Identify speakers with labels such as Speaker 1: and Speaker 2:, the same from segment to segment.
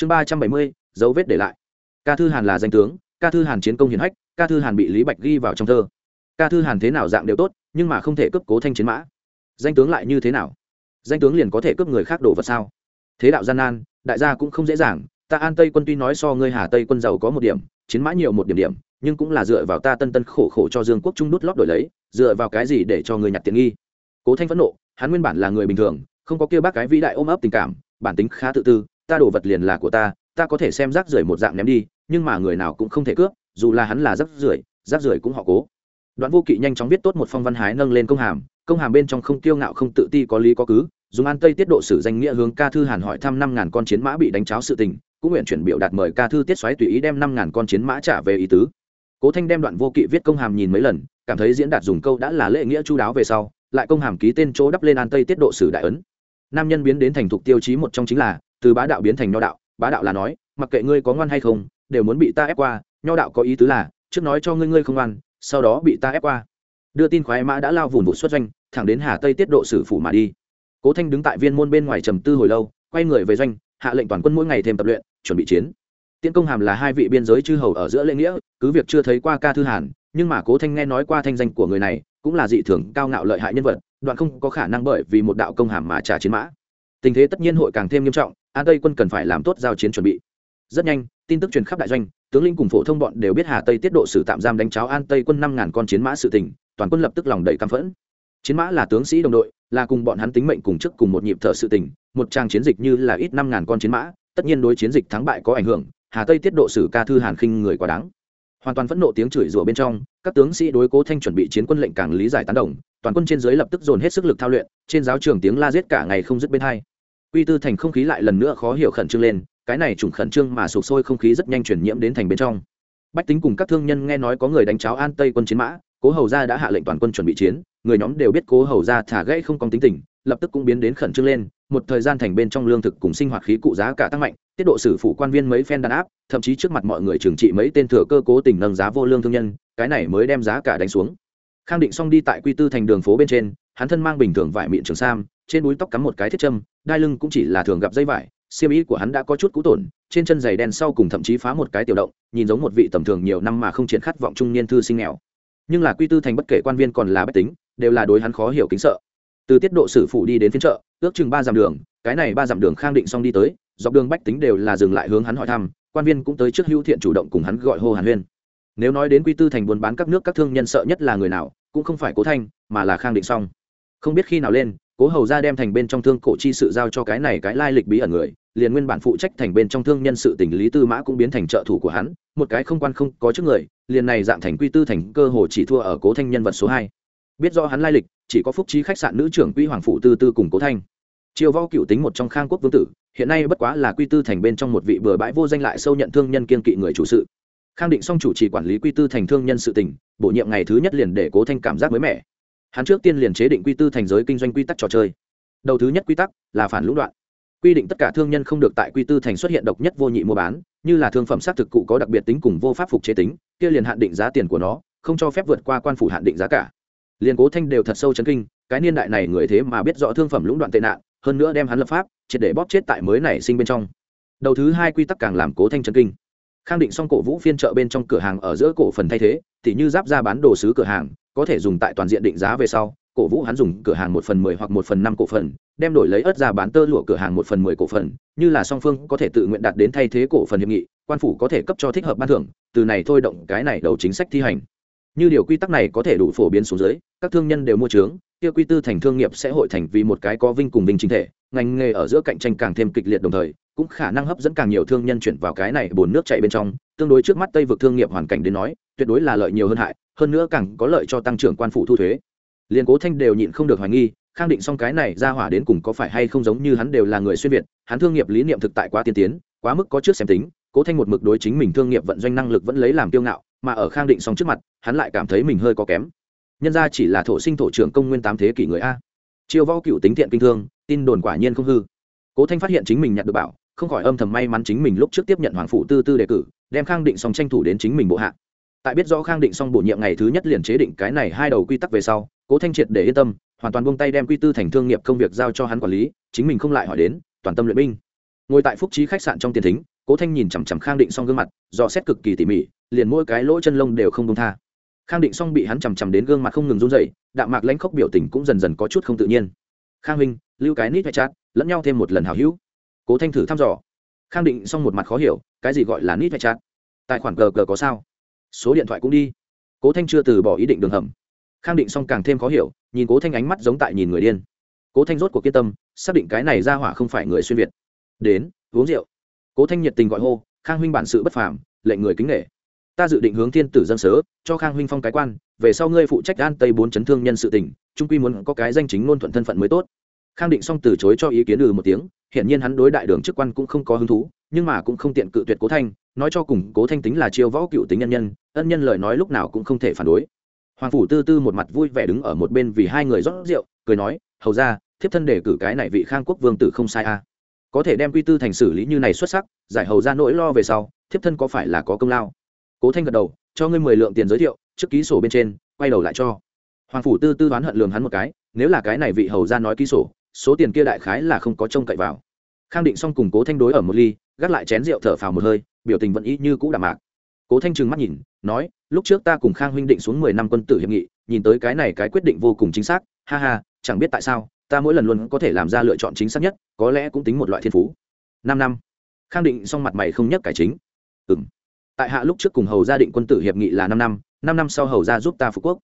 Speaker 1: chương ba trăm bảy mươi, dấu vết để lại. Ca thư hàn là danh tướng, ca thư hàn chiến công hiển hách, ca thư hàn bị lý bạch ghi vào trong thơ. Ca thư hàn thế nào dạng đều tốt, nhưng mà không thể cướp cố thanh chiến mã. Danh tướng lại như thế nào? Danh tướng liền có thể cướp người khác đồ vật sao? Thế đạo gian nan, đại gia cũng không dễ dàng, ta an tây quân tuy nói so ngươi hà tây quân giàu có một điểm, chiến mã nhiều một điểm điểm, nhưng cũng là dựa vào ta tân tân khổ khổ cho dương quốc trung đút lót đổi lấy, dựa vào cái gì để cho người nhặt tiện nghi? Cố thanh phẫn nộ, hắn nguyên bản là người bình thường, không có kêu bác cái vĩ đại ôm ấp tình cảm, bản tính khá tự tư ta đổ vật liền là của ta ta có thể xem rác rưởi một dạng ném đi, nhưng mà người nào cũng không thể cướp, dù là hắn là rác rưởi rác rưởi cũng họ cố. Đoạn vô kỵ nhanh chóng viết tốt một phong văn hái nâng lên công hàm công hàm bên trong không kiêu ngạo không tự ti có lý có cứ, dùng an tây tiết độ sử danh nghĩa hướng ca thư hàn hỏi thăm năm ngàn con chiến mã bị đánh cháo sự tình, cũng nguyện chuyển biểu đạt mời ca thư tiết xoáy tùy ý đem năm ngàn con chiến mã trả về ý tứ. Cố thanh đem đoạn vô kỵ viết công hàm nhìn mấy lần, cảm thấy diễn đạt dùng câu đã là lễ nghĩa chu đáo về sau, lại công hàm ký tên chỗ đắp lên an tây tiết độ sử đại ấn nam nhân biến đến thành thục tiêu chí một trong chính là, từ bá đạo biến thành nho đạo. Bá đạo là nói, mặc kệ ngươi có ngoan hay không, đều muốn bị ta ép qua. Nho đạo có ý tứ là, trước nói cho ngươi ngươi không ngoan, sau đó bị ta ép qua. Đưa tin khoái mã đã lao vùn vụ xuất doanh, thẳng đến hà tây tiết độ sử phủ mà đi. Cố thanh đứng tại viên môn bên ngoài trầm tư hồi lâu, quay người về doanh, hạ lệnh toàn quân mỗi ngày thêm tập luyện, chuẩn bị chiến. Tiên công hàm là hai vị biên giới chư hầu ở giữa lễ nghĩa, cứ việc chưa thấy qua ca thư hàn, nhưng mà cố thanh nghe nói qua thanh danh của người này cũng là dị thường cao ngạo lợi hại nhân vật, đoạn không có khả năng bởi vì một đạo công hàm mà trả chiến mã. Tình thế tất nhiên hội càng thêm nghiêm trọng, an tây quân cần phải làm tốt giao chiến chuẩn bị. Rất nhanh, tin tức truyền khắp đại doanh, tướng lĩnh cùng phổ thông bọn đều biết hà tây tiết độ sử tạm giam đánh cháo an tây quân năm ngàn con chiến mã sự tình, toàn quân lập tức lòng đầy căm phẫn. Chiến mã là tướng sĩ đồng đội, là cùng bọn hắn tính mệnh cùng chức cùng một nhịp thở sự tình, một trang chiến dịch như là ít năm ngàn con chiến mã, tất nhiên đối chiến dịch thắng bại có ảnh hưởng, hà tây tiết độ sử ca thư hàn khinh người quá đáng hoàn toàn phẫn nộ tiếng chửi rủa bên trong, các tướng sĩ đối cố thanh chuẩn bị chiến quân lệnh càng lý giải tán đồng, toàn quân trên dưới lập tức dồn hết sức lực thao luyện, trên giáo trường tiếng la giết cả ngày không dứt bên hai. Quy tư thành không khí lại lần nữa khó hiểu khẩn trương lên, cái này trùng khẩn trương mà sụp sôi không khí rất nhanh chuyển nhiễm đến thành bên trong. Bách tính cùng các thương nhân nghe nói có người đánh cháo an tây quân chiến mã, cố hầu gia đã hạ lệnh toàn quân chuẩn bị chiến, người nhóm đều biết cố hầu gia thả gãy không còn tính tình lập tức cũng biến đến khẩn trương lên, một thời gian thành bên trong lương thực cùng sinh hoạt khí cụ giá cả tăng mạnh, tiết độ xử phụ quan viên mấy phen đàn áp, thậm chí trước mặt mọi người trừng trị mấy tên thừa cơ cố tình nâng giá vô lương thương nhân, cái này mới đem giá cả đánh xuống. Khang định xong đi tại quy tư thành đường phố bên trên, hắn thân mang bình thường vải miệng trường sam, trên búi tóc cắm một cái thiết châm, đai lưng cũng chỉ là thường gặp dây vải, xiêm ý của hắn đã có chút cũ tổn, trên chân giày đen sau cùng thậm chí phá một cái tiểu động, nhìn giống một vị tầm thường nhiều năm mà không triển khát vọng trung niên thư sinh nghèo. Nhưng là quy tư thành bất kể quan viên còn là bách tính, đều là đối hắn khó hiểu kính sợ từ tiết độ sử phủ đi đến phiên chợ, ước chừng ba dặm đường, cái này ba dặm đường khang định xong đi tới, dọc đường bách tính đều là dừng lại hướng hắn hỏi thăm, quan viên cũng tới trước hữu thiện chủ động cùng hắn gọi hô hàn huyên. Nếu nói đến quy tư thành buôn bán các nước các thương nhân sợ nhất là người nào, cũng không phải cố thanh, mà là khang định xong không biết khi nào lên, cố hầu ra đem thành bên trong thương cổ chi sự giao cho cái này cái lai lịch bí ẩn người, liền nguyên bản phụ trách thành bên trong thương nhân sự tỉnh lý tư mã cũng biến thành trợ thủ của hắn, một cái không quan không có trước người, liền này dạng thành quy tư thành cơ hồ chỉ thua ở cố thanh nhân vật số hai. Biết do hắn lai lịch chỉ có phúc trí khách sạn nữ trưởng quy hoàng phụ tư tư cùng cố thanh. Triều võ cựu tính một trong khang quốc vương tử, hiện nay bất quá là quy tư thành bên trong một vị bừa bãi vô danh lại sâu nhận thương nhân kiên kỵ người chủ sự. Khang định xong chủ trì quản lý quy tư thành thương nhân sự tỉnh bổ nhiệm ngày thứ nhất liền để cố thanh cảm giác mới mẻ. Hắn trước tiên liền chế định quy tư thành giới kinh doanh quy tắc trò chơi. Đầu thứ nhất quy tắc là phản lũng đoạn. Quy định tất cả thương nhân không được tại quy tư thành xuất hiện độc nhất vô nhị mua bán, như là thương phẩm xác thực cụ có đặc biệt tính cùng vô pháp phục chế tính, kia liền hạn định giá tiền của nó, không cho phép vượt qua quan phủ hạn định giá cả liền cố thanh đều thật sâu chấn kinh, cái niên đại này người thế mà biết rõ thương phẩm lũng đoạn tệ nạn, hơn nữa đem hắn lập pháp, triệt để bóp chết tại mới nảy sinh bên trong. Đầu thứ hai quy tắc càng làm cố thanh chấn kinh. Khang định xong cổ vũ phiên chợ bên trong cửa hàng ở giữa cổ phần thay thế thì như giáp ra bán đồ sứ cửa hàng, có thể dùng tại toàn diện định giá về sau, cổ vũ hắn dùng cửa hàng một phần mười hoặc một phần năm cổ phần, đem đổi lấy ớt ra bán tơ lụa cửa hàng một phần mười cổ phần, như là song phương có thể tự nguyện đạt đến thay thế cổ phần hiệp nghị, quan phủ có thể cấp cho thích hợp ban thưởng, từ này thôi động cái này đầu chính sách thi hành như điều quy tắc này có thể đủ phổ biến xuống dưới, các thương nhân đều mua trướng, kia quy tư thành thương nghiệp sẽ hội thành vì một cái có vinh cùng vinh chính thể, ngành nghề ở giữa cạnh tranh càng thêm kịch liệt đồng thời, cũng khả năng hấp dẫn càng nhiều thương nhân chuyển vào cái này bồn nước chạy bên trong. Tương đối trước mắt tây vực thương nghiệp hoàn cảnh đến nói, tuyệt đối là lợi nhiều hơn hại, hơn nữa càng có lợi cho tăng trưởng quan phụ thu thuế. Liền cố thanh đều nhịn không được hoài nghi, khang định xong cái này ra hỏa đến cùng có phải hay không giống như hắn đều là người xuyên việt, hắn thương nghiệp lý niệm thực tại quá tiên tiến, quá mức có trước xem tính cố thanh một mực đối chính mình thương nghiệp vận doanh năng lực vẫn lấy làm kiêu ngạo, mà ở khang định xong trước mặt, hắn lại cảm thấy mình hơi có kém. Nhân ra chỉ là thổ sinh thổ trưởng công nguyên tám thế kỷ người a. Chiêu võ cựu tính thiện kinh thương, tin đồn quả nhiên không hư. Cố thanh phát hiện chính mình nhận được bảo, không khỏi âm thầm may mắn chính mình lúc trước tiếp nhận hoàng Phủ tư tư đề cử, đem khang định xong tranh thủ đến chính mình bộ hạ. Tại biết rõ khang định xong bổ nhiệm ngày thứ nhất liền chế định cái này hai đầu quy tắc về sau, cố thanh triệt để yên tâm, hoàn toàn buông tay đem quy tư thành thương nghiệp công việc giao cho hắn quản lý, chính mình không lại hỏi đến, toàn tâm luyện binh. Ngồi tại phúc trí khách sạn trong tiền thính cố thanh nhìn chằm chằm khang định xong gương mặt dò xét cực kỳ tỉ mỉ, liền mỗi cái lỗ chân lông đều không công tha. Khang định xong bị hắn chằm chằm đến gương mặt không ngừng run dậy đạm mạc lãnh khốc biểu tình cũng dần dần có chút không tự nhiên. Khang minh lưu cái nít hay chát, lẫn nhau thêm một lần hào hữu. Cố thanh thử thăm dò. Khang định xong một mặt khó hiểu, cái gì gọi là nít hay chát? Tài khoản gờ gờ có sao? Số điện thoại cũng đi. Cố thanh chưa từ bỏ ý định đường hầm. Khang định xong càng thêm khó hiểu, nhìn cố thanh ánh mắt giống tại nhìn người điên. Cố thanh rốt cuộc kiên tâm, xác định cái này ra hỏa không phải người xuyên việt. Đến, uống rượu cố thanh nhiệt tình gọi hô, khang huynh bản sự bất phàm, lệnh người kính nghệ ta dự định hướng thiên tử dân sớ, cho khang huynh phong cái quan, về sau ngươi phụ trách an tây bốn chấn thương nhân sự tỉnh trung quy muốn có cái danh chính ngôn thuận thân phận mới tốt. Khang định xong từ chối cho ý kiến ừ một tiếng hiện nhiên hắn đối đại đường chức quan cũng không có hứng thú, nhưng mà cũng không tiện cự tuyệt cố thanh, nói cho cùng cố thanh tính là chiêu võ cựu tính nhân nhân, ân nhân lời nói lúc nào cũng không thể phản đối. Hoàng phủ tư tư một mặt vui vẻ đứng ở một bên vì hai người rót rượu, cười nói, hầu ra thiếp thân để cử cái này vị khang quốc vương tử không sai a à có thể đem quy tư thành xử lý như này xuất sắc, giải hầu ra nỗi lo về sau, thiếp thân có phải là có công lao? Cố thanh gật đầu, cho ngươi mười lượng tiền giới thiệu, trước ký sổ bên trên, quay đầu lại cho. Hoàng phủ tư tư đoán hận lường hắn một cái, nếu là cái này vị hầu ra nói ký sổ, số tiền kia đại khái là không có trông cậy vào. Khang định xong cùng cố thanh đối ở một ly, gác lại chén rượu thở phào một hơi, biểu tình vẫn ý như cũ đạm mạc. Cố thanh trừng mắt nhìn, nói, lúc trước ta cùng khang huynh định xuống mười năm quân tử hiệp nghị, nhìn tới cái này cái quyết định vô cùng chính xác, ha ha chẳng biết tại sao, ta mỗi lần luôn có thể làm ra lựa chọn chính xác nhất, có lẽ cũng tính một loại thiên phú. Năm năm. Khang định xong mặt mày không nhất cải chính. Ừng tại hạ lúc trước cùng hầu gia định quân tử hiệp nghị là năm năm năm năm sau hầu gia giúp ta phục quốc.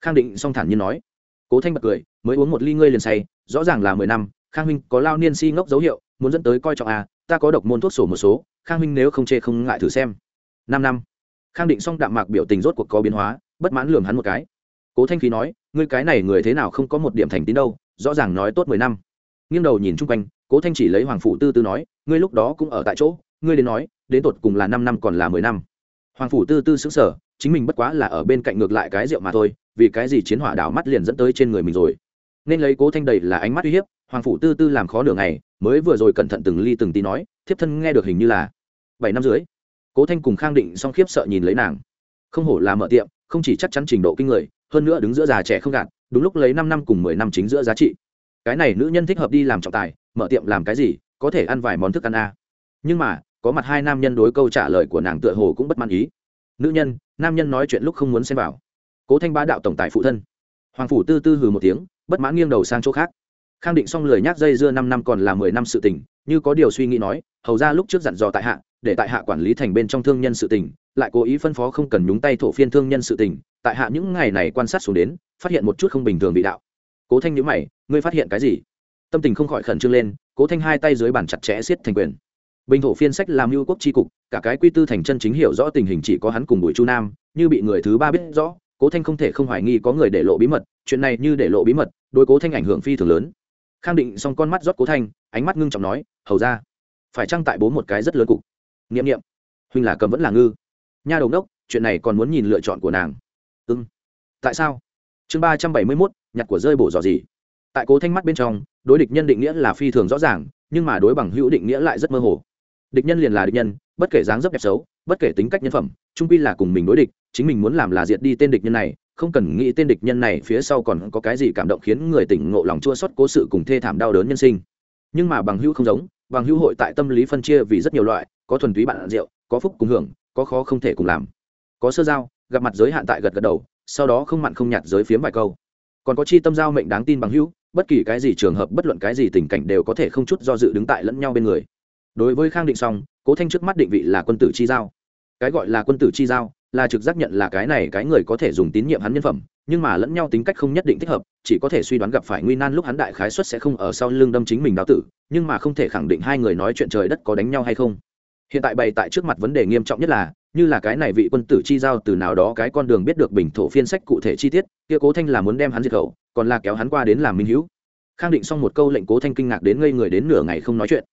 Speaker 1: Khang định xong thản nhiên nói. Cố thanh bật cười, mới uống một ly ngươi liền say, rõ ràng là mười năm, khang huynh có lao niên si ngốc dấu hiệu, muốn dẫn tới coi trọng à ta có độc môn thuốc sổ một số, khang huynh nếu không chê không ngại thử xem. Năm năm. Khang định xong đạm mạc biểu tình rốt cuộc có biến hóa, bất mãn lường hắn một cái cố thanh khí nói, ngươi cái này người thế nào không có một điểm thành tín đâu, rõ ràng nói tốt mười năm. Nghiêng đầu nhìn chung quanh, cố thanh chỉ lấy hoàng phủ tư tư nói, ngươi lúc đó cũng ở tại chỗ, ngươi đến nói, đến tột cùng là năm năm còn là mười năm. Hoàng phủ tư tư xứng sở chính mình bất quá là ở bên cạnh ngược lại cái rượu mà thôi, vì cái gì chiến hỏa đảo mắt liền dẫn tới trên người mình rồi. Nên lấy cố thanh đầy là ánh mắt uy hiếp, hoàng phủ tư tư làm khó nửa ngày, mới vừa rồi cẩn thận từng ly từng tí nói, thiếp thân nghe được hình như là bảy năm dưới cố thanh cùng khang định song khiếp sợ nhìn lấy nàng. Không hổ là mở tiệm, không chỉ chắc chắn trình độ kinh người hơn nữa đứng giữa già trẻ không gạt, đúng lúc lấy năm năm cùng mười năm chính giữa giá trị. Cái này nữ nhân thích hợp đi làm trọng tài, mở tiệm làm cái gì, có thể ăn vài món thức ăn a. Nhưng mà, có mặt hai nam nhân đối câu trả lời của nàng tựa hồ cũng bất mãn ý. Nữ nhân, nam nhân nói chuyện lúc không muốn xem vào. Cố thanh ba đạo tổng tài phụ thân. Hoàng phủ tư tư hừ một tiếng, bất mãn nghiêng đầu sang chỗ khác. Khang định xong lời nhắc dây dưa năm năm còn là mười năm sự tình, như có điều suy nghĩ nói, hầu ra lúc trước dặn dò tại hạ, để tại hạ quản lý thành bên trong thương nhân sự tình lại cố ý phân phó không cần nhúng tay thổ phiên thương nhân sự tình, tại hạ những ngày này quan sát xuống đến, phát hiện một chút không bình thường vị đạo. Cố thanh nhữ mày, ngươi phát hiện cái gì? Tâm tình không khỏi khẩn trương lên, cố thanh hai tay dưới bàn chặt chẽ siết thành quyền. Bình thổ phiên sách làm mưu quốc tri cục, cả cái quy tư thành chân chính hiểu rõ tình hình chỉ có hắn cùng bùi chu nam, như bị người thứ ba biết rõ, cố thanh không thể không hoài nghi có người để lộ bí mật, chuyện này như để lộ bí mật, đối cố thanh ảnh hưởng phi thường lớn. Khang định xong con mắt rót cố thanh, ánh mắt ngưng trọng nói, hầu ra, phải chăng tại bố một cái rất lớn cục? N i ệ m n i ệ m huynh là cầm vẫn là ngư? Nha đầu đốc chuyện này còn muốn nhìn lựa chọn của nàng. Ừ, tại sao? Chương ba trăm bảy mươi mốt nhặt của rơi bổ dò gì? Tại cố thanh mắt bên trong đối địch nhân định nghĩa là phi thường rõ ràng nhưng mà đối bằng hữu định nghĩa lại rất mơ hồ. Địch nhân liền là địch nhân bất kể dáng dấp đẹp xấu bất kể tính cách nhân phẩm trung pi là cùng mình đối địch chính mình muốn làm là diệt đi tên địch nhân này không cần nghĩ tên địch nhân này phía sau còn có cái gì cảm động khiến người tỉnh ngộ lòng chua xót cố sự cùng thê thảm đau đớn nhân sinh. Nhưng mà bằng hữu không giống bằng hữu hội tại tâm lý phân chia vì rất nhiều loại có thuần túy bạn rượu có phúc cùng hưởng có khó không thể cùng làm. Có sơ giao, gặp mặt giới hạn tại gật gật đầu, sau đó không mặn không nhạt giới phiếm vài câu. Còn có chi tâm giao mệnh đáng tin bằng hữu, bất kỳ cái gì trường hợp, bất luận cái gì tình cảnh đều có thể không chút do dự đứng tại lẫn nhau bên người. Đối với khang định song, cố thanh trước mắt định vị là quân tử chi giao. Cái gọi là quân tử chi giao, là trực giác nhận là cái này cái người có thể dùng tín nhiệm hắn nhân phẩm, nhưng mà lẫn nhau tính cách không nhất định thích hợp, chỉ có thể suy đoán gặp phải nguy nan lúc hắn đại khái xuất sẽ không ở sau lưng đâm chính mình đào tử, nhưng mà không thể khẳng định hai người nói chuyện trời đất có đánh nhau hay không hiện tại bày tại trước mặt vấn đề nghiêm trọng nhất là, như là cái này vị quân tử chi giao từ nào đó cái con đường biết được bình thổ phiên sách cụ thể chi tiết, kia cố thanh là muốn đem hắn diệt khẩu, còn là kéo hắn qua đến làm minh hữu. Khang định xong một câu lệnh cố thanh kinh ngạc đến ngây người đến nửa ngày không nói chuyện.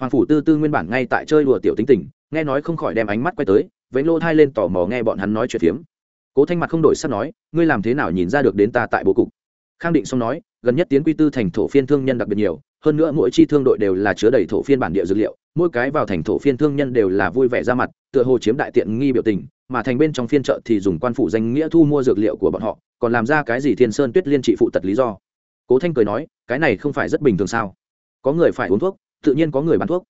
Speaker 1: Hoàng phủ tư tư nguyên bản ngay tại chơi đùa tiểu tính tình, nghe nói không khỏi đem ánh mắt quay tới, vẫy lô thai lên tò mò nghe bọn hắn nói chuyện phiếm. Cố thanh mặt không đổi sắp nói, ngươi làm thế nào nhìn ra được đến ta tại bố cục? Khang định xong nói, gần nhất tiến quy tư thành thổ phiên thương nhân đặc biệt nhiều hơn nữa mỗi chi thương đội đều là chứa đầy thổ phiên bản địa dược liệu, mỗi cái vào thành thổ phiên thương nhân đều là vui vẻ ra mặt, tựa hồ chiếm đại tiện nghi biểu tình, mà thành bên trong phiên chợ thì dùng quan phủ danh nghĩa thu mua dược liệu của bọn họ, còn làm ra cái gì thiên sơn tuyết liên trị phụ tật lý do. Cố thanh cười nói, cái này không phải rất bình thường sao? Có người phải uống thuốc, tự nhiên có người bán thuốc.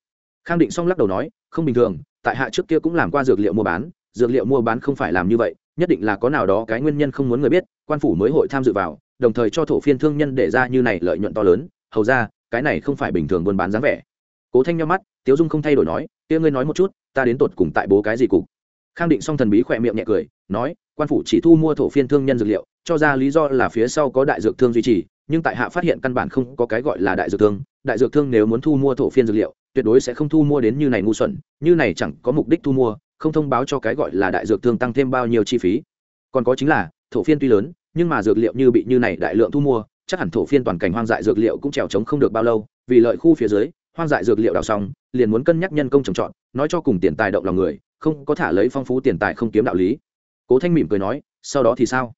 Speaker 1: Khang định xong lắc đầu nói, không bình thường, tại hạ trước kia cũng làm qua dược liệu mua bán, dược liệu mua bán không phải làm như vậy, nhất định là có nào đó cái nguyên nhân không muốn người biết, quan phủ mới hội tham dự vào, đồng thời cho thổ phiên thương nhân để ra như này lợi nhuận to lớn, hầu ra cái này không phải bình thường buôn bán dáng vẻ. Cố thanh nhau mắt, tiếu dung không thay đổi nói, kia ngươi nói một chút, ta đến tột cùng tại bố cái gì cục? Khang định xong thần bí khỏe miệng nhẹ cười, nói, quan phủ chỉ thu mua thổ phiên thương nhân dược liệu, cho ra lý do là phía sau có đại dược thương duy trì, nhưng tại hạ phát hiện căn bản không có cái gọi là đại dược thương. Đại dược thương nếu muốn thu mua thổ phiên dược liệu, tuyệt đối sẽ không thu mua đến như này ngu xuẩn, như này chẳng có mục đích thu mua, không thông báo cho cái gọi là đại dược thương tăng thêm bao nhiêu chi phí. Còn có chính là, thổ phiên tuy lớn, nhưng mà dược liệu như bị như này đại lượng thu mua chắc hẳn thổ phiên toàn cảnh hoang dại dược liệu cũng trèo trống không được bao lâu, vì lợi khu phía dưới, hoang dại dược liệu đào xong, liền muốn cân nhắc nhân công trồng trọt, nói cho cùng tiền tài động lòng người, không có thả lấy phong phú tiền tài không kiếm đạo lý. Cố thanh mỉm cười nói, sau đó thì sao?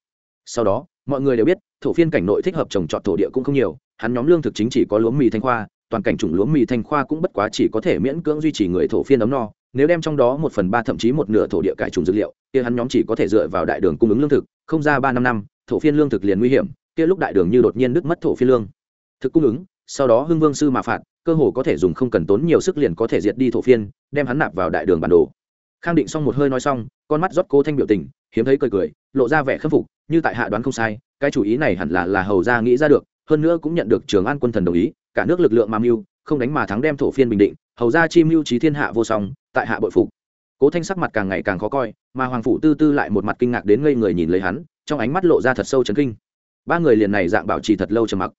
Speaker 1: Sau đó, mọi người đều biết, thổ phiên cảnh nội thích hợp trồng trọt thổ địa cũng không nhiều, hắn nhóm lương thực chính chỉ có lúa mì thanh khoa, toàn cảnh chủng lúa mì thanh khoa cũng bất quá chỉ có thể miễn cưỡng duy trì người thổ phiên ấm no, nếu đem trong đó một phần ba thậm chí một nửa thổ địa cải trùng dược liệu thì hắn nhóm chỉ có thể dựa vào đại đường cung ứng lương thực, không ra ba năm năm, thổ phiên lương thực liền nguy hiểm kia lúc đại đường như đột nhiên đứt mất thổ phi lương. Thực cung ứng, sau đó hưng vương sư mà phạt, cơ hồ có thể dùng không cần tốn nhiều sức liền có thể diệt đi thổ phiên, đem hắn nạp vào đại đường bản đồ. Khang định xong một hơi nói xong, con mắt rót cố thanh biểu tình, hiếm thấy cười cười, lộ ra vẻ khâm phục, như tại hạ đoán không sai, cái chủ ý này hẳn là là hầu ra nghĩ ra được, hơn nữa cũng nhận được trường an quân thần đồng ý, cả nước lực lượng mà mưu, không đánh mà thắng đem thổ phiên bình định, hầu ra chi mưu trí thiên hạ vô song, tại hạ bội phục. Cố thanh sắc mặt càng ngày càng khó coi, mà hoàng phủ tư tư lại một mặt kinh ngạc đến ngây người nhìn lấy hắn, trong ánh mắt lộ ra thật sâu chấn kinh ba người liền này dạng bảo trì thật lâu trầm mặc.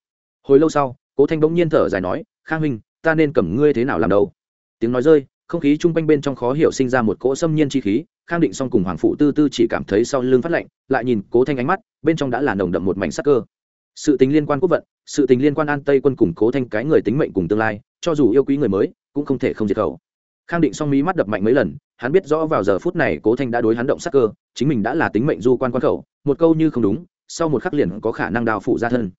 Speaker 1: Hồi lâu sau, cố thanh bỗng nhiên thở dài nói, khang huynh, ta nên cầm ngươi thế nào làm đâu? Tiếng nói rơi, không khí chung quanh bên trong khó hiểu sinh ra một cỗ xâm nhiên chi khí, khang định xong cùng hoàng phụ tư tư chỉ cảm thấy sau lưng phát lạnh, lại nhìn cố thanh ánh mắt, bên trong đã là nồng đậm một mảnh sắc cơ. Sự tình liên quan quốc vận, sự tình liên quan an tây quân cùng cố thanh cái người tính mệnh cùng tương lai, cho dù yêu quý người mới, cũng không thể không diệt khẩu. Khang định xong mí mắt đập mạnh mấy lần, hắn biết rõ vào giờ phút này cố thanh đã đối hắn động sắc cơ, chính mình đã là tính mệnh du quan quan khẩu, một câu như không đúng sau một khắc liền có khả năng đào phụ ra thân.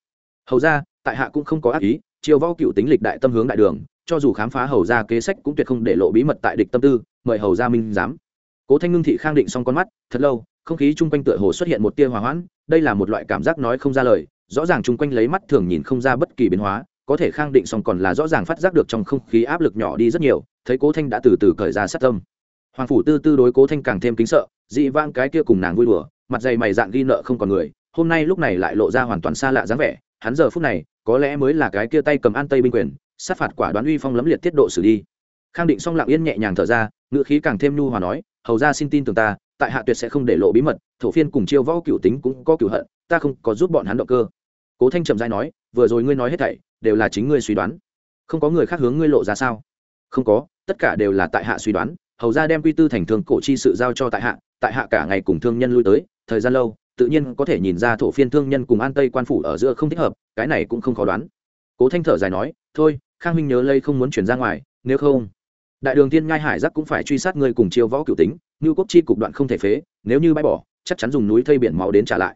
Speaker 1: Hầu ra, tại hạ cũng không có ác ý chiều võ cựu tính lịch đại tâm hướng đại đường, cho dù khám phá hầu ra kế sách cũng tuyệt không để lộ bí mật tại địch tâm tư, mời hầu ra minh giám. Cố thanh ngưng thị khang định xong con mắt, thật lâu, không khí chung quanh tựa hồ xuất hiện một tia hòa hoãn, đây là một loại cảm giác nói không ra lời, rõ ràng chung quanh lấy mắt thường nhìn không ra bất kỳ biến hóa, có thể khang định xong còn là rõ ràng phát giác được trong không khí áp lực nhỏ đi rất nhiều, thấy cố thanh đã từ từ cởi ra sát tâm. Hoàng phủ tư tư đối cố thanh càng thêm kính sợ, dị vang cái kia cùng nàng vui đùa, mặt dày mày dạn ghi nợ không còn người hôm nay lúc này lại lộ ra hoàn toàn xa lạ dáng vẻ, hắn giờ phút này, có lẽ mới là cái kia tay cầm an tây binh quyền, sát phạt quả đoán uy phong lấm liệt tiết độ xử đi. Khang định xong lặng yên nhẹ nhàng thở ra ngựa khí càng thêm nhu hòa nói, hầu ra xin tin tưởng ta, tại hạ tuyệt sẽ không để lộ bí mật, thổ phiên cùng chiêu võ cựu tính cũng có cựu hận, ta không có giúp bọn hắn động cơ. Cố thanh trầm dai nói, vừa rồi ngươi nói hết thảy, đều là chính ngươi suy đoán. Không có người khác hướng ngươi lộ ra sao? Không có, tất cả đều là tại hạ suy đoán. Hầu ra đem quy tư thành thương cổ chi sự giao cho tại hạ tại hạ cả ngày cùng thương nhân lui tới, thời gian lâu tự nhiên có thể nhìn ra thổ phiên thương nhân cùng an tây quan phủ ở giữa không thích hợp, cái này cũng không khó đoán. Cố thanh thở dài nói, thôi, khang huynh nhớ lây không muốn chuyển ra ngoài, nếu không đại đường tiên ngai hải giác cũng phải truy sát ngươi cùng chiêu võ cựu tính như quốc chi cục đoạn không thể phế, nếu như bãi bỏ, chắc chắn dùng núi thây biển máu đến trả lại.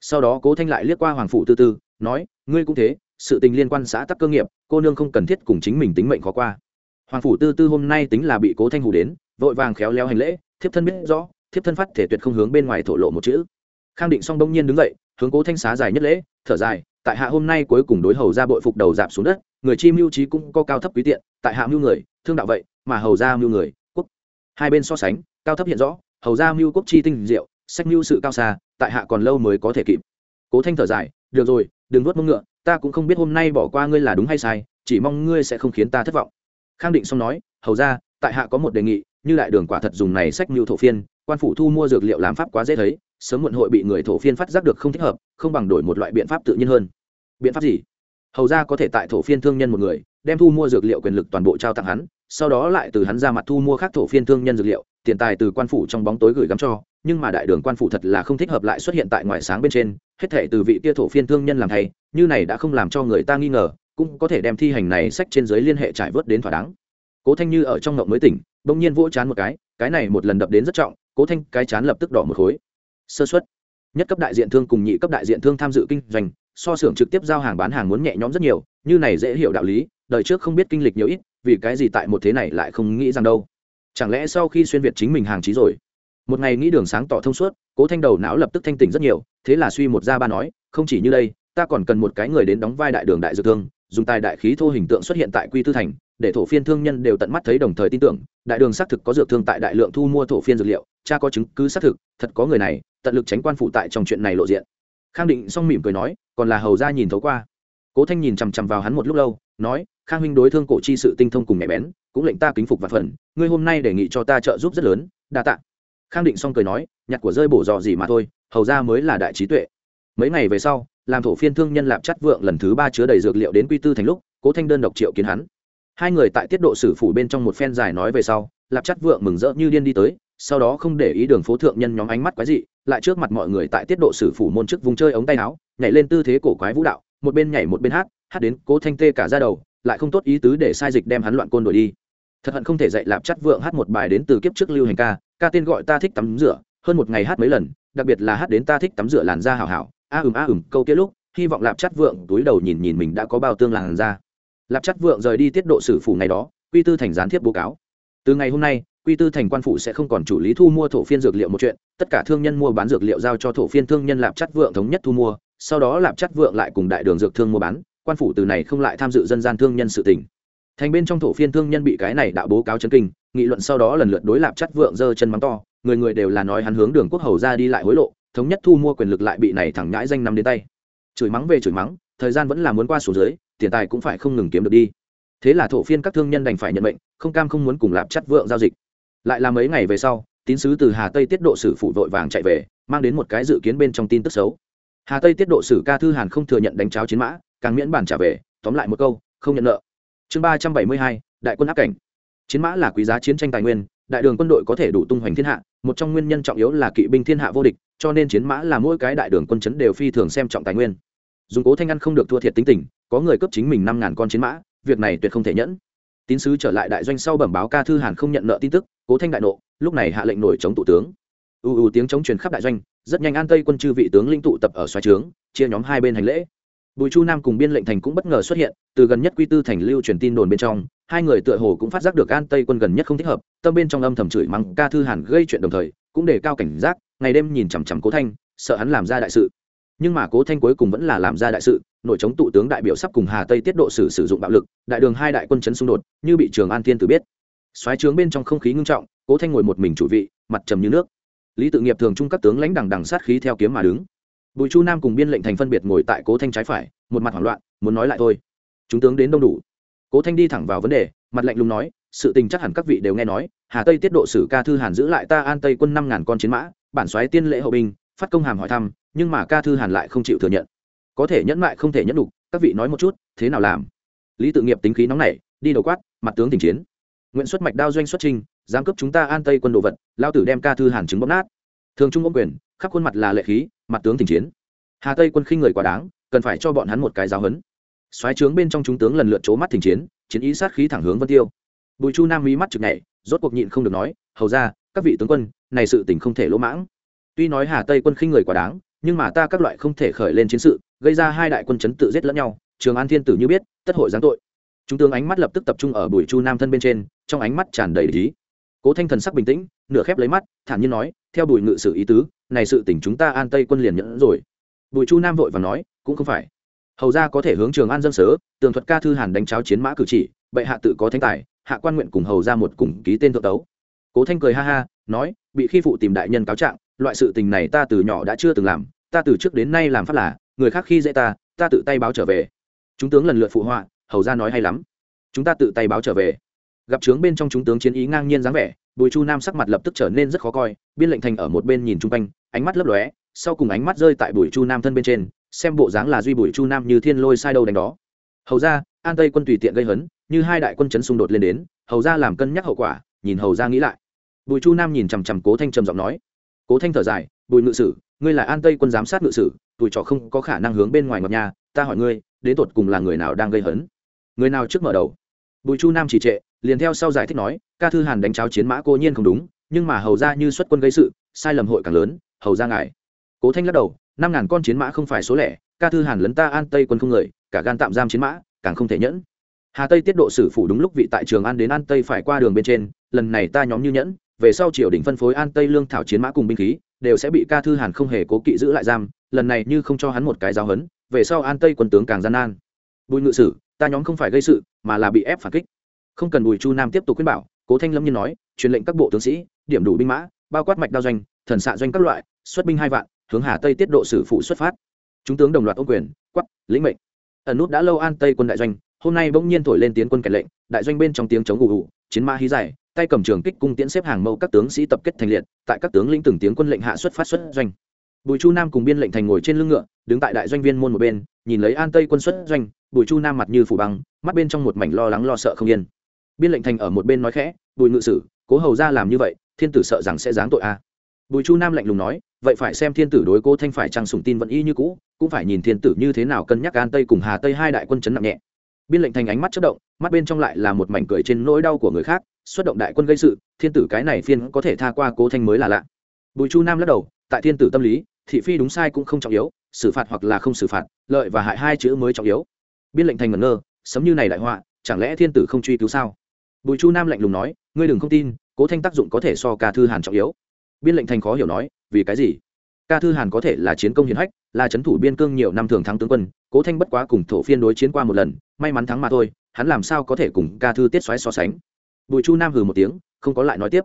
Speaker 1: Sau đó cố thanh lại liếc qua hoàng phủ tư tư, nói, ngươi cũng thế, sự tình liên quan xã tắc cơ nghiệp, cô nương không cần thiết cùng chính mình tính mệnh khó qua. Hoàng phủ tư tư hôm nay tính là bị cố thanh hủ đến, vội vàng khéo léo hành lễ, thiếp thân biết rõ, thiếp thân phát thể tuyệt không hướng bên ngoài thổ lộ một chữ khang định xong đông nhiên đứng dậy, hướng cố thanh xá dài nhất lễ, thở dài, tại hạ hôm nay cuối cùng đối hầu ra bội phục đầu dạp xuống đất, người chi mưu trí cũng có cao thấp quý tiện, tại hạ mưu người, thương đạo vậy, mà hầu ra mưu người, quốc. Hai bên so sánh, cao thấp hiện rõ, hầu ra mưu quốc chi tinh diệu, sách mưu sự cao xa, tại hạ còn lâu mới có thể kịp. Cố thanh thở dài, được rồi, đừng nuốt mông ngựa, ta cũng không biết hôm nay bỏ qua ngươi là đúng hay sai, chỉ mong ngươi sẽ không khiến ta thất vọng. Khang định xong nói, hầu ra, tại hạ có một đề nghị, như đại đường quả thật dùng này sách mưu thổ phiên, quan phủ thu mua dược liệu làm pháp quá dễ thấy sớm muộn hội bị người thổ phiên phát giác được không thích hợp, không bằng đổi một loại biện pháp tự nhiên hơn. Biện pháp gì? Hầu ra có thể tại thổ phiên thương nhân một người, đem thu mua dược liệu quyền lực toàn bộ trao tặng hắn, sau đó lại từ hắn ra mặt thu mua khác thổ phiên thương nhân dược liệu, tiền tài từ quan phủ trong bóng tối gửi gắm cho, nhưng mà đại đường quan phủ thật là không thích hợp lại xuất hiện tại ngoài sáng bên trên, hết thể từ vị kia thổ phiên thương nhân làm thay, như này đã không làm cho người ta nghi ngờ, cũng có thể đem thi hành này sách trên giới liên hệ trải vớt đến thỏa đáng. Cố thanh như ở trong ngộng mới tỉnh, bỗng nhiên vỗ chán một cái cái này một lần đập đến rất trọng, cố thanh, cái chán lập tức đỏ một khối sơ xuất nhất cấp đại diện thương cùng nhị cấp đại diện thương tham dự kinh doanh, so xưởng trực tiếp giao hàng bán hàng muốn nhẹ nhõm rất nhiều, như này dễ hiểu đạo lý, đời trước không biết kinh lịch nhiều ít, vì cái gì tại một thế này lại không nghĩ rằng đâu. Chẳng lẽ sau khi xuyên việt chính mình hàng trí rồi? Một ngày nghĩ đường sáng tỏ thông suốt, cố thanh đầu não lập tức thanh tỉnh rất nhiều, thế là suy một ra ba nói, không chỉ như đây, ta còn cần một cái người đến đóng vai đại đường đại dược thương, dùng tài đại khí thô hình tượng xuất hiện tại quy tư thành để thổ phiên thương nhân đều tận mắt thấy đồng thời tin tưởng, đại đường xác thực có dược thương tại đại lượng thu mua thổ phiên dược liệu, cha có chứng cứ xác thực, thật có người này, tận lực tránh quan phụ tại trong chuyện này lộ diện. Khang định xong mỉm cười nói, còn là hầu ra nhìn thấu qua. Cố thanh nhìn chằm chằm vào hắn một lúc lâu, nói, khang huynh đối thương cổ chi sự tinh thông cùng mẹ bén, cũng lệnh ta kính phục và phần, ngươi hôm nay đề nghị cho ta trợ giúp rất lớn, đa tạ. Khang định xong cười nói, nhặt của rơi bổ dò gì mà thôi, hầu ra mới là đại trí tuệ. Mấy ngày về sau, làm thổ phiên thương nhân lạp chắt vượng lần thứ ba chứa đầy dược liệu đến quy tư thành lúc, cố thanh đơn độc triệu kiến hắn hai người tại tiết độ sử phủ bên trong một phen dài nói về sau, lạp chắt vượng mừng rỡ như điên đi tới, sau đó không để ý đường phố thượng nhân nhóm ánh mắt quái dị, lại trước mặt mọi người tại tiết độ sử phủ môn trước vùng chơi ống tay áo, nhảy lên tư thế cổ quái vũ đạo, một bên nhảy một bên hát hát đến cố thanh tê cả ra đầu, lại không tốt ý tứ để sai dịch đem hắn loạn côn đổi đi. Thật hận không thể dạy lạp chắt vượng hát một bài đến từ kiếp trước lưu hành ca ca tên gọi ta thích tắm rửa, hơn một ngày hát mấy lần, đặc biệt là hát đến ta thích tắm rửa làn da hào hảo, a ừm a ừm, câu kia lúc, hy vọng lạp chắt vượng túi đầu nhìn nhìn mình đã có bao tương làn da lạp chắt vượng rời đi tiết độ sử phủ ngày đó, quy tư thành gián tiếp bố cáo. Từ ngày hôm nay, quy tư thành quan phủ sẽ không còn chủ lý thu mua thổ phiên dược liệu một chuyện, tất cả thương nhân mua bán dược liệu giao cho thổ phiên thương nhân lạp chắt vượng thống nhất thu mua, sau đó lạp chắt vượng lại cùng đại đường dược thương mua bán, quan phủ từ này không lại tham dự dân gian thương nhân sự tỉnh thành bên trong thổ phiên thương nhân bị cái này đạo bố cáo chấn kinh, nghị luận sau đó lần lượt đối lạp chắt vượng giơ chân mắng to, người người đều là nói hắn hướng đường quốc hầu ra đi lại hối lộ, thống nhất thu mua quyền lực lại bị này thẳng nhãi danh năm đến tay. Chửi mắng về chửi mắng, thời gian vẫn là muốn qua số dưới tiền tài cũng phải không ngừng kiếm được đi. Thế là thổ phiên các thương nhân đành phải nhận mệnh, không cam không muốn cùng lạp chắt vượng giao dịch. Lại là mấy ngày về sau, tín sứ từ hà tây tiết độ sử phụ vội vàng chạy về, mang đến một cái dự kiến bên trong tin tức xấu. Hà tây tiết độ sử ca thư hàn không thừa nhận đánh cháo chiến mã, càng miễn bản trả về, tóm lại một câu, không nhận nợ. Chương ba trăm bảy mươi hai, đại quân áp cảnh. Chiến mã là quý giá chiến tranh tài nguyên, đại đường quân đội có thể đủ tung hoành thiên hạ, một trong nguyên nhân trọng yếu là kỵ binh thiên hạ vô địch, cho nên chiến mã là mỗi cái đại đường quân chấn đều phi thường xem trọng tài nguyên dùng cố thanh ăn không được thua thiệt tính tình, có người cấp chính mình năm ngàn con chiến mã, việc này tuyệt không thể nhẫn. Tín sứ trở lại đại doanh sau bẩm báo ca thư hàn không nhận nợ tin tức, cố thanh đại nộ, lúc này hạ lệnh nổi chống Tụ tướng. U u tiếng chống truyền khắp đại doanh, rất nhanh an tây quân chư vị tướng linh tụ tập ở xoáy trướng, chia nhóm hai bên hành lễ. Bùi chu nam cùng biên lệnh thành cũng bất ngờ xuất hiện, từ gần nhất quy tư thành lưu truyền tin đồn bên trong, hai người tựa hồ cũng phát giác được an tây quân gần nhất không thích hợp, tâm bên trong âm thầm chửi mắng ca thư hàn gây chuyện đồng thời, cũng để cao cảnh giác, ngày đêm nhìn chằm chằm cố thanh, sợ hắn làm ra đại sự nhưng mà cố thanh cuối cùng vẫn là làm ra đại sự, nội chống tụ tướng đại biểu sắp cùng hà tây tiết độ sử sử dụng bạo lực, đại đường hai đại quân chấn xung đột, như bị trường an thiên tử biết. Xoáy trướng bên trong không khí ngưng trọng, cố thanh ngồi một mình chủ vị, mặt trầm như nước. Lý tự nghiệp thường trung các tướng lãnh đằng đằng sát khí theo kiếm mà đứng. Bùi chu nam cùng biên lệnh thành phân biệt ngồi tại cố thanh trái phải, một mặt hoảng loạn, muốn nói lại thôi. Chúng tướng đến đông đủ. Cố thanh đi thẳng vào vấn đề, mặt lạnh lùng nói, sự tình chắc hẳn các vị đều nghe nói, hà tây tiết độ sử ca thư hàn giữ lại ta an tây quân năm ngàn con chiến mã, bản xoáy tiên lễ hậu binh phát công hàm hỏi thăm, nhưng mà ca thư hàn lại không chịu thừa nhận. Có thể nhẫn mại không thể nhẫn đục, các vị nói một chút, thế nào làm? Lý tự nghiệp tính khí nóng nảy, đi đầu quát, mặt tướng tình chiến. Nguyện xuất mạch đao doanh xuất trình giám cấp chúng ta an tây quân đồ vật, lao tử đem ca thư hàn chứng bóp nát. Thường trung ôm quyền, khắp khuôn mặt là lệ khí, mặt tướng tình chiến. Hà tây quân khinh người quá đáng, cần phải cho bọn hắn một cái giáo hấn xoáy trướng bên trong chúng tướng lần lượt c mắt tình chiến chiến ý sát khí thẳng hướng vân tiêu. Bùi chu nam mí mắt chực nhảy, rốt cuộc nhịn không được nói, hầu ra các vị tướng quân, này sự tình không thể lỗ mãng tuy nói hà tây quân khinh người quá đáng, nhưng mà ta các loại không thể khởi lên chiến sự, gây ra hai đại quân chấn tự giết lẫn nhau, trường an thiên tử như biết, tất hội giáng tội. Chúng tướng ánh mắt lập tức tập trung ở bùi chu nam thân bên trên, trong ánh mắt tràn đầy lý cố thanh thần sắc bình tĩnh, nửa khép lấy mắt, thản nhiên nói, theo bùi ngự sử ý tứ, này sự tỉnh chúng ta an tây quân liền nhẫn rồi. Bùi chu nam vội và nói, cũng không phải. Hầu ra có thể hướng trường an dân sớ, tường thuật ca thư hàn đánh cháo chiến mã cử chỉ, bệ hạ tự có thánh tài, hạ quan nguyện cùng hầu ra một cùng ký tên thượng tấu. Cố thanh cười ha ha, nói, bị khi phụ tìm đại nhân cáo trạng loại sự tình này ta từ nhỏ đã chưa từng làm, ta từ trước đến nay làm pháp là, người khác khi dễ ta ta tự tay báo trở về. Chúng tướng lần lượt phụ họa, hầu ra nói hay lắm. Chúng ta tự tay báo trở về. Gặp trướng bên trong chúng tướng chiến ý ngang nhiên dáng vẻ, bùi chu nam sắc mặt lập tức trở nên rất khó coi, biên lệnh thành ở một bên nhìn chung quanh, ánh mắt lấp lóe, sau cùng ánh mắt rơi tại bùi chu nam thân bên trên, xem bộ dáng là duy bùi chu nam như thiên lôi sai đâu đánh đó. Hầu ra, an tây quân tùy tiện gây hấn, như hai đại quân chấn xung đột lên đến, hầu ra làm cân nhắc hậu quả, nhìn hầu ra nghĩ lại. Bùi chu nam nhìn chằm chằm cố thanh trầm giọng nói cố thanh thở dài, bùi ngự sử, ngươi là an tây quân giám sát ngự sử, tuổi trò không có khả năng hướng bên ngoài ngọc nhà, ta hỏi ngươi, đến tột cùng là người nào đang gây hấn? Người nào trước mở đầu? Bùi chu nam chỉ trệ, liền theo sau giải thích nói, ca thư hàn đánh cháo chiến mã cô nhiên không đúng, nhưng mà hầu ra như xuất quân gây sự, sai lầm hội càng lớn, hầu ra ngài cố thanh lắc đầu, năm ngàn con chiến mã không phải số lẻ, ca thư hàn lấn ta an tây quân không người, cả gan tạm giam chiến mã, càng không thể nhẫn. Hà tây tiết độ sử phủ đúng lúc vị tại trường an đến an tây phải qua đường bên trên, lần này ta nhóm như nhẫn về sau triều đình phân phối an tây lương thảo chiến mã cùng binh khí, đều sẽ bị ca thư hàn không hề cố kỵ giữ lại giam, lần này như không cho hắn một cái giáo hấn về sau an tây quân tướng càng gian nan. Bùi ngự sử, ta nhóm không phải gây sự, mà là bị ép phản kích. Không cần bùi chu nam tiếp tục khuyên bảo, cố thanh lâm nhiên nói, truyền lệnh các bộ tướng sĩ, điểm đủ binh mã, bao quát mạch đao doanh, thần xạ doanh các loại, xuất binh hai vạn, hướng hà tây tiết độ sử phụ xuất phát. Chúng tướng đồng loạt ô quyền quắp lĩnh mệnh. Ẩn nút đã lâu an tây quân đại doanh, hôm nay bỗng nhiên thổi lên tiến quân kẻ lệnh, đại doanh bên trong tiếng chống gù gù chiến mã hí dài tay cầm trường kích cung tiễn xếp hàng mâu các tướng sĩ tập kết thành liệt, tại các tướng lĩnh từng tiếng quân lệnh hạ xuất phát xuất doanh. Bùi chu nam cùng biên lệnh thành ngồi trên lưng ngựa, đứng tại đại doanh viên môn một bên, nhìn lấy an tây quân xuất doanh, bùi chu nam mặt như phủ băng, mắt bên trong một mảnh lo lắng lo sợ không yên. Biên lệnh thành ở một bên nói khẽ, bùi ngự sử, cố hầu ra làm như vậy, thiên tử sợ rằng sẽ giáng tội a. Bùi chu nam lạnh lùng nói, vậy phải xem thiên tử đối cố thanh phải trăng sùng tin vẫn y như cũ, cũng phải nhìn thiên tử như thế nào cân nhắc an tây cùng hà tây hai đại quân chấn nặng nhẹ. Biên lệnh thành ánh mắt chất động, mắt bên trong lại là một mảnh cười trên nỗi đau của người khác xuất động đại quân gây sự, thiên tử cái này phiên có thể tha qua cố thanh mới là lạ. Bùi chu nam lắc đầu, tại thiên tử tâm lý, thị phi đúng sai cũng không trọng yếu, xử phạt hoặc là không xử phạt, lợi và hại hai chữ mới trọng yếu. Biên lệnh thành ngẩn ngơ, sấm như này đại họa, chẳng lẽ thiên tử không truy cứu sao? Bùi chu nam lạnh lùng nói, ngươi đừng không tin, cố thanh tác dụng có thể so ca thư hàn trọng yếu. Biên lệnh thành khó hiểu nói, vì cái gì? Ca thư hàn có thể là chiến công hiển hách, là c h ấ n thủ biên cương nhiều năm thường thắng tướng quân, cố thanh bất quá cùng thổ phiên đối chiến qua một lần, may mắn thắng mà thôi, hắn làm sao có thể cùng ca thư tiết xoáy so sánh? Bùi chu nam hừ một tiếng, không có lại nói tiếp.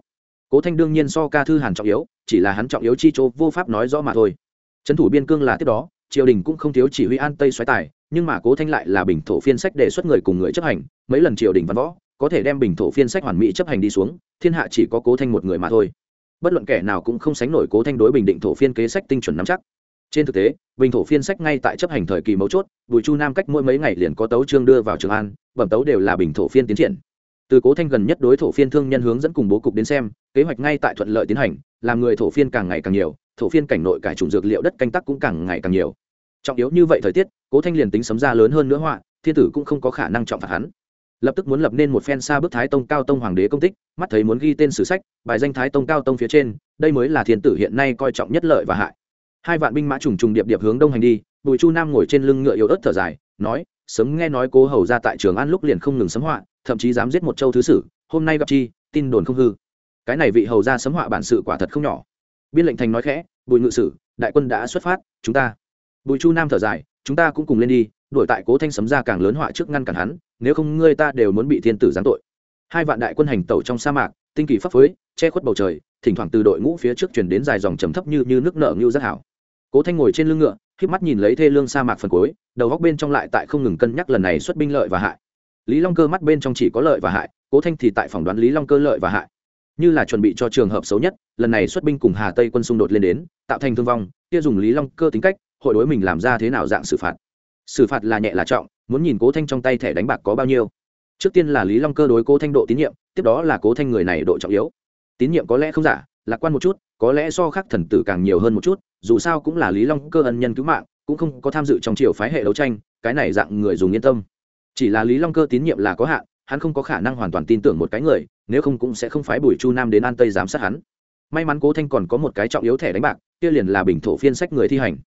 Speaker 1: Cố thanh đương nhiên so ca thư hàn trọng yếu, chỉ là hắn trọng yếu chi chỗ vô pháp nói rõ mà thôi. Trấn thủ biên cương là tiếp đó, triều đình cũng không thiếu chỉ huy an tây xoáy tài, nhưng mà cố thanh lại là bình thổ phiên sách đề xuất người cùng người chấp hành, mấy lần triều đình văn võ, có thể đem bình thổ phiên sách hoàn mỹ chấp hành đi xuống, thiên hạ chỉ có cố thanh một người mà thôi. Bất luận kẻ nào cũng không sánh nổi cố thanh đối bình định thổ phiên kế sách tinh chuẩn nắm chắc. Trên thực tế, bình thổ phiên sách ngay tại chấp hành thời kỳ mấu chốt, bùi chu nam cách mỗi mấy ngày liền có tấu trương đưa vào trường an, bẩm tấu đều là bình thổ phiên tiến triển từ cố thanh gần nhất đối thổ phiên thương nhân hướng dẫn cùng bố cục đến xem, kế hoạch ngay tại thuận lợi tiến hành, làm người thổ phiên càng ngày càng nhiều, thổ phiên cảnh nội cải trùng dược liệu đất canh tác cũng càng ngày càng nhiều. Trọng yếu như vậy thời tiết, cố thanh liền tính sấm ra lớn hơn nữa họa, thiên tử cũng không có khả năng trọng phạt hắn. Lập tức muốn lập nên một phen xa bước thái tông cao tông hoàng đế công tích, mắt thấy muốn ghi tên sử sách, bài danh thái tông cao tông phía trên, đây mới là thiên tử hiện nay coi trọng nhất lợi và hại. Hai vạn binh mã trùng trùng điệp điệp hướng đông hành đi, bùi chu nam ngồi trên lưng ngựa yếu ớt thở dài, nói, sớm nghe nói cố hầu ra tại trường an lúc liền không ngừng sấm họa thậm chí dám giết một châu thứ sử, hôm nay gặp chi, tin đồn không hư. Cái này vị hầu ra sấm họa bản sự quả thật không nhỏ. Biên lệnh thành nói khẽ, bùi ngự sử, đại quân đã xuất phát, chúng ta bùi chu nam thở dài, chúng ta cũng cùng lên đi đổi tại cố thanh sấm ra càng lớn họa trước ngăn cản hắn, nếu không ngươi ta đều muốn bị thiên tử giáng tội. Hai vạn đại quân hành tẩu trong sa mạc, tinh kỳ pháp phối che khuất bầu trời, thỉnh thoảng từ đội ngũ phía trước chuyển đến dài dòng trầm thấp như như nước nợ như rất hảo. Cố thanh ngồi trên lưng ngựa k mắt nhìn lấy thê lương sa mạc phần cuối, đầu góc bên trong lại tại không ngừng cân nhắc lần này xuất binh lợi và hại lý long cơ mắt bên trong chỉ có lợi và hại, cố thanh thì tại phỏng đoán lý long cơ lợi và hại. Như là chuẩn bị cho trường hợp xấu nhất, lần này xuất binh cùng hà tây quân xung đột lên đến, tạo thành thương vong, kia dùng lý long cơ tính cách, hội đối mình làm ra thế nào dạng xử phạt? Xử phạt là nhẹ là trọng, muốn nhìn cố thanh trong tay thẻ đánh bạc có bao nhiêu. Trước tiên là lý long cơ đối cố thanh độ tín nhiệm, tiếp đó là cố thanh người này độ trọng yếu. Tín nhiệm có lẽ không giả, lạc quan một chút, có lẽ so khác thần tử càng nhiều hơn một chút, dù sao cũng là lý long cơ ân nhân cứu mạng, cũng không có tham dự trong triều phái hệ đấu tranh, cái này dạng người dùng yên tâm chỉ là lý long cơ tín nhiệm là có hạn, hắn không có khả năng hoàn toàn tin tưởng một cái người, nếu không cũng sẽ không phái bùi chu nam đến an tây giám sát hắn. May mắn cố thanh còn có một cái trọng yếu thẻ đánh bạc, kia liền là bình thổ phiên sách người thi hành.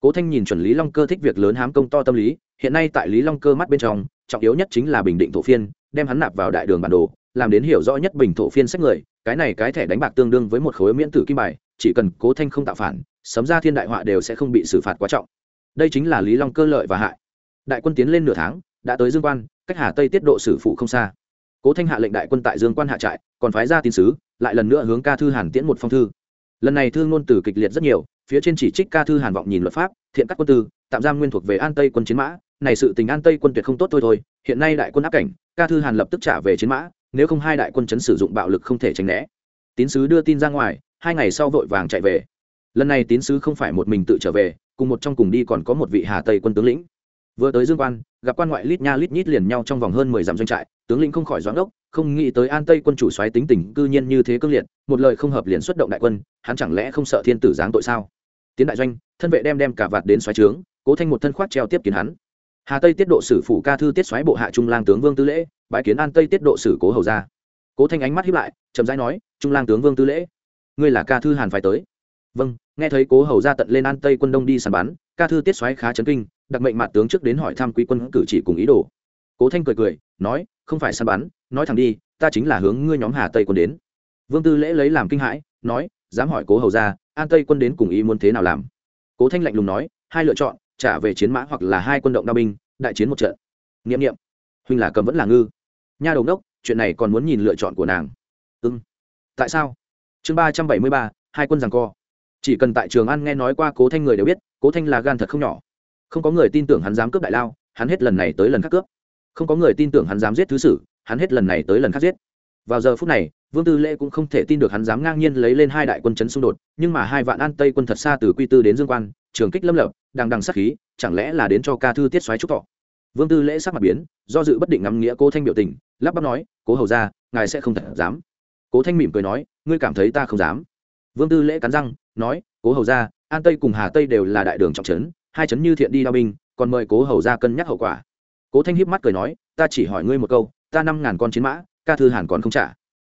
Speaker 1: Cố thanh nhìn chuẩn lý long cơ thích việc lớn hám công to tâm lý, hiện nay tại lý long cơ mắt bên trong, trọng yếu nhất chính là bình định thổ phiên, đem hắn nạp vào đại đường bản đồ, làm đến hiểu rõ nhất bình thổ phiên sách người, cái này cái thẻ đánh bạc tương đương với một khối miễn tử kim bài, chỉ cần cố thanh không tạo phản, sấm ra thiên đại họa đều sẽ không bị xử phạt quá trọng. Đây chính là lý long cơ lợi và hại. Đại quân tiến lên nửa tháng đã tới dương quan, cách hà tây tiết độ sử phụ không xa. Cố thanh hạ lệnh đại quân tại dương quan hạ trại, còn phái ra tin sứ, lại lần nữa hướng ca thư hàn tiễn một phong thư. Lần này thư ngôn từ kịch liệt rất nhiều, phía trên chỉ trích ca thư hàn vọng nhìn luật pháp, thiện các quân tư, tạm giam nguyên thuộc về an tây quân chiến mã. Này sự tình an tây quân tuyệt không tốt thôi thôi, hiện nay đại quân áp cảnh, ca thư hàn lập tức trả về chiến mã, nếu không hai đại quân chấn sử dụng bạo lực không thể tránh né. Tín sứ đưa tin ra ngoài, hai ngày sau vội vàng chạy về. Lần này tín sứ không phải một mình tự trở về, cùng một trong cùng đi còn có một vị hà tây quân tướng lĩnh vừa tới dương quan, gặp quan ngoại lít nha lít nhít liền nhau trong vòng hơn mười dặm doanh trại, tướng lĩnh không khỏi doãn ốc, không nghĩ tới an tây quân chủ xoáy tính tình cư nhiên như thế cương liệt, một lời không hợp liền xuất động đại quân, hắn chẳng lẽ không sợ thiên tử giáng tội sao? Tiến đại doanh, thân vệ đem đem cả vạt đến xoáy trướng, cố thanh một thân khoát treo tiếp kiến hắn. Hà tây tiết độ sử phủ ca thư tiết xoáy bộ hạ trung lang tướng vương tư lễ bãi kiến an tây tiết độ sử cố hầu ra cố thanh ánh mắt hiếp lại, chậm rãi nói, trung lang tướng vương tư lễ, ngươi là ca thư hàn phải tới. Vâng nghe thấy cố hầu ra tận lên an tây quân đông đi sàn bán ca thư tiết xoáy khá chấn kinh đặc mệnh mặt tướng trước đến hỏi thăm quý quân cử chỉ cùng ý đồ. Cố thanh cười cười, nói, không phải săn bắn, nói thẳng đi, ta chính là hướng ngươi nhóm hà tây quân đến. Vương tư lễ lấy làm kinh hãi, nói, dám hỏi cố hầu ra an tây quân đến cùng ý muốn thế nào làm? Cố thanh lạnh lùng nói, hai lựa chọn, trả về chiến mã hoặc là hai quân động đao binh, đại chiến một trận. Nghiệm nghiệm huynh là cầm vẫn là ngư. Nha đầu đốc chuyện này còn muốn nhìn lựa chọn của nàng. Ư tại sao? Chương ba trăm bảy mươi ba, hai quân rằng co. Chỉ cần tại trường ăn nghe nói qua cố thanh người đều biết, cố thanh là gan thật không nhỏ không có người tin tưởng hắn dám cướp đại lao, hắn hết lần này tới lần khác cướp. Không có người tin tưởng hắn dám giết thứ sử, hắn hết lần này tới lần khác giết. Vào giờ phút này, vương tư lễ cũng không thể tin được hắn dám ngang nhiên lấy lên hai đại quân chấn xung đột, nhưng mà hai vạn an tây quân thật xa từ quy tư đến dương quan, trường kích lâm lập đang đằng sát khí, chẳng lẽ là đến cho ca thư tiết xoáy trúc thọ? Vương tư lễ sắc mặt biến, do dự bất định ngắm nghĩa cố thanh biểu tình, lắp bắp nói, cố hầu ra ngài sẽ không thật dám. Cố thanh mỉm cười nói, ngươi cảm thấy ta không dám? Vương tư lễ cắn răng, nói, cố hầu ra an tây cùng hà tây đều là đại đường trọng trấn hai chấn như thiện đi đao binh, còn mời cố hầu ra cân nhắc hậu quả. Cố thanh hiếp mắt cười nói, ta chỉ hỏi ngươi một câu, ta năm ngàn con chiến mã, ca thư hàn còn không trả?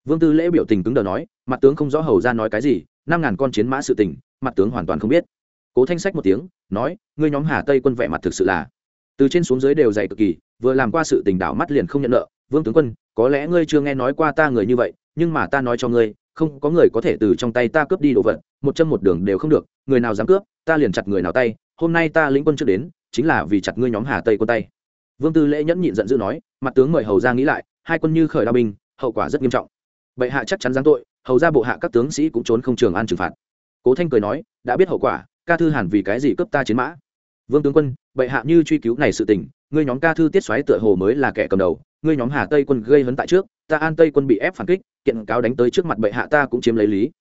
Speaker 1: Vương tư lễ biểu tình cứng đờ nói, mặt tướng không rõ hầu ra nói cái gì, năm ngàn con chiến mã sự tình, mặt tướng hoàn toàn không biết. Cố thanh sách một tiếng, nói, ngươi nhóm hà tây quân vẻ mặt thực sự là. Từ trên xuống dưới đều dày cực kỳ, vừa làm qua sự tình đảo mắt liền không nhận nợ. Vương tướng quân, có lẽ ngươi chưa nghe nói qua ta người như vậy, nhưng mà ta nói cho ngươi, không có người có thể từ trong tay ta cướp đi đồ vật, một chân một đường đều không được, người nào dám cướp, ta liền chặt người nào tay hôm nay ta lĩnh quân trước đến, chính là vì chặt ngươi nhóm hà tây quân tay. Vương tư lễ nhẫn nhịn giận dữ nói, mặt tướng mời hầu ra nghĩ lại, hai quân như khởi đao binh, hậu quả rất nghiêm trọng. Bệ hạ chắc chắn giáng tội, hầu ra bộ hạ các tướng sĩ cũng trốn không trường an trừng phạt. Cố thanh cười nói, đã biết hậu quả, ca thư hẳn vì cái gì cướp ta chiến mã? Vương tướng quân, bệ hạ như truy cứu này sự tình, ngươi nhóm ca thư tiết xoáy tựa hồ mới là kẻ cầm đầu, ngươi nhóm hà tây quân gây hấn tại trước, ta an tây quân bị ép phản kích, kiện cáo đánh tới trước mặt bệ hạ ta cũng chiếm lấy lý.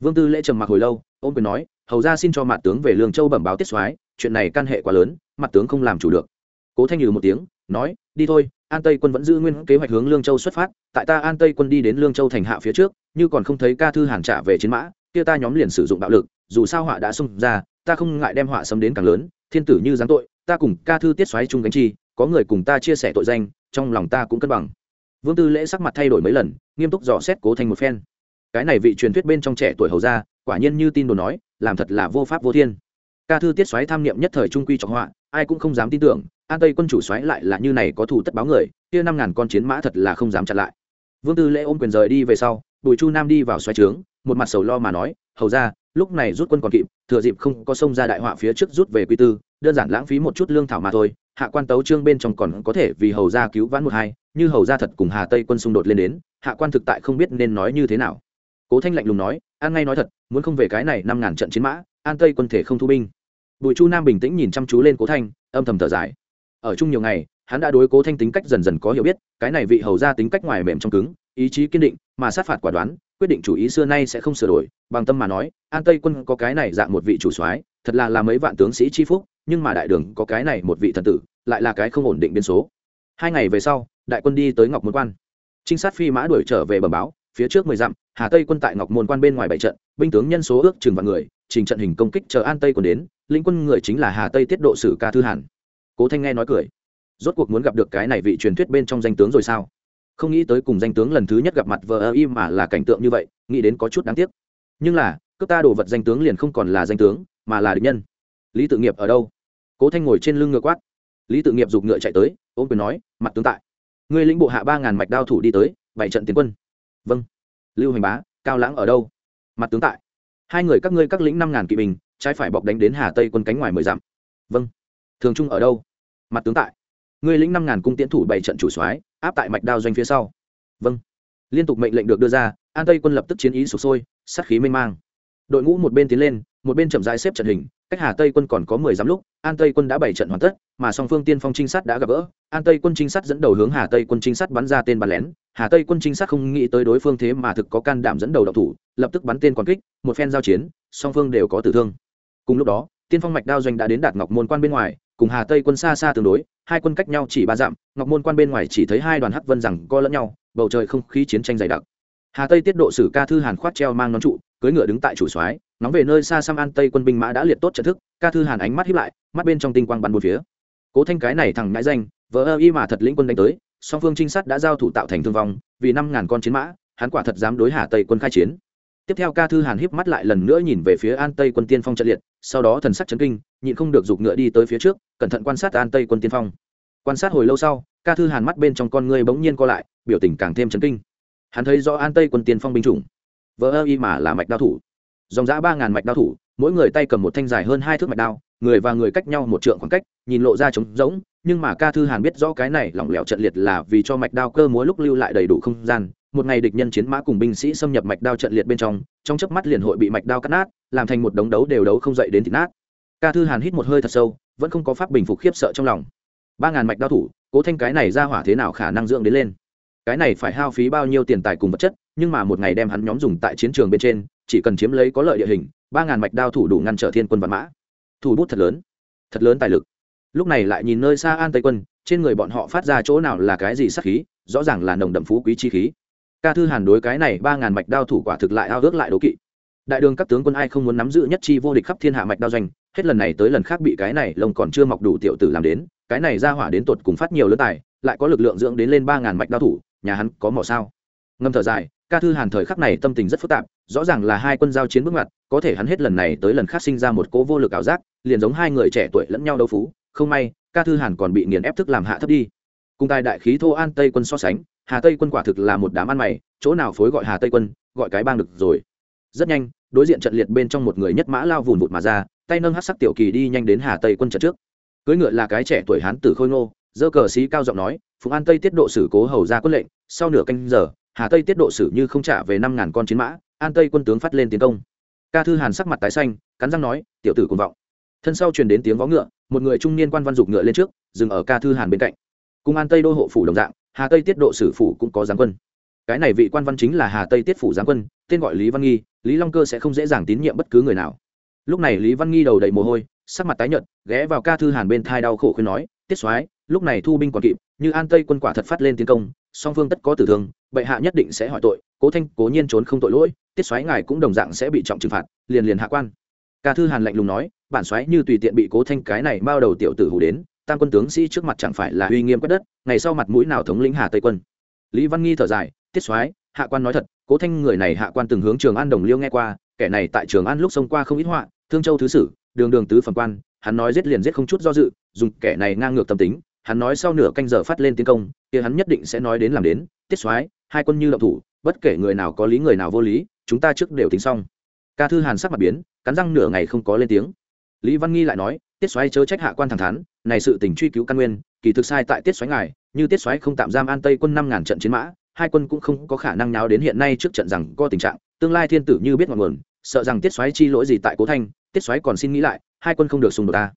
Speaker 1: Vương tư lễ trầm mặc hồi lâu ôm quyền nói, hầu ra xin cho mặt tướng về lương châu bẩm báo tiết soái chuyện này can hệ quá lớn, mặt tướng không làm chủ được. Cố thanh nhừ một tiếng, nói, đi thôi, an tây quân vẫn giữ nguyên kế hoạch hướng lương châu xuất phát, tại ta an tây quân đi đến lương châu thành hạ phía trước, như còn không thấy ca thư hàn trả về chiến mã, kia ta nhóm liền sử dụng bạo lực, dù sao họa đã xông ra, ta không ngại đem họa xâm đến càng lớn, thiên tử như giáng tội, ta cùng ca thư tiết xoáy chung gánh chi, có người cùng ta chia sẻ tội danh, trong lòng ta cũng cân bằng. Vương tư lễ sắc mặt thay đổi mấy lần, nghiêm túc dò xét cố thành một phen. Cái này vị truyền thuyết bên trong trẻ tuổi hầu ra, quả nhiên như tin đồn nói, làm thật là vô pháp vô thiên ca thư tiết xoáy tham niệm nhất thời trung quy trọng họa, ai cũng không dám tin tưởng, an tây quân chủ xoáy lại là như này có thủ tất báo người, kia năm ngàn con chiến mã thật là không dám chặn lại. Vương tư lễ ôm quyền rời đi về sau, bùi chu nam đi vào xoáy trướng, một mặt sầu lo mà nói, hầu ra, lúc này rút quân còn kịp, thừa dịp không có sông ra đại họa phía trước rút về quy tư, đơn giản lãng phí một chút lương thảo mà thôi, hạ quan tấu trương bên trong còn có thể vì hầu ra cứu vãn một hai, như hầu ra thật cùng hà tây quân xung đột lên đến, hạ quan thực tại không biết nên nói như thế nào. Cố thanh lạnh lùng nói, an ngay nói thật, muốn không về cái này năm ngàn trận chiến mã, an tây quân thể không thu binh bùi chu nam bình tĩnh nhìn chăm chú lên cố thanh, âm thầm thở dài. Ở chung nhiều ngày, hắn đã đối cố thanh tính cách dần dần có hiểu biết, cái này vị hầu ra tính cách ngoài mềm trong cứng, ý chí kiên định, mà sát phạt quả đoán, quyết định chủ ý xưa nay sẽ không sửa đổi, bằng tâm mà nói, an tây quân có cái này dạng một vị chủ soái, thật là là mấy vạn tướng sĩ chi phúc, nhưng mà đại đường có cái này một vị thần tử, lại là cái không ổn định biên số. Hai ngày về sau, đại quân đi tới ngọc môn quan. Trinh sát phi mã đuổi trở về bờ báo phía trước mười dặm, hà tây quân tại ngọc môn quan bên ngoài bảy trận, binh tướng nhân số ước chừng vạn người, trình trận hình công kích chờ an tây quân đến lĩnh quân người chính là hà tây tiết độ sử ca thư hàn. Cố thanh nghe nói cười. Rốt cuộc muốn gặp được cái này vị truyền thuyết bên trong danh tướng rồi sao? Không nghĩ tới cùng danh tướng lần thứ nhất gặp mặt vờ ơ im mà là cảnh tượng như vậy, nghĩ đến có chút đáng tiếc. Nhưng là, cướp ta đồ vật danh tướng liền không còn là danh tướng, mà là địch nhân. Lý tự nghiệp ở đâu? Cố thanh ngồi trên lưng ngựa quát. Lý tự nghiệp giục ngựa chạy tới, ôm quyền nói, mặt tướng tại. Người lĩnh bộ hạ ba ngàn mạch đao thủ đi tới, bảy trận tiến quân vâng. Lưu hành bá, cao lãng ở đâu? Mặt tướng tại. Hai người các ngươi các lĩnh năm ngàn kỵ binh, trái phải bọc đánh đến hà tây quân cánh ngoài mười dặm. Vâng. Thường trung ở đâu? Mặt tướng tại. Ngươi lĩnh năm ngàn cung tiễn thủ bảy trận chủ soái, áp tại mạch đao doanh phía sau. Vâng. Liên tục mệnh lệnh được đưa ra, an tây quân lập tức chiến ý sụp sôi, sát khí mênh mang. Đội ngũ một bên tiến lên, một bên chậm rãi xếp trận hình, cách hà tây quân còn có mười dặm lúc, an tây quân đã bảy trận hoàn tất, mà song phương tiên phong trinh sát đã gặp gỡ. An tây quân trinh sát dẫn đầu hướng hà tây quân trinh sát bắn ra tên bắn lén hà tây quân trinh sát không nghĩ tới đối phương thế mà thực có can đảm dẫn đầu động thủ, lập tức bắn tên còn kích, một phen giao chiến, song phương đều có tử thương. Cùng lúc đó, tiên phong mạch đao doanh đã đến đạt ngọc môn quan bên ngoài, cùng hà tây quân xa xa tương đối, hai quân cách nhau chỉ ba dặm, ngọc môn quan bên ngoài chỉ thấy hai đoàn hắc vân rằng co lẫn nhau, bầu trời không khí chiến tranh dày đặc. Hà tây tiết độ sử ca thư hàn khoát treo mang nón trụ, cưỡi ngựa đứng tại chủ soái, nóng về nơi xa xăm an tây quân binh mã đã liệt tốt trận thức, ca thư hàn ánh mắt hiếp lại, mắt bên trong tinh quang bắn một phía. Cố thanh cái này thằng ngãi danh vỡ ơ y mà thật lĩnh quân đánh tới song phương trinh sát đã giao thủ tạo thành thương vong, vì năm ngàn con chiến mã, hắn quả thật dám đối hà tây quân khai chiến. Tiếp theo ca thư hàn híp mắt lại lần nữa nhìn về phía an tây quân tiên phong trận liệt, sau đó thần sắc chấn kinh, nhịn không được giục ngựa đi tới phía trước, cẩn thận quan sát an tây quân tiên phong. Quan sát hồi lâu sau, ca thư hàn mắt bên trong con ngươi bỗng nhiên co lại, biểu tình càng thêm chấn kinh. Hắn thấy rõ an tây quân tiên phong binh chủng. Vỡ ơ y mà là mạch đao thủ. Dòng giã ba ngàn mạch đao thủ mỗi người tay cầm một thanh dài hơn hai thước mạch đao, người và người cách nhau một trượng khoảng cách, nhìn lộ ra trống rỗng, nhưng mà ca thư hàn biết rõ cái này lỏng lẻo trận liệt là vì cho mạch đao cơ múa lúc lưu lại đầy đủ không gian. Một ngày địch nhân chiến mã cùng binh sĩ xâm nhập mạch đao trận liệt bên trong trong chớp mắt liền hội bị mạch đao cắt nát, làm thành một đống đấu đều đấu không dậy đến thịt nát. Ca thư hàn hít một hơi thật sâu, vẫn không có pháp bình phục khiếp sợ trong lòng. Ba ngàn mạch đao thủ, cố thanh cái này ra hỏa thế nào khả năng dưỡng đến lên? Cái này phải hao phí bao nhiêu tiền tài cùng vật chất, nhưng mà một ngày đem hắn nhóm dùng tại chiến trường bên trên, chỉ cần chiếm lấy có lợi địa hình ba ngàn mạch đao thủ đủ ngăn trở thiên quân văn mã. Thủ bút thật lớn thật lớn tài lực. Lúc này lại nhìn nơi xa an tây quân, trên người bọn họ phát ra chỗ nào là cái gì sắc khí, rõ ràng là nồng đậm phú quý chi khí. Ca thư hàn đối cái này ba ngàn mạch đao thủ quả thực lại ao ước lại đố kỵ. Đại đường các tướng quân ai không muốn nắm giữ nhất chi vô địch khắp thiên hạ mạch đao doanh, hết lần này tới lần khác bị cái này lông còn chưa mọc đủ tiểu tử làm đến, cái này ra hỏa đến tột cùng phát nhiều lớn tài, lại có lực lượng dưỡng đến lên ba ngàn mạch đao thủ, nhà hắn có mỏ sao? Ngâm thở dài, ca thư hàn thời khắc này tâm tình rất phức tạp rõ ràng là hai quân giao chiến bước ngoặt, có thể hắn hết lần này tới lần khác sinh ra một cố vô lực ảo giác, liền giống hai người trẻ tuổi lẫn nhau đấu phú, không may, ca thư hàn còn bị nghiền ép thức làm hạ thấp đi. Cùng tài đại khí thô an tây quân so sánh, hà tây quân quả thực là một đám ăn mày, chỗ nào phối gọi hà tây quân, gọi cái bang được rồi. Rất nhanh, đối diện trận liệt bên trong một người nhất mã lao vùn vụt mà ra, tay nâng hát sắc tiểu kỳ đi nhanh đến hà tây quân trận trước. Cưỡi ngựa là cái trẻ tuổi hán tử khôi ngô dơ cờ xí cao giọng nói, phụng an tây tiết độ sử cố hầu ra quân lệnh, sau nửa canh giờ, hà tây tiết độ sử như không trả về năm ngàn con chiến mã an tây quân tướng phát lên tiến công. Ca thư hàn sắc mặt tái xanh, cắn răng nói, tiểu tử cùng vọng. Thân sau truyền đến tiếng vó ngựa, một người trung niên quan văn dục ngựa lên trước, dừng ở ca thư hàn bên cạnh. Cùng an tây đô hộ phủ đồng dạng, hà tây tiết độ sử phủ cũng có giáng quân. Cái này vị quan văn chính là hà tây tiết phủ giáng quân, tên gọi lý văn nghi, lý long cơ sẽ không dễ dàng tín nhiệm bất cứ người nào. Lúc này lý văn nghi đầu đầy mồ hôi, sắc mặt tái nhợt, ghé vào ca thư hàn bên thai đau khổ khuyên nói, tiết soái, lúc này thu binh còn kịp, như an tây quân quả thật phát lên tiến công, song phương tất có tử thương, bệ hạ nhất định sẽ hỏi tội, cố thanh cố nhiên trốn không tội lỗi tiết xoáy ngài cũng đồng dạng sẽ bị trọng trừng phạt, liền liền hạ quan. Ca thư hàn lạnh lùng nói, bản xoáy như tùy tiện bị cố thanh cái này bao đầu tiểu tử hủ đến, tam quân tướng sĩ trước mặt chẳng phải là uy nghiêm quét đất, ngày sau mặt mũi nào thống lĩnh hà tây quân? Lý văn nghi thở dài, tiết xoáy hạ quan nói thật, cố thanh người này hạ quan từng hướng trường an đồng liêu nghe qua, kẻ này tại trường an lúc xông qua không ít họa, thương châu thứ sử, đường đường tứ phẩm quan, hắn nói giết liền giết không chút do dự, dùng kẻ này ngang ngược tâm tính, hắn nói sau nửa canh giờ phát lên tiến công, kia hắn nhất định sẽ nói đến làm đến, tiết soái, hai quân như động thủ, bất kể người nào có lý người nào vô lý chúng ta trước đều tính xong. Ca thư hàn sắc mặt biến, cắn răng nửa ngày không có lên tiếng. Lý văn nghi lại nói, tiết xoáy chớ trách hạ quan thẳng thắn, này sự tình truy cứu căn nguyên, kỳ thực sai tại tiết xoáy ngài, như tiết xoáy không tạm giam an tây quân năm ngàn trận chiến mã, hai quân cũng không có khả năng nào đến hiện nay trước trận rằng có tình trạng, tương lai thiên tử như biết ngọn nguồn, sợ rằng tiết xoáy chi lỗi gì tại cố thanh, tiết xoáy còn xin nghĩ lại, hai quân không được xung đột ta.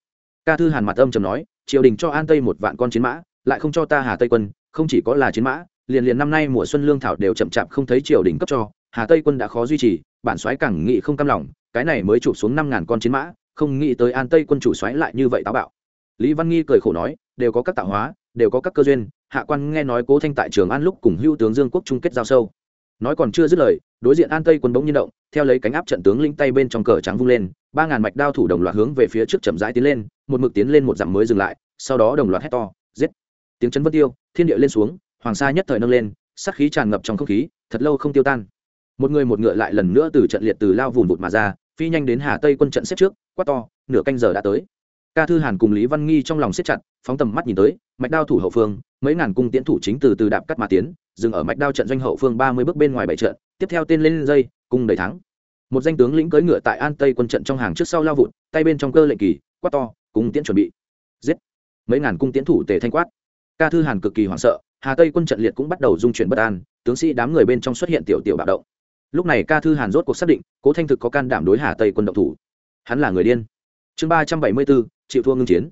Speaker 1: Ca thư hàn mặt âm trầm nói, triều đình cho an tây một vạn con chiến mã, lại không cho ta hà tây quân, không chỉ có là chiến mã, liền liền năm nay mùa xuân lương thảo đều chậm chạp không thấy triều đình cấp cho hà tây quân đã khó duy trì, bản soái càng nghĩ không cam lòng, cái này mới chụp xuống năm ngàn con chiến mã, không nghĩ tới an tây quân chủ soái lại như vậy táo bạo. Lý văn nghi cười khổ nói, đều có các tạo hóa, đều có các cơ duyên, hạ quan nghe nói cố thanh tại trường an lúc cùng hưu tướng dương quốc chung kết giao sâu. Nói còn chưa dứt lời, đối diện an tây quân bỗng nhiên động, theo lấy cánh áp trận tướng linh tay bên trong cờ trắng vung lên, ba ngàn mạch đao thủ đồng loạt hướng về phía trước chậm rãi tiến lên, một mực tiến lên một dặm mới dừng lại, sau đó đồng loạt hét to, giết. Tiếng chấn vân tiêu, thiên địa lên xuống, hoàng sa nhất thời nâng lên sắc khí tràn ngập trong không khí, thật lâu không tiêu tan một người một ngựa lại lần nữa từ trận liệt từ lao vùn vụt mà ra, phi nhanh đến hà tây quân trận xếp trước, quát to, nửa canh giờ đã tới. Ca thư hàn cùng lý văn nghi trong lòng xếp chặt, phóng tầm mắt nhìn tới, mạch đao thủ hậu phương, mấy ngàn cung tiễn thủ chính từ từ đạp cắt mà tiến, dừng ở mạch đao trận doanh hậu phương ba mươi bước bên ngoài bảy trận, tiếp theo tên lên dây, cung đầy thắng. Một danh tướng lĩnh cưỡi ngựa tại an tây quân trận trong hàng trước sau lao vụt, tay bên trong cơ lệnh kỳ, quát to, cung tiễn chuẩn bị. Giết. Mấy ngàn cung tiễn thủ tề thanh quát. Ca thư hàn cực kỳ hoảng sợ, hà tây quân trận liệt cũng bắt đầu dung chuyển bất an, tướng sĩ đám người bên trong xuất hiện tiểu tiểu bạo động lúc này ca thư hàn rốt cuộc xác định, cố thanh thực có can đảm đối hà tây quân động thủ. Hắn là người điên. Chương ba trăm bảy mươi bốn, chịu thua ngưng chiến.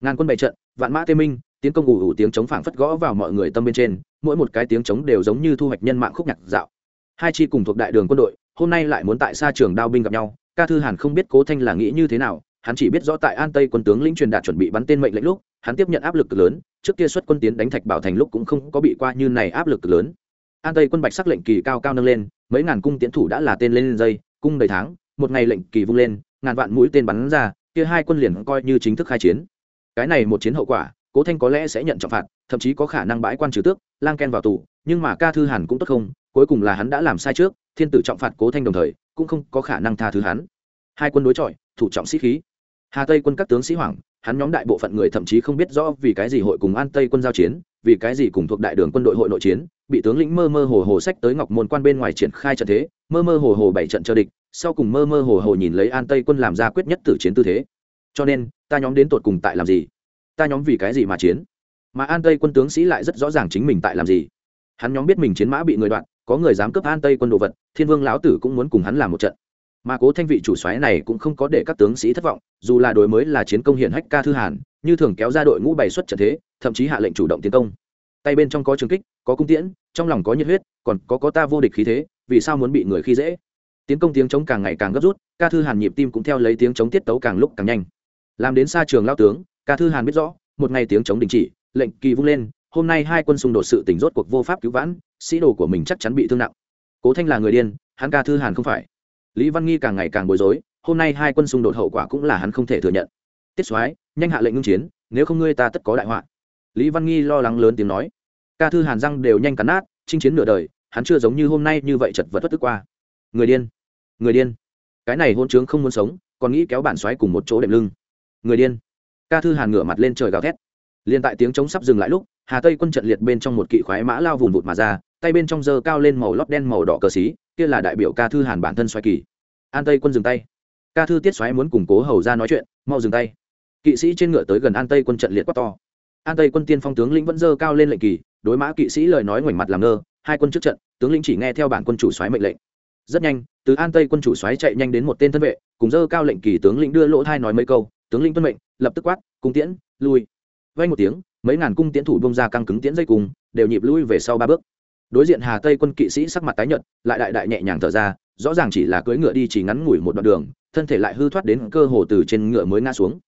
Speaker 1: Ngàn quân bày trận, vạn mã tê minh, tiến công ủ ủ tiếng chống phảng phất gõ vào mọi người tâm bên trên, mỗi một cái tiếng chống đều giống như thu hoạch nhân mạng khúc nhạc dạo. Hai chi cùng thuộc đại đường quân đội, hôm nay lại muốn tại xa trường đao binh gặp nhau, ca thư hàn không biết cố thanh là nghĩ như thế nào, hắn chỉ biết rõ tại an tây quân tướng lĩnh truyền đạt chuẩn bị bắn tên mệnh lệnh lúc, hắn tiếp nhận áp lực lớn, trước kia xuất quân tiến đánh thạch bảo thành lúc cũng không có bị qua như này áp lực lớn an tây quân bạch sắc lệnh kỳ cao cao nâng lên, mấy ngàn cung tiến thủ đã là tên lên dây, cung đầy tháng, một ngày lệnh kỳ vung lên, ngàn vạn mũi tên bắn ra, kia hai quân liền coi như chính thức khai chiến. Cái này một chiến hậu quả, cố thanh có lẽ sẽ nhận trọng phạt, thậm chí có khả năng bãi quan trừ tước, lang ken vào tù, nhưng mà ca thư hàn cũng tốt không, cuối cùng là hắn đã làm sai trước, thiên tử trọng phạt cố thanh đồng thời, cũng không có khả năng tha thứ hắn. Hai quân đối chọi, thủ trọng sĩ khí. Hà tây quân các tướng sĩ hoảng, hắn nhóm đại bộ phận người thậm chí không biết rõ vì cái gì hội cùng an tây quân giao chiến vì cái gì cùng thuộc đại đường quân đội hội nội chiến, bị tướng lĩnh mơ mơ hồ hồ sách tới ngọc môn quan bên ngoài triển khai trận thế, mơ mơ hồ hồ bảy trận chờ địch, sau cùng mơ mơ hồ hồ nhìn lấy an tây quân làm ra quyết nhất tử chiến tư thế. Cho nên, ta nhóm đến tột cùng tại làm gì? Ta nhóm vì cái gì mà chiến? Mà an tây quân tướng sĩ lại rất rõ ràng chính mình tại làm gì. Hắn nhóm biết mình chiến mã bị người đoạn, có người dám cướp an tây quân đồ vật, thiên vương lão tử cũng muốn cùng hắn làm một trận mà cố thanh vị chủ xoáy này cũng không có để các tướng sĩ thất vọng, dù là đối mới là chiến công hiển hách ca thư hàn, như thường kéo ra đội ngũ bày xuất trận thế, thậm chí hạ lệnh chủ động tiến công. Tay bên trong có trường kích, có cung tiễn, trong lòng có nhiệt huyết, còn có có ta vô địch khí thế, vì sao muốn bị người khi dễ? Tiến công tiếng chống càng ngày càng gấp rút, ca thư hàn nhịp tim cũng theo lấy tiếng chống tiết tấu càng lúc càng nhanh. Làm đến xa trường lao tướng, ca thư hàn biết rõ, một ngày tiếng chống đình chỉ, lệnh kỳ vung lên, hôm nay hai quân xung đột sự tỉnh rốt cuộc vô pháp cứu vãn, sĩ đồ của mình chắc chắn bị thương nặng. Cố thanh là người điên, hắn ca thư hàn không phải lý văn nghi càng ngày càng bối rối, hôm nay hai quân xung đột hậu quả cũng là hắn không thể thừa nhận. Tiết soái, nhanh hạ lệnh ngưng chiến, nếu không ngươi ta tất có đại họa. Lý văn nghi lo lắng lớn tiếng nói. Ca thư hàn răng đều nhanh cắn nát, chinh chiến nửa đời, hắn chưa giống như hôm nay như vậy chật vật bất tức qua. Người điên người điên. Cái này hôn trướng không muốn sống, còn nghĩ kéo bản xoáy cùng một chỗ đệm lưng. Người điên. Ca thư hàn ngửa mặt lên trời gào thét. Liền tại tiếng trống sắp dừng lại lúc, hà tây quân trận liệt bên trong một kỵ khoái mã lao vùng vụt mà ra tay bên trong giơ cao lên màu lót đen màu đỏ cờ xí, kia là đại biểu ca thư hàn bản thân xoáy kỳ. An tây quân dừng tay. Ca thư tiết xoáy muốn củng cố hầu ra nói chuyện, mau dừng tay. Kỵ sĩ trên ngựa tới gần an tây quân trận liệt quát to. An tây quân tiên phong tướng lĩnh vẫn dơ cao lên lệnh kỳ, đối mã kỵ sĩ lời nói ngoảnh mặt làm ngơ, hai quân trước trận, tướng lĩnh chỉ nghe theo bản quân chủ xoáy mệnh lệnh. Rất nhanh, từ an tây quân chủ xoáy chạy nhanh đến một tên thân vệ, cùng dơ cao lệnh kỳ tướng lĩnh đưa lỗ thai nói mấy câu, tướng lĩnh tuân mệnh, lập tức quát, cung tiễn, lui. Vay một tiếng, mấy ngàn cung tiễn thủ bông ra căng cứng tiễn dây cùng, đều nhịp lui về sau ba bước đối diện hà tây quân kỵ sĩ sắc mặt tái nhợt, lại đại đại nhẹ nhàng thở ra, rõ ràng chỉ là cưỡi ngựa đi chỉ ngắn ngủi một đoạn đường, thân thể lại hư thoát đến cơ hồ từ trên ngựa mới ngã xuống.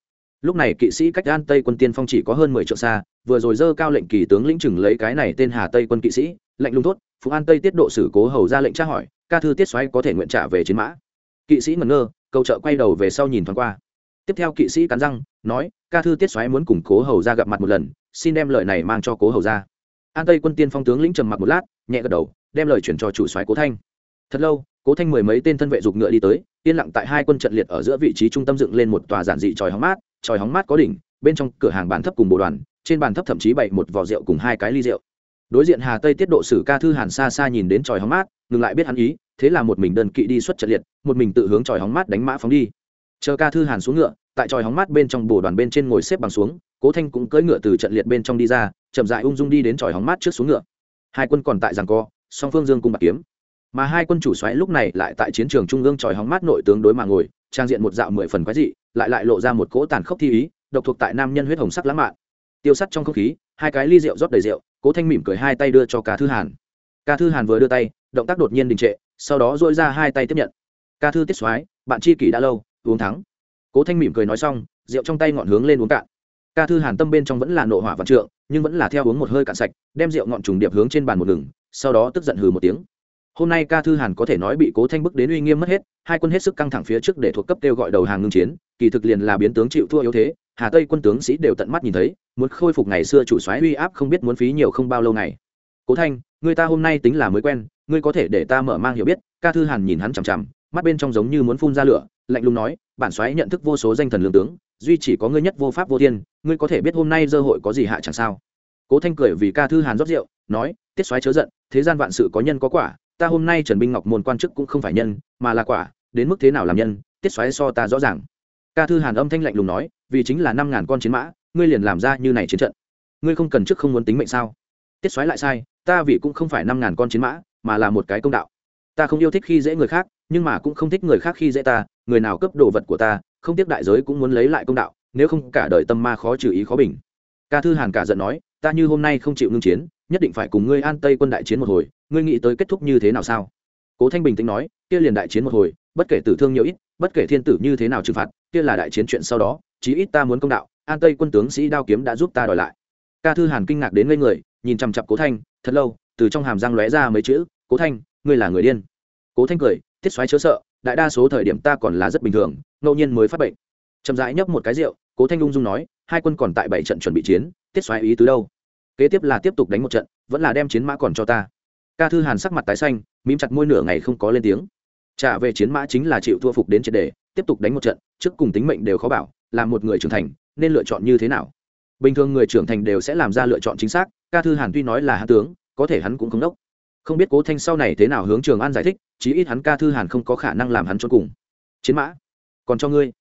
Speaker 1: Lúc này kỵ sĩ cách an tây quân tiên phong chỉ có hơn mười triệu xa, vừa rồi dơ cao lệnh kỳ tướng lĩnh chừng lấy cái này tên hà tây quân kỵ sĩ lệnh lung thốt phụ an tây tiết độ sử cố hầu ra lệnh tra hỏi, ca thư tiết xoáy có thể nguyện trả về chiến mã. Kỵ sĩ ngẩn ngơ câu trợ quay đầu về sau nhìn thoáng qua. Tiếp theo kỵ sĩ cắn răng, nói, ca thư tiết xoáy muốn cùng cố hầu ra gặp mặt một lần, xin đem lời này mang cho cố hầu ra. An tây quân tiên phong tướng lĩnh trầm mặc một lát nhẹ gật đầu, đem lời chuyển cho chủ soái cố thanh. Thật lâu, cố thanh mười mấy tên thân vệ giục ngựa đi tới, yên lặng tại hai quân trận liệt ở giữa vị trí trung tâm dựng lên một tòa giản dị tròi hóng mát tròi hóng mát có đỉnh, bên trong cửa hàng bàn thấp cùng bộ đoàn, trên bàn thấp thậm chí bày một vò rượu cùng hai cái ly rượu. Đối diện hà tây tiết độ sử ca thư hàn xa xa nhìn đến tròi hóng mát, ngừng lại biết hắn ý, thế là một mình đơn kỵ đi xuất trận liệt, một mình tự hướng tròi hóng mát đánh mã phóng đi. Chờ ca thư hàn xuống ngựa, tại tròi hóng mát bên trong bồ đoàn bên trên ngồi xếp bằng xuống, cố thanh cũng cưỡi ngựa từ trận liệt bên trong đi ra, chậm dại ung dung đi đến tròi hóng mát trước xuống ngựa hai quân còn tại giằng co, song phương dương cung bạc kiếm. Mà hai quân chủ xoáy lúc này lại tại chiến trường trung ương tròi hóng mát nội tướng đối mà ngồi, trang diện một dạo mười phần quái dị, lại lại lộ ra một cỗ tàn khốc thi ý, độc thuộc tại nam nhân huyết hồng sắc lãng mạn. Tiêu sắt trong không khí, hai cái ly rượu rót đầy rượu, cố thanh mỉm cười hai tay đưa cho ca thư hàn. Ca thư hàn vừa đưa tay, động tác đột nhiên đình trệ, sau đó dội ra hai tay tiếp nhận. Ca thư tiết xoáy, bạn chi kỷ đã lâu, uống thắng. Cố thanh mỉm cười nói xong, rượu trong tay ngọn hướng lên uống cạn ca thư hàn tâm bên trong vẫn là nộ hỏa vạn trượng, nhưng vẫn là theo uống một hơi cạn sạch, đem rượu ngọn trùng điệp hướng trên bàn một ngừng, sau đó tức giận hừ một tiếng hôm nay ca thư hàn có thể nói bị cố thanh bức đến uy nghiêm mất hết, hai quân hết sức căng thẳng phía trước để thuộc cấp kêu gọi đầu hàng ngưng chiến, kỳ thực liền là biến tướng chịu thua yếu thế, hà tây quân tướng sĩ đều tận mắt nhìn thấy, muốn khôi phục ngày xưa chủ soái uy áp không biết muốn phí nhiều không bao lâu ngày. cố thanh, người ta hôm nay tính là mới quen, ngươi có thể để ta mở mang hiểu biết, ca thư hàn nhìn hắn chằm chằm, mắt bên trong giống như muốn phun ra lửa lạnh lùng nói, bản soái nhận thức vô số danh thần lương tướng, duy chỉ có ngươi nhất vô pháp vô thiên, ngươi có thể biết hôm nay dơ hội có gì hạ chẳng sao? Cố thanh cười vì ca thư hàn rót rượu, nói, tiết soái chớ giận, thế gian vạn sự có nhân có quả, ta hôm nay trần binh ngọc môn quan chức cũng không phải nhân, mà là quả, đến mức thế nào làm nhân, tiết xoáy so ta rõ ràng. Ca thư hàn âm thanh lạnh lùng nói, vì chính là năm ngàn con chiến mã, ngươi liền làm ra như này chiến trận. Ngươi không cần trước không muốn tính mệnh sao? Tiết xoáy lại sai, ta vì cũng không phải năm ngàn con chiến mã, mà là một cái công đạo. Ta không yêu thích khi dễ người khác nhưng mà cũng không thích người khác khi dễ ta, người nào cấp đồ vật của ta, không tiếc đại giới cũng muốn lấy lại công đạo, nếu không cả đời tâm ma khó trừ ý khó bình. Ca thư hàn cả giận nói, ta như hôm nay không chịu ngưng chiến, nhất định phải cùng ngươi an tây quân đại chiến một hồi, ngươi nghĩ tới kết thúc như thế nào sao? Cố thanh bình tĩnh nói, kia liền đại chiến một hồi, bất kể tử thương nhiều ít, bất kể thiên tử như thế nào trừng phạt, kia là đại chiến chuyện sau đó, chí ít ta muốn công đạo, an tây quân tướng sĩ đao kiếm đã giúp ta đòi lại. Ca thư hàn kinh ngạc đến ngây người, nhìn chằm chặp cố thanh, thật lâu, từ trong hàm răng lóe ra mấy chữ, cố thanh, ngươi là người điên. Cố thanh cười tiết xoáy chớ sợ, đại đa số thời điểm ta còn là rất bình thường, ngẫu nhiên mới phát bệnh. Chậm rãi nhấp một cái rượu, cố thanh ung dung nói, hai quân còn tại bảy trận chuẩn bị chiến, tiết xoáy ý tứ đâu? Kế tiếp là tiếp tục đánh một trận, vẫn là đem chiến mã còn cho ta. Ca thư hàn sắc mặt tái xanh, mím chặt môi nửa ngày không có lên tiếng. Trả về chiến mã chính là chịu thua phục đến triệt đề, tiếp tục đánh một trận, trước cùng tính mệnh đều khó bảo, là một người trưởng thành, nên lựa chọn như thế nào? Bình thường người trưởng thành đều sẽ làm ra lựa chọn chính xác, ca thư hàn tuy nói là hạ tướng, có thể hắn cũng không đốc không biết cố thanh sau này thế nào hướng trường an giải thích, chí ít hắn ca thư hàn không có khả năng làm hắn cho cùng. Chiến mã, còn cho ngươi.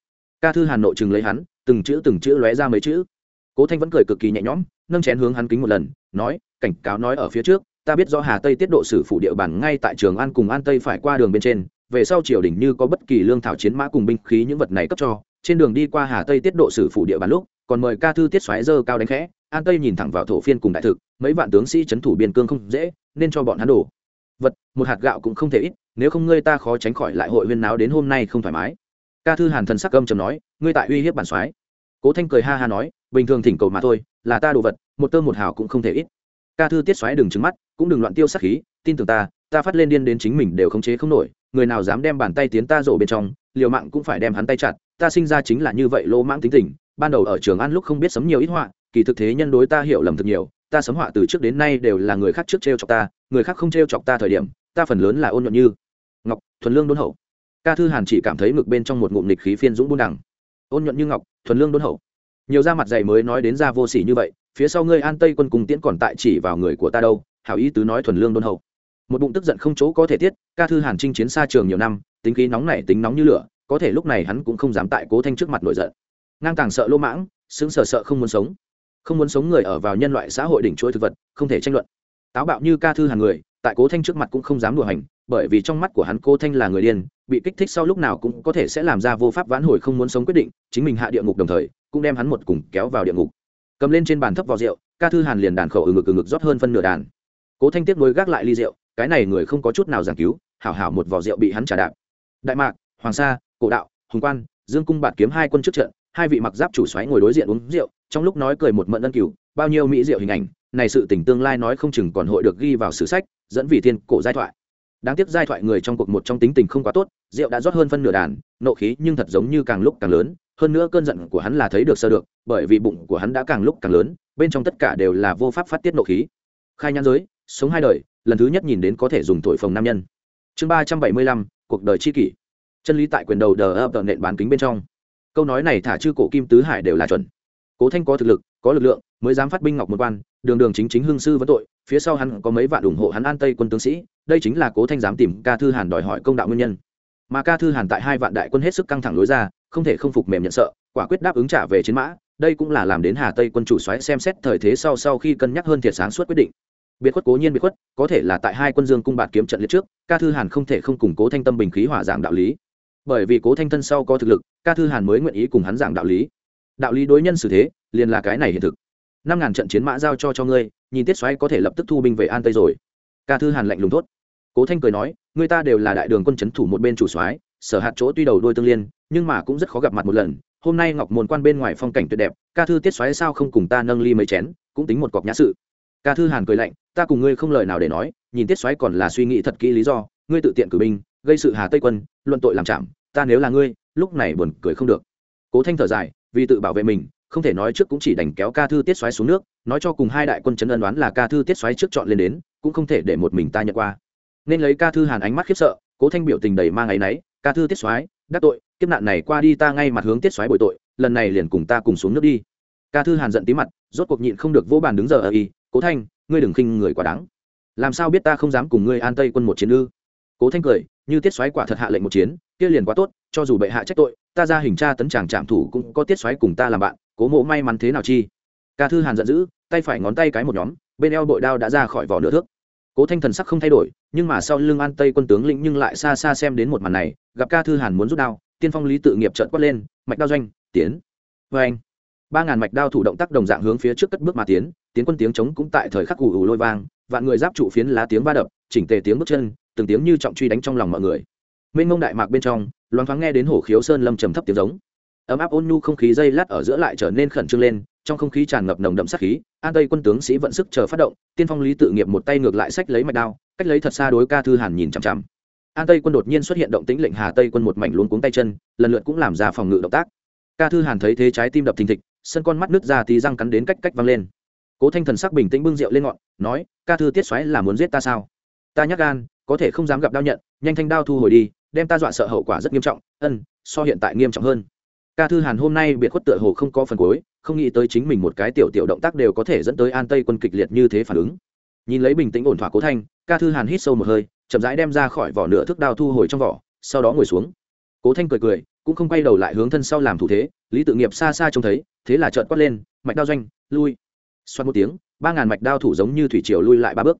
Speaker 1: Ca thư hàn nội chừng lấy hắn, từng chữ từng chữ lóe ra mấy chữ. Cố thanh vẫn cười cực kỳ nhẹ nhõm, nâng chén hướng hắn kính một lần, nói, cảnh cáo nói ở phía trước, ta biết do hà tây tiết độ sử phủ địa bàn ngay tại trường an cùng an tây phải qua đường bên trên, về sau triều đình như có bất kỳ lương thảo chiến mã cùng binh khí những vật này cấp cho, trên đường đi qua hà tây tiết độ sử phủ địa bàn lúc, còn mời ca thư tiết xoáy dơ cao đánh khẽ, an tây nhìn thẳng vào thổ phiên cùng đại thực, mấy vạn tướng sĩ c thủ biên cương không dễ nên cho bọn hắn đổ. Vật, một hạt gạo cũng không thể ít, nếu không ngươi ta khó tránh khỏi lại hội huyên náo đến hôm nay không thoải mái. Ca thư hàn thần sắc gâm trầm nói, ngươi tại uy hiếp bản soái. Cố thanh cười ha ha nói, bình thường thỉnh cầu mà thôi, là ta đồ vật, một tơ một hào cũng không thể ít. Ca thư tiết xoáy đừng trứng mắt, cũng đừng loạn tiêu sắc khí, tin tưởng ta ta phát lên điên đến chính mình đều khống chế không nổi, người nào dám đem bàn tay tiến ta rổ bên trong, liều mạng cũng phải đem hắn tay chặt, ta sinh ra chính là như vậy lỗ mãng tính tình, ban đầu ở trường ăn lúc không biết sấm nhiều ít họa, kỳ thực thế nhân đối ta hiểu lầm thật nhiều ta sấm họa từ trước đến nay đều là người khác trước t chọc ta, người khác không t chọc ta thời điểm, ta phần lớn là ôn nhuận như ngọc, thuần lương đôn hậu. Ca thư hàn chỉ cảm thấy ngực bên trong một ngụm nịch khí phiên dũng buôn đẳng ôn nhuận như ngọc, thuần lương đôn hậu. Nhiều da mặt dày mới nói đến ra vô sỉ như vậy, phía sau ngươi an tây quân cùng tiễn còn tại chỉ vào người của ta đâu, hảo ý tứ nói thuần lương đôn hậu. Một bụng tức giận không chỗ có thể tiết, ca thư hàn chinh chiến xa trường nhiều năm, tính khí nóng này tính nóng như lửa, có thể lúc này hắn cũng không dám tại cố thanh trước mặt nổi giận. Ngang tàng sợ lỗ mãng, sững sờ sợ không muốn sống không muốn sống người ở vào nhân loại xã hội đỉnh chuỗi thực vật, không thể tranh luận. Táo bạo như ca thư hàng người, tại cố thanh trước mặt cũng không dám đùa hành, bởi vì trong mắt của hắn cố thanh là người điên, bị kích thích sau lúc nào cũng có thể sẽ làm ra vô pháp vãn hồi không muốn sống quyết định, chính mình hạ địa ngục đồng thời, cũng đem hắn một cùng kéo vào địa ngục. Cầm lên trên bàn thấp vào rượu, ca thư hàn liền đàn khẩu ừ ngực ừ ngực rót hơn phân nửa đàn. Cố thanh tiếp nối gác lại ly rượu, cái này người không có chút nào giảng cứu, hảo hảo một vỏ rượu bị hắn trả đạp. Đại mạc, hoàng sa, cổ đạo, hùng quan, dương cung bạt kiếm hai quân trước trận hai vị mặc giáp chủ xoáy ngồi đối diện uống rượu, trong lúc nói cười một mận ân cửu, bao nhiêu mỹ rượu hình ảnh, này sự tình tương lai nói không chừng còn hội được ghi vào sử sách, dẫn vị thiên cổ giai thoại. Đáng tiếc giai thoại người trong cuộc một trong tính tình không quá tốt, rượu đã rót hơn phân nửa đàn, nộ khí nhưng thật giống như càng lúc càng lớn, hơn nữa cơn giận của hắn là thấy được sơ được, bởi vì bụng của hắn đã càng lúc càng lớn, bên trong tất cả đều là vô pháp phát tiết nộ khí. Khai nhan giới, sống hai đời, lần thứ nhất nhìn đến có thể dùng thổi phồng nam nhân. Chương ba trăm bảy mươi lăm, cuộc đời chi kỷ. Chân lý tại quyền đầu đờ ập đợn nện bán kính bên trong câu nói này thả chư cổ kim tứ hải đều là chuẩn. Cố thanh có thực lực, có lực lượng, mới dám phát binh ngọc một quan, đường đường chính chính hương sư vẫn tội, phía sau hắn có mấy vạn ủng hộ hắn an tây quân tướng sĩ, đây chính là cố thanh dám tìm ca thư hàn đòi hỏi công đạo nguyên nhân. Mà ca thư hàn tại hai vạn đại quân hết sức căng thẳng lối ra, không thể không phục mềm nhận sợ, quả quyết đáp ứng trả về chiến mã, đây cũng là làm đến hà tây quân chủ xoáy xem xét thời thế sau sau khi cân nhắc hơn thiệt sáng suốt quyết định. Biệt khuất cố nhiên biệt khuất, có thể là tại hai quân dương cung bạt kiếm trận liệt trước, ca thư hàn không thể không củng cố thanh tâm bình khí hỏa dạng đạo lý bởi vì cố thanh thân sau có thực lực, ca thư hàn mới nguyện ý cùng hắn giảng đạo lý. Đạo lý đối nhân xử thế, liền là cái này hiện thực. Năm ngàn trận chiến mã giao cho cho ngươi, nhìn tiết xoáy có thể lập tức thu binh về an tây rồi. Ca thư hàn lạnh lùng tốt. cố thanh cười nói người ta đều là đại đường quân c h ấ n thủ một bên chủ soái, sở hạt chỗ tuy đầu đôi tương liên, nhưng mà cũng rất khó gặp mặt một lần. Hôm nay ngọc môn quan bên ngoài phong cảnh tuyệt đẹp, ca thư tiết xoáy sao không cùng ta nâng ly mấy chén, cũng tính một cọc nhã sự. Ca thư hàn cười lạnh, ta cùng ngươi không lời nào để nói, nhìn tiết xoáy còn là suy nghĩ thật kỹ lý do, ngươi tự tiện cử binh gây sự hà tây quân, luận tội làm chạm ta nếu là ngươi, lúc này buồn cười không được. Cố thanh thở dài, vì tự bảo vệ mình, không thể nói trước cũng chỉ đành kéo ca thư tiết xoáy xuống nước, nói cho cùng hai đại quân chấn ân đoán là ca thư tiết xoáy trước chọn lên đến, cũng không thể để một mình ta nhận qua. Nên lấy ca thư hàn ánh mắt khiếp sợ, cố thanh biểu tình đầy mang ngày náy, ca thư tiết xoáy, đắc tội, kiếp nạn này qua đi ta ngay mặt hướng tiết xoáy bội tội, lần này liền cùng ta cùng xuống nước đi. Ca thư hàn giận tí mặt, rốt cuộc nhịn không được vỗ bàn đứng giờ ở y, cố thanh, ngươi đừng khinh người quá đáng. Làm sao biết ta không dám cùng ngươi an tây quân một chiến ư? Cố thanh cười như tiết xoáy quả thật hạ lệnh một chiến, kia liền quá tốt, cho dù bệ hạ trách tội, ta ra hình tra tấn chàng trạm thủ cũng có tiết xoáy cùng ta làm bạn, cố mộ may mắn thế nào chi? Ca thư hàn giận dữ, tay phải ngón tay cái một nhóm, bên eo bội đao đã ra khỏi vỏ nửa thước. Cố thanh thần sắc không thay đổi, nhưng mà sau lưng an tây quân tướng lĩnh nhưng lại xa xa xem đến một màn này, gặp ca thư hàn muốn rút đao, tiên phong lý tự nghiệp trợn quát lên, mạch đao doanh, tiến. Vê anh. Ba ngàn mạch đao thủ động tác đồng dạng hướng phía trước cất bước mà tiến tiến quân tiếng chống cũng tại thời khắc ù ù lôi vang, vạn người giáp trụ phiến lá tiếng va đập, chỉnh tề tiếng bước chân từng tiếng như trọng truy đánh trong lòng mọi người. Mênh mông đại mạc bên trong, loáng thoáng nghe đến hổ khiếu sơn lâm trầm thấp tiếng giống. Ấm áp ôn nhu không khí dây lát ở giữa lại trở nên khẩn trương lên, trong không khí tràn ngập nồng đậm sát khí, an tây quân tướng sĩ vận sức chờ phát động, tiên phong lý tự nghiệp một tay ngược lại sách lấy mạch đao, cách lấy thật xa đối ca thư hàn nhìn chằm chằm. An tây quân đột nhiên xuất hiện động tĩnh lệnh hà tây quân một mảnh luôn cuống tay chân, lần lượt cũng làm ra phòng ngự động tác. Ca thư hàn thấy thế trái tim đập thình thịch, sân con mắt nứt ra tí răng cắn đến cách cách văng lên. Cố thanh thần sắc bình tĩnh bưng rượu lên ngọn, nói, ca thư tiết xoáy là muốn giết ta sao? Ta nhắc gan có thể không dám gặp đao nhận, nhanh thanh đao thu hồi đi, đem ta dọa sợ hậu quả rất nghiêm trọng, ân, so hiện tại nghiêm trọng hơn. Ca thư hàn hôm nay biệt khuất tựa hồ không có phần cuối, không nghĩ tới chính mình một cái tiểu tiểu động tác đều có thể dẫn tới an tây quân kịch liệt như thế phản ứng. Nhìn lấy bình tĩnh ổn thỏa cố thanh, ca thư hàn hít sâu một hơi, chậm rãi đem ra khỏi vỏ nửa thước đao thu hồi trong vỏ, sau đó ngồi xuống. Cố thanh cười cười, cũng không quay đầu lại hướng thân sau làm thủ thế, lý tự nghiệp xa xa trông thấy, thế là trợn quát lên, mạch đao doanh, lui. Xoát một tiếng, ba ngàn mạch đao thủ giống như thủy triều lui lại ba bước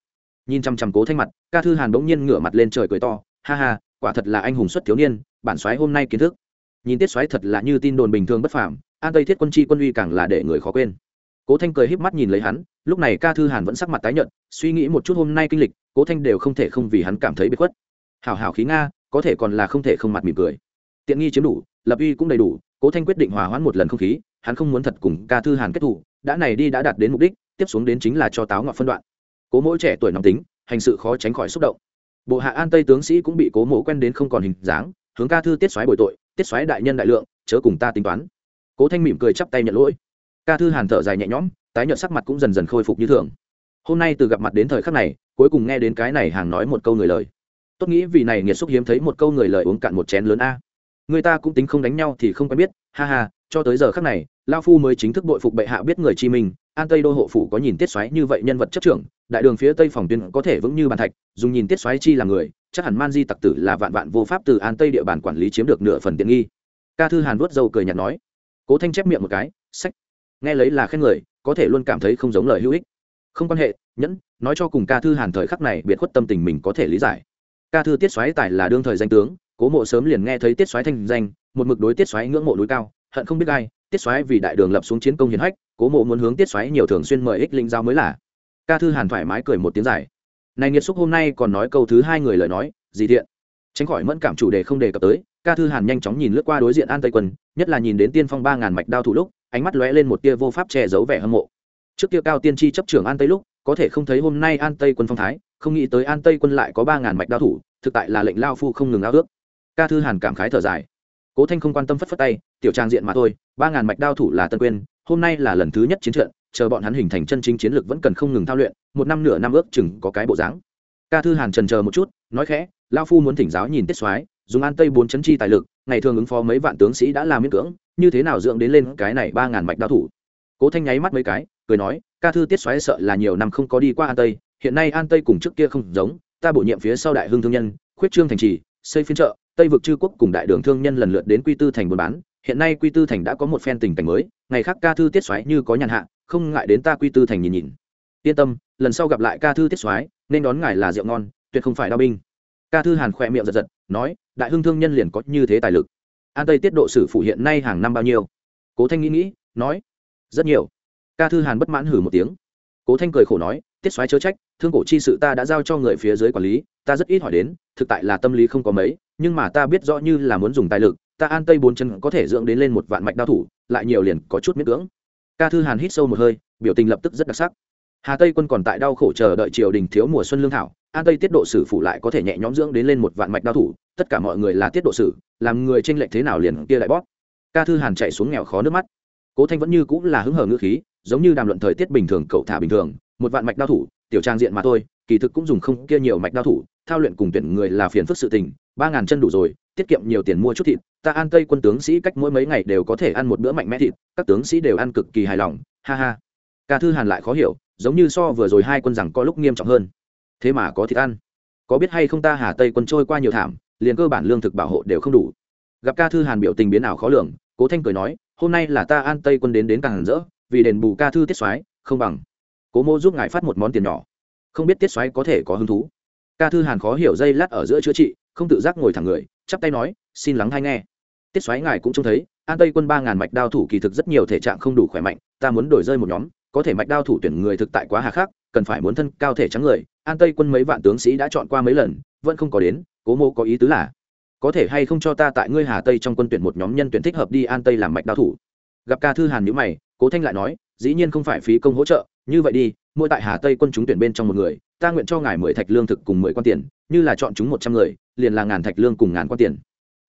Speaker 1: nhìn chăm chăm cố thanh mặt, ca thư hàn bỗng nhiên ngửa mặt lên trời cười to, ha ha, quả thật là anh hùng xuất thiếu niên, bản soái hôm nay kiến thức. Nhìn tiết soái thật là như tin đồn bình thường bất phàm, an tây thiết quân chi quân uy càng là để người khó quên. Cố thanh cười híp mắt nhìn lấy hắn, lúc này ca thư hàn vẫn sắc mặt tái nhợt, suy nghĩ một chút hôm nay kinh lịch, cố thanh đều không thể không vì hắn cảm thấy bị khuất. Hảo hảo khí nga, có thể còn là không thể không mặt mỉm cười. Tiện nghi chiếm đủ, lập uy cũng đầy đủ, cố thanh quyết định hòa hoãn một lần không khí, hắn không muốn thật cùng ca thư hàn kết thủ đã này đi đã đạt đến mục đích, tiếp xuống đến chính là cho táo ngọt phân đoạn cố mỗi trẻ tuổi nóng tính, hành sự khó tránh khỏi xúc động. Bộ hạ an tây tướng sĩ cũng bị cố mộ quen đến không còn hình dáng, hướng ca thư tiết xoáy bồi tội, tiết xoáy đại nhân đại lượng, chớ cùng ta tính toán. Cố thanh mỉm cười chắp tay nhận lỗi. Ca thư hàn thở dài nhẹ nhõm, tái nhợt sắc mặt cũng dần dần khôi phục như thường. Hôm nay từ gặp mặt đến thời khắc này, cuối cùng nghe đến cái này hàng nói một câu người lời. Tốt nghĩ vì này nghiệt xúc hiếm thấy một câu người lời uống cạn một chén lớn a. Người ta cũng tính không đánh nhau thì không quen biết, ha ha, cho tới giờ khắc này lao phu mới chính thức bội phục bệ hạ biết người chi mình, an tây đô hộ phủ có nhìn tiết xoáy như vậy nhân vật chất trưởng đại đường phía tây phòng tuyên có thể vững như bàn thạch, dùng nhìn tiết xoáy chi là người, chắc hẳn man di tặc tử là vạn vạn vô pháp từ an tây địa bàn quản lý chiếm được nửa phần tiện nghi. Ca thư hàn vuốt dâu cười nhạt nói. Cố thanh chép miệng một cái, sách, nghe lấy là khen người, có thể luôn cảm thấy không giống lời hữu ích. Không quan hệ, nhẫn, nói cho cùng ca thư hàn thời khắc này biệt khuất tâm tình mình có thể lý giải. Ca thư tiết xoáy tài là đương thời danh tướng, cố mộ sớm liền nghe thấy tiết xoáy thanh danh, một mực đối tiết xoáy ngưỡng mộ núi cao, hận không biết ai, tiết xoáy vì đại đường lập xuống chiến công hiển hách, cố mộ muốn hướng tiết xoáy nhiều thường xuyên mời ích linh giao mới là ca thư hàn thoải mái cười một tiếng dài. Này nghiệt xúc hôm nay còn nói câu thứ hai người lời nói, gì thiện? Tránh khỏi mẫn cảm chủ đề không đề cập tới, ca thư hàn nhanh chóng nhìn lướt qua đối diện an tây quân, nhất là nhìn đến tiên phong ba ngàn mạch đao thủ lúc, ánh mắt lóe lên một tia vô pháp che giấu vẻ hâm mộ. Trước kia cao tiên tri chấp trưởng an tây lúc, có thể không thấy hôm nay an tây quân phong thái, không nghĩ tới an tây quân lại có ba ngàn mạch đao thủ, thực tại là lệnh lao phu không ngừng ao ước. Ca thư hàn cảm khái thở dài. Cố thanh không quan tâm phất phất tay, tiểu trang diện mà thôi, ba ngàn mạch đao thủ là tân quyên, hôm nay là lần thứ nhất chiến trận chờ bọn hắn hình thành chân chính chiến lược vẫn cần không ngừng thao luyện, một năm nửa năm ước chừng có cái bộ dáng. Ca thư hàn trần chờ một chút, nói khẽ lao phu muốn thỉnh giáo nhìn tiết soái, dùng an tây bốn chấn chi tài lực, ngày thường ứng phó mấy vạn tướng sĩ đã làm miễn cưỡng, như thế nào dưỡng đến lên cái này ba ngàn mạch đao thủ? Cố thanh nháy mắt mấy cái, cười nói, ca thư tiết xoáy sợ là nhiều năm không có đi qua an tây, hiện nay an tây cùng trước kia không giống, ta bổ nhiệm phía sau đại hương thương nhân, khuyết trương thành trì, xây phiên chợ, tây vực chư quốc cùng đại đường thương nhân lần lượt đến quy tư thành buôn bán, hiện nay quy tư thành đã có một phen tình cảnh mới, ngày khác ca thư tiết xoáy như có nhàn hạ không ngại đến ta quy tư thành nhìn nhìn. Yên tâm, lần sau gặp lại ca thư tiết xoáy nên đón ngài là rượu ngon, tuyệt không phải đao binh. Ca thư hàn khỏe miệng giật giật, nói, đại hưng thương nhân liền có như thế tài lực. An tây tiết độ sử phủ hiện nay hàng năm bao nhiêu? Cố thanh nghĩ nghĩ, nói, rất nhiều. Ca thư hàn bất mãn hử một tiếng. Cố thanh cười khổ nói, tiết xoáy chớ trách, thương cổ chi sự ta đã giao cho người phía dưới quản lý, ta rất ít hỏi đến, thực tại là tâm lý không có mấy, nhưng mà ta biết rõ như là muốn dùng tài lực, ta an tây bốn chân có thể dưỡng đến lên một vạn mạch đao thủ, lại nhiều liền có chút miễn cưỡng ca thư hàn hít sâu một hơi, biểu tình lập tức rất đặc sắc. Hà tây quân còn tại đau khổ chờ đợi triều đình thiếu mùa xuân lương thảo, an tây tiết độ sử phụ lại có thể nhẹ nhõm dưỡng đến lên một vạn mạch đao thủ, tất cả mọi người là tiết độ sử, làm người tranh lệch thế nào liền kia lại bóp. Ca thư hàn chạy xuống nghèo khó nước mắt. Cố thanh vẫn như cũng là hứng hở ngữ khí, giống như đàm luận thời tiết bình thường, cậu thả bình thường, một vạn mạch đao thủ, tiểu trang diện mà thôi, kỳ thực cũng dùng không kia nhiều mạch đao thủ, thao luyện cùng tuyển người là phiền phức sự tình, ba ngàn chân đủ rồi tiết kiệm nhiều tiền mua chút thịt, ta an tây quân tướng sĩ cách mỗi mấy ngày đều có thể ăn một bữa mạnh mẽ thịt, các tướng sĩ đều ăn cực kỳ hài lòng, ha ha. Ca thư hàn lại khó hiểu, giống như so vừa rồi hai quân rằng có lúc nghiêm trọng hơn. Thế mà có thịt ăn. Có biết hay không ta hà tây quân trôi qua nhiều thảm, liền cơ bản lương thực bảo hộ đều không đủ. Gặp ca thư hàn biểu tình biến ảo khó lường, cố thanh cười nói, hôm nay là ta an tây quân đến đến càng hàn rỡ, vì đền bù ca thư tiết soái, không bằng. Cố mô giúp ngài phát một món tiền nhỏ. Không biết tiết soái có thể có hứng thú. Ca thư hàn khó hiểu dây lát ở giữa chữa trị không tự giác ngồi thẳng người, chắp tay nói, xin lắng hay nghe. Tiết xoáy ngài cũng trông thấy, an tây quân ba ngàn mạch đao thủ kỳ thực rất nhiều thể trạng không đủ khỏe mạnh, ta muốn đổi rơi một nhóm, có thể mạch đao thủ tuyển người thực tại quá hà khắc, cần phải muốn thân cao thể trắng người. An tây quân mấy vạn tướng sĩ đã chọn qua mấy lần, vẫn không có đến, cố mô có ý tứ là, có thể hay không cho ta tại ngươi hà tây trong quân tuyển một nhóm nhân tuyển thích hợp đi an tây làm mạch đao thủ? Gặp ca thư hàn nhữ mày, cố thanh lại nói, dĩ nhiên không phải phí công hỗ trợ, như vậy đi, mỗi tại hà tây quân chúng tuyển bên trong một người, ta nguyện cho ngài mười thạch lương thực cùng mười quan tiền, như là chọn chúng một trăm người liền là ngàn thạch lương cùng ngàn quan tiền.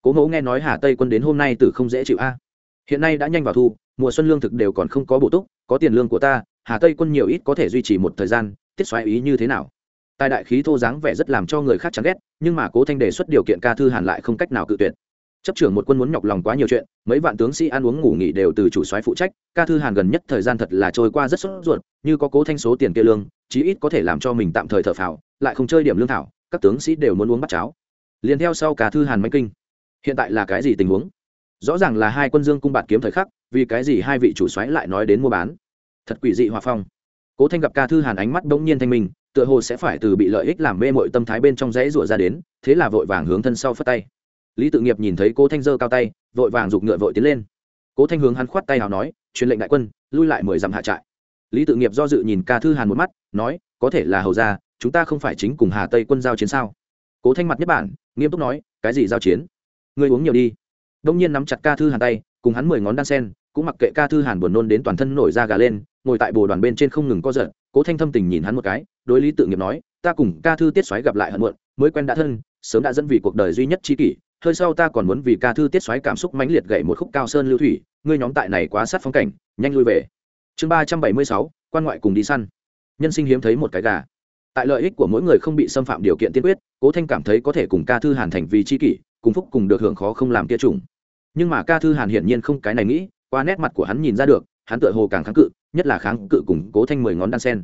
Speaker 1: Cố mẫu nghe nói hà tây quân đến hôm nay từ không dễ chịu a. Hiện nay đã nhanh vào thu, mùa xuân lương thực đều còn không có bổ túc, có tiền lương của ta, hà tây quân nhiều ít có thể duy trì một thời gian, tiết xoáy ý như thế nào? Tài đại khí thô dáng vẻ rất làm cho người khác chán ghét, nhưng mà cố thanh đề xuất điều kiện ca thư hàn lại không cách nào cự tuyệt. Chấp trưởng một quân muốn nhọc lòng quá nhiều chuyện, mấy vạn tướng sĩ ăn uống ngủ nghỉ đều từ chủ soái phụ trách, ca thư hàn gần nhất thời gian thật là trôi qua rất sốt ruột, như có cố thanh số tiền kia lương, chí ít có thể làm cho mình tạm thời thở phào, lại không chơi điểm lương thảo, các tướng sĩ đều muốn uống bắt cháo liền theo sau ca thư hàn mánh kinh. Hiện tại là cái gì tình huống? Rõ ràng là hai quân dương cung bạt kiếm thời khắc, vì cái gì hai vị chủ soái lại nói đến mua bán? Thật quỷ dị hòa phong. Cố thanh gặp ca thư hàn ánh mắt bỗng nhiên thanh minh, tựa hồ sẽ phải từ bị lợi ích làm mê mội tâm thái bên trong rẽ rủa ra đến, thế là vội vàng hướng thân sau phất tay. Lý tự nghiệp nhìn thấy cố thanh giơ cao tay, vội vàng giục ngựa vội tiến lên. Cố thanh hướng hắn khoát tay nào nói, truyền lệnh đại quân, lui lại mười dặm hạ trại. Lý tự nghiệp do dự nhìn ca thư hàn một mắt, nói, có thể là hầu ra chúng ta không phải chính cùng hà tây quân giao chiến sao? Cố thanh mặt nhất bản, nghiêm túc nói, cái gì giao chiến? Ngươi uống nhiều đi. Đông nhiên nắm chặt ca thư hàn tay, cùng hắn mười ngón đan sen, cũng mặc kệ ca thư hàn buồn nôn đến toàn thân nổi da gà lên, ngồi tại bồ đoàn bên trên không ngừng co giật, cố thanh thâm tình nhìn hắn một cái, đối lý tự nghiệp nói, ta cùng ca thư tiết xoáy gặp lại hận muộn, mới quen đã thân, sớm đã dẫn vì cuộc đời duy nhất tri kỷ, hơi sau ta còn muốn vì ca thư tiết xoáy cảm xúc mãnh liệt gậy một khúc cao sơn lưu thủy, ngươi nhóm tại này quá sát phong cảnh, nhanh lui về. Chương ba trăm bảy mươi sáu, quan ngoại cùng đi săn. Nhân sinh hiếm thấy một cái gà. Tại lợi ích của mỗi người không bị xâm phạm điều kiện tiên quyết cố thanh cảm thấy có thể cùng ca thư hàn thành vì tri kỷ, cùng phúc cùng được hưởng khó không làm kia trùng. Nhưng mà ca thư hàn hiển nhiên không cái này nghĩ, qua nét mặt của hắn nhìn ra được, hắn tựa hồ càng kháng cự, nhất là kháng cự cùng cố thanh mười ngón đan sen.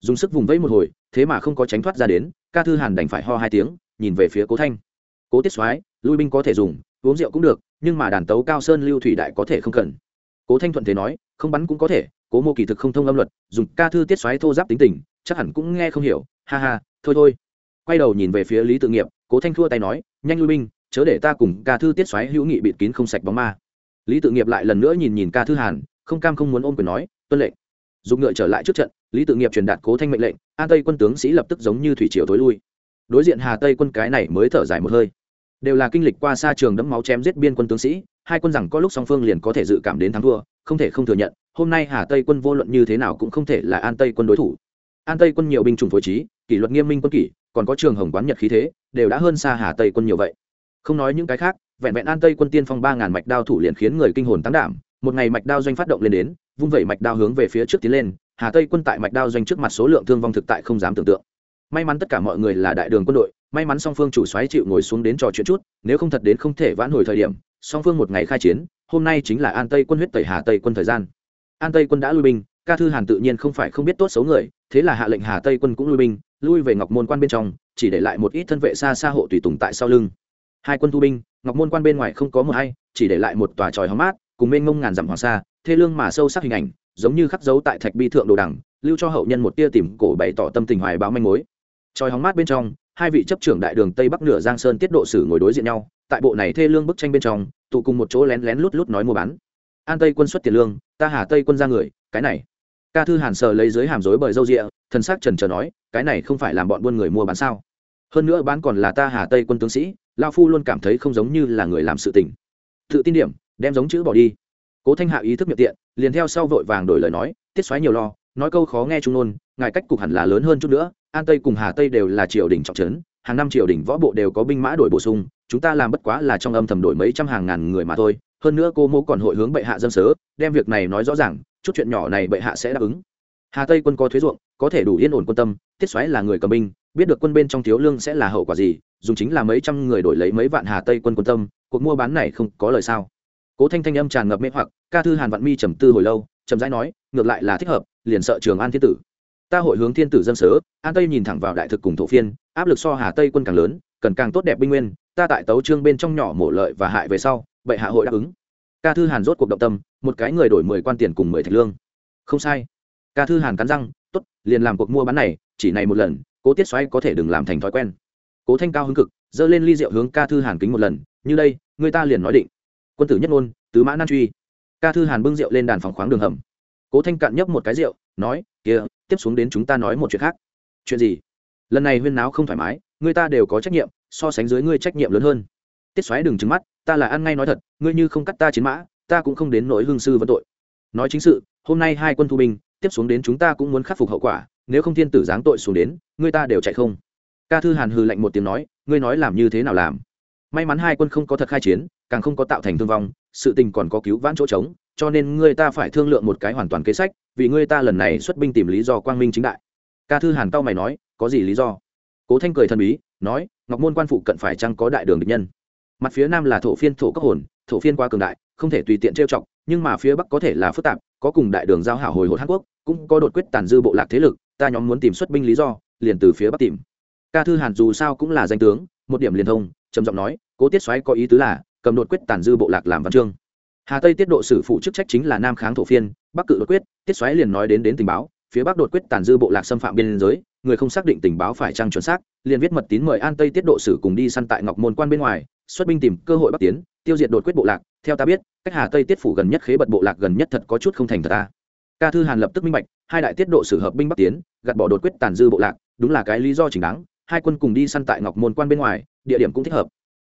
Speaker 1: Dùng sức vùng vẫy một hồi, thế mà không có tránh thoát ra đến, ca thư hàn đành phải ho hai tiếng, nhìn về phía cố thanh. Cố tiết soái, lui binh có thể dùng, uống rượu cũng được, nhưng mà đàn tấu cao sơn lưu thủy đại có thể không cần. Cố thanh thuận thế nói, không bắn cũng có thể, cố mô kỳ thực không thông âm luật, dùng ca thư tiết xoáy thô giáp tính tình, chắc hẳn cũng nghe không hiểu, ha ha, thôi thôi quay đầu nhìn về phía lý tự nghiệp, cố thanh thua tay nói, nhanh lui binh, chớ để ta cùng ca thư tiết xoáy hữu nghị bịt kín không sạch bóng ma. Lý tự nghiệp lại lần nữa nhìn nhìn ca thư hàn, không cam không muốn ôm quyền nói, tuân lệnh. Dùng ngựa trở lại trước trận, lý tự nghiệp truyền đạt cố thanh mệnh lệnh an tây quân tướng sĩ lập tức giống như thủy triều tối lui. Đối diện hà tây quân cái này mới thở dài một hơi. Đều là kinh lịch qua xa trường đẫm máu chém giết biên quân tướng sĩ, hai quân rằng có lúc song phương liền có thể dự cảm đến thắng thua, không thể không thừa nhận, hôm nay hà tây quân vô luận như thế nào cũng không thể là an tây quân đối thủ. An tây quân nhiều binh chủng phối trí, kỷ luật nghiêm minh quân kỷ còn có trường hồng quán nhật khí thế, đều đã hơn xa hà tây quân nhiều vậy. Không nói những cái khác, vẹn vẹn an tây quân tiên phong ba ngàn mạch đao thủ liền khiến người kinh hồn tăng đảm. Một ngày mạch đao doanh phát động lên đến, vung vẩy mạch đao hướng về phía trước tiến lên, hà tây quân tại mạch đao doanh trước mặt số lượng thương vong thực tại không dám tưởng tượng. May mắn tất cả mọi người là đại đường quân đội, may mắn song phương chủ xoáy chịu ngồi xuống đến trò chuyện chút, nếu không thật đến không thể vãn hồi thời điểm, song phương một ngày khai chiến, hôm nay chính là an tây quân huyết tẩy hà tây quân thời gian. An tây quân đã lui binh ca thư hàn tự nhiên không phải không biết tốt xấu người, thế là hạ lệnh hà tây quân cũng lui binh, lui về ngọc môn quan bên trong, chỉ để lại một ít thân vệ xa xa hộ tùy tùng tại sau lưng. Hai quân thu binh, ngọc môn quan bên ngoài không có một hay chỉ để lại một tòa tròi hóng mát, cùng mênh mông ngàn dặm hoàng sa, thê lương mà sâu sắc hình ảnh, giống như khắc dấu tại thạch bi thượng đồ đằng, lưu cho hậu nhân một tia tìm cổ bày tỏ tâm tình hoài báo manh mối. Tròi hóng mát bên trong, hai vị chấp trưởng đại đường tây bắc nửa giang sơn tiết độ sử ngồi đối diện nhau, tại bộ này thê lương bức tranh bên trong, tụ cùng một chỗ lén lén lút lút nói mua bán. An tây quân xuất tiền lương, ta hà tây quân ra người, cái này ca thư hàn sờ lấy dưới hàm rối bởi râu rịa, thần sắc trần trờ nói, cái này không phải làm bọn buôn người mua bán sao? Hơn nữa bán còn là ta hà tây quân tướng sĩ lao phu luôn cảm thấy không giống như là người làm sự tình. Tự tin điểm, đem giống chữ bỏ đi. Cố thanh hạ ý thức miệng tiện, liền theo sau vội vàng đổi lời nói, tiết xoáy nhiều lo, nói câu khó nghe trung nôn, ngài cách cục hẳn là lớn hơn chút nữa, an tây cùng hà tây đều là triều đình trọng trấn, hàng năm triều đình võ bộ đều có binh mã đổi bổ sung, chúng ta làm bất quá là trong âm thầm đổi mấy trăm hàng ngàn người mà thôi, hơn nữa cô mô còn hội hướng bệ hạ dân sớ, đem việc này nói rõ ràng chút chuyện nhỏ này bệ hạ sẽ đáp ứng. Hà tây quân có thuế ruộng, có thể đủ yên ổn quân tâm, tiết xoáy là người cầm binh, biết được quân bên trong thiếu lương sẽ là hậu quả gì, dùng chính là mấy trăm người đổi lấy mấy vạn hà tây quân quân tâm, cuộc mua bán này không có lời sao. Cố thanh thanh âm tràn ngập mê hoặc, ca thư hàn vạn mi trầm tư hồi lâu trầm rãi nói, ngược lại là thích hợp, liền sợ trường an thiên tử. Ta hội hướng thiên tử dân sớ. An tây nhìn thẳng vào đại thực cùng thổ phiên, áp lực so hà tây quân càng lớn, cần càng tốt đẹp binh nguyên, ta tại tấu trương bên trong nhỏ mổ lợi và hại về sau, bệ hạ hội đáp ứng ca thư hàn rốt cuộc động tâm, một cái người đổi mười quan tiền cùng mười thạch lương. Không sai. Ca thư hàn cắn răng, tốt, liền làm cuộc mua bán này, chỉ này một lần, cố tiết xoáy có thể đừng làm thành thói quen. Cố thanh cao hứng cực, giơ lên ly rượu hướng ca thư hàn kính một lần, như đây, người ta liền nói định. Quân tử nhất ngôn, tứ mã nan truy. Ca thư hàn bưng rượu lên đàn phòng khoáng đường hầm. Cố thanh cạn nhấp một cái rượu, nói kia tiếp xuống đến chúng ta nói một chuyện khác. Chuyện gì? Lần này huyên náo không thoải mái, người ta đều có trách nhiệm, so sánh dưới ngươi trách nhiệm lớn hơn tiết xoáy đừng trứng mắt, ta là ăn ngay nói thật, ngươi như không cắt ta chiến mã, ta cũng không đến nỗi hương sư vấn tội. Nói chính sự, hôm nay hai quân thu binh, tiếp xuống đến chúng ta cũng muốn khắc phục hậu quả, nếu không thiên tử giáng tội xuống đến, ngươi ta đều chạy không. Ca thư hàn hừ lạnh một tiếng nói, ngươi nói làm như thế nào làm? May mắn hai quân không có thật khai chiến, càng không có tạo thành thương vong, sự tình còn có cứu vãn chỗ trống, cho nên ngươi ta phải thương lượng một cái hoàn toàn kế sách, vì ngươi ta lần này xuất binh tìm lý do quang minh chính đại. Ca thư hàn tao mày nói, có gì lý do? Cố thanh cười thần bí, nói, ngọc môn quan phụ cận phải chăng có đại đường địch nhân? Mặt phía nam là thổ phiên thổ cấp hồn, thổ phiên qua cường đại, không thể tùy tiện trêu chọc, nhưng mà phía bắc có thể là phức tạp, có cùng đại đường giao hảo hồi hột hàn quốc, cũng có đột quyết tàn dư bộ lạc thế lực, ta nhóm muốn tìm xuất binh lý do, liền từ phía bắc tìm. Ca thư hàn dù sao cũng là danh tướng, một điểm liền thông, trầm giọng nói, cố tiết xoáy có ý tứ là, cầm đột quyết tàn dư bộ lạc làm văn chương. Hà tây tiết độ sử phụ chức trách chính là nam kháng thổ phiên, bắc cự đột quyết, tiết xoáy liền nói đến đến tình báo, phía bắc đột quyết tàn dư bộ lạc xâm phạm biên giới, người không xác định tình báo phải trăng chuẩn xác, liền viết mật tín mời an tây tiết độ sử cùng đi săn tại ngọc môn quan bên ngoài xuất binh tìm cơ hội bắc tiến, tiêu diệt đột quyết bộ lạc. Theo ta biết, cách hà tây tiết phủ gần nhất khế bật bộ lạc gần nhất thật có chút không thành thật ta. Ca thư hàn lập tức minh bạch, hai đại tiết độ sử hợp binh bắc tiến, gạt bỏ đột quyết tàn dư bộ lạc, đúng là cái lý do chính đáng. Hai quân cùng đi săn tại ngọc môn quan bên ngoài, địa điểm cũng thích hợp.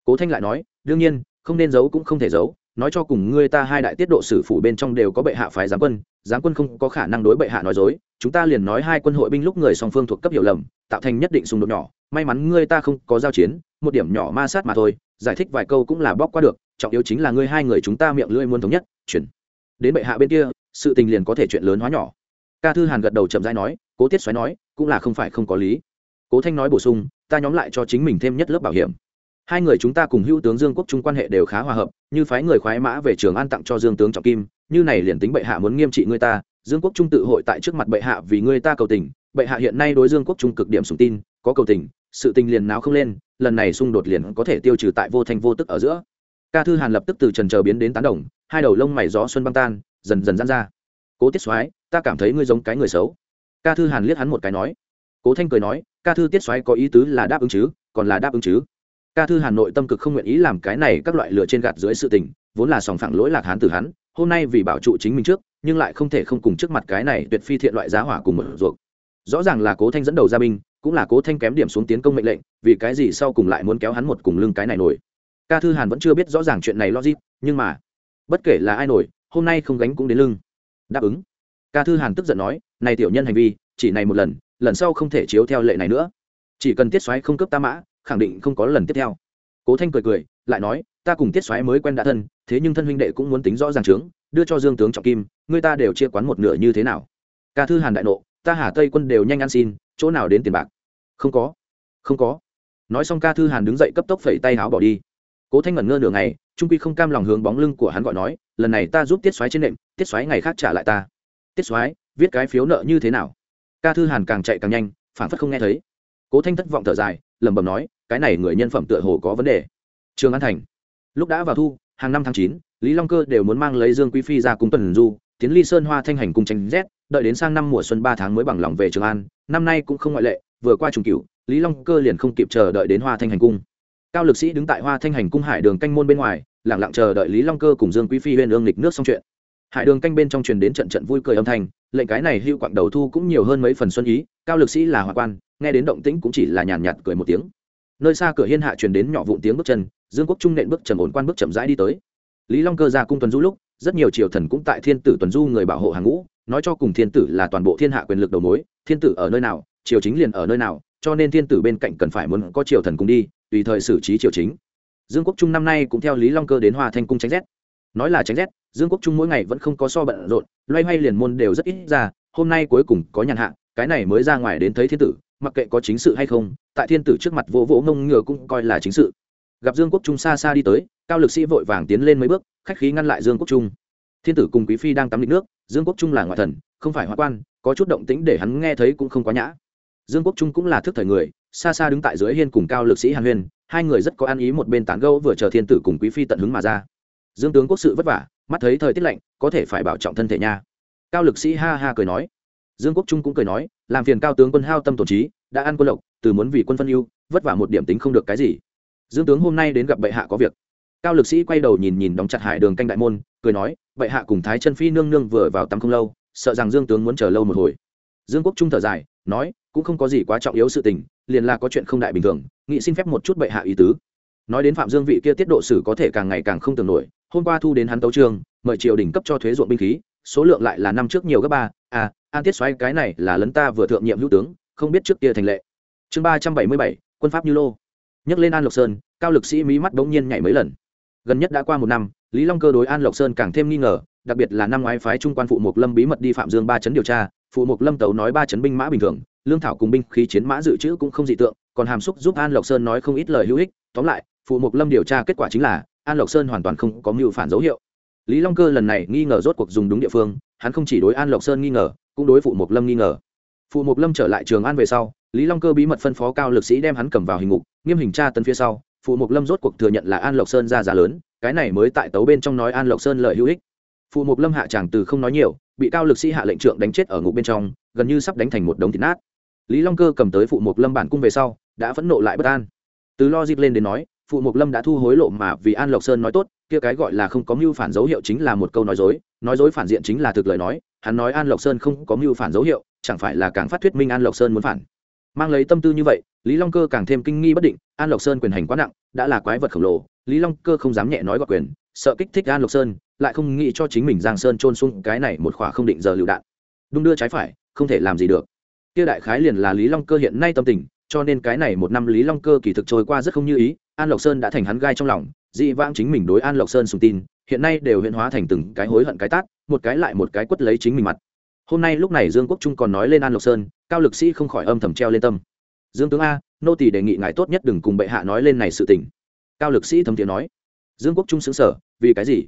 Speaker 1: Cố thanh lại nói, đương nhiên, không nên giấu cũng không thể giấu. Nói cho cùng ngươi ta hai đại tiết độ sử phủ bên trong đều có bệ hạ phái giáng quân giáng quân không có khả năng đối bệ hạ nói dối. Chúng ta liền nói hai quân hội binh lúc người song phương thuộc cấp hiểu lầm, tạo thành nhất định xung đột nhỏ may mắn ngươi ta không có giao chiến, một điểm nhỏ ma sát mà thôi, giải thích vài câu cũng là bóc qua được, trọng yếu chính là ngươi hai người chúng ta miệng lưỡi muốn thống nhất, chuyển. Đến bệ hạ bên kia, sự tình liền có thể chuyện lớn hóa nhỏ. Ca thư hàn gật đầu chậm dãi nói, cố tiết xoáy nói, cũng là không phải không có lý. Cố thanh nói bổ sung, ta nhóm lại cho chính mình thêm nhất lớp bảo hiểm. Hai người chúng ta cùng hữu tướng dương quốc trung quan hệ đều khá hòa hợp, như phái người khoái mã về trường an tặng cho dương tướng trọng kim, như này liền tính bệ hạ muốn nghiêm trị người ta, dương quốc trung tự hội tại trước mặt bệ hạ vì người ta cầu tình, bệ hạ hiện nay đối dương quốc trung cực điểm sùng tin có cầu tình, sự tình liền náo không lên, lần này xung đột liền có thể tiêu trừ tại vô thanh vô tức ở giữa. Ca thư hàn lập tức từ trần chờ biến đến tán đồng, hai đầu lông mày gió xuân băng tan, dần dần dán ra. Cố tiết soái, ta cảm thấy ngươi giống cái người xấu. Ca thư hàn liếc hắn một cái nói. Cố thanh cười nói, ca thư tiết soái có ý tứ là đáp ứng chứ, còn là đáp ứng chứ? Ca thư hàn nội tâm cực không nguyện ý làm cái này các loại lửa trên gạt dưới sự tình, vốn là sòng phẳng lỗi lạc hán từ hắn, hôm nay vì bảo trụ chính mình trước, nhưng lại không thể không cùng trước mặt cái này tuyệt phi thiện loại giá hỏa cùng một ruột. Rõ ràng là cố thanh dẫn đầu gia binh cũng là cố thanh kém điểm xuống tiến công mệnh lệnh, vì cái gì sau cùng lại muốn kéo hắn một cùng lưng cái này nổi. Ca thư hàn vẫn chưa biết rõ ràng chuyện này logic, nhưng mà, bất kể là ai nổi, hôm nay không gánh cũng đến lưng. Đáp ứng. Ca thư hàn tức giận nói, này tiểu nhân hành vi, chỉ này một lần lần sau không thể chiếu theo lệ này nữa. Chỉ cần tiết xoáy không cướp ta mã, khẳng định không có lần tiếp theo. Cố thanh cười cười, lại nói, ta cùng tiết xoáy mới quen đã thân, thế nhưng thân huynh đệ cũng muốn tính rõ ràng trướng đưa cho dương tướng trọng kim, người ta đều chia quán một nửa như thế nào. Ca thư hàn đại nộ, ta hà tây quân đều nhanh ăn xin chỗ nào đến tiền bạc? Không có. Không có. Nói xong ca thư hàn đứng dậy cấp tốc phẩy tay áo bỏ đi. Cố thanh ngẩn ngơ nửa ngày, trung quy không cam lòng hướng bóng lưng của hắn gọi nói, lần này ta giúp tiết xoáy trên nệm, tiết xoáy ngày khác trả lại ta. Tiết xoáy viết cái phiếu nợ như thế nào? Ca thư hàn càng chạy càng nhanh phản phất không nghe thấy. Cố thanh thất vọng thở dài, lẩm bẩm nói, cái này người nhân phẩm tựa hồ có vấn đề. Trường an thành. Lúc đã vào thu, hàng năm tháng chín, lý long cơ đều muốn mang lấy dương quý phi ra cung tuần du, tiến ly sơn hoa thanh hành cung tranh rét đợi đến sang năm mùa xuân ba tháng mới bằng lòng về trường an năm nay cũng không ngoại lệ, vừa qua trùng cửu, lý long cơ liền không kịp chờ đợi đến hoa thanh hành cung. Cao lực sĩ đứng tại hoa thanh hành cung hải đường canh môn bên ngoài lẳng lặng chờ đợi lý long cơ cùng dương quý phi huyên ương lịch nước xong chuyện. Hải đường canh bên trong truyền đến trận trận vui cười âm thanh, lệnh cái này hưu quặng đầu thu cũng nhiều hơn mấy phần xuân ý, cao lực sĩ là hoa quan, nghe đến động tĩnh cũng chỉ là nhàn nhạt cười một tiếng. Nơi xa cửa hiên hạ truyền đến nhỏ vụn tiếng bước chân, dương quốc trung nện bước trầm ổn quan bước chậm rãi đi tới. Lý long cơ ra cung tuần du lúc, rất nhiều triều thần cũng tại thiên tử tuần du người bảo hộ hàng ngũ nói cho cùng thiên tử là toàn bộ thiên hạ quyền lực đầu mối, thiên tử ở nơi nào, triều chính liền ở nơi nào, cho nên thiên tử bên cạnh cần phải muốn có triều thần cùng đi, tùy thời xử trí triều chính. Dương quốc trung năm nay cũng theo lý long cơ đến hòa thanh cung tránh rét. Nói là tránh rét, dương quốc trung mỗi ngày vẫn không có so bận rộn, loay hoay liền môn đều rất ít ra, hôm nay cuối cùng có nhàn hạ, cái này mới ra ngoài đến thấy thiên tử, mặc kệ có chính sự hay không, tại thiên tử trước mặt vỗ vỗ mông ngựa cũng coi là chính sự. Gặp dương quốc trung xa xa đi tới, cao lực sĩ vội vàng tiến lên mấy bước, khách khí ngăn lại dương quốc trung thiên tử cùng quý phi đang tắm lịch nước, dương quốc trung là ngoại thần, không phải hoa quan, có chút động tĩnh để hắn nghe thấy cũng không quá nhã. Dương quốc trung cũng là thức thời người, xa xa đứng tại dưới hiên cùng cao lực sĩ hàn huyền hai người rất có ăn ý một bên tán gẫu vừa chờ thiên tử cùng quý phi tận hứng mà ra. Dương tướng quốc sự vất vả, mắt thấy thời tiết lạnh, có thể phải bảo trọng thân thể nha. Cao lực sĩ ha ha cười nói. Dương quốc trung cũng cười nói, làm phiền cao tướng quân hao tâm tổn trí, đã ăn quân lộc, từ muốn vì quân phân ưu, vất vả một điểm tính không được cái gì. Dương tướng hôm nay đến gặp bệ hạ có việc cao lực sĩ quay đầu nhìn nhìn đóng chặt hải đường canh đại môn, cười nói, bệ hạ cùng thái chân phi nương nương vừa vào tắm không lâu, sợ rằng dương tướng muốn chờ lâu một hồi. Dương quốc trung thở dài, nói, cũng không có gì quá trọng yếu sự tình, liền là có chuyện không đại bình thường, nghị xin phép một chút bệ hạ ý tứ. Nói đến phạm dương vị kia tiết độ sử có thể càng ngày càng không tưởng nổi, hôm qua thu đến hắn tấu trương mời triều đình cấp cho thuế ruộng binh khí, số lượng lại là năm trước nhiều gấp ba à an tiết xoáy cái này là lấn ta vừa thượng nhiệm hữu tướng, không biết trước kia thành lệ. Chương ba trăm bảy mươi bảy, quân pháp như lô. Nhắc lên an lộc sơn, cao lực sĩ mí mắt bỗng nhiên nhảy mấy lần gần nhất đã qua một năm, lý long cơ đối an lộc sơn càng thêm nghi ngờ, đặc biệt là năm ngoái phái trung quan phụ mục lâm bí mật đi phạm dương ba chấn điều tra, phụ mục lâm tấu nói ba chấn binh mã bình thường, lương thảo cùng binh khí chiến mã dự trữ cũng không dị tượng, còn hàm xúc giúp an lộc sơn nói không ít lời hữu ích, tóm lại, phụ mục lâm điều tra kết quả chính là, an lộc sơn hoàn toàn không có mưu phản dấu hiệu. Lý long cơ lần này nghi ngờ rốt cuộc dùng đúng địa phương, hắn không chỉ đối an lộc sơn nghi ngờ, cũng đối phụ mục lâm nghi ngờ. Phụ mục lâm trở lại trường an về sau, lý long cơ bí mật phân phó cao lực sĩ đem hắn cầm vào hình ngục, nghiêm hình tra tấn phía sau phụ mục lâm rốt cuộc thừa nhận là an lộc sơn ra giá lớn, cái này mới tại tấu bên trong nói an lộc sơn lợi hữu ích. Phụ mục lâm hạ tràng từ không nói nhiều, bị cao lực sĩ hạ lệnh trượng đánh chết ở ngục bên trong, gần như sắp đánh thành một đống thịt nát. Lý long cơ cầm tới phụ mục lâm bản cung về sau, đã phẫn nộ lại bất an. Từ lo dịp lên đến nói phụ mục lâm đã thu hối lộ mà vì an lộc sơn nói tốt, kia cái gọi là không có mưu phản dấu hiệu chính là một câu nói dối nói dối phản diện chính là thực lời nói, hắn nói an lộc sơn không có mưu phản dấu hiệu, chẳng phải là càng phát thuyết minh an lộc sơn muốn phản mang lấy tâm tư như vậy, lý long cơ càng thêm kinh nghi bất định, an lộc sơn quyền hành quá nặng, đã là quái vật khổng lồ, lý long cơ không dám nhẹ nói gọt quyền, sợ kích thích an lộc sơn, lại không nghĩ cho chính mình giang sơn trôn xuống cái này một khỏa không định giờ lựu đạn. Đung đưa trái phải, không thể làm gì được. Kia đại khái liền là lý long cơ hiện nay tâm tình, cho nên cái này một năm lý long cơ kỳ thực trôi qua rất không như ý, an lộc sơn đã thành hắn gai trong lòng, dị vãng chính mình đối an lộc sơn sùng tin, hiện nay đều hiện hóa thành từng cái hối hận cái tát, một cái lại một cái quất lấy chính mình mặt hôm nay lúc này dương quốc trung còn nói lên an lộc sơn, cao lực sĩ không khỏi âm thầm treo lên tâm. Dương tướng a, nô tỷ đề nghị ngài tốt nhất đừng cùng bệ hạ nói lên này sự tình. Cao lực sĩ thấm tiếng nói. Dương quốc trung xứng sở vì cái gì?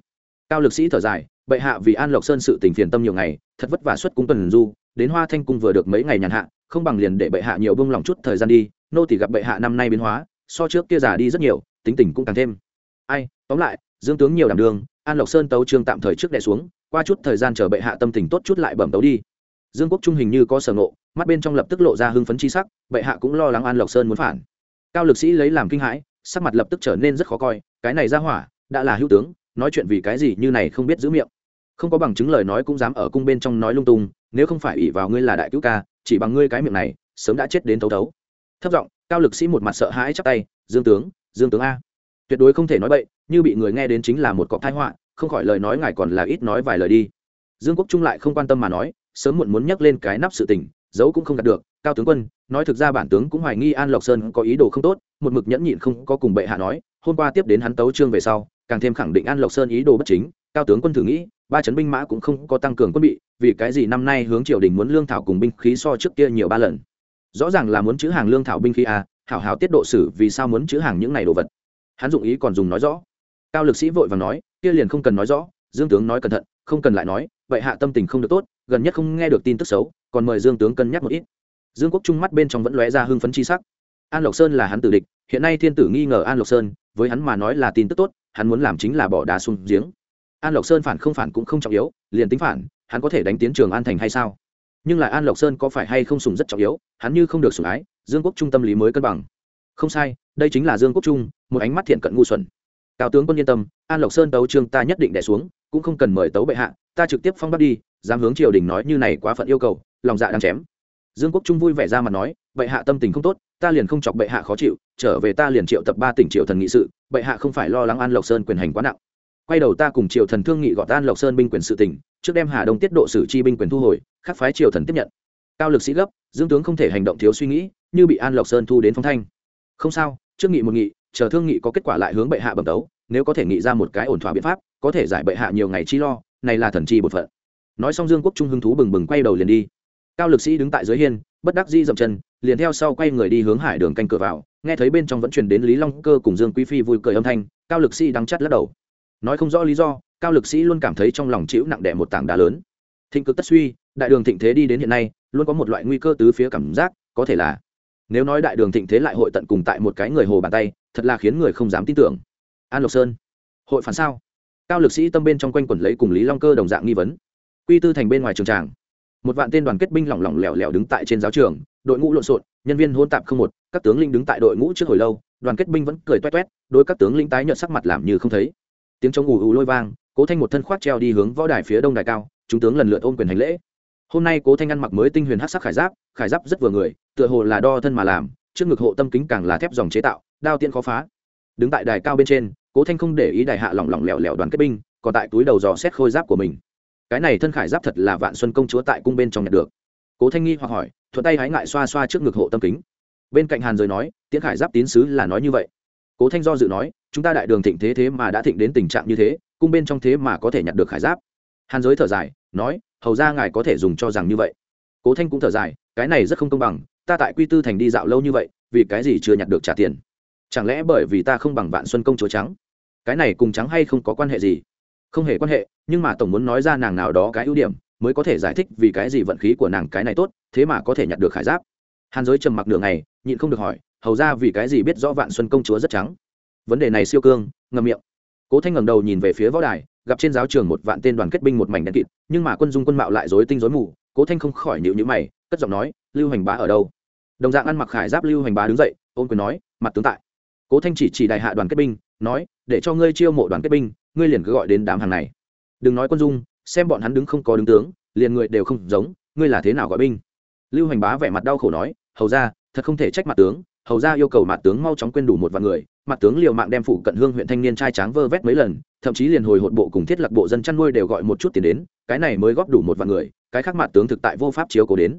Speaker 1: Cao lực sĩ thở dài, bệ hạ vì an lộc sơn sự tình phiền tâm nhiều ngày, thật vất vả xuất cung tuần du, đến hoa thanh cung vừa được mấy ngày nhàn hạ, không bằng liền để bệ hạ nhiều bông lòng chút thời gian đi, nô tỷ gặp bệ hạ năm nay biến hóa, so trước kia già đi rất nhiều, tính tình cũng càng thêm. Ai, tóm lại, dương tướng nhiều đảm đường, an lộc sơn tấu trương tạm thời trước đẻ xuống qua chút thời gian chờ bệ hạ tâm tình tốt chút lại bẩm tấu đi. Dương quốc trung hình như có sở ngộ, mắt bên trong lập tức lộ ra hưng phấn chi sắc, bệ hạ cũng lo lắng an lộc sơn muốn phản. Cao lực sĩ lấy làm kinh hãi, sắc mặt lập tức trở nên rất khó coi, cái này ra hỏa, đã là hữu tướng, nói chuyện vì cái gì như này không biết giữ miệng. Không có bằng chứng lời nói cũng dám ở cung bên trong nói lung tung, nếu không phải ỷ vào ngươi là đại cứu ca, chỉ bằng ngươi cái miệng này, sớm đã chết đến thấu thấu. Thấp giọng, cao lực sĩ một mặt sợ hãi chắp tay, dương tướng dương tướng a. Tuyệt đối không thể nói bậy, như bị người nghe đến chính là một cọc thái họa không khỏi lời nói ngài còn là ít nói vài lời đi. Dương quốc trung lại không quan tâm mà nói, sớm muộn muốn nhắc lên cái nắp sự tình, giấu cũng không đạt được. Cao tướng quân, nói thực ra bản tướng cũng hoài nghi an lộc sơn có ý đồ không tốt, một mực nhẫn nhịn không có cùng bệ hạ nói, hôm qua tiếp đến hắn tấu trương về sau, càng thêm khẳng định an lộc sơn ý đồ bất chính. Cao tướng quân thử nghĩ, ba chấn binh mã cũng không có tăng cường quân bị, vì cái gì năm nay hướng triều đình muốn lương thảo cùng binh khí so trước kia nhiều ba lần? Rõ ràng là muốn chữ hàng lương thảo binh khí à hảo hảo tiết độ sử vì sao muốn chữ hàng những này đồ vật? Hắn dụng ý còn dùng nói rõ cao lực sĩ vội và nói, kia liền không cần nói rõ, dương tướng nói cẩn thận, không cần lại nói, vậy hạ tâm tình không được tốt, gần nhất không nghe được tin tức xấu, còn mời dương tướng cân nhắc một ít. Dương quốc trung mắt bên trong vẫn lóe ra hưng phấn chi sắc. An lộc sơn là hắn tử địch, hiện nay thiên tử nghi ngờ an lộc sơn, với hắn mà nói là tin tức tốt, hắn muốn làm chính là bỏ đá xuống giếng. An lộc sơn phản không phản cũng không trọng yếu, liền tính phản, hắn có thể đánh tiến trường an thành hay sao? Nhưng lại an lộc sơn có phải hay không sùng rất trọng yếu, hắn như không được sùng ái, dương quốc trung tâm lý mới cân bằng. Không sai, đây chính là dương quốc trung, một ánh mắt thiện cận ngu xuẩn cao tướng quân yên tâm, an lộc sơn tấu trương ta nhất định đẻ xuống, cũng không cần mời tấu bệ hạ, ta trực tiếp phong bắt đi, dám hướng triều đình nói như này quá phận yêu cầu, lòng dạ đang chém. Dương quốc trung vui vẻ ra mà nói, bệ hạ tâm tình không tốt, ta liền không chọc bệ hạ khó chịu, trở về ta liền triệu tập ba tỉnh triệu thần nghị sự, bệ hạ không phải lo lắng an lộc sơn quyền hành quá nặng. Quay đầu ta cùng triều thần thương nghị gọt an lộc sơn binh quyền sự tỉnh trước đem hà đông tiết độ sử chi binh quyền thu hồi, khắc phái triều thần tiếp nhận. Cao lực sĩ gấp, dương tướng không thể hành động thiếu suy nghĩ, như bị an lộc sơn thu đến phong thanh. Không sao, trước nghị một nghị chờ thương nghị có kết quả lại hướng bệ hạ bẩm tấu nếu có thể nghị ra một cái ổn thỏa biện pháp, có thể giải bệ hạ nhiều ngày chi lo, này là thần chi bột phận. Nói xong dương quốc trung hứng thú bừng bừng quay đầu liền đi. Cao lực sĩ đứng tại dưới hiên, bất đắc di dậm chân, liền theo sau quay người đi hướng hải đường canh cửa vào, nghe thấy bên trong vẫn truyền đến lý long cơ cùng dương quý phi vui cười âm thanh, cao lực sĩ đắng chắt lắc đầu. Nói không rõ lý do, cao lực sĩ luôn cảm thấy trong lòng chịu nặng đẻ một tảng đá lớn. Thịnh cực tất suy, đại đường thịnh thế đi đến hiện nay, luôn có một loại nguy cơ tứ phía cảm giác, có thể là, nếu nói đại đường thịnh thế lại hội tận cùng tại một cái người hồ bàn tay thật là khiến người không dám tin tưởng. An lộc sơn, hội phản sao? Cao lực sĩ tâm bên trong quanh quẩn lấy cùng lý long cơ đồng dạng nghi vấn. Quy tư thành bên ngoài trường tràng, một vạn tên đoàn kết binh lỏng lỏng lẻo lẻo đứng tại trên giáo trường, đội ngũ lộn xộn, nhân viên hôn tạp không một, các tướng linh đứng tại đội ngũ trước hồi lâu, đoàn kết binh vẫn cười toét toét, đối các tướng linh tái nhợt sắc mặt làm như không thấy. Tiếng trống ù ù lôi vang, cố thanh một thân khoác treo đi hướng võ đài phía đông đài cao, chúng tướng lần lượt ôm quyền hành lễ. Hôm nay cố thanh ăn mặc mới tinh huyền hát sắc khải giáp khải giáp rất vừa người, tựa hồ là đo thân mà làm, trước ngực hộ tâm kính càng là thép dòng chế tạo đao tiên khó phá. Đứng tại đài cao bên trên, cố thanh không để ý đài hạ lỏng lỏng lẻo lẻo đoàn kết binh, còn tại túi đầu dò xét khôi giáp của mình. Cái này thân khải giáp thật là vạn xuân công chúa tại cung bên trong nhận được. Cố thanh nghi hoặc hỏi, thuận tay hái ngại xoa xoa trước ngực hộ tâm kính. Bên cạnh hàn rời nói, tiễn khải giáp tín sứ là nói như vậy. Cố thanh do dự nói, chúng ta đại đường thịnh thế thế mà đã thịnh đến tình trạng như thế, cung bên trong thế mà có thể nhặt được khải giáp. Hàn giới thở dài, nói, hầu ra ngài có thể dùng cho rằng như vậy. Cố thanh cũng thở dài, cái này rất không công bằng, ta tại quy tư thành đi dạo lâu như vậy, vì cái gì chưa nhặt được trả tiền? Chẳng lẽ bởi vì ta không bằng vạn xuân công chúa trắng? Cái này cùng trắng hay không có quan hệ gì? Không hề quan hệ, nhưng mà tổng muốn nói ra nàng nào đó cái ưu điểm, mới có thể giải thích vì cái gì vận khí của nàng cái này tốt, thế mà có thể nhặt được khải giáp. Hàn giới trầm mặc nửa ngày, nhịn không được hỏi, hầu ra vì cái gì biết rõ vạn xuân công chúa rất trắng? Vấn đề này siêu cương ngầm miệng. Cố thanh ngẩng đầu nhìn về phía võ đài, gặp trên giáo trường một vạn tên đoàn kết binh một mảnh đen kịt, nhưng mà quân dung quân mạo lại dối tinh dối mù, cố thanh không khỏi nhịu nhữ mày, cất giọng nói, lưu hành bá ở đâu? Đồng dạng ăn mặc khải giáp lưu hành bá đứng dậy, ôn quyền nói, mặt tướng tại cố thanh chỉ chỉ đại hạ đoàn kết binh, nói, để cho ngươi chiêu mộ đoàn kết binh, ngươi liền cứ gọi đến đám hàng này. Đừng nói quân dung, xem bọn hắn đứng không có đứng tướng, liền người đều không giống, ngươi là thế nào gọi binh? Lưu hành bá vẻ mặt đau khổ nói, hầu ra thật không thể trách mặt tướng. Hầu ra yêu cầu mặt tướng mau chóng quên đủ một vạn người. Mặt tướng liều mạng đem phụ cận hương huyện thanh niên trai tráng vơ vét mấy lần, thậm chí liền hồi hột bộ cùng thiết lập bộ dân chăn nuôi đều gọi một chút tiền đến, cái này mới góp đủ một vạn người, cái khác mặt tướng thực tại vô pháp chiếu cố đến.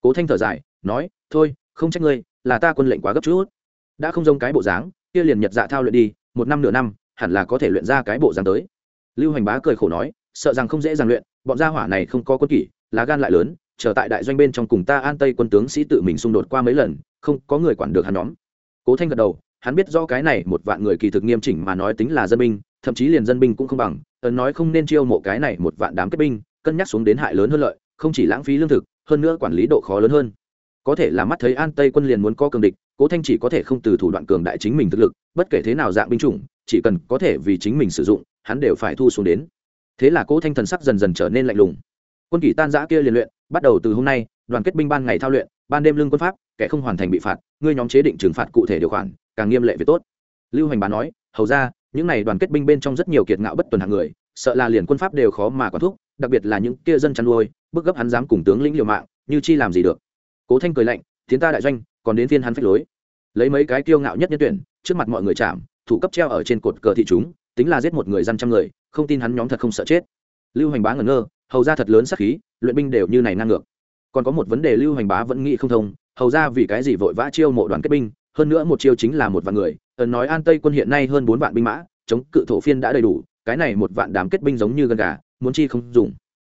Speaker 1: Cố thanh thở dài, nói, thôi, không trách ngươi, là ta quân lệnh quá gấp chút đã không giống cái bộ dáng, kia liền nhật dạ thao luyện đi, một năm nửa năm, hẳn là có thể luyện ra cái bộ dáng tới. Lưu hành bá cười khổ nói, sợ rằng không dễ dàng luyện, bọn gia hỏa này không có quân kỷ, lá gan lại lớn trở tại đại doanh bên trong cùng ta an tây quân tướng sĩ tự mình xung đột qua mấy lần, không có người quản được hắn nhóm. Cố thanh gật đầu, hắn biết do cái này một vạn người kỳ thực nghiêm chỉnh mà nói tính là dân binh, thậm chí liền dân binh cũng không bằng, ấn nói không nên chiêu mộ cái này một vạn đám kết binh, cân nhắc xuống đến hại lớn hơn lợi, không chỉ lãng phí lương thực, hơn nữa quản lý độ khó lớn hơn có thể là mắt thấy an tây quân liền muốn có cường địch, cố thanh chỉ có thể không từ thủ đoạn cường đại chính mình thực lực, bất kể thế nào dạng binh chủng, chỉ cần có thể vì chính mình sử dụng, hắn đều phải thu xuống đến. Thế là cố thanh thần sắc dần dần trở nên lạnh lùng. Quân kỷ tan giã kia liền luyện, bắt đầu từ hôm nay, đoàn kết binh ban ngày thao luyện, ban đêm lương quân pháp, kẻ không hoàn thành bị phạt, ngươi nhóm chế định trừng phạt cụ thể điều khoản, càng nghiêm lệ về tốt. Lưu hành bá nói, hầu ra, những n à y đoàn kết binh bên trong rất nhiều kiệt ngạo bất tuần hạng người, sợ là liền quân pháp đều khó mà quản thúc, đặc biệt là những kia dân chăn nuôi, bức gấp hắn dám cùng tướng lĩnh liều mạng, như chi làm gì được cố thanh cười lạnh tiến ta đại doanh, còn đến phiên hắn phách lối. Lấy mấy cái kiêu ngạo nhất nhân tuyển, trước mặt mọi người chạm, thủ cấp treo ở trên cột cờ thị chúng, tính là giết một người dân trăm người, không tin hắn nhóm thật không sợ chết. Lưu hành bá ngẩn ngơ, hầu ra thật lớn sắc khí, luyện binh đều như này ngang ngược. Còn có một vấn đề lưu hành bá vẫn nghĩ không thông, hầu ra vì cái gì vội vã chiêu mộ đoàn kết binh, hơn nữa một chiêu chính là một vạn người ấn nói an tây quân hiện nay hơn bốn vạn binh mã, chống cự thổ phiên đã đầy đủ, cái này một vạn đám kết binh giống như gần gà, muốn chi không dùng.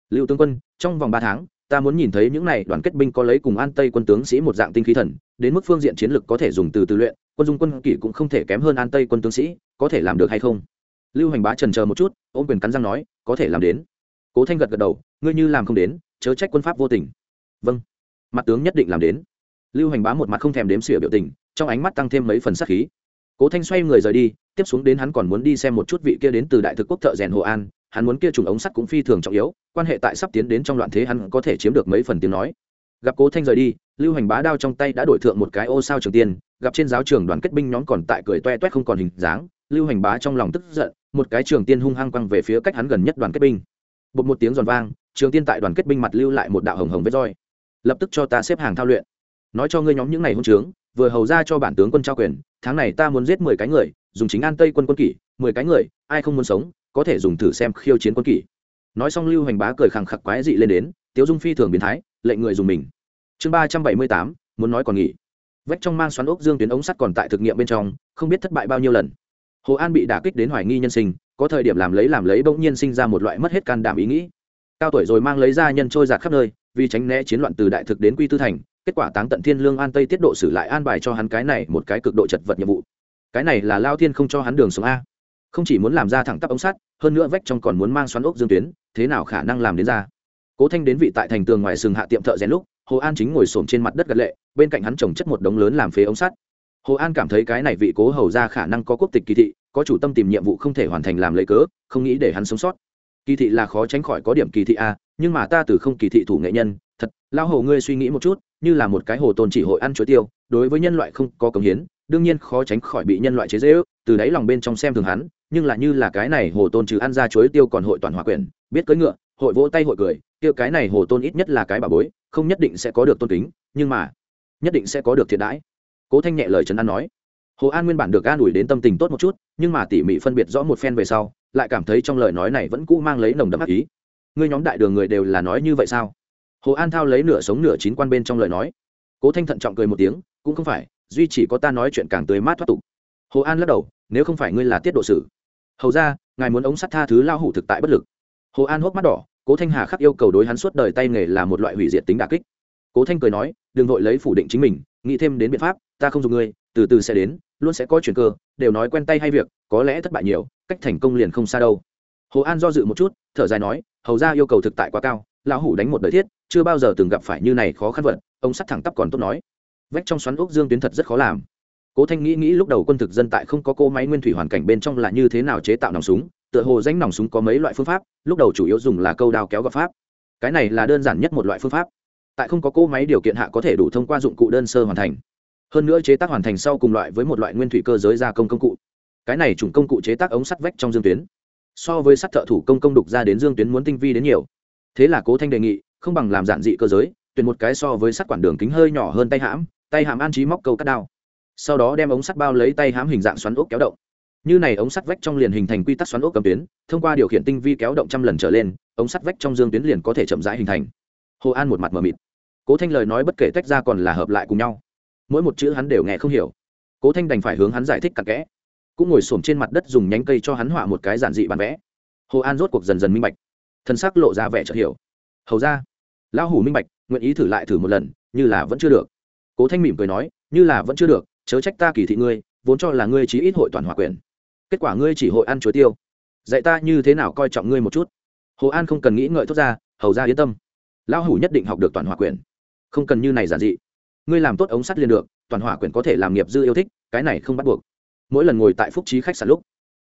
Speaker 1: Lưu tướng quân, trong vòng ba tháng ta muốn nhìn thấy những này đoàn kết binh có lấy cùng an tây quân tướng sĩ một dạng tinh khí thần, đến mức phương diện chiến lược có thể dùng từ từ luyện, quân dung quân kỷ cũng không thể kém hơn an tây quân tướng sĩ, có thể làm được hay không? Lưu hành bá trần chờ một chút, ôm quyền cắn răng nói, có thể làm đến. Cố thanh gật gật đầu, ngươi như làm không đến, chớ trách quân pháp vô tình. Vâng. Mặt tướng nhất định làm đến. Lưu hành bá một mặt không thèm đếm xỉa biểu tình, trong ánh mắt tăng thêm mấy phần sắc khí. Cố thanh xoay người rời đi, tiếp xuống đến hắn còn muốn đi xem một chút vị kia đến từ đại thực quốc thợ rèn hồ an hắn muốn kia trùng ống sắt cũng phi thường trọng yếu, quan hệ tại sắp tiến đến trong loạn thế hắn có thể chiếm được mấy phần tiếng nói. Gặp cố thanh rời đi, lưu hành bá đao trong tay đã đổi thượng một cái ô sao trường tiên, gặp trên giáo trường đoàn kết binh nhóm còn tại cười toe toét không còn hình dáng, lưu hành bá trong lòng tức giận, một cái trường tiên hung hăng quăng về phía cách hắn gần nhất đoàn kết binh. Bột một tiếng giòn vang, trường tiên tại đoàn kết binh mặt lưu lại một đạo hồng hồng vết roi. Lập tức cho ta xếp hàng thao luyện. Nói cho ngươi nhóm những này hôn trướng, vừa hầu ra cho bản tướng quân trao quyền, tháng này ta muốn giết mười cái người, dùng chính an tây quân quân kỷ, mười cái người, ai không muốn sống có thể dùng thử xem khiêu chiến quân kỷ. Nói xong lưu hành bá cười khẳng khặc quái dị lên đến, tiếu dung phi thường biến thái, lệnh người dùng mình. Chương ba trăm bảy mươi tám, muốn nói còn nghỉ. Vách trong mang xoắn ốc dương tuyến ống sắt còn tại thực nghiệm bên trong, không biết thất bại bao nhiêu lần. Hồ an bị đả kích đến hoài nghi nhân sinh, có thời điểm làm lấy làm lấy bỗng nhiên sinh ra một loại mất hết can đảm ý nghĩ. Cao tuổi rồi mang lấy ra nhân trôi giạt khắp nơi, vì tránh né chiến loạn từ đại thực đến quy tư thành, kết quả táng tận thiên lương an tây tiết độ xử lại an bài cho hắn cái này một cái cực độ chật vật nhiệm vụ. Cái này là lao thiên không cho hắn đường sống a không chỉ muốn làm ra thẳng tắp ống sắt, hơn nữa vách trong còn muốn mang xoắn ốc dương tuyến, thế nào khả năng làm đến ra? Cố thanh đến vị tại thành tường ngoài sừng hạ tiệm thợ rèn lúc, hồ an chính ngồi xổm trên mặt đất gật lệ, bên cạnh hắn trồng chất một đống lớn làm phế ống sắt. Hồ an cảm thấy cái này vị cố hầu ra khả năng có quốc tịch kỳ thị, có chủ tâm tìm nhiệm vụ không thể hoàn thành làm lấy cớ, không nghĩ để hắn sống sót. Kỳ thị là khó tránh khỏi có điểm kỳ thị a nhưng mà ta từ không kỳ thị thủ nghệ nhân, thật lao hồ ngươi suy nghĩ một chút, như là một cái hồ tôn chỉ hội ăn chuối tiêu, đối với nhân loại không có công hiến đương nhiên khó tránh khỏi bị nhân loại chế dễ ước từ đáy lòng bên trong xem thường hắn, nhưng là như là cái này hồ tôn trừ ăn ra chuối tiêu còn hội toàn hòa quyền, biết cưỡi ngựa, hội vỗ tay hội cười kia cái này hồ tôn ít nhất là cái bà bối, không nhất định sẽ có được tôn kính, nhưng mà nhất định sẽ có được thiện đãi. Cố thanh nhẹ lời trấn an nói. Hồ an nguyên bản được an ủi đến tâm tình tốt một chút, nhưng mà tỉ mỉ phân biệt rõ một phen về sau, lại cảm thấy trong lời nói này vẫn cũ mang lấy nồng đậm ác ý. Ngươi nhóm đại đường người đều là nói như vậy sao? Hồ an thao lấy nửa sống nửa chín quan bên trong lời nói. Cố thanh thận trọng cười một tiếng, cũng không phải duy chỉ có ta nói chuyện càng tươi mát thoát tục. Hồ an lắc đầu, nếu không phải ngươi là tiết độ sử. Hầu ra, ngài muốn ống sắt tha thứ lao hủ thực tại bất lực. Hồ an hốc mắt đỏ, cố thanh hà khắc yêu cầu đối hắn suốt đời tay nghề là một loại hủy diệt tính đà kích. Cố thanh cười nói, đừng vội lấy phủ định chính mình, nghĩ thêm đến biện pháp, ta không dùng ngươi, từ từ sẽ đến, luôn sẽ có chuyện cơ, đều nói quen tay hay việc, có lẽ thất bại nhiều, cách thành công liền không xa đâu. Hồ an do dự một chút, thở dài nói, hầu ra yêu cầu thực tại quá cao, lão hủ đánh một đời thiết, chưa bao giờ từng gặp phải như này khó khăn vật ông sắt thẳng tắp còn tốt nói vách trong xoắn ốc dương tuyến thật rất khó làm. Cố thanh nghĩ nghĩ lúc đầu quân thực dân tại không có cô máy nguyên thủy hoàn cảnh bên trong là như thế nào chế tạo nòng súng, tựa hồ danh nòng súng có mấy loại phương pháp, lúc đầu chủ yếu dùng là câu đao kéo gặp pháp. Cái này là đơn giản nhất một loại phương pháp. Tại không có cô máy điều kiện hạ có thể đủ thông qua dụng cụ đơn sơ hoàn thành. Hơn nữa chế tác hoàn thành sau cùng loại với một loại nguyên thủy cơ giới gia công công cụ. Cái này chủng công cụ chế tác ống sắt vách trong dương tuyến. So với sắt thợ thủ công công đục ra đến dương tuyến muốn tinh vi đến nhiều. Thế là cố thanh đề nghị, không bằng làm giản dị cơ giới, tuyển một cái so với sắt quản đường kính hơi nhỏ hơn tay hãm tay hàm an trí móc câu cắt đao. Sau đó đem ống sắt bao lấy tay hãm hình dạng xoắn ốc kéo động. Như này ống sắt vách trong liền hình thành quy tắc xoắn ốc cầm tuyến, thông qua điều khiển tinh vi kéo động trăm lần trở lên, ống sắt vách trong dương tuyến liền có thể chậm rãi hình thành. Hồ an một mặt mờ mịt. Cố thanh lời nói bất kể tách ra còn là hợp lại cùng nhau. Mỗi một chữ hắn đều nghe không hiểu. Cố thanh đành phải hướng hắn giải thích cặn kẽ. Cũng ngồi xổm trên mặt đất dùng nhánh cây cho hắn họa một cái giản dị bán vẽ. Hồ an rốt cuộc dần dần minh bạch. Thân xác lộ ra vẻ chợt hiểu. Hầu ra, lão hủ minh bạch, nguyện ý thử lại thử một lần, như là vẫn chưa được cố thanh mỉm cười nói, như là vẫn chưa được, chớ trách ta kỳ thị ngươi, vốn cho là ngươi chí ít hội toàn hòa quyền. Kết quả ngươi chỉ hội ăn chuối tiêu. Dạy ta như thế nào coi trọng ngươi một chút. Hồ an không cần nghĩ ngợi thốt ra, hầu ra yên tâm. Lão hủ nhất định học được toàn hòa quyền. Không cần như này giản dị. Ngươi làm tốt ống sắt liền được, toàn hỏa quyền có thể làm nghiệp dư yêu thích, cái này không bắt buộc. Mỗi lần ngồi tại phúc trí khách sạn lúc,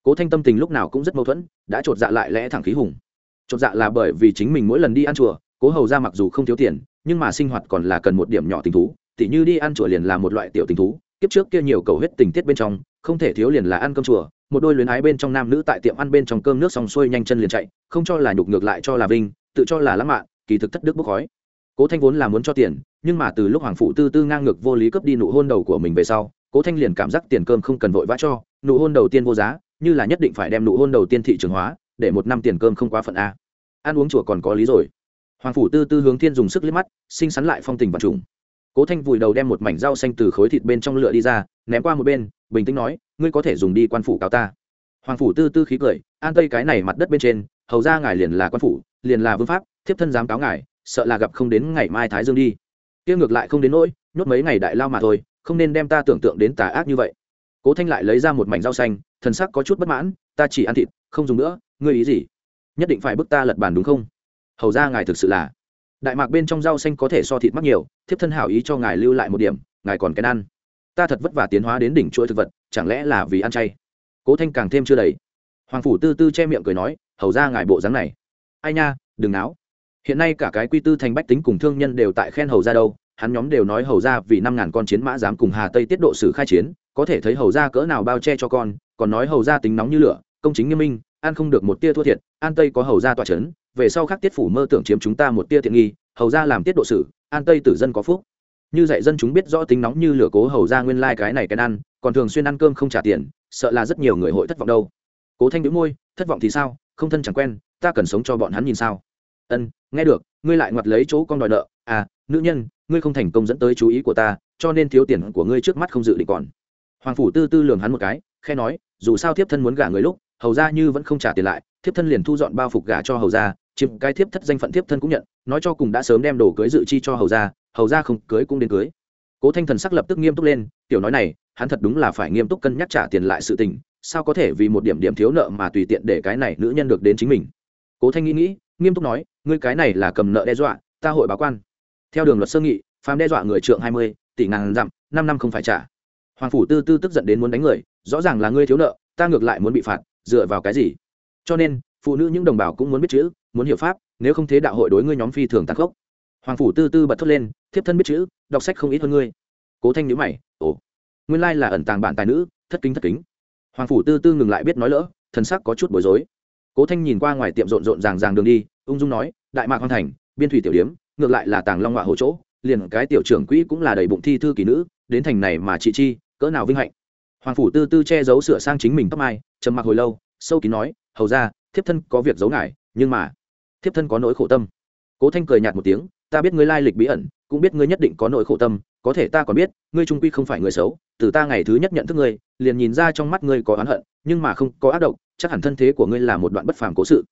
Speaker 1: cố thanh tâm tình lúc nào cũng rất mâu thuẫn, đã chột dạ lại lẽ thẳng khí hùng. Chột dạ là bởi vì chính mình mỗi lần đi ăn chùa, cố hầu ra mặc dù không thiếu tiền, nhưng mà sinh hoạt còn là cần một điểm nhỏ tình thú tỉ như đi ăn chùa liền là một loại tiểu tình thú, kiếp trước kia nhiều cầu hết tình tiết bên trong, không thể thiếu liền là ăn cơm chùa, một đôi luyến ái bên trong nam nữ tại tiệm ăn bên trong cơm nước xong xuôi nhanh chân liền chạy, không cho là nhục ngược lại cho là vinh, tự cho là lãng mạn, kỳ thực thất đức bốc khói. Cố thanh vốn là muốn cho tiền, nhưng mà từ lúc hoàng phụ tư tư ngang ngược vô lý cướp đi nụ hôn đầu của mình về sau, cố thanh liền cảm giác tiền cơm không cần vội vã cho, nụ hôn đầu tiên vô giá, như là nhất định phải đem nụ hôn đầu tiên thị trường hóa, để một năm tiền cơm không quá phận a. Ăn uống chùa còn có lý rồi. Hoàng phủ tư tư hướng thiên dùng sức liếc mắt, xinh xắn lại phong tình và trùng cố thanh vùi đầu đem một mảnh rau xanh từ khối thịt bên trong lửa đi ra, ném qua một bên, bình tĩnh nói, ngươi có thể dùng đi quan phủ cáo ta. Hoàng phủ tư tư khí cười, an tây cái này mặt đất bên trên, hầu ra ngài liền là quan phủ, liền là vương pháp, thiếp thân dám cáo ngài, sợ là gặp không đến ngày mai thái dương đi. Kia ngược lại không đến nỗi, nhốt mấy ngày đại lao mà thôi, không nên đem ta tưởng tượng đến tà ác như vậy. Cố thanh lại lấy ra một mảnh rau xanh, thần sắc có chút bất mãn, ta chỉ ăn thịt, không dùng nữa, ngươi ý gì? Nhất định phải bức ta lật bàn đúng không? Hầu ra ngài thực sự là đại mạc bên trong rau xanh có thể so thịt mắc nhiều, thiếp thân hảo ý cho ngài lưu lại một điểm, ngài còn cái ăn. Ta thật vất vả tiến hóa đến đỉnh chuỗi thực vật, chẳng lẽ là vì ăn chay? Cố thanh càng thêm chưa đầy. Hoàng phủ tư tư che miệng cười nói, hầu ra ngài bộ dáng này. Ai nha, đừng náo. Hiện nay cả cái quy tư thành bách tính cùng thương nhân đều tại khen hầu ra đâu, hắn nhóm đều nói hầu ra vì năm ngàn con chiến mã dám cùng hà tây tiết độ sử khai chiến, có thể thấy hầu ra cỡ nào bao che cho con, còn nói hầu ra tính nóng như lửa, công chính nghiêm minh an không được một tia thua thiệt, an tây có hầu ra tòa c h ấ n về sau khác tiết phủ mơ tưởng chiếm chúng ta một tia tiện nghi, hầu ra làm tiết độ sử, an tây tử dân có phúc. Như dạy dân chúng biết rõ tính nóng như lửa cố hầu ra nguyên lai、like、cái này cái ăn, còn thường xuyên ăn cơm không trả tiền, sợ là rất nhiều người hội thất vọng đâu. Cố thanh đĩu môi, thất vọng thì sao, không thân chẳng quen, ta cần sống cho bọn hắn nhìn sao. Ân, nghe được, ngươi lại ngoặt lấy chỗ con đòi nợ à nữ nhân, ngươi không thành công dẫn tới chú ý của ta, cho nên thiếu tiền của ngươi trước mắt không dự định còn. Hoàng phủ tư tư lường hắn một cái, khe nói, dù sao thiếp thân muốn gả người lúc hầu ra như vẫn không trả tiền lại, thiếp thân liền thu dọn bao phục gả cho hầu ra, chiếm cái thiếp thất danh phận thiếp thân cũng nhận, nói cho cùng đã sớm đem đồ cưới dự chi cho hầu ra hầu ra không cưới cũng đến cưới. Cố thanh thần sắc lập tức nghiêm túc lên, tiểu nói này, hắn thật đúng là phải nghiêm túc cân nhắc trả tiền lại sự tình, sao có thể vì một điểm điểm thiếu nợ mà tùy tiện để cái này nữ nhân được đến chính mình. Cố thanh nghĩ nghĩ, nghiêm túc nói, ngươi cái này là cầm nợ đe dọa, ta hội báo quan. Theo đường luật sơ nghị, phàm đe dọa người trượng hai mươi, tỷ ngàn dặm, năm năm không phải trả. Hoàng phủ tư tư tức giận đến muốn đánh người, rõ ràng là ngươi thiếu nợ, ta ngược lại muốn bị phạt dựa vào cái gì? Cho nên, phụ nữ những đồng bào cũng muốn biết chữ, muốn hiểu pháp, nếu không thế đạo hội đối ngươi nhóm phi thường tàn khốc. Hoàng phủ tư tư bật thốt lên, thiếp thân biết chữ, đọc sách không ít hơn ngươi. Cố thanh nhữ mày, ồ, nguyên lai là ẩn tàng bản tài nữ, thất kính thất kính. Hoàng phủ tư tư ngừng lại biết nói lỡ, thần sắc có chút bối rối. Cố thanh nhìn qua ngoài tiệm rộn rộn ràng ràng đường đi, ung dung nói, đại mạc hoàn thành, biên thủy tiểu điếm, ngược lại là tàng long họa hồ chỗ, liền cái tiểu trưởng quỹ cũng là đầy bụng thi thư kỳ nữ, đến thành này mà chị chi, cỡ nào vinh hạnh. Hoàng phủ tư tư che giấu sửa sang chính mình tóc mai trầm mặc hồi lâu, sâu kín nói, hầu ra thiếp thân có việc giấu ngại nhưng mà thiếp thân có nỗi khổ tâm. Cố thanh cười nhạt một tiếng, ta biết ngươi lai lịch bí ẩn, cũng biết ngươi nhất định có nỗi khổ tâm, có thể ta còn biết, ngươi trung quy không phải người xấu, từ ta ngày thứ nhất nhận thức ngươi, liền nhìn ra trong mắt ngươi có oán hận, nhưng mà không có ác độc, chắc hẳn thân thế của ngươi là một đoạn bất phàm cố sự.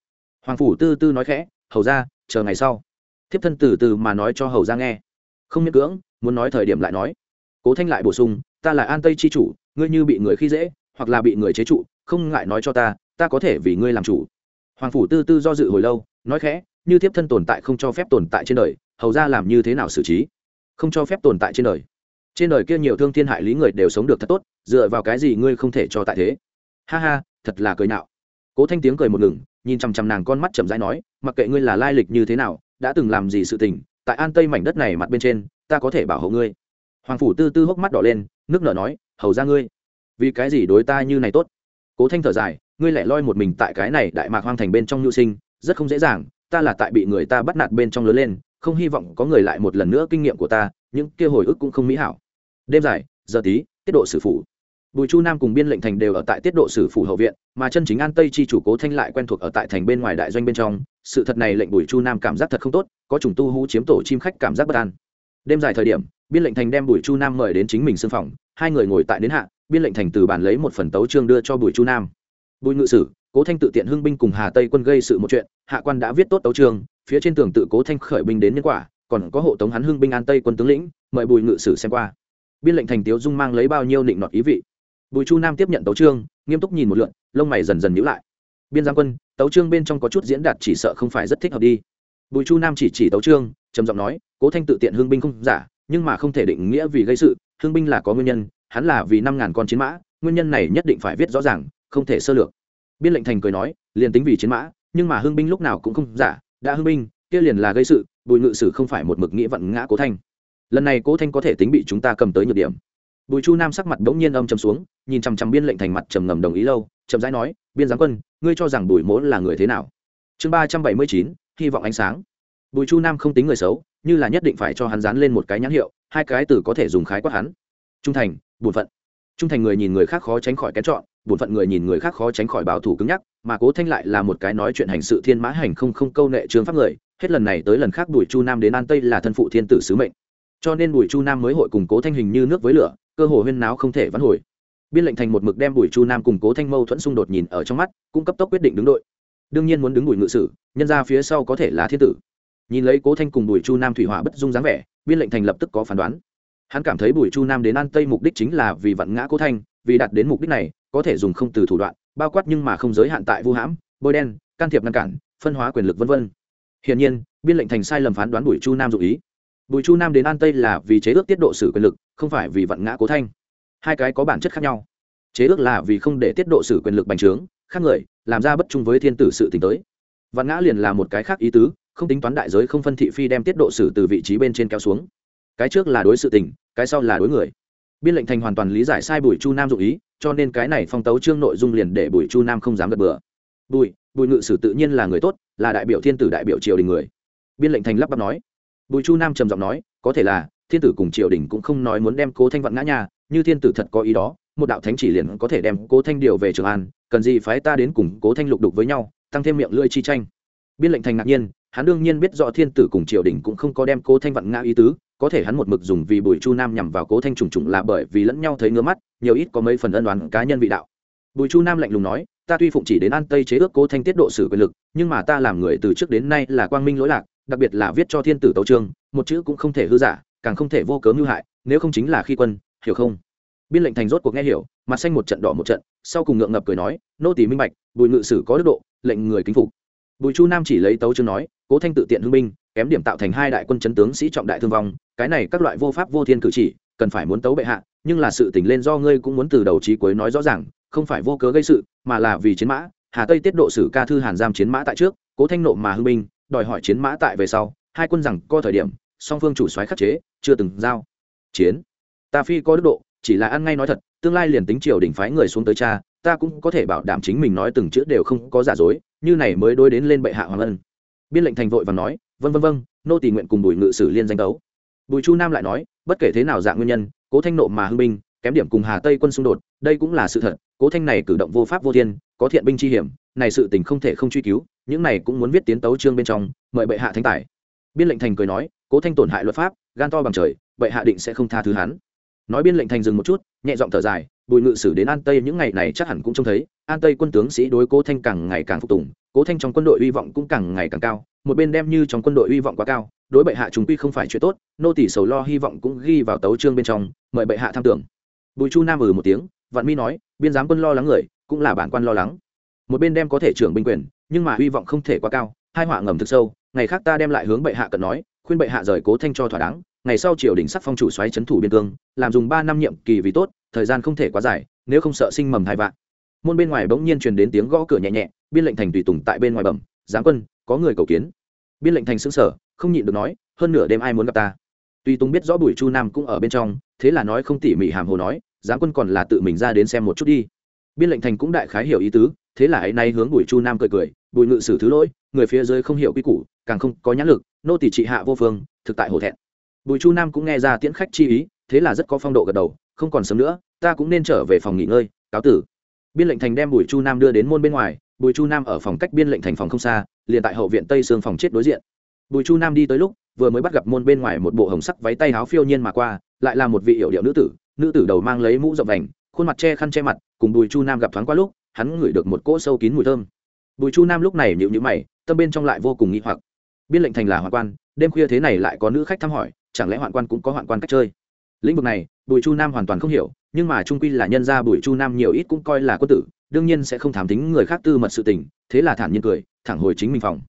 Speaker 1: Hoàng phủ tư tư nói khẽ, hầu ra chờ ngày sau. Thiếp thân từ từ mà nói cho hầu ra nghe. Không miễn cưỡng, muốn nói thời điểm lại nói. Cố thanh lại bổ sung, ta là an tây c h i chủ, ngươi như bị người khi dễ hoặc là bị người chế trụ, không ngại nói cho ta ta có thể vì ngươi làm chủ. Hoàng phủ tư tư do dự hồi lâu, nói khẽ, như thiếp thân tồn tại không cho phép tồn tại trên đời, hầu ra làm như thế nào xử trí? Không cho phép tồn tại trên đời. Trên đời kia nhiều thương thiên hại lý người đều sống được thật tốt, dựa vào cái gì ngươi không thể cho tại thế? Ha ha, thật là cười nạo. Cố thanh tiếng cười một ngừng, nhìn chằm chằm nàng con mắt chậm rãi nói, mặc kệ ngươi là lai lịch như thế nào, đã từng làm gì sự tình, tại an tây mảnh đất này mặt bên trên, ta có thể bảo hộ ngươi. Hoàng phủ tư tư hốc mắt đỏ lên, nước nở nói, hầu ra ngươi vì cái gì đối ta như này tốt? Cố thanh thở dài, ngươi lại loi một mình tại cái này đại mạc hoang thành bên trong nhu sinh, rất không dễ dàng, ta là tại bị người ta bắt nạt bên trong lớn lên, không hy vọng có người lại một lần nữa kinh nghiệm của ta, những kia hồi ức cũng không mỹ hảo. Đêm dài, giờ tí, tiết độ sử phủ. Bùi chu nam cùng biên lệnh thành đều ở tại tiết độ sử phủ hậu viện, mà chân chính an tây chi chủ cố thanh lại quen thuộc ở tại thành bên ngoài đại doanh bên trong. Sự thật này lệnh bùi chu nam cảm giác thật không tốt, có trùng tu hú chiếm tổ chim khách cảm giác bất an. Đêm dài thời điểm, biên lệnh thành đem bùi chu nam mời đến chính mình sưng phòng, hai người ngồi tại đến hạ biên lệnh thành từ bàn lấy một phần tấu chương đưa cho bùi chu nam. Bùi ngự sử, cố thanh tự tiện hưng binh cùng hà tây quân gây sự một chuyện, hạ quan đã viết tốt tấu chương, phía trên tường tự cố thanh khởi binh đến nhân quả, còn có hộ tống hắn hưng binh an tây quân tướng lĩnh, mời bùi ngự sử xem qua. Biên lệnh thành tiếu dung mang lấy bao nhiêu định nọt ý vị. Bùi chu nam tiếp nhận tấu chương, nghiêm túc nhìn một lượn, lông mày dần dần nhữ lại. Biên giang quân, tấu chương bên trong có chút diễn đạt chỉ sợ không phải rất thích hợp đi. Bùi chu nam chỉ chỉ tấu chương, trầm giọng nói, cố thanh tự tiện hương binh không giả, nhưng mà không thể định nghĩa vì gây sự hương binh là có nguyên nhân hắn là vì năm ngàn con chiến mã, nguyên nhân này nhất định phải viết rõ ràng, không thể sơ lược. Biên lệnh thành cười nói, liền tính vì chiến mã, nhưng mà hương binh lúc nào cũng không giả, đã hương binh, kia liền là gây sự, bùi ngự sử không phải một mực nghĩa vận ngã cố thanh. Lần này cố thanh có thể tính bị chúng ta cầm tới nhược điểm. Bùi chu nam sắc mặt bỗng nhiên âm chầm xuống, nhìn chằm chằm biên lệnh thành mặt trầm ngầm đồng ý lâu, chậm rãi nói, biên giáng quân, ngươi cho rằng bùi mỗ là người thế nào? Chương ba trăm bảy mươi chín, hy vọng ánh sáng. Bùi chu nam không tính người xấu, như là nhất định phải cho hắn dán lên một cái nhãn hiệu, hai cái từ có thể dùng khái quát hắn. Trung thành bổn phận. Trung thành người nhìn người khác khó tránh khỏi kén chọn, bổn phận người nhìn người khác khó tránh khỏi bảo thủ cứng nhắc, mà cố thanh lại là một cái nói chuyện hành sự thiên mã hành không không câu nệ trương pháp người, hết lần này tới lần khác bùi chu nam đến an tây là thân phụ thiên tử sứ mệnh. Cho nên bùi chu nam mới hội cùng cố thanh hình như nước với lửa, cơ hồ huyên náo không thể vãn hồi. Biên lệnh thành một mực đem bùi chu nam cùng cố thanh mâu thuẫn xung đột nhìn ở trong mắt cũng cấp tốc quyết định đứng đội. Đương nhiên muốn đứng bùi ngự sử, nhân ra phía sau có thể là thiên tử. Nhìn lấy cố thanh cùng bùi chu nam thủy hỏa bất dung dáng vẻ, biên lệnh thành lập tức có phán đoán hắn cảm thấy bùi chu nam đến an tây mục đích chính là vì vặn ngã cố thanh, vì đạt đến mục đích này, có thể dùng không từ thủ đoạn, bao quát nhưng mà không giới hạn tại vu hãm, bôi đen, can thiệp ngăn cản, phân hóa quyền lực v v hiển nhiên, biên lệnh thành sai lầm phán đoán bùi chu nam dụ ý. Bùi chu nam đến an tây là vì chế ước tiết độ xử quyền lực, không phải vì vặn ngã cố thanh. Hai cái có bản chất khác nhau. Chế ước là vì không để tiết độ xử quyền lực bành trướng, khác người, làm ra bất trung với thiên tử sự t tới. Vạn ngã liền là một cái khác ý tứ, không tính toán đại giới không phân thị phi đem tiết độ xử từ vị trí bên trên kéo xuống cái trước là đối sự tình, cái sau là đối người. Biên lệnh thành hoàn toàn lý giải sai bùi chu nam dụ ý, cho nên cái này phong tấu trương nội dung liền để bùi chu nam không dám gật bừa. Bùi bùi ngự sử tự nhiên là người tốt, là đại biểu thiên tử đại biểu triều đình người. Biên lệnh thành lắp bắp nói. Bùi chu nam trầm giọng nói, có thể là, thiên tử cùng triều đình cũng không nói muốn đem cố thanh vạn ngã nhà, như thiên tử thật có ý đó, một đạo thánh chỉ liền có thể đem cố thanh điều về trường an, cần gì phái ta đến cùng cố thanh lục đục với nhau, tăng thêm miệng lưỡi chi tranh. Biên lệnh thành ngạc nhiên, hắn đương nhiên biết rõ thiên tử cùng triều đình cũng không có đem cố thanh vạn ngã ý tứ có thể hắn một mực dùng vì bùi chu nam nhằm vào cố thanh trùng trùng là bởi vì lẫn nhau thấy ngứa mắt, nhiều ít có mấy phần ân đoán cá nhân vị đạo. Bùi chu nam lạnh lùng nói, ta tuy phụng chỉ đến an tây chế ước cố thanh tiết độ xử quyền lực, nhưng mà ta làm người từ trước đến nay là quang minh lỗi lạc, đặc biệt là viết cho thiên tử tấu trương một chữ cũng không thể hư giả, càng không thể vô cớ mưu hại, nếu không chính là khi quân, hiểu không? Biên lệnh thành rốt cuộc nghe hiểu, mặt xanh một trận đỏ một trận, sau cùng ngượng ngập cười nói, nô tỳ minh bạch, bùi ngự sử có đức độ, lệnh người kính phục. Bùi chu nam chỉ lấy tấu chương nói, cố thanh tự tiện hưng binh, kém điểm tạo thành hai đại quân chấn tướng sĩ trọng đại thương vong cái này các loại vô pháp vô thiên cử chỉ, cần phải muốn tấu bệ hạ, nhưng là sự tình lên do ngươi cũng muốn từ đầu trí cuối nói rõ ràng, không phải vô cớ gây sự, mà là vì chiến mã. Hà tây tiết độ sử ca thư hàn giam chiến mã tại trước, cố thanh nộ mà hưng binh, đòi hỏi chiến mã tại về sau, hai quân rằng co thời điểm, song phương chủ soái khắc chế, chưa từng giao. Chiến. Ta phi có đức độ, chỉ là ăn ngay nói thật, tương lai liền tính triều đình phái người xuống tới cha, ta cũng có thể bảo đảm chính mình nói từng chữ đều không có giả dối, như này mới đối đến lên bệ hạ hoàng ân. Biên lệnh thành vội và nói vân vân vân nô tỳ nguyện cùng bùi ngự sử liên danh đấu bùi chu nam lại nói, bất kể thế nào dạng nguyên nhân, cố thanh nộ mà hưng binh, kém điểm cùng hà tây quân xung đột, đây cũng là sự thật, cố thanh này cử động vô pháp vô thiên, có thiện binh chi hiểm, này sự tình không thể không truy cứu, những này cũng muốn viết tiến tấu chương bên trong, mời bệ hạ thánh tài. Biên lệnh thành cười nói, cố thanh tổn hại luật pháp, gan to bằng trời, bệ hạ định sẽ không tha thứ hắn. Nói biên lệnh thành dừng một chút, nhẹ giọng thở dài bùi ngự sử đến an tây những ngày này chắc hẳn cũng trông thấy, an tây quân tướng sĩ đối cố thanh càng ngày càng phục tùng, cố thanh trong quân đội hy vọng cũng càng ngày càng cao, một bên đem như trong quân đội hy vọng quá cao, đối bệ hạ chúng quy không phải chuyện tốt, nô tỷ sầu lo hy vọng cũng ghi vào tấu trương bên trong, mời bệ hạ tham tưởng. Bùi chu nam ừ một tiếng, vạn mi nói, biên giám quân lo lắng người, cũng là bản quan lo lắng. Một bên đem có thể trưởng binh quyền, nhưng mà hy vọng không thể quá cao, hai họa ngầm thực sâu, ngày khác ta đem lại hướng bệ hạ cần nói khuyên bệ hạ rời cố thanh cho thỏa đáng, ngày sau triều đình sắc phong chủ xoáy trấn thủ biên cương, làm dùng ba năm nhiệm kỳ vì tốt, thời gian không thể quá dài, nếu không sợ sinh mầm hai vạn. Môn bên ngoài bỗng nhiên truyền đến tiếng gõ cửa nhẹ nhẹ, biên lệnh thành tùy tùng tại bên ngoài bẩm, giáng quân, có người cầu kiến. Biên lệnh thành xứng sở không nhịn được nói, hơn nửa đêm ai muốn gặp ta? Tùy tùng biết rõ bùi chu nam cũng ở bên trong, thế là nói không tỉ mỉ hàm hồ nói, giáng quân còn là tự mình ra đến xem một chút đi. Biên lệnh thành cũng đại khái hiểu ý tứ, thế là ấy nay hướng bùi chu nam cười cười, bùi ngự sử thứ lỗi, người phía dưới không hiểu quy củ, càng không có nhãn lực nô tỷ trị hạ vô phương, thực tại hổ thẹn. Bùi chu nam cũng nghe ra tiễn khách chi ý, thế là rất có phong độ gật đầu, không còn sớm nữa, ta cũng nên trở về phòng nghỉ ngơi, cáo tử. Biên lệnh thành đem bùi chu nam đưa đến môn bên ngoài, bùi chu nam ở phòng cách biên lệnh thành phòng không xa, liền tại hậu viện tây sương phòng chết đối diện. Bùi chu nam đi tới lúc, vừa mới bắt gặp môn bên ngoài một bộ hồng sắc váy tay áo phiêu nhiên mà qua, lại là một vị hiệu điệu nữ tử nữ tử đầu mang lấy mũ rộng vành, khuôn mặt che khăn che mặt, cùng bùi chu nam gặp thoáng qua lúc, hắn ngửi được một cỗ sâu kín mùi thơm. Bùi chu nam lúc này nhịu nhữ mày, tâm bên trong lại vô cùng nghĩ hoặc biên lệnh thành là hoạn quan, đêm khuya thế này lại có nữ khách thăm hỏi, chẳng lẽ hoạn quan cũng có hoạn quan cách chơi? Lĩnh vực này, bùi chu nam hoàn toàn không hiểu, nhưng mà trung quy là nhân gia bùi chu nam nhiều ít cũng coi là quân tử, đương nhiên sẽ không thám tính người khác tư mật sự tình, thế là thản nhiên cười, thẳng hồi chính mình phòng.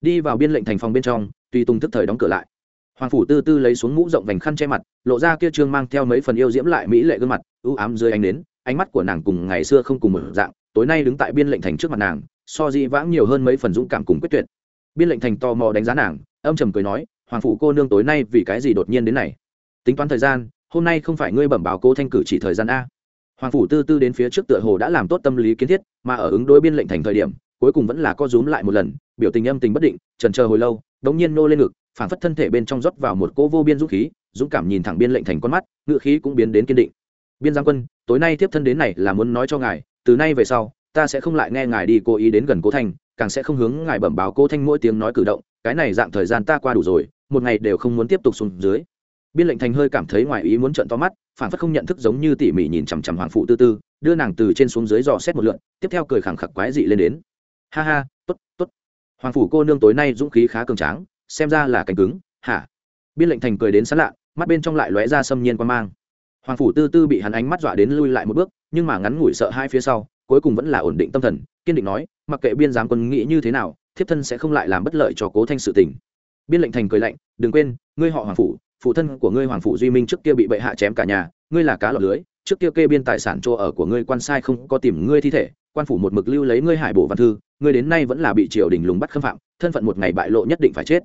Speaker 1: Đi vào biên lệnh thành phòng bên trong, tùy tùng thức thời đóng cửa lại. Hoàng phủ tư tư lấy xuống mũ rộng vành khăn che mặt, lộ ra kia trương mang theo mấy phần yêu diễm lại mỹ lệ gương mặt ưu ám dưới ánh đến ánh mắt của nàng cùng ngày xưa không cùng một dạng, tối nay đứng tại biên lệnh thành trước mặt nàng, so dị vãng nhiều hơn mấy phần dũng cảm cùng quyết tuyệt biên lệnh thành tò mò đánh giá nàng, âm trầm cười nói, hoàng phủ cô nương tối nay vì cái gì đột nhiên đến này tính toán thời gian, hôm nay không phải ngươi bẩm báo cô thanh cử chỉ thời gian a hoàng phủ tư tư đến phía trước tựa hồ đã làm tốt tâm lý kiến thiết, mà ở ứng đối biên lệnh thành thời điểm, cuối cùng vẫn là co rúm lại một lần, biểu tình âm tình bất định trần chờ hồi lâu, đống nhiên nô lên ngực phản phất thân thể bên trong rót vào một cỗ vô biên dũng khí, dũng cảm nhìn thẳng biên lệnh thành con mắt ngự khí cũng biến đến kiên định biên giang quân, tối nay tiếp thân đến này là muốn nói cho ngài, từ nay về sau, ta sẽ không lại nghe ngài đi cố ý đến gần cố thành càng sẽ không hướng ngài bẩm báo cố thanh mỗi tiếng nói cử động, cái này dạng thời gian ta qua đủ rồi, một ngày đều không muốn tiếp tục xuống dưới. Biên lệnh thành hơi cảm thấy ngoài ý muốn trận to mắt, phản phất không nhận thức giống như tỉ mỉ nhìn chằm chằm hoàng phụ tư tư, đưa nàng từ trên xuống dưới dò xét một lượn, tiếp theo cười khẳng khặc quái dị lên đến. Ha ha t ố t t ố t hoàng phủ cô nương tối nay dũng khí khá cường tráng, xem ra là cánh cứng, hả? Biên lệnh thành cười đến sán lạ, mắt bên trong lại lóe ra xâm nhiên quan mang. Hoàng phủ tư tư bị hắn ánh mắt dọa đến lui lại một bước, nhưng mà ngắn ngủi sợ hai phía sau, cuối cùng vẫn là ổn định tâm thần kiên định nói, mặc kệ biên giám quân nghĩ như thế nào, thiếp thân sẽ không lại làm bất lợi cho cố thanh sự tình. Biên lệnh thành cười lạnh, đừng quên, ngươi họ hoàng phủ, phụ thân của ngươi hoàng phủ duy minh trước kia bị bệ hạ chém cả nhà, ngươi là cá lọc lưới, trước kia kê biên tài sản chỗ ở của ngươi quan sai không có tìm ngươi thi thể, quan phủ một mực lưu lấy ngươi hải bổ văn thư, ngươi đến nay vẫn là bị triều đình lùng bắt khâm phạm, thân phận một ngày bại lộ nhất định phải chết.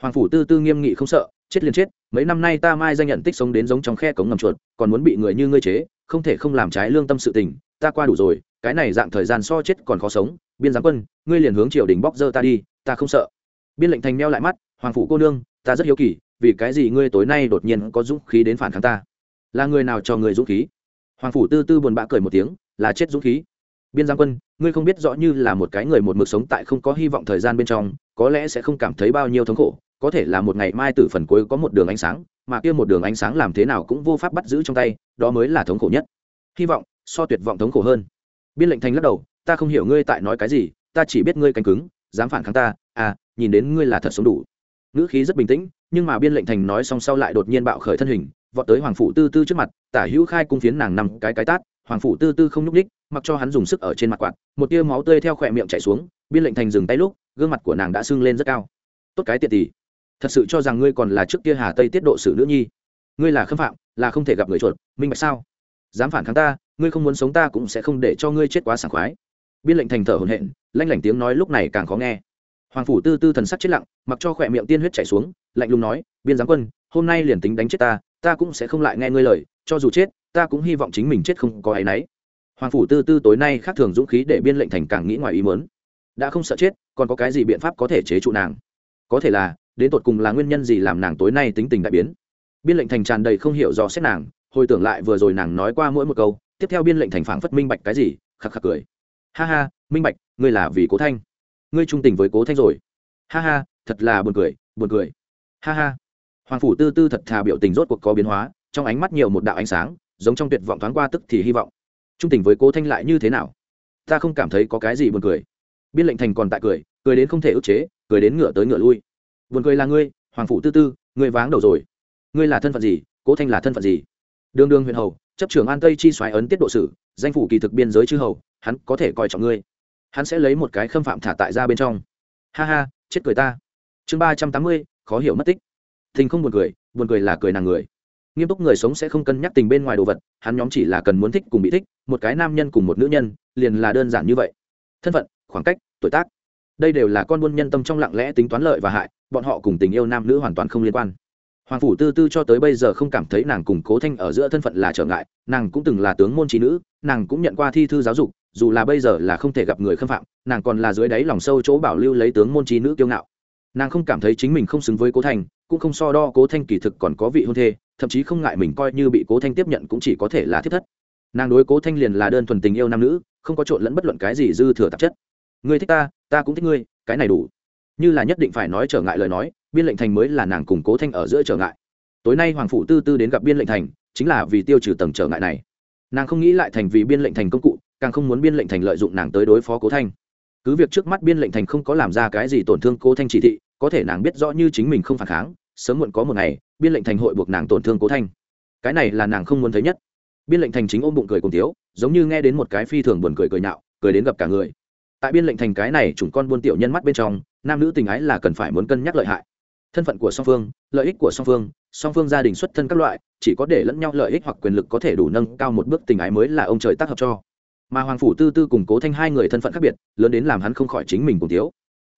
Speaker 1: Hoàng phủ tư tư nghiêm nghị không sợ, chết liền chết, mấy năm nay ta mai danh nhận tích sống đến giống trong khe cống ngầm chuột, còn muốn bị người như ngươi chế, không thể không làm trái lương tâm sự tình ta qua đủ rồi, cái này dạng thời gian so chết còn khó sống, biên giám quân, ngươi liền hướng triều đình bóc dơ ta đi, ta không sợ. Biên lệnh thành meo lại mắt, hoàng phủ cô nương, ta rất hiếu kỳ, vì cái gì ngươi tối nay đột nhiên có dũng khí đến phản kháng ta? Là người nào cho người dũng khí? Hoàng phủ tư tư buồn bã cười một tiếng, là chết dũng khí. Biên giang quân, ngươi không biết rõ như là một cái người một mực sống tại không có hy vọng thời gian bên trong, có lẽ sẽ không cảm thấy bao nhiêu thống khổ, có thể là một ngày mai từ phần cuối có một đường ánh sáng, mà kia một đường ánh sáng làm thế nào cũng vô pháp bắt giữ trong tay, đó mới là thống khổ nhất. Hy vọng so tuyệt vọng thống khổ hơn. Biên lệnh thành lắc đầu, ta không hiểu ngươi tại nói cái gì, ta chỉ biết ngươi cánh cứng, dám phản kháng ta à nhìn đến ngươi là thật sống đủ. Ngữ khí rất bình tĩnh, nhưng mà biên lệnh thành nói xong sau lại đột nhiên bạo khởi thân hình, vọt tới hoàng phủ tư tư trước mặt, tả hữu khai cung phiến nàng nằm cái cái tát, hoàng phủ tư tư không nhúc ních mặc cho hắn dùng sức ở trên mặt quạt, một tia máu tươi theo khỏe miệng chảy xuống, biên lệnh thành dừng tay lúc, gương mặt của nàng đã sưng lên rất cao. Tốt cái tiện tỷ thật sự cho rằng ngươi còn là trước kia hà tây tiết độ sử nữ nhi. Ngươi là khâm phạm, là không thể gặp người chuột, minh bạch sao? Dám phản kháng ta ngươi không muốn sống ta cũng sẽ không để cho ngươi chết quá sảng khoái. Biên lệnh thành thở hổn hển, lanh lảnh tiếng nói lúc này càng khó nghe. Hoàng phủ tư tư thần sắc chết lặng, mặc cho khỏe miệng tiên huyết chảy xuống, lạnh lùng nói, biên giáng quân, hôm nay liền tính đánh chết ta ta cũng sẽ không lại nghe ngươi lời, cho dù chết, ta cũng hy vọng chính mình chết không có áy náy. Hoàng phủ tư tư tối nay khác thường dũng khí để biên lệnh thành càng nghĩ ngoài ý mớn đã không sợ chết, còn có cái gì biện pháp có thể chế trụ nàng? Có thể là, đến tột cùng là nguyên nhân gì làm nàng tối nay tính tình đại biến? Biên lệnh thành tràn đầy không hiểu do xét nàng, hồi tưởng lại vừa rồi nàng nói qua mỗi một câu tiếp theo biên lệnh thành phảng phất minh bạch cái gì khắc khắc cười. Ha ha, minh bạch, ngươi là vì cố thanh. Ngươi trung tình với cố thanh rồi. Ha ha, thật là buồn cười buồn cười. Ha ha. Hoàng phủ tư tư thật thà biểu tình rốt cuộc có biến hóa, trong ánh mắt nhiều một đạo ánh sáng, giống trong tuyệt vọng thoáng qua tức thì hy vọng. Trung tình với cố thanh lại như thế nào? Ta không cảm thấy có cái gì buồn cười. Biên lệnh thành còn tại cười cười đến không thể ức chế, cười đến ngựa tới ngựa lui. Buồn cười là ngươi, hoàng phủ tư tư, ngươi váng đầu rồi. Ngươi là thân phận gì, cố thanh là thân phận gì? Đương đương huyện hầu chấp trưởng an tây chi xoáy ấn tiết độ sử, danh phủ kỳ thực biên giới chư hầu, hắn có thể coi trọng ngươi. Hắn sẽ lấy một cái khâm phạm thả tại ra bên trong. Ha ha, chết cười ta. Chương ba trăm tám mươi, khó hiểu mất tích. Thình không buồn cười buồn cười là cười nàng người. Nghiêm túc người sống sẽ không cân nhắc tình bên ngoài đồ vật, hắn nhóm chỉ là cần muốn thích cùng bị thích, một cái nam nhân cùng một nữ nhân, liền là đơn giản như vậy. Thân phận, khoảng cách, tuổi tác. Đây đều là con buôn nhân tâm trong lặng lẽ tính toán lợi và hại, bọn họ cùng tình yêu nam nữ hoàn toàn không liên quan hoàng phủ tư tư cho tới bây giờ không cảm thấy nàng cùng cố thanh ở giữa thân phận là trở ngại, nàng cũng từng là tướng môn trí nữ, nàng cũng nhận qua thi thư giáo dục, dù là bây giờ là không thể gặp người khâm phạm, nàng còn là dưới đáy lòng sâu chỗ bảo lưu lấy tướng môn trí nữ kiêu ngạo. Nàng không cảm thấy chính mình không xứng với cố thanh, cũng không so đo cố thanh kỳ thực còn có vị hôn thê, thậm chí không ngại mình coi như bị cố thanh tiếp nhận cũng chỉ có thể là thiết thất. Nàng đối cố thanh liền là đơn thuần tình yêu nam nữ, không có trộn lẫn bất luận cái gì dư thừa tạp chất. Ngươi thích ta ta cũng thích ngươi, cái này đủ như là nhất định phải nói trở ngại lời nói, biên lệnh thành mới là nàng cùng cố thanh ở giữa trở ngại. Tối nay hoàng phủ tư tư đến gặp biên lệnh thành, chính là vì tiêu trừ tầng trở ngại này. Nàng không nghĩ lại thành vì biên lệnh thành công cụ, càng không muốn biên lệnh thành lợi dụng nàng tới đối phó cố thanh. Cứ việc trước mắt biên lệnh thành không có làm ra cái gì tổn thương cố thanh chỉ thị, có thể nàng biết rõ như chính mình không phản kháng, sớm muộn có một ngày, biên lệnh thành hội buộc nàng tổn thương cố thanh. Cái này là nàng không muốn thấy nhất. Biên lệnh thành chính ôm bụng cười cùng tiếu giống như nghe đến một cái phi thường buồn cười cười nhạo, cười đến gặp cả người. Tại biên lệnh thành cái này chủng con buôn tiểu nhân mắt bên trong nam nữ tình ái là cần phải muốn cân nhắc lợi hại. Thân phận của song phương lợi ích của song phương song phương gia đình xuất thân các loại chỉ có để lẫn nhau lợi ích hoặc quyền lực có thể đủ nâng cao một bước tình ái mới là ông trời tác hợp cho. Mà hoàng phủ tư tư cùng cố thanh hai người thân phận khác biệt lớn đến làm hắn không khỏi chính mình cùng thiếu,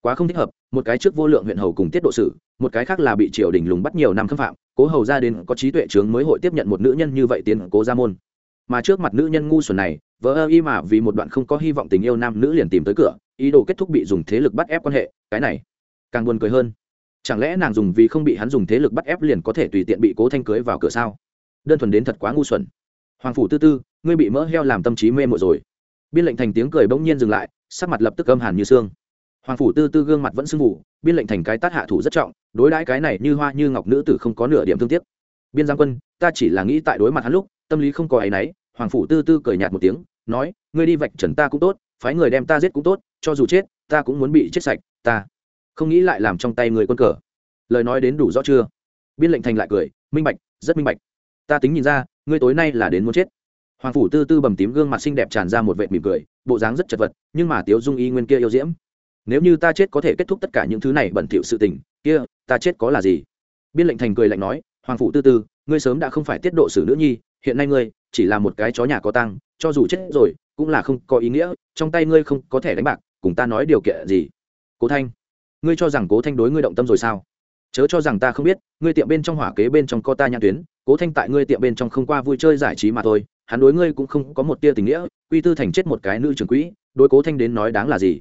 Speaker 1: quá không thích hợp một cái trước vô lượng huyện hầu cùng tiết độ sử một cái khác là bị triều đình lùng bắt nhiều năm khâm phạm cố hầu gia đến có trí tuệ trướng mới hội tiếp nhận một nữ nhân như vậy tiến cố gia môn. Mà trước mặt nữ nhân ngu xuẩn này vợ ơ y mà vì một đoạn không có hy vọng tình yêu nam nữ liền tìm tới cửa, ý đồ kết thúc bị dùng thế lực bắt ép quan hệ, cái này càng buồn cười hơn. Chẳng lẽ nàng dùng vì không bị hắn dùng thế lực bắt ép liền có thể tùy tiện bị cố thanh cưới vào cửa sao? Đơn thuần đến thật quá ngu xuẩn. Hoàng phủ tư tư, ngươi bị mỡ heo làm tâm trí mê mộ rồi. Biên lệnh thành tiếng cười bỗng nhiên dừng lại, sắc mặt lập tức âm hàn như xương. Hoàng phủ tư tư gương mặt vẫn sưng vụ biên lệnh thành cái tát hạ thủ rất trọng, đối đãi cái này như hoa như ngọc nữ tử không có nửa điểm thương tiếc. Biên giang quân, ta chỉ là nghĩ tại đối mặt hắn lúc, tâm lý không có áy náy, hoàng phủ tư tư cười nhạt một tiếng nói, ngươi đi vạch trần ta cũng tốt, phái người đem ta giết cũng tốt, cho dù chết, ta cũng muốn bị chết sạch, ta không nghĩ lại làm trong tay người quân cờ. Lời nói đến đủ rõ chưa? Biên lệnh thành lại cười, minh bạch, rất minh bạch. Ta tính nhìn ra, ngươi tối nay là đến muốn chết. Hoàng phủ tư tư bầm tím gương mặt xinh đẹp tràn ra một vệ mỉm cười, bộ dáng rất chật vật, nhưng mà tiếu dung y nguyên kia yêu diễm. Nếu như ta chết có thể kết thúc tất cả những thứ này bẩn thỉu sự tình, kia, ta chết có là gì? Biên lệnh thành cười lạnh nói, hoàng phủ tư tư, ngươi sớm đã không phải tiết độ xử nữ nhi, hiện nay ngươi chỉ là một cái chó nhà có tăng cho dù chết rồi, cũng là không có ý nghĩa, trong tay ngươi không có thể đánh bạc, cùng ta nói điều kiện gì? Cố thanh, ngươi cho rằng cố thanh đối ngươi động tâm rồi sao? Chớ cho rằng ta không biết, ngươi tiệm bên trong hỏa kế bên trong co ta nhãn tuyến, cố thanh tại ngươi tiệm bên trong không qua vui chơi giải trí mà thôi, hắn đối ngươi cũng không có một tia tình nghĩa, quy tư thành chết một cái nữ trưởng quỹ, đối cố thanh đến nói đáng là gì?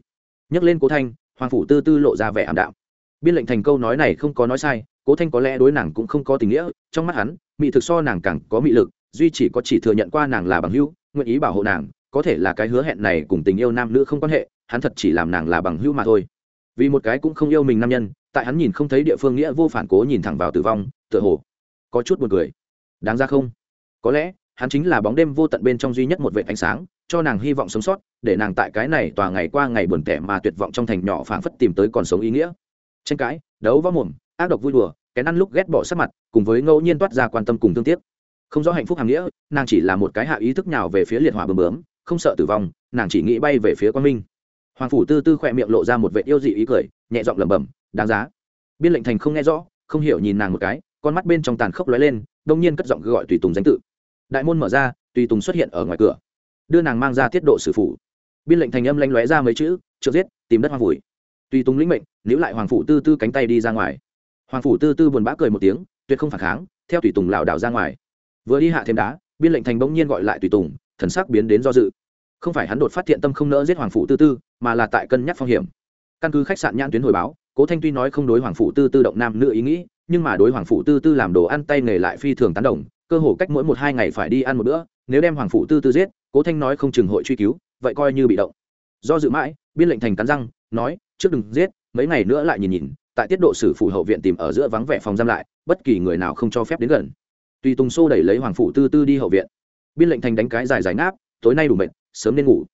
Speaker 1: Nhắc lên cố thanh, hoàng phủ tư tư lộ ra vẻ ảm đạm. Biên lệnh thành câu nói này không có nói sai, cố thanh có lẽ đối nàng cũng không có tình nghĩa, trong mắt hắn, mị thực so nàng càng có mị lực, duy chỉ có chỉ thừa nhận qua nàng là bằng hữu nguyện ý bảo hộ nàng, có thể là cái hứa hẹn này cùng tình yêu nam nữ không quan hệ, hắn thật chỉ làm nàng là bằng hữu mà thôi. Vì một cái cũng không yêu mình nam nhân, tại hắn nhìn không thấy địa phương nghĩa vô phản cố nhìn thẳng vào tử vong, tựa hồ có chút buồn cười. Đáng ra không? Có lẽ, hắn chính là bóng đêm vô tận bên trong duy nhất một vệ ánh sáng, cho nàng hy vọng sống sót, để nàng tại cái này tòa ngày qua ngày buồn tẻ mà tuyệt vọng trong thành nhỏ phảng phất tìm tới còn sống ý nghĩa. Tranh cãi, đấu võ mồm, ác độc vui đùa cái ăn lúc ghét bỏ sắc mặt, cùng với ngẫu nhiên toát ra quan tâm cùng thương tiếc không rõ hạnh phúc hàm nghĩa, nàng chỉ là một cái hạ ý thức nào về phía liệt hỏa bơm bướm, không sợ tử vong, nàng chỉ nghĩ bay về phía quan minh. Hoàng phủ tư tư khỏe miệng lộ ra một vệ yêu dị ý cười, nhẹ giọng lẩm bẩm, đáng giá. Biên lệnh thành không nghe rõ, không hiểu nhìn nàng một cái, con mắt bên trong tàn khốc lóe lên, đông nhiên cất giọng gọi tùy tùng danh tự. Đại môn mở ra, tùy tùng xuất hiện ở ngoài cửa, đưa nàng mang ra tiết độ sử phủ. Biên lệnh thành âm lanh lóe ra mấy chữ trượt giết, tìm đất hoang vùi. Tùy tùng lĩnh mệnh, níu lại hoàng phủ tư tư cánh tay đi ra ngoài. Hoàng phủ tư tư buồn bã cười một tiếng, tuyệt không phản kháng, theo tùy tùng lảo đảo ra ngoài vừa đi hạ thêm đá, biên lệnh thành bỗng nhiên gọi lại tùy tùng, thần sắc biến đến do dự. Không phải hắn đột phát thiện tâm không nỡ giết hoàng phủ tư tư, mà là tại cân nhắc phong hiểm. Căn cứ khách sạn nhãn tuyến hồi báo, cố thanh tuy nói không đối hoàng phủ tư tư động nam nữ ý nghĩ, nhưng mà đối hoàng phủ tư tư làm đồ ăn tay nghề lại phi thường tán đồng, cơ hồ cách mỗi một hai ngày phải đi ăn một bữa, nếu đem hoàng phủ tư tư giết, cố thanh nói không chừng hội truy cứu, vậy coi như bị động. Do dự mãi, biên lệnh thành cắn răng, nói, trước đừng giết, mấy ngày nữa lại nhìn nhìn, tại tiết độ sử phủ hậu viện tìm ở giữa vắng vẻ phòng giam lại, bất kỳ người nào không cho phép đến gần tùy tùng xô đẩy lấy hoàng phủ tư tư đi hậu viện, biên lệnh thành đánh cái dài dài ngáp, tối nay đủ mệt, sớm nên ngủ.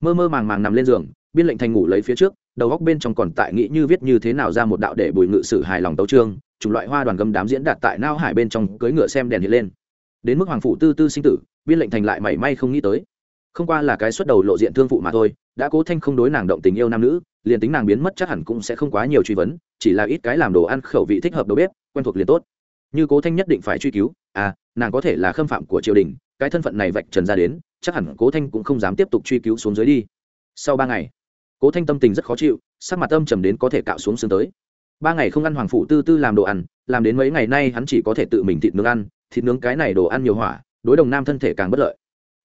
Speaker 1: Mơ mơ màng màng nằm lên giường, biên lệnh thành ngủ lấy phía trước, đầu góc bên trong còn tại nghĩ như viết như thế nào ra một đạo để bùi ngự sử hài lòng tấu trương chủng loại hoa đoàn gấm đám diễn đạt tại nao hải bên trong cưỡi ngựa xem đèn hiện lên. Đến mức hoàng phủ tư tư sinh tử, biên lệnh thành lại mảy may không nghĩ tới. Không qua là cái xuất đầu lộ diện thương phụ mà thôi, đã cố thanh không đối nàng động tình yêu nam nữ, liền tính nàng biến mất chắc hẳn cũng sẽ không quá nhiều truy vấn, chỉ là ít cái làm đồ ăn khẩu vị thích hợp đầu bếp, quen thuộc liền tốt như cố thanh nhất định phải truy cứu. À nàng có thể là khâm phạm của triều đình, cái thân phận này vạch trần ra đến, chắc hẳn cố thanh cũng không dám tiếp tục truy cứu xuống dưới đi. Sau ba ngày, cố thanh tâm tình rất khó chịu, sắc mặt âm trầm đến có thể cạo xuống xương tới. Ba ngày không ăn hoàng phụ tư tư làm đồ ăn, làm đến mấy ngày nay hắn chỉ có thể tự mình thịt nướng ăn, thịt nướng cái này đồ ăn nhiều hỏa, đối đồng nam thân thể càng bất lợi.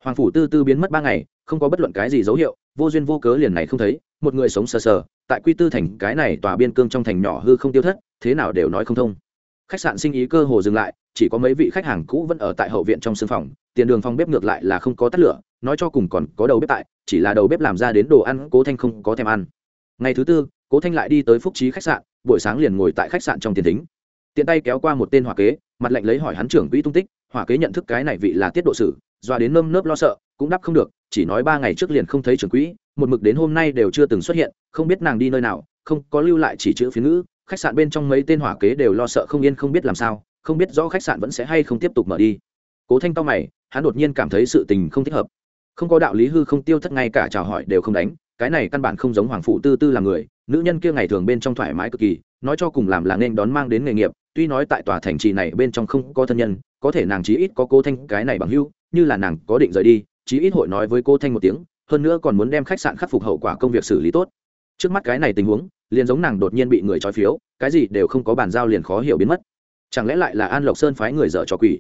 Speaker 1: Hoàng phủ tư tư biến mất ba ngày, không có bất luận cái gì dấu hiệu, vô duyên vô cớ liền này không thấy, một người sống sờ sờ, tại quy tư thành cái này tòa biên cương trong thành nhỏ hư không tiêu thất, thế nào đều nói không thông khách sạn sinh ý cơ hồ dừng lại, chỉ có mấy vị khách hàng cũ vẫn ở tại hậu viện trong sân phòng, tiền đường phòng bếp ngược lại là không có tắt lửa, nói cho cùng còn có đầu bếp tại, chỉ là đầu bếp làm ra đến đồ ăn, cố thanh không có thèm ăn. Ngày thứ tư, cố thanh lại đi tới phúc trí khách sạn, buổi sáng liền ngồi tại khách sạn trong tiền thính. Tiện tay kéo qua một tên hỏa kế, mặt lệnh lấy hỏi hắn trưởng quỹ tung tích, hỏa kế nhận thức cái này vị là tiết độ sử, doa đến nơm nớp lo sợ, cũng đáp không được, chỉ nói ba ngày trước liền không thấy trưởng quỹ, một mực đến hôm nay đều chưa từng xuất hiện, không biết nàng đi nơi nào, không có lưu lại chỉ chữ phiến ngữ khách sạn bên trong mấy tên hỏa kế đều lo sợ không yên không biết làm sao, không biết rõ khách sạn vẫn sẽ hay không tiếp tục mở đi. Cố thanh to mày, hắn đột nhiên cảm thấy sự tình không thích hợp. Không có đạo lý hư không tiêu thất ngay cả chào hỏi đều không đánh, cái này căn bản không giống hoàng phụ tư tư là người, nữ nhân kia ngày thường bên trong thoải mái cực kỳ, nói cho cùng làm là nên đón mang đến nghề nghiệp, tuy nói tại tòa thành trì này bên trong không có thân nhân, có thể nàng chí ít có cố thanh cái này bằng hưu như là nàng có định rời đi, chí ít hội nói với cô thanh một tiếng, hơn nữa còn muốn đem khách sạn khắc phục hậu quả công việc xử lý tốt. Trước mắt cái này tình huống liền giống nàng đột nhiên bị người trói phiếu, cái gì đều không có bàn giao liền khó hiểu biến mất. Chẳng lẽ lại là an lộc sơn phái người dở cho quỷ?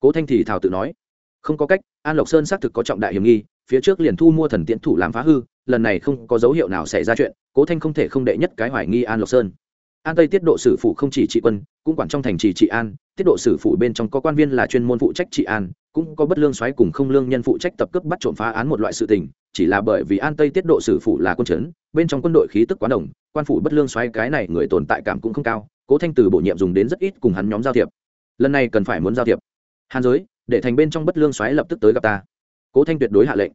Speaker 1: Cố thanh thì thào tự nói, không có cách, an lộc sơn xác thực có trọng đại hiểm nghi, phía trước liền thu mua thần tiễn thủ làm phá hư, lần này không có dấu hiệu nào xảy ra chuyện, cố thanh không thể không đệ nhất cái hoài nghi an lộc sơn an tây tiết độ sử phụ không chỉ trị quân, cũng quản trong thành trì trị an. Tiết độ sử phụ bên trong có quan viên là chuyên môn phụ trách trị an, cũng có bất lương xoáy cùng không lương nhân phụ trách tập cướp bắt trộm phá án một loại sự tình. Chỉ là bởi vì an tây tiết độ sử phụ là quân trấn bên trong quân đội khí tức quá đồng quan phủ bất lương xoáy cái này người tồn tại cảm cũng không cao. Cố thanh từ bổ nhiệm dùng đến rất ít cùng hắn nhóm giao thiệp. Lần này cần phải muốn giao thiệp. Hàn giới, để thành bên trong bất lương xoáy lập tức tới gặp ta. Cố thanh tuyệt đối hạ lệnh.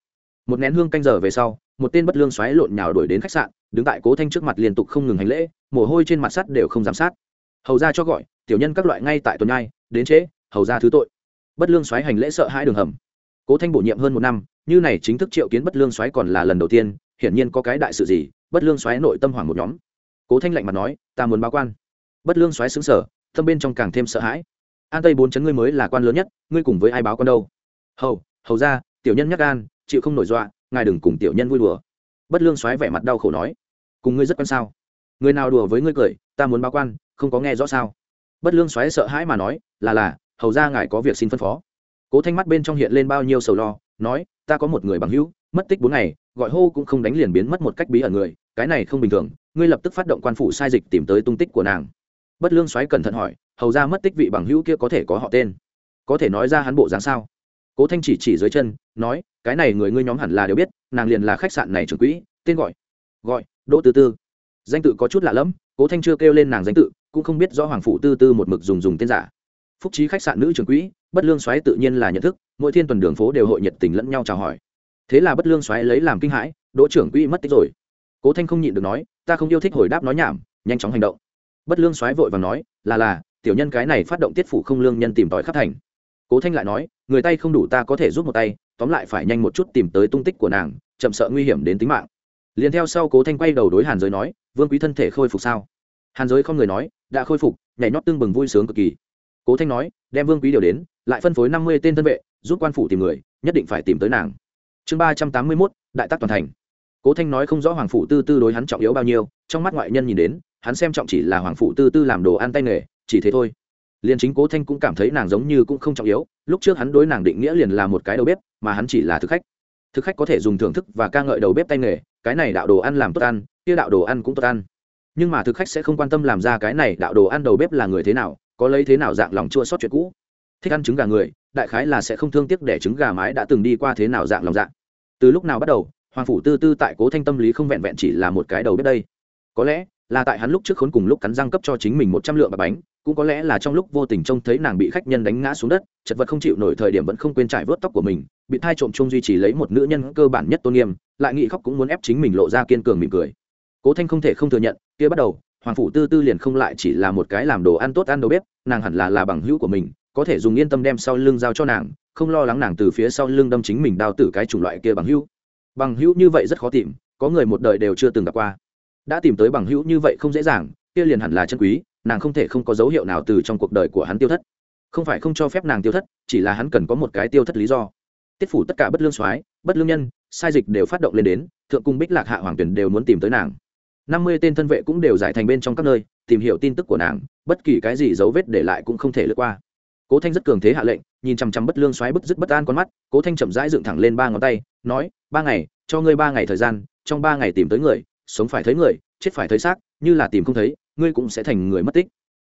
Speaker 1: Một nén hương canh giờ về sau, một tên bất lương xoáy lộn nhào đuổi đến khách sạn đứng tại cố thanh trước mặt liên tục không ngừng hành lễ, mồ hôi trên mặt sắt đều không giám sát. Hầu ra cho gọi, tiểu nhân các loại ngay tại tuần nhai, đến trễ, hầu ra thứ tội. Bất lương xoáy hành lễ sợ hai đường hầm. Cố thanh bổ nhiệm hơn một năm, như này chính thức triệu kiến bất lương xoáy còn là lần đầu tiên, hiển nhiên có cái đại sự gì, bất lương xoáy nội tâm hoảng một nhóm. Cố thanh lạnh mặt nói, ta muốn báo quan. Bất lương xoáy xứng sở tâm bên trong càng thêm sợ hãi. An tây bốn chấn ngươi mới là quan lớn nhất, ngươi cùng với ai báo con đâu? Hầu hầu ra tiểu nhân nhắc gan, chịu không nổi dọa, ngài đừng cùng tiểu nhân vui đùa bất lương xoáy vẻ mặt đau khổ nói, cùng ngươi rất quan sao? Người nào đùa với ngươi cười, ta muốn báo quan, không có nghe rõ sao? Bất lương xoáy sợ hãi mà nói, là là, hầu ra ngài có việc xin phân phó. Cố thanh mắt bên trong hiện lên bao nhiêu sầu lo, nói, ta có một người bằng hữu, mất tích bốn ngày, gọi hô cũng không đánh liền biến mất một cách bí ẩn người, cái này không bình thường, ngươi lập tức phát động quan phủ sai dịch tìm tới tung tích của nàng. Bất lương xoáy cẩn thận hỏi, hầu ra mất tích vị bằng hữu kia có thể có họ tên? Có thể nói ra hắn bộ dáng sao? Cố thanh chỉ chỉ dưới chân, nói, cái này người ngươi nhóm hẳn là đều biết, nàng liền là khách sạn này trưởng quỹ, tên gọi gọi, đỗ tư tư. Danh tự có chút lạ lẫm, cố thanh chưa kêu lên nàng danh tự, cũng không biết rõ hoàng phụ tư tư một mực dùng dùng tên giả. Phúc trí khách sạn nữ trưởng quỹ, bất lương xoáy tự nhiên là nhận thức, mỗi thiên tuần đường phố đều hội nhiệt tình lẫn nhau chào hỏi. Thế là bất lương xoáy lấy làm kinh hãi, đỗ trưởng quỹ mất tích rồi. Cố thanh không nhịn được nói, ta không yêu thích hồi đáp nói nhảm, nhanh chóng hành động. Bất lương xoáy vội và nói, là là, tiểu nhân cái này phát động tiết phủ không lương nhân tìm tòi khắp thành cố thanh lại nói, người tay không đủ ta có thể giúp một tay, tóm lại phải nhanh một chút tìm tới tung tích của nàng, chậm sợ nguy hiểm đến tính mạng. Liền theo sau cố thanh quay đầu đối hàn giới nói, vương quý thân thể khôi phục sao? Hàn giới không người nói, đã khôi phục, nhảy nhót tưng bừng vui sướng cực kỳ. Cố thanh nói, đem vương quý điều đến, lại phân phối năm mươi tên thân vệ, giúp quan phủ tìm người, nhất định phải tìm tới nàng. Chương ba trăm tám mươi mốt, đại tác toàn thành. Cố thanh nói không rõ hoàng phủ tư tư đối hắn trọng yếu bao nhiêu, trong mắt ngoại nhân nhìn đến, hắn xem trọng chỉ là hoàng phủ tư tư làm đồ ăn tay nghề, chỉ thế thôi liền chính cố thanh cũng cảm thấy nàng giống như cũng không trọng yếu, lúc trước hắn đối nàng định nghĩa liền là một cái đầu bếp, mà hắn chỉ là thực khách. Thực khách có thể dùng thưởng thức và ca ngợi đầu bếp tay nghề, cái này đạo đồ ăn làm tốt ăn, kia đạo đồ ăn cũng tốt ăn. Nhưng mà thực khách sẽ không quan tâm làm ra cái này đạo đồ ăn đầu bếp là người thế nào, có lấy thế nào dạng lòng chua sót chuyện cũ. Thích ăn trứng gà người, đại khái là sẽ không thương tiếc để trứng gà mái đã từng đi qua thế nào dạng lòng dạng từ lúc nào bắt đầu, hoàng phủ tư tư tại cố thanh tâm lý không vẹn vẹn chỉ là một cái đầu bếp đây. Có lẽ là tại hắn lúc trước khốn cùng lúc cắn răng cấp cho chính mình một trăm lượng bạc bánh, cũng có lẽ là trong lúc vô tình trông thấy nàng bị khách nhân đánh ngã xuống đất, chật vật không chịu nổi thời điểm vẫn không quên trải vớt tóc của mình, bị thai trộm chung duy trì lấy một nữ nhân cơ bản nhất tôn nghiêm, lại nghĩ khóc cũng muốn ép chính mình lộ ra kiên cường mỉm cười. Cố thanh không thể không thừa nhận, kia bắt đầu, hoàng phủ tư tư liền không lại chỉ là một cái làm đồ ăn tốt ăn đầu bếp, nàng hẳn là là bằng hữu của mình, có thể dùng yên tâm đem sau lưng giao cho nàng, không lo lắng nàng từ phía sau lưng đâm chính mình đao tử cái chủng loại kia bằng hữu. Bằng hữu như vậy rất khó tìm, có người một đời đều chưa từng gặp qua đã tìm tới bằng hữu như vậy không dễ dàng, kia liền hẳn là chân quý, nàng không thể không có dấu hiệu nào từ trong cuộc đời của hắn tiêu thất. Không phải không cho phép nàng tiêu thất, chỉ là hắn cần có một cái tiêu thất lý do. Tiết phủ tất cả bất lương soái, bất lương nhân, sai dịch đều phát động lên đến, thượng cung bích lạc hạ hoàng tuyển đều muốn tìm tới nàng. Năm mươi tên thân vệ cũng đều giải thành bên trong các nơi, tìm hiểu tin tức của nàng, bất kỳ cái gì dấu vết để lại cũng không thể lướt qua. Cố thanh rất cường thế hạ lệnh, nhìn chằm chằm bất lương xoáy bức dứt bất an con mắt, cố thanh chậm rãi dựng thẳng lên ba ngón tay, nói, ba ngày, cho ngươi ba ngày thời gian, trong ba ngày tìm tới người sống phải thấy người, chết phải thấy xác, như là tìm không thấy, ngươi cũng sẽ thành người mất tích.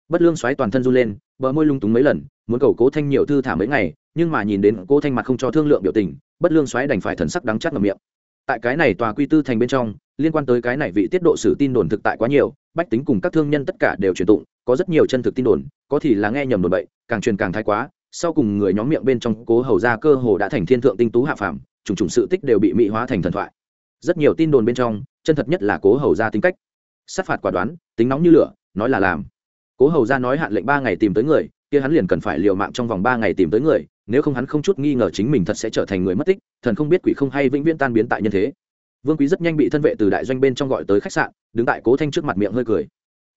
Speaker 1: Bất lương xoáy toàn thân run lên, bờ môi lung túng mấy lần, muốn cầu cố thanh nhiều thư thả mấy ngày, nhưng mà nhìn đến cố thanh mặt không cho thương lượng biểu tình, bất lương xoáy đành phải thần sắc đắng chắt ngầm miệng. Tại cái này tòa quy tư thành bên trong, liên quan tới cái này vị tiết độ sử tin đồn thực tại quá nhiều, bách tính cùng các thương nhân tất cả đều truyền tụng, có rất nhiều chân thực tin đồn, có thì là nghe nhầm đồn bậy, càng truyền càng thái quá, sau cùng người nhóm miệng bên trong cố hầu ra cơ hồ đã thành thiên thượng tinh tú hạ phàm, trùng trùng sự tích đều bị mỹ hóa thành thần thoại. Rất nhiều tin đồn bên trong chân thật nhất là cố hầu ra tính cách. Sát phạt quả đoán, tính nóng như lửa, nói là làm. Cố hầu ra nói hạn lệnh ba ngày tìm tới người, kia hắn liền cần phải liều mạng trong vòng ba ngày tìm tới người, nếu không hắn không chút nghi ngờ chính mình thật sẽ trở thành người mất tích, thần không biết quỷ không hay vĩnh viễn tan biến tại nhân thế. Vương quý rất nhanh bị thân vệ từ đại doanh bên trong gọi tới khách sạn, đứng tại cố thanh trước mặt miệng hơi cười.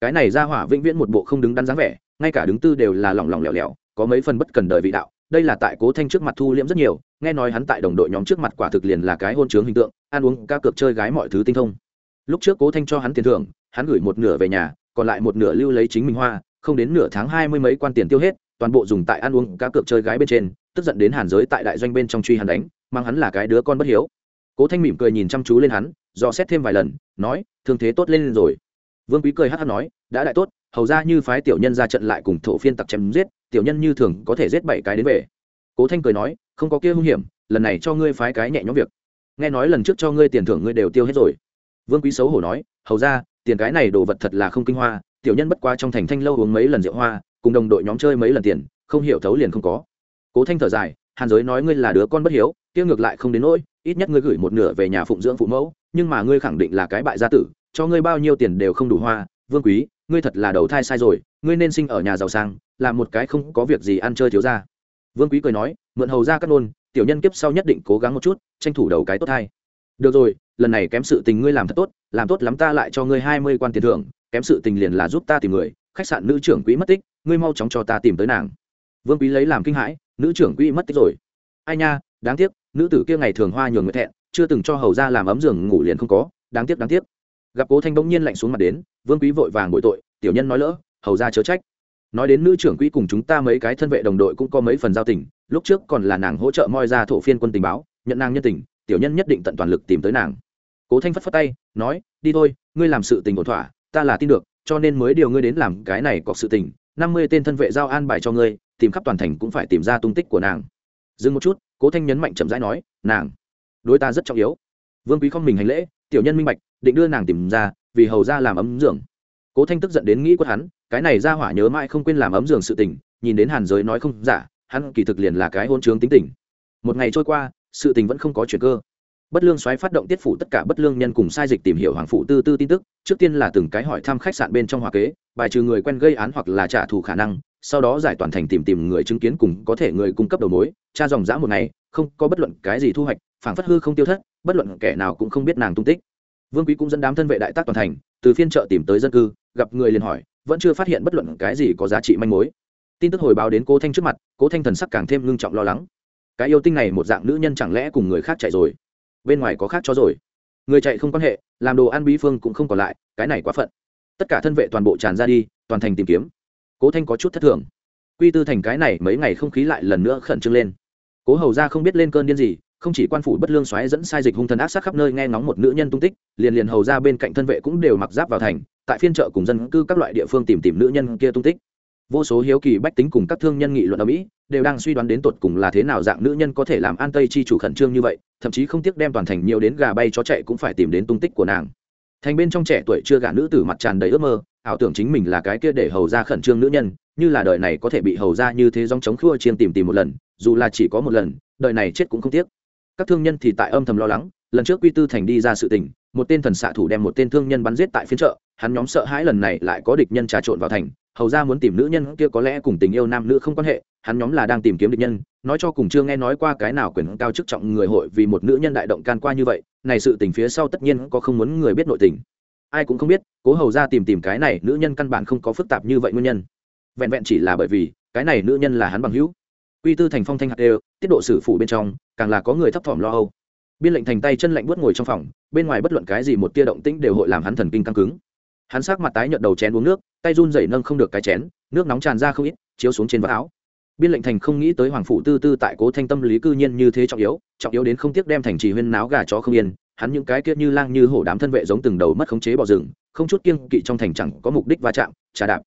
Speaker 1: Cái này ra hỏa vĩnh viễn một bộ không đứng đắn dáng vẻ, ngay cả đứng tư đều là lỏng lỏng lẻo lẻo, có mấy phần bất cần đời vị đạo đây là tại cố thanh trước mặt thu liễm rất nhiều, nghe nói hắn tại đồng đội nhóm trước mặt quả thực liền là cái hôn chướng hình tượng, ăn uống, ca cược, chơi gái mọi thứ tinh thông. Lúc trước cố thanh cho hắn tiền thưởng, hắn gửi một nửa về nhà, còn lại một nửa lưu lấy chính mình hoa, không đến nửa tháng hai mươi mấy quan tiền tiêu hết, toàn bộ dùng tại ăn uống cá cược, chơi gái bên trên, tức giận đến hàn giới tại đại doanh bên trong truy hắn đánh, mang hắn là cái đứa con bất hiếu. Cố thanh mỉm cười nhìn chăm chú lên hắn, dò xét thêm vài lần, nói, thương thế tốt lên rồi. Vương quý cười hát hát nói, đã đại tốt hầu ra như phái tiểu nhân ra trận lại cùng thổ phiên tặc chém giết, tiểu nhân như thường có thể giết bảy cái đến về. Cố thanh cười nói, không có kia hung hiểm, lần này cho ngươi phái cái nhẹ nhõm việc. Nghe nói lần trước cho ngươi tiền thưởng ngươi đều tiêu hết rồi. Vương quý xấu hổ nói, hầu ra, tiền cái này đồ vật thật là không kinh hoa, tiểu nhân bất quá trong thành thanh lâu uống mấy lần rượu hoa, cùng đồng đội nhóm chơi mấy lần tiền, không hiểu thấu liền không có. Cố thanh thở dài, hàn giới nói ngươi là đứa con bất hiếu tiêu ngược lại không đến nỗi, ít nhất ngươi gửi một nửa về nhà phụng dưỡng phụ mẫu, nhưng mà ngươi khẳng định là cái bại gia tử, cho ngươi bao nhiêu tiền đều không đủ hoa, vương quý ngươi thật là đầu thai sai rồi, ngươi nên sinh ở nhà giàu sang là một cái không có việc gì ăn chơi thiếu ra vương quý cười nói, mượn hầu ra cắt nôn tiểu nhân kiếp sau nhất định cố gắng một chút, tranh thủ đầu cái tốt thai. Được rồi, lần này kém sự tình ngươi làm thật tốt, làm tốt lắm ta lại cho ngươi hai mươi quan tiền thưởng, kém sự tình liền là giúp ta tìm người, khách sạn nữ trưởng quỹ mất tích, ngươi mau chóng cho ta tìm tới nàng. Vương quý lấy làm kinh hãi, nữ trưởng quỹ mất tích rồi. Ai nha, đáng tiếc, nữ tử kia ngày thường hoa nhường người thẹn, chưa từng cho hầu ra làm ấm giường ngủ liền không có, đáng tiếc đáng tiếc gặp cố thanh bỗng nhiên lạnh xuống mặt đến, vương quý vội vàng bội tội, tiểu nhân nói lỡ, hầu ra chớ trách. Nói đến nữ trưởng quỹ cùng chúng ta mấy cái thân vệ đồng đội cũng có mấy phần giao tình, lúc trước còn là nàng hỗ trợ moi ra thổ phiên quân tình báo, nhận nàng nhân tình, tiểu nhân nhất định tận toàn lực tìm tới nàng. Cố thanh phất phất tay, nói, đi thôi, ngươi làm sự tình ổn thỏa, ta là tin được, cho nên mới điều ngươi đến làm cái này có sự tình, năm mươi tên thân vệ giao an bài cho ngươi, tìm khắp toàn thành cũng phải tìm ra tung tích của nàng. Dừng một chút, cố thanh nhấn mạnh chậm rãi nói, nàng, đối ta rất trọng yếu. Vương quý không mình hành lễ, tiểu nhân minh bạch định đưa nàng tìm ra, vì hầu ra làm ấm giường. Cố thanh tức giận đến nghĩ quất hắn, cái này ra hỏa nhớ mãi không quên làm ấm giường sự tình, nhìn đến hàn giới nói không giả, hắn kỳ thực liền là cái hôn trướng tính tình. Một ngày trôi qua, sự tình vẫn không có chuyện cơ. Bất lương xoáy phát động tiết phủ tất cả bất lương nhân cùng sai dịch tìm hiểu hoàng phụ tư tư tin tức, trước tiên là từng cái hỏi thăm khách sạn bên trong hòa kế, bài trừ người quen gây án hoặc là trả thù khả năng, sau đó giải toàn thành tìm tìm người chứng kiến cùng có thể người cung cấp đầu mối Cha dòng dã một ngày, không có bất luận cái gì thu hoạch, phảng phất hư không tiêu thất, bất luận kẻ nào cũng không biết nàng tung tích vương quý cũng dẫn đám thân vệ đại tác toàn thành, từ phiên chợ tìm tới dân cư, gặp người liền hỏi, vẫn chưa phát hiện bất luận cái gì có giá trị manh mối. Tin tức hồi báo đến cố thanh trước mặt, cố thanh thần sắc càng thêm ngưng trọng lo lắng. Cái yêu tinh này một dạng nữ nhân chẳng lẽ cùng người khác chạy rồi? Bên ngoài có khác cho rồi. Người chạy không quan hệ, làm đồ ăn bí phương cũng không còn lại, cái này quá phận. Tất cả thân vệ toàn bộ tràn ra đi, toàn thành tìm kiếm. Cố thanh có chút thất thường. Quy tư thành cái này mấy ngày không khí lại lần nữa khẩn trương lên. Cố hầu ra không biết lên cơn điên gì không chỉ quan phủ bất lương xoáy dẫn sai dịch hung thần ác sát khắp nơi nghe ngóng một nữ nhân tung tích, liền liền hầu ra bên cạnh thân vệ cũng đều mặc giáp vào thành, tại phiên chợ cùng dân cư các loại địa phương tìm tìm nữ nhân kia tung tích. Vô số hiếu kỳ bách tính cùng các thương nhân nghị luận ở mỹ, đều đang suy đoán đến tột cùng là thế nào dạng nữ nhân có thể làm an tây chi chủ khẩn trương như vậy, thậm chí không tiếc đem toàn thành nhiều đến gà bay chó chạy cũng phải tìm đến tung tích của nàng. Thành bên trong trẻ tuổi chưa gả nữ tử mặt tràn đầy ước mơ, ảo tưởng chính mình là cái kia để hầu ra khẩn trương nữ nhân, như là đời này có thể bị hầu ra như thế dòng chống khua chiên tìm tìm một lần, dù là chỉ có một lần, đời này chết cũng không tiếc các thương nhân thì tại âm thầm lo lắng, lần trước quy tư thành đi ra sự tình, một tên thần xạ thủ đem một tên thương nhân bắn giết tại phiên chợ, hắn nhóm sợ hãi lần này lại có địch nhân trà trộn vào thành, hầu ra muốn tìm nữ nhân kia có lẽ cùng tình yêu nam nữ không quan hệ, hắn nhóm là đang tìm kiếm địch nhân, nói cho cùng chưa nghe nói qua cái nào quyền cao chức trọng người hội vì một nữ nhân đại động can qua như vậy, này sự tình phía sau tất nhiên có không muốn người biết nội tình. Ai cũng không biết, cố hầu ra tìm tìm cái này, nữ nhân căn bản không có phức tạp như vậy nguyên nhân. Vẹn vẹn chỉ là bởi vì, cái này nữ nhân là hắn bằng hữu quy tư thành phong thanh hạt đều, tiết độ sử phụ bên trong, càng là có người thấp thỏm lo âu. Biên lệnh thành tay chân lạnh buốt ngồi trong phòng, bên ngoài bất luận cái gì một tia động tĩnh đều hội làm hắn thần kinh căng cứng. Hắn sắc mặt tái nhợt đầu chén uống nước, tay run rẩy nâng không được cái chén, nước nóng tràn ra không ít, chiếu xuống trên vạt áo. Biên lệnh thành không nghĩ tới hoàng phụ tư tư tại cố thanh tâm lý cư nhiên như thế trọng yếu trọng yếu đến không tiếc đem thành trì huyên náo gà chó không yên. Hắn những cái kia như lang như hổ đám thân vệ giống từng đầu mất khống chế bỏ rừng, không chút kiêng kỵ trong thành chẳng có mục đích va chạm, trà đạp.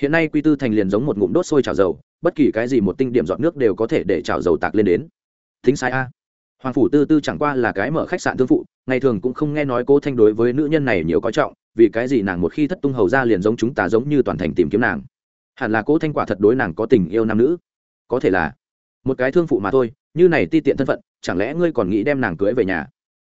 Speaker 1: Hiện nay quy tư thành liền giống một ngụm đốt sôi chảo dầu bất kỳ cái gì một tinh điểm dọn nước đều có thể để chảo dầu tạc lên đến. Thính sai a. Hoàng phủ tư tư chẳng qua là cái mở khách sạn thương phụ, ngày thường cũng không nghe nói cô thanh đối với nữ nhân này nhiều coi trọng, vì cái gì nàng một khi thất tung hầu ra liền giống chúng ta giống như toàn thành tìm kiếm nàng. Hẳn là cô thanh quả thật đối nàng có tình yêu nam nữ. Có thể là một cái thương phụ mà thôi, như này ti tiện thân phận, chẳng lẽ ngươi còn nghĩ đem nàng cưới về nhà?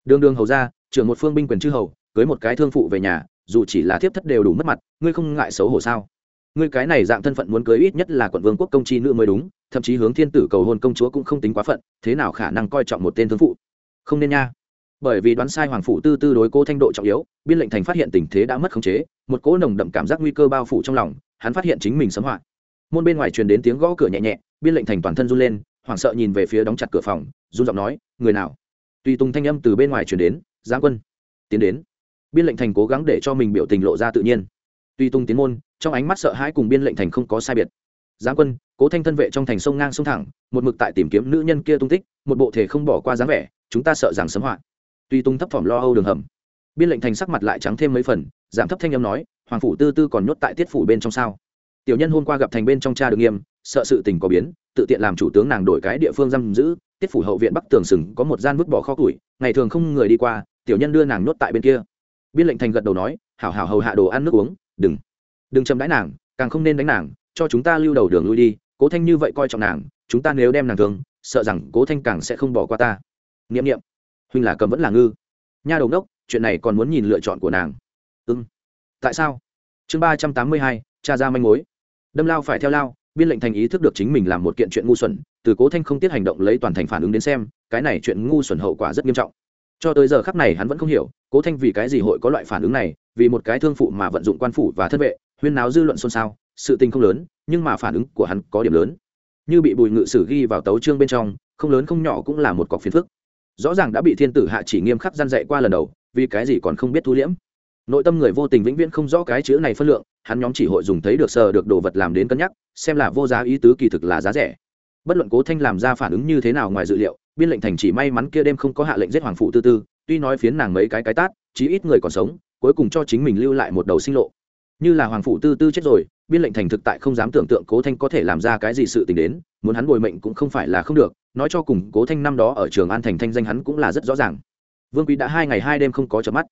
Speaker 1: Đường đường hầu ra, trưởng một phương binh quyền chư hầu, cưới một cái thương phụ về nhà, dù chỉ là thiếp thất đều đủ mất mặt, ngươi không ngại xấu hổ sao? Ngươi cái này dạng thân phận muốn cưới ít nhất là quận vương quốc công chi nữ mới đúng, thậm chí hướng thiên tử cầu hôn công chúa cũng không tính quá phận, thế nào khả năng coi trọng một tên thương phụ? Không nên nha. Bởi vì đoán sai hoàng phủ tư tư đối cố thanh độ trọng yếu, biên lệnh thành phát hiện tình thế đã mất khống chế, một cỗ nồng đậm cảm giác nguy cơ bao phủ trong lòng, hắn phát hiện chính mình sấm họa. Môn bên ngoài truyền đến tiếng gõ cửa nhẹ nhẹ, biên lệnh thành toàn thân run lên, hoảng sợ nhìn về phía đóng chặt cửa phòng, run giọng nói, người nào? Tùy tùng thanh âm từ bên ngoài truyền đến, giáng quân, tiến đến. Biên lệnh thành cố gắng để cho mình biểu tình lộ ra tự nhiên. Tùy tùng tiến môn trong ánh mắt sợ hãi cùng biên lệnh thành không có sai biệt. Giáng quân, cố thanh thân vệ trong thành sông ngang sông thẳng, một mực tại tìm kiếm nữ nhân kia tung tích, một bộ thể không bỏ qua dáng vẻ, chúng ta sợ rằng sấm họa tuy tung thấp thỏm lo âu đường hầm, biên lệnh thành sắc mặt lại trắng thêm mấy phần, giảm thấp thanh âm nói, hoàng phủ tư tư còn nhốt tại tiết phủ bên trong sao? Tiểu nhân hôm qua gặp thành bên trong cha được nghiêm, sợ sự tình có biến, tự tiện làm chủ tướng nàng đổi cái địa phương giam giữ, tiết phủ hậu viện bắc tường sừng có một gian vứt bỏ kho củi, ngày thường không người đi qua, tiểu nhân đưa nàng nhốt tại bên kia. Biên lệnh thành gật đầu nói, hảo hảo hầu hạ đồ ăn nước uống, đừng đừng chậm đãi nàng, càng không nên đánh nàng, cho chúng ta lưu đầu đường lui đi, cố thanh như vậy coi trọng nàng, chúng ta nếu đem nàng thường sợ rằng cố thanh càng sẽ không bỏ qua ta. N i ệ m n i ệ m huynh là cầm vẫn là ngư. Nha đầu đốc, chuyện này còn muốn nhìn lựa chọn của nàng. Ư ừ. tại sao? Chương ba trăm tám mươi hai, cha ra manh mối. Đâm lao phải theo lao, biên lệnh thành ý thức được chính mình làm một kiện chuyện ngu xuẩn, từ cố thanh không tiết hành động lấy toàn thành phản ứng đến xem, cái này chuyện ngu xuẩn hậu quả rất nghiêm trọng. Cho tới giờ khắc này hắn vẫn không hiểu, cố thanh vì cái gì hội có loại phản ứng này, vì một cái thương phụ mà vận dụng quan phủ và thân vệ huyên náo dư luận xôn xao, sự tình không lớn, nhưng mà phản ứng của hắn có điểm lớn. Như bị bùi ngự sử ghi vào tấu trương bên trong, không lớn không nhỏ cũng là một cọc phiền phức. Rõ ràng đã bị thiên tử hạ chỉ nghiêm khắc gian dạy qua lần đầu, vì cái gì còn không biết thu liễm. Nội tâm người vô tình vĩnh viễn không rõ cái chữ này phân lượng, hắn nhóm chỉ hội dùng thấy được sờ được đồ vật làm đến cân nhắc, xem là vô giá ý tứ kỳ thực là giá rẻ. Bất luận cố thanh làm ra phản ứng như thế nào ngoài dự liệu, biên lệnh thành chỉ may mắn kia đêm không có hạ lệnh giết hoàng phụ tư tư, tuy nói phiến nàng mấy cái cái tát, chí ít người còn sống, cuối cùng cho chính mình lưu lại một đầu sinh lộ như là hoàng phụ tư tư chết rồi, biên lệnh thành thực tại không dám tưởng tượng cố thanh có thể làm ra cái gì sự tình đến, muốn hắn bồi mệnh cũng không phải là không được, nói cho cùng cố thanh năm đó ở trường an thành thanh danh hắn cũng là rất rõ ràng. Vương quý đã hai ngày hai đêm không có chợp mắt.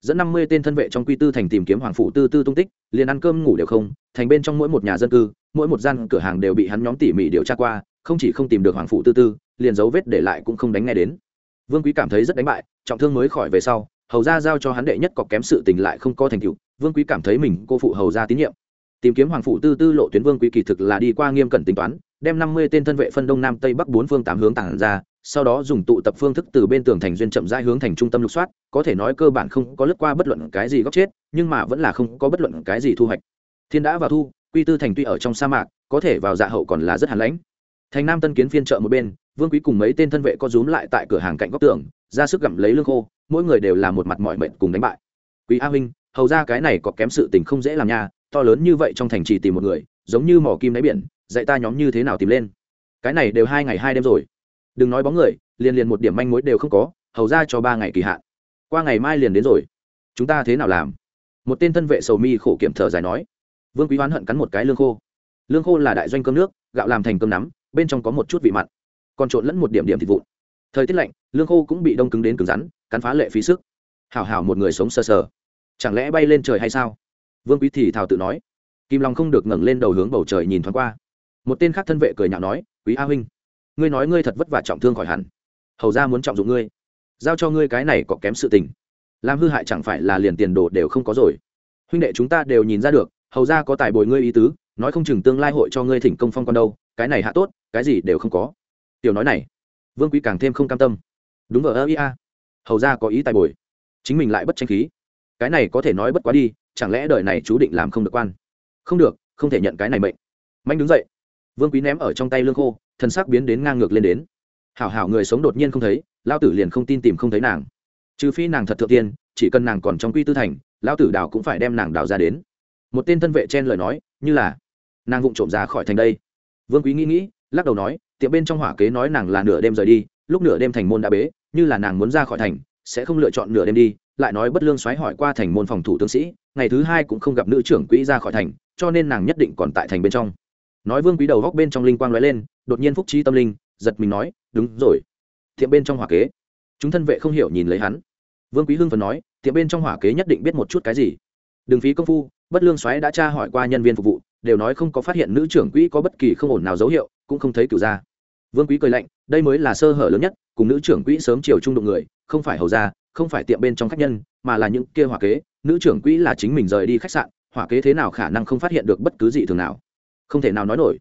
Speaker 1: Dẫn năm mươi tên thân vệ trong quy tư thành tìm kiếm hoàng phụ tư tư tung tích, liền ăn cơm ngủ đều không, thành bên trong mỗi một nhà dân cư, mỗi một gian cửa hàng đều bị hắn nhóm tỉ mỉ điều tra qua, không chỉ không tìm được hoàng phụ tư tư, liền dấu vết để lại cũng không đánh nghe đến. Vương quý cảm thấy rất đánh bại, trọng thương mới khỏi về sau hầu ra giao cho hắn đệ nhất cọc kém sự tình lại không có thành tựu, vương quý cảm thấy mình cô phụ hầu ra tín nhiệm. Tìm kiếm hoàng phụ tư tư lộ tuyến vương quý kỳ thực là đi qua nghiêm cẩn tính toán, đem năm mươi tên thân vệ phân đông nam tây bắc bốn phương tám hướng tản ra, sau đó dùng tụ tập phương thức từ bên tường thành duyên chậm rãi hướng thành trung tâm lục soát, có thể nói cơ bản không có lướt qua bất luận cái gì góc chết, nhưng mà vẫn là không có bất luận cái gì thu hoạch. Thiên đã vào thu, quy tư thành tuy ở trong sa mạc, có thể vào dạ hậu còn là rất hàn lãnh. Thành nam tân kiến phiên chợ một bên, vương quý cùng mấy tên thân vệ có rúm lại tại cửa hàng cạnh góc tường, ra sức gặm lấy lương khô mỗi người đều là một mặt mọi mệnh cùng đánh bại. Quý a huynh, hầu ra cái này có kém sự tình không dễ làm nha, to lớn như vậy trong thành trì tìm một người, giống như mỏ kim đáy biển, dạy ta nhóm như thế nào tìm lên. Cái này đều hai ngày hai đêm rồi. Đừng nói bóng người, liền liền một điểm manh mối đều không có, hầu ra cho ba ngày kỳ hạn. Qua ngày mai liền đến rồi. Chúng ta thế nào làm? Một tên thân vệ sầu mi khổ kiểm thở dài nói. Vương quý hoán hận cắn một cái lương khô. Lương khô là đại doanh cơm nước, gạo làm thành cơm nắm, bên trong có một chút vị mặn. Còn trộn lẫn một điểm điểm thịt vụn thời tiết lạnh, lương khô cũng bị đông cứng đến cứng rắn, cắn phá lệ phí sức. Hảo hảo một người sống sờ sờ. Chẳng lẽ bay lên trời hay sao? Vương quý thì thào tự nói. Kim long không được ngẩng lên đầu hướng bầu trời nhìn thoáng qua. Một tên khác thân vệ cười nhạo nói, quý a huynh, ngươi nói ngươi thật vất vả trọng thương khỏi hẳn. Hầu ra muốn trọng dụng ngươi. Giao cho ngươi cái này có kém sự tình. Làm hư hại chẳng phải là liền tiền đồ đều không có rồi. Huynh đệ chúng ta đều nhìn ra được, hầu ra có tài bồi ngươi ý tứ, nói không chừng tương lai hội cho ngươi thỉnh công phong con đâu, cái này hạ tốt, cái gì đều không có. Tiểu nói này vương quý càng thêm không cam tâm. Đúng vờ ơ ia hầu ra có ý tài bồi. Chính mình lại bất tranh khí. Cái này có thể nói bất quá đi, chẳng lẽ đời này chú định làm không được quan? Không được, không thể nhận cái này mệnh. Mạnh đứng dậy. Vương quý ném ở trong tay lương khô thân xác biến đến ngang ngược lên đến. Hảo hảo người sống đột nhiên không thấy lao tử liền không tin tìm không thấy nàng. Trừ phi nàng thật thượng tiên, chỉ cần nàng còn trong quy tư thành lao tử đào cũng phải đem nàng đào ra đến. Một tên thân vệ chen lời nói, như là, nàng vụng trộm ra khỏi thành đây. Vương quý nghĩ nghĩ, lắc đầu nói tiệm bên trong hỏa kế nói nàng là nửa đêm rời đi, lúc nửa đêm thành môn đã bế, như là nàng muốn ra khỏi thành, sẽ không lựa chọn nửa đêm đi, lại nói bất lương xoáy hỏi qua thành môn phòng thủ tướng sĩ, ngày thứ hai cũng không gặp nữ trưởng quỹ ra khỏi thành, cho nên nàng nhất định còn tại thành bên trong. Nói vương quý đầu góc bên trong linh quang nói lên, đột nhiên phúc trí tâm linh, giật mình nói, đúng rồi, tiệm bên trong hỏa kế. Chúng thân vệ không hiểu nhìn lấy hắn. Vương quý hưng phần nói, tiệm bên trong hỏa kế nhất định biết một chút cái gì? Đừng phí công phu, bất lương xoáy đã tra hỏi qua nhân viên phục vụ, đều nói không có phát hiện nữ trưởng quỹ có bất kỳ không ổn nào dấu hiệu cũng không thấy cửu ra vương quý cười lạnh đây mới là sơ hở lớn nhất cùng nữ trưởng quỹ sớm chiều trung đụng người không phải hầu gia, không phải tiệm bên trong khách nhân mà là những kia hỏa kế. Nữ trưởng quỹ là chính mình rời đi khách sạn hỏa kế thế nào khả năng không phát hiện được bất cứ gì thường nào. Không thể nào nói nổi.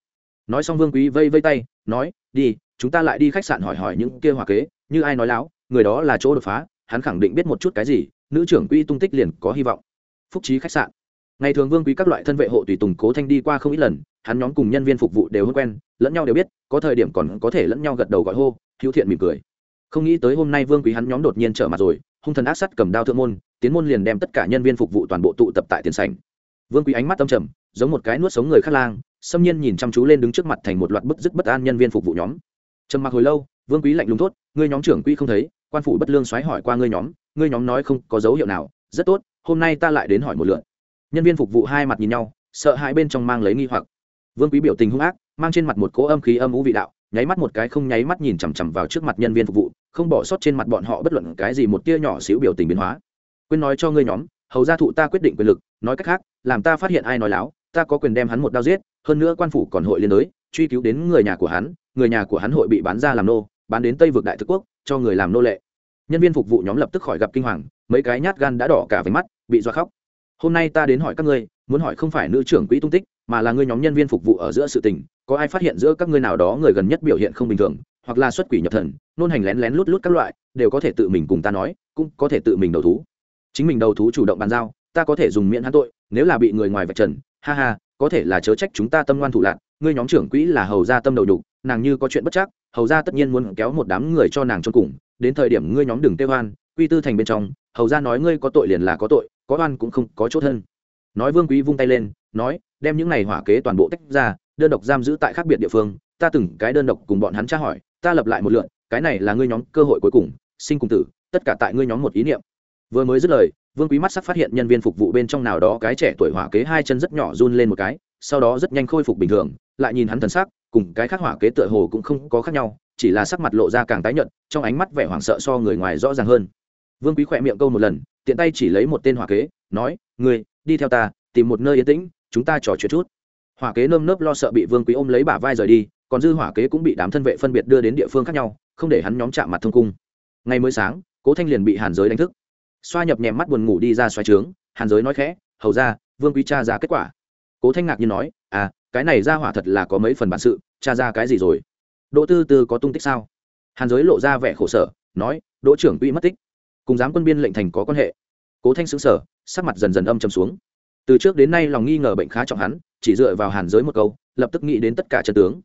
Speaker 1: Nói xong vương quý vây vây tay nói đi chúng ta lại đi khách sạn hỏi hỏi những kia hỏa kế như ai nói láo người đó là chỗ đột phá hắn khẳng định biết một chút cái gì nữ trưởng quỹ tung tích liền có hy vọng. Phúc trí khách sạn ngày thường vương quý các loại thân vệ hộ tùy tùng cố thanh đi qua không ít lần, hắn nhóm cùng nhân viên phục vụ đều hôn quen, lẫn nhau đều biết, có thời điểm còn có thể lẫn nhau gật đầu gọi hô, hữu thiện mỉm cười. Không nghĩ tới hôm nay vương quý hắn nhóm đột nhiên trở mặt rồi, hung thần ác sắt cầm đao thượng môn, tiến môn liền đem tất cả nhân viên phục vụ toàn bộ tụ tập tại tiền sảnh. Vương quý ánh mắt tâm trầm, giống một cái nuốt sống người khát lang, xâm nhiên nhìn chăm chú lên đứng trước mặt thành một loạt bức dứt bất an nhân viên phục vụ nhóm. Trầm mặc hồi lâu, vương quý lạnh lùng thốt, ngươi nhóm trưởng quỹ không thấy, quan phủ bất lương xoáy hỏi qua ngươi nhóm ngươi nhóm nói không có dấu hiệu nào, rất tốt, hôm nay ta lại đến hỏi một lượt nhân viên phục vụ hai mặt nhìn nhau, sợ hãi bên trong mang lấy nghi hoặc. Vương quý biểu tình hung ác, mang trên mặt một cỗ âm khí âm ú vị đạo, nháy mắt một cái không nháy mắt nhìn chằm chằm vào trước mặt nhân viên phục vụ, không bỏ sót trên mặt bọn họ bất luận cái gì một tia nhỏ xíu biểu tình biến hóa. Quên nói cho ngươi nhóm, hầu gia thụ ta quyết định quyền lực, nói cách khác, làm ta phát hiện ai nói láo, ta có quyền đem hắn một đao giết, hơn nữa quan phủ còn hội liên đới truy cứu đến người nhà của hắn, người nhà của hắn hội bị bán ra làm nô, bán đến tây vực đại thực quốc, cho người làm nô lệ. Nhân viên phục vụ nhóm lập tức khỏi gặp kinh hoàng, mấy cái nhát gan đã đỏ cả váy mắt, bị doa khóc hôm nay ta đến hỏi các ngươi muốn hỏi không phải nữ trưởng quỹ tung tích mà là ngươi nhóm nhân viên phục vụ ở giữa sự tình có ai phát hiện giữa các ngươi nào đó người gần nhất biểu hiện không bình thường hoặc là xuất quỷ nhập thần nôn hành lén lén lút lút các loại đều có thể tự mình cùng ta nói cũng có thể tự mình đầu thú. Chính mình đầu thú chủ động bàn giao ta có thể dùng miễn hắn tội nếu là bị người ngoài vạch trần ha ha có thể là chớ trách chúng ta tâm ngoan thủ lạc ngươi nhóm trưởng quỹ là hầu ra tâm đầu đục nàng như có chuyện bất chắc hầu ra tất nhiên muốn kéo một đám người cho nàng cho cùng đến thời điểm ngươi nhóm đừng tê hoan, quy tư thành bên trong hầu ra nói ngươi có tội liền là có tội có oan cũng không có chỗ thân. Nói vương quý vung tay lên, nói, đem những này hỏa kế toàn bộ tách ra, đơn độc giam giữ tại khác biệt địa phương, ta từng cái đơn độc cùng bọn hắn tra hỏi, ta lập lại một lượn, cái này là ngươi nhóm cơ hội cuối cùng, sinh cùng tử, tất cả tại ngươi nhóm một ý niệm. Vừa mới dứt lời, vương quý mắt sắc phát hiện nhân viên phục vụ bên trong nào đó cái trẻ tuổi hỏa kế hai chân rất nhỏ run lên một cái, sau đó rất nhanh khôi phục bình thường, lại nhìn hắn thần sắc, cùng cái khác hỏa kế tựa hồ cũng không có khác nhau, chỉ là sắc mặt lộ ra càng tái nhợt, trong ánh mắt vẻ hoảng sợ so người ngoài rõ ràng hơn. Vương quý khỏe miệng câu một lần tiện tay chỉ lấy một tên hỏa kế, nói, ngươi, đi theo ta, tìm một nơi yên tĩnh, chúng ta trò chuyện chút. Hỏa kế nơm nớp lo sợ bị vương quý ôm lấy bả vai rời đi, còn dư hỏa kế cũng bị đám thân vệ phân biệt đưa đến địa phương khác nhau, không để hắn nhóm chạm mặt thông cung. Ngày mới sáng, cố thanh liền bị hàn giới đánh thức. Xoa nhập nhèm mắt buồn ngủ đi ra xoáy trướng, hàn giới nói khẽ, hầu ra, vương quý cha ra kết quả. Cố thanh ngạc nhiên nói à cái này ra hỏa thật là có mấy phần bản sự cha ra cái gì rồi? Đỗ tư tư có tung tích sao? Hàn giới lộ ra vẻ khổ sở, nói, đỗ trưởng quỹ mất tích cùng giám quân biên lệnh thành có quan hệ. Cố thanh xứng sở sắc mặt dần dần âm chầm xuống. Từ trước đến nay lòng nghi ngờ bệnh khá trọng hắn, chỉ dựa vào hàn giới một câu, lập tức nghĩ đến tất cả trận tướng.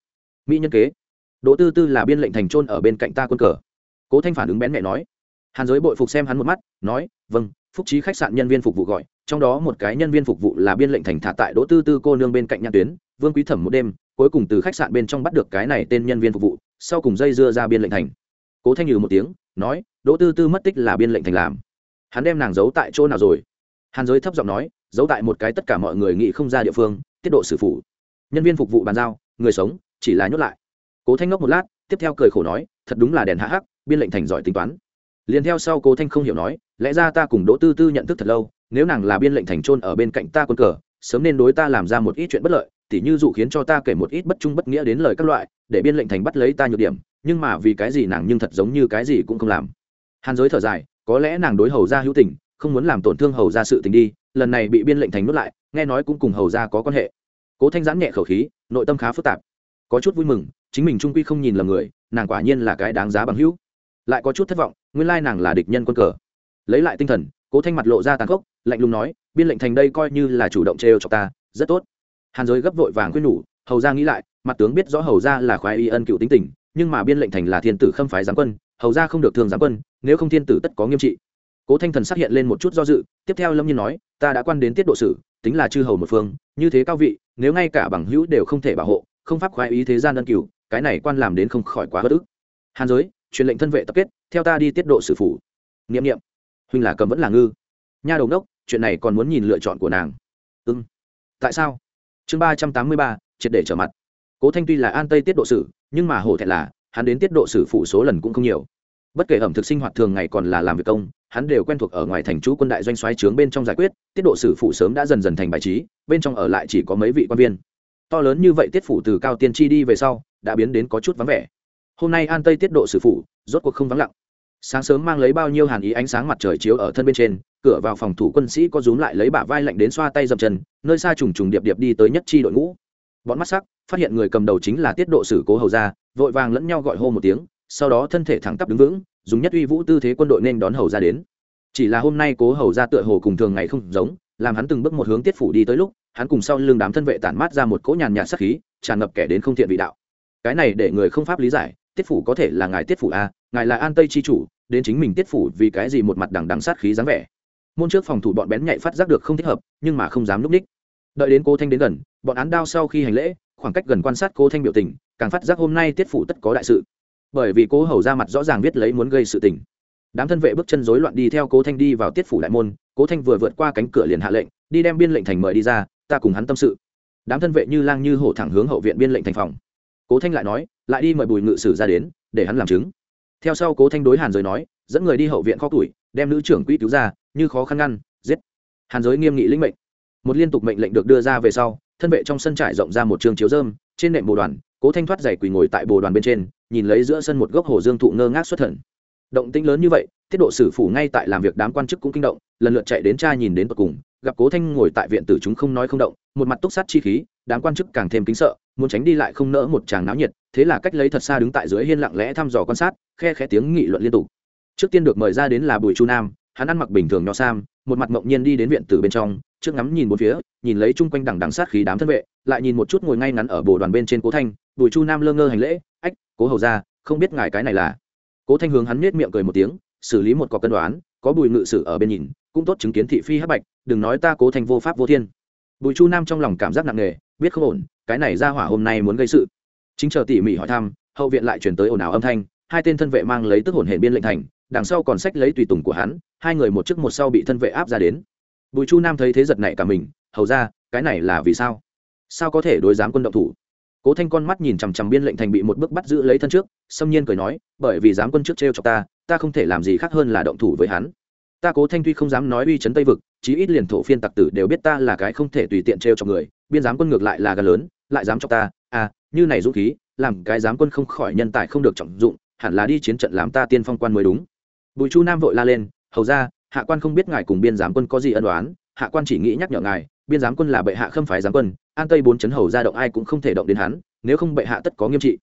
Speaker 1: Mỹ nhân kế, đỗ tư tư là biên lệnh thành trôn ở bên cạnh ta quân cờ. Cố thanh phản ứng bén mẹ nói. Hàn giới bội phục xem hắn một mắt, nói vâng phúc trí khách sạn nhân viên phục vụ gọi, trong đó một cái nhân viên phục vụ là biên lệnh thành thả tại đỗ tư tư cô nương bên cạnh nhãn tuyến, vương quý thẩm một đêm, cuối cùng từ khách sạn bên trong bắt được cái này tên nhân viên phục vụ, sau cùng dây dưa ra biên lệnh thành. Cố thanh nhừ một tiếng nói, đỗ tư tư mất tích là biên lệnh thành làm. Hắn đem nàng giấu tại chỗ nào rồi? Hàn giới thấp giọng nói, giấu tại một cái tất cả mọi người nghĩ không ra địa phương, tiết độ xử phủ. Nhân viên phục vụ bàn giao, người sống, chỉ là nhốt lại. Cố thanh ngốc một lát, tiếp theo cười khổ nói, thật đúng là đèn hạ hắc, biên lệnh thành giỏi tính toán. Liền theo sau cố thanh không hiểu nói, lẽ ra ta cùng đỗ tư tư nhận thức thật lâu, nếu nàng là biên lệnh thành trôn ở bên cạnh ta quân cờ, sớm nên đối ta làm ra một ít chuyện bất lợi, tỉ như dụ khiến cho ta kể một ít bất trung bất nghĩa đến lời các loại, để biên lệnh thành bắt lấy ta nhược điểm nhưng mà vì cái gì nàng nhưng thật giống như cái gì cũng không làm. Hàn giới thở dài, có lẽ nàng đối hầu ra hữu tình, không muốn làm tổn thương hầu ra sự tình đi, lần này bị biên lệnh thành nuốt lại, nghe nói cũng cùng hầu ra có quan hệ. Cố thanh giãn nhẹ khẩu khí, nội tâm khá phức tạp. Có chút vui mừng, chính mình trung quy không nhìn lầm người, nàng quả nhiên là cái đáng giá bằng hữu. Lại có chút thất vọng, nguyên lai nàng là địch nhân quân cờ. Lấy lại tinh thần, cố thanh mặt lộ ra tàn khốc, lạnh lùng nói, biên lệnh thành đây coi như là chủ động trêu cho ta, rất tốt. Hàn giới gấp vội vàng khuyên nhủ, hầu ra nghĩ lại, mặt tướng biết rõ hầu ra là khoái y ân cựu tính tình nhưng mà biên lệnh thành là thiên tử khâm phái giáng quân hầu ra không được thường giáng quân nếu không thiên tử tất có nghiêm trị. Cố thanh thần xác hiện lên một chút do dự tiếp theo lâm nhiên nói ta đã quan đến tiết độ sử tính là chư hầu một phương như thế cao vị nếu ngay cả bằng hữu đều không thể bảo hộ không pháp khoái ý thế gian ân cửu cái này quan làm đến không khỏi quá bất ức. Hàn giới truyền lệnh thân vệ tập kết theo ta đi tiết độ sử phủ. Nghiệm nghiệm huynh là cầm vẫn là ngư. Nha đầu đốc chuyện này còn muốn nhìn lựa chọn của nàng. Ưng, ừ. tại sao? Chương ba trăm tám mươi ba triệt để trở mặt cố thanh tuy là an tây tiết độ sử, nhưng mà hổ thẹn là, hắn đến tiết độ sử phụ số lần cũng không nhiều. Bất kể ẩm thực sinh hoạt thường ngày còn là làm việc công, hắn đều quen thuộc ở ngoài thành chú quân đại doanh xoáy trướng bên trong giải quyết, tiết độ sử phụ sớm đã dần dần thành bài trí, bên trong ở lại chỉ có mấy vị quan viên. To lớn như vậy tiết phủ từ cao tiên tri đi về sau, đã biến đến có chút vắng vẻ. Hôm nay an tây tiết độ sử phụ rốt cuộc không vắng lặng. Sáng sớm mang lấy bao nhiêu hàn ý ánh sáng mặt trời chiếu ở thân bên trên, cửa vào phòng thủ quân sĩ có rúm lại lấy bả vai lạnh đến xoa tay dập chân, nơi xa trùng trùng điệp điệp đi tới nhất chi đội ngũ bọn mắt sắc, phát hiện người cầm đầu chính là tiết độ sử cố hầu ra vội vàng lẫn nhau gọi hô một tiếng, sau đó thân thể thẳng tắp đứng vững, dùng nhất uy vũ tư thế quân đội nên đón hầu ra đến. Chỉ là hôm nay cố hầu ra tựa hồ cùng thường ngày không giống, làm hắn từng bước một hướng tiết phủ đi tới lúc, hắn cùng sau lưng đám thân vệ tản mát ra một cỗ nhàn nhạt sắc khí, tràn ngập kẻ đến không thiện vị đạo. Cái này để người không pháp lý giải, tiết phủ có thể là ngài tiết phủ a, ngài là an tây c h i chủ, đến chính mình tiết phủ vì cái gì một mặt đằng đằng sát khí dáng vẻ. Môn trước phòng thủ bọn bén nhạy phát giác được không thích hợp, nhưng mà không dám núp ních đợi đến cô thanh đến gần, bọn án đao sau khi hành lễ, khoảng cách gần quan sát cô thanh biểu tình, càng phát giác hôm nay tiết phủ tất có đại sự. Bởi vì cố hầu ra mặt rõ ràng viết lấy muốn gây sự tình. Đám thân vệ bước chân rối loạn đi theo cố thanh đi vào tiết phủ đại môn, cố thanh vừa vượt qua cánh cửa liền hạ lệnh, đi đem biên lệnh thành mời đi ra, ta cùng hắn tâm sự. Đám thân vệ như lang như hổ thẳng hướng hậu viện biên lệnh thành phòng. Cố thanh lại nói, lại đi mời bùi ngự sử ra đến, để hắn làm chứng. Theo sau cố thanh đối hàn giới nói, dẫn người đi hậu viện kho tuổi đem nữ trưởng quỹ cứu ra, như khó khăn ngăn, giết. Hàn giới nghiêm nghị lĩnh mệnh một liên tục mệnh lệnh được đưa ra về sau, thân vệ trong sân trải rộng ra một trường chiếu dơm trên nệm bồ đoàn, cố thanh thoát giày quỳ ngồi tại bồ đoàn bên trên, nhìn lấy giữa sân một gốc hồ dương thụ ngơ ngác xuất thần. Động tĩnh lớn như vậy, tiết độ sử phủ ngay tại làm việc đám quan chức cũng kinh động, lần lượt chạy đến cha nhìn đến tận cùng, gặp cố thanh ngồi tại viện tử chúng không nói không động, một mặt túc sát chi khí, đám quan chức càng thêm kính sợ, muốn tránh đi lại không nỡ một chàng náo nhiệt, thế là cách lấy thật xa đứng tại dưới hiên lặng lẽ thăm dò quan sát, khe khẽ tiếng nghị luận liên tục. Trước tiên được mời ra đến là bùi chu nam, hắn ăn mặc bình thường nho sam, một mặt mộng nhiên đi đến viện tử bên trong trước ngắm nhìn một phía, nhìn lấy chung quanh đằng đằng sát khí đám thân vệ, lại nhìn một chút ngồi ngay ngắn ở bồ đoàn bên trên cố thanh, bùi chu nam lơ ngơ hành lễ, ách, cố hầu ra không biết ngài cái này là? Cố thanh hướng hắn nết miệng cười một tiếng, xử lý một cọc cân đoán, có bùi ngự sử ở bên nhìn, cũng tốt chứng kiến thị phi hắc bạch, đừng nói ta cố thanh vô pháp vô thiên. Bùi chu nam trong lòng cảm giác nặng nề, biết không ổn, cái này ra hỏa hôm nay muốn gây sự. Chính chờ tỉ mỉ hỏi thăm, hậu viện lại chuyển tới ồn ào âm thanh, hai tên thân vệ mang lấy tức hồn hệ biên lệnh thành, đằng sau còn sách lấy tùy tùng của hắn, hai người một trước một sau bị thân vệ áp ra đến bùi chu nam thấy thế giật này cả mình, hầu ra, cái này là vì sao? Sao có thể đối giám quân động thủ? Cố thanh con mắt nhìn chằm chằm biên lệnh thành bị một bước bắt giữ lấy thân trước, xâm nhiên cười nói, bởi vì giám quân trước t r e o chọc ta ta không thể làm gì khác hơn là động thủ với hắn. Ta cố thanh tuy không dám nói uy chấn tây vực, chí ít liền thổ phiên tặc tử đều biết ta là cái không thể tùy tiện t r e o chọc người, biên giám quân ngược lại là gần lớn, lại dám chọc ta à như này dũng khí, làm cái giám quân không khỏi nhân tài không được trọng dụng, hẳn là đi chiến trận làm ta tiên phong quan mới đúng. Bùi chu nam vội la lên, hầu ra hạ quan không biết ngài cùng biên giám quân có gì ân đoán hạ quan chỉ nghĩ nhắc nhở ngài, biên giám quân là bệ hạ khâm phái giám quân, an tây bốn chấn hầu ra động ai cũng không thể động đến hắn, nếu không bệ hạ tất có nghiêm trị.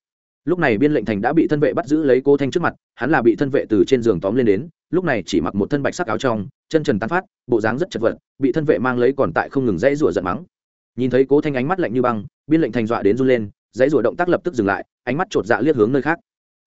Speaker 1: Lúc này biên lệnh thành đã bị thân vệ bắt giữ lấy cô thanh trước mặt, hắn là bị thân vệ từ trên giường tóm lên đến, lúc này chỉ mặc một thân bạch sắc áo trong, chân trần tán phát, bộ dáng rất chật vật, bị thân vệ mang lấy còn tại không ngừng dãy rủa giận mắng. Nhìn thấy cố thanh ánh mắt lạnh như băng, biên lệnh thành dọa đến run lên, dãy rủa động tác lập tức dừng lại, ánh mắt chột dạ liếc hướng nơi khác.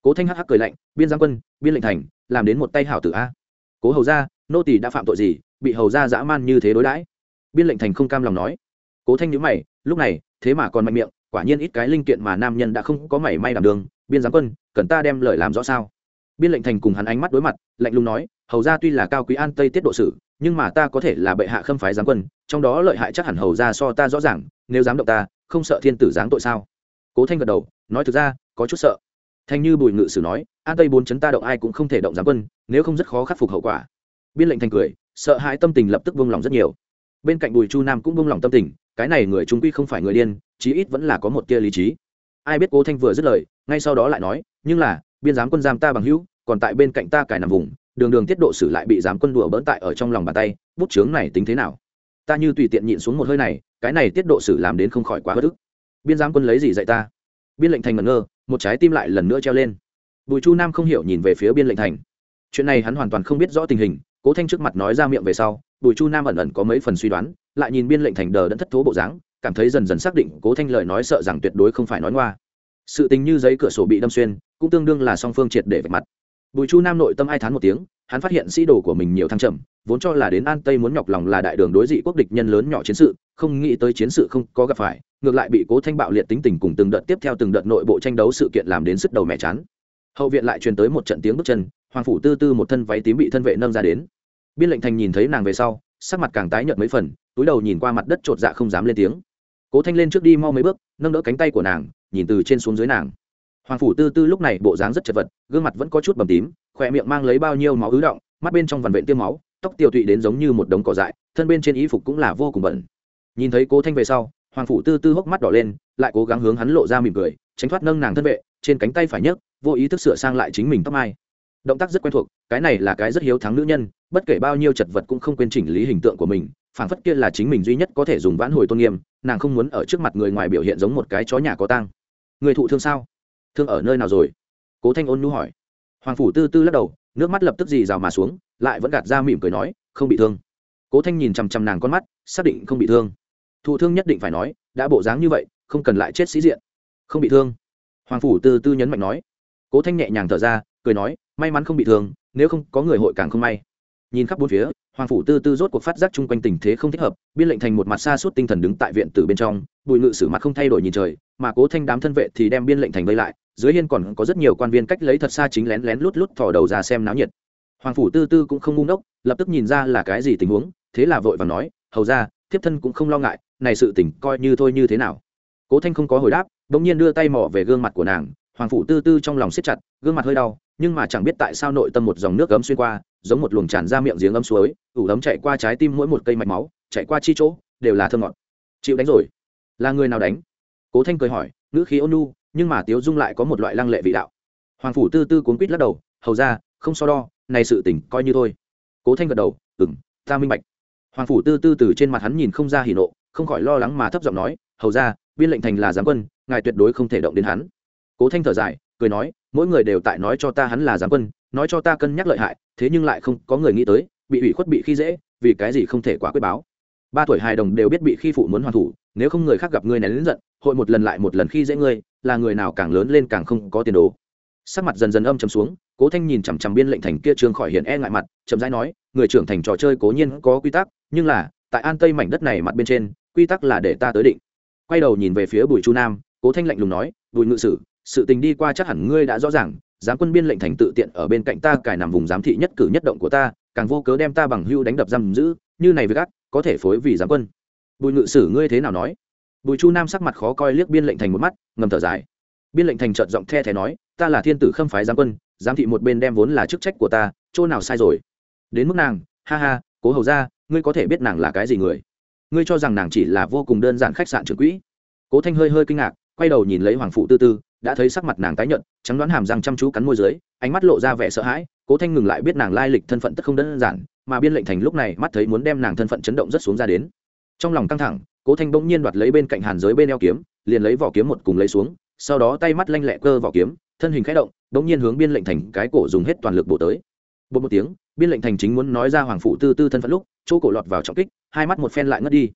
Speaker 1: Cố thanh hắc hắc cười lạnh, biên giang quân, biên lệnh thành, làm đến một tay hảo tử a cố hầu ra nô tỳ đã phạm tội gì? Bị hầu ra dã man như thế đối đãi? Biên lệnh thành không cam lòng nói. Cố thanh nhữ mày, lúc này, thế mà còn mạnh miệng, quả nhiên ít cái linh kiện mà nam nhân đã không có mảy may đảm đường, biên giám quân, cần ta đem lời làm rõ sao? Biên lệnh thành cùng hắn ánh mắt đối mặt, lạnh lùng nói, hầu ra tuy là cao quý an tây tiết độ sử, nhưng mà ta có thể là bệ hạ khâm phái giám quân, trong đó lợi hại chắc hẳn hầu ra so ta rõ ràng, nếu dám động ta, không sợ thiên tử giáng tội sao? Cố thanh gật đầu, nói thực ra, có chút sợ thanh như bùi ngự sử nói an tây bốn chấn ta động ai cũng không thể động giám quân, nếu không rất khó khắc phục hậu quả. Biên lệnh thành cười, sợ hãi tâm tình lập tức vung lòng rất nhiều. Bên cạnh bùi chu nam cũng vung lòng tâm tình, cái này người trung quy không phải người điên, chí ít vẫn là có một tia lý trí. Ai biết cố thanh vừa dứt lời, ngay sau đó lại nói, nhưng là, biên giám quân giam ta bằng hữu, còn tại bên cạnh ta cài nằm vùng, đường đường tiết độ xử lại bị giám quân đùa bỡn tại ở trong lòng bàn tay, bút chướng này tính thế nào? Ta như tùy tiện nhịn xuống một hơi này, cái này tiết độ xử làm đến không khỏi quá bất ức. Biên giám quân lấy gì dạy ta? Biên lệnh thành ngẩn ngơ, một trái tim lại lần nữa treo lên. Bùi chu nam không hiểu nhìn về phía biên lệnh thành. Chuyện này hắn hoàn toàn không biết rõ tình hình, cố thanh trước mặt nói ra miệng về sau, bùi chu nam ẩn ẩn có mấy phần suy đoán, lại nhìn biên lệnh thành đờ đẫn thất thố bộ dáng, cảm thấy dần dần xác định cố thanh lời nói sợ rằng tuyệt đối không phải nói ngoa. Sự tình như giấy cửa sổ bị đâm xuyên, cũng tương đương là song phương triệt để vạch mặt bùi chu nam nội tâm ai thán một tiếng, hắn phát hiện sĩ đồ của mình nhiều thăng trầm, vốn cho là đến an tây muốn nhọc lòng là đại đường đối dị quốc địch nhân lớn nhỏ chiến sự, không nghĩ tới chiến sự không có gặp phải, ngược lại bị cố thanh bạo liệt tính tình cùng từng đợt tiếp theo từng đợt nội bộ tranh đấu sự kiện làm đến sức đầu mẹ chán. Hậu viện lại truyền tới một trận tiếng bước chân, hoàng phủ tư tư một thân váy tím bị thân vệ nâng ra đến. Biên lệnh thành nhìn thấy nàng về sau, sắc mặt càng tái nhợt mấy phần, túi đầu nhìn qua mặt đất chột dạ không dám lên tiếng. Cố thanh lên trước đi mau mấy bước, nâng đỡ cánh tay của nàng, nhìn từ trên xuống dưới nàng hoàng phủ tư tư lúc này bộ dáng rất chật vật, gương mặt vẫn có chút bầm tím, khỏe miệng mang lấy bao nhiêu máu ứ động, mắt bên trong vằn vện tiêm máu, tóc tiêu tụy đến giống như một đống cỏ dại, thân bên trên y phục cũng là vô cùng bẩn. Nhìn thấy cố thanh về sau, hoàng phủ tư tư hốc mắt đỏ lên, lại cố gắng hướng hắn lộ ra mỉm cười, tránh thoát nâng nàng thân vệ, trên cánh tay phải nhấc, vô ý thức sửa sang lại chính mình tóc mai. Động tác rất quen thuộc, cái này là cái rất hiếu thắng nữ nhân, bất kể bao nhiêu chật vật cũng không quên chỉnh lý hình tượng của mình, phảng phất kia là chính mình duy nhất có thể dùng vãn hồi tôn nghiêm, nàng không muốn ở trước mặt người ngoài biểu hiện giống một cái chó nhà có tang. Người thụ thương sao? Thương ở nơi nào rồi? Cố thanh ôn nhu hỏi. Hoàng phủ tư tư lắc đầu, nước mắt lập tức dì rào mà xuống, lại vẫn gạt ra mỉm cười nói, không bị thương. Cố thanh nhìn chằm chằm nàng con mắt, xác định không bị thương. Thụ thương nhất định phải nói, đã bộ dáng như vậy, không cần lại chết sĩ diện. Không bị thương. Hoàng phủ tư tư nhấn mạnh nói. Cố thanh nhẹ nhàng thở ra, cười nói, may mắn không bị thương, nếu không có người hội càng không may. Nhìn khắp bốn phía hoàng phủ tư tư rốt cuộc phát giác chung quanh tình thế không thích hợp, biên lệnh thành một mặt xa suốt tinh thần đứng tại viện từ bên trong, bùi ngự sử mặt không thay đổi nhìn trời, mà cố thanh đám thân vệ thì đem biên lệnh thành vây lại, dưới hiên còn có rất nhiều quan viên cách lấy thật xa chính lén lén lút lút thò đầu ra xem náo nhiệt. Hoàng phủ tư tư cũng không ngu ngốc, lập tức nhìn ra là cái gì tình huống, thế là vội và nói, hầu ra thiếp thân cũng không lo ngại, này sự tỉnh coi như thôi như thế nào? Cố thanh không có hồi đáp, bỗng nhiên đưa tay mỏ về gương mặt của nàng, hoàng phủ tư tư trong lòng siết chặt, gương mặt hơi đau, nhưng mà chẳng biết tại sao nội tâm một dòng nước ấm xuyên qua giống một luồng tràn ra miệng giếng ấm suối, ủ ấm chạy qua trái tim mỗi một cây mạch máu chạy qua chi chỗ, đều là thơm ngọt. Chịu đánh rồi. Là người nào đánh? Cố thanh cười hỏi, ngữ khí ôn nu nhưng mà tiếu dung lại có một loại lăng lệ vị đạo. Hoàng phủ tư tư cuốn quýt lắc đầu, hầu ra, không so đo, này sự tỉnh coi như thôi. Cố thanh gật đầu ừng ta minh bạch. Hoàng phủ tư tư từ trên mặt hắn nhìn không ra hỉ nộ, không khỏi lo lắng mà thấp giọng nói, hầu ra, biên lệnh thành là giám quân, ngài tuyệt đối không thể động đến hắn. Cố thanh thở dài, cười nói, mỗi người đều tại nói cho ta hắn là giám quân nói cho ta cân nhắc lợi hại, thế nhưng lại không có người nghĩ tới, bị ủy khuất bị khi dễ, vì cái gì không thể quá quyết báo. Ba tuổi hài đồng đều biết bị khi phụ muốn hoàn thủ, nếu không người khác gặp ngươi nén lớn giận, hội một lần lại một lần khi dễ ngươi, là người nào càng lớn lên càng không có tiền đồ. Sắc mặt dần dần âm chầm xuống, cố thanh nhìn chằm chằm biên lệnh thành kia trương khỏi hiện e ngại mặt, chậm rãi nói, người trưởng thành trò chơi cố nhiên có quy tắc, nhưng là, tại an tây mảnh đất này mặt bên trên, quy tắc là để ta tới định. Quay đầu nhìn về phía bùi chu nam, cố thanh lạnh lùng nói, bùi ngự sử, sự tình đi qua chắc hẳn ngươi đã rõ ràng giám quân biên lệnh thành tự tiện ở bên cạnh ta, cài nằm vùng giám thị nhất cử nhất động của ta, càng vô cớ đem ta bằng hưu đánh đập giam giữ, như này với gác có thể phối vì giám quân. Bùi ngự sử ngươi thế nào nói? Bùi chu nam sắc mặt khó coi liếc biên lệnh thành một mắt, ngầm thở dài. Biên lệnh thành trợt giọng the thé nói, ta là thiên tử khâm phái giám quân, giám thị một bên đem vốn là chức trách của ta, chỗ nào sai rồi? Đến mức nàng, ha ha, cố hầu ra ngươi có thể biết nàng là cái gì người? Ngươi cho rằng nàng chỉ là vô cùng đơn giản khách sạn trưởng quỹ. Cố thanh hơi hơi kinh ngạc, quay đầu nhìn lấy hoàng phụ tư tư đã thấy sắc mặt nàng tái nhợt, trắng đoán hàm răng chăm chú cắn môi dưới, ánh mắt lộ ra vẻ sợ hãi, cố thanh ngừng lại biết nàng lai lịch thân phận tất không đơn giản, mà biên lệnh thành lúc này mắt thấy muốn đem nàng thân phận chấn động rất xuống ra đến. Trong lòng căng thẳng, cố thanh bỗng nhiên đoạt lấy bên cạnh hàn giới bên eo kiếm, liền lấy vỏ kiếm một cùng lấy xuống, sau đó tay mắt lanh lẹ cơ vỏ kiếm, thân hình khẽ động, bỗng nhiên hướng biên lệnh thành cái cổ dùng hết toàn lực bổ tới. Bột một tiếng, biên lệnh thành chính muốn nói ra hoàng phụ tư tư thân phận lúc, chỗ cổ lọt vào trọng kích, hai mắt một phen lại ngất đi.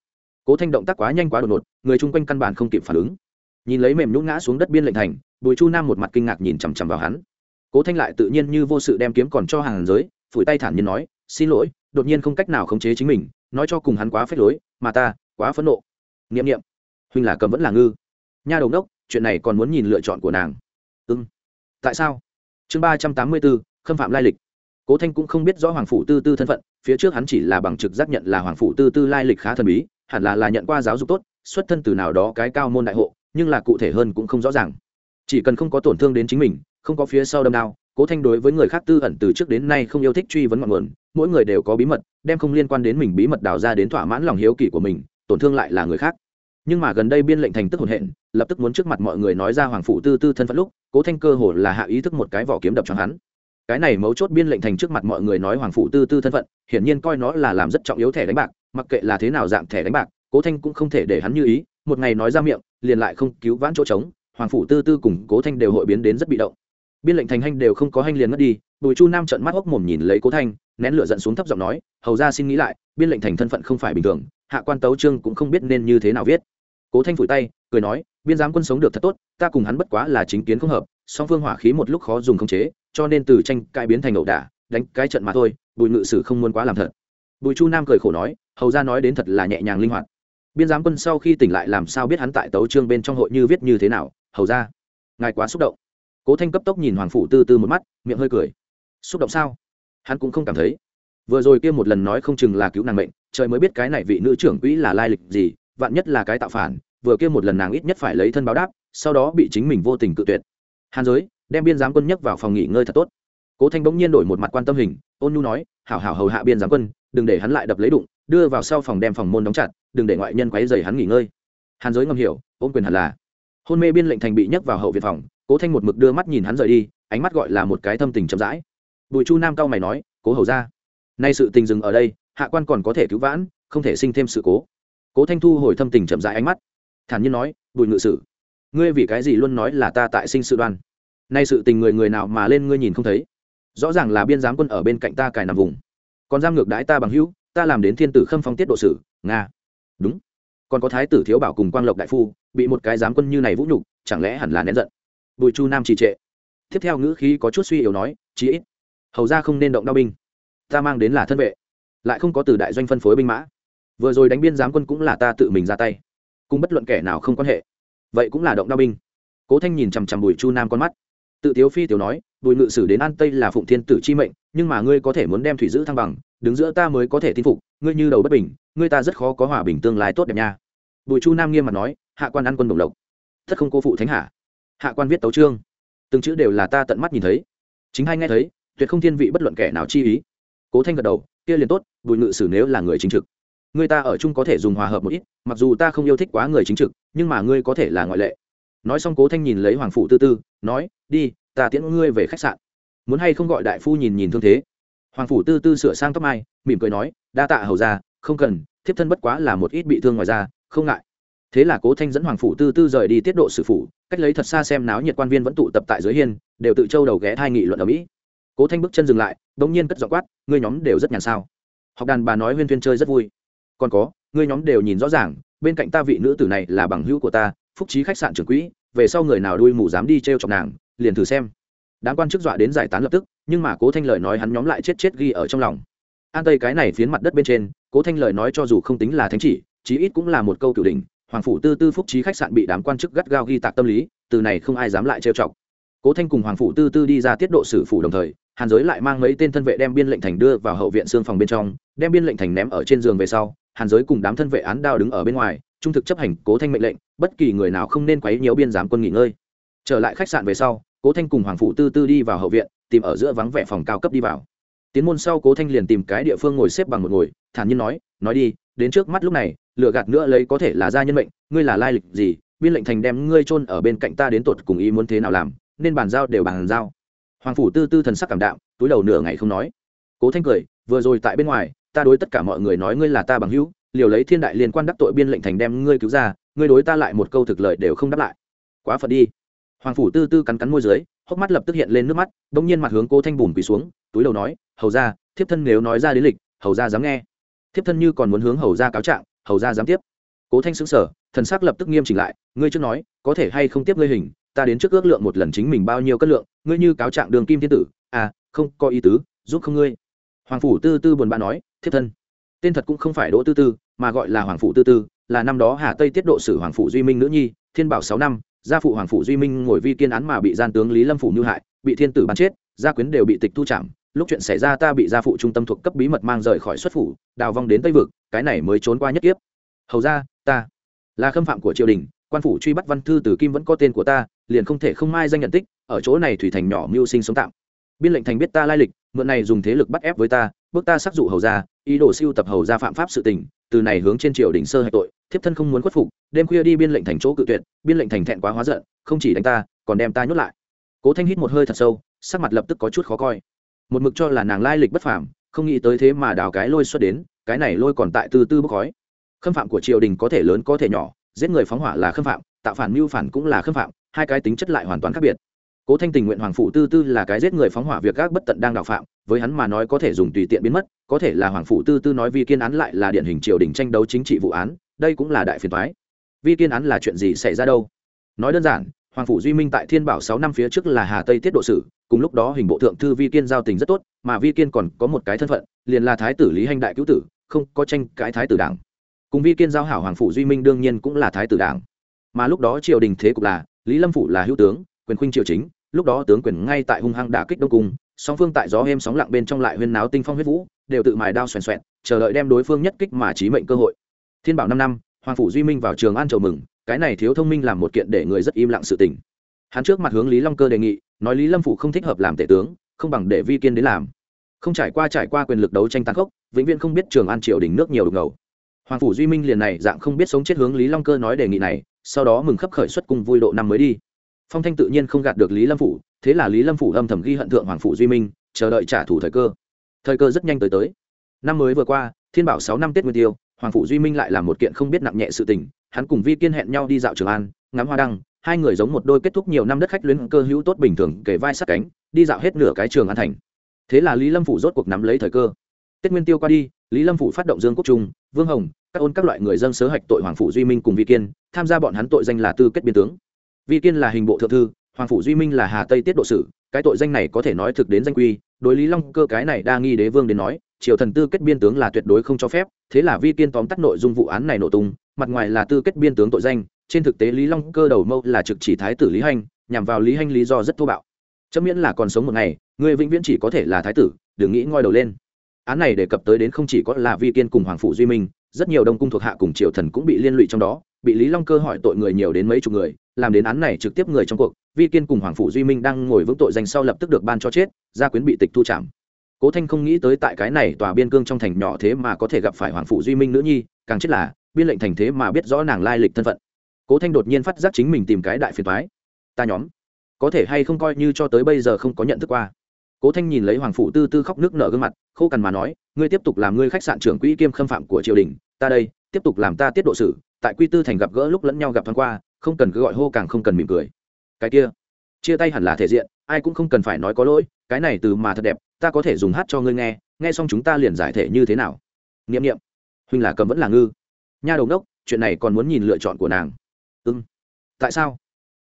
Speaker 1: Cố thanh động tác quá nhanh quá đột ngột, người chung quanh căn bản không kịp phản ứng nhìn lấy mềm nhũng ngã xuống đất biên lệnh thành, bùi chu nam một mặt kinh ngạc nhìn chằm chằm vào hắn. Cố thanh lại tự nhiên như vô sự đem kiếm còn cho hàng giới, phủi tay thản nhiên nói, xin lỗi, đột nhiên không cách nào khống chế chính mình, nói cho cùng hắn quá phép lối, mà ta quá phẫn nộ. N i ệ m n i ệ m huynh là cầm vẫn là ngư. Nha đầu đốc, chuyện này còn muốn nhìn lựa chọn của nàng. Ưng tại sao? Chương ba trăm tám mươi bốn khâm phạm lai lịch. Cố thanh cũng không biết rõ hoàng phủ tư tư thân phận, phía trước hắn chỉ là bằng trực giác nhận là hoàng phủ tư tư lai lịch khá thần bí, hẳn là là nhận qua giáo dục tốt, xuất thân từ nào đó cái cao môn đại hộ nhưng là cụ thể hơn cũng không rõ ràng. Chỉ cần không có tổn thương đến chính mình, không có phía sau đâm đao, cố thanh đối với người khác tư ẩn từ trước đến nay không yêu thích truy vấn ngọn nguồn, mỗi người đều có bí mật, đem không liên quan đến mình bí mật đào ra đến thỏa mãn lòng hiếu kỳ của mình, tổn thương lại là người khác. Nhưng mà gần đây biên lệnh thành tức hồn hện, lập tức muốn trước mặt mọi người nói ra hoàng phủ tư tư thân phận lúc, cố thanh cơ hồ là hạ ý thức một cái vỏ kiếm đập cho hắn. Cái này mấu chốt biên lệnh thành trước mặt mọi người nói hoàng phủ tư tư thân phận, hiển nhiên coi nó là làm rất trọng yếu thẻ đánh bạc, mặc kệ là thế nào dạng thẻ đánh bạc, cố thanh cũng không thể để hắn như ý, một ngày nói ra miệng liền lại không cứu vãn chỗ trống, hoàng phủ tư tư cùng cố thanh đều hội biến đến rất bị động. Biên lệnh thành hanh đều không có hanh liền mất đi, bùi chu nam trận mắt hốc mồm nhìn lấy cố thanh, nén lửa giận xuống thấp giọng nói, hầu ra xin nghĩ lại, biên lệnh thành thân phận không phải bình thường, hạ quan tấu trương cũng không biết nên như thế nào viết. Cố thanh phủi tay, cười nói, biên giám quân sống được thật tốt, ta cùng hắn bất quá là chính kiến không hợp, song phương hỏa khí một lúc khó dùng khống chế, cho nên từ tranh cãi biến thành ẩu đả, đánh cái trận mà thôi, bùi ngự sử không muốn quá làm thật. Bùi chu nam cười khổ nói, hầu ra nói đến thật là nhẹ nhàng linh hoạt biên giám quân sau khi tỉnh lại làm sao biết hắn tại tấu trương bên trong hội như viết như thế nào, hầu ra. Ngài quá xúc động. Cố thanh cấp tốc nhìn hoàng phủ tư tư một mắt, miệng hơi cười. Xúc động sao? Hắn cũng không cảm thấy. Vừa rồi kia một lần nói không chừng là cứu nàng mệnh, trời mới biết cái này vị nữ trưởng quỹ là lai lịch gì, vạn nhất là cái tạo phản, vừa kia một lần nàng ít nhất phải lấy thân báo đáp, sau đó bị chính mình vô tình cự tuyệt. Hàn giới, đem biên giám quân nhấc vào phòng nghỉ ngơi thật tốt. Cố thanh bỗng nhiên đổi một mặt quan tâm hình, ôn nhu nói, hảo hảo hầu hạ biên giám quân, đừng để hắn lại đập lấy đụng đưa vào sau phòng đem phòng môn đóng chặt, đừng để ngoại nhân quấy dày hắn nghỉ ngơi. Hàn giới ngầm hiểu, ôm quyền hẳn là. Hôn mê biên lệnh thành bị nhấc vào hậu viện phòng, cố thanh một mực đưa mắt nhìn hắn rời đi, ánh mắt gọi là một cái thâm tình chậm rãi. Bùi chu nam cao mày nói, cố hầu ra nay sự tình dừng ở đây, hạ quan còn có thể cứu vãn, không thể sinh thêm sự cố. Cố thanh thu hồi thâm tình chậm rãi ánh mắt. Thản nhiên nói, bùi ngự sử, ngươi vì cái gì luôn nói là ta tại sinh sự đoan? Nay sự tình người người nào mà lên ngươi nhìn không thấy? Rõ ràng là biên giám quân ở bên cạnh ta cài nằm vùng. Còn giam ngược đãi ta bằng hữu ta làm đến thiên tử khâm phong tiết độ sử, nga. Đúng. Còn có thái tử thiếu bảo cùng quang lộc đại phu, bị một cái giám quân như này vũ nhục, chẳng lẽ hẳn là nén giận? Bùi chu nam trì trệ. Tiếp theo ngữ khí có chút suy yếu nói, chí ít, hầu ra không nên động đao binh. Ta mang đến là thân vệ, lại không có từ đại doanh phân phối binh mã. Vừa rồi đánh biên giám quân cũng là ta tự mình ra tay. Cùng bất luận kẻ nào không quan hệ. Vậy cũng là động đao binh. Cố thanh nhìn chằm chằm bùi chu nam con mắt. Tự tiếu phi tiểu nói, bùi ngự sử đến an tây là phụng thiên tử chi mệnh nhưng mà ngươi có thể muốn đem thủy giữ thăng bằng, đứng giữa ta mới có thể tin phục, ngươi như đầu bất bình, ngươi ta rất khó có hòa bình tương lai tốt đẹp nha. Bùi chu nam nghiêm mặt nói, hạ quan ăn quân đồng lộc. Thất không cô phụ thánh hạ. Hạ quan viết tấu trương từng chữ đều là ta tận mắt nhìn thấy. Chính hay nghe thấy, tuyệt không thiên vị bất luận kẻ nào chi ý. Cố thanh gật đầu, kia liền tốt, bùi ngự sử nếu là người chính trực người ta ở chung có thể dùng hòa hợp một ít, mặc dù ta không yêu thích quá người chính trực, nhưng mà ngươi có thể là ngoại lệ. Nói xong cố thanh nhìn lấy hoàng phụ tư tư, nói, đi, ta tiễn ngươi về khách sạn muốn hay không gọi đại phu nhìn nhìn thương thế. Hoàng phủ tư tư sửa sang tóc mai, mỉm cười nói, đa tạ hầu ra không cần, thiếp thân bất quá là một ít bị thương ngoài ra không ngại. Thế là cố thanh dẫn hoàng phủ tư tư rời đi tiết độ sử phủ, cách lấy thật xa xem náo nhiệt quan viên vẫn tụ tập tại dưới hiên, đều tự châu đầu ghé thai nghị luận ở mỹ. Cố thanh bước chân dừng lại đ ỗ n g nhiên cất dọ quát, ngươi nhóm đều rất nhàn sao? Học đàn bà nói huyên thuyên chơi rất vui. Còn có, ngươi nhóm đều nhìn rõ ràng, bên cạnh ta vị nữ tử này là bằng hữu của ta, phúc trí khách sạn trưởng quỹ, về sau người nào đuôi mù dám đi t r e o chọc nàng, liền thử xem đám quan chức dọa đến giải tán lập tức, nhưng mà cố thanh lời nói hắn nhóm lại chết chết ghi ở trong lòng. An tây cái này phiến mặt đất bên trên, cố thanh lời nói cho dù không tính là thánh chỉ, chí ít cũng là một câu cửu đình hoàng phủ tư tư phúc trí khách sạn bị đám quan chức gắt gao ghi tạc tâm lý, từ này không ai dám lại trêu chọc. Cố thanh cùng hoàng phủ tư tư đi ra tiết độ sử phủ đồng thời, hàn giới lại mang mấy tên thân vệ đem biên lệnh thành đưa vào hậu viện xương phòng bên trong, đem biên lệnh thành ném ở trên giường về sau, hàn giới cùng đám thân vệ án đao đứng ở bên ngoài, trung thực chấp hành cố thanh mệnh lệnh, bất kỳ người nào không nên quấy nhiễu biên giám quân nghỉ ngơi. Trở lại khách sạn về sau cố thanh cùng hoàng phủ tư tư đi vào hậu viện, tìm ở giữa vắng vẻ phòng cao cấp đi vào. Tiến môn sau cố thanh liền tìm cái địa phương ngồi xếp bằng một ngồi, thản nhiên nói nói đi, đến trước mắt lúc này, lựa gạt nữa lấy có thể là gia nhân mệnh, ngươi là lai lịch gì, biên lệnh thành đem ngươi chôn ở bên cạnh ta đến tột cùng ý muốn thế nào làm, nên bàn giao đều bàn giao. Hoàng phủ tư tư thần sắc cảm đạo túi đầu nửa ngày không nói. Cố thanh cười, vừa rồi tại bên ngoài, ta đối tất cả mọi người nói ngươi là ta bằng hữu, liều lấy thiên đại liên quan đắc tội biên lệnh thành đem ngươi cứu ra, ngươi đối ta lại một câu thực lợi đều không đáp lại. Quá phật đi hoàng phủ tư tư cắn cắn môi dưới, hốc mắt lập tức hiện lên nước mắt đ ỗ n g nhiên mặt hướng cố thanh bùn quỳ xuống, túi đầu nói, hầu ra thiếp thân nếu nói ra đến lịch, hầu ra dám nghe. Thiếp thân như còn muốn hướng hầu ra cáo trạng, hầu ra dám tiếp. Cố thanh xứng sở thần sắc lập tức nghiêm chỉnh lại, ngươi trước nói, có thể hay không tiếp ngươi hình, ta đến trước ước lượng một lần chính mình bao nhiêu cân lượng, ngươi như cáo trạng đường kim thiên tử à không, có ý tứ, giúp không ngươi. Hoàng phủ tư tư buồn bã nói, Thiếp thân, tên thật cũng không phải đỗ tư tư, mà gọi là hoàng phủ tư tư, là năm đó hà tây tiết độ sử hoàng phủ duy minh nữ nhi, thiên bảo sáu năm gia phụ hoàng phủ duy minh ngồi vi kiên án mà bị gian tướng lý lâm phủ như hại, bị thiên tử bắn chết, gia quyến đều bị tịch thu trảm. Lúc chuyện xảy ra ta bị gia phụ trung tâm thuộc cấp bí mật mang rời khỏi xuất phủ, đào vong đến tây vực, cái này mới trốn qua nhất kiếp. Hầu ra, ta là khâm phạm của triều đình, quan phủ truy bắt văn thư từ kim vẫn có tên của ta, liền không thể không mai danh nhận tích, ở chỗ này thủy thành nhỏ mưu sinh sống tạm. Biên lệnh thành biết ta lai lịch, mượn này dùng thế lực bắt ép với ta, bước ta xác dụ hầu ra, ý đồ siêu tập hầu ra phạm pháp sự tình, từ này hướng trên triều đình sơ hạch tội thiếp thân không muốn khuất phục, đêm khuya đi biên lệnh thành chỗ cự tuyệt, biên lệnh thành thẹn quá hóa giận, không chỉ đánh ta, còn đem ta nhốt lại. Cố thanh hít một hơi thật sâu, sắc mặt lập tức có chút khó coi. Một mực cho là nàng lai lịch bất phàm, không nghĩ tới thế mà đào cái lôi xuất đến, cái này lôi còn tại từ tư bốc khói. Khâm phạm của triều đình có thể lớn có thể nhỏ, giết người phóng hỏa là khâm phạm, tạo phản mưu phản cũng là khâm phạm, hai cái tính chất lại hoàn toàn khác biệt. Cố thanh tình nguyện hoàng phủ tư tư là cái giết người phóng hỏa việc gác bất tận đang đạo phạm, với hắn mà nói có thể dùng tùy tiện biến mất, có thể là hoàng phủ tư tư nói vi kiên án lại là điển hình triều đình tranh đấu chính trị vụ án đây cũng là đại phiền toái. vi kiên án là chuyện gì xảy ra đâu? Nói đơn giản, hoàng phủ duy minh tại thiên bảo sáu năm phía trước là hà tây tiết độ sử, cùng lúc đó hình bộ thượng thư vi kiên giao tình rất tốt, mà vi kiên còn có một cái thân phận, liền là thái tử lý hành đại cứu tử, không có tranh cãi thái tử đảng. Cùng vi kiên giao hảo hoàng phủ duy minh đương nhiên cũng là thái tử đảng. Mà lúc đó triều đình thế cục là, lý lâm phủ là hữu tướng, quyền khuynh triều chính, lúc đó tướng quyền ngay tại hung hăng đả kích đông cung, song phương tại gió êm sóng lặng bên trong lại huyên náo tinh phong huyết vũ, đều tự mài đao xoèn xoẹn, chờ đợi đem đối phương nhất kích mà trí mệnh cơ hội thiên bảo năm năm, hoàng phủ duy minh vào trường an chầu mừng, cái này thiếu thông minh làm một kiện để người rất im lặng sự tình. Hắn trước mặt hướng lý long cơ đề nghị, nói lý lâm phủ không thích hợp làm tể tướng, không bằng để vi kiên đến làm. Không trải qua trải qua quyền lực đấu tranh tàn khốc, vĩnh viễn không biết trường an triều đình nước nhiều đục ngầu. Hoàng phủ duy minh liền này dạng không biết sống chết hướng lý long cơ nói đề nghị này, sau đó mừng khấp khởi xuất cung vui độ năm mới đi. Phong thanh tự nhiên không gạt được lý lâm phủ, thế là lý lâm phủ âm thầm ghi hận thượng hoàng phủ duy minh, chờ đợi trả thù thời cơ. Thời cơ rất nhanh tới tới. Năm mới vừa qua, thiên bảo sáu năm tết nguyên tiêu hoàng phủ duy minh lại là một kiện không biết nặng nhẹ sự tình, hắn cùng vi kiên hẹn nhau đi dạo trường an, ngắm hoa đăng, hai người giống một đôi kết thúc nhiều năm đất khách luyến cơ hữu tốt bình thường kể vai sát cánh, đi dạo hết nửa cái trường an thành. Thế là lý lâm phủ rốt cuộc nắm lấy thời cơ. Tết nguyên tiêu qua đi, lý lâm phủ phát động dương quốc trung, vương hồng, các ôn các loại người dân sớ hạch tội hoàng phủ duy minh cùng vi kiên, tham gia bọn hắn tội danh là tư kết biên tướng. Vi kiên là hình bộ thượng thư, hoàng phủ duy minh là hà tây tiết độ sử, cái tội danh này có thể nói thực đến danh quy, đối lý long cơ cái này đa nghi đế vương đến nói triều thần tư kết biên tướng là tuyệt đối không cho phép, thế là vi kiên tóm tắt nội dung vụ án này nổ tung, mặt ngoài là tư kết biên tướng tội danh, trên thực tế lý long cơ đầu mâu là trực chỉ thái tử lý hanh nhằm vào lý hanh lý do rất thô bạo. Chấm miễn là còn sống một ngày, người vĩnh viễn chỉ có thể là thái tử, đừng nghĩ ngoi đầu lên. Án này đề cập tới đến không chỉ có là vi kiên cùng hoàng phụ duy minh, rất nhiều đông cung thuộc hạ cùng triều thần cũng bị liên lụy trong đó, bị lý long cơ hỏi tội người nhiều đến mấy chục người, làm đến án này trực tiếp người trong cuộc, vi kiên cùng hoàng phụ duy minh đang ngồi vững tội danh sau lập tức được ban cho chết, gia quyến bị tịch thu trảm cố thanh không nghĩ tới tại cái này tòa biên cương trong thành nhỏ thế mà có thể gặp phải hoàng phụ duy minh nữ nhi, càng chết là, biên lệnh thành thế mà biết rõ nàng lai lịch thân phận. Cố thanh đột nhiên phát giác chính mình tìm cái đại phiền thoái ta nhóm, có thể hay không coi như cho tới bây giờ không có nhận thức qua? Cố thanh nhìn lấy hoàng phụ tư tư khóc nước nở gương mặt, khô cằn mà nói, ngươi tiếp tục làm ngươi khách sạn trưởng quỹ kiêm khâm phạm của triều đình, ta đây, tiếp tục làm ta tiết độ sử tại quy tư thành gặp gỡ lúc lẫn nhau gặp thoáng qua, không cần cứ gọi hô càng không cần mỉm cười. Cái kia chia tay hẳn là thể diện, ai cũng không cần phải nói có lỗi, cái này từ mà thật đẹp, ta có thể dùng hát cho ngươi nghe nghe xong chúng ta liền giải thể như thế nào. N i ệ m n i ệ m huynh là cầm vẫn là ngư. Nha đầu đốc chuyện này còn muốn nhìn lựa chọn của nàng. Ưng tại sao?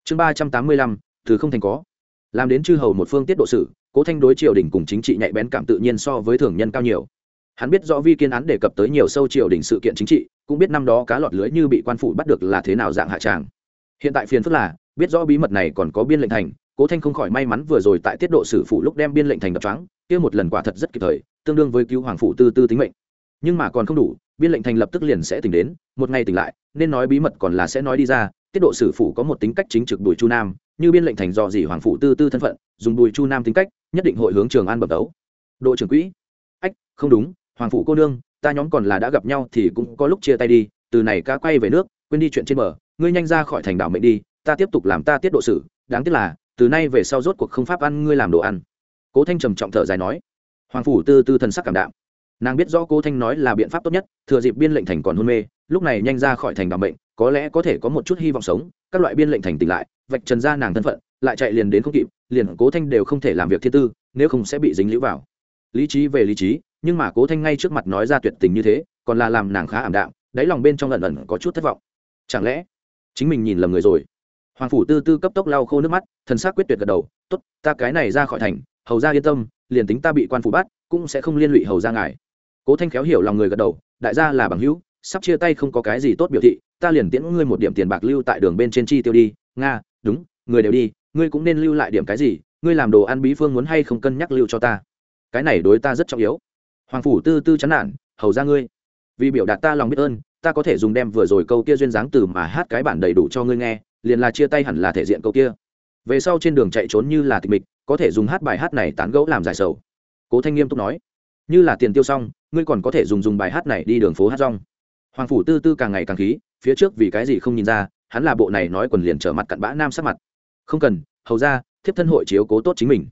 Speaker 1: Chương ba trăm tám mươi lăm thứ không thành có. Làm đến chư hầu một phương tiết độ sử cố thanh đối triều đình cùng chính trị nhạy bén cảm tự nhiên so với thường nhân cao nhiều. Hắn biết rõ vi kiên án đề cập tới nhiều sâu triều đình sự kiện chính trị, cũng biết năm đó cá lọt lưới như bị quan phủ bắt được là thế nào dạng hạ tràng. Hiện tại phiền phức là biết rõ bí mật này còn có biên lệnh thành, cố thanh không khỏi may mắn vừa rồi tại tiết độ sử phụ lúc đem biên lệnh thành đập trắng kia một lần quả thật rất kịp thời, tương đương với cứu hoàng phủ tư tư tính mệnh. Nhưng mà còn không đủ, biên lệnh thành lập tức liền sẽ tỉnh đến, một ngày tỉnh lại, nên nói bí mật còn là sẽ nói đi ra, tiết độ sử phụ có một tính cách chính trực bùi chu nam, như biên lệnh thành dò dỉ hoàng phủ tư tư thân phận, dùng bùi chu nam tính cách, nhất định hội hướng trường an bẩm đấu. Độ trưởng quỹ. Ách, không đúng, hoàng phủ cô nương, ta nhóm còn là đã gặp nhau thì cũng có lúc chia tay đi, từ này ca quay về nước, quên đi chuyện trên bờ, ngươi nhanh ra khỏi thành đảo mệnh đi ta tiếp tục làm ta tiết độ sử, đáng tiếc là, từ nay về sau rốt cuộc không pháp ăn ngươi làm đồ ăn. Cố thanh trầm trọng thở dài nói. Hoàng phủ tư tư thần sắc cảm đạm. Nàng biết rõ cố thanh nói là biện pháp tốt nhất, thừa dịp biên lệnh thành còn hôn mê, lúc này nhanh ra khỏi thành đ bệnh có lẽ có thể có một chút hy vọng sống, các loại biên lệnh thành tỉnh lại, vạch trần ra nàng thân phận, lại chạy liền đến không kịp, liền cố thanh đều không thể làm việc thiên tư, nếu không sẽ bị dính lũ vào. Lý trí về lý trí, nhưng mà cố thanh ngay trước mặt nói ra tuyệt tình như thế, còn là làm nàng khá ảm đạm, đáy lòng bên trong lần ẩn có chút thất vọng. Chẳng lẽ chính mình nhìn lầm người rồi? Hoàng phủ tư tư cấp tốc lau khô nước mắt, thần s quyết tuyệt gật đầu t ố t ta cái này ra khỏi thành, hầu ra yên tâm, liền tính ta bị quan phủ bắt, cũng sẽ không liên lụy hầu ra ngài. Cố thanh khéo hiểu lòng người gật đầu, đại gia là bằng hữu, sắp chia tay không có cái gì tốt biểu thị, ta liền tiễn ngươi một điểm tiền bạc lưu tại đường bên trên chi tiêu đi. Nga, đúng, người đều đi, ngươi cũng nên lưu lại điểm cái gì, ngươi làm đồ ăn bí phương muốn hay không cân nhắc lưu cho ta. Cái này đối ta rất trọng yếu. Hoàng phủ tư tư chán nản, hầu ra ngươi, vì biểu đạt ta lòng biết ơn, ta có thể dùng đem vừa rồi câu kia duyên dáng từ mà hát cái bản đầy đủ cho ngươi nghe liền là chia tay hẳn là thể diện câu kia. Về sau trên đường chạy trốn như là tịch mịch, có thể dùng hát bài hát này tán gẫu làm giải sầu. Cố thanh nghiêm túc nói, như là tiền tiêu xong, ngươi còn có thể dùng dùng bài hát này đi đường phố hát rong. Hoàng phủ tư tư càng ngày càng khí, phía trước vì cái gì không nhìn ra, hắn là bộ này nói quần liền trở mặt cặn bã nam sắc mặt. Không cần, hầu ra, thiếp thân hội chiếu cố tốt chính mình.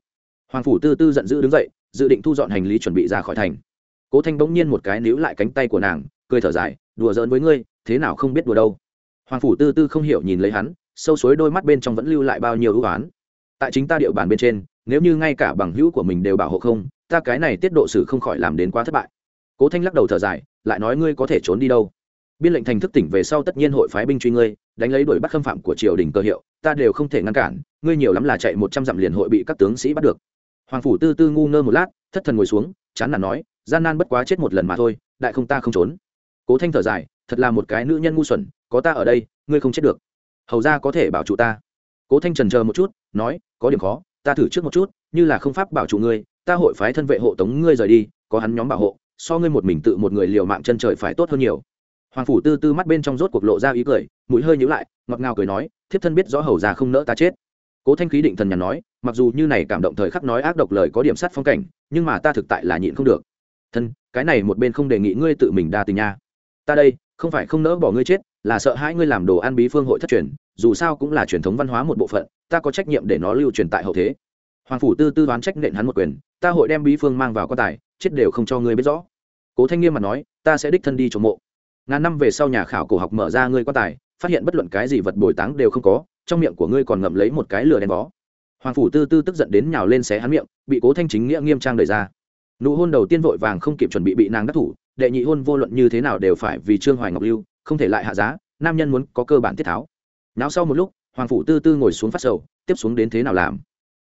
Speaker 1: Hoàng phủ tư tư giận dữ đứng dậy, dự định thu dọn hành lý chuẩn bị ra khỏi thành. Cố thanh bỗng nhiên một cái níu lại cánh tay của nàng, cười thở dài, đùa giỡn với ngươi, thế nào không biết đùa đâu. Hoàng phủ tư tư không hiểu nhìn lấy hắn sâu suối đôi mắt bên trong vẫn lưu lại bao nhiêu ưu oán tại chính ta địa bàn bên trên, nếu như ngay cả bằng hữu của mình đều bảo hộ không, ta cái này tiết độ xử không khỏi làm đến quá thất bại. Cố thanh lắc đầu thở dài, lại nói ngươi có thể trốn đi đâu? Biên lệnh thành thức tỉnh về sau tất nhiên hội phái binh truy ngươi, đánh lấy đuổi bắt khâm phạm của triều đình cơ hiệu, ta đều không thể ngăn cản, ngươi nhiều lắm là chạy một trăm dặm liền hội bị các tướng sĩ bắt được. Hoàng phủ tư tư ngu ngơ một lát, thất thần ngồi xuống, chán nản nói, gian nan bất quá chết một lần mà thôi, đại không ta không trốn. Cố thanh thở dài, thật là một cái nữ nhân ngu xuẩn, có ta ở đây, ngươi không chết được hầu ra có thể bảo trụ ta. Cố thanh trần chờ một chút, nói, có điểm khó, ta thử trước một chút, như là không pháp bảo trụ ngươi, ta hội phái thân vệ hộ tống ngươi rời đi, có hắn nhóm bảo hộ, so ngươi một mình tự một người liều mạng chân trời phải tốt hơn nhiều. Hoàng phủ tư tư mắt bên trong rốt cuộc lộ ra ý cười, mũi hơi nhíu lại, ngọt ngào cười nói, thiếp thân biết rõ hầu già không nỡ ta chết. Cố thanh khí định thần nhàn nói, mặc dù như này cảm động thời khắc nói ác độc lời có điểm sát phong cảnh, nhưng mà ta thực tại là nhịn không được. Thân, cái này một bên không đề nghị ngươi tự mình đa tình nha. Ta đây, không phải không nỡ bỏ ngươi chết là sợ hãi ngươi làm đồ ăn bí phương hội thất truyền, dù sao cũng là truyền thống văn hóa một bộ phận, ta có trách nhiệm để nó lưu truyền tại hậu thế. Hoàng phủ tư tư đoán trách nện hắn một quyền, ta hội đem bí phương mang vào quan tài, chết đều không cho ngươi biết rõ. Cố thanh nghiêm mà nói, ta sẽ đích thân đi chống mộ. Ngàn năm về sau nhà khảo cổ học mở ra ngươi quan tài, phát hiện bất luận cái gì vật bồi táng đều không có, trong miệng của ngươi còn ngậm lấy một cái lửa đen bó. Hoàng phủ tư tư tức giận đến nhào lên xé hắn miệng, bị cố thanh chính nghĩa nghiêm trang đời ra. Nụ hôn đầu tiên vội vàng không kịp chuẩn bị bị nàng đắc thủ, đệ nhị hôn vô luận như thế nào đều phải vì trương hoài ngọc lưu không thể lại hạ giá, nam nhân muốn có cơ bản tiết tháo. Náo sau một lúc, hoàng phủ tư tư ngồi xuống phát sầu, tiếp xuống đến thế nào làm?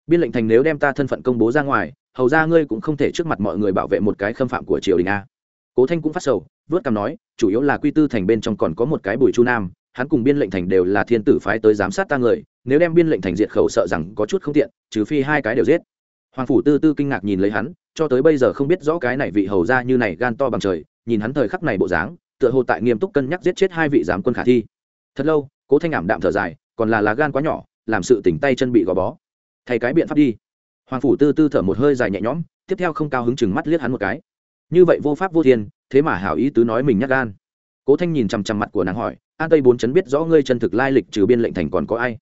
Speaker 1: Biên lệnh thành nếu đem ta thân phận công bố ra ngoài, hầu ra ngươi cũng không thể trước mặt mọi người bảo vệ một cái khâm phạm của triều đình a. Cố thanh cũng phát sầu, vớt cằm nói, chủ yếu là quy tư thành bên trong còn có một cái bùi chu nam, hắn cùng biên lệnh thành đều là thiên tử phái tới giám sát ta người, nếu đem biên lệnh thành diệt khẩu sợ rằng có chút không tiện, trừ phi hai cái đều giết. Hoàng phủ tư tư kinh ngạc nhìn lấy hắn, cho tới bây giờ không biết rõ cái này vị hầu ra như này gan to bằng trời, nhìn hắn thời khắc này bộ dáng tựa hồ tại nghiêm túc cân nhắc giết chết hai vị giám quân khả thi. Thật lâu, cố thanh ảm đạm thở dài, còn là lá gan quá nhỏ, làm sự tỉnh tay chân bị gò bó. Thay cái biện pháp đi. Hoàng phủ tư tư thở một hơi dài nhẹ nhõm, tiếp theo không cao hứng chừng mắt liếc hắn một cái. Như vậy vô pháp vô thiên, thế mà hảo ý tứ nói mình nhắc gan. Cố thanh nhìn chằm chằm mặt của nàng hỏi, an tây bốn chấn biết rõ ngươi chân thực lai lịch trừ biên lệnh thành còn có ai?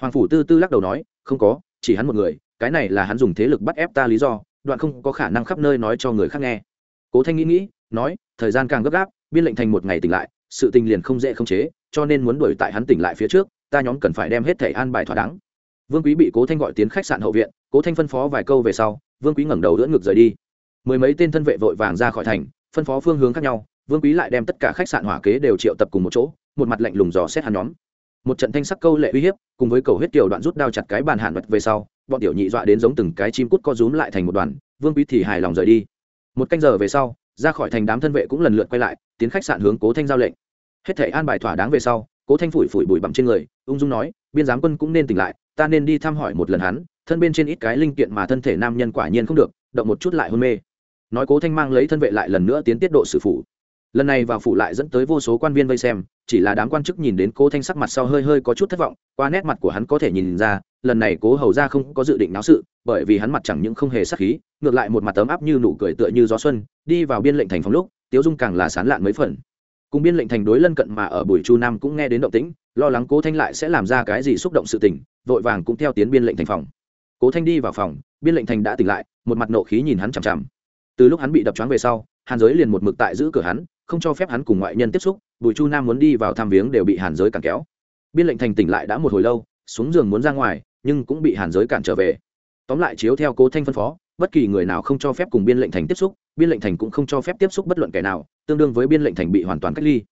Speaker 1: Hoàng phủ tư tư lắc đầu nói, không có, chỉ hắn một người, cái này là hắn dùng thế lực bắt ép ta lý do, đoạn không có khả năng khắp nơi nói cho người khác nghe. Cố thanh nghĩ nghĩ, nói, thời gian càng gấp gáp biên lệnh thành một ngày tỉnh lại, sự tình liền không dễ không chế, cho nên muốn đuổi tại hắn tỉnh lại phía trước, ta nhóm cần phải đem hết thẻ an bài thỏa đáng. Vương quý bị cố thanh gọi tiến khách sạn hậu viện, cố thanh phân phó vài câu về sau, vương quý ngẩng đầu đỡ ngực rời đi. Mười mấy tên thân vệ vội vàng ra khỏi thành, phân phó phương hướng khác nhau, vương quý lại đem tất cả khách sạn hỏa kế đều triệu tập cùng một chỗ, một mặt lạnh lùng dò xét hắn nhóm. Một trận thanh sắc câu lệ uy hiếp, cùng với cầu huyết kiều đoạn rút đao chặt cái bàn hàn vật về sau, bọn tiểu nhị dọa đến giống từng cái chim cút co rúm lại thành một đoàn, vương quý thì hài lòng rời đi. Một canh giờ về sau ra khỏi thành đám thân vệ cũng lần lượt quay lại, tiến khách sạn hướng cố thanh giao lệnh. Hết thể an bài thỏa đáng về sau, cố thanh phủi phủi bụi bặm trên người, ung dung nói, biên giám quân cũng nên tỉnh lại, ta nên đi thăm hỏi một lần hắn, thân bên trên ít cái linh kiện mà thân thể nam nhân quả nhiên không được, động một chút lại hôn mê. Nói cố thanh mang lấy thân vệ lại lần nữa tiến tiết độ sử phủ. Lần này vào phủ lại dẫn tới vô số quan viên vây xem chỉ là đám quan chức nhìn đến cố thanh sắc mặt sau hơi hơi có chút thất vọng, qua nét mặt của hắn có thể nhìn ra, lần này cố hầu ra không có dự định náo sự, bởi vì hắn mặt chẳng những không hề sắc khí, ngược lại một mặt tấm áp như nụ cười tựa như gió xuân, đi vào biên lệnh thành phòng lúc, tiếu dung càng là sán lạn mấy phần. Cùng biên lệnh thành đối lân cận mà ở buổi chu nam cũng nghe đến động tĩnh, lo lắng cố thanh lại sẽ làm ra cái gì xúc động sự tình, vội vàng cũng theo tiến biên lệnh thành phòng. Cố thanh đi vào phòng, biên lệnh thành đã tỉnh lại, một mặt nộ khí nhìn hắn chằm chằm. Từ lúc hắn bị đập choáng về sau hàn giới liền một mực tại giữ cửa hắn, không cho phép hắn cùng ngoại nhân tiếp xúc, bùi chu nam muốn đi vào thăm viếng đều bị hàn giới cản kéo. Biên lệnh thành tỉnh lại đã một hồi lâu, xuống giường muốn ra ngoài, nhưng cũng bị hàn giới cản trở về. Tóm lại chiếu theo cố thanh phân phó, bất kỳ người nào không cho phép cùng biên lệnh thành tiếp xúc, biên lệnh thành cũng không cho phép tiếp xúc bất luận kẻ nào, tương đương với biên lệnh thành bị hoàn toàn cách ly.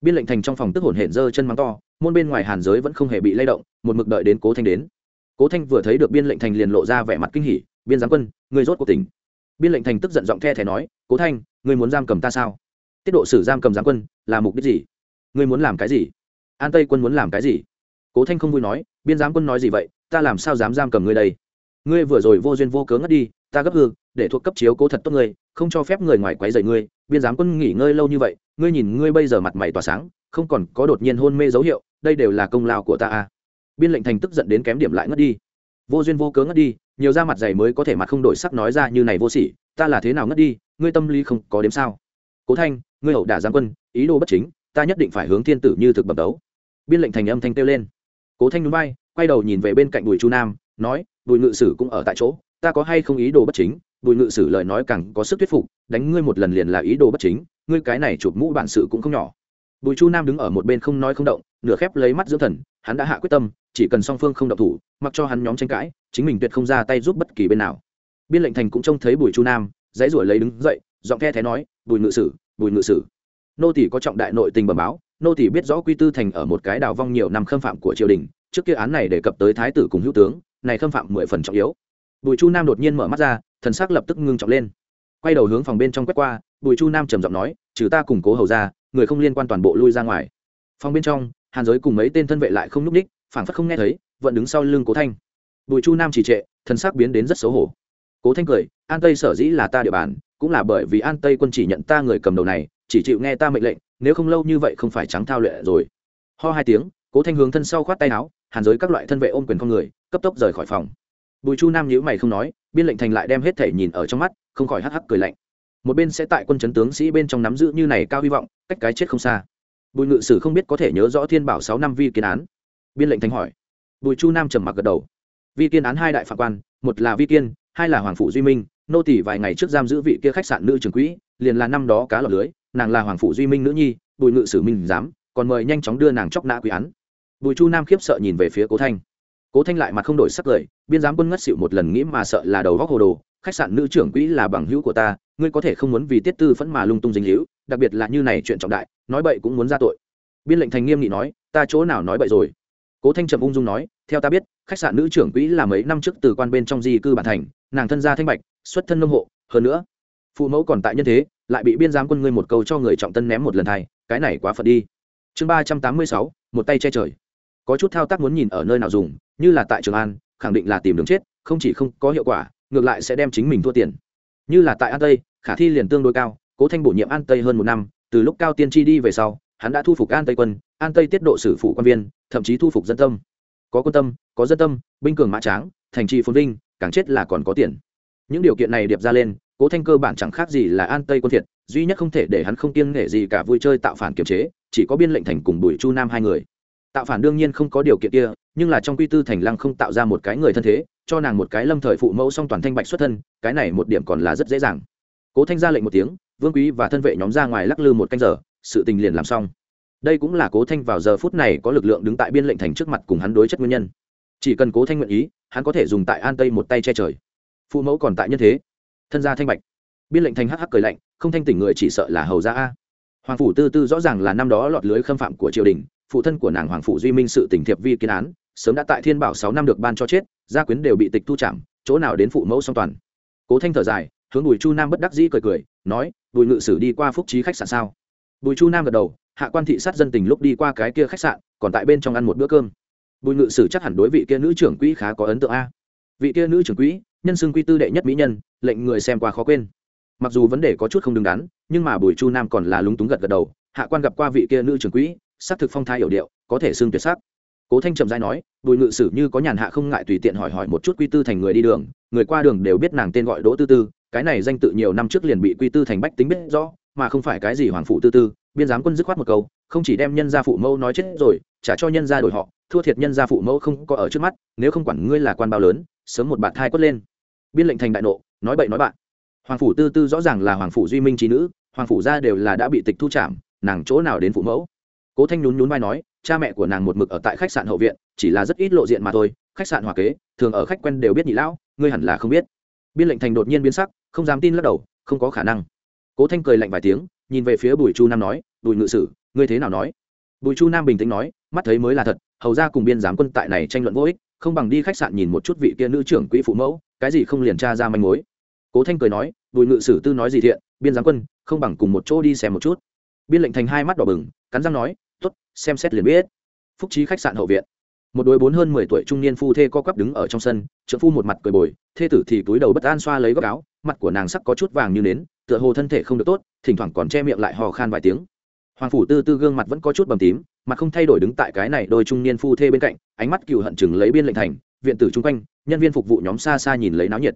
Speaker 1: Biên lệnh thành trong phòng tức hổn hển dơ chân mắng to, môn bên ngoài hàn giới vẫn không hề bị lay động, một mực đợi đến cố thanh đến. Cố thanh vừa thấy được biên lệnh thành liền lộ ra vẻ mặt kinh hỉ, biên giám quân, người rốt cuộc tỉnh. Biên lệnh thành tức giận giọng the thẻ nói, cố thanh ngươi muốn giam cầm ta sao? Tiết độ sử giam cầm giám quân là mục đích gì? Ngươi muốn làm cái gì? An tây quân muốn làm cái gì? Cố thanh không vui nói, biên giám quân nói gì vậy? Ta làm sao dám giam cầm ngươi đây? Ngươi vừa rồi vô duyên vô cớ ngất đi, ta gấp hương để thuộc cấp chiếu cố thật tốt ngươi, không cho phép người ngoài quấy rầy ngươi. Biên giám quân nghỉ ngơi lâu như vậy, ngươi nhìn ngươi bây giờ mặt mày tỏa sáng, không còn có đột nhiên hôn mê dấu hiệu, đây đều là công lao của ta à. biên lệnh thành tức giận đến kém điểm lại ngất đi. Vô duyên vô cớ ngất đi, nhiều da mặt dày mới có thể mặt không đổi sắc nói ra như này vô sỉ, ta là thế nào ngất đi? Ngươi tâm lý không có đếm sao? Cố thanh, ngươi hậu đả giáng quân, ý đồ bất chính, ta nhất định phải hướng thiên tử như thực bẩm đấu. Biên lệnh thành âm thanh kêu lên. Cố thanh núi bay quay đầu nhìn về bên cạnh bùi chu nam, nói, bùi ngự sử cũng ở tại chỗ, ta có hay không ý đồ bất chính? Bùi ngự sử lời nói càng có sức thuyết phục, đánh ngươi một lần liền là ý đồ bất chính, ngươi cái này chụp mũ bản sự cũng không nhỏ. Bùi chu nam đứng ở một bên không nói không động, nửa khép lấy mắt dưỡng thần, hắn đã hạ quyết tâm, chỉ cần song phương không động thủ, mặc cho hắn nhóm tranh cãi, chính mình tuyệt không ra tay giúp bất kỳ bên nào. Biên lệnh thành cũng trông thấy bùi chu nam dãy ruổi lấy đứng dậy, giọng khe thế nói, bùi ngự sử, bùi ngự sử. Nô tỷ có trọng đại nội tình bẩm báo, nô tỷ biết rõ quy tư thành ở một cái đào vong nhiều năm khâm phạm của triều đình, trước kia án này đề cập tới thái tử cùng hữu tướng, này khâm phạm mười phần trọng yếu. Bùi chu nam đột nhiên mở mắt ra, thần sắc lập tức ngưng trọng lên. Quay đầu hướng phòng bên trong quét qua, bùi chu nam trầm giọng nói, trừ ta củng cố hầu ra, người không liên quan toàn bộ lui ra ngoài. Phòng bên trong, hàn giới cùng mấy tên thân vệ lại không núp ních, phảng phất không nghe thấy, vẫn đứng sau lưng cố thanh. Bùi chu nam chỉ trệ, thần sắc biến đến rất xấu hổ. Cố thanh cười an tây sở dĩ là ta địa bàn, cũng là bởi vì an tây quân chỉ nhận ta người cầm đầu này, chỉ chịu nghe ta mệnh lệnh, nếu không lâu như vậy không phải trắng thao luyện rồi. Ho hai tiếng, cố thanh hướng thân sau khoát tay áo, hàn giới các loại thân vệ ôm quyền con người, cấp tốc rời khỏi phòng. Bùi chu nam nhữ mày không nói, biên lệnh thành lại đem hết thể nhìn ở trong mắt, không khỏi hắc hắc cười lạnh. Một bên sẽ tại quân chấn tướng sĩ bên trong nắm giữ như này cao hy vọng, cách cái chết không xa. Bùi ngự sử không biết có thể nhớ rõ thiên bảo sáu năm vi kiến án. Biên lệnh thành hỏi. Bùi chu nam trầm mặc gật đầu. Vi kiên án hai đại phạm quan, một là vi kiên hai là hoàng phụ duy minh nô tỷ vài ngày trước giam giữ vị kia khách sạn nữ trường quỹ, liền là năm đó cá lọt lưới, nàng là hoàng phụ duy minh nữ nhi, bùi ngự sử minh dám còn mời nhanh chóng đưa nàng chóc nã quý án. Bùi chu nam khiếp sợ nhìn về phía cố thanh. Cố thanh lại mặt không đổi sắc lời, biên giám quân ngất xịu một lần nghĩ mà sợ là đầu góc hồ đồ, khách sạn nữ trưởng quỹ là bằng hữu của ta, ngươi có thể không muốn vì tiết tư phẫn mà lung tung dính hữu đặc biệt là như này chuyện trọng đại, nói bậy cũng muốn ra tội. Biên lệnh thành nghiêm nghị nói, ta chỗ nào nói bậy rồi? Cố thanh trầm ung dung nói, theo ta biết, khách sạn nữ trưởng quỹ là mấy năm trước từ quan bên trong di cư bản thành, nàng thân gia thanh bạch xuất thân nông hộ, hơn nữa, phụ mẫu còn tại nhân thế, lại bị biên giám quân ngươi một câu cho người trọng tân ném một lần thay cái này quá phật đi. Chương ba trăm tám mươi sáu, một tay che trời. Có chút thao tác muốn nhìn ở nơi nào dùng, như là tại trường an, khẳng định là tìm đường chết, không chỉ không có hiệu quả, ngược lại sẽ đem chính mình thua tiền. Như là tại an tây, khả thi liền tương đối cao, cố thanh bổ nhiệm an tây hơn một năm, từ lúc cao tiên tri đi về sau, hắn đã thu phục an tây quân, an tây tiết độ sử phụ quan viên, thậm chí thu phục dân tâm. Có quân tâm, có dân tâm, binh cường mã tráng, thành trì phồn vinh, càng chết là còn có tiền những điều kiện này điệp ra lên, cố thanh cơ bản chẳng khác gì là an tây quân thiệt, duy nhất không thể để hắn không kiêng nể gì cả vui chơi tạo phản kiềm chế, chỉ có biên lệnh thành cùng bùi chu nam hai người. Tạo phản đương nhiên không có điều kiện kia, nhưng là trong quy tư thành lăng không tạo ra một cái người thân thế, cho nàng một cái lâm thời phụ mẫu song toàn thanh bạch xuất thân, cái này một điểm còn là rất dễ dàng. Cố thanh ra lệnh một tiếng, vương quý và thân vệ nhóm ra ngoài lắc lư một canh giờ, sự tình liền làm xong. Đây cũng là cố thanh vào giờ phút này có lực lượng đứng tại biên lệnh thành trước mặt cùng hắn đối chất nguyên nhân. Chỉ cần cố thanh nguyện ý, hắn có thể dùng tại an tây một tay che trời phụ mẫu còn tại nhân thế. Thân gia thanh bạch. Biên lệnh thành hắc hắc cười lạnh, không thanh tỉnh người chỉ sợ là hầu gia a. Hoàng phủ tư tư rõ ràng là năm đó lọt lưới khâm phạm của triều đình, phụ thân của nàng hoàng phủ duy minh sự tỉnh thiệp vi kiến án, sớm đã tại thiên bảo sáu năm được ban cho chết, gia quyến đều bị tịch thu chạm, chỗ nào đến phụ mẫu song toàn. Cố thanh thở dài, hướng bùi chu nam bất đắc dĩ cười cười, nói, bùi ngự sử đi qua phúc trí khách sạn sao? Bùi chu nam gật đầu, hạ quan thị sát dân tình lúc đi qua cái kia khách sạn, còn tại bên trong ăn một bữa cơm. Bùi ngự sử chắc hẳn đối vị kia nữ trưởng quỹ khá có ấn tượng a. Vị kia nữ trưởng quỹ nhân xưng quy tư đệ nhất mỹ nhân, lệnh người xem qua khó quên. Mặc dù vấn đề có chút không đứng đắn, nhưng mà bùi chu nam còn là lúng túng gật gật đầu, hạ quan gặp qua vị kia nữ trưởng quỹ, xác thực phong thái hiểu điệu, có thể xưng tuyệt sắc. Cố thanh trầm dai nói, bùi ngự sử như có nhàn hạ không ngại tùy tiện hỏi hỏi một chút quy tư thành người đi đường, người qua đường đều biết nàng tên gọi đỗ tư tư, cái này danh tự nhiều năm trước liền bị quy tư thành bách tính biết rõ, mà không phải cái gì hoàng phụ tư tư, biên giám quân dứt khoát một câu, không chỉ đem nhân gia phụ mẫu nói chết rồi, trả cho nhân gia đổi họ, thua thiệt nhân gia phụ mẫu không có ở trước mắt, nếu không quản ngươi là quan bao lớn, sớm một bạn thai quất lên biên lệnh thành đại nộ, nói bậy nói bạn. Hoàng phủ tư tư rõ ràng là hoàng phủ duy minh trí nữ, hoàng phủ gia đều là đã bị tịch thu trảm, nàng chỗ nào đến phụ mẫu? Cố thanh nhún nhún vai nói, cha mẹ của nàng một mực ở tại khách sạn hậu viện, chỉ là rất ít lộ diện mà thôi, khách sạn hòa kế, thường ở khách quen đều biết nhị lão, ngươi hẳn là không biết. Biên lệnh thành đột nhiên biến sắc, không dám tin lắc đầu, không có khả năng. Cố thanh cười lạnh vài tiếng, nhìn về phía bùi chu nam nói, bùi ngự sử, ngươi thế nào nói? Bùi chu nam bình tĩnh nói, mắt thấy mới là thật, hầu ra cùng biên giám quân tại này tranh luận vô ích không bằng đi khách sạn nhìn một chút vị kia nữ trưởng quỹ phụ mẫu, cái gì không liền tra ra manh mối. Cố thanh cười nói bùi ngự sử tư nói gì thiện, biên giám quân, không bằng cùng một chỗ đi xem một chút. Biên lệnh thành hai mắt đỏ bừng, cắn răng nói t ố t xem xét liền biết. Phúc trí khách sạn hậu viện. Một đôi bốn hơn mười tuổi trung niên phu thê co quắp đứng ở trong sân trợ phu một mặt cười bồi, thê tử thì túi đầu bất an xoa lấy góc áo, mặt của nàng sắc có chút vàng như nến, tựa hồ thân thể không được tốt, thỉnh thoảng còn che miệng lại hò khan vài tiếng hoàng phủ tư tư gương mặt vẫn có chút bầm tím mặt không thay đổi đứng tại cái này đôi trung niên phu thê bên cạnh, ánh mắt cựu hận chừng lấy biên lệnh thành, viện tử chung quanh, nhân viên phục vụ nhóm xa xa nhìn lấy náo nhiệt.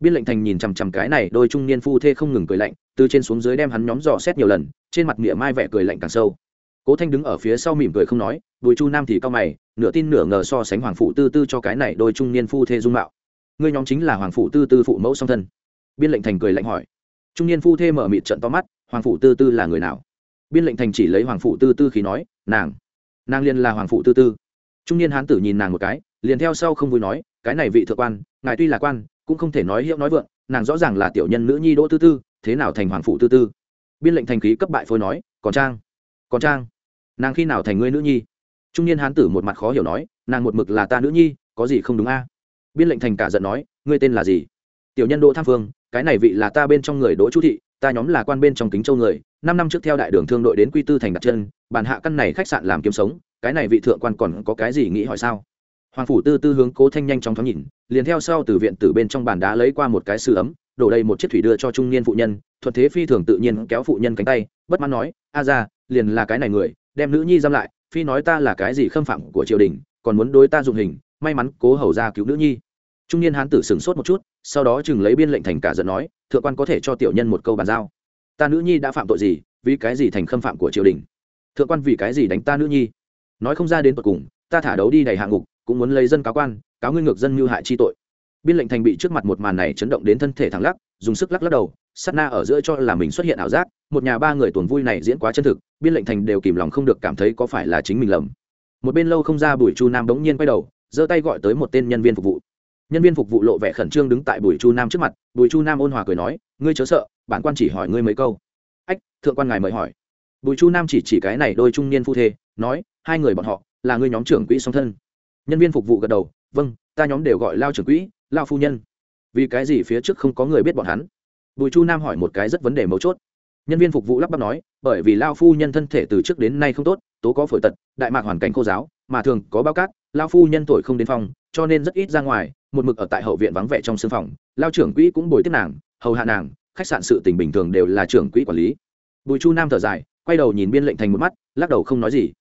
Speaker 1: Biên lệnh thành nhìn chằm chằm cái này đôi trung niên phu thê không ngừng cười lạnh, từ trên xuống dưới đem hắn nhóm dò xét nhiều lần, trên mặt mỉa mai vẻ cười lạnh càng sâu. Cố thanh đứng ở phía sau mỉm cười không nói, bùi chu nam thì cao mày, nửa tin nửa ngờ so sánh hoàng phụ tư tư cho cái này đôi trung niên phu thê dung mạo. Ngươi nhóm chính là hoàng phụ tư tư phụ mẫu song thân. Biên lệnh thành cười lạnh hỏi. Trung niên phu thê mở mịt trận to mắt, hoàng phụ tư tư là người nào? Biên lệnh thành chỉ lấy hoàng phụ tư tư khí nói, nàng nàng liền là hoàng phụ tư tư. Trung niên hán tử nhìn nàng một cái, liền theo sau không vui nói, cái này vị thượng quan, ngài tuy là quan, cũng không thể nói hiệu nói vượng, nàng rõ ràng là tiểu nhân nữ nhi đỗ tư tư, thế nào thành hoàng phụ tư tư? Biên lệnh thành khí cấp bại phôi nói, còn trang còn trang, nàng khi nào thành ngươi nữ nhi? Trung niên hán tử một mặt khó hiểu nói, nàng một mực là ta nữ nhi, có gì không đúng a? Biên lệnh thành cả giận nói, ngươi tên là gì? Tiểu nhân đỗ tham phương cái này vị là ta bên trong người đỗ chu thị ta nhóm là quan bên trong kính châu người, năm năm trước theo đại đường thương đội đến quy tư thành đặt chân, bàn hạ căn này khách sạn làm kiếm sống, cái này vị thượng quan còn có cái gì nghĩ hỏi sao? Hoàng phủ tư tư hướng cố thanh nhanh trong thoáng nhìn, liền theo sau từ viện từ bên trong bàn đá lấy qua một cái sư ấm, đổ đầy một chiếc thủy đưa cho trung niên phụ nhân, thuận thế phi thường tự nhiên kéo phụ nhân cánh tay, bất mãn nói, a ra, liền là cái này người, đem nữ nhi giam lại, phi nói ta là cái gì khâm phạm của triều đình, còn muốn đối ta dụng hình, may mắn cố hầu ra cứu nữ nhi trung niên hán tử sửng sốt một chút, sau đó chừng lấy biên lệnh thành cả giận nói, thượng quan có thể cho tiểu nhân một câu bàn giao. Ta nữ nhi đã phạm tội gì, vì cái gì thành khâm phạm của triều đình? Thượng quan vì cái gì đánh ta nữ nhi? Nói không ra đến tận cùng, ta thả đấu đi đầy hạng ngục, cũng muốn lấy dân cáo quan, cáo ngươi ngược dân như hại chi tội. Biên lệnh thành bị trước mặt một màn này chấn động đến thân thể thẳng lắc, dùng sức lắc lắc đầu, sát na ở giữa cho là mình xuất hiện ảo giác, một nhà ba người tuần vui này diễn quá chân thực, biên lệnh thành đều kìm lòng không được cảm thấy có phải là chính mình lầm. Một bên lâu không ra bùi chu nam bỗng nhiên quay đầu, giơ tay gọi tới một tên nhân viên phục vụ nhân viên phục vụ lộ vẻ khẩn trương đứng tại bùi chu nam trước mặt, bùi chu nam ôn hòa cười nói, ngươi chớ sợ, bản quan chỉ hỏi ngươi mấy câu. Ách, thượng quan ngài mời hỏi. Bùi chu nam chỉ chỉ cái này đôi trung niên phu thê, nói, hai người bọn họ, là ngươi nhóm trưởng quỹ song thân. Nhân viên phục vụ gật đầu vâng ta nhóm đều gọi lao trưởng quỹ, lao phu nhân. Vì cái gì phía trước không có người biết bọn hắn? Bùi chu nam hỏi một cái rất vấn đề mấu chốt. Nhân viên phục vụ lắp bắp nói, bởi vì lao phu nhân thân thể từ trước đến nay không tốt, tố có phổi tật, đại mạc hoàn cảnh cô giáo, mà thường có bao cát, lao phu nhân tuổi không đến phòng, cho nên rất ít ra ngoài một mực ở tại hậu viện vắng vẻ trong sương phòng, lao trưởng quỹ cũng bồi tiếp nàng, hầu hạ nàng, khách sạn sự tình bình thường đều là trưởng quỹ quản lý. Bùi chu nam thở dài, quay đầu nhìn biên lệnh thành một mắt, lắc đầu không nói gì.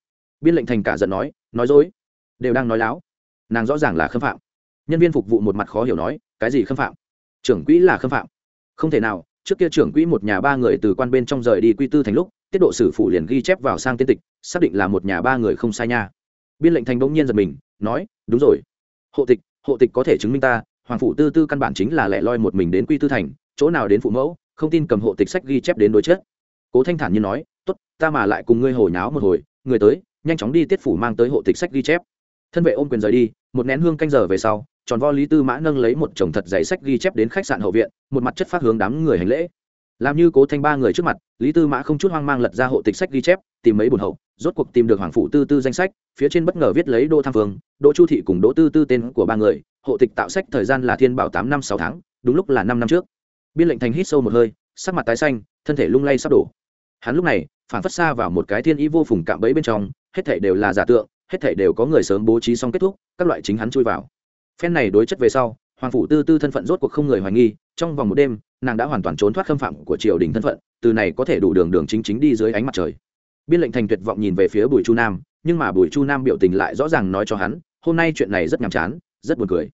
Speaker 1: Biên lệnh thành cả giận nói nói dối, đều đang nói láo. Nàng rõ ràng là khâm phạm. Nhân viên phục vụ một mặt khó hiểu nói, cái gì khâm phạm? Trưởng quỹ là khâm phạm. Không thể nào, trước kia trưởng quỹ một nhà ba người từ quan bên trong rời đi quy tư thành lúc, tiết độ sử phủ liền ghi chép vào sang tiên tịch, xác định là một nhà ba người không sai nha. Biên lệnh thành bỗng nhiên giật mình, nói, đúng rồi. Hộ tịch hộ tịch có thể chứng minh ta, hoàng phủ tư tư căn bản chính là lẻ loi một mình đến quy tư thành, chỗ nào đến phụ mẫu, không tin cầm hộ tịch sách ghi chép đến đối chết cố thanh thản như nói, tốt, ta mà lại cùng ngươi hồi nháo một hồi, người tới, nhanh chóng đi tiết phủ mang tới hộ tịch sách ghi chép. Thân vệ ôm quyền rời đi, một nén hương canh giờ về sau, tròn vo lý tư mã nâng lấy một chồng thật giấy sách ghi chép đến khách sạn hậu viện, một mặt chất phát hướng đám người hành lễ làm như cố thanh ba người trước mặt, lý tư mã không chút hoang mang lật ra hộ tịch sách ghi chép, tìm mấy bồn hậu, rốt cuộc tìm được hoàng phụ tư tư danh sách, phía trên bất ngờ viết lấy đô tham vương, đỗ chu thị cùng đỗ tư tư tên của ba người, hộ tịch tạo sách thời gian là thiên bảo tám năm sáu tháng, đúng lúc là năm năm trước. Biên lệnh thành hít sâu một hơi, sắc mặt tái xanh, thân thể lung lay sắp đổ. Hắn lúc này, phản phất xa vào một cái thiên ý vô phùng cạm bẫy bên trong, hết thể đều là giả tượng, hết thể đều có người sớm bố trí xong kết thúc, các loại chính hắn chui vào. Phen này đối chất về sau, hoàng phủ tư tư thân phận rốt cuộc không người hoài nghi trong vòng một đêm, nàng đã hoàn toàn trốn thoát khâm phạm của triều đình thân phận, từ này có thể đủ đường đường chính chính đi dưới ánh mặt trời. Biên lệnh thành tuyệt vọng nhìn về phía bùi chu nam, nhưng mà bùi chu nam biểu tình lại rõ ràng nói cho hắn, hôm nay chuyện này rất nhàm chán, rất buồn cười.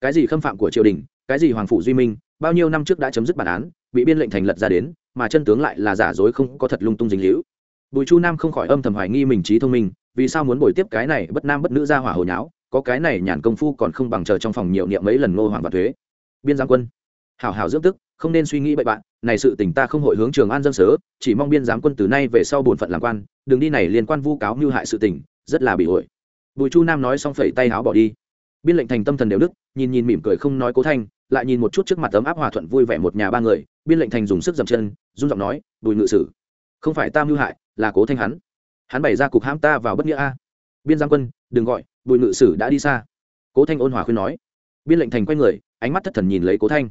Speaker 1: Cái gì khâm phạm của triều đình, cái gì hoàng phủ duy minh, bao nhiêu năm trước đã chấm dứt bản án, bị biên lệnh thành lật ra đến, mà chân tướng lại là giả dối không có thật lung tung dính hữu bùi chu nam không khỏi âm thầm hoài nghi mình trí thông minh, vì sao muốn bồi tiếp cái này bất nam bất nữ ra hỏa hồi nháo, có cái này nhàn công phu còn không bằng chờ trong phòng nhiều niệm mấy lần ngô hoàng và thuế. Biên giang quân hảo hảo dưỡng tức, không nên suy nghĩ bậy bạn, này sự tình ta không hội hướng trường an dân sớ, chỉ mong biên giám quân từ nay về sau bổn phận làm quan đường đi này liên quan vu cáo mưu hại sự tình, rất là bị ổi. Bùi chu nam nói xong phẩy tay áo bỏ đi. Biên lệnh thành tâm thần đều đức, nhìn nhìn mỉm cười không nói cố thanh, lại nhìn một chút trước mặt ấm áp hòa thuận vui vẻ một nhà ba người, biên lệnh thành dùng sức dậm chân, run giọng nói, bùi ngự sử, không phải ta mưu hại, là cố thanh hắn. Hắn bày ra cục hãm ta vào bất nghĩa a. Biên giang quân, đừng gọi, bùi ngự sử đã đi xa. Cố thanh ôn hòa khuyên nói. Biên lệnh thành quay người, ánh mắt thất thần nhìn lấy cố thanh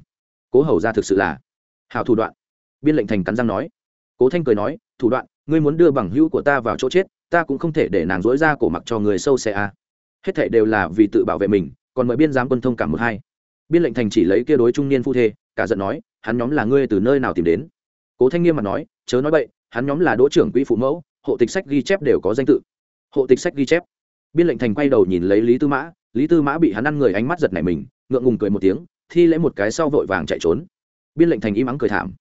Speaker 1: cố hầu ra thực sự là hảo thủ đoạn. Biên lệnh thành cắn răng nói. Cố thanh cười nói, thủ đoạn, ngươi muốn đưa bằng hữu của ta vào chỗ chết, ta cũng không thể để nàng dối ra cổ mặc cho người sâu xe a. Hết thệ đều là vì tự bảo vệ mình, còn mời biên giám quân thông cảm một hai. Biên lệnh thành chỉ lấy kia đối trung niên phu thê, cả giận nói, hắn nhóm là ngươi từ nơi nào tìm đến? Cố thanh nghiêm mặt nói, chớ nói bậy, hắn nhóm là đỗ trưởng quỹ phụ mẫu, hộ tịch sách ghi chép đều có danh tự. Hộ tịch sách ghi chép. Biên lệnh thành quay đầu nhìn lấy lý tư mã, lý tư mã bị hắn ăn người ánh mắt giật này mình, ngượng ngùng cười một tiếng thi lễ một cái sau vội vàng chạy trốn. Biên lệnh thành im ắng cười thảm.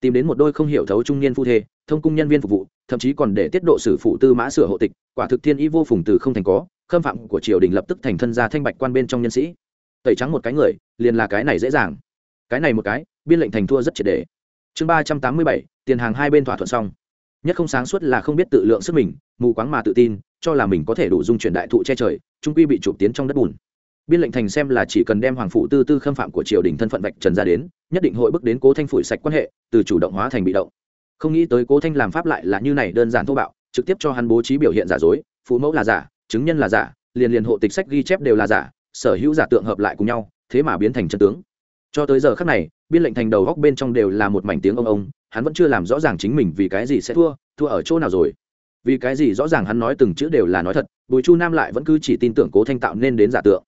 Speaker 1: Tìm đến một đôi không hiểu thấu trung niên phu thê, thông cung nhân viên phục vụ, thậm chí còn để tiết độ sử phụ tư mã sửa hộ tịch, quả thực thiên ý vô phùng từ không thành có, khâm phạm của triều đình lập tức thành thân gia thanh bạch quan bên trong nhân sĩ. Tẩy trắng một cái người, liền là cái này dễ dàng. Cái này một cái, biên lệnh thành thua rất triệt đề chương ba trăm tám mươi bảy, tiền hàng hai bên thỏa thuận xong. Nhất không sáng suốt là không biết tự lượng sức mình, mù quáng mà tự tin, cho là mình có thể đủ dung chuyển đại thụ che trời, trung quy bị chụp tiến trong đất bùn biên lệnh thành xem là chỉ cần đem hoàng phụ tư tư khâm phạm của triều đình thân phận vạch trần ra đến, nhất định hội bước đến cố thanh phủi sạch quan hệ, từ chủ động hóa thành bị động. Không nghĩ tới cố thanh làm pháp lại là như này đơn giản thô bạo, trực tiếp cho hắn bố trí biểu hiện giả dối phụ mẫu là giả, chứng nhân là giả, liền liền hộ tịch sách ghi chép đều là giả, sở hữu giả tượng hợp lại cùng nhau, thế mà biến thành chân tướng. Cho tới giờ khác này, biên lệnh thành đầu góc bên trong đều là một mảnh tiếng ông ông, hắn vẫn chưa làm rõ ràng chính mình vì cái gì sẽ thua thua ở chỗ nào rồi. Vì cái gì rõ ràng hắn nói từng chữ đều là nói thật, bùi chu nam lại vẫn cứ chỉ tin tưởng cố thanh tạo nên đến giả tượng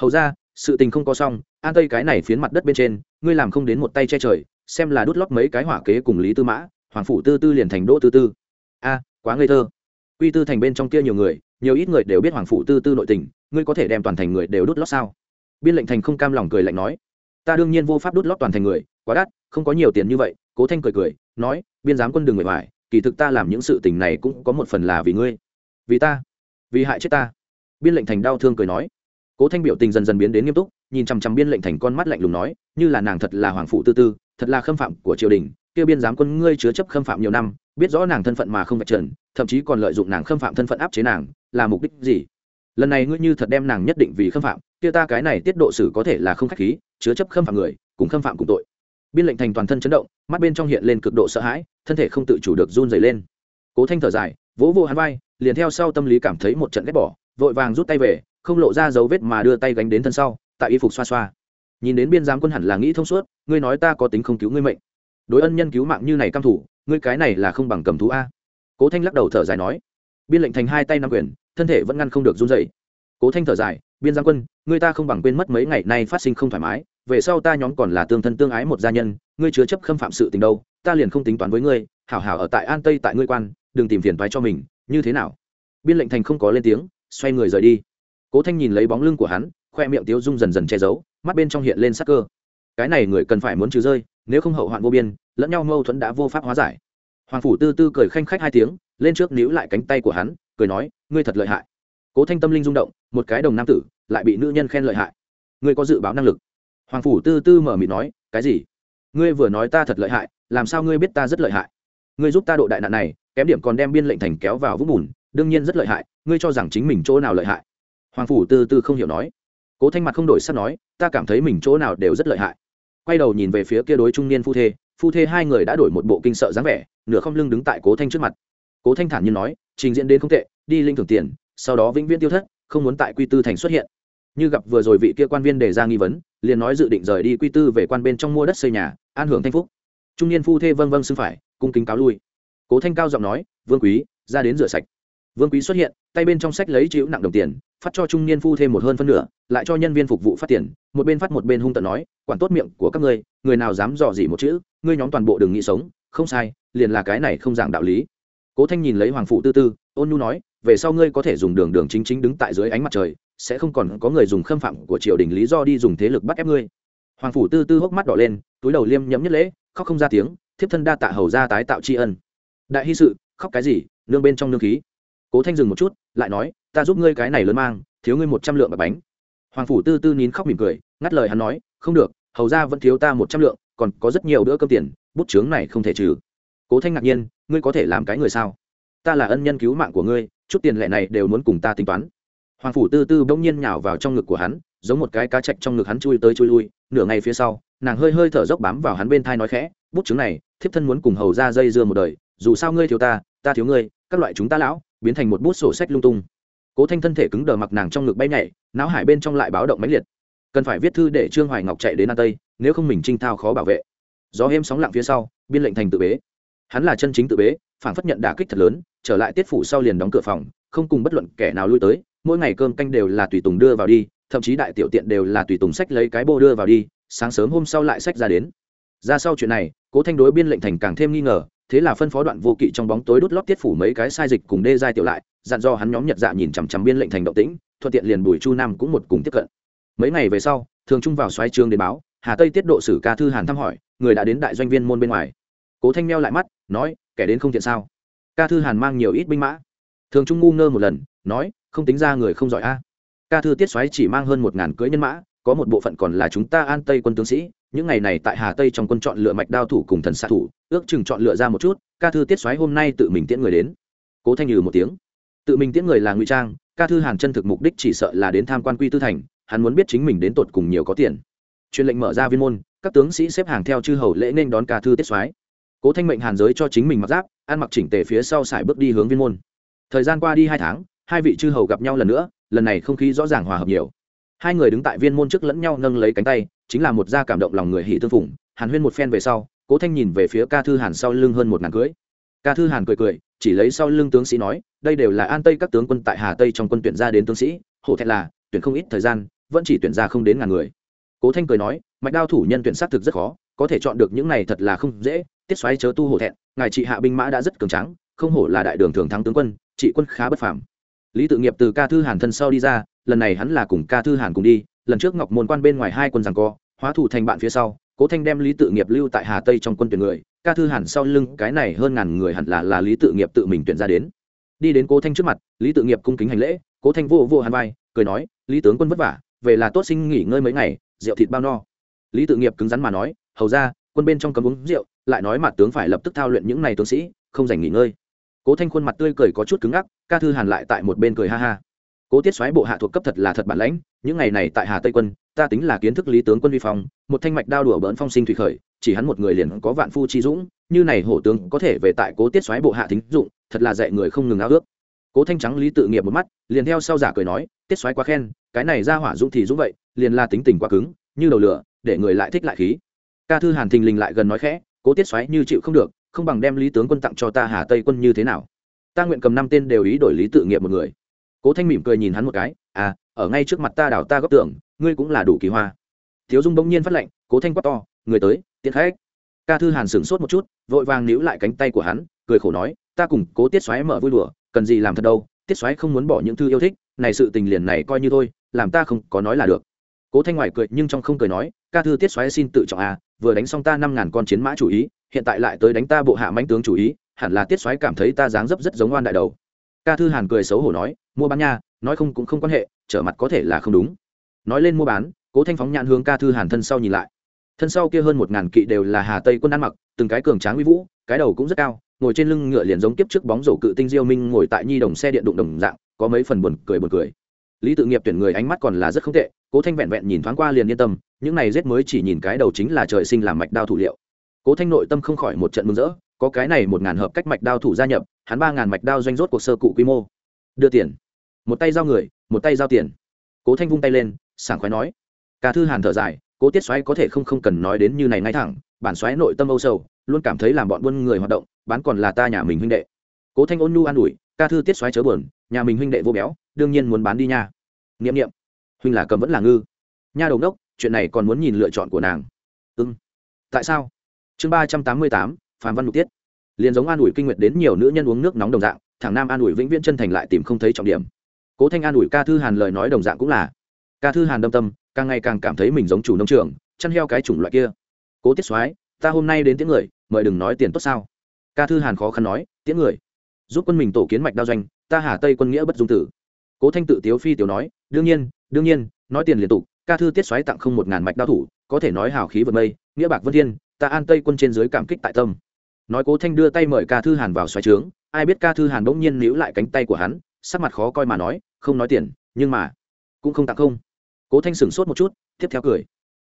Speaker 1: hầu ra, sự tình không có xong, an tây cái này phiến mặt đất bên trên, ngươi làm không đến một tay che trời, xem là đút lót mấy cái hỏa kế cùng lý tư mã, hoàng phủ tư tư liền thành đỗ tư tư. A, quá ngây thơ. Quy tư thành bên trong kia nhiều người, nhiều ít người đều biết hoàng phủ tư tư nội tình, ngươi có thể đem toàn thành người đều đút lót sao? Biên lệnh thành không cam lòng cười lạnh nói. Ta đương nhiên vô pháp đút lót toàn thành người, quá đắt, không có nhiều tiền như vậy, cố thanh cười cười, nói, biên giám quân đường người ngoài kỳ thực ta làm những sự tình này cũng có một phần là vì ngươi. Vì ta. Vì hại chết ta. Biên lệnh thành đau thương cười nói cố thanh biểu tình dần dần biến đến nghiêm túc, nhìn chằm chằm biên lệnh thành con mắt lạnh lùng nói, như là nàng thật là hoàng phụ tư tư, thật là khâm phạm của triều đình kêu biên giám quân ngươi chứa chấp khâm phạm nhiều năm, biết rõ nàng thân phận mà không vạch trần, thậm chí còn lợi dụng nàng khâm phạm thân phận áp chế nàng, là mục đích gì? Lần này ngươi như thật đem nàng nhất định vì khâm phạm, kia ta cái này tiết độ xử có thể là không khách khí, chứa chấp khâm phạm người, cùng khâm phạm cùng tội. Biên lệnh thành toàn thân chấn động, mắt bên trong hiện lên cực độ sợ hãi, thân thể không tự chủ được run dày lên. Cố thanh thở dài, vỗ vô hắn vai, liền theo sau tâm lý cảm thấy một trận ghét bỏ, vội vàng rút tay về không lộ ra dấu vết mà đưa tay gánh đến thân sau, tại y phục xoa xoa. Nhìn đến biên giám quân hẳn là nghĩ thông suốt, ngươi nói ta có tính không cứu ngươi mệnh. Đối ân nhân cứu mạng như này căm thủ, ngươi cái này là không bằng cầm thú a. Cố thanh lắc đầu thở dài nói. Biên lệnh thành hai tay nắm quyền, thân thể vẫn ngăn không được run dậy cố thanh thở dài, biên giang quân, ngươi ta không bằng quên mất mấy ngày nay phát sinh không thoải mái, về sau ta nhóm còn là tương thân tương ái một gia nhân, ngươi chứa chấp khâm phạm sự tình đâu, ta liền không tính toán với ngươi, hảo hảo ở tại an tây tại ngươi quan, đừng tìm phiền thoái cho mình, như thế nào? Biên lệnh thành không có lên tiếng, xoay người rời đi cố thanh nhìn lấy bóng lưng của hắn, khoe miệng tiếu dung dần dần che giấu, mắt bên trong hiện lên sắc cơ. Cái này người cần phải muốn trừ rơi, nếu không hậu hoạn vô biên, lẫn nhau mâu thuẫn đã vô pháp hóa giải. Hoàng phủ tư tư cười khanh khách hai tiếng, lên trước níu lại cánh tay của hắn, cười nói, ngươi thật lợi hại. Cố thanh tâm linh rung động, một cái đồng nam tử, lại bị nữ nhân khen lợi hại. Ngươi có dự báo năng lực. Hoàng phủ tư tư mở mịt nói, cái gì? Ngươi vừa nói ta thật lợi hại, làm sao ngươi biết ta rất lợi hại? Ngươi giúp ta độ đại nạn này, kém điểm còn đem biên lệnh thành kéo vào vũng bùn, đương nhiên rất lợi hại, ngươi cho rằng chính mình chỗ nào lợi hại hoàng phủ tư tư không hiểu nói. Cố thanh mặt không đổi sắc nói, ta cảm thấy mình chỗ nào đều rất lợi hại. Quay đầu nhìn về phía kia đối trung niên phu thê phu thê hai người đã đổi một bộ kinh sợ dáng vẻ, nửa không lưng đứng tại cố thanh trước mặt. Cố thanh thản nhiên nói, trình diễn đến không tệ, đi linh thưởng tiền, sau đó vĩnh viễn tiêu thất, không muốn tại quy tư thành xuất hiện. Như gặp vừa rồi vị kia quan viên đề ra nghi vấn, liền nói dự định rời đi quy tư về quan bên trong mua đất xây nhà, an hưởng thanh phúc. Trung niên phu thê vâng vâng xưng phải, cung kính cáo lui. Cố thanh cao giọng nói, vương quý, ra đến rửa sạch vương quý xuất hiện, tay bên trong sách lấy chữ nặng đồng tiền, phát cho trung niên phu thêm một hơn phân nửa, lại cho nhân viên phục vụ phát tiền, một bên phát một bên hung tận nói, quản tốt miệng của các ngươi, người nào dám dò gì một chữ, ngươi nhóm toàn bộ đừng nghĩ sống, không sai, liền là cái này không giảng đạo lý. Cố thanh nhìn lấy hoàng phụ tư tư, ôn nhu nói, về sau ngươi có thể dùng đường đường chính chính đứng tại dưới ánh mặt trời, sẽ không còn có người dùng khâm phạm của triều đình lý do đi dùng thế lực bắt ép ngươi. Hoàng phủ tư tư hốc mắt đỏ lên, túi đầu liêm nhẫm nhất lễ, khóc không ra tiếng, thiếp thân đa tạ hầu ra tái tạo tri ân. Đại hy sự, khóc cái gì, nương bên trong nương khí cố thanh dừng một chút, lại nói, ta giúp ngươi cái này lớn mang, thiếu ngươi một trăm lượng bạc bánh. Hoàng phủ tư tư nín khóc mỉm cười, ngắt lời hắn nói, không được, hầu ra vẫn thiếu ta một trăm lượng, còn có rất nhiều bữa cơm tiền, bút chướng này không thể trừ. Cố thanh ngạc nhiên, ngươi có thể làm cái người sao? Ta là ân nhân cứu mạng của ngươi, chút tiền lệ này đều muốn cùng ta tính toán. Hoàng phủ tư tư bỗng nhiên nhào vào trong ngực của hắn, giống một cái cá chạch trong ngực hắn chui tới chui lui, nửa ngày phía sau, nàng hơi hơi thở dốc bám vào hắn bên thai nói khẽ, bút chứng này, thiếp thân muốn cùng hầu ra dây dưa một đời, dù sao ngươi thiếu ta ta thiếu ngươi, các loại chúng ta lão biến thành một bút sổ sách lung tung. Cố thanh thân thể cứng đờ mặc nàng trong ngực bay nhảy, não hải bên trong lại báo động mãnh liệt. Cần phải viết thư để trương hoài ngọc chạy đến an tây, nếu không mình trinh thao khó bảo vệ. Gió êm sóng lặng phía sau, biên lệnh thành tự bế. Hắn là chân chính tự bế phản phất nhận đả kích thật lớn, trở lại tiết phủ sau liền đóng cửa phòng, không cùng bất luận kẻ nào lui tới, mỗi ngày cơm canh đều là tùy tùng đưa vào đi, thậm chí đại tiểu tiện đều là tùy tùng sách lấy cái bô đưa vào đi, sáng sớm hôm sau lại sách ra đến. Ra sau chuyện này, cố thanh đối biên lệnh thành càng thêm nghi ngờ thế là phân phó đoạn vô kỵ trong bóng tối đốt lót tiết phủ mấy cái sai dịch cùng đê giai tiểu lại, dặn do hắn nhóm nhật dạ nhìn chằm chằm biên lệnh thành động tĩnh, thuận tiện liền bùi chu nam cũng một cùng tiếp cận. Mấy ngày về sau, thường trung vào xoáy trương đến báo, hà tây tiết độ sử ca thư hàn thăm hỏi, người đã đến đại doanh viên môn bên ngoài. Cố thanh meo lại mắt, nói, kẻ đến không thiện sao? Ca thư hàn mang nhiều ít binh mã. Thường trung ngu ngơ một lần, nói, không tính ra người không giỏi a. Ca thư tiết xoáy chỉ mang hơn một ngàn cưỡi nhân mã, có một bộ phận còn là chúng ta an tây quân tướng sĩ những ngày này tại hà tây trong quân chọn lựa mạch đao thủ cùng thần xạ thủ, ước chừng chọn lựa ra một chút, ca thư tiết xoáy hôm nay tự mình tiễn người đến. Cố thanh nhừ một tiếng. Tự mình tiễn người là ngụy trang, ca thư hàn chân thực mục đích chỉ sợ là đến tham quan quy tư thành, hắn muốn biết chính mình đến tột cùng nhiều có tiền. Truyền lệnh mở ra viên môn, các tướng sĩ xếp hàng theo chư hầu lễ nên đón ca thư tiết xoáy cố thanh mệnh hàn giới cho chính mình mặc giáp, ăn mặc chỉnh tề phía sau sải bước đi hướng viên môn. Thời gian qua đi hai tháng, hai vị chư hầu gặp nhau lần nữa, lần này không khí rõ ràng hòa hợp nhiều hai người đứng tại viên môn trước lẫn nhau nâng lấy cánh tay, chính là một gia cảm động lòng người hỷ tương phủng hàn huyên một phen về sau, cố thanh nhìn về phía ca thư hàn sau lưng hơn một ngàn cưới. Ca thư hàn cười cười, chỉ lấy sau lưng tướng sĩ nói, đây đều là an tây các tướng quân tại hà tây trong quân tuyển ra đến tướng sĩ, hổ thẹn là, tuyển không ít thời gian, vẫn chỉ tuyển ra không đến ngàn người. Cố thanh cười nói, mạch đao thủ nhân tuyển xác thực rất khó, có thể chọn được những này thật là không dễ, tiết xoáy chớ tu hổ thẹn, ngài trị hạ binh mã đã rất cường trắng không hổ là đại đường thường thắng tướng quân, trị quân khá bất phàm lý tự nghiệp từ ca thư hàn thân sau đi ra, lần này hắn là cùng ca thư hàn cùng đi, lần trước ngọc môn quan bên ngoài hai quân rằng co, hóa thủ thành bạn phía sau, cố thanh đem lý tự nghiệp lưu tại hà tây trong quân tuyển người, ca thư hàn sau lưng cái này hơn ngàn người hẳn là là lý tự nghiệp tự mình tuyển ra đến. Đi đến cố thanh trước mặt, lý tự nghiệp cung kính hành lễ, cố thanh vô vô hàn vai, cười nói, lý tướng quân vất vả, về là tốt sinh nghỉ ngơi mấy ngày, rượu thịt bao no. Lý tự nghiệp cứng rắn mà nói, hầu ra, quân bên trong cấm uống rượu, lại nói mặt tướng phải lập tức thao luyện những này tướng sĩ, không dành nghỉ ngơi cố thanh khuôn mặt tươi cười có chút cứng ngắc, ca thư hàn lại tại một bên cười ha ha. Cố tiết xoáy bộ hạ thuộc cấp thật là thật bản lãnh, những ngày này tại hà tây quân, ta tính là kiến thức lý tướng quân vi phong, một thanh mạch đao đùa bỡn phong sinh thủy khởi, chỉ hắn một người liền có vạn phu chi dũng, như này hổ tướng có thể về tại cố tiết xoáy bộ hạ thính dụng, thật là dạy người không ngừng ao ước. Cố thanh trắng lý tự nghiệp một mắt, liền theo sau giả cười nói, tiết xoáy quá khen, cái này ra hỏa dũng thì dũng vậy, liền là tính tình quá cứng, như đầu lửa, để người lại thích lại khí. Ca thư hàn thình lình lại gần nói khẽ, cố tiết xoáy như chịu không được không bằng đem lý tướng quân tặng cho ta hà tây quân như thế nào? Ta nguyện cầm năm tên đều ý đổi lý tự nghiệp một người. Cố thanh mỉm cười nhìn hắn một cái à ở ngay trước mặt ta đảo ta góp tưởng, ngươi cũng là đủ kỳ hoa. Thiếu dung bỗng nhiên phát lệnh, cố thanh quát to, người tới tiện khách. Ca thư hàn sửng sốt một chút, vội vàng níu lại cánh tay của hắn, cười khổ nói, ta cùng cố tiết xoáy mở vui đùa, cần gì làm thật đâu, tiết xoáy không muốn bỏ những thư yêu thích, này sự tình liền này coi như thôi, làm ta không có nói là được. Cố thanh ngoài cười nhưng trong không cười nói, ca thư tiết xoáy xin tự trọng à vừa đánh xong ta năm ngàn con chiến mã chủ ý hiện tại lại tới đánh ta bộ hạ mãnh tướng chủ ý, hẳn là tiết soái cảm thấy ta dáng dấp rất giống oan đại đầu. Ca thư hàn cười xấu hổ nói, mua bán nha, nói không cũng không quan hệ, trở mặt có thể là không đúng. Nói lên mua bán, cố thanh phóng nhãn hướng ca thư hàn thân sau nhìn lại. Thân sau kia hơn một ngàn kỵ đều là hà tây quân ăn mặc, từng cái cường tráng uy vũ, cái đầu cũng rất cao, ngồi trên lưng ngựa liền giống kiếp trước bóng rổ cự tinh diêu minh ngồi tại nhi đồng xe điện đụng đồng dạng, có mấy phần buồn cười buồn cười. Lý tự nghiệp tuyển người ánh mắt còn là rất không tệ, cố thanh vẹn vẹn nhìn thoáng qua liền yên tâm, những này rét mới chỉ nhìn cái đầu chính là trời sinh làm mạch đao thủ liệu cố thanh nội tâm không khỏi một trận mừng rỡ, có cái này một ngàn hợp cách mạch đao thủ gia nhập, hắn ba ngàn mạch đao doanh rốt cuộc sơ cụ quy mô. Đưa tiền. Một tay giao người, một tay giao tiền. Cố thanh vung tay lên, sảng khoái nói. Ca thư hàn thở dài, cố tiết xoáy có thể không không cần nói đến như này ngay thẳng, bản xoáy nội tâm âu sầu, luôn cảm thấy làm bọn buôn người hoạt động, bán còn là ta nhà mình huynh đệ. Cố thanh ôn nhu an ủi, ca thư tiết xoáy chớ buồn, nhà mình huynh đệ vô béo, đương nhiên muốn bán đi nha. Nghiệm nghiệm huynh là cầm vẫn là ngư. Nha đầu đốc chuyện này còn muốn nhìn lựa chọn của nàng. Ưng ừ. tại sao? Chương ba trăm tám mươi tám, phàm văn mục tiết. Liền giống an ủi kinh nguyệt đến nhiều nữ nhân uống nước nóng đồng dạng, thằng nam an ủi vĩnh viễn chân thành lại tìm không thấy trọng điểm. Cố thanh an ủi ca thư hàn lời nói đồng dạng cũng là, ca thư hàn đâm tâm, càng ngày càng cảm thấy mình giống chủ nông trường, chăn heo cái chủng loại kia. Cố tiết soái, ta hôm nay đến tiếng người, mời đừng nói tiền tốt sao? Ca thư hàn khó khăn nói tiếng người. Giúp quân mình tổ kiến mạch đao doanh, ta hà tây quân nghĩa bất dung tử. Cố thanh tự tiếu phi tiểu nói, đương nhiên đương nhiên, nói tiền liên tục, ca thư tiết xoáy tặng không một ngàn mạch đao thủ, có thể nói hào khí vượt mây, nghĩa bạc vân thiên ta an tây quân trên dưới cảm kích tại tâm. Nói cố thanh đưa tay mời ca thư hàn vào xoáy trướng, ai biết ca thư hàn bỗng nhiên níu lại cánh tay của hắn, sắc mặt khó coi mà nói, không nói tiền, nhưng mà cũng không tặng không. Cố thanh sửng sốt một chút, tiếp theo cười.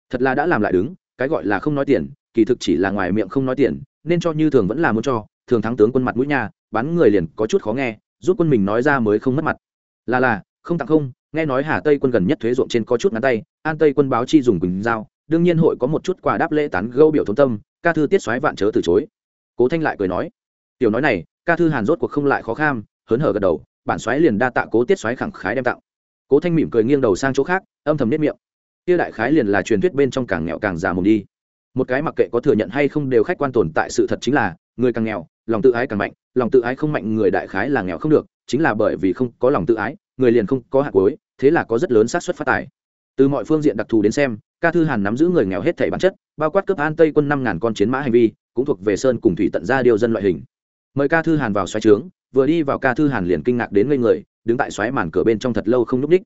Speaker 1: Thật là đã làm lại đứng, cái gọi là không nói tiền, kỳ thực chỉ là ngoài miệng không nói tiền, nên cho như thường vẫn là muốn cho, thường thắng tướng quân mặt mũi nhà bắn người liền có chút khó nghe, giúp quân mình nói ra mới không mất mặt. Là là, không tặng không, nghe nói hà tây quân gần nhất thuế ruộng trên có chút ngắn tay, an tây quân báo chi dùng quỳnh dao đương nhiên hội có một chút quà đáp lễ tán gâu biểu thôn tâm, ca thư tiết xoáy vạn chớ từ chối. Cố thanh lại cười nói, tiểu nói này, ca thư hàn rốt cuộc không lại khó kham, hớn hở gật đầu, bản xoáy liền đa tạ cố tiết xoáy khẳng khái đem tặng. Cố thanh mỉm cười nghiêng đầu sang chỗ khác, âm thầm nếp miệng, kia đại khái liền là truyền thuyết bên trong càng nghèo càng già mồm đi. Một cái mặc kệ có thừa nhận hay không đều khách quan tồn tại sự thật chính là, người càng nghèo, lòng tự ái càng mạnh, lòng tự ái không mạnh người đại khái là nghèo không được, chính là bởi vì không có lòng tự ái, người liền không có hạt cuối, thế là có rất lớn xác suất phát tài từ mọi phương diện đặc thù đến xem, ca thư hàn nắm giữ người nghèo hết thảy bản chất, bao quát cấp an tây quân năm ngàn con chiến mã hành vi, cũng thuộc về sơn cùng thủy tận ra điều dân loại hình. Mời ca thư hàn vào xoáy trướng, vừa đi vào ca thư hàn liền kinh ngạc đến ngây người, đứng tại xoáy màn cửa bên trong thật lâu không núp ních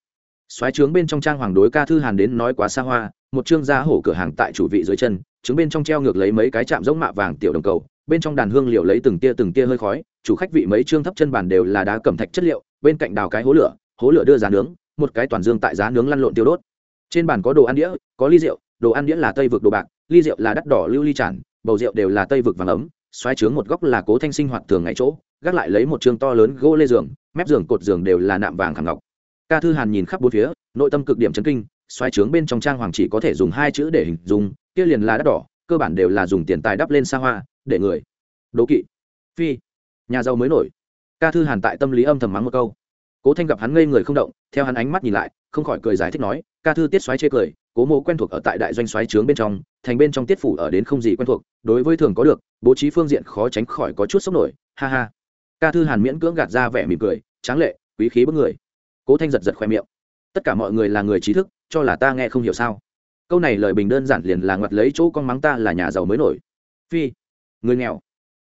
Speaker 1: xoáy trướng bên trong trang hoàng đối ca thư hàn đến nói quá xa hoa, một chương gia hổ cửa hàng tại chủ vị dưới chân trứng bên trong treo ngược lấy mấy cái chạm giống mạ vàng tiểu đồng cầu, bên trong đàn hương liệu lấy từng tia từng tia hơi khói, chủ khách vị mấy chương thấp chân bàn đều là đá cẩm thạch chất liệu, bên cạnh đào cái hố lửa hố lửa đưa giá nướng, một cái toàn dương tại giá nướng lăn lộn tiêu đốt trên bàn có đồ ăn đĩa, có ly rượu, đồ ăn đĩa là tây vực đồ bạc, ly rượu là đắt đỏ lưu ly tràn, bầu rượu đều là tây vực vàng ấm xoáy trướng một góc là cố thanh sinh hoạt thường ngày chỗ, gác lại lấy một chương to lớn gỗ lê giường, mép giường cột giường đều là nạm vàng khảm ngọc. Ca thư hàn nhìn khắp bốn phía, nội tâm cực điểm chấn kinh xoáy trướng bên trong trang hoàng chỉ có thể dùng hai chữ để hình dung, kia liền là đắt đỏ, cơ bản đều là dùng tiền tài đắp lên xa hoa, để người. Đố kỵ. Phi. Nhà giàu mới nổi. Ca thư hàn tại tâm lý âm thầm mắng một câu. Cố thanh gặp hắn ngây người không động, theo hắn ánh mắt nhìn lại, không khỏi cười giải thích nói ca thư tiết xoáy chê cười, cố mộ quen thuộc ở tại đại doanh xoáy trướng bên trong, thành bên trong tiết phủ ở đến không gì quen thuộc, đối với thường có được, bố trí phương diện khó tránh khỏi có chút sốc nổi, ha ha. Ca thư hàn miễn cưỡng gạt ra vẻ mỉm cười, tráng lệ, quý khí bức người. Cố thanh giật giật khoe miệng. Tất cả mọi người là người trí thức, cho là ta nghe không hiểu sao. Câu này lời bình đơn giản liền là ngoặt lấy chỗ con mắng ta là nhà giàu mới nổi. Phi. Người nghèo.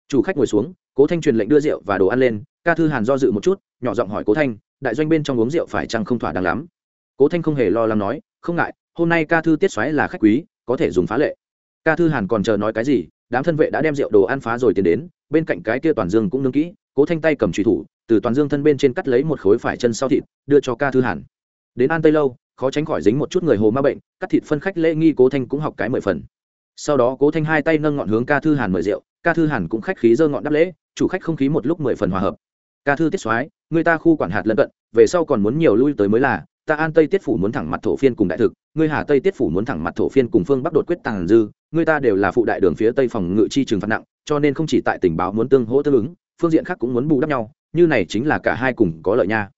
Speaker 1: Chủ khách ngồi xuống, cố thanh truyền lệnh đưa rượu và đồ ăn lên, ca thư hàn do dự một chút, nhỏ giọng hỏi cố thanh, đại doanh bên trong uống rượu phải chăng không thỏa đáng lắm? Cố thanh không hề lo lắng nói, không ngại, hôm nay ca thư tiết xoáy là khách quý, có thể dùng phá lệ. Ca thư hàn còn chờ nói cái gì, đám thân vệ đã đem rượu đồ ăn phá rồi tiến đến, bên cạnh cái kia toàn dương cũng nương kỹ, cố thanh tay cầm trùy thủ, từ toàn dương thân bên trên cắt lấy một khối phải chân sau thịt, đưa cho ca thư hàn. Đến an tây lâu, khó tránh khỏi dính một chút người hồ ma bệnh, cắt thịt phân khách lễ nghi cố thanh cũng học cái mười phần. Sau đó cố thanh hai tay nâng ngọn hướng ca thư hàn mời rượu, ca thư hàn cũng khách khí dơ ngọn đáp lễ, chủ khách không khí một lúc mười phần hòa hợp. Ca thư tiết soái người ta khu quản hạt lân cận, về sau còn muốn nhiều lui tới mới là ta an tây tiết phủ muốn thẳng mặt thổ phiên cùng đại thực, ngươi hà tây tiết phủ muốn thẳng mặt thổ phiên cùng phương bắc đột quyết tàng dư, ngươi ta đều là phụ đại đường phía tây phòng ngự chi trường phạt nặng, cho nên không chỉ tại tình báo muốn tương hỗ tương ứng, phương diện khác cũng muốn bù đắp nhau, như này chính là cả hai cùng có lợi nha.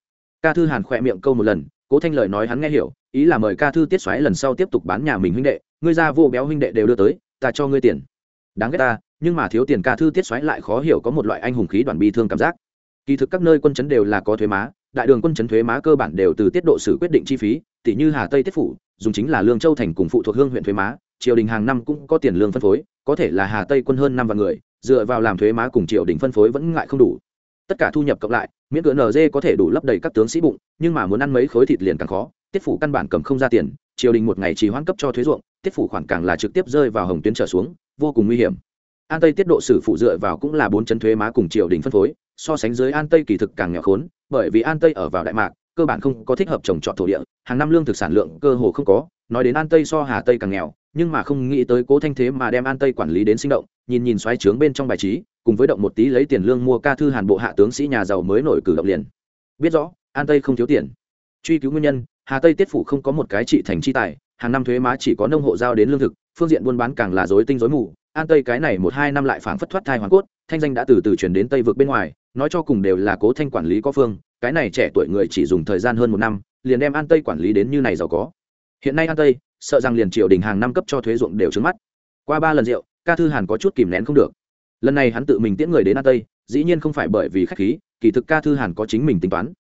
Speaker 1: Ca thư hàn khỏe miệng câu một lần, cố thanh lời nói hắn nghe hiểu, ý là mời ca thư tiết xoáy lần sau tiếp tục bán nhà mình huynh đệ, ngươi ra vô béo huynh đệ đều đưa tới, ta cho ngươi tiền. Đáng ghét ta, nhưng mà thiếu tiền ca thư tiết xoáy lại khó hiểu có một loại anh hùng khí đoàn bi thương cảm giác. Kỳ thực các nơi quân chấn đều là có thuế má đại đường quân chấn thuế má cơ bản đều từ tiết độ sử quyết định chi phí tỷ như hà tây tiết phủ, dùng chính là lương châu thành cùng phụ thuộc hương huyện thuế má, triều đình hàng năm cũng có tiền lương phân phối, có thể là hà tây quân hơn năm vạn người, dựa vào làm thuế má cùng triều đình phân phối vẫn ngại không đủ. Tất cả thu nhập cộng lại, miễn cửa nd có thể đủ lấp đầy các tướng sĩ bụng, nhưng mà muốn ăn mấy khối thịt liền càng khó, tiết phủ căn bản cầm không ra tiền, triều đình một ngày chỉ hoãn cấp cho thuế ruộng, tiết phủ khoản càng là trực tiếp rơi vào hồng tuyến trở xuống, vô cùng nguy hiểm. An tây tiết độ sử phụ dựa vào cũng là bốn chân thuế má cùng triều đình phân phối, so sánh dưới an tây kỳ thực càng nghèo khốn bởi vì an tây ở vào đại mạc, cơ bản không có thích hợp trồng trọt thổ địa, hàng năm lương thực sản lượng cơ hồ không có, nói đến an tây so hà tây càng nghèo, nhưng mà không nghĩ tới cố thanh thế mà đem an tây quản lý đến sinh động, nhìn nhìn xoáy trướng bên trong bài trí, cùng với động một tí lấy tiền lương mua ca thư hàn bộ hạ tướng sĩ nhà giàu mới nổi cử động liền. Biết rõ, an tây không thiếu tiền. Truy cứu nguyên nhân, hà tây tiết phủ không có một cái trị thành chi tài, hàng năm thuế má chỉ có nông hộ giao đến lương thực, phương diện buôn bán càng là dối tinh dối mù, an tây cái này một hai năm lại phảng phất thoát thai hoàn cốt thanh danh đã từ từ chuyển đến tây vực bên ngoài, nói cho cùng đều là cố thanh quản lý có phương, cái này trẻ tuổi người chỉ dùng thời gian hơn một năm, liền đem an tây quản lý đến như này giàu có. Hiện nay an tây, sợ rằng liền triều đình hàng năm cấp cho thuế ruộng đều trứng mắt. Qua ba lần rượu, ca thư hàn có chút kìm nén không được. Lần này hắn tự mình tiễn người đến an tây, dĩ nhiên không phải bởi vì khách khí, kỳ thực ca thư hàn có chính mình tính toán.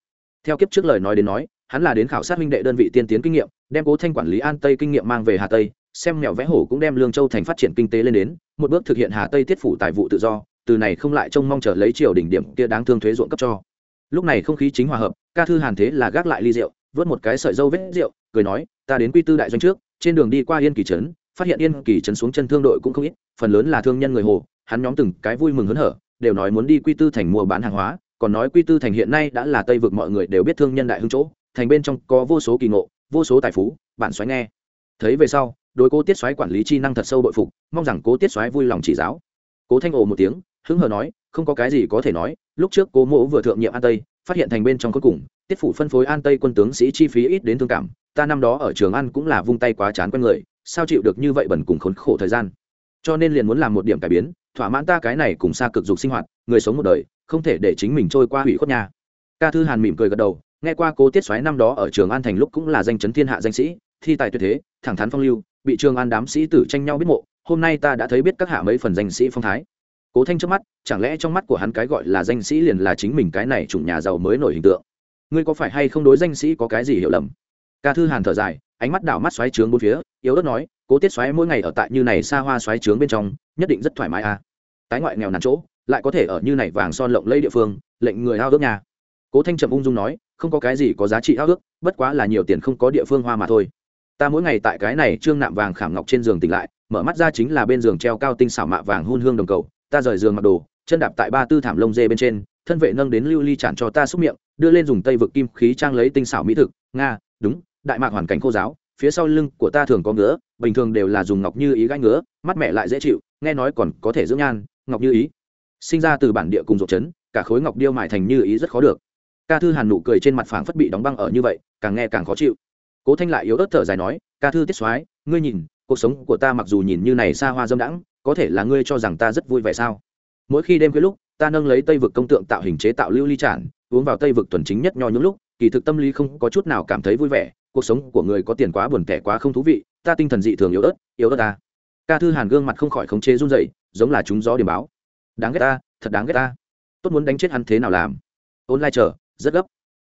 Speaker 1: Theo kiếp trước lời nói đến nói, hắn là đến khảo sát minh đệ đơn vị tiên tiến kinh nghiệm, đem cố thanh quản lý an tây kinh nghiệm mang về hà tây, xem mèo vẽ hổ cũng đem lương châu thành phát triển kinh tế lên đến, một bước thực hiện hà tây tiết phủ tài vụ tự do từ này không lại trông mong chờ lấy triều đỉnh điểm kia đáng thương thuế ruộng cấp cho. Lúc này không khí chính hòa hợp, ca thư hàn thế là gác lại ly rượu, vớt một cái sợi dâu vết rượu, cười nói, ta đến quy tư đại doanh trước, trên đường đi qua yên kỳ trấn, phát hiện yên kỳ trấn xuống chân thương đội cũng không ít, phần lớn là thương nhân người hồ, hắn nhóm từng cái vui mừng hớn hở, đều nói muốn đi quy tư thành mua bán hàng hóa, còn nói quy tư thành hiện nay đã là tây vực mọi người đều biết thương nhân đại hưng chỗ, thành bên trong có vô số kỳ ngộ, vô số tài phú, bạn xoáy nghe. Thấy về sau, đối cố tiết xoáy quản lý chi năng thật sâu bội phục, mong rằng cố tiết xoáy vui lòng chỉ giáo. Cố thanh ồ một tiếng hứng hờ nói, không có cái gì có thể nói, lúc trước cố mỗ vừa thượng nhiệm an tây, phát hiện thành bên trong cuối cùng, tiết phủ phân phối an tây quân tướng sĩ chi phí ít đến thương cảm, ta năm đó ở trường ăn cũng là vung tay quá chán quen người, sao chịu được như vậy bẩn cùng khốn khổ thời gian. Cho nên liền muốn làm một điểm cải biến, thỏa mãn ta cái này cùng xa cực dục sinh hoạt, người sống một đời, không thể để chính mình trôi qua hủy khuất nhà. Ca thư hàn mỉm cười gật đầu, nghe qua cố tiết xoáy năm đó ở trường an thành lúc cũng là danh chấn thiên hạ danh sĩ, thi tài tuyệt thế, thẳng thắn phong lưu, bị trường an đám sĩ tử tranh nhau biết mộ, hôm nay ta đã thấy biết các hạ mấy phần danh sĩ phong thái cố thanh trước mắt, chẳng lẽ trong mắt của hắn cái gọi là danh sĩ liền là chính mình cái này chủng nhà giàu mới nổi hình tượng? Ngươi có phải hay không đối danh sĩ có cái gì hiểu lầm? Ca thư hàn thở dài, ánh mắt đảo mắt xoáy trướng bốn phía, yếu ớt nói, cố tiết xoáy mỗi ngày ở tại như này xa hoa xoáy trướng bên trong, nhất định rất thoải mái à. Tái ngoại nghèo nàn chỗ, lại có thể ở như này vàng son lộng lây địa phương, lệnh người ao ước nhà cố thanh trầm ung dung nói, không có cái gì có giá trị ao ước, bất quá là nhiều tiền không có địa phương hoa mà thôi. Ta mỗi ngày tại cái này trương nạm vàng khảm ngọc trên giường tỉnh lại, mở mắt ra chính là bên giường treo cao tinh xảo mạ vàng hun hương đồng cầu ta rời giường mặc đồ, chân đạp tại ba tư thảm lông dê bên trên, thân vệ nâng đến lưu ly chản cho ta xúc miệng, đưa lên dùng tây vực kim khí trang lấy tinh xảo mỹ thực, nga, đúng, đại mạc hoàn cảnh khô giáo, phía sau lưng của ta thường có ngứa, bình thường đều là dùng ngọc như ý gãi ngứa, mắt mẹ lại dễ chịu, nghe nói còn có thể dưỡng nhan, ngọc như ý. Sinh ra từ bản địa cùng ruột chấn, cả khối ngọc điêu mại thành như ý rất khó được. Ca thư hàn nụ cười trên mặt phảng phất bị đóng băng ở như vậy, càng nghe càng khó chịu. Cố thanh lại yếu ớt thở dài nói, ca thư tiết soái, ngươi nhìn, cuộc sống của ta mặc dù nhìn như này xa hoa dâm đãng có thể là ngươi cho rằng ta rất vui vẻ sao? Mỗi khi đêm khuya lúc, ta nâng lấy tây vực công tượng tạo hình chế tạo lưu ly tràn, uống vào tây vực tuần chính nhất nho những lúc, kỳ thực tâm lý không có chút nào cảm thấy vui vẻ, cuộc sống của người có tiền quá buồn tẻ quá không thú vị, ta tinh thần dị thường yếu ớt yếu ớt ta. Ca thư hàn gương mặt không khỏi khống chế run dậy giống là chúng gió điểm báo. Đáng ghét ta, thật đáng ghét ta. Tốt muốn đánh chết hắn thế nào làm? Ôn lai chờ, rất gấp.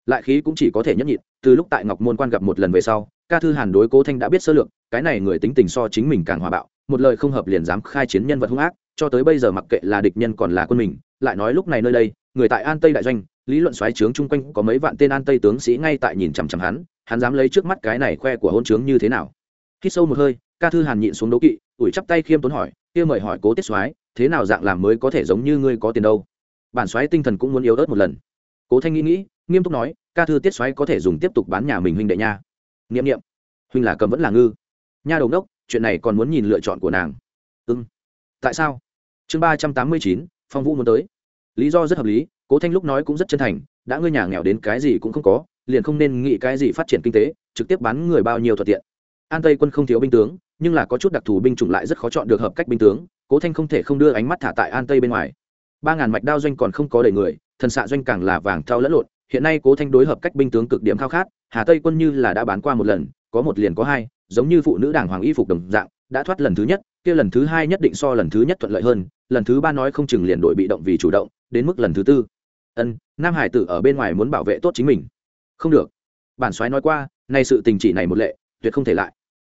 Speaker 1: Lại khí cũng chỉ có thể nhấp nhịn, từ lúc tại ngọc môn quan gặp một lần về sau, ca thư hàn đối cố thanh đã biết sơ lược, cái này người tính tình so chính mình càng hòa bạo một lời không hợp liền dám khai chiến nhân vật hung ác, cho tới bây giờ mặc kệ là địch nhân còn là quân mình, lại nói lúc này nơi đây, người tại an tây đại doanh, lý luận xoáy trướng chung quanh có mấy vạn tên an tây tướng sĩ ngay tại nhìn chằm chằm hắn hắn dám lấy trước mắt cái này khoe của hôn trướng như thế nào? Khi sâu một hơi, ca thư hàn nhịn xuống đấu kỵ, ủi chắp tay khiêm tốn hỏi, kia mời hỏi cố tiết soái, thế nào dạng làm mới có thể giống như ngươi có tiền đâu? Bản soái tinh thần cũng muốn yếu ớt một lần. Cố thanh nghĩ nghĩ, nghiêm túc nói, ca thư tiết soái có thể dùng tiếp tục bán nhà mình huynh đệ nha. Nghiệm nghiệm huynh là cầm vẫn là ngư. Nha đầu đốc chuyện này còn muốn nhìn lựa chọn của nàng. Ưng ừ. tại sao? Chương ba trăm tám mươi chín, phong vũ muốn tới. Lý do rất hợp lý, cố thanh lúc nói cũng rất chân thành, đã ngươi nhà nghèo đến cái gì cũng không có, liền không nên nghĩ cái gì phát triển kinh tế, trực tiếp bán người bao nhiêu thuận tiện. An tây quân không thiếu binh tướng, nhưng là có chút đặc thù binh chủng lại rất khó chọn được hợp cách binh tướng, cố thanh không thể không đưa ánh mắt thả tại an tây bên ngoài. Ba ngàn mạch đao doanh còn không có đầy người, thần xạ doanh càng là vàng thao lẫn lộn, hiện nay cố thanh đối hợp cách binh tướng cực điểm khao khát, hà tây quân như là đã bán qua một lần, có một liền có hai giống như phụ nữ đảng hoàng y phục đồng dạng, đã thoát lần thứ nhất, kia lần thứ hai nhất định so lần thứ nhất thuận lợi hơn, lần thứ ba nói không chừng liền đổi bị động vì chủ động, đến mức lần thứ tư. Ân, nam hải tử ở bên ngoài muốn bảo vệ tốt chính mình. Không được. Bản soái nói qua, nay sự tình chỉ này một lệ, tuyệt không thể lại.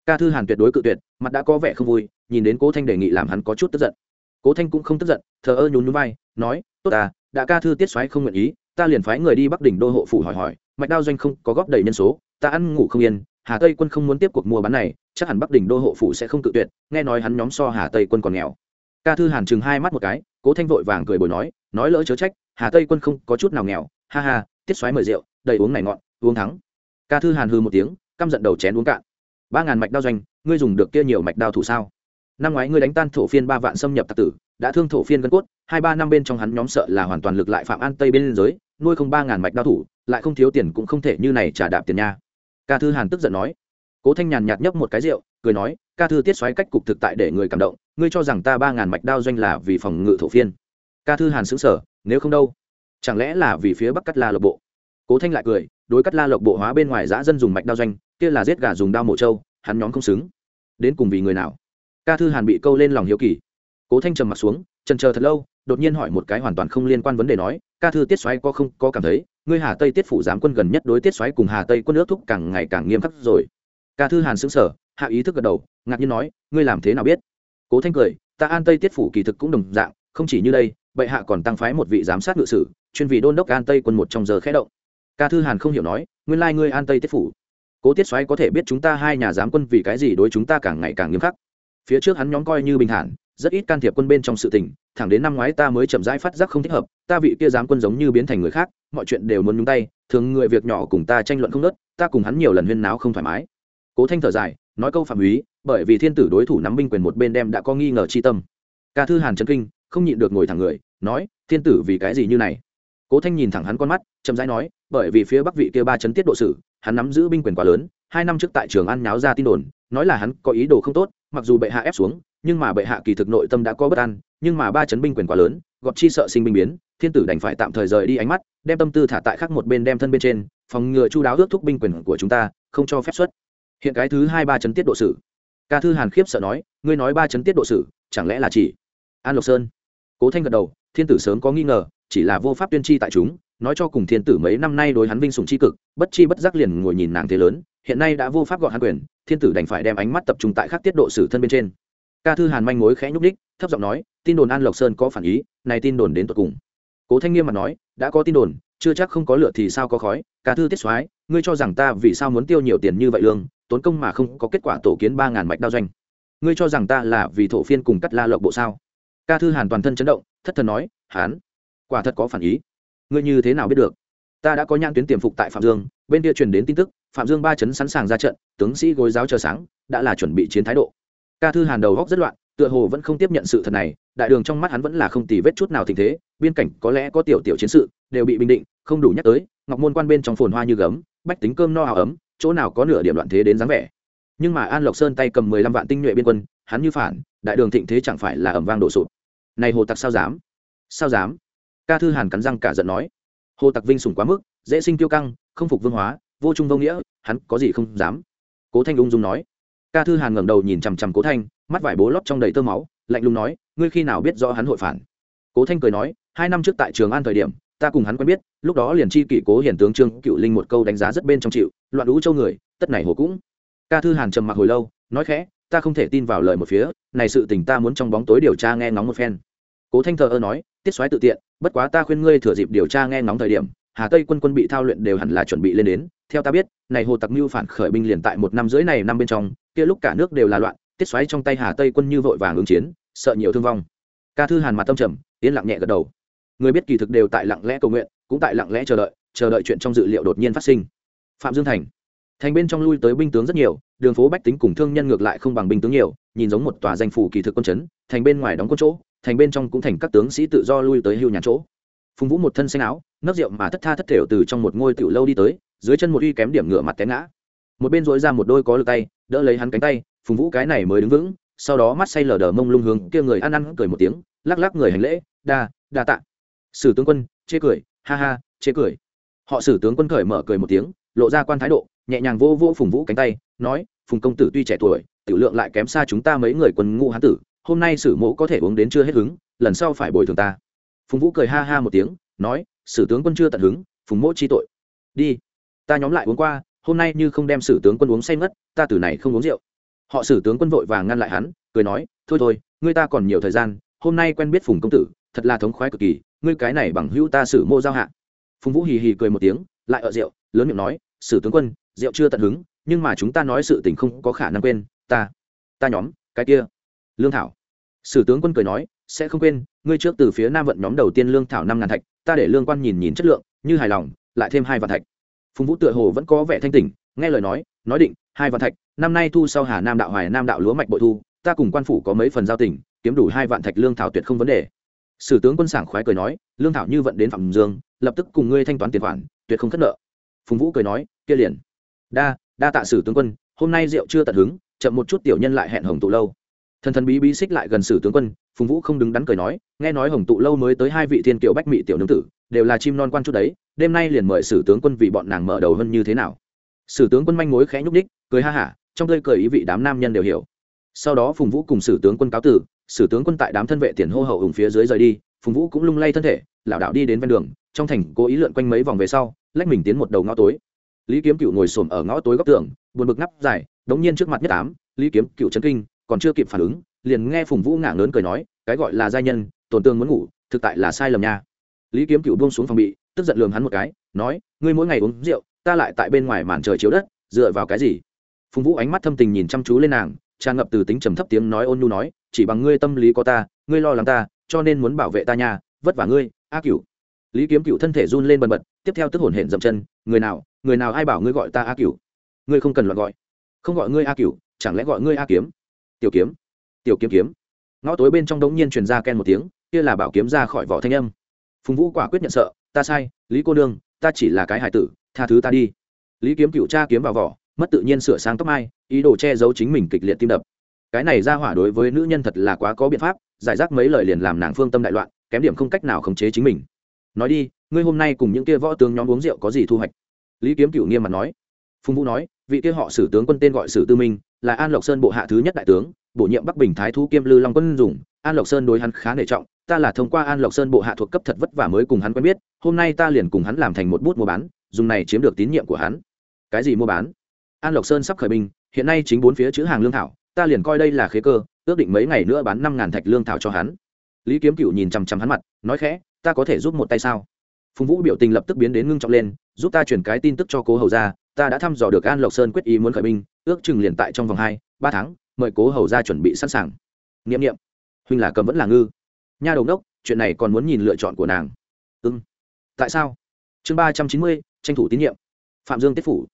Speaker 1: Ca thư hàn tuyệt đối cự tuyệt, mặt đã có vẻ không vui, nhìn đến cố thanh đề nghị làm hắn có chút tức giận. Cố thanh cũng không tức giận, thờ ơ nhún nhún vai, nói, tốt ta, đã ca thư tiết soái không nguyện ý, ta liền phái người đi bắc đỉnh đô hộ phủ hỏi hỏi, mạch đao doanh không có góp đầy nhân số, ta ăn ngủ không yên hà tây quân không muốn tiếp cuộc mua bán này, chắc hẳn bắc đỉnh đô hộ phủ sẽ không tự tuyệt, nghe nói hắn nhóm so hà tây quân còn nghèo. Ca thư hàn chừng hai mắt một cái, cố thanh vội vàng cười bồi nói nói lỡ chớ trách, hà tây quân không có chút nào nghèo, ha ha, tiết xoáy mời rượu, đầy uống này ngọn uống thắng. Ca thư hàn hư một tiếng, căm giận đầu chén uống cạn. Ba ngàn mạch đao doanh, ngươi dùng được kia nhiều mạch đao thủ sao? Năm ngoái ngươi đánh tan thổ phiên ba vạn xâm nhập tạc tử, đã thương thổ phiên gân cốt, hai ba năm bên trong hắn nhóm sợ là hoàn toàn lực lại phạm an tây bên giới, nuôi không ba ngàn mạch đao thủ, lại không thiếu tiền cũng không thể như này trả đạp tiền nha ca thư hàn tức giận nói. Cố thanh nhàn nhạt nhấp một cái rượu, cười nói, ca thư tiết xoáy cách cục thực tại để người cảm động, ngươi cho rằng ta ba ngàn mạch đao doanh là vì phòng ngự thổ phiên. Ca thư hàn xứng sở nếu không đâu, chẳng lẽ là vì phía bắc cắt la lộc bộ? Cố thanh lại cười, đối cắt la lộc bộ hóa bên ngoài giã dân dùng mạch đao doanh, kia là giết gà dùng đao mổ trâu, hắn nhóm không xứng. Đến cùng vì người nào? Ca thư hàn bị câu lên lòng hiếu kỳ. Cố thanh trầm mặt xuống trần chờ thật lâu, đột nhiên hỏi một cái hoàn toàn không liên quan vấn đề nói, ca thư tiết xoáy có không có cảm thấy ngươi hà tây tiết phủ giám quân gần nhất đối tiết xoáy cùng hà tây quân ước thúc càng ngày càng nghiêm khắc rồi. Ca thư hàn xứng sở hạ ý thức gật đầu, ngạc nhiên nói, ngươi làm thế nào biết? Cố thanh cười, ta an tây tiết phủ kỳ thực cũng đồng dạng, không chỉ như đây, bệ hạ còn tăng phái một vị giám sát ngự sử, chuyên vị đôn đốc an tây quân một trong giờ khẽ động. Ca thư hàn không hiểu nói, nguyên lai ngươi an tây tiết phủ. Cố tiết xoáy có thể biết chúng ta hai nhà giám quân vì cái gì đối chúng ta càng ngày càng nghiêm khắc. Phía trước hắn nhóm coi như bình thản rất ít can thiệp quân bên trong sự tình, thẳng đến năm ngoái ta mới chậm rãi phát giác không thích hợp, ta vị kia giám quân giống như biến thành người khác, mọi chuyện đều muốn nhúng tay, thường người việc nhỏ cùng ta tranh luận không nớt ta cùng hắn nhiều lần huyên náo không thoải mái. Cố thanh thở dài, nói câu phạm úy bởi vì thiên tử đối thủ nắm binh quyền một bên đem đã có nghi ngờ chi tâm. Ca thư hàn trấn kinh, không nhịn được ngồi thẳng người, nói, thiên tử vì cái gì như này? Cố thanh nhìn thẳng hắn con mắt, chậm rãi nói, bởi vì phía bắc vị kia ba chấn tiết độ sử hắn nắm giữ binh quyền quá lớn, hai năm trước tại trường ăn nháo ra tin đồn, nói là hắn có ý đồ không tốt, mặc dù bệ hạ ép xuống nhưng mà bệ hạ kỳ thực nội tâm đã có bất an, nhưng mà ba chấn binh quyền quá lớn gọt chi sợ sinh binh biến, thiên tử đành phải tạm thời rời đi ánh mắt, đem tâm tư thả tại khác một bên đem thân bên trên, phòng ngừa chu đáo ước thúc binh quyền của chúng ta, không cho phép xuất. Hiện cái thứ hai ba chấn tiết độ sử. Ca thư hàn khiếp sợ nói, ngươi nói ba chấn tiết độ sử, chẳng lẽ là chỉ an lộc sơn? Cố thanh gật đầu, thiên tử sớm có nghi ngờ, chỉ là vô pháp tuyên chi tại chúng, nói cho cùng thiên tử mấy năm nay đối hắn vinh sùng c h i cực, bất chi bất giác liền ngồi nhìn nàng thế lớn, hiện nay đã vô pháp gọi hắn quyền, thiên tử đành phải đem ánh mắt tập trung tại khắc tiết độ sử thân bên trên ca thư hàn manh mối khẽ nhúc đích thấp giọng nói, tin đồn an lộc sơn có phản ý, này tin đồn đến tột cùng. Cố thanh nghiêm mà nói, đã có tin đồn, chưa chắc không có lửa thì sao có khói. Ca thư tiết soái, ngươi cho rằng ta vì sao muốn tiêu nhiều tiền như vậy lương, tốn công mà không có kết quả tổ kiến ba ngàn mạch đao doanh. Ngươi cho rằng ta là vì thổ phiên cùng cắt la lộc bộ sao? Ca thư hàn toàn thân chấn động, thất thần nói, hán, quả thật có phản ý. Ngươi như thế nào biết được? Ta đã có nhãn tuyến tiềm phục tại phạm dương, bên kia truyền đến tin tức, phạm dương ba chấn sẵn sàng ra trận, tướng sĩ gối giáo chờ sáng, đã là chuẩn bị chiến thái độ ca thư hàn đầu góc rất loạn, tựa hồ vẫn không tiếp nhận sự thật này, đại đường trong mắt hắn vẫn là không tì vết chút nào tình thế, biên cảnh có lẽ có tiểu tiểu chiến sự, đều bị bình định, không đủ nhắc tới, ngọc môn quan bên trong phồn hoa như gấm, bách tính cơm no hào ấm, chỗ nào có nửa điểm loạn thế đến dáng vẻ. Nhưng mà an lộc sơn tay cầm mười lăm vạn tinh nhuệ biên quân, hắn như phản, đại đường thịnh thế chẳng phải là ẩm vang đổ sụp. Này hồ tặc sao dám? Sao dám? Ca thư hàn cắn răng cả giận nói. Hồ tặc vinh sùng quá mức, dễ sinh tiêu căng, không phục vương hóa, vô trung vô nghĩa, hắn có gì không dám? Cố thanh ung dung nói ca thư hàn ngẩng đầu nhìn chằm chằm cố thanh, mắt vải bố lót trong đầy tơ máu, lạnh lùng nói, ngươi khi nào biết rõ hắn hội phản? Cố thanh cười nói, hai năm trước tại trường an thời điểm, ta cùng hắn quen biết, lúc đó liền chi kỷ cố hiển tướng trương cựu linh một câu đánh giá rất bên trong chịu, loạn lũ châu người, tất này hồ cũng. Ca thư hàn trầm mặc hồi lâu, nói khẽ, ta không thể tin vào lời một phía, này sự tình ta muốn trong bóng tối điều tra nghe ngóng một phen. Cố thanh thờ ơ nói, tiết xoáy tự tiện, bất quá ta khuyên ngươi thừa dịp điều tra nghe ngóng thời điểm, hà tây quân quân bị thao luyện đều hẳn là chuẩn bị lên đến, theo ta biết, này hồ tặc mưu phản khởi binh liền tại một năm rưỡi này năm bên trong kia lúc cả nước đều là loạn, tiết xoáy trong tay hà tây quân như vội vàng ứng chiến, sợ nhiều thương vong. Ca thư hàn mặt tâm trầm, yên lặng nhẹ gật đầu. Người biết kỳ thực đều tại lặng lẽ cầu nguyện, cũng tại lặng lẽ chờ đợi chờ đợi chuyện trong dự liệu đột nhiên phát sinh. Phạm dương thành. Thành bên trong lui tới binh tướng rất nhiều, đường phố bách tính cùng thương nhân ngược lại không bằng binh tướng nhiều, nhìn giống một tòa danh phủ kỳ thực quân chấn, thành bên ngoài đóng quân chỗ, thành bên trong cũng thành các tướng sĩ tự do lui tới hưu nhà chỗ. Phùng vũ một thân xanh áo, nấc rượu mà thất tha thất thểu từ trong một ngôi tiểu lâu đi tới, dưới chân một uy kém điểm ngựa mặt té ngã. Một bên dối ra một đôi có lực tay đỡ lấy hắn cánh tay, phùng vũ cái này mới đứng vững, sau đó mắt say lờ đờ mông lung hướng kia người ăn ăn cười một tiếng, lắc lắc người hành lễ, đa đa tạ. Sử tướng quân, chê cười, ha ha, chê cười. Họ sử tướng quân cởi mở cười một tiếng, lộ ra quan thái độ, nhẹ nhàng vô vô phùng vũ cánh tay, nói, phùng công tử tuy trẻ tuổi, tiểu lượng lại kém xa chúng ta mấy người quân ngũ hán tử, hôm nay sử mẫu có thể uống đến chưa hết hứng, lần sau phải bồi thường ta. Phùng vũ cười ha ha một tiếng, nói, sử tướng quân chưa tận hứng, phùng mỗ chi tội. Đi, ta nhóm lại uống qua hôm nay như không đem sử tướng quân uống say mất ta từ này không uống rượu. Họ sử tướng quân vội vàng ngăn lại hắn, cười nói, thôi thôi, ngươi ta còn nhiều thời gian, hôm nay quen biết phùng công tử, thật là thống khoái cực kỳ, ngươi cái này bằng hữu ta sử mô giao hạ. Phùng vũ hì hì cười một tiếng, lại ở rượu, lớn miệng nói, sử tướng quân, rượu chưa tận hứng, nhưng mà chúng ta nói sự tình không có khả năng quên, ta ta nhóm, cái kia. Lương thảo. Sử tướng quân cười nói, sẽ không quên, ngươi trước từ phía nam vận nhóm đầu tiên lương thảo năm ngàn thạch, ta để lương quan nhìn nhìn chất lượng, như hài lòng, lại thêm hai vạn thạch phùng vũ tựa hồ vẫn có vẻ thanh tỉnh, nghe lời nói nói định, hai vạn thạch, năm nay thu sau hà nam đạo hoài, nam đạo lúa mạch bội thu, ta cùng quan phủ có mấy phần giao tình, kiếm đủ hai vạn thạch lương thảo tuyệt không vấn đề. Sử tướng quân sảng khoái cười nói, lương thảo như vận đến phạm dương, lập tức cùng ngươi thanh toán tiền khoản, tuyệt không khất nợ. Phùng vũ cười nói, kia liền. Đa đa tạ sử tướng quân, hôm nay rượu chưa tận hứng, chậm một chút tiểu nhân lại hẹn hồng tụ lâu. Thần thần bí bí xích lại gần sử tướng quân phùng vũ không đứng đắn cười nói, nghe nói hồng tụ lâu mới tới hai vị thiên kiều bách mỹ tiểu nương tử, đều là chim non quan chút đấy, đêm nay liền mời sử tướng quân vì bọn nàng mở đầu hơn như thế nào. Sử tướng quân manh mối khẽ nhúc ních cười ha hả, trong tơi cười ý vị đám nam nhân đều hiểu. Sau đó phùng vũ cùng sử tướng quân cáo tử sử tướng quân tại đám thân vệ tiền hô hậu hùng phía dưới rời đi, phùng vũ cũng lung lay thân thể, lảo đảo đi đến ven đường, trong thành cố ý lượn quanh mấy vòng về sau, lách mình tiến một đầu ngõ tối. Lý kiếm cựu ngồi xổm ở ngõ tối góc tường, buồn bực ngắp dài, đống nhiên trước mặt nhất ám, lý kiếm cựu trấn kinh, còn chưa kịp phản ứng liền nghe phùng vũ ngả lớn cười nói, cái gọi là giai nhân, tổn tương muốn ngủ, thực tại là sai lầm nha. Lý kiếm cựu buông xuống phòng bị, tức giận lườm hắn một cái, nói, ngươi mỗi ngày uống rượu, ta lại tại bên ngoài màn trời chiếu đất, dựa vào cái gì? Phùng vũ ánh mắt thâm tình nhìn chăm chú lên nàng, tràn ngập từ tính trầm thấp tiếng nói ôn nhu nói, chỉ bằng ngươi tâm lý có ta, ngươi lo lắng ta, cho nên muốn bảo vệ ta nha, vất vả ngươi, a cửu. Lý kiếm cửu thân thể run lên bần bật, tiếp theo tức hổn hển dậm chân, người nào người nào ai bảo ngươi gọi ta a cửu? Ngươi không cần loạn gọi. Không gọi ngươi a cửu, chẳng lẽ gọi ngươi a kiếm? Tiểu kiếm tiểu kiếm kiếm. Ngõ tối bên trong đống nhiên truyền ra ken một tiếng, kia là bảo kiếm ra khỏi vỏ thanh âm. Phùng vũ quả quyết nhận sợ, ta sai, lý cô đương ta chỉ là cái hải tử, tha thứ ta đi. Lý kiếm cựu cha kiếm vào vỏ, mất tự nhiên sửa sang tóc mai, ý đồ che giấu chính mình kịch liệt tim đập. Cái này ra hỏa đối với nữ nhân thật là quá có biện pháp, giải rác mấy lời liền làm nàng phương tâm đại loạn, kém điểm không cách nào khống chế chính mình. Nói đi, ngươi hôm nay cùng những kia võ tướng nhóm uống rượu có gì thu hoạch? Lý kiếm cựu nghiêm mặt nói. Phùng vũ nói, vị kia họ sử tướng quân tên gọi sử tư minh, là an lộc sơn bộ hạ thứ nhất đại tướng bổ nhiệm bắc bình thái thú kiêm lư long quân dùng, an lộc sơn đối hắn khá nể trọng, ta là thông qua an lộc sơn bộ hạ thuộc cấp thật vất vả mới cùng hắn quen biết, hôm nay ta liền cùng hắn làm thành một bút mua bán, dùng này chiếm được tín nhiệm của hắn. Cái gì mua bán? An lộc sơn sắp khởi binh, hiện nay chính bốn phía chữ hàng lương thảo, ta liền coi đây là khế cơ, ước định mấy ngày nữa bán năm ngàn thạch lương thảo cho hắn. Lý kiếm cựu nhìn chằm chằm hắn mặt, nói khẽ, ta có thể giúp một tay sao? Phùng vũ biểu tình lập tức biến đến ngưng trọng lên, giúp ta chuyển cái tin tức cho cố hầu ra ta đã thăm dò được an lộc sơn quyết ý muốn khởi binh, ước chừng liền tại trong vòng hai, ba tháng mời cố hầu ra chuẩn bị sẵn sàng. N i ệ m n i ệ m huynh là cầm vẫn là ngư. Nha đầu đốc chuyện này còn muốn nhìn lựa chọn của nàng. Ưng tại sao? Chương ba trăm chín mươi, tranh thủ tín nhiệm. Phạm dương tiết phủ.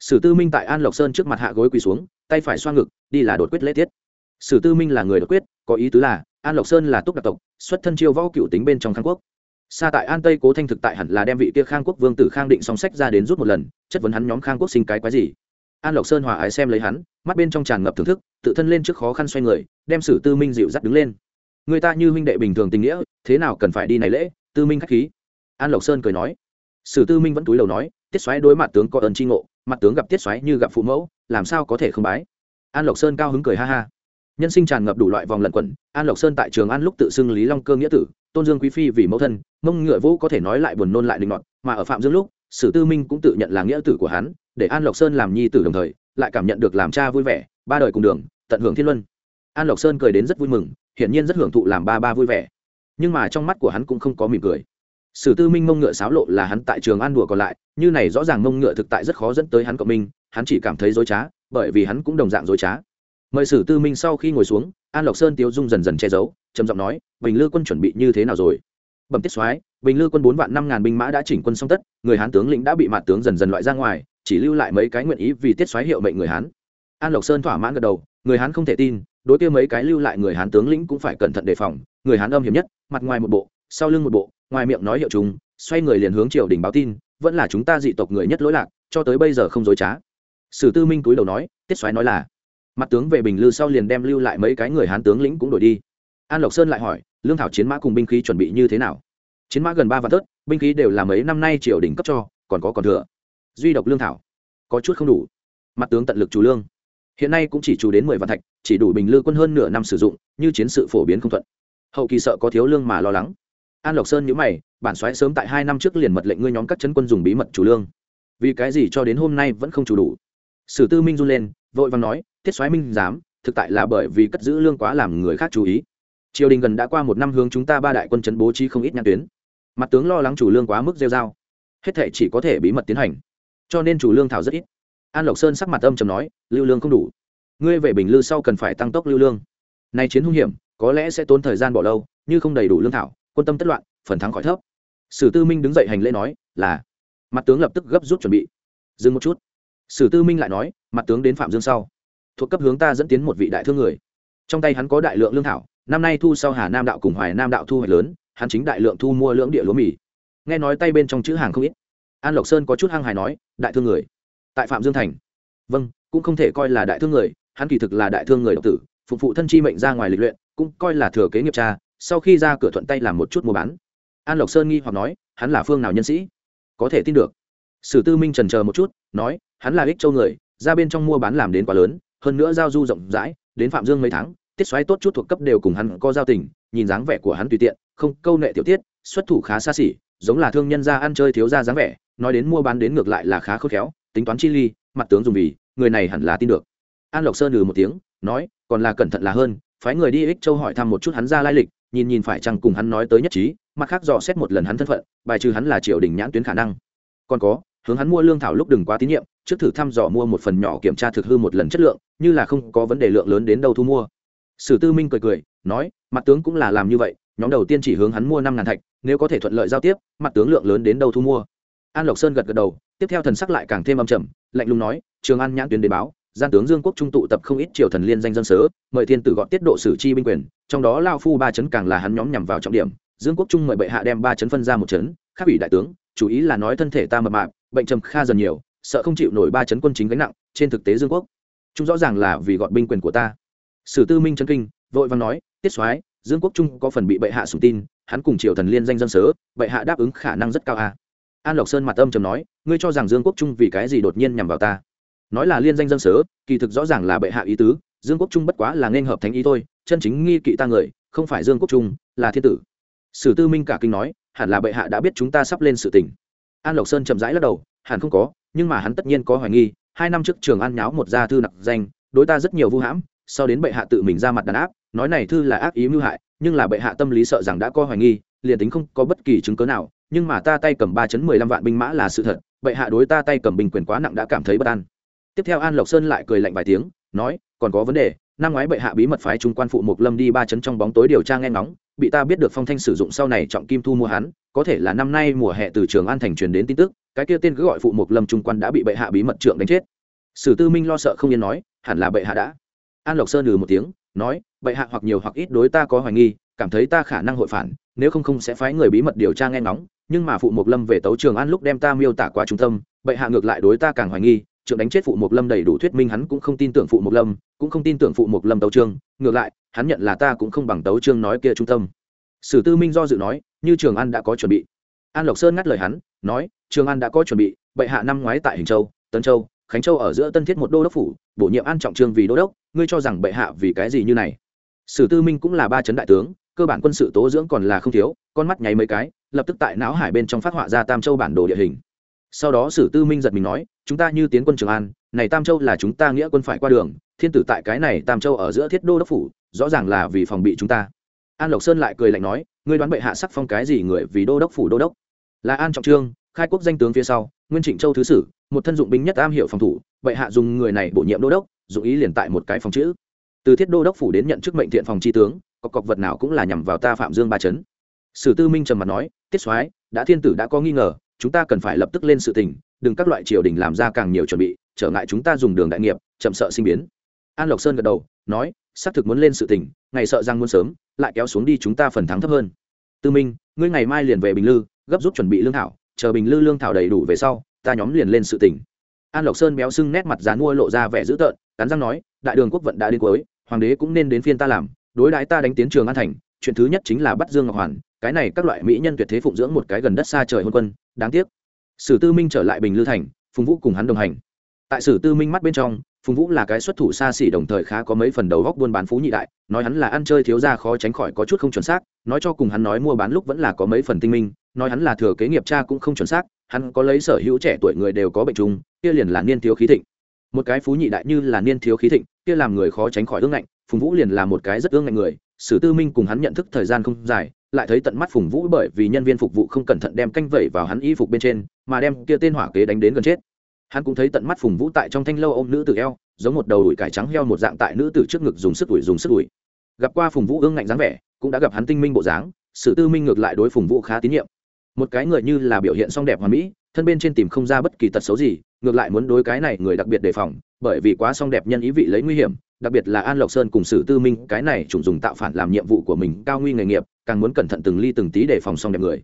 Speaker 1: Sử tư minh tại an lộc sơn trước mặt hạ gối quỳ xuống, tay phải xoa ngực, đi là đột quyết lễ tiết. Sử tư minh là người đột quyết, có ý tứ là, an lộc sơn là túc đặc tộc, xuất thân chiêu võ cựu tính bên trong khang quốc. Xa tại an tây cố thanh thực tại hẳn là đem vị kia khang quốc vương tử khang định song sách ra đến rút một lần, chất vấn hắn nhóm khang quốc sinh cái quái gì. An lộc sơn hòa ái xem lấy hắn mắt bên trong tràn ngập thưởng thức, tự thân lên trước khó khăn xoay người, đem sử tư minh dịu dắt đứng lên. Người ta như huynh đệ bình thường tình nghĩa, thế nào cần phải đi này lễ? Tư minh k h á c h khí. An lộc sơn cười nói. Sử tư minh vẫn túi đầu nói, tiết xoáy đối mặt tướng có ơn tri ngộ, mặt tướng gặp tiết xoáy như gặp phụ mẫu, làm sao có thể không bái? An lộc sơn cao hứng cười ha ha. Nhân sinh tràn ngập đủ loại vòng lẩn quẩn, an lộc sơn tại trường an lúc tự xưng lý long cơ nghĩa tử, tôn dương quý phi vì mẫu thân, mông ngựa vũ có thể nói lại buồn nôn lại định ngọn mà ở phạm dương lúc, sử tư minh cũng tự nhận là nghĩa tử của hắn, để an lộc sơn làm nhi tử đồng thời lại cảm nhận được làm cha vui vẻ, ba đời cùng đường, tận hưởng thiên luân. An lộc sơn cười đến rất vui mừng, hiển nhiên rất hưởng thụ làm ba ba vui vẻ. Nhưng mà trong mắt của hắn cũng không có mỉm cười. Sử tư minh mông ngựa xáo lộ là hắn tại trường an đùa còn lại, như này rõ ràng mông ngựa thực tại rất khó dẫn tới hắn cộng minh, hắn chỉ cảm thấy dối trá, bởi vì hắn cũng đồng dạng dối trá. Mời sử tư minh sau khi ngồi xuống, an lộc sơn tiêu dung dần dần che giấu, trầm giọng nói, bình lư quân chuẩn bị như thế nào rồi? Bẩm tiết soái, bình lư quân bốn vạn năm ngàn binh mã đã chỉnh quân xong tất, người hán tướng lĩnh đã bị mạt tướng dần dần loại ra ngoài chỉ lưu lại mấy cái nguyện ý vì tiết xoáy hiệu mệnh người hán. An lộc sơn thỏa mãn gật đầu, người hán không thể tin, đối kia mấy cái lưu lại người hán tướng lĩnh cũng phải cẩn thận đề phòng, người hán âm hiểm nhất, mặt ngoài một bộ, sau lưng một bộ, ngoài miệng nói hiệu chúng, xoay người liền hướng triều đình báo tin, vẫn là chúng ta dị tộc người nhất lỗi lạc, cho tới bây giờ không dối trá. Sử tư minh túi đầu nói, tiết xoáy nói là, mặt tướng về bình lư sau liền đem lưu lại mấy cái người hán tướng lĩnh cũng đổi đi. An lộc sơn lại hỏi, lương thảo chiến mã cùng binh khí chuẩn bị như thế nào? Chiến mã gần ba vạn tớt, binh khí đều là mấy năm nay triều đình cấp cho, còn có còn thừa duy độc lương thảo, có chút không đủ. Mặt tướng tận lực chủ lương. Hiện nay cũng chỉ chủ đến mười vạn thạch, chỉ đủ bình lư quân hơn nửa năm sử dụng, như chiến sự phổ biến không thuận. Hậu kỳ sợ có thiếu lương mà lo lắng. An lộc sơn nhữ mày, bản soái sớm tại hai năm trước liền mật lệnh ngươi nhóm các chân quân dùng bí mật chủ lương. Vì cái gì cho đến hôm nay vẫn không chủ đủ? Sử tư minh run lên, vội vàng nói, tiết soái minh dám, thực tại là bởi vì cất giữ lương quá làm người khác chú ý. Triều đình gần đã qua một năm hướng chúng ta ba đại quân chấn bố trí không ít nhãn tuyến. Mặt tướng lo lắng chủ lương quá mức rêu dao hết thể chỉ có thể bí mật tiến hành cho nên chủ lương thảo rất ít. An lộc sơn sắc mặt âm trầm nói, lưu lương không đủ. Ngươi về bình lư sau cần phải tăng tốc lưu lương. Nay chiến hung hiểm, có lẽ sẽ tốn thời gian bỏ lâu, như không đầy đủ lương thảo, quân tâm tất loạn, phần thắng khỏi thấp. Sử tư minh đứng dậy hành lễ nói, là. Mặt tướng lập tức gấp rút chuẩn bị. Dừng một chút. Sử tư minh lại nói, mặt tướng đến phạm dương sau. Thuộc cấp hướng ta dẫn tiến một vị đại thương người. Trong tay hắn có đại lượng lương thảo, năm nay thu sau hà nam đạo cùng hoài nam đạo thu hoạch lớn, hắn chính đại lượng thu mua lưỡng địa lúa mì. Nghe nói tay bên trong chữ hàng không ít an lộc sơn có chút hăng hài nói, đại thương người. Tại phạm dương thành. Vâng cũng không thể coi là đại thương người, hắn kỳ thực là đại thương người độc tử phục vụ thân chi mệnh ra ngoài lịch luyện, cũng coi là thừa kế nghiệp cha, sau khi ra cửa thuận tay làm một chút mua bán. An lộc sơn nghi hoặc nói, hắn là phương nào nhân sĩ? Có thể tin được. Sử tư minh trần chờ một chút, nói, hắn là ích châu người, ra bên trong mua bán làm đến quá lớn, hơn nữa giao du rộng rãi, đến phạm dương mấy tháng, tiết xoáy tốt chút thuộc cấp đều cùng hắn có giao tình, nhìn dáng vẻ của hắn tùy tiện, không câu nệ tiểu tiết, xuất thủ khá xa xỉ, giống là thương nhân ra ăn chơi thiếu ra dáng vẻ nói đến mua bán đến ngược lại là khá khôn khéo, tính toán chi ly, mặt tướng dùng vì, người này hẳn là tin được. An lộc sơn ừ một tiếng, nói, còn là cẩn thận là hơn, phái người đi ích châu hỏi thăm một chút hắn ra lai lịch, nhìn nhìn phải chăng cùng hắn nói tới nhất trí, mặt khác dò xét một lần hắn thân phận, bài trừ hắn là triều đình nhãn tuyến khả năng. Còn có, hướng hắn mua lương thảo lúc đừng quá tín nhiệm, trước thử thăm dò mua một phần nhỏ kiểm tra thực hư một lần chất lượng, như là không có vấn đề lượng lớn đến đâu thu mua. Sử tư minh cười cười, nói, mặt tướng cũng là làm như vậy, nhóm đầu tiên chỉ hướng hắn mua năm ngàn thạch, nếu có thể thuận lợi giao tiếp, mặt tướng lượng lớn đến đâu thu mua an lộc sơn gật gật đầu, tiếp theo thần sắc lại càng thêm âm trầm, lạnh lùng nói, trường an nhãn tuyến đề báo, gian tướng dương quốc trung tụ tập không ít triều thần liên danh dân sớ, mời thiên tử gọi tiết độ sử chi binh quyền, trong đó lao phu ba chấn càng là hắn nhóm nhằm vào trọng điểm, dương quốc trung mời bệ hạ đem ba chấn phân ra một chấn, khác ủy đại tướng, chủ ý là nói thân thể ta mập mạp, bệnh trầm kha dần nhiều, sợ không chịu nổi ba chấn quân chính gánh nặng, trên thực tế dương quốc chúng rõ ràng là vì gọn binh quyền của ta sử tư minh trấn kinh, vội vàng nói, tiết soái, dương quốc trung có phần bị bệ hạ sùng tin, hắn cùng triều thần liên danh dân sớ, bệ hạ đáp ứng khả năng rất cao a à an lộc sơn mặt âm trầm nói, ngươi cho rằng dương quốc trung vì cái gì đột nhiên nhằm vào ta? Nói là liên danh dân sớ, kỳ thực rõ ràng là bệ hạ ý tứ, dương quốc trung bất quá là nên hợp thánh ý thôi, chân chính nghi kỵ ta người, không phải dương quốc trung, là thiên tử. Sử tư minh cả kinh nói, hẳn là bệ hạ đã biết chúng ta sắp lên sự tình. An lộc sơn chậm rãi lắc đầu, hẳn không có, nhưng mà hắn tất nhiên có hoài nghi, hai năm trước trường an nháo một gia thư nặc danh, đối ta rất nhiều vu hãm, sau đến bệ hạ tự mình ra mặt đàn áp, nói này thư là ác ý mưu hại, nhưng là bệ hạ tâm lý sợ rằng đã có hoài nghi, liền tính không có bất kỳ chứng cớ nào nhưng mà ta tay cầm ba chấn mười lăm vạn binh mã là sự thật, bệ hạ đối ta tay cầm binh quyền quá nặng đã cảm thấy bất an. Tiếp theo an lộc sơn lại cười lạnh vài tiếng, nói, còn có vấn đề, năm ngoái bệ hạ bí mật phái trung quan phụ mục lâm đi ba chấn trong bóng tối điều tra nghe ngóng, bị ta biết được phong thanh sử dụng sau này trọng kim thu mua hắn, có thể là năm nay mùa hè từ trường an thành truyền đến tin tức, cái kia tên cứ gọi phụ mục lâm trung quan đã bị bệ hạ bí mật trượng đánh chết. Sử tư minh lo sợ không yên nói, hẳn là bệ hạ đã. An lộc sơn lừ một tiếng, nói, bệ hạ hoặc nhiều hoặc ít đối ta có hoài nghi, cảm thấy ta khả năng hội phản, nếu không không sẽ phái người bí mật điều tra nghe ngóng nhưng mà phụ mộc lâm về tấu trường an lúc đem ta miêu tả qua trung tâm, bệ hạ ngược lại đối ta càng hoài nghi trượng đánh chết phụ mộc lâm đầy đủ thuyết minh hắn cũng không tin tưởng phụ mộc lâm, cũng không tin tưởng phụ mộc lâm tấu trương ngược lại, hắn nhận là ta cũng không bằng tấu trương nói kia trung tâm. Sử tư minh do dự nói, như trường an đã có chuẩn bị. An lộc sơn ngắt lời hắn, nói, trường an đã có chuẩn bị, bệ hạ năm ngoái tại hình châu, tân châu, khánh châu ở giữa tân thiết một đô đốc phủ, bổ nhiệm an trọng trương vì đô đốc, ngươi cho rằng bệ hạ vì cái gì như này? Sử tư minh cũng là ba chấn đại tướng cơ bản quân sự tố dưỡng còn là không thiếu, con mắt nháy mấy cái, lập tức tại não hải bên trong phát họa ra tam châu bản đồ địa hình. Sau đó sử tư minh giật mình nói, chúng ta như tiến quân trường an, này tam châu là chúng ta nghĩa quân phải qua đường, thiên tử tại cái này tam châu ở giữa thiết đô đốc phủ, rõ ràng là vì phòng bị chúng ta. An lộc sơn lại cười lạnh nói, ngươi đoán bệ hạ sắc phong cái gì người vì đô đốc phủ đô đốc? Là an trọng trương, khai quốc danh tướng phía sau, nguyên trịnh châu thứ sử, một thân dụng binh nhất am hiệu phòng thủ, bệ hạ dùng người này bổ nhiệm đô đốc, dụng ý liền tại một cái phòng chữ từ thiết đô đốc phủ đến nhận chức mệnh thiện phòng tri tướng, có cọc vật nào cũng là nhằm vào ta phạm dương ba chấn. Sử tư minh trầm mặt nói, tiết soái, đã thiên tử đã có nghi ngờ, chúng ta cần phải lập tức lên sự tình, đừng các loại triều đình làm ra càng nhiều chuẩn bị, trở ngại chúng ta dùng đường đại nghiệp, chậm sợ sinh biến. An lộc sơn gật đầu, nói, xác thực muốn lên sự tình, ngày sợ rằng muốn sớm, lại kéo xuống đi chúng ta phần thắng thấp hơn. Tư minh, ngươi ngày mai liền về bình lư, gấp rút chuẩn bị lương thảo, chờ bình lư lương thảo đầy đủ về sau, ta nhóm liền lên sự tình. An lộc sơn béo sưng nét mặt dán mua lộ ra vẻ dữ tợn, cắn răng nói, đại đường quốc vận đã đến cuối hoàng đế cũng nên đến phiên ta làm, đối đãi ta đánh tiến trường an thành, chuyện thứ nhất chính là bắt dương ngọc hoàn, cái này các loại mỹ nhân tuyệt thế phụng dưỡng một cái gần đất xa trời hôn quân, đáng tiếc. Sử tư minh trở lại bình lư thành, phùng vũ cùng hắn đồng hành. Tại sử tư minh mắt bên trong, phùng vũ là cái xuất thủ xa xỉ đồng thời khá có mấy phần đầu góc buôn bán phú nhị đại, nói hắn là ăn chơi thiếu ra khó tránh khỏi có chút không chuẩn xác, nói cho cùng hắn nói mua bán lúc vẫn là có mấy phần tinh minh, nói hắn là thừa kế nghiệp cha cũng không chuẩn xác, hắn có lấy sở hữu trẻ tuổi người đều có bệnh chung, kia liền là niên thiếu khí thịnh một cái phú nhị đại như là niên thiếu khí thịnh, kia làm người khó tránh khỏi ương ngạnh, phùng vũ liền là một cái rất ương ngạnh người. Sử tư minh cùng hắn nhận thức thời gian không dài, lại thấy tận mắt phùng vũ bởi vì nhân viên phục vụ không cẩn thận đem canh vẩy vào hắn y phục bên trên, mà đem kia tên hỏa kế đánh đến gần chết. Hắn cũng thấy tận mắt phùng vũ tại trong thanh lâu ôm nữ tử eo, giống một đầu đùi cải trắng heo một dạng tại nữ tử trước ngực dùng sức đuổi, dùng sức đuổi. Gặp qua phùng vũ ương ngạnh dáng vẻ, cũng đã gặp hắn tinh minh bộ dáng, sử tư minh ngược lại đối phùng vũ khá tín nhiệm. Một cái người như là biểu hiện song đẹp hoàn mỹ, thân bên trên tìm không ra bất kỳ tật xấu gì ngược lại muốn đối cái này người đặc biệt đề phòng, bởi vì quá song đẹp nhân ý vị lấy nguy hiểm, đặc biệt là an lộc sơn cùng sử tư minh, cái này chủng dùng tạo phản làm nhiệm vụ của mình cao nguy nghề nghiệp, càng muốn cẩn thận từng ly từng tí để phòng song đẹp người.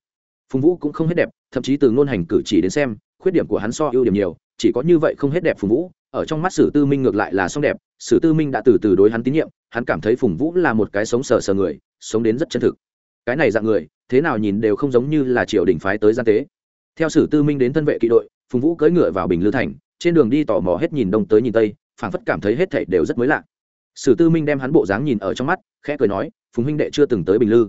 Speaker 1: Phùng vũ cũng không hết đẹp, thậm chí từ ngôn hành cử chỉ đến xem, khuyết điểm của hắn so ưu điểm nhiều, chỉ có như vậy không hết đẹp phùng vũ, ở trong mắt sử tư minh ngược lại là song đẹp, sử tư minh đã từ từ đối hắn tín nhiệm, hắn cảm thấy phùng vũ là một cái sống sờ sờ người, sống đến rất chân thực. Cái này dạng người, thế nào nhìn đều không giống như là triều đình phái tới gian tế. Theo sử tư minh đến thân vệ kỵ đội phùng vũ cưỡi ngựa vào bình lư thành, trên đường đi tò mò hết nhìn đông tới nhìn tây, phảng phất cảm thấy hết thảy đều rất mới lạ. Sử tư minh đem hắn bộ dáng nhìn ở trong mắt, khẽ cười nói, phùng huynh đệ chưa từng tới bình lư.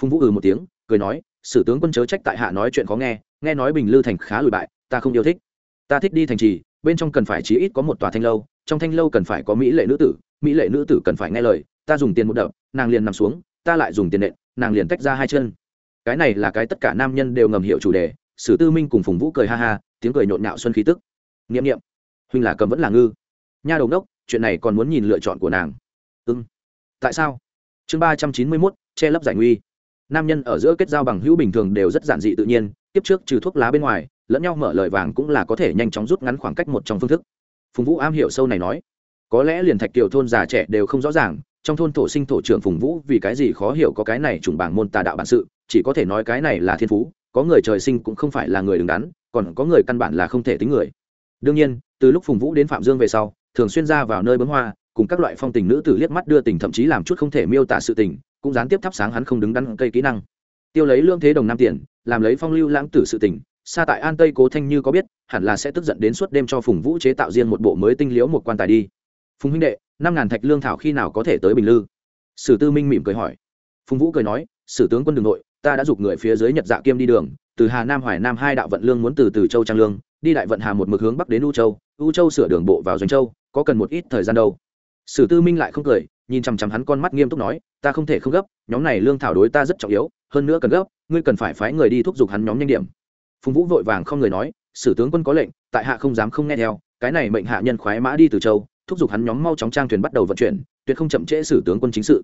Speaker 1: Phùng vũ ừ một tiếng, cười nói, sử tướng quân chớ trách tại hạ nói chuyện khó nghe nghe nói bình lư thành khá lùi bại, ta không yêu thích. Ta thích đi thành trì, bên trong cần phải chí ít có một tòa thanh lâu, trong thanh lâu cần phải có mỹ lệ nữ tử, mỹ lệ nữ tử cần phải nghe lời, ta dùng tiền một đập, nàng liền nằm xuống, ta lại dùng tiền nện, nàng liền tách ra hai chân. Cái này là cái tất cả nam nhân đều ngầm hiểu chủ đề sử tư minh cùng phùng vũ cười ha ha, tiếng cười nhộn nhạo xuân khí tức. N i ệ m n i ệ m huynh là cầm vẫn là ngư. Nha đầu đốc chuyện này còn muốn nhìn lựa chọn của nàng. Ưng tại sao? Chương ba trăm chín mươi mốt, che lấp giải nguy. Nam nhân ở giữa kết giao bằng hữu bình thường đều rất giản dị tự nhiên tiếp trước trừ thuốc lá bên ngoài, lẫn nhau mở lời vàng cũng là có thể nhanh chóng rút ngắn khoảng cách một trong phương thức. Phùng vũ am hiểu sâu này nói. Có lẽ liền thạch kiều thôn già trẻ đều không rõ ràng, trong thôn thổ sinh thổ trưởng phùng vũ vì cái gì khó hiểu có cái này trùng bảng môn tà đạo bản sự, chỉ có thể nói cái này là thiên phú có người trời sinh cũng không phải là người đứng đắn, còn có người căn bản là không thể tính người. Đương nhiên, từ lúc phùng vũ đến phạm dương về sau, thường xuyên ra vào nơi bấm hoa, cùng các loại phong tình nữ tử liếc mắt đưa tình thậm chí làm chút không thể miêu tả sự tình, cũng gián tiếp thắp sáng hắn không đứng đắn cây kỹ năng. Tiêu lấy lương thế đồng nam tiền, làm lấy phong lưu lãng tử sự tình, xa tại an tây cố thanh như có biết, hẳn là sẽ tức giận đến suốt đêm cho phùng vũ chế tạo riêng một bộ mới tinh liễu một quan tài đi. Phùng huynh đệ, năm ngàn thạch lương thảo khi nào có thể tới bình lư? Sử tư minh mỉm cười hỏi. Phùng vũ cười nói, sử tướng quân đường nội ta đã giục người phía dưới nhật dạ kiêm đi đường, từ hà nam hoài nam hai đạo vận lương muốn từ từ châu trang lương, đi đại vận hà một mực hướng bắc đến u châu u châu sửa đường bộ vào doanh châu, có cần một ít thời gian đâu. Sử tư minh lại không cười, nhìn chằm chằm hắn con mắt nghiêm túc nói, ta không thể không gấp, nhóm này lương thảo đối ta rất trọng yếu, hơn nữa cần gấp, ngươi cần phải phái người đi thúc giục hắn nhóm nhanh điểm. Phùng vũ vội vàng không người nói, sử tướng quân có lệnh, tại hạ không dám không nghe theo, cái này mệnh hạ nhân khoái mã đi từ châu, thúc giục hắn nhóm mau chóng trang thuyền bắt đầu vận chuyển, tuyệt không chậm trễ sử tướng quân chính sự.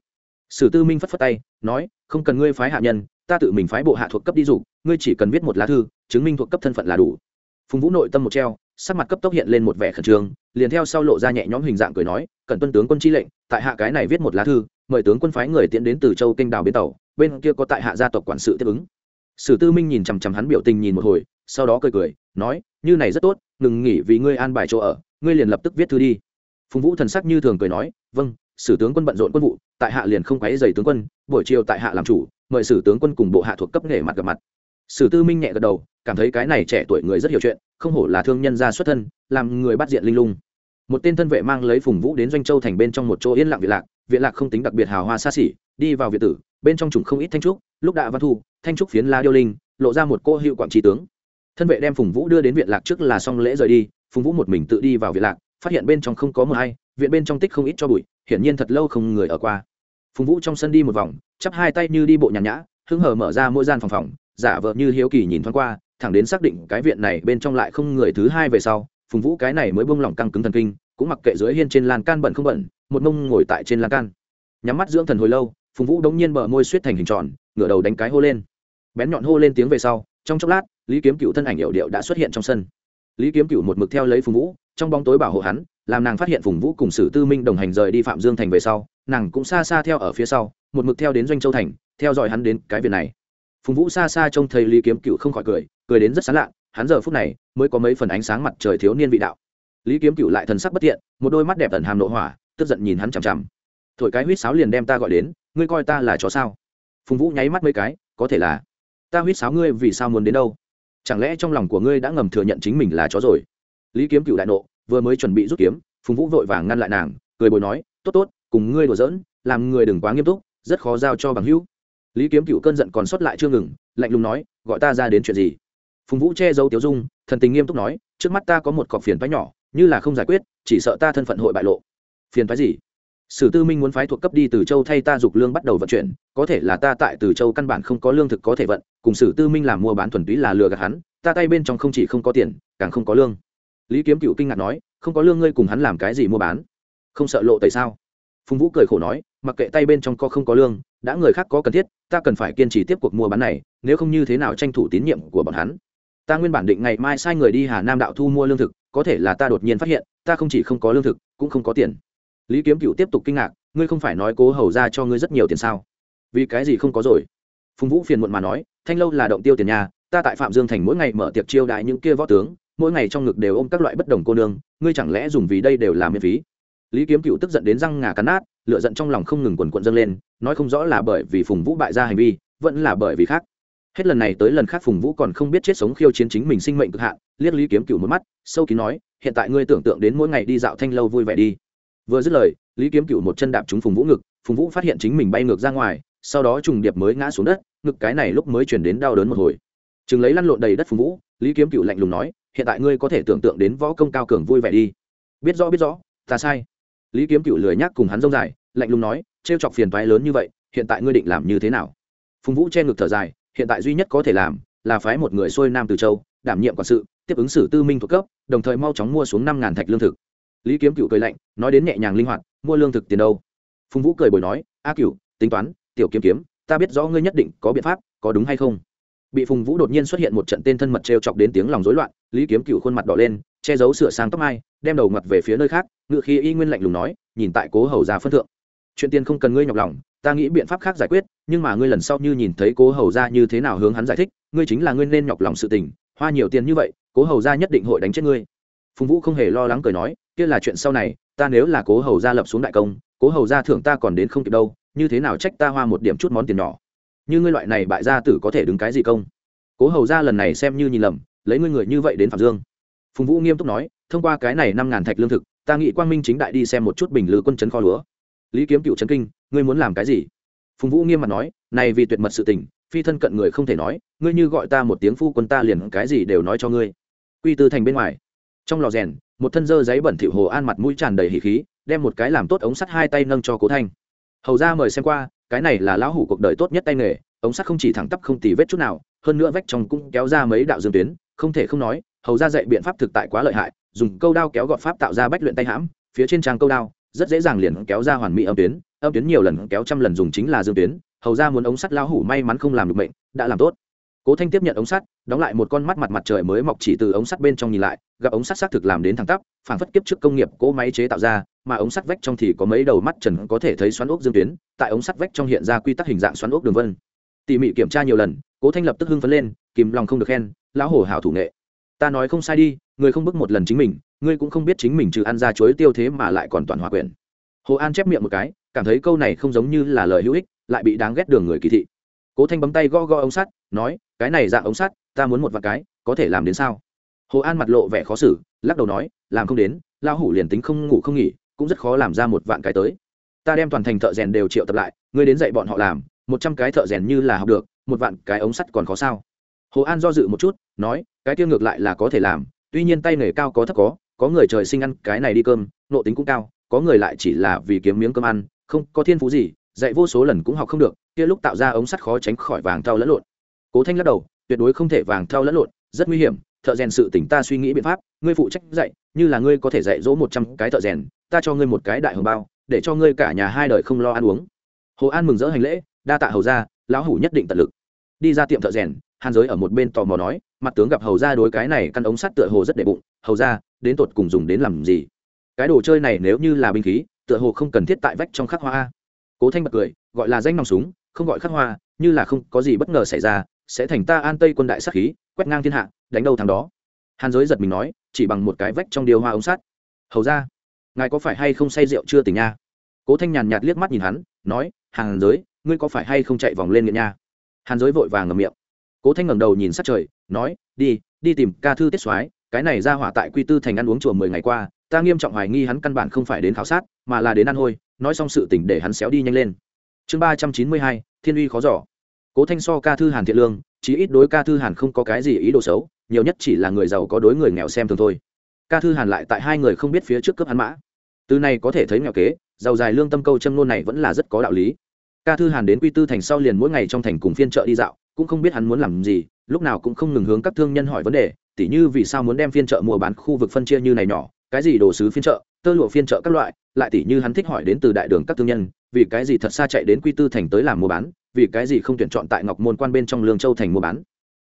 Speaker 1: Sử tư minh phất phất tay, nói, không cần ngươi phái hạ nhân ta tự mình phái bộ hạ thuộc cấp đi dục ngươi chỉ cần viết một lá thư, chứng minh thuộc cấp thân phận là đủ. Phùng vũ nội tâm một treo, sắc mặt cấp tốc hiện lên một vẻ khẩn trương, liền theo sau lộ ra nhẹ nhõm hình dạng cười nói cần tuân tướng quân chi lệnh, tại hạ cái này viết một lá thư, mời tướng quân phái người tiến đến từ châu kênh đào bến tàu, bên kia có tại hạ gia tộc quản sự tiếp ứng. Sử tư minh nhìn chằm chằm hắn biểu tình nhìn một hồi, sau đó cười cười, nói, như này rất tốt, ngừng nghỉ vì ngươi an bài chỗ ở, ngươi liền lập tức viết thư đi. Phùng vũ thần sắc như thường cười nói vâng sử tướng quân bận rộn quân vụ, tại hạ liền không quấy dày tướng quân, buổi chiều tại hạ làm chủ mời sử tướng quân cùng bộ hạ thuộc cấp nghề mặt gặp mặt. Sử tư minh nhẹ gật đầu, cảm thấy cái này trẻ tuổi người rất hiểu chuyện, không hổ là thương nhân gia xuất thân, làm người bắt diện linh lung. Một tên thân vệ mang lấy phùng vũ đến doanh châu thành bên trong một chỗ yên lặng viện lạc viện lạc không tính đặc biệt hào hoa xa xỉ, đi vào viện tử, bên trong trùng không ít thanh trúc, lúc đã văn thu, thanh trúc phiến la điêu linh, lộ ra một cô hiệu quảng trí tướng. Thân vệ đem phùng vũ đưa đến viện lạc trước là xong lễ rời đi, phùng vũ một mình tự đi vào viện lạc, phát hiện bên trong không có mờ hay viện bên trong tích không ít cho bụi, hiển nhiên thật lâu không người ở qua phùng vũ trong sân đi một vòng, chắp hai tay như đi bộ nhàn nhã, hứng hờ mở ra mỗi gian phòng phòng, giả vờ như hiếu kỳ nhìn thoáng qua, thẳng đến xác định cái viện này bên trong lại không người thứ hai về sau, phùng vũ cái này mới bông lỏng căng cứng thần kinh, cũng mặc kệ dưới hiên trên lan can bẩn không bẩn, một mông ngồi tại trên lan can. Nhắm mắt dưỡng thần hồi lâu, phùng vũ đống nhiên bờ môi suýt thành hình tròn, ngửa đầu đánh cái hô lên. Bén nhọn hô lên tiếng về sau, trong chốc lát, lý kiếm cựu thân ảnh hiệu điệu đã xuất hiện trong sân. Lý kiếm cựu một mực theo lấy phùng vũ, trong bóng tối bảo hộ hắn, làm nàng phát hiện phùng vũ cùng sử tư minh đồng hành rời đi phạm dương thành về sau nàng cũng xa xa theo ở phía sau, một mực theo đến doanh châu thành, theo dõi hắn đến cái viện này. Phùng vũ xa xa trông thấy lý kiếm cựu không khỏi cười cười đến rất sán lạ, hắn giờ phút này mới có mấy phần ánh sáng mặt trời thiếu niên vị đạo. Lý kiếm cựu lại thần sắc bất tiện một đôi mắt đẹp tần hàm nội hỏa, tức giận nhìn hắn chằm chằm. Thổi cái huýt sáo liền đem ta gọi đến, ngươi coi ta là chó sao? Phùng vũ nháy mắt mấy cái, có thể là. Ta huýt sáo ngươi vì sao muốn đến đâu? Chẳng lẽ trong lòng của ngươi đã ngầm thừa nhận chính mình là chó rồi? Lý kiếm cựu đại nộ, vừa mới chuẩn bị rút kiếm, phùng vũ vội vàng ngăn lại nàng, cười bồi nói, tốt tốt cùng ngươi đùa giỡn, làm người đừng quá nghiêm túc, rất khó giao cho bằng hữu. Lý kiếm cựu cơn giận còn sót lại chưa ngừng, lạnh lùng nói, gọi ta ra đến chuyện gì? Phùng vũ che giấu tiếu dung, thần tình nghiêm túc nói, trước mắt ta có một cọc phiền phái nhỏ, như là không giải quyết, chỉ sợ ta thân phận hội bại lộ. Phiền phái gì? Sử tư minh muốn phái thuộc cấp đi từ châu thay ta dục lương bắt đầu vận chuyển, có thể là ta tại từ châu căn bản không có lương thực có thể vận, cùng sử tư minh làm mua bán thuần túy là lừa gạt hắn, ta tay bên trong không chỉ không có tiền, càng không có lương. Lý kiếm cựu kinh ngạc nói, không có lương ngươi cùng hắn làm cái gì mua bán? Không sợ lộ tại sao? Phùng vũ cười khổ nói, mặc kệ tay bên trong co không có lương, đã người khác có cần thiết, ta cần phải kiên trì tiếp cuộc mua bán này, nếu không như thế nào tranh thủ tín nhiệm của bọn hắn. Ta nguyên bản định ngày mai sai người đi hà nam đạo thu mua lương thực, có thể là ta đột nhiên phát hiện, ta không chỉ không có lương thực, cũng không có tiền. Lý kiếm cựu tiếp tục kinh ngạc, ngươi không phải nói cố hầu ra cho ngươi rất nhiều tiền sao? Vì cái gì không có rồi? Phùng vũ phiền muộn mà nói, thanh lâu là động tiêu tiền nhà, ta tại phạm dương thành mỗi ngày mở tiệc chiêu đại những kia võ tướng, mỗi ngày trong ngực đều ôm các loại bất đồng cô nương, ngươi chẳng lẽ dùng vì đây đều là miễn phí? Lý kiếm cựu tức giận đến răng ngà cắn nát lựa giận trong lòng không ngừng quần quận dâng lên, nói không rõ là bởi vì phùng vũ bại ra hành vi, vẫn là bởi vì khác. Hết lần này tới lần khác phùng vũ còn không biết chết sống khiêu chiến chính mình sinh mệnh cực hạn, liếc lý kiếm cựu một mắt, sâu kín nói, hiện tại ngươi tưởng tượng đến mỗi ngày đi dạo thanh lâu vui vẻ đi. Vừa dứt lời, lý kiếm cựu một chân đạp trúng phùng vũ ngực, phùng vũ phát hiện chính mình bay ngược ra ngoài, sau đó trùng điệp mới ngã xuống đất, ngực cái này lúc mới chuyển đến đau đớn một hồi. Chừng lấy lăn lộn đầy đất phùng vũ, lý kiếm cựu lạnh lùng nói, hiện tại ngươi có thể tưởng tượng đến võ công cao cường vui vẻ đi. Biết rõ biết rõ, ta sai lý kiếm cựu lười nhắc cùng hắn rông dài, lạnh lùng nói, trêu chọc phiền toái lớn như vậy, hiện tại ngươi định làm như thế nào? Phùng vũ che ngực thở dài, hiện tại duy nhất có thể làm là phái một người xuôi nam từ châu, đảm nhiệm quản sự, tiếp ứng sử tư minh thuộc cấp, đồng thời mau chóng mua xuống năm ngàn thạch lương thực. Lý kiếm cựu cười lạnh, nói đến nhẹ nhàng linh hoạt, mua lương thực tiền đâu? Phùng vũ cười bồi nói, a cựu tính toán, tiểu kiếm kiếm, ta biết rõ ngươi nhất định có biện pháp, có đúng hay không? Bị phùng vũ đột nhiên xuất hiện một trận tên thân mật t chọc đến tiếng lòng rối loạn, lý kiếm cựu khuôn mặt đỏ lên, che giấu sửa sang tóc mai, đem đầu mặt về phía nơi khác, ngựa khi y nguyên lạnh lùng nói, nhìn tại cố hầu ra phân thượng. Chuyện tiền không cần ngươi nhọc lòng, ta nghĩ biện pháp khác giải quyết, nhưng mà ngươi lần sau như nhìn thấy cố hầu ra như thế nào hướng hắn giải thích, ngươi chính là ngươi nên nhọc lòng sự tình, hoa nhiều tiền như vậy, cố hầu ra nhất định hội đánh chết ngươi. Phùng vũ không hề lo lắng cười nói, kia là chuyện sau này, ta nếu là cố hầu ra lập xuống đại công, cố hầu ra thưởng ta còn đến không kịp đâu, như thế nào trách ta hoa một điểm chút món tiền nhỏ như ngươi loại này bại gia tử có thể đứng cái gì công? Cố hầu ra lần này xem như nhìn lầm, lấy ngươi người như vậy đến phạm dương. Phùng vũ nghiêm túc nói, thông qua cái này năm ngàn thạch lương thực, ta nghĩ quang minh chính đại đi xem một chút bình lư quân chấn kho lúa. Lý kiếm cựu trấn kinh, ngươi muốn làm cái gì? Phùng vũ nghiêm mặt nói, này vì tuyệt mật sự tình, phi thân cận người không thể nói, ngươi như gọi ta một tiếng phu quân ta liền cái gì đều nói cho ngươi. Quy tư thành bên ngoài. Trong lò rèn, một thân dơ giấy bẩn thỉu hồ an mặt mũi tràn đầy hỉ khí, đem một cái làm tốt ống sắt hai tay nâng cho cố thanh. Hầu ra mời xem qua cái này là lão hủ cuộc đời tốt nhất tay nghề ống sắt không chỉ thẳng tắp không tì vết chút nào hơn nữa vách trong cũng kéo ra mấy đạo dương tuyến không thể không nói hầu ra dạy biện pháp thực tại quá lợi hại dùng câu đao kéo gọt pháp tạo ra bách luyện tay hãm phía trên trang câu đao rất dễ dàng liền kéo ra hoàn mỹ âm tuyến âm tuyến nhiều lần kéo trăm lần dùng chính là dương tuyến hầu ra muốn ống sắt lao hủ may mắn không làm được mệnh, đã làm tốt cố thanh tiếp nhận ống sắt, đóng lại một con mắt mặt mặt trời mới mọc chỉ từ ống sắt bên trong nhìn lại, gặp ống sắt xác thực làm đến thẳng tắp, phản phất kiếp trước công nghiệp cỗ máy chế tạo ra, mà ống sắt vách trong thì có mấy đầu mắt trần có thể thấy xoắn ốc dương tuyến, tại ống sắt vách trong hiện ra quy tắc hình dạng xoắn ốc đường vân. Tỉ mỉ kiểm tra nhiều lần, cố thanh lập tức hưng phấn lên, kìm lòng không được khen, lão hổ hảo thủ nghệ. Ta nói không sai đi, người không bước một lần chính mình, ngươi cũng không biết chính mình trừ ăn ra chuối tiêu thế mà lại còn toàn hòa quyền hồ an chép miệng một cái, cảm thấy câu này không giống như là lời hữu ích, lại bị đáng ghét đường người kỳ thị. Cố thanh bấm tay gõ gõ ống sắt, nói cái này dạng ống sắt, ta muốn một vạn cái, có thể làm đến sao? Hồ an mặt lộ vẻ khó xử, lắc đầu nói, làm không đến lao hủ liền tính không ngủ không nghỉ, cũng rất khó làm ra một vạn cái tới. Ta đem toàn thành thợ rèn đều triệu tập lại, ngươi đến dạy bọn họ làm, một trăm cái thợ rèn như là học được, một vạn cái ống sắt còn khó sao? Hồ an do dự một chút, nói, cái tiêu ngược lại là có thể làm, tuy nhiên tay nghề cao có thấp có có người trời sinh ăn cái này đi cơm, nộ tính cũng cao, có người lại chỉ là vì kiếm miếng cơm ăn, không có thiên phú gì, dạy vô số lần cũng học không được, kia lúc tạo ra ống sắt khó tránh khỏi vàng thau lẫn lộn cố thanh lắc đầu, tuyệt đối không thể vàng thau lẫn lộn, rất nguy hiểm, thợ rèn sự tỉnh ta suy nghĩ biện pháp, ngươi phụ trách dạy, như là ngươi có thể dạy dỗ một trăm cái thợ rèn, ta cho ngươi một cái đại hồng bao, để cho ngươi cả nhà hai đời không lo ăn uống. Hồ an mừng rỡ hành lễ, đa tạ hầu ra lão hủ nhất định tận lực. Đi ra tiệm thợ rèn, hàn giới ở một bên tò mò nói, mặt tướng gặp hầu ra đối cái này căn ống sắt tựa hồ rất đệ bụng, hầu ra đến tột cùng dùng đến làm gì? Cái đồ chơi này nếu như là binh khí, tựa hồ không cần thiết tại vách trong khắc hoa cố thanh bật cười, gọi là danh nòng súng, không gọi khắc hoa, như là không có gì bất ngờ xảy ra sẽ thành ta an tây quân đại sắc khí, quét ngang thiên hạ, đánh đâu thằng đó. Hàn giới giật mình nói, chỉ bằng một cái vách trong điều hoa ống sắt. Hầu ra, ngài có phải hay không say rượu chưa tỉnh nha? Cố thanh nhàn nhạt liếc mắt nhìn hắn, nói, hàn giới, ngươi có phải hay không chạy vòng lên nghiện nha? Hàn giới vội vàng ngầm miệng. Cố thanh ngẩng đầu nhìn sát trời, nói, đi đi tìm ca thư tiết soái, cái này ra hỏa tại quy tư thành ăn uống chùa mười ngày qua, ta nghiêm trọng hoài nghi hắn căn bản không phải đến khảo sát, mà là đến ăn hôi, nói xong sự tỉnh để hắn xéo đi nhanh lên. Chương ba trăm chín mươi hai, thiên uy khó giỏ cố thanh so ca thư hàn thiện lương, chí ít đối ca thư hàn không có cái gì ý đồ xấu, nhiều nhất chỉ là người giàu có đối người nghèo xem thường thôi. Ca thư hàn lại tại hai người không biết phía trước cướp hắn mã. Từ này có thể thấy nghèo kế, giàu dài lương tâm câu châm ngôn này vẫn là rất có đạo lý. Ca thư hàn đến quy tư thành sau liền mỗi ngày trong thành cùng phiên chợ đi dạo, cũng không biết hắn muốn làm gì, lúc nào cũng không ngừng hướng các thương nhân hỏi vấn đề, tỉ như vì sao muốn đem phiên chợ mua bán khu vực phân chia như này nhỏ, cái gì đồ sứ phiên chợ, tơ lụa phiên chợ các loại, lại tỉ như hắn thích hỏi đến từ đại đường các thương nhân, vì cái gì thật xa chạy đến quy tư thành tới làm mua bán vì cái gì không tuyển chọn tại ngọc môn quan bên trong lương châu thành mua bán?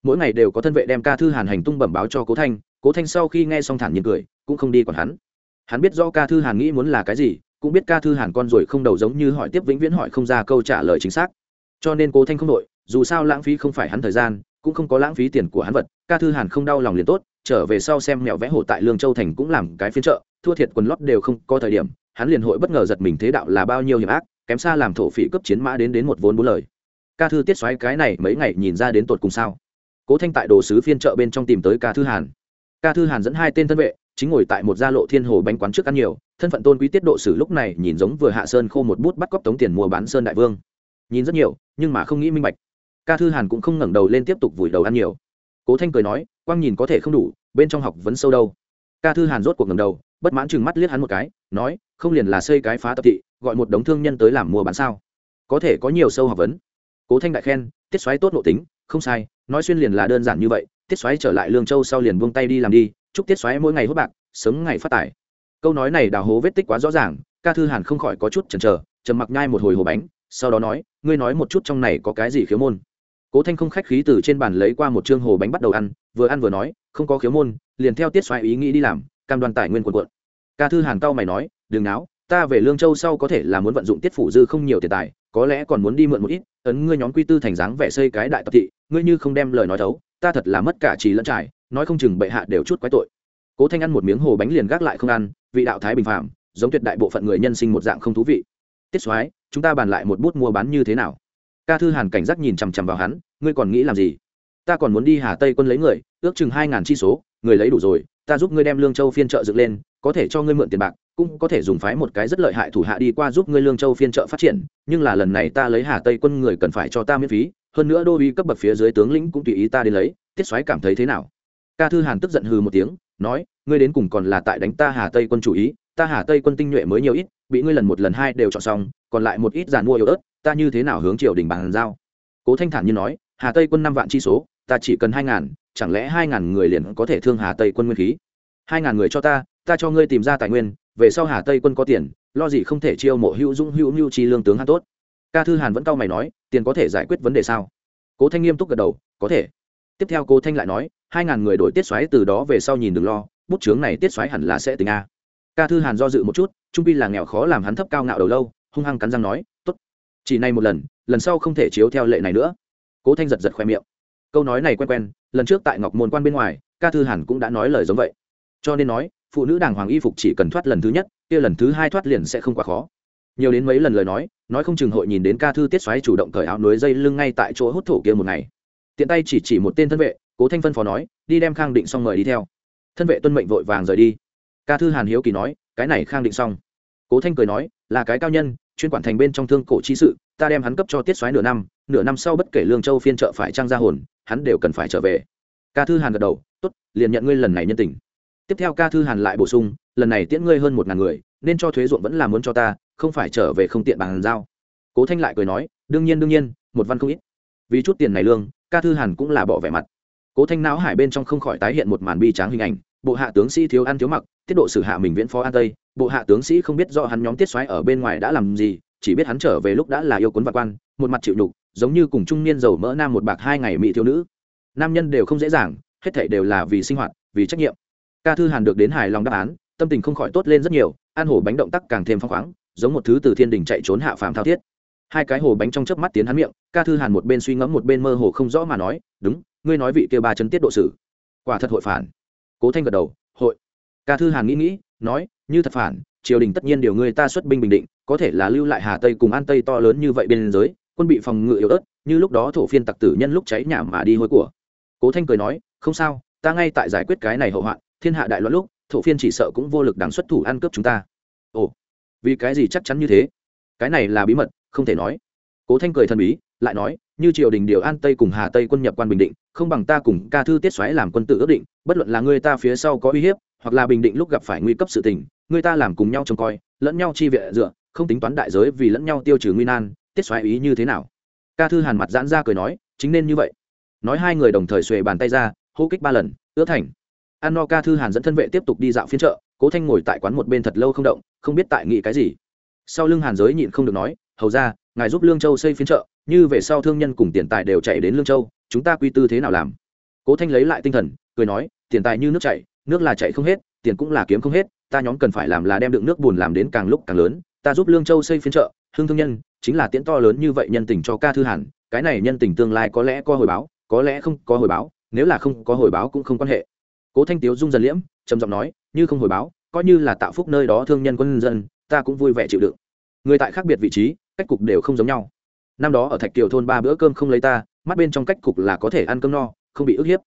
Speaker 1: Mỗi ngày đều có thân vệ đem ca thư hàn hành tung bẩm báo cho cố thanh cố thanh sau khi nghe xong thản nhiên cười, cũng không đi còn hắn. Hắn biết do ca thư hàn nghĩ muốn là cái gì, cũng biết ca thư hàn con rồi không đầu giống như hỏi tiếp vĩnh viễn hỏi không ra câu trả lời chính xác. Cho nên cố thanh không đội, dù sao lãng phí không phải hắn thời gian, cũng không có lãng phí tiền của hắn vật, ca thư hàn không đau lòng liền tốt, trở về sau xem mẹo vẽ hổ tại lương châu thành cũng làm cái phiên trợ thua thiệt quần lót đều không có thời điểm, hắn liền hội bất ngờ giật mình thế đạo là bao nhiêu hiểm ác, kém xa làm thổ phỉ cấp chiến mã đến đến một vốn bốn lời ca thư tiết xoáy cái này mấy ngày nhìn ra đến tột cùng sao? Cố thanh tại đồ sứ phiên chợ bên trong tìm tới ca thư hàn. Ca thư hàn dẫn hai tên thân vệ, chính ngồi tại một gia lộ thiên hồ bánh quán trước ăn nhiều, thân phận tôn quý tiết độ sử lúc này nhìn giống vừa hạ sơn khô một bút bắt cóc tống tiền mua bán sơn đại vương. Nhìn rất nhiều, nhưng mà không nghĩ minh bạch. Ca thư hàn cũng không ngẩng đầu lên tiếp tục vùi đầu ăn nhiều. Cố thanh cười nói, quang nhìn có thể không đủ, bên trong học vấn sâu đâu. Ca thư hàn rốt cuộc ngẩng đầu, bất mãn chừng mắt liếc hắn một cái, nói, không liền là xây cái phá tập thị, gọi một đống thương nhân tới làm mua bán sao? Có thể có nhiều sâu học vấn cố thanh đại khen, tiết xoáy tốt nội tính, không sai, nói xuyên liền là đơn giản như vậy, tiết xoáy trở lại lương châu sau liền buông tay đi làm đi, chúc tiết xoáy mỗi ngày hốt bạc, sớm ngày phát tài. Câu nói này đào hố vết tích quá rõ ràng, ca thư hàn không khỏi có chút chần chờ, trầm mặc nhai một hồi hồ bánh, sau đó nói, ngươi nói một chút trong này có cái gì khiếu môn. Cố thanh không khách khí từ trên bàn lấy qua một chương hồ bánh bắt đầu ăn, vừa ăn vừa nói, không có khiếu môn, liền theo tiết xoáy ý nghĩ đi làm, cam đoàn tài nguyên quần quận ca thư hàn cao mày nói, đừng náo, ta về lương châu sau có thể là muốn vận dụng tiết phủ dư không nhiều tiền tài có lẽ còn muốn đi mượn một ít, ấn ngươi nhóm quy tư thành dáng vẻ xây cái đại tập thị, ngươi như không đem lời nói thấu, ta thật là mất cả trí lẫn trải, nói không chừng bệ hạ đều chút quái tội. Cố thanh ăn một miếng hồ bánh liền gác lại không ăn, vị đạo thái bình phạm giống tuyệt đại bộ phận người nhân sinh một dạng không thú vị. Tiết soái, chúng ta bàn lại một bút mua bán như thế nào? Ca thư hàn cảnh giác nhìn chằm chằm vào hắn, ngươi còn nghĩ làm gì? Ta còn muốn đi hà tây quân lấy người, ước chừng hai ngàn chi số, người lấy đủ rồi, ta giúp ngươi đem lương châu phiên trợ dựng lên, có thể cho ngươi mượn tiền bạc cũng có thể dùng phái một cái rất lợi hại thủ hạ đi qua giúp ngươi lương châu phiên trợ phát triển, nhưng là lần này ta lấy hà tây quân người cần phải cho ta miễn phí, hơn nữa đô uy cấp bậc phía dưới tướng lĩnh cũng tùy ý ta đi lấy, tiết soái cảm thấy thế nào? Ca thư hàn tức giận hừ một tiếng, nói, ngươi đến cùng còn là tại đánh ta hà tây quân chủ ý, ta hà tây quân tinh nhuệ mới nhiều ít, bị ngươi lần một lần hai đều chọn xong, còn lại một ít giàn mua yếu ớt, ta như thế nào hướng triều đình bàn giao? Cố thanh thản như nói, hà tây quân năm vạn chi số, ta chỉ cần hai ngàn, chẳng lẽ hai ngàn người liền có thể thương hà tây quân nguyên khí? Hai ngàn người cho ta ta cho ngươi tìm ra tài nguyên về sau hà tây quân có tiền, lo gì không thể chiêu mộ hữu dũng, hữu mưu chi lương tướng hắn tốt. Ca thư hàn vẫn cau mày nói, tiền có thể giải quyết vấn đề sao? Cố thanh nghiêm túc gật đầu, có thể. Tiếp theo cố thanh lại nói, hai ngàn người đổi tiết xoáy từ đó về sau nhìn đừng lo, bút chướng này tiết xoáy hẳn là sẽ tính a. Ca thư hàn do dự một chút, trung pi là nghèo khó làm hắn thấp cao ngạo đầu lâu, hung hăng cắn răng nói t ố t chỉ này một lần lần sau không thể chiếu theo lệ này nữa. Cố thanh giật giật khoe miệng. Câu nói này quen quen, lần trước tại ngọc môn quan bên ngoài, ca thư hàn cũng đã nói lời giống vậy. Cho nên nói phụ nữ đàng hoàng y phục chỉ cần thoát lần thứ nhất, kia lần thứ hai thoát liền sẽ không quá khó. Nhiều đến mấy lần lời nói nói không chừng hội nhìn đến ca thư tiết xoáy chủ động cởi áo nối dây lưng ngay tại chỗ hút thổ kia một ngày. Tiện tay chỉ chỉ một tên thân vệ, cố thanh phân phó nói, đi đem khang định xong mời đi theo. Thân vệ tuân mệnh vội vàng rời đi. Ca thư hàn hiếu kỳ nói, cái này khang định xong cố thanh cười nói, là cái cao nhân, chuyên quản thành bên trong thương cổ chi sự, ta đem hắn cấp cho tiết xoáy nửa năm nửa năm sau bất kể lương châu phiên trợ phải trang ra hồn, hắn đều cần phải trở về. Ca thư hàn gật đầu, tốt, liền nhận ngươi lần này nhân tình tiếp theo ca thư hàn lại bổ sung, lần này tiễn ngươi hơn một ngàn người, nên cho thuế ruộng vẫn là muốn cho ta, không phải trở về không tiện bàn giao. Cố thanh lại cười nói, đương nhiên đương nhiên, một văn không ít. Vì chút tiền này lương, ca thư hàn cũng là bỏ vẻ mặt. Cố thanh não hải bên trong không khỏi tái hiện một màn bi tráng hình ảnh, bộ hạ tướng sĩ thiếu ăn thiếu mặc, tiết độ xử hạ mình viễn phó an tây, bộ hạ tướng sĩ không biết do hắn nhóm tiết xoáy ở bên ngoài đã làm gì, chỉ biết hắn trở về lúc đã là yêu cuốn vạn quan, một mặt chịu nhục, giống như cùng trung niên giàu mỡ nam một bạc hai ngày mỹ thiếu nữ. Nam nhân đều không dễ dàng, hết thảy đều là vì sinh hoạt, vì trách nhiệm ca thư hàn được đến hài lòng đáp án, tâm tình không khỏi tốt lên rất nhiều ăn hổ bánh động tác càng thêm phăng khoáng, giống một thứ từ thiên đình chạy trốn hạ phàm thao thiết. Hai cái hồ bánh trong chớp mắt tiến hắn miệng, ca thư hàn một bên suy ngẫm một bên mơ hồ không rõ mà nói, đúng, ngươi nói vị kia ba chân tiết độ sử. Quả thật hội phản. Cố thanh gật đầu, hội. Ca thư hàn nghĩ nghĩ, nói, như thật phản, triều đình tất nhiên điều ngươi ta xuất binh bình định, có thể là lưu lại hà tây cùng an tây to lớn như vậy bên giới, quân bị phòng ngự yếu ớt, như lúc đó thổ phiên tặc tử nhân lúc cháy nhà mà đi hôi của. Cố thanh cười nói, không sao, ta ngay tại giải quyết cái này hậu hoạn thiên hạ đại loạn lúc, thổ phiên chỉ sợ cũng vô lực đáng xuất thủ ăn cướp chúng ta. Ồ, vì cái gì chắc chắn như thế? Cái này là bí mật, không thể nói. Cố thanh cười thần bí, lại nói, như triều đình điều an tây cùng hà tây quân nhập quan bình định, không bằng ta cùng ca thư tiết xoáy làm quân tự ước định, bất luận là người ta phía sau có uy hiếp, hoặc là bình định lúc gặp phải nguy cấp sự tình, người ta làm cùng nhau trông coi, lẫn nhau chi viện dựa, không tính toán đại giới vì lẫn nhau tiêu trừ nguy nan, tiết xoáy ý như thế nào? Ca thư hàn mặt giãn ra cười nói, chính nên như vậy. Nói hai người đồng thời xuề bàn tay ra, hô kích ba lần, ước thành an no ca thư hàn dẫn thân vệ tiếp tục đi dạo phiên chợ, cố thanh ngồi tại quán một bên thật lâu không động, không biết tại nghĩ cái gì. Sau lưng hàn giới nhịn không được nói, hầu ra ngài giúp lương châu xây phiên chợ, như về sau thương nhân cùng tiền tài đều chạy đến lương châu, chúng ta quy tư thế nào làm? Cố thanh lấy lại tinh thần, cười nói, tiền tài như nước chảy, nước là chạy không hết, tiền cũng là kiếm không hết, ta nhóm cần phải làm là đem đựng nước bùn làm đến càng lúc càng lớn, ta giúp lương châu xây phiên chợ, hương thương nhân, chính là tiễn to lớn như vậy nhân tình cho ca thư hàn, cái này nhân tình tương lai có lẽ có hồi báo, có lẽ không có hồi báo, nếu là không có hồi báo cũng không quan hệ cố thanh tiếu dung dần liễm, trầm giọng nói, như không hồi báo, coi như là tạo phúc nơi đó thương nhân quân dân, ta cũng vui vẻ chịu đựng. Người tại khác biệt vị trí, cách cục đều không giống nhau. Năm đó ở thạch kiều thôn ba bữa cơm không lấy ta, mắt bên trong cách cục là có thể ăn cơm no, không bị ức hiếp.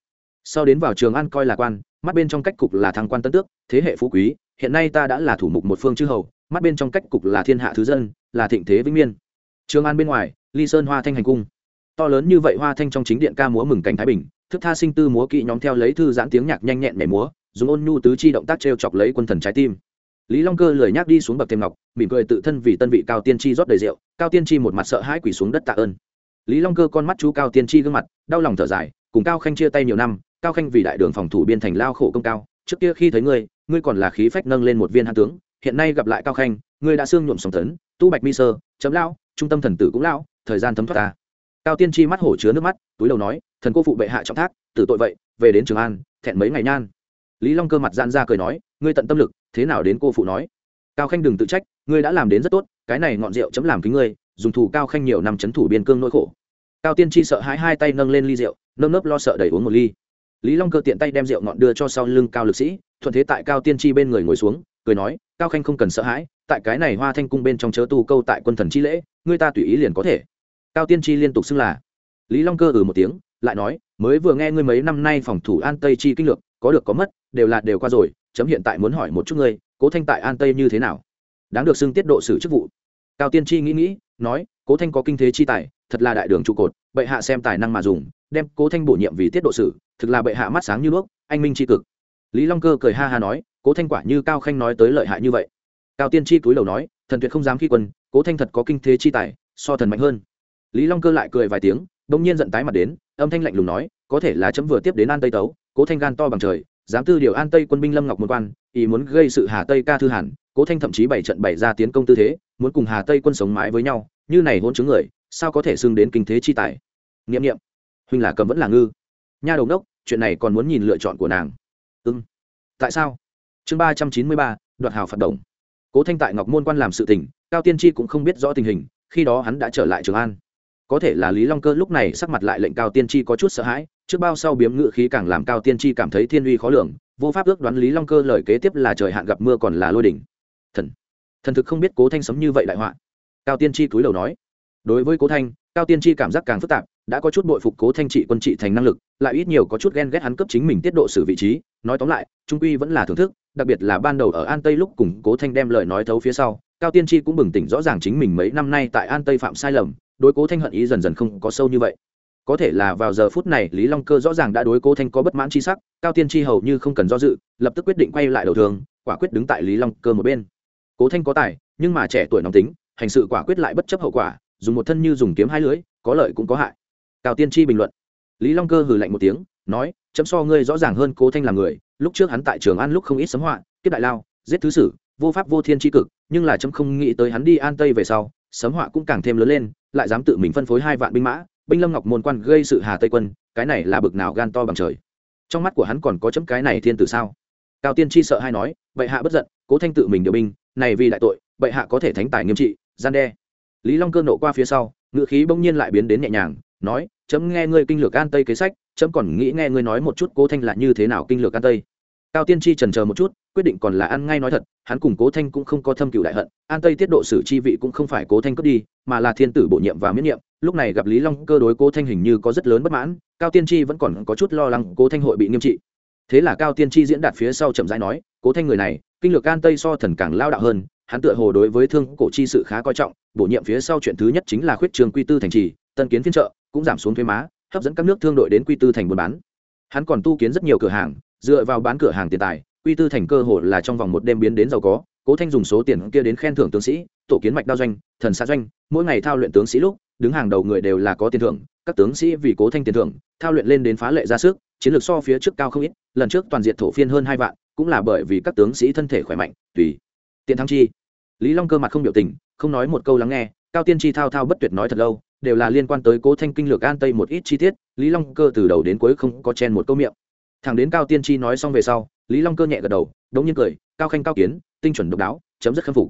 Speaker 1: Sau đến vào trường ăn coi là quan, mắt bên trong cách cục là thăng quan tân tước, thế hệ phú quý, hiện nay ta đã là thủ mục một phương chư hầu, mắt bên trong cách cục là thiên hạ thứ dân, là thịnh thế vĩnh miên. Trường an bên ngoài, ly sơn hoa thanh hành cung. To lớn như vậy hoa thanh trong chính điện ca múa mừng cảnh thái bình thức tha sinh tư múa kỵ nhóm theo lấy thư giãn tiếng nhạc nhanh nhẹn nhảy múa, dùng ôn nhu tứ chi động tác t r e o chọc lấy quân thần trái tim. Lý long cơ lười nhác đi xuống bậc thêm ngọc, mỉm cười tự thân vì tân vị cao tiên tri rót đầy rượu, cao tiên tri một mặt sợ hãi quỷ xuống đất tạ ơn. Lý long cơ con mắt chú cao tiên tri gương mặt, đau lòng thở dài, cùng cao khanh chia tay nhiều năm, cao khanh vì đại đường phòng thủ biên thành lao khổ công cao, trước kia khi thấy ngươi ngươi còn là khí phách nâng lên một viên hạ tướng, hiện nay gặp lại cao khanh, ngươi đã xương nhuộm sòng tấn, tu bạch mi sơ, chấm lao trung tâm thần tử cũng lao thời gian thấm thoát ta cao tiên tri mắt hổ chứa nước mắt, túi đầu nói, thần cô phụ bệ hạ trọng thác, tử tội vậy, về đến trường an, thẹn mấy ngày nhan. Lý long cơ mặt gian ra cười nói, ngươi tận tâm lực, thế nào đến cô phụ nói? Cao khanh đừng tự trách, ngươi đã làm đến rất tốt, cái này ngọn rượu chấm làm kính ngươi, dùng thủ cao khanh nhiều năm chấn thủ biên cương nỗi khổ. Cao tiên tri sợ hãi hai tay nâng lên ly rượu, nơm nớp lo sợ đẩy uống một ly. Lý long cơ tiện tay đem rượu ngọn đưa cho sau lưng cao lực sĩ, thuận thế tại cao tiên tri bên người ngồi xuống, cười nói, cao khanh không cần sợ hãi, tại cái này hoa thanh cung bên trong chớ tu câu tại quân thần chi lễ, ngươi ta tùy ý liền có thể cao tiên tri liên tục xưng là. Lý long cơ ừ một tiếng, lại nói, mới vừa nghe ngươi mấy năm nay phòng thủ an tây chi kinh lược, có được có mất, đều là đều qua rồi, chấm hiện tại muốn hỏi một chút ngươi, cố thanh tại an tây như thế nào? Đáng được xưng tiết độ xử chức vụ. Cao tiên tri nghĩ nghĩ, nói, cố thanh có kinh thế chi tài, thật là đại đường trụ cột, bệ hạ xem tài năng mà dùng, đem cố thanh bổ nhiệm vì tiết độ sử, thực là bệ hạ mắt sáng như đuốc anh minh tri cực. Lý long cơ cười ha ha nói, cố thanh quả như cao khanh nói tới lợi hại như vậy. Cao tiên tri cúi đầu nói, thần tuyệt không dám khi quân, cố thanh thật có kinh thế chi tài, so thần mạnh hơn lý long cơ lại cười vài tiếng đông nhiên giận tái mặt đến, âm thanh lạnh lùng nói, có thể là chấm vừa tiếp đến an tây tấu, cố thanh gan to bằng trời, dám tư điều an tây quân binh lâm ngọc một quan, ý muốn gây sự hà tây ca thư hàn cố thanh thậm chí bảy trận bảy ra tiến công tư thế, muốn cùng hà tây quân sống mãi với nhau, như này hôn chứng người, sao có thể xưng đến kinh thế chi tài? Nghiệm nghiệm huynh là cầm vẫn là ngư. Nha đầu đốc, chuyện này còn muốn nhìn lựa chọn của nàng. Ưng tại sao? Chương ba trăm chín mươi ba, đoạt hào phạt đồng. Cố thanh tại ngọc môn quan làm sự tình, cao tiên tri cũng không biết rõ tình hình, khi đó hắn đã trở lại trường an có thể là lý long cơ lúc này sắc mặt lại lệnh cao tiên tri có chút sợ hãi, trước bao sau biếm ngự khí càng làm cao tiên tri cảm thấy thiên uy khó lường, vô pháp ước đoán lý long cơ lời kế tiếp là trời hạn gặp mưa còn là lôi đỉnh. Thần thần thực không biết cố thanh sấm như vậy đại họa. Cao tiên tri cúi đầu nói, đối với cố thanh, cao tiên tri cảm giác càng phức tạp, đã có chút bội phục cố thanh trị quân trị thành năng lực, lại ít nhiều có chút ghen ghét hắn cấp chính mình tiết độ xử vị trí, nói tóm lại, trung quy vẫn là thưởng thức, đặc biệt là ban đầu ở an tây lúc cùng cố thanh đem lời nói thấu phía sau, cao tiên tri cũng bừng tỉnh rõ ràng chính mình mấy năm nay tại an tây phạm sai lầm đối cố thanh hận ý dần dần không có sâu như vậy. Có thể là vào giờ phút này, lý long cơ rõ ràng đã đối cố thanh có bất mãn c h i sắc, cao tiên tri hầu như không cần do dự, lập tức quyết định quay lại đầu thường quả quyết đứng tại lý long cơ một bên. Cố thanh có tài, nhưng mà trẻ tuổi nóng tính, hành sự quả quyết lại bất chấp hậu quả, dùng một thân như dùng kiếm hai lưới có lợi cũng có hại. Cao tiên tri bình luận. Lý long cơ hừ lạnh một tiếng, nói, chấm so ngươi rõ ràng hơn cố thanh là người, lúc trước hắn tại trường an lúc không ít sấm họa, kiếp đại lao, giết thứ sử, vô pháp vô thiên tri cực, nhưng là chấm không nghĩ tới hắn đi an tây về sau sấm họa cũng càng thêm lớn lên, lại dám tự mình phân phối hai vạn binh mã, binh lâm ngọc môn quan gây sự hà tây quân, cái này là bực nào gan to bằng trời. Trong mắt của hắn còn có chấm cái này thiên tử sao? Cao tiên tri sợ hay nói, bệ hạ bất giận, cố thanh tự mình điều binh, này vì đại tội, bệ hạ có thể thánh tài nghiêm trị, gian đe. Lý long cơ nộ qua phía sau ngự khí bỗng nhiên lại biến đến nhẹ nhàng, nói, chấm nghe ngươi kinh lược an tây kế sách, chấm còn nghĩ nghe ngươi nói một chút cố thanh là như thế nào kinh lược an tây. Cao tiên tri trần chờ một chút quyết định còn là ăn ngay nói thật, hắn cùng cố thanh cũng không có thâm cựu đại hận, an tây tiết độ sử chi vị cũng không phải cố thanh cướp đi, mà là thiên tử bổ nhiệm và miễn nhiệm. Lúc này gặp lý long cơ đối cố thanh hình như có rất lớn bất mãn, cao tiên tri vẫn còn có chút lo lắng cố thanh hội bị nghiêm trị. Thế là cao tiên tri diễn đạt phía sau chậm rãi nói, cố thanh người này, kinh lược an tây so thần càng lao đạo hơn, hắn tựa hồ đối với thương cổ chi sự khá coi trọng, bổ nhiệm phía sau chuyện thứ nhất chính là khuyết trường quy tư thành trì, tân kiến phiên trợ, cũng giảm xuống thuế má, hấp dẫn các nước thương đội đến quy tư thành buôn bán. Hắn còn tu kiến rất nhiều cửa hàng, dựa vào bán cửa hàng tiền tài quy tư thành cơ hội là trong vòng một đêm biến đến giàu có, cố thanh dùng số tiền kia đến khen thưởng tướng sĩ, tổ kiến mạch đao doanh, thần xã doanh, mỗi ngày thao luyện tướng sĩ lúc, đứng hàng đầu người đều là có tiền thưởng, các tướng sĩ vì cố thanh tiền thưởng, thao luyện lên đến phá lệ ra sức, chiến lược so phía trước cao không ít, lần trước toàn diện thổ phiên hơn hai vạn, cũng là bởi vì các tướng sĩ thân thể khỏe mạnh, tùy tiện thăng chi. Lý long cơ mặt không biểu tình, không nói một câu lắng nghe, cao tiên tri thao thao bất tuyệt nói thật lâu, đều là liên quan tới cố thanh kinh lược an tây một ít chi tiết, lý long cơ từ đầu đến cuối không có chen một câu miệng. Thẳng đến cao tiên tri nói xong về sau lý long cơ nhẹ gật đầu, đống nhiên cười, cao khanh cao kiến, tinh chuẩn độc đáo, chấm dứt khâm phục.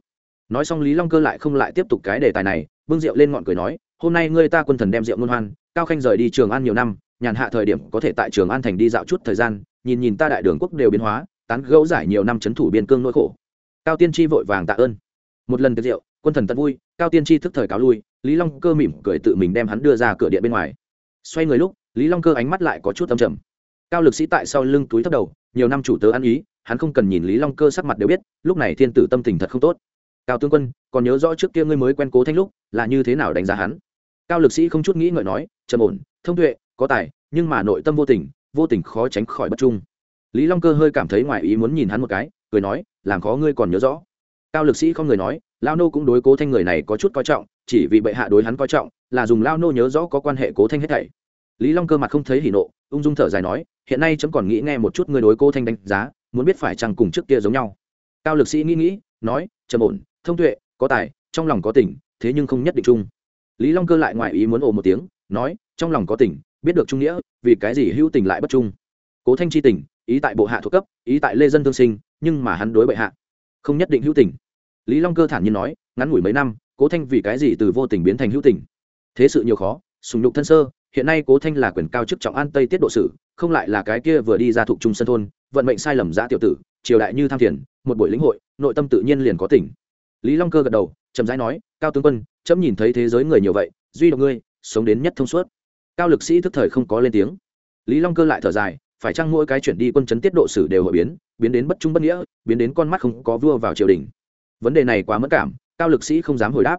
Speaker 1: Nói xong lý long cơ lại không lại tiếp tục cái đề tài này, bưng rượu lên ngọn cười nói, hôm nay ngươi ta quân thần đem rượu ngôn hoan, cao khanh rời đi trường an nhiều năm, nhàn hạ thời điểm có thể tại trường an thành đi dạo chút thời gian, nhìn nhìn ta đại đường quốc đều biến hóa, tán gẫu giải nhiều năm c h ấ n thủ biên cương nỗi khổ. Cao tiên tri vội vàng tạ ơn. Một lần tiệc rượu, quân thần tận vui, cao tiên tri thức thời cáo lui, lý long cơ mỉm cười tự mình đem hắn đưa ra cửa điện bên ngoài. Xoay người lúc, lý long cơ ánh mắt lại có chút âm trầm cao lực sĩ tại sau lưng túi thấp đầu, nhiều năm chủ tớ ăn ý, hắn không cần nhìn lý long cơ sắc mặt đều biết, lúc này thiên tử tâm tình thật không tốt. Cao tướng quân, còn nhớ rõ trước kia ngươi mới quen cố thanh lúc là như thế nào đánh giá hắn? Cao lực sĩ không chút nghĩ ngợi nói, trầm ổn, thông tuệ, có tài, nhưng mà nội tâm vô tình vô tình khó tránh khỏi bất trung. Lý long cơ hơi cảm thấy ngoài ý muốn nhìn hắn một cái, cười nói, làm khó ngươi còn nhớ rõ. Cao lực sĩ không người nói lao nô cũng đối cố thanh người này có chút coi trọng, chỉ vì bệ hạ đối hắn coi trọng, là dùng lao nô nhớ rõ có quan hệ cố thanh hết thảy. Lý long cơ mặt không thấy hỉ nộ, ung dung thở dài nói hiện nay chấm còn nghĩ nghe một chút ngươi đối cô thanh đánh giá, muốn biết phải chăng cùng trước kia giống nhau. Cao lực sĩ nghĩ nghĩ, nói, trầm ổn, thông tuệ, có tài, trong lòng có tình, thế nhưng không nhất định chung. Lý long cơ lại ngoại ý muốn ồ một tiếng, nói, trong lòng có tình, biết được trung nghĩa, vì cái gì hữu tình lại bất trung? Cố thanh chi tình, ý tại bộ hạ thuộc cấp, ý tại lê dân thương sinh, nhưng mà hắn đối bệ hạ, không nhất định hữu tình. Lý long cơ thản nhiên nói, ngắn ngủi mấy năm, cố thanh vì cái gì từ vô tình biến thành hữu tình? Thế sự nhiều khó, sùng nhục thân sơ, hiện nay cố thanh là quyền cao chức trọng an tây tiết độ sử không lại là cái kia vừa đi ra thuộc trung sân thôn, vận mệnh sai lầm giã tiểu tử, triều đại như tham thiền, một buổi lĩnh hội, nội tâm tự nhiên liền có tỉnh. Lý long cơ gật đầu, chậm rãi nói, cao tướng quân, chấm nhìn thấy thế giới người nhiều vậy, duy độc ngươi, sống đến nhất thông suốt. Cao lực sĩ thức thời không có lên tiếng. Lý long cơ lại thở dài, phải chăng mỗi cái chuyển đi quân chấn tiết độ sử đều hội biến biến đến bất trung bất nghĩa, biến đến con mắt không có vua vào triều đình? Vấn đề này quá mất cảm, cao lực sĩ không dám hồi đáp.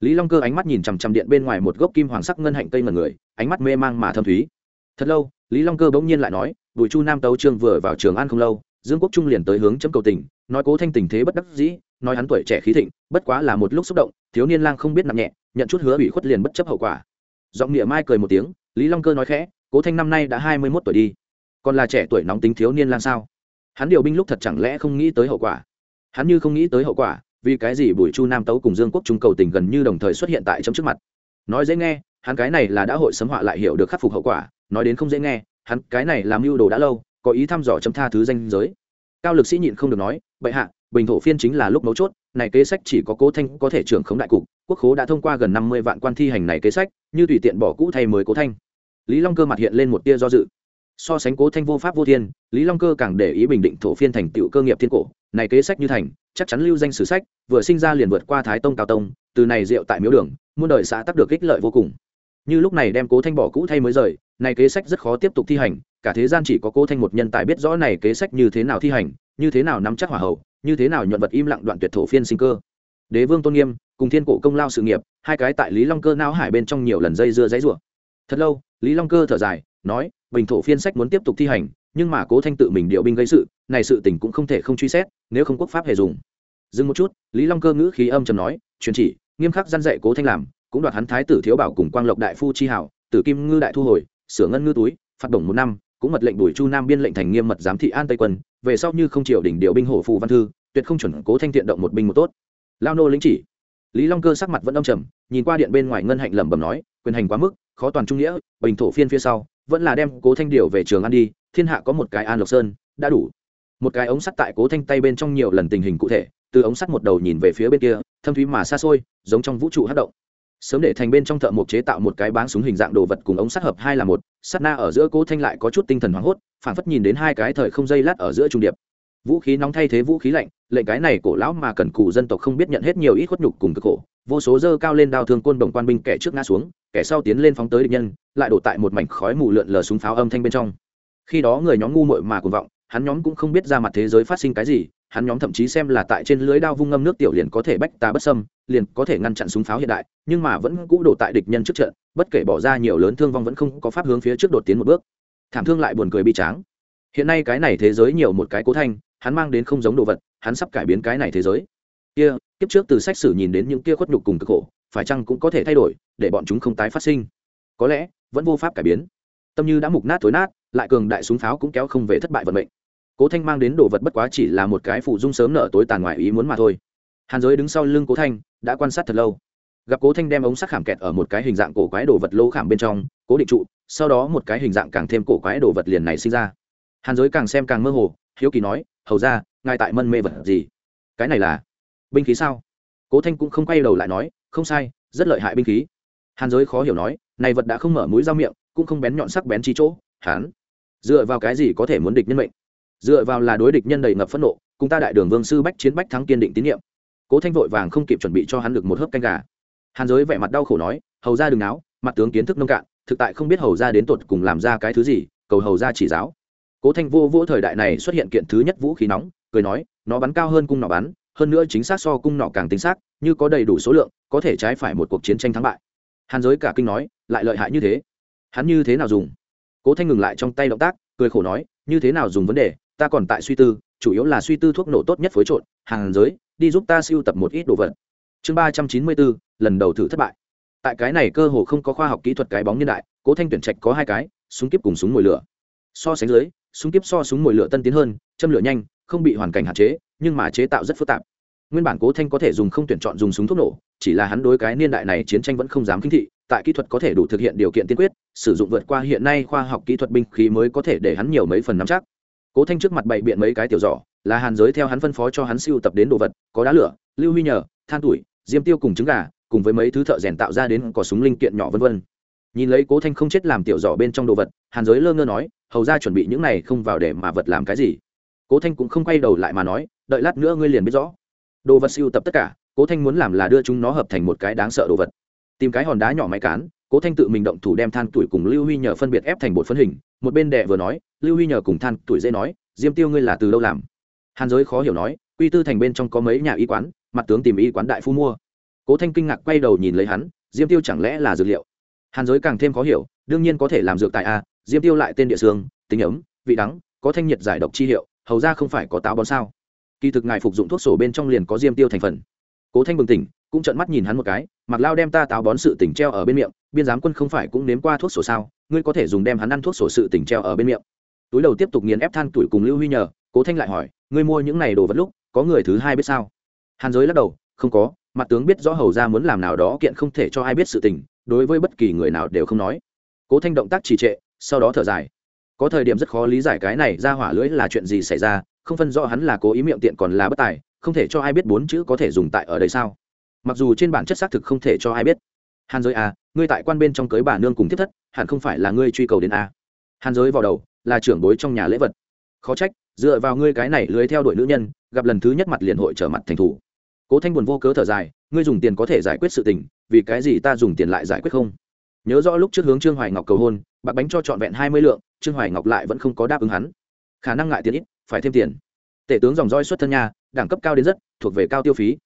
Speaker 1: Lý long cơ ánh mắt nhìn chằm chằm điện bên ngoài một gốc kim hoàng sắc ngân hạnh cây mà người, ánh mắt mê mang mà thâm thúy. Thật lâu lý long cơ bỗng nhiên lại nói, bùi chu nam tấu trương vừa vào trường an không lâu, dương quốc trung liền tới hướng chấm cầu tình, nói cố thanh tình thế bất đắc dĩ, nói hắn tuổi trẻ khí thịnh, bất quá là một lúc xúc động, thiếu niên lang không biết nặng nhẹ, nhận chút hứa ủy khuất liền bất chấp hậu quả. Giọng nghĩa mai cười một tiếng, lý long cơ nói khẽ, cố thanh năm nay đã hai mươi mốt tuổi đi, còn là trẻ tuổi nóng tính thiếu niên lang sao? Hắn điều binh lúc thật chẳng lẽ không nghĩ tới hậu quả? Hắn như không nghĩ tới hậu quả, vì cái gì bùi chu nam tấu cùng dương quốc trung cầu tình gần như đồng thời xuất hiện tại chấm trước mặt? Nói dễ nghe, hắn cái này là đã hội sấm họa lại hiểu được khắc phục hậu quả nói đến không dễ nghe, hắn, cái này làm mưu đồ đã lâu, có ý thăm dò chấm tha thứ danh giới. Cao lực sĩ nhịn không được nói, bệ hạ, bình thổ phiên chính là lúc mấu chốt, này kế sách chỉ có cố thanh có thể trưởng khống đại cục, quốc khố đã thông qua gần năm mươi vạn quan thi hành này kế sách, như tùy tiện bỏ cũ thay mới cố thanh. Lý long cơ mặt hiện lên một tia do dự. So sánh cố thanh vô pháp vô thiên, lý long cơ càng để ý bình định thổ phiên thành tựu cơ nghiệp thiên cổ, này kế sách như thành, chắc chắn lưu danh sử sách, vừa sinh ra liền vượt qua thái tông cao tông, từ này rượu tại miếu đường, muôn đời xã tắc được ích lợi vô cùng. Như lúc này đem cố thanh bỏ cũ thay mới rời này kế sách rất khó tiếp tục thi hành, cả thế gian chỉ có cố thanh một nhân tài biết rõ này kế sách như thế nào thi hành, như thế nào nắm chắc hỏa hậu, như thế nào nhuận vật im lặng đoạn tuyệt thổ phiên sinh cơ. Đế vương tôn nghiêm, cùng thiên cổ công lao sự nghiệp, hai cái tại lý long cơ não hải bên trong nhiều lần dây dưa dãy rủa. Thật lâu, lý long cơ thở dài, nói, bình thổ phiên sách muốn tiếp tục thi hành, nhưng mà cố thanh tự mình điều binh gây sự, này sự tình cũng không thể không truy xét, nếu không quốc pháp hề dùng. Dừng một chút, lý long cơ ngữ khí âm trầm nói, truyền chỉ, nghiêm khắc gian dạy cố thanh làm, cũng đoạt hắn thái tử thiếu bảo cùng quang lộc đại phu chi hảo, tử kim ngư đại thu hồi sửa ngân ngư túi, phạt đồng một năm, cũng mật lệnh đuổi chu nam biên lệnh thành nghiêm mật giám thị an tây quân, về sau như không triều đỉnh điều binh hổ phù văn thư, tuyệt không chuẩn cố thanh thiện động một binh một tốt. Lao nô lính chỉ. Lý long cơ sắc mặt vẫn âm trầm, nhìn qua điện bên ngoài ngân hạnh lẩm bẩm nói, quyền hành quá mức, khó toàn trung nghĩa, bình thổ phiên phía sau, vẫn là đem cố thanh điều về trường ăn đi, thiên hạ có một cái an lộc sơn, đã đủ. Một cái ống sắt tại cố thanh tay bên trong nhiều lần tình hình cụ thể, từ ống sắt một đầu nhìn về phía bên kia, thâm thúy mà xa xôi, giống trong vũ trụ hát động sớm để thành bên trong thợ mộc chế tạo một cái báng súng hình dạng đồ vật cùng ống sắt hợp hai là một, sắt na ở giữa cố thanh lại có chút tinh thần hoảng hốt, phảng phất nhìn đến hai cái thời không dây lát ở giữa trung điệp. Vũ khí nóng thay thế vũ khí lạnh, lệnh cái này cổ lão mà cần cù dân tộc không biết nhận hết nhiều ít khuất nhục cùng cực khổ, vô số dơ cao lên đao thương côn đồng quan binh kẻ trước ngã xuống, kẻ sau tiến lên phóng tới địch nhân, lại đổ tại một mảnh khói mù lượn lờ súng pháo âm thanh bên trong. Khi đó người nhóm ngu muội mà cuồng vọng, hắn nhóm cũng không biết ra mặt thế giới phát sinh cái gì hắn nhóm thậm chí xem là tại trên lưới đao vung ngâm nước tiểu liền có thể bách ta bất sâm liền có thể ngăn chặn súng pháo hiện đại, nhưng mà vẫn cũ đổ tại địch nhân trước trận, bất kể bỏ ra nhiều lớn thương vong vẫn không có pháp hướng phía trước đột tiến một bước. Thảm thương lại buồn cười bi tráng. Hiện nay cái này thế giới nhiều một cái cố thanh, hắn mang đến không giống đồ vật, hắn sắp cải biến cái này thế giới. Kia, kiếp trước từ sách sử nhìn đến những kia khuất nhục cùng cực khổ, phải chăng cũng có thể thay đổi, để bọn chúng không tái phát sinh? Có lẽ, vẫn vô pháp cải biến. Tâm như đã mục nát thối nát, lại cường đại súng pháo cũng kéo không về thất bại vận mệnh cố thanh mang đến đồ vật bất quá chỉ là một cái phụ dung sớm nở tối tàn ngoài ý muốn mà thôi. Hàn giới đứng sau lưng cố thanh, đã quan sát thật lâu. Gặp cố thanh đem ống sắt khảm kẹt ở một cái hình dạng cổ quái đồ vật lỗ khảm bên trong, cố định trụ, sau đó một cái hình dạng càng thêm cổ quái đồ vật liền này sinh ra. Hàn giới càng xem càng mơ hồ, hiếu kỳ nói, hầu ra, ngài tại mân mê vật gì? Cái này là binh khí sao? Cố thanh cũng không quay đầu lại nói, không sai, rất lợi hại binh khí. Hàn giới khó hiểu nói, này vật đã không mở mũi dao miệng, cũng không bén nhọn sắc bén chi chỗ, hán. Dựa vào cái gì có thể muốn địch nhân mệnh? Dựa vào là đối địch nhân đầy ngập phẫn nộ, cùng ta đại đường vương sư bách chiến bách thắng kiên định tín nhiệm. Cố thanh vội vàng không kịp chuẩn bị cho hắn được một hớp canh gà. Hàn giới vẻ mặt đau khổ nói, hầu ra đừng náo, mặt tướng kiến thức nông cạn, thực tại không biết hầu ra đến tột cùng làm ra cái thứ gì, cầu hầu ra chỉ giáo. Cố thanh vô vỗ thời đại này xuất hiện kiện thứ nhất vũ khí nóng, cười nói, nó bắn cao hơn cung nỏ bắn, hơn nữa chính xác so cung nỏ càng tính xác, như có đầy đủ số lượng, có thể trái phải một cuộc chiến tranh thắng bại. Hàn giới cả kinh nói, lại lợi hại như thế? Hắn như thế nào dùng? Cố thanh ngừng lại trong tay động tác, cười khổ nói, như thế nào dùng vấn đề ta còn tại suy tư, chủ yếu là suy tư thuốc nổ tốt nhất phối trộn, hàng giới, đi giúp ta siêu tập một ít đồ vật. Chương ba trăm chín mươi bốn, lần đầu thử thất bại. Tại cái này cơ hồ không có khoa học kỹ thuật cái bóng nhân đại, cố thanh tuyển trạch có hai cái, súng kiếp cùng súng mồi lửa. So sánh dưới, súng kiếp so súng mồi lửa tân tiến hơn, châm lửa nhanh, không bị hoàn cảnh hạn chế, nhưng mà chế tạo rất phức tạp. Nguyên bản cố thanh có thể dùng không tuyển chọn dùng súng thuốc nổ, chỉ là hắn đối cái niên đại này chiến tranh vẫn không dám kinh thị, tại kỹ thuật có thể đủ thực hiện điều kiện tiên quyết, sử dụng vượt qua hiện nay khoa học kỹ thuật binh khí mới có thể để hắn nhiều mấy phần nắm chắc cố thanh trước mặt bày biện mấy cái tiểu giỏ, là hàn giới theo hắn phân phó cho hắn siêu tập đến đồ vật, có đá lửa, lưu huy nhờ, than tuổi, diêm tiêu cùng trứng gà, cùng với mấy thứ thợ rèn tạo ra đến có súng linh kiện nhỏ vân vân. Nhìn lấy cố thanh không chết làm tiểu giỏ bên trong đồ vật, hàn giới lơ ngơ nói, hầu ra chuẩn bị những này không vào để mà vật làm cái gì? Cố thanh cũng không quay đầu lại mà nói, đợi lát nữa ngươi liền biết rõ. Đồ vật siêu tập tất cả, cố thanh muốn làm là đưa chúng nó hợp thành một cái đáng sợ đồ vật. Tìm cái hòn đá nhỏ máy cán cố thanh tự mình động thủ đem than tuổi cùng lưu huy nhờ phân biệt ép thành bột phân hình, một bên đệ vừa nói, lưu huy nhờ cùng than tuổi dễ nói, diêm tiêu ngươi là từ đâu làm? Hàn giới khó hiểu nói, quy tư thành bên trong có mấy nhà y quán, mặt tướng tìm y quán đại phu mua. Cố thanh kinh ngạc quay đầu nhìn lấy hắn, diêm tiêu chẳng lẽ là dược liệu? Hàn giới càng thêm khó hiểu, đương nhiên có thể làm dược tại a à, diêm tiêu lại tên địa xương, tính ấm, vị đắng, có thanh nhiệt giải độc chi hiệu, hầu ra không phải có táo bón sao? Kỳ thực ngài phục dụng thuốc sổ bên trong liền có diêm tiêu thành phần. Cố thanh bừng tỉnh, cũng trợn mắt nhìn hắn một cái mặc lao đem ta táo bón sự tỉnh treo ở bên miệng, biên giám quân không phải cũng nếm qua thuốc sổ sao, ngươi có thể dùng đem hắn ăn thuốc sổ sự tỉnh treo ở bên miệng. Túi đầu tiếp tục nghiền ép than tuổi cùng lưu huy nhờ, cố thanh lại hỏi, ngươi mua những này đồ vật lúc, có người thứ hai biết sao? Hàn giới lắc đầu, không có, mặt tướng biết rõ hầu ra muốn làm nào đó kiện không thể cho ai biết sự tình, đối với bất kỳ người nào đều không nói. Cố thanh động tác trì trệ, sau đó thở dài. Có thời điểm rất khó lý giải cái này ra hỏa lưỡi là chuyện gì xảy ra, không phân rõ hắn là cố ý miệng tiện còn là bất tài, không thể cho ai biết bốn chữ có thể dùng tại ở đây sao? Mặc dù trên bản chất xác thực không thể cho ai biết. Hàn giới à ngươi tại quan bên trong cưới bà nương cùng thiết thất, hẳn không phải là ngươi truy cầu đến a? Hàn giới vào đầu, là trưởng bối trong nhà lễ vật. Khó trách, dựa vào ngươi cái này lưới theo đuổi nữ nhân, gặp lần thứ nhất mặt liền hội trở mặt thành thủ. Cố thanh buồn vô cớ thở dài, ngươi dùng tiền có thể giải quyết sự tình, vì cái gì ta dùng tiền lại giải quyết không? Nhớ rõ lúc trước hướng trương hoài ngọc cầu hôn, bạc bánh cho trọn vẹn hai mươi lượng, trương hoài ngọc lại vẫn không có đáp ứng hắn. Khả năng ngại tiền ít, phải thêm tiền. Tể tướng dòng roi xuất thân nhà đẳng cấp cao đến rất, thuộc về cao tiêu phí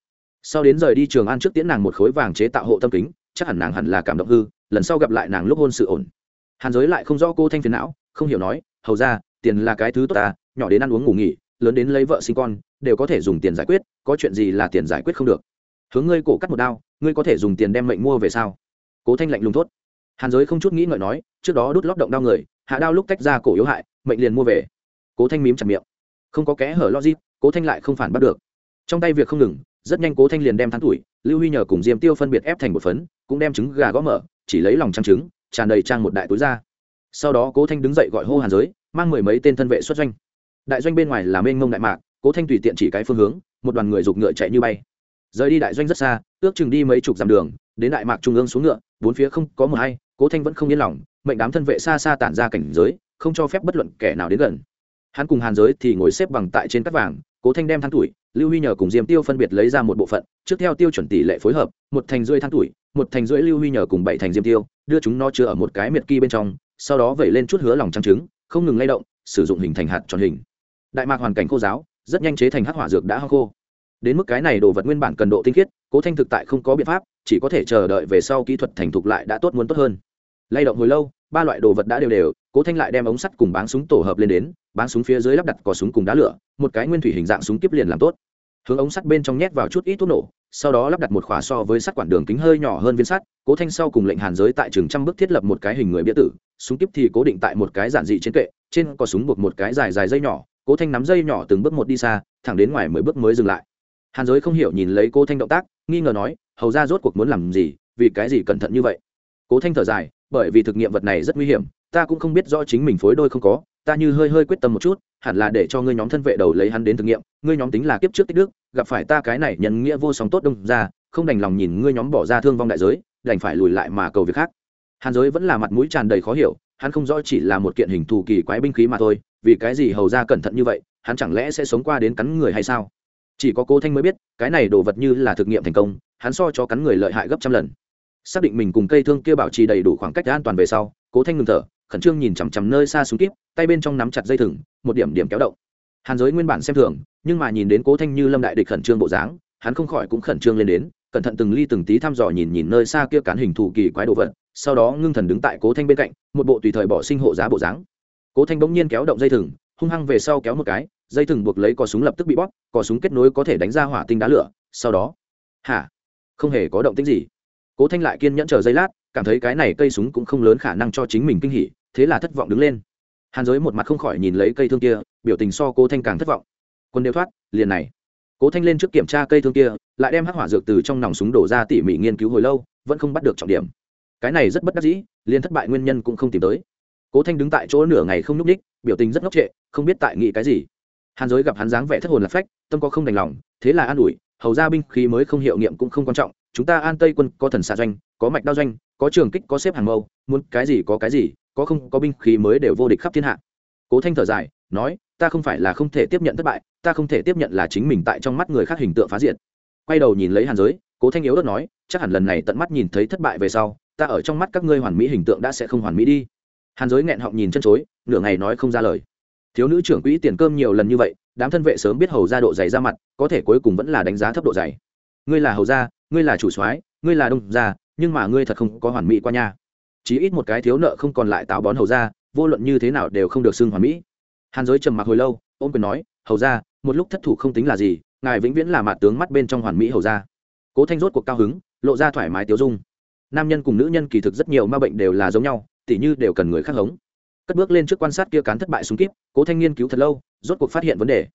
Speaker 1: sau đến rời đi trường an trước tiễn nàng một khối vàng chế tạo hộ tâm kính, chắc hẳn nàng hẳn là cảm động hư, lần sau gặp lại nàng lúc hôn sự ổn. Hàn giới lại không rõ cô thanh phiền não, không hiểu nói, hầu ra tiền là cái thứ tốt ta, nhỏ đến ăn uống ngủ nghỉ, lớn đến lấy vợ sinh con, đều có thể dùng tiền giải quyết, có chuyện gì là tiền giải quyết không được. Hướng ngươi cổ cắt một đao, ngươi có thể dùng tiền đem mệnh mua về sao? Cố thanh lạnh lùng thốt. Hàn giới không chút nghĩ ngợi nói, trước đó đút lót động đau người, hạ đao lúc tách ra cổ yếu hại, mệnh liền mua về. Cố thanh mím chặt miệng. Không có kẽ hở logic, cố thanh lại không phản bắt được. Trong tay việc không ngừng rất nhanh cố thanh liền đem thắng tuổi lưu huy nhờ cùng diêm tiêu phân biệt ép thành một phấn cũng đem trứng gà gõ mở chỉ lấy lòng trang trứng tràn đầy trang một đại túi ra sau đó cố thanh đứng dậy gọi hô hàn giới mang mười mấy tên thân vệ xuất doanh đại doanh bên ngoài là mênh mông đại mạc cố thanh tùy tiện chỉ cái phương hướng một đoàn người giục ngựa chạy như bay rời đi đại doanh rất xa ước chừng đi mấy chục dặm đường đến đại mạc trung ương xuống ngựa bốn phía không có mờ hay cố thanh vẫn không yên lòng mệnh đám thân vệ xa xa tản ra cảnh giới không cho phép bất luận kẻ nào đến gần hắn cùng hàn giới thì ngồi xếp bằng tại trên cắt vàng cố thanh đem than tuổi, lưu huy nhờ cùng diêm tiêu phân biệt lấy ra một bộ phận, trước theo tiêu chuẩn tỷ lệ phối hợp, một thành rưỡi than tuổi, một thành rưỡi lưu huy nhờ cùng bảy thành diêm tiêu, đưa chúng nó chứa ở một cái miệt kỳ bên trong, sau đó vẩy lên chút hứa lòng trăng trứng, không ngừng lay động, sử dụng hình thành hạt tròn hình. Đại mạc hoàn cảnh khô giáo, rất nhanh chế thành hắc hỏa dược đã khô. Đến mức cái này đồ vật nguyên bản cần độ tinh khiết, cố thanh thực tại không có biện pháp, chỉ có thể chờ đợi về sau kỹ thuật thành thục lại đã tốt muốn tốt hơn. Lay động hồi lâu ba loại đồ vật đã đều đều, cố thanh lại đem ống sắt cùng báng súng tổ hợp lên đến, báng súng phía dưới lắp đặt cò súng cùng đá lửa, một cái nguyên thủy hình dạng súng kiếp liền làm tốt. Hướng ống sắt bên trong nhét vào chút ít thuốc nổ, sau đó lắp đặt một khóa so với sắt quản đường kính hơi nhỏ hơn viên sắt, cố thanh sau cùng lệnh hàn giới tại trường trăm bước thiết lập một cái hình người bia tử, súng kiếp thì cố định tại một cái giản dị trên kệ, trên có súng buộc một cái dài dài dây nhỏ, cố thanh nắm dây nhỏ từng bước một đi xa, thẳng đến ngoài mười bước mới dừng lại. Hàn giới không hiểu nhìn lấy cố thanh động tác, nghi ngờ nói, hầu ra rốt cuộc muốn làm gì, vì cái gì cẩn thận như vậy? Cố thanh thở dài bởi vì thực nghiệm vật này rất nguy hiểm, ta cũng không biết rõ chính mình phối đôi không có, ta như hơi hơi quyết tâm một chút, hẳn là để cho ngươi nhóm thân vệ đầu lấy hắn đến thực nghiệm, ngươi nhóm tính là kiếp trước tích đức, gặp phải ta cái này nhận nghĩa vô song tốt đông ra, không đành lòng nhìn ngươi nhóm bỏ ra thương vong đại giới, đành phải lùi lại mà cầu việc khác. Hàn giới vẫn là mặt mũi tràn đầy khó hiểu, hắn không rõ chỉ là một kiện hình thù kỳ quái binh khí mà thôi, vì cái gì hầu ra cẩn thận như vậy, hắn chẳng lẽ sẽ sống qua đến cắn người hay sao? Chỉ có cô thanh mới biết, cái này đồ vật như là thực nghiệm thành công, hắn so cho cắn người lợi hại gấp trăm lần xác định mình cùng cây thương kia bảo trì đầy đủ khoảng cách an toàn về sau, cố thanh ngừng thở, khẩn trương nhìn chằm chằm nơi xa xuống kíp, tay bên trong nắm chặt dây thừng, một điểm điểm kéo động. Hàn giới nguyên bản xem thường, nhưng mà nhìn đến cố thanh như lâm đại địch khẩn trương bộ dáng, hắn không khỏi cũng khẩn trương lên đến, cẩn thận từng ly từng tí thăm dò nhìn nhìn nơi xa kia cán hình thù kỳ quái đồ vật, sau đó ngưng thần đứng tại cố thanh bên cạnh, một bộ tùy thời bỏ sinh hộ giá bộ dáng. Cố thanh bỗng nhiên kéo động dây thừng, hung hăng về sau kéo một cái, dây thừng buộc lấy cò súng lập tức bị bóp, cò súng kết nối có thể đánh ra hỏa tinh đá lửa, sau đó, hả? Không hề có động tĩnh gì cố thanh lại kiên nhẫn chờ giây lát, cảm thấy cái này cây súng cũng không lớn khả năng cho chính mình kinh hỉ, thế là thất vọng đứng lên. Hàn giới một mặt không khỏi nhìn lấy cây thương kia, biểu tình so cố thanh càng thất vọng. Quân đều thoát, liền này. Cố thanh lên trước kiểm tra cây thương kia, lại đem hắc hỏa dược từ trong nòng súng đổ ra tỉ mỉ nghiên cứu hồi lâu, vẫn không bắt được trọng điểm. Cái này rất bất đắc dĩ, liền thất bại nguyên nhân cũng không tìm tới. Cố thanh đứng tại chỗ nửa ngày không n ú c ních biểu tình rất ngốc trệ, không biết tại nghĩ cái gì. Hàn giới gặp hắn dáng vẻ thất hồn lạc phách, tâm có không đành lòng, thế là an ủi, hầu ra binh khí mới không hiệu nghiệm cũng không quan trọng chúng ta an tây quân có thần xạ doanh, có mạch đao doanh, có trường kích, có xếp hàng mâu, muốn cái gì có cái gì, có không có binh khí mới đều vô địch khắp thiên hạ. Cố thanh thở dài, nói, ta không phải là không thể tiếp nhận thất bại, ta không thể tiếp nhận là chính mình tại trong mắt người khác hình tượng phá diện quay đầu nhìn lấy hàn giới, cố thanh yếu đất nói, chắc hẳn lần này tận mắt nhìn thấy thất bại về sau, ta ở trong mắt các ngươi hoàn mỹ hình tượng đã sẽ không hoàn mỹ đi. Hàn giới nghẹn họng nhìn chân chối, nửa ngày nói không ra lời. Thiếu nữ trưởng quỹ tiền cơm nhiều lần như vậy, đám thân vệ sớm biết hầu ra độ dày ra mặt, có thể cuối cùng vẫn là đánh giá thấp độ dày. Ngươi là hầu gia ngươi là chủ soái, ngươi là đông gia, nhưng mà ngươi thật không có hoàn mỹ qua nha. Chỉ ít một cái thiếu nợ không còn lại táo bón hầu gia, vô luận như thế nào đều không được xưng hoàn mỹ. Hàn giới trầm mặc hồi lâu, ôm quyền nói, hầu gia, một lúc thất thủ không tính là gì, ngài vĩnh viễn là mặt tướng mắt bên trong hoàn mỹ hầu gia. Cố thanh rốt cuộc cao hứng, lộ ra thoải mái tiêu dung. Nam nhân cùng nữ nhân kỳ thực rất nhiều ma bệnh đều là giống nhau, tỉ như đều cần người khác hống. Cất bước lên trước quan sát kia cán thất bại súng kíp, cố thanh nghiên cứu thật lâu, rốt cuộc phát hiện vấn đề.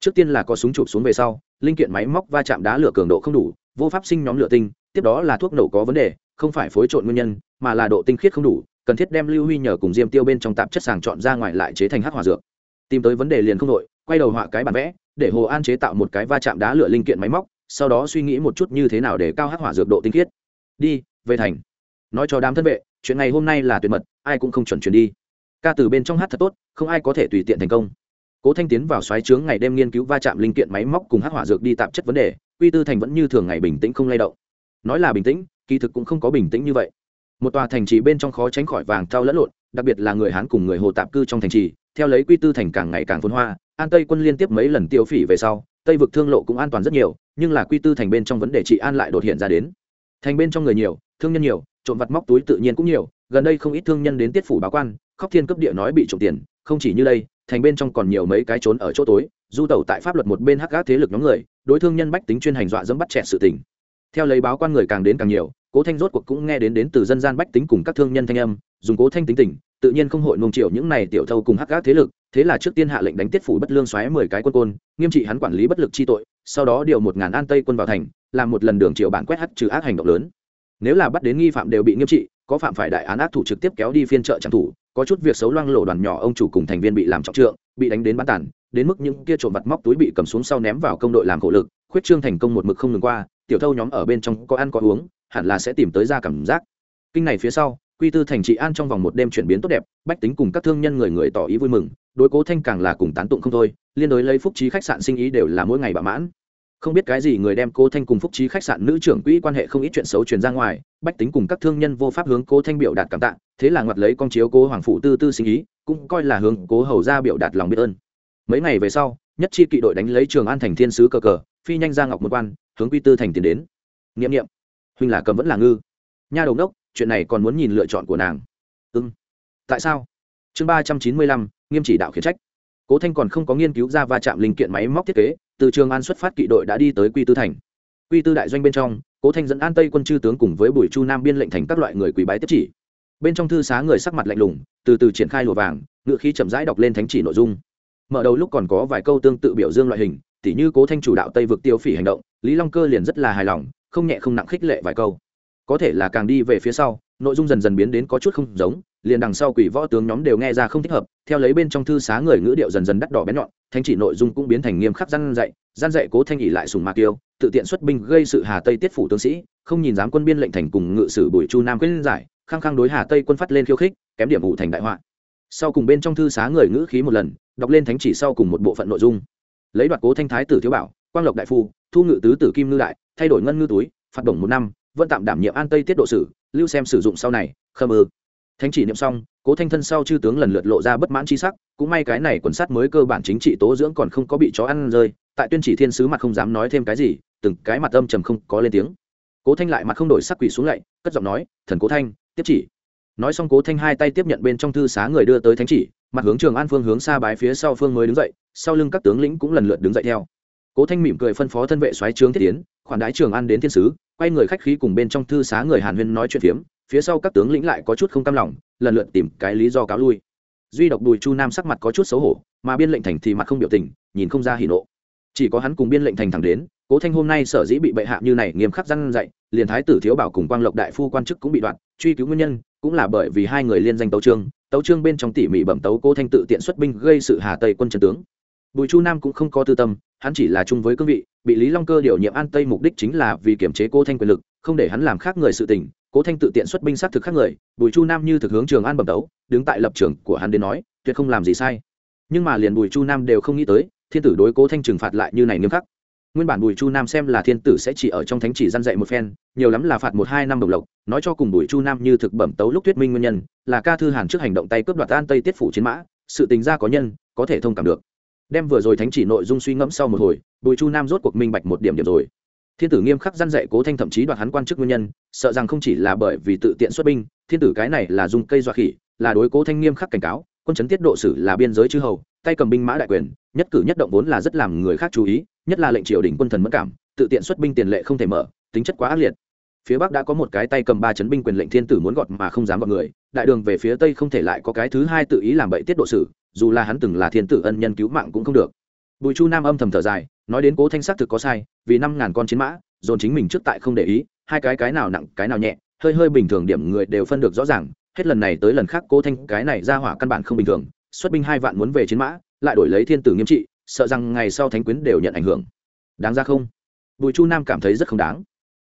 Speaker 1: Trước tiên là có súng chụp xuống về sau, linh kiện máy móc va chạm đá lửa cường độ không đủ vô pháp sinh nhóm lửa tinh, tiếp đó là thuốc nổ có vấn đề, không phải phối trộn nguyên nhân, mà là độ tinh khiết không đủ, cần thiết đem lưu huy nhờ cùng diêm tiêu bên trong tạp chất sàng chọn ra ngoài lại chế thành hắc hòa dược. Tìm tới vấn đề liền không đội quay đầu họa cái bản vẽ, để hồ an chế tạo một cái va chạm đá lửa linh kiện máy móc, sau đó suy nghĩ một chút như thế nào để cao hắc hỏa dược độ tinh khiết. Đi, về thành. Nói cho đám thân vệ, chuyện ngày hôm nay là tuyệt mật, ai cũng không chuẩn chuyển đi. Ca từ bên trong hát thật tốt, không ai có thể tùy tiện thành công. Cố thanh tiến vào xoáy trướng ngày đêm nghiên cứu va chạm linh kiện máy móc cùng hắc hỏa dược đi tạp chất vấn đề quy tư thành vẫn như thường ngày bình tĩnh không lay động. Nói là bình tĩnh, kỳ thực cũng không có bình tĩnh như vậy. Một tòa thành trì bên trong khó tránh khỏi vàng thao lẫn lộn, đặc biệt là người hán cùng người hồ tạp cư trong thành trì, theo lấy quy tư thành càng ngày càng phồn hoa, an tây quân liên tiếp mấy lần tiêu phỉ về sau, tây vực thương lộ cũng an toàn rất nhiều, nhưng là quy tư thành bên trong vấn đề trị an lại đột hiện ra đến. Thành bên trong người nhiều, thương nhân nhiều, trộm vặt móc túi tự nhiên cũng nhiều, gần đây không ít thương nhân đến tiết phủ báo quan, khóc thiên cấp địa nói bị trộm tiền, không chỉ như đây, thành bên trong còn nhiều mấy cái trốn ở chỗ tối du tẩu tại pháp luật một bên hắc gác thế lực nhóm người, đối thương nhân bách tính chuyên hành dọa dẫm bắt trẻ sự tình. Theo lấy báo quan người càng đến càng nhiều, cố thanh rốt cuộc cũng nghe đến đến từ dân gian bách tính cùng các thương nhân thanh âm, dùng cố thanh tính tình, tự nhiên không hội nông triệu những này tiểu thâu cùng hắc gác thế lực, thế là trước tiên hạ lệnh đánh tiết phủ bất lương xoáy mười cái quân côn, nghiêm trị hắn quản lý bất lực chi tội, sau đó điều một ngàn an tây quân vào thành, làm một lần đường triệu bản quét hắt trừ ác hành động lớn. Nếu là bắt đến nghi phạm đều bị nghiêm trị, có phạm phải đại án ác thủ trực tiếp kéo đi phiên trợ trang thủ, có chút việc xấu loang lổ đoàn nhỏ ông chủ cùng thành viên bị làm trọng trượng, bị đánh đến bán tàn đến mức những kia trộm vặt móc túi bị cầm xuống sau ném vào công đội làm khổ lực, khuyết trương thành công một mực không ngừng qua, tiểu thâu nhóm ở bên trong có ăn có uống, hẳn là sẽ tìm tới ra cảm giác. Kinh này phía sau, quy tư thành trị an trong vòng một đêm chuyển biến tốt đẹp, bách tính cùng các thương nhân người người tỏ ý vui mừng, đối cố thanh càng là cùng tán tụng không thôi, liên đối lấy phúc trí khách sạn sinh ý đều là mỗi ngày bạ mãn. Không biết cái gì người đem cố thanh cùng phúc trí khách sạn nữ trưởng quỹ quan hệ không ít chuyện xấu truyền ra ngoài, bách tính cùng các thương nhân vô pháp hướng cố thanh biểu đạt cảm tạ, thế là ngoặt lấy con chiếu cố hoàng phụ tư tư sinh ý, cũng coi là hướng cố hầu ra biểu đạt lòng biết ơn mấy ngày về sau, nhất chi kỵ đội đánh lấy trường an thành thiên sứ cờ cờ, phi nhanh ra ngọc một quan, hướng quy tư thành tiến đến. N i ệ m n i ệ m huynh là cầm vẫn là ngư. Nha đầu đốc chuyện này còn muốn nhìn lựa chọn của nàng. Ưng tại sao? Chương ba trăm chín mươi lăm, nghiêm chỉ đạo khiển trách. Cố thanh còn không có nghiên cứu ra va chạm linh kiện máy móc thiết kế, từ trường an xuất phát kỵ đội đã đi tới quy tư thành. Quy tư đại doanh bên trong, cố thanh dẫn an tây quân chư tướng cùng với bùi chu nam biên lệnh thành các loại người quý bái tiếp chỉ. Bên trong thư xá người sắc mặt lạnh lùng, từ từ triển khai lùa vàng, ngựa khí chậm rãi đọc lên thánh chỉ nội dung mở đầu lúc còn có vài câu tương tự biểu dương loại hình tỉ như cố thanh chủ đạo tây vực tiêu phỉ hành động lý long cơ liền rất là hài lòng không nhẹ không nặng khích lệ vài câu. Có thể là càng đi về phía sau nội dung dần dần biến đến có chút không giống liền đằng sau quỷ võ tướng nhóm đều nghe ra không thích hợp theo lấy bên trong thư xá người ngữ điệu dần dần đắt đỏ bén nhọn thanh chỉ nội dung cũng biến thành nghiêm khắc gian dạy gian dạy cố thanh ỉ lại sùng mạc tiêu, tự tiện xuất binh gây sự hà tây tiết phủ tướng sĩ không nhìn dám quân biên lệnh thành cùng ngự sử bùi chu nam quyết giải khăng khăng đối hà tây quân phát lên khiêu khích kém điểm vụ thành đại họa sau cùng bên trong thư xá người ngữ khí một lần, đọc lên thánh chỉ sau cùng một bộ phận nội dung. Lấy đoạt cố thanh thái tử thiếu bảo, quang lộc đại phu, thu ngự tứ tử kim ngư đại, thay đổi ngân ngư túi, phạt bổng một năm, vẫn tạm đảm nhiệm an tây tiết độ sử, lưu xem sử dụng sau này, khâm ư. Thánh chỉ niệm xong, cố thanh thân sau chư tướng lần lượt lộ ra bất mãn chi sắc, cũng may cái này quần sát mới cơ bản chính trị tố dưỡng còn không có bị chó ăn rơi, tại tuyên chỉ thiên sứ mặt không dám nói thêm cái gì, từng cái mặt âm trầm không có lên tiếng. Cố thanh lại mặt không đổi sắc quỷ xuống lạy, cất giọng nói, thần cố thanh, tiếp chỉ nói xong cố thanh hai tay tiếp nhận bên trong thư xá người đưa tới thánh chỉ, mặt hướng trường an phương hướng xa bái phía sau phương mới đứng dậy, sau lưng các tướng lĩnh cũng lần lượt đứng dậy theo. Cố thanh mỉm cười phân phó thân vệ xoáy trướng thiết tiến, khoản đái trường an đến thiên sứ, quay người khách khí cùng bên trong thư xá người hàn huyên nói chuyện phiếm, phía sau các tướng lĩnh lại có chút không cam lòng, lần lượt tìm cái lý do cáo lui. Duy độc bùi chu nam sắc mặt có chút xấu hổ, mà biên lệnh thành thì mặt không biểu tình, nhìn không ra hỉ nộ. Chỉ có hắn cùng biên lệnh thành thẳng đến, cố thanh hôm nay sở dĩ bị bệ hạ như này nghiêm khắc răn dạy, liền thái tử thiếu bảo cùng quang lộc đại phu quan chức cũng bị đoạn, truy cứu nguyên nhân cũng là bởi vì hai người liên danh tấu trương tấu trương bên trong tỉ mỉ bẩm tấu cố thanh tự tiện xuất binh gây sự hà tây quân trần tướng. Bùi chu nam cũng không có tư tâm, hắn chỉ là chung với cương vị, bị lý long cơ điều nhiệm an tây mục đích chính là vì kiểm chế cố thanh quyền lực, không để hắn làm khác người sự tình. Cố thanh tự tiện xuất binh sát thực khác người, bùi chu nam như thực hướng trường an bẩm tấu, đứng tại lập trường của hắn đến nói, tuyệt không làm gì sai. Nhưng mà liền bùi chu nam đều không nghĩ tới, thiên tử đối cố thanh trừng phạt lại như này nghiêm khắc nguyên bản bùi chu nam xem là thiên tử sẽ chỉ ở trong thánh chỉ gian dạy một phen, nhiều lắm là phạt một hai năm đồng lộc, nói cho cùng bùi chu nam như thực bẩm tấu lúc thuyết minh nguyên nhân, là ca thư hàn trước hành động tay cướp đoạt an tây tiết phủ chiến mã, sự tình ra có nhân, có thể thông cảm được. Đem vừa rồi thánh chỉ nội dung suy ngẫm sau một hồi, bùi chu nam rốt cuộc minh bạch một điểm điểm rồi. Thiên tử nghiêm khắc gian dạy cố thanh thậm chí đoạt hắn quan chức nguyên nhân, sợ rằng không chỉ là bởi vì tự tiện xuất binh, thiên tử cái này là dùng cây doa khỉ, là đối cố thanh nghiêm khắc cảnh cáo, quân chấn tiết độ sử là biên giới chư hầu, tay cầm binh mã đại quyền, nhất cử nhất động vốn là rất làm người khác chú ý nhất là lệnh triều đình quân thần mất cảm, tự tiện xuất binh tiền lệ không thể mở, tính chất quá ác liệt. Phía bắc đã có một cái tay cầm ba chấn binh quyền lệnh thiên tử muốn gọt mà không dám gọt người, đại đường về phía tây không thể lại có cái thứ hai tự ý làm bậy tiết độ sử, dù là hắn từng là thiên tử ân nhân cứu mạng cũng không được. Bùi chu nam âm thầm thở dài, nói đến cố thanh xác thực có sai, vì năm ngàn con chiến mã, dồn chính mình trước tại không để ý, hai cái cái nào nặng, cái nào nhẹ, hơi hơi bình thường điểm người đều phân được rõ ràng, hết lần này tới lần khác cố thanh, cái này ra hỏa căn bản không bình thường, xuất binh hai vạn muốn về chiến mã, lại đổi lấy thiên tử nghiêm trị sợ rằng ngày sau thánh quyến đều nhận ảnh hưởng. Đáng ra không? Bùi chu nam cảm thấy rất không đáng.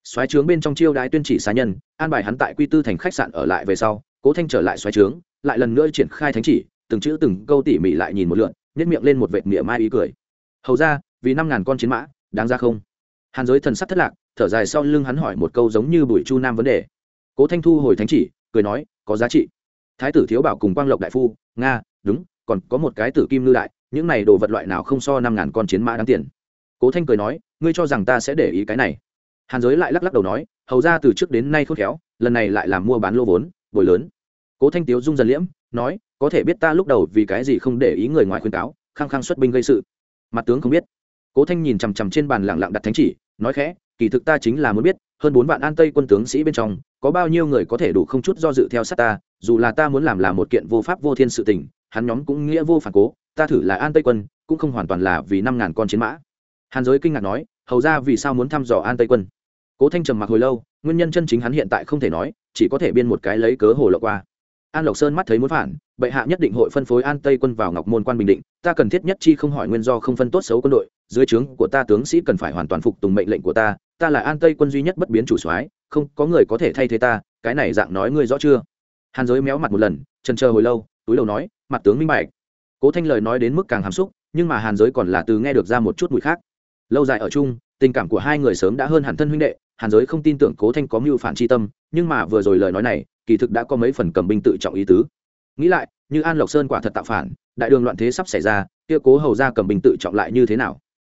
Speaker 1: Xoáy trướng bên trong chiêu đái tuyên chỉ xá nhân, an bài hắn tại quy tư thành khách sạn ở lại về sau, cố thanh trở lại xoáy trướng, lại lần nữa triển khai thánh chỉ, từng chữ từng câu tỉ mỉ lại nhìn một lượn nhét miệng lên một vệt miệng mai ý cười. Hầu ra, vì năm ngàn con chiến mã, đáng ra không? Hàn giới thần sắc thất lạc, thở dài sau lưng hắn hỏi một câu giống như bùi chu nam vấn đề. Cố thanh thu hồi thánh chỉ, cười nói, có giá trị. Thái tử thiếu bảo cùng quang lộc đại phu, nga, đúng, còn có một cái tử kim lưu đại những này đồ vật loại nào không so năm ngàn con chiến mã đáng tiền? Cố thanh cười nói, ngươi cho rằng ta sẽ để ý cái này. Hàn giới lại lắc lắc đầu nói, hầu ra từ trước đến nay khôn khéo, lần này lại làm mua bán lô vốn, bồi lớn. Cố thanh tiếu dung dần liễm, nói, có thể biết ta lúc đầu vì cái gì không để ý người ngoài khuyên cáo, khăng khăng xuất binh gây sự. Mặt tướng không biết. Cố thanh nhìn chằm chằm trên bàn lẳng lặng đặt thánh chỉ, nói khẽ, kỳ thực ta chính là muốn biết, hơn bốn vạn an tây quân tướng sĩ bên trong, có bao nhiêu người có thể đủ không chút do dự theo sát ta, dù là ta muốn làm là một kiện vô pháp vô thiên sự tình, hắn nhóm cũng nghĩa vô phản cố ta thử là an tây quân, cũng không hoàn toàn là vì năm ngàn con chiến mã. Hàn giới kinh ngạc nói, hầu ra vì sao muốn thăm dò an tây quân? Cố thanh trầm mặc hồi lâu, nguyên nhân chân chính hắn hiện tại không thể nói, chỉ có thể biên một cái lấy cớ hồ lộ qua. An lộc sơn mắt thấy muốn phản, bệ hạ nhất định hội phân phối an tây quân vào ngọc môn quan bình định, ta cần thiết nhất chi không hỏi nguyên do không phân tốt xấu quân đội, dưới trướng của ta tướng sĩ cần phải hoàn toàn phục tùng mệnh lệnh của ta ta là an tây quân duy nhất bất biến chủ soái, không có người có thể thay thế ta, cái này dạng nói ngươi rõ chưa? Hàn giới méo mặt một lần, trần chờ hồi lâu, túi đầu nói, mặt tướng minh bạch cố thanh lời nói đến mức càng hàm xúc, nhưng mà hàn giới còn là từ nghe được ra một chút mùi khác. Lâu dài ở chung, tình cảm của hai người sớm đã hơn hẳn thân huynh đệ, hàn giới không tin tưởng cố thanh có mưu phản c tâm, nhưng mà vừa rồi lời nói này, kỳ thực đã có mấy phần cầm binh tự trọng ý tứ. Nghĩ lại, như an lộc sơn quả thật tạo phản, đại đường loạn thế sắp xảy ra, kia cố hầu ra cầm binh tự trọng lại như thế nào?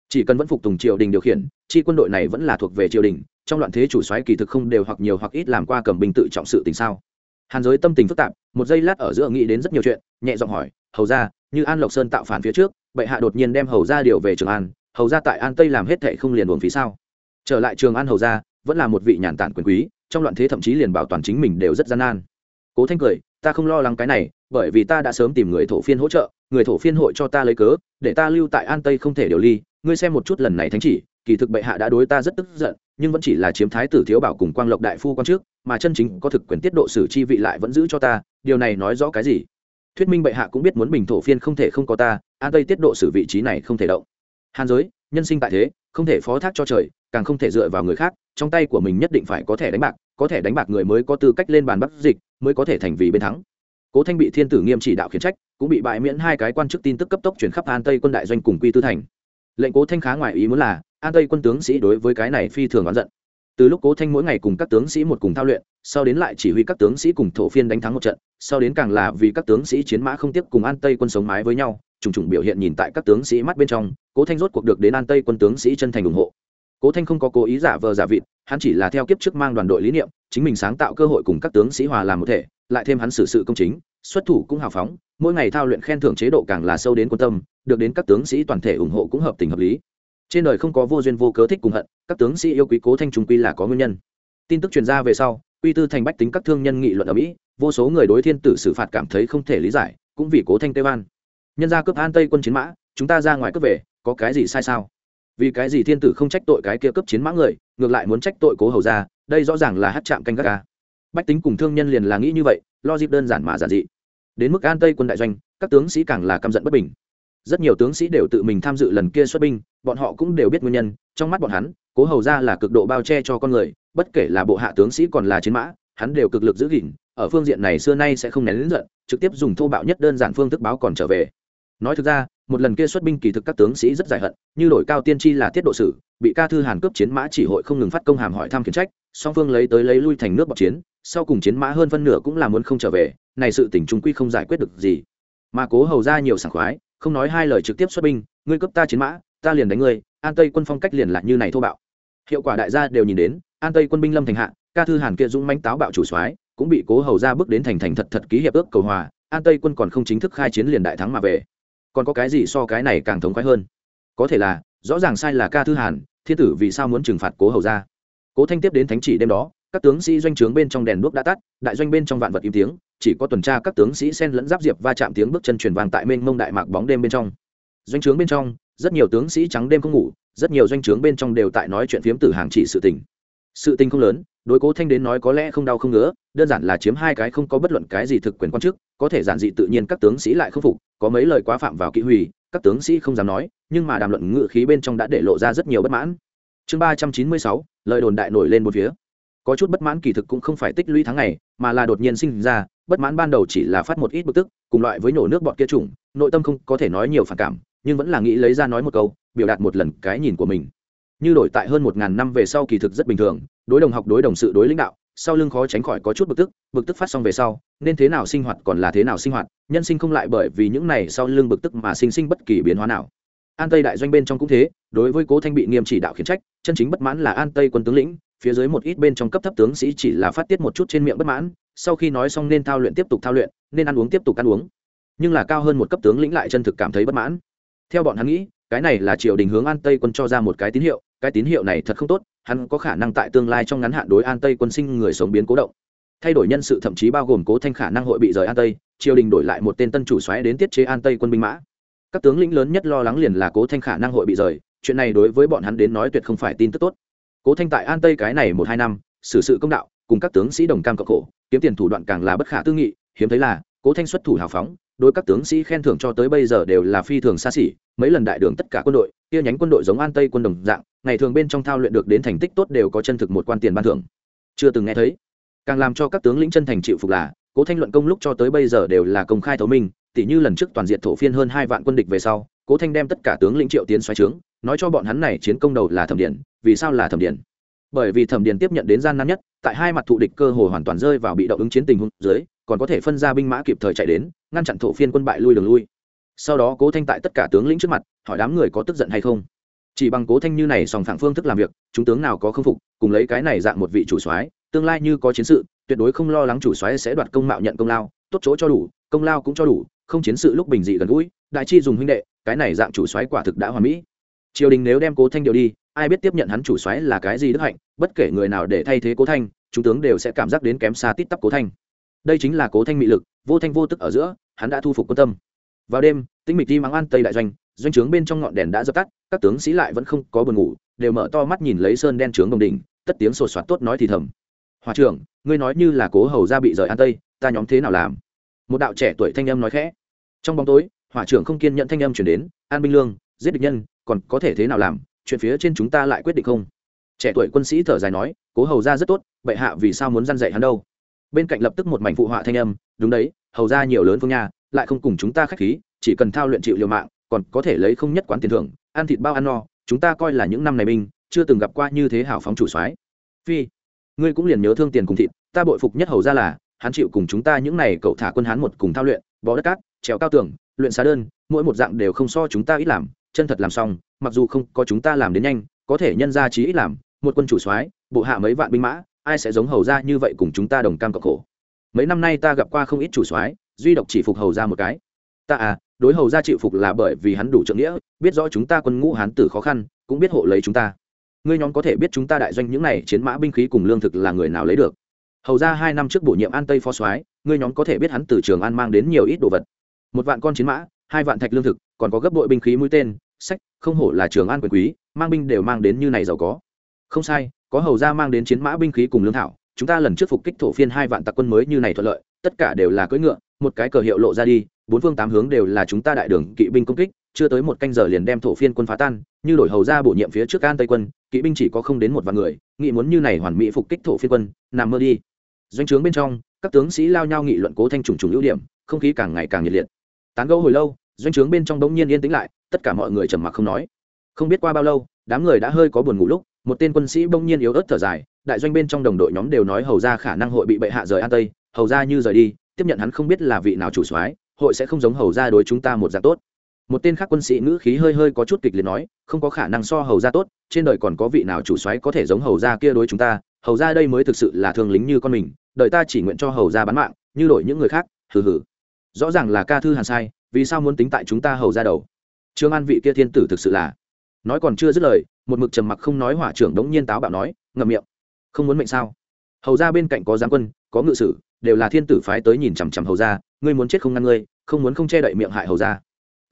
Speaker 1: Chỉ cần vẫn phục tùng triều đình điều khiển, chi quân đội này vẫn là thuộc về triều đình, trong loạn thế chủ soái kỳ thực không đều hoặc nhiều hoặc ít làm qua cầm binh tự trọng sự tình sao? Hàn giới tâm tình phức tạp, một giây lát ở giữa nghĩ đến rất nhiều chuyện, nhẹ giọng hỏi, hầu ra như an lộc sơn tạo phản phía trước, bệ hạ đột nhiên đem hầu ra điều về trường an, hầu ra tại an tây làm hết thệ không liền buồn phí sao? Trở lại trường an hầu ra vẫn là một vị nhàn tản quyền quý, trong loạn thế thậm chí liền bảo toàn chính mình đều rất gian nan. Cố thanh cười, ta không lo lắng cái này, bởi vì ta đã sớm tìm người thổ phiên hỗ trợ, người thổ phiên hội cho ta lấy cớ, để ta lưu tại an tây không thể điều ly, ngươi xem một chút lần này thánh chỉ, kỳ thực bệ hạ đã đối ta rất tức giận, nhưng vẫn chỉ là chiếm thái tử thiếu bảo cùng quang lộc đại phu quan trước, mà chân chính có thực quyền tiết độ xử chi vị lại vẫn giữ cho ta, điều này nói rõ cái gì? Thuyết minh bệ hạ cũng biết muốn bình thổ phiên không thể không có ta, an tây tiết độ xử vị trí này không thể động. Hàn giới, nhân sinh tại thế, không thể phó thác cho trời, càng không thể dựa vào người khác, trong tay của mình nhất định phải có thể đánh bạc, có thể đánh bạc người mới có tư cách lên bàn bắt dịch, mới có thể thành vì bên thắng. Cố thanh bị thiên tử nghiêm chỉ đạo khiển trách, cũng bị bại miễn hai cái quan chức tin tức cấp tốc chuyển khắp an tây quân đại doanh cùng quy tư thành. Lệnh cố thanh khá ngoài ý muốn là, an tây quân tướng sĩ đối với cái này phi thường oán giận từ lúc cố thanh mỗi ngày cùng các tướng sĩ một cùng thao luyện, sau đến lại chỉ huy các tướng sĩ cùng thổ phiên đánh thắng một trận, sau đến càng là vì các tướng sĩ chiến mã không tiếp cùng an tây quân sống mái với nhau, trùng trùng biểu hiện nhìn tại các tướng sĩ mắt bên trong, cố thanh rốt cuộc được đến an tây quân tướng sĩ chân thành ủng hộ. Cố thanh không có cố ý giả vờ giả vịt, hắn chỉ là theo kiếp trước mang đoàn đội lý niệm, chính mình sáng tạo cơ hội cùng các tướng sĩ hòa làm một thể, lại thêm hắn xử sự công chính, xuất thủ cũng hào phóng, mỗi ngày thao luyện khen thưởng chế độ càng là sâu đến quan tâm, được đến các tướng sĩ toàn thể ủng hộ cũng hợp tình hợp lý trên đời không có vô duyên vô cớ thích cùng hận, các tướng sĩ yêu quý cố thanh trung quy là có nguyên nhân. Tin tức truyền ra về sau, quy tư thành bách tính các thương nhân nghị luận ở mỹ, vô số người đối thiên tử xử phạt cảm thấy không thể lý giải, cũng vì cố thanh tây ban nhân ra cướp an tây quân chiến mã, chúng ta ra ngoài cướp về, có cái gì sai sao? Vì cái gì thiên tử không trách tội cái kia cướp chiến mã người, ngược lại muốn trách tội cố hầu ra đây rõ ràng là hát chạm canh các ca bách tính cùng thương nhân liền là nghĩ như vậy lo dịp đơn giản mà giản dị. Đến mức an tây quân đại doanh, các tướng sĩ càng là căm giận bất bình rất nhiều tướng sĩ đều tự mình tham dự lần kia xuất binh, bọn họ cũng đều biết nguyên nhân, trong mắt bọn hắn, cố hầu ra là cực độ bao che cho con người, bất kể là bộ hạ tướng sĩ còn là chiến mã, hắn đều cực lực giữ gìn, ở phương diện này xưa nay sẽ không nén lớn giận, trực tiếp dùng thô bạo nhất đơn giản phương thức báo còn trở về. Nói thực ra, một lần kia xuất binh kỳ thực các tướng sĩ rất giải hận, như đổi cao tiên tri là tiết độ sử, bị ca thư hàn cướp chiến mã chỉ hội không ngừng phát công hàm hỏi thăm khiển trách, song phương lấy tới lấy lui thành nước bọc chiến, sau cùng chiến mã hơn phân nửa cũng là muốn không trở về, này sự tỉnh trung quy không giải quyết được gì. Mà cố hầu ra nhiều sảng khoái không nói hai lời trực tiếp xuất binh, ngươi cấp ta chiến mã, ta liền đánh ngươi, an tây quân phong cách liền lại như này thô bạo. Hiệu quả đại gia đều nhìn đến, an tây quân binh lâm thành hạ, ca thư hàn kia dũng mãnh táo bạo chủ soái, cũng bị cố hầu ra bước đến thành thành thật thật ký hiệp ước cầu hòa, an tây quân còn không chính thức khai chiến liền đại thắng mà về. Còn có cái gì so cái này càng thống khoái hơn? Có thể là, rõ ràng sai là ca thư hàn, thiên tử vì sao muốn trừng phạt cố hầu ra. Cố thanh tiếp đến thánh chỉ đêm đó các tướng sĩ doanh trướng bên trong đèn đuốc đã tắt, đại doanh bên trong vạn vật im tiếng, chỉ có tuần tra các tướng sĩ sen lẫn giáp diệp va chạm tiếng bước chân truyền vàng tại mênh mông đại mạc bóng đêm bên trong. Doanh trướng bên trong, rất nhiều tướng sĩ trắng đêm không ngủ, rất nhiều doanh trướng bên trong đều tại nói chuyện phiếm tử hàng chỉ sự tình. Sự tình không lớn, đối cố thanh đến nói có lẽ không đau không ngứa, đơn giản là chiếm hai cái không có bất luận cái gì thực quyền quan chức, có thể giản dị tự nhiên các tướng sĩ lại không phục, có mấy lời quá phạm vào kỹ hủy, các tướng sĩ không dám nói, nhưng mà đàm luận ngự khí bên trong đã để lộ ra rất nhiều bất mãn. Chương ba trăm chín mươi sáu, lời đồn đại nổi lên một phía có chút bất mãn kỳ thực cũng không phải tích lũy tháng ngày, mà là đột nhiên sinh ra, bất mãn ban đầu chỉ là phát một ít bực tức, cùng loại với nổ nước bọn kia chủng, nội tâm không có thể nói nhiều phản cảm, nhưng vẫn là nghĩ lấy ra nói một câu, biểu đạt một lần cái nhìn của mình. Như đổi tại hơn một ngàn năm về sau kỳ thực rất bình thường, đối đồng học, đối đồng sự, đối lãnh đạo, sau lưng khó tránh khỏi có chút bực tức bực tức phát xong về sau, nên thế nào sinh hoạt còn là thế nào sinh hoạt, nhân sinh không lại bởi vì những này sau lưng bực tức mà sinh sinh bất kỳ biến hóa nào. An tây đại doanh bên trong cũng thế, đối với cố thanh bị nghiêm chỉ đạo khiển trách, chân chính bất mãn là an tây quân tướng lĩnh phía dưới một ít bên trong cấp thấp tướng sĩ chỉ là phát tiết một chút trên miệng bất mãn, sau khi nói xong nên thao luyện tiếp tục thao luyện, nên ăn uống tiếp tục ăn uống. Nhưng là cao hơn một cấp tướng lĩnh lại chân thực cảm thấy bất mãn. Theo bọn hắn nghĩ, cái này là triều đình hướng an tây quân cho ra một cái tín hiệu, cái tín hiệu này thật không tốt, hắn có khả năng tại tương lai trong ngắn hạn đối an tây quân sinh người sống biến cố động. Thay đổi nhân sự thậm chí bao gồm cố thanh khả năng hội bị rời an tây, triều đình đổi lại một tên tân chủ xoáy đến tiết chế an tây quân binh mã. Các tướng lĩnh lớn nhất lo lắng liền là cố thanh khả năng hội bị rời, chuyện này đối với bọn hắn đến nói tuyệt không phải tin tức tốt cố thanh tại an tây cái này một hai năm, xử sự công đạo, cùng các tướng sĩ đồng cam cộng khổ, kiếm tiền thủ đoạn càng là bất khả tư nghị. Hiếm thấy là, cố thanh xuất thủ hào phóng, đối các tướng sĩ khen thưởng cho tới bây giờ đều là phi thường xa xỉ. Mấy lần đại đường tất cả quân đội, kia nhánh quân đội giống an tây quân đồng dạng, ngày thường bên trong thao luyện được đến thành tích tốt đều có chân thực một quan tiền ban thưởng. Chưa từng nghe thấy. Càng làm cho các tướng lĩnh chân thành chịu phục là, cố thanh luận công lúc cho tới bây giờ đều là công khai thấu minh tỷ như lần trước toàn diện thổ phiên hơn hai vạn quân địch về sau cố thanh đem tất cả tướng lĩnh triệu tiến xoáy trướng, nói cho bọn hắn này chiến công đầu là thẩm điển, vì sao là thẩm điển? Bởi vì thẩm điển tiếp nhận đến gian nan nhất, tại hai mặt thụ địch cơ hồ hoàn toàn rơi vào bị động ứng chiến tình huống dưới, còn có thể phân ra binh mã kịp thời chạy đến, ngăn chặn thổ phiên quân bại lui đường lui. Sau đó cố thanh tại tất cả tướng lĩnh trước mặt, hỏi đám người có tức giận hay không. Chỉ bằng cố thanh như này sòng phẳng phương thức làm việc, chúng tướng nào có không phục, cùng lấy cái này dạng một vị chủ soái, tương lai như có chiến sự, tuyệt đối không lo lắng chủ soái sẽ đoạt công mạo nhận công lao, tốt chỗ cho đủ, công lao cũng cho đủ không chiến sự lúc bình dị gần gũi, đại chi dùng huynh đệ, cái này dạng chủ xoáy quả thực đã hoàn mỹ. Triều đình nếu đem cố thanh điều đi, ai biết tiếp nhận hắn chủ xoáy là cái gì đức hạnh, bất kể người nào để thay thế cố thanh, chúng tướng đều sẽ cảm giác đến kém xa tít tắp cố thanh. Đây chính là cố thanh mị lực, vô thanh vô tức ở giữa, hắn đã thu phục quân tâm. Vào đêm, tĩnh mịch đi mắng an tây đại doanh doanh trướng bên trong ngọn đèn đã dập tắt, các tướng sĩ lại vẫn không có buồn ngủ, đều mở to mắt nhìn lấy sơn đen trướng đồng đỉnh, tất tiếng sột soạt tốt nói thì thầm. Hòa trưởng, ngươi nói như là cố hầu ra bị rời an tây, ta nhóm thế nào làm? Một đạo trẻ tuổi thanh âm nói khẽ. Trong bóng tối, hỏa trưởng không kiên nhận thanh âm chuyển đến, an binh lương, giết địch nhân, còn có thể thế nào làm? Chuyện phía trên chúng ta lại quyết định không? Trẻ tuổi quân sĩ thở dài nói, cố hầu ra rất tốt, bệ hạ vì sao muốn răn dạy hắn đâu? Bên cạnh lập tức một mảnh phụ họa thanh âm, đúng đấy, hầu ra nhiều lớn phương nhà, lại không cùng chúng ta khách khí, chỉ cần thao luyện chịu liều mạng, còn có thể lấy không nhất quán tiền thưởng, ăn thịt bao ăn no, chúng ta coi là những năm này mình, chưa từng gặp qua như thế hảo phóng chủ soái. Phi, ngươi cũng liền nhớ thương tiền cùng thịt, ta bội phục nhất hầu ra là hắn chịu cùng chúng ta những này cậu thả quân hắn một cùng thao luyện bó đất cát, trèo cao tường, luyện xá đơn, mỗi một dạng đều không so chúng ta ít làm, chân thật làm xong, mặc dù không có chúng ta làm đến nhanh, có thể nhân ra trí ít làm, một quân chủ soái, bộ hạ mấy vạn binh mã, ai sẽ giống hầu ra như vậy cùng chúng ta đồng cam cộng khổ. Mấy năm nay ta gặp qua không ít chủ soái, duy độc chỉ phục hầu ra một cái. Ta à đối hầu ra chịu phục là bởi vì hắn đủ trượng nghĩa, biết rõ chúng ta quân ngũ hán tử khó khăn, cũng biết hộ lấy chúng ta. Ngươi nhóm có thể biết chúng ta đại doanh những này chiến mã binh khí cùng lương thực là người nào lấy được hầu ra hai năm trước bổ nhiệm an tây phó soái, ngươi nhóm có thể biết hắn từ trường an mang đến nhiều ít đồ vật. Một vạn con chiến mã, hai vạn thạch lương thực, còn có gấp đội binh khí mũi tên, sách, không hổ là trường an quyền quý, mang binh đều mang đến như này giàu có. Không sai, có hầu ra mang đến chiến mã binh khí cùng lương thảo, chúng ta lần trước phục kích thổ phiên hai vạn tặc quân mới như này thuận lợi, tất cả đều là cưỡi ngựa, một cái cờ hiệu lộ ra đi, bốn phương tám hướng đều là chúng ta đại đường kỵ binh công kích, chưa tới một canh giờ liền đem thổ phiên quân phá tan, như đổi hầu ra bổ nhiệm phía trước an tây quân, kỵ binh chỉ có không đến một vạn người, nghị muốn như này hoàn mỹ phục kích thổ phiên quân, nằm mơ đi doanh trướng bên trong, các tướng sĩ lao nhau nghị luận cố thanh trùng trùng ưu điểm, không khí càng ngày càng nhiệt liệt. Tán gẫu hồi lâu, doanh trướng bên trong bỗng nhiên yên tĩnh lại, tất cả mọi người trầm mặc không nói. Không biết qua bao lâu, đám người đã hơi có buồn ngủ lúc, một tên quân sĩ bỗng nhiên yếu ớt thở dài, đại doanh bên trong đồng đội nhóm đều nói hầu ra khả năng hội bị bệ hạ rời an tây, hầu ra như rời đi, tiếp nhận hắn không biết là vị nào chủ soái, hội sẽ không giống hầu ra đối chúng ta một dạng tốt. Một tên khác quân sĩ ngữ khí hơi hơi có chút kịch liệt nói, không có khả năng so hầu ra tốt, trên đời còn có vị nào chủ soái có thể giống hầu ra kia đối chúng ta hầu ra đây mới thực sự là thương lính như con mình, đợi ta chỉ nguyện cho hầu ra bán mạng, như đổi những người khác, hừ hừ. Rõ ràng là ca thư hàn sai, vì sao muốn tính tại chúng ta hầu ra đầu? Trương an vị kia thiên tử thực sự là. Nói còn chưa dứt lời, một mực trầm mặc không nói hỏa trưởng đống nhiên táo bạo nói, ngậm miệng. Không muốn mệnh sao? Hầu ra bên cạnh có giáng quân, có ngự sử, đều là thiên tử phái tới nhìn chằm chằm hầu ra, ngươi muốn chết không ngăn ngươi, không muốn không che đậy miệng hại hầu ra.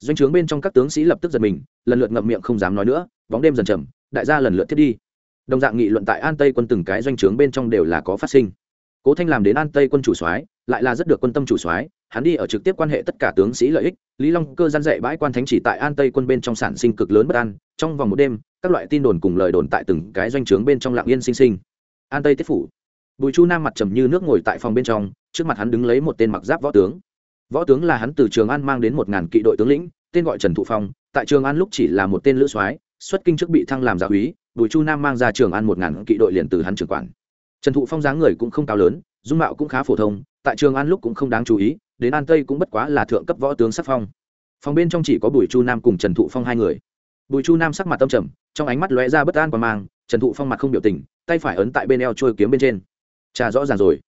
Speaker 1: Doanh trướng bên trong các tướng sĩ lập tức giật mình, lần lượt ngậm miệng không dám nói nữa, bóng đêm dần trầm, đại gia lần lượt thiết đi đồng dạng nghị luận tại an tây quân từng cái doanh trướng bên trong đều là có phát sinh. Cố thanh làm đến an tây quân chủ soái, lại là rất được quân tâm chủ soái, hắn đi ở trực tiếp quan hệ tất cả tướng sĩ lợi ích, lý long cơ gian dạy bãi quan thánh chỉ tại an tây quân bên trong sản sinh cực lớn bất an, trong vòng một đêm, các loại tin đồn cùng lời đồn tại từng cái doanh trướng bên trong lạng yên sinh sinh. An tây tiết phủ. Bùi chu nam mặt trầm như nước ngồi tại phòng bên trong, trước mặt hắn đứng lấy một tên mặc giáp võ tướng. Võ tướng là hắn từ trường an mang đến một ngàn kỵ đội tướng lĩnh, tên gọi trần thụ phong, tại trường an lúc chỉ là một tên lữ soái, xuất kinh trước bị thăng làm giáo úy bùi chu nam mang ra trường an một ngàn kỵ đội liền từ hắn trưởng quản. Trần thụ phong dáng người cũng không cao lớn, dung mạo cũng khá phổ thông, tại trường an lúc cũng không đáng chú ý, đến an tây cũng bất quá là thượng cấp võ tướng sắc phong. Phòng bên trong chỉ có bùi chu nam cùng trần thụ phong hai người. Bùi chu nam sắc mặt tâm trầm, trong ánh mắt lóe ra bất an và mang, trần thụ phong mặt không biểu tình, tay phải ấn tại bên eo trôi kiếm bên trên. Trà rõ ràng rồi,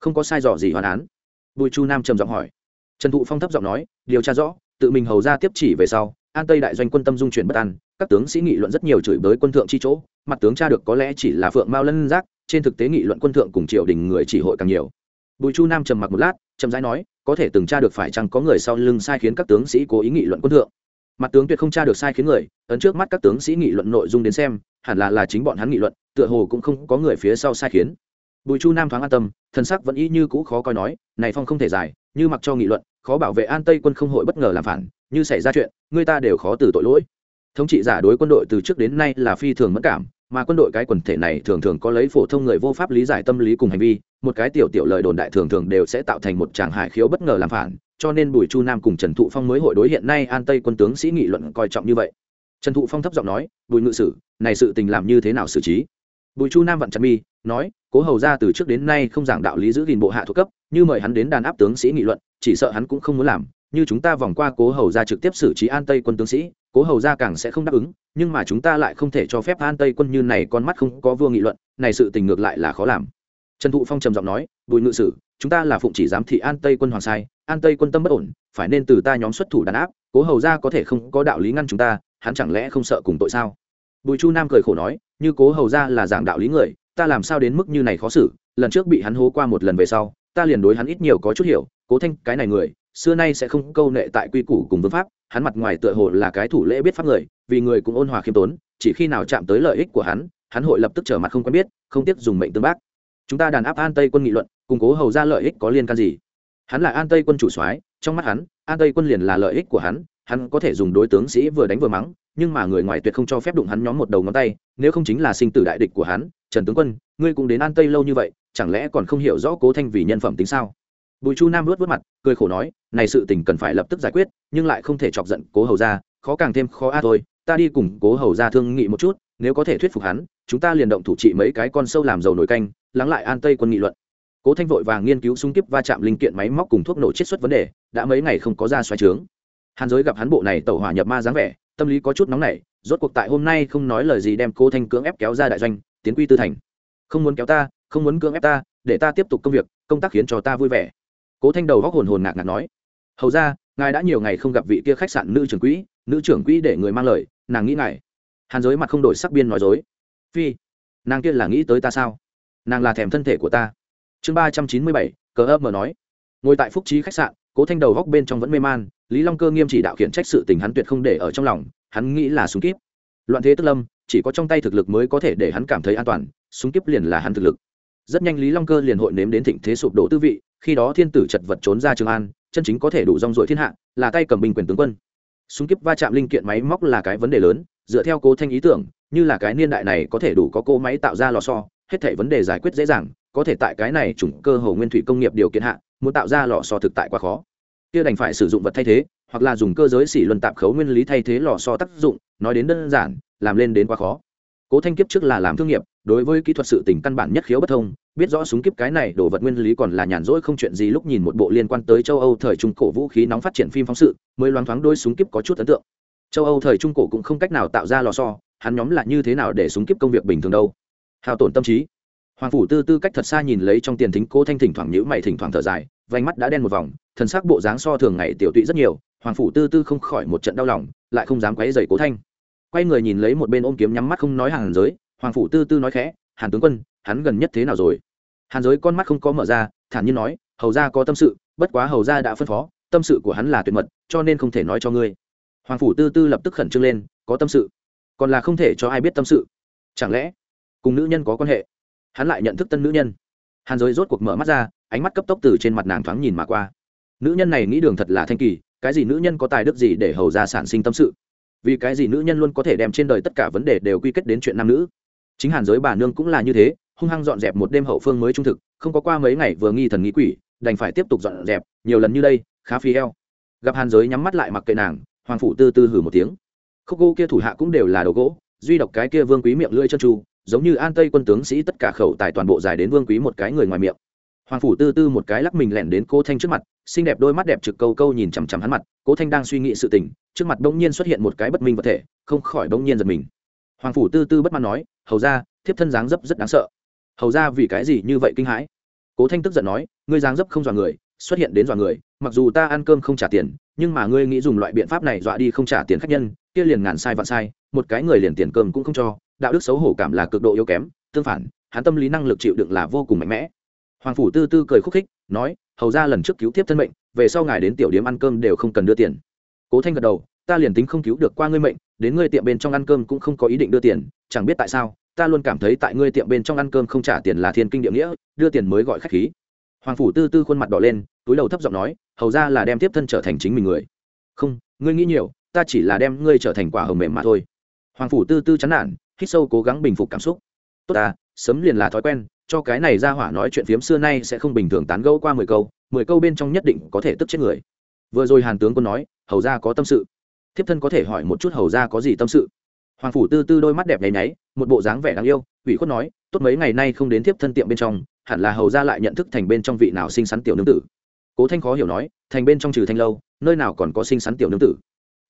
Speaker 1: không có sai dò gì hoàn án. Bùi chu nam trầm giọng hỏi. Trần thụ phong thấp giọng nói, điều tra rõ, tự mình hầu ra tiếp chỉ về sau, an tây đại doanh quân tâm dung chuyển bất an các tướng sĩ nghị luận rất nhiều chửi bới quân thượng chi chỗ, mặt tướng cha được có lẽ chỉ là phượng mao lân giác, trên thực tế nghị luận quân thượng cùng triều đình người chỉ hội càng nhiều. Bùi chu nam trầm mặc một lát, chậm rãi nói, có thể từng tra được phải chăng có người sau lưng sai khiến các tướng sĩ cố ý nghị luận quân thượng. Mặt tướng tuyệt không tra được sai khiến người, ấn trước mắt các tướng sĩ nghị luận nội dung đến xem, hẳn là là chính bọn hắn nghị luận, tựa hồ cũng không có người phía sau sai khiến. Bùi chu nam thoáng an tâm, thần sắc vẫn y như cũ khó coi nói, này phong không thể dài như mặc cho nghị luận, khó bảo vệ an tây quân không hội bất ngờ làm phản, như xảy ra chuyện, người ta đều khó từ tội lỗi thống trị giả đối quân đội từ trước đến nay là phi thường mất cảm, mà quân đội cái quần thể này thường thường có lấy phổ thông người vô pháp lý giải tâm lý cùng hành vi, một cái tiểu tiểu lời đồn đại thường thường đều sẽ tạo thành một tràng hải khiếu bất ngờ làm phản, cho nên bùi chu nam cùng trần thụ phong mới hội đối hiện nay an tây quân tướng sĩ nghị luận coi trọng như vậy. Trần thụ phong thấp giọng nói, bùi ngự sử, này sự tình làm như thế nào xử trí? Bùi chu nam vặn chặt mi, nói, cố hầu ra từ trước đến nay không giảng đạo lý giữ gìn bộ hạ thuộc cấp, như mời hắn đến đàn áp tướng sĩ nghị luận, chỉ sợ hắn cũng không muốn làm, như chúng ta vòng qua cố hầu ra trực tiếp xử trí an tây quân tướng sĩ cố hầu ra càng sẽ không đáp ứng, nhưng mà chúng ta lại không thể cho phép an tây quân như này con mắt không có vua nghị luận, này sự tình ngược lại là khó làm. Trần thụ phong trầm giọng nói, bùi ngự sử, chúng ta là phụng chỉ giám thị an tây quân hoàng sai, an tây quân tâm bất ổn, phải nên từ ta nhóm xuất thủ đàn áp, cố hầu ra có thể không có đạo lý ngăn chúng ta, hắn chẳng lẽ không sợ cùng tội sao? Bùi chu nam cười khổ nói, như cố hầu ra là giảng đạo lý người, ta làm sao đến mức như này khó xử, lần trước bị hắn hố qua một lần về sau, ta liền đối hắn ít nhiều có chút hiểu, cố thanh cái này người xưa nay sẽ không câu nệ tại quy củ cùng vương pháp, hắn mặt ngoài tựa hồ là cái thủ lễ biết pháp người, vì người cũng ôn hòa khiêm tốn, chỉ khi nào chạm tới lợi ích của hắn hắn hội lập tức trở mặt không quen biết, không tiếc dùng mệnh tương bác. Chúng ta đàn áp an tây quân nghị luận, củng cố hầu ra lợi ích có liên can gì? Hắn là an tây quân chủ soái, trong mắt hắn, an tây quân liền là lợi ích của hắn hắn có thể dùng đối tướng sĩ vừa đánh vừa mắng, nhưng mà người ngoài tuyệt không cho phép đụng hắn nhóm một đầu ngón tay, nếu không chính là sinh tử đại địch của hắn, trần tướng quân, ngươi cũng đến an tây lâu như vậy, chẳng lẽ còn không hiểu rõ cố thanh vì nhân phẩm tính sao? Bùi chu nam lướt vớt mặt, cười khổ nói, này sự tình cần phải lập tức giải quyết, nhưng lại không thể chọc giận cố hầu ra khó càng thêm khó a thôi, ta đi cùng cố hầu ra thương nghị một chút, nếu có thể thuyết phục hắn, chúng ta liền động thủ trị mấy cái con sâu làm dầu nổi canh, lắng lại an tây quân nghị luận. Cố thanh vội vàng nghiên cứu xung kiếp va chạm linh kiện máy móc cùng thuốc nổ chiết xuất vấn đề, đã mấy ngày không có ra xoay trướng. Hàn giới gặp hắn bộ này tẩu hỏa nhập ma dáng vẻ, tâm lý có chút nóng nảy, rốt cuộc tại hôm nay không nói lời gì đem cố thanh cưỡng ép kéo ra đại doanh, tiến quy tư thành. Không muốn kéo ta, không muốn cưỡng ép ta, để ta tiếp tục công việc, công tác khiến cho ta vui vẻ cố thanh đầu góc hồn hồn ngạc ngạc nói, hầu ra, ngài đã nhiều ngày không gặp vị kia khách sạn nữ trưởng quỹ, nữ trưởng quỹ để người mang lời, nàng nghĩ ngài. Hàn giới mặt không đổi sắc biên nói dối, phi, nàng kia là nghĩ tới ta sao? Nàng là thèm thân thể của ta. Chương ba trăm chín mươi bảy, cờ ấp mở nói, ngồi tại phúc trí khách sạn, cố thanh đầu góc bên trong vẫn mê man, lý long cơ nghiêm chỉ đạo khiển trách sự tình hắn tuyệt không để ở trong lòng, hắn nghĩ là súng kíp. Loạn thế tức lâm, chỉ có trong tay thực lực mới có thể để hắn cảm thấy an toàn, súng kíp liền là hắn thực lực. Rất nhanh lý long cơ liền hội nếm đến thịnh thế sụp đổ tư vị khi đó thiên tử chật vật trốn ra trường an, chân chính có thể đủ rong ruổi thiên hạ, là tay cầm binh quyền tướng quân. Súng kíp va chạm linh kiện máy móc là cái vấn đề lớn, dựa theo cố thanh ý tưởng, như là cái niên đại này có thể đủ có cỗ máy tạo ra lò so hết thể vấn đề giải quyết dễ dàng, có thể tại cái này chủng cơ hồ nguyên thủy công nghiệp điều kiện hạ, muốn tạo ra lò so thực tại quá khó. Kia đành phải sử dụng vật thay thế, hoặc là dùng cơ giới xỉ luân tạp khấu nguyên lý thay thế lò so tác dụng, nói đến đơn giản, làm lên đến quá khó cố thanh kiếp trước là làm thương nghiệp, đối với kỹ thuật sự tỉnh căn bản nhất khiếu bất thông, biết rõ súng kiếp cái này đồ vật nguyên lý còn là nhàn rỗi không chuyện gì lúc nhìn một bộ liên quan tới châu âu thời trung cổ vũ khí nóng phát triển phim phóng sự, mới loáng thoáng đôi súng kiếp có chút ấn tượng. Châu âu thời trung cổ cũng không cách nào tạo ra lò so hắn nhóm là như thế nào để súng kiếp công việc bình thường đâu? Hao tổn tâm trí. Hoàng phủ tư tư cách thật xa nhìn lấy trong tiền thính cố thanh thỉnh thoảng nhữ mày thỉnh thoảng thở dài, vành mắt đã đen một vòng, thần sắc bộ dáng so thường ngày tiểu tụy rất nhiều, hoàng phủ tư tư không khỏi một trận đau lòng, lại không dám quấy dày cố thanh quay người nhìn lấy một bên ôm kiếm nhắm mắt không nói hàng giới, hoàng phủ tư tư nói khẽ, hàn tướng quân, hắn gần nhất thế nào rồi? Hàn giới con mắt không có mở ra, thản nhiên nói, hầu ra có tâm sự, bất quá hầu ra đã phân phó, tâm sự của hắn là tuyệt mật, cho nên không thể nói cho ngươi. Hoàng phủ tư tư lập tức khẩn trương lên, có tâm sự? Còn là không thể cho ai biết tâm sự? Chẳng lẽ cùng nữ nhân có quan hệ? Hắn lại nhận thức tân nữ nhân. Hàn giới rốt cuộc mở mắt ra, ánh mắt cấp tốc từ trên mặt nàng thoáng nhìn mà qua. Nữ nhân này nghĩ đường thật là thanh kỳ, cái gì nữ nhân có tài đức gì để hầu ra sản sinh tâm sự? Vì cái gì nữ nhân luôn có thể đem trên đời tất cả vấn đề đều quy kết đến chuyện nam nữ? Chính hàn giới bà nương cũng là như thế, hung hăng dọn dẹp một đêm hậu phương mới trung thực, không có qua mấy ngày vừa nghi thần nghĩ quỷ, đành phải tiếp tục dọn dẹp, nhiều lần như đây, khá phí eo. Gặp hàn giới nhắm mắt lại mặc kệ nàng, hoàng phủ tư tư hử một tiếng. Khúc gỗ kia thủ hạ cũng đều là đồ gỗ, duy độc cái kia vương quý miệng lưỡi chân tru, giống như an tây quân tướng sĩ tất cả khẩu tài toàn bộ dài đến vương quý một cái người ngoài miệng hoàng phủ tư tư một cái lắc mình lẻn đến cô thanh trước mặt, xinh đẹp đôi mắt đẹp trực câu câu nhìn chằm chằm hắn mặt, cố thanh đang suy nghĩ sự tình, trước mặt bỗng nhiên xuất hiện một cái bất minh vật thể, không khỏi bỗng nhiên giật mình. Hoàng phủ tư tư bất mãn nói, hầu ra thiếp thân dáng dấp rất đáng sợ. Hầu ra vì cái gì như vậy kinh hãi? Cố thanh tức giận nói, ngươi dáng dấp không dọa người, xuất hiện đến dọa người, mặc dù ta ăn cơm không trả tiền, nhưng mà ngươi nghĩ dùng loại biện pháp này dọa đi không trả tiền khách nhân, kia liền ngàn sai vạn sai, một cái người liền tiền cơm cũng không cho, đạo đức xấu hổ cảm là cực độ yếu kém, tương phản, hắn tâm lý năng lực chịu đựng là vô cùng mạnh mẽ hoàng phủ tư tư cười khúc khích, nói, hầu ra lần trước cứu tiếp thân mệnh, về sau ngài đến tiểu điếm ăn cơm đều không cần đưa tiền. Cố thanh gật đầu, ta liền tính không cứu được qua ngươi mệnh, đến ngươi tiệm bên trong ăn cơm cũng không có ý định đưa tiền, chẳng biết tại sao, ta luôn cảm thấy tại ngươi tiệm bên trong ăn cơm không trả tiền là thiên kinh địa nghĩa, đưa tiền mới gọi khách khí. Hoàng phủ tư tư khuôn mặt đỏ lên, túi đầu thấp giọng nói, hầu ra là đem tiếp thân trở thành chính mình người. Không, ngươi nghĩ nhiều, ta chỉ là đem ngươi trở thành quả hồng mềm mà thôi. Hoàng phủ tư tư chán nản, hít sâu cố gắng bình phục cảm xúc. Tốt ta, sớm liền là thói quen cho cái này ra hỏa nói chuyện phiếm xưa nay sẽ không bình thường tán gẫu qua mười câu mười câu bên trong nhất định có thể tức chết người. Vừa rồi hàn tướng quân nói, hầu ra có tâm sự. Thiếp thân có thể hỏi một chút hầu ra có gì tâm sự. Hoàng phủ tư tư đôi mắt đẹp nháy nháy, một bộ dáng vẻ đáng yêu, ủy khuất nói, tốt mấy ngày nay không đến thiếp thân tiệm bên trong, hẳn là hầu ra lại nhận thức thành bên trong vị nào sinh sắn tiểu nương tử. Cố thanh khó hiểu nói, thành bên trong trừ thanh lâu, nơi nào còn có sinh sắn tiểu nương tử?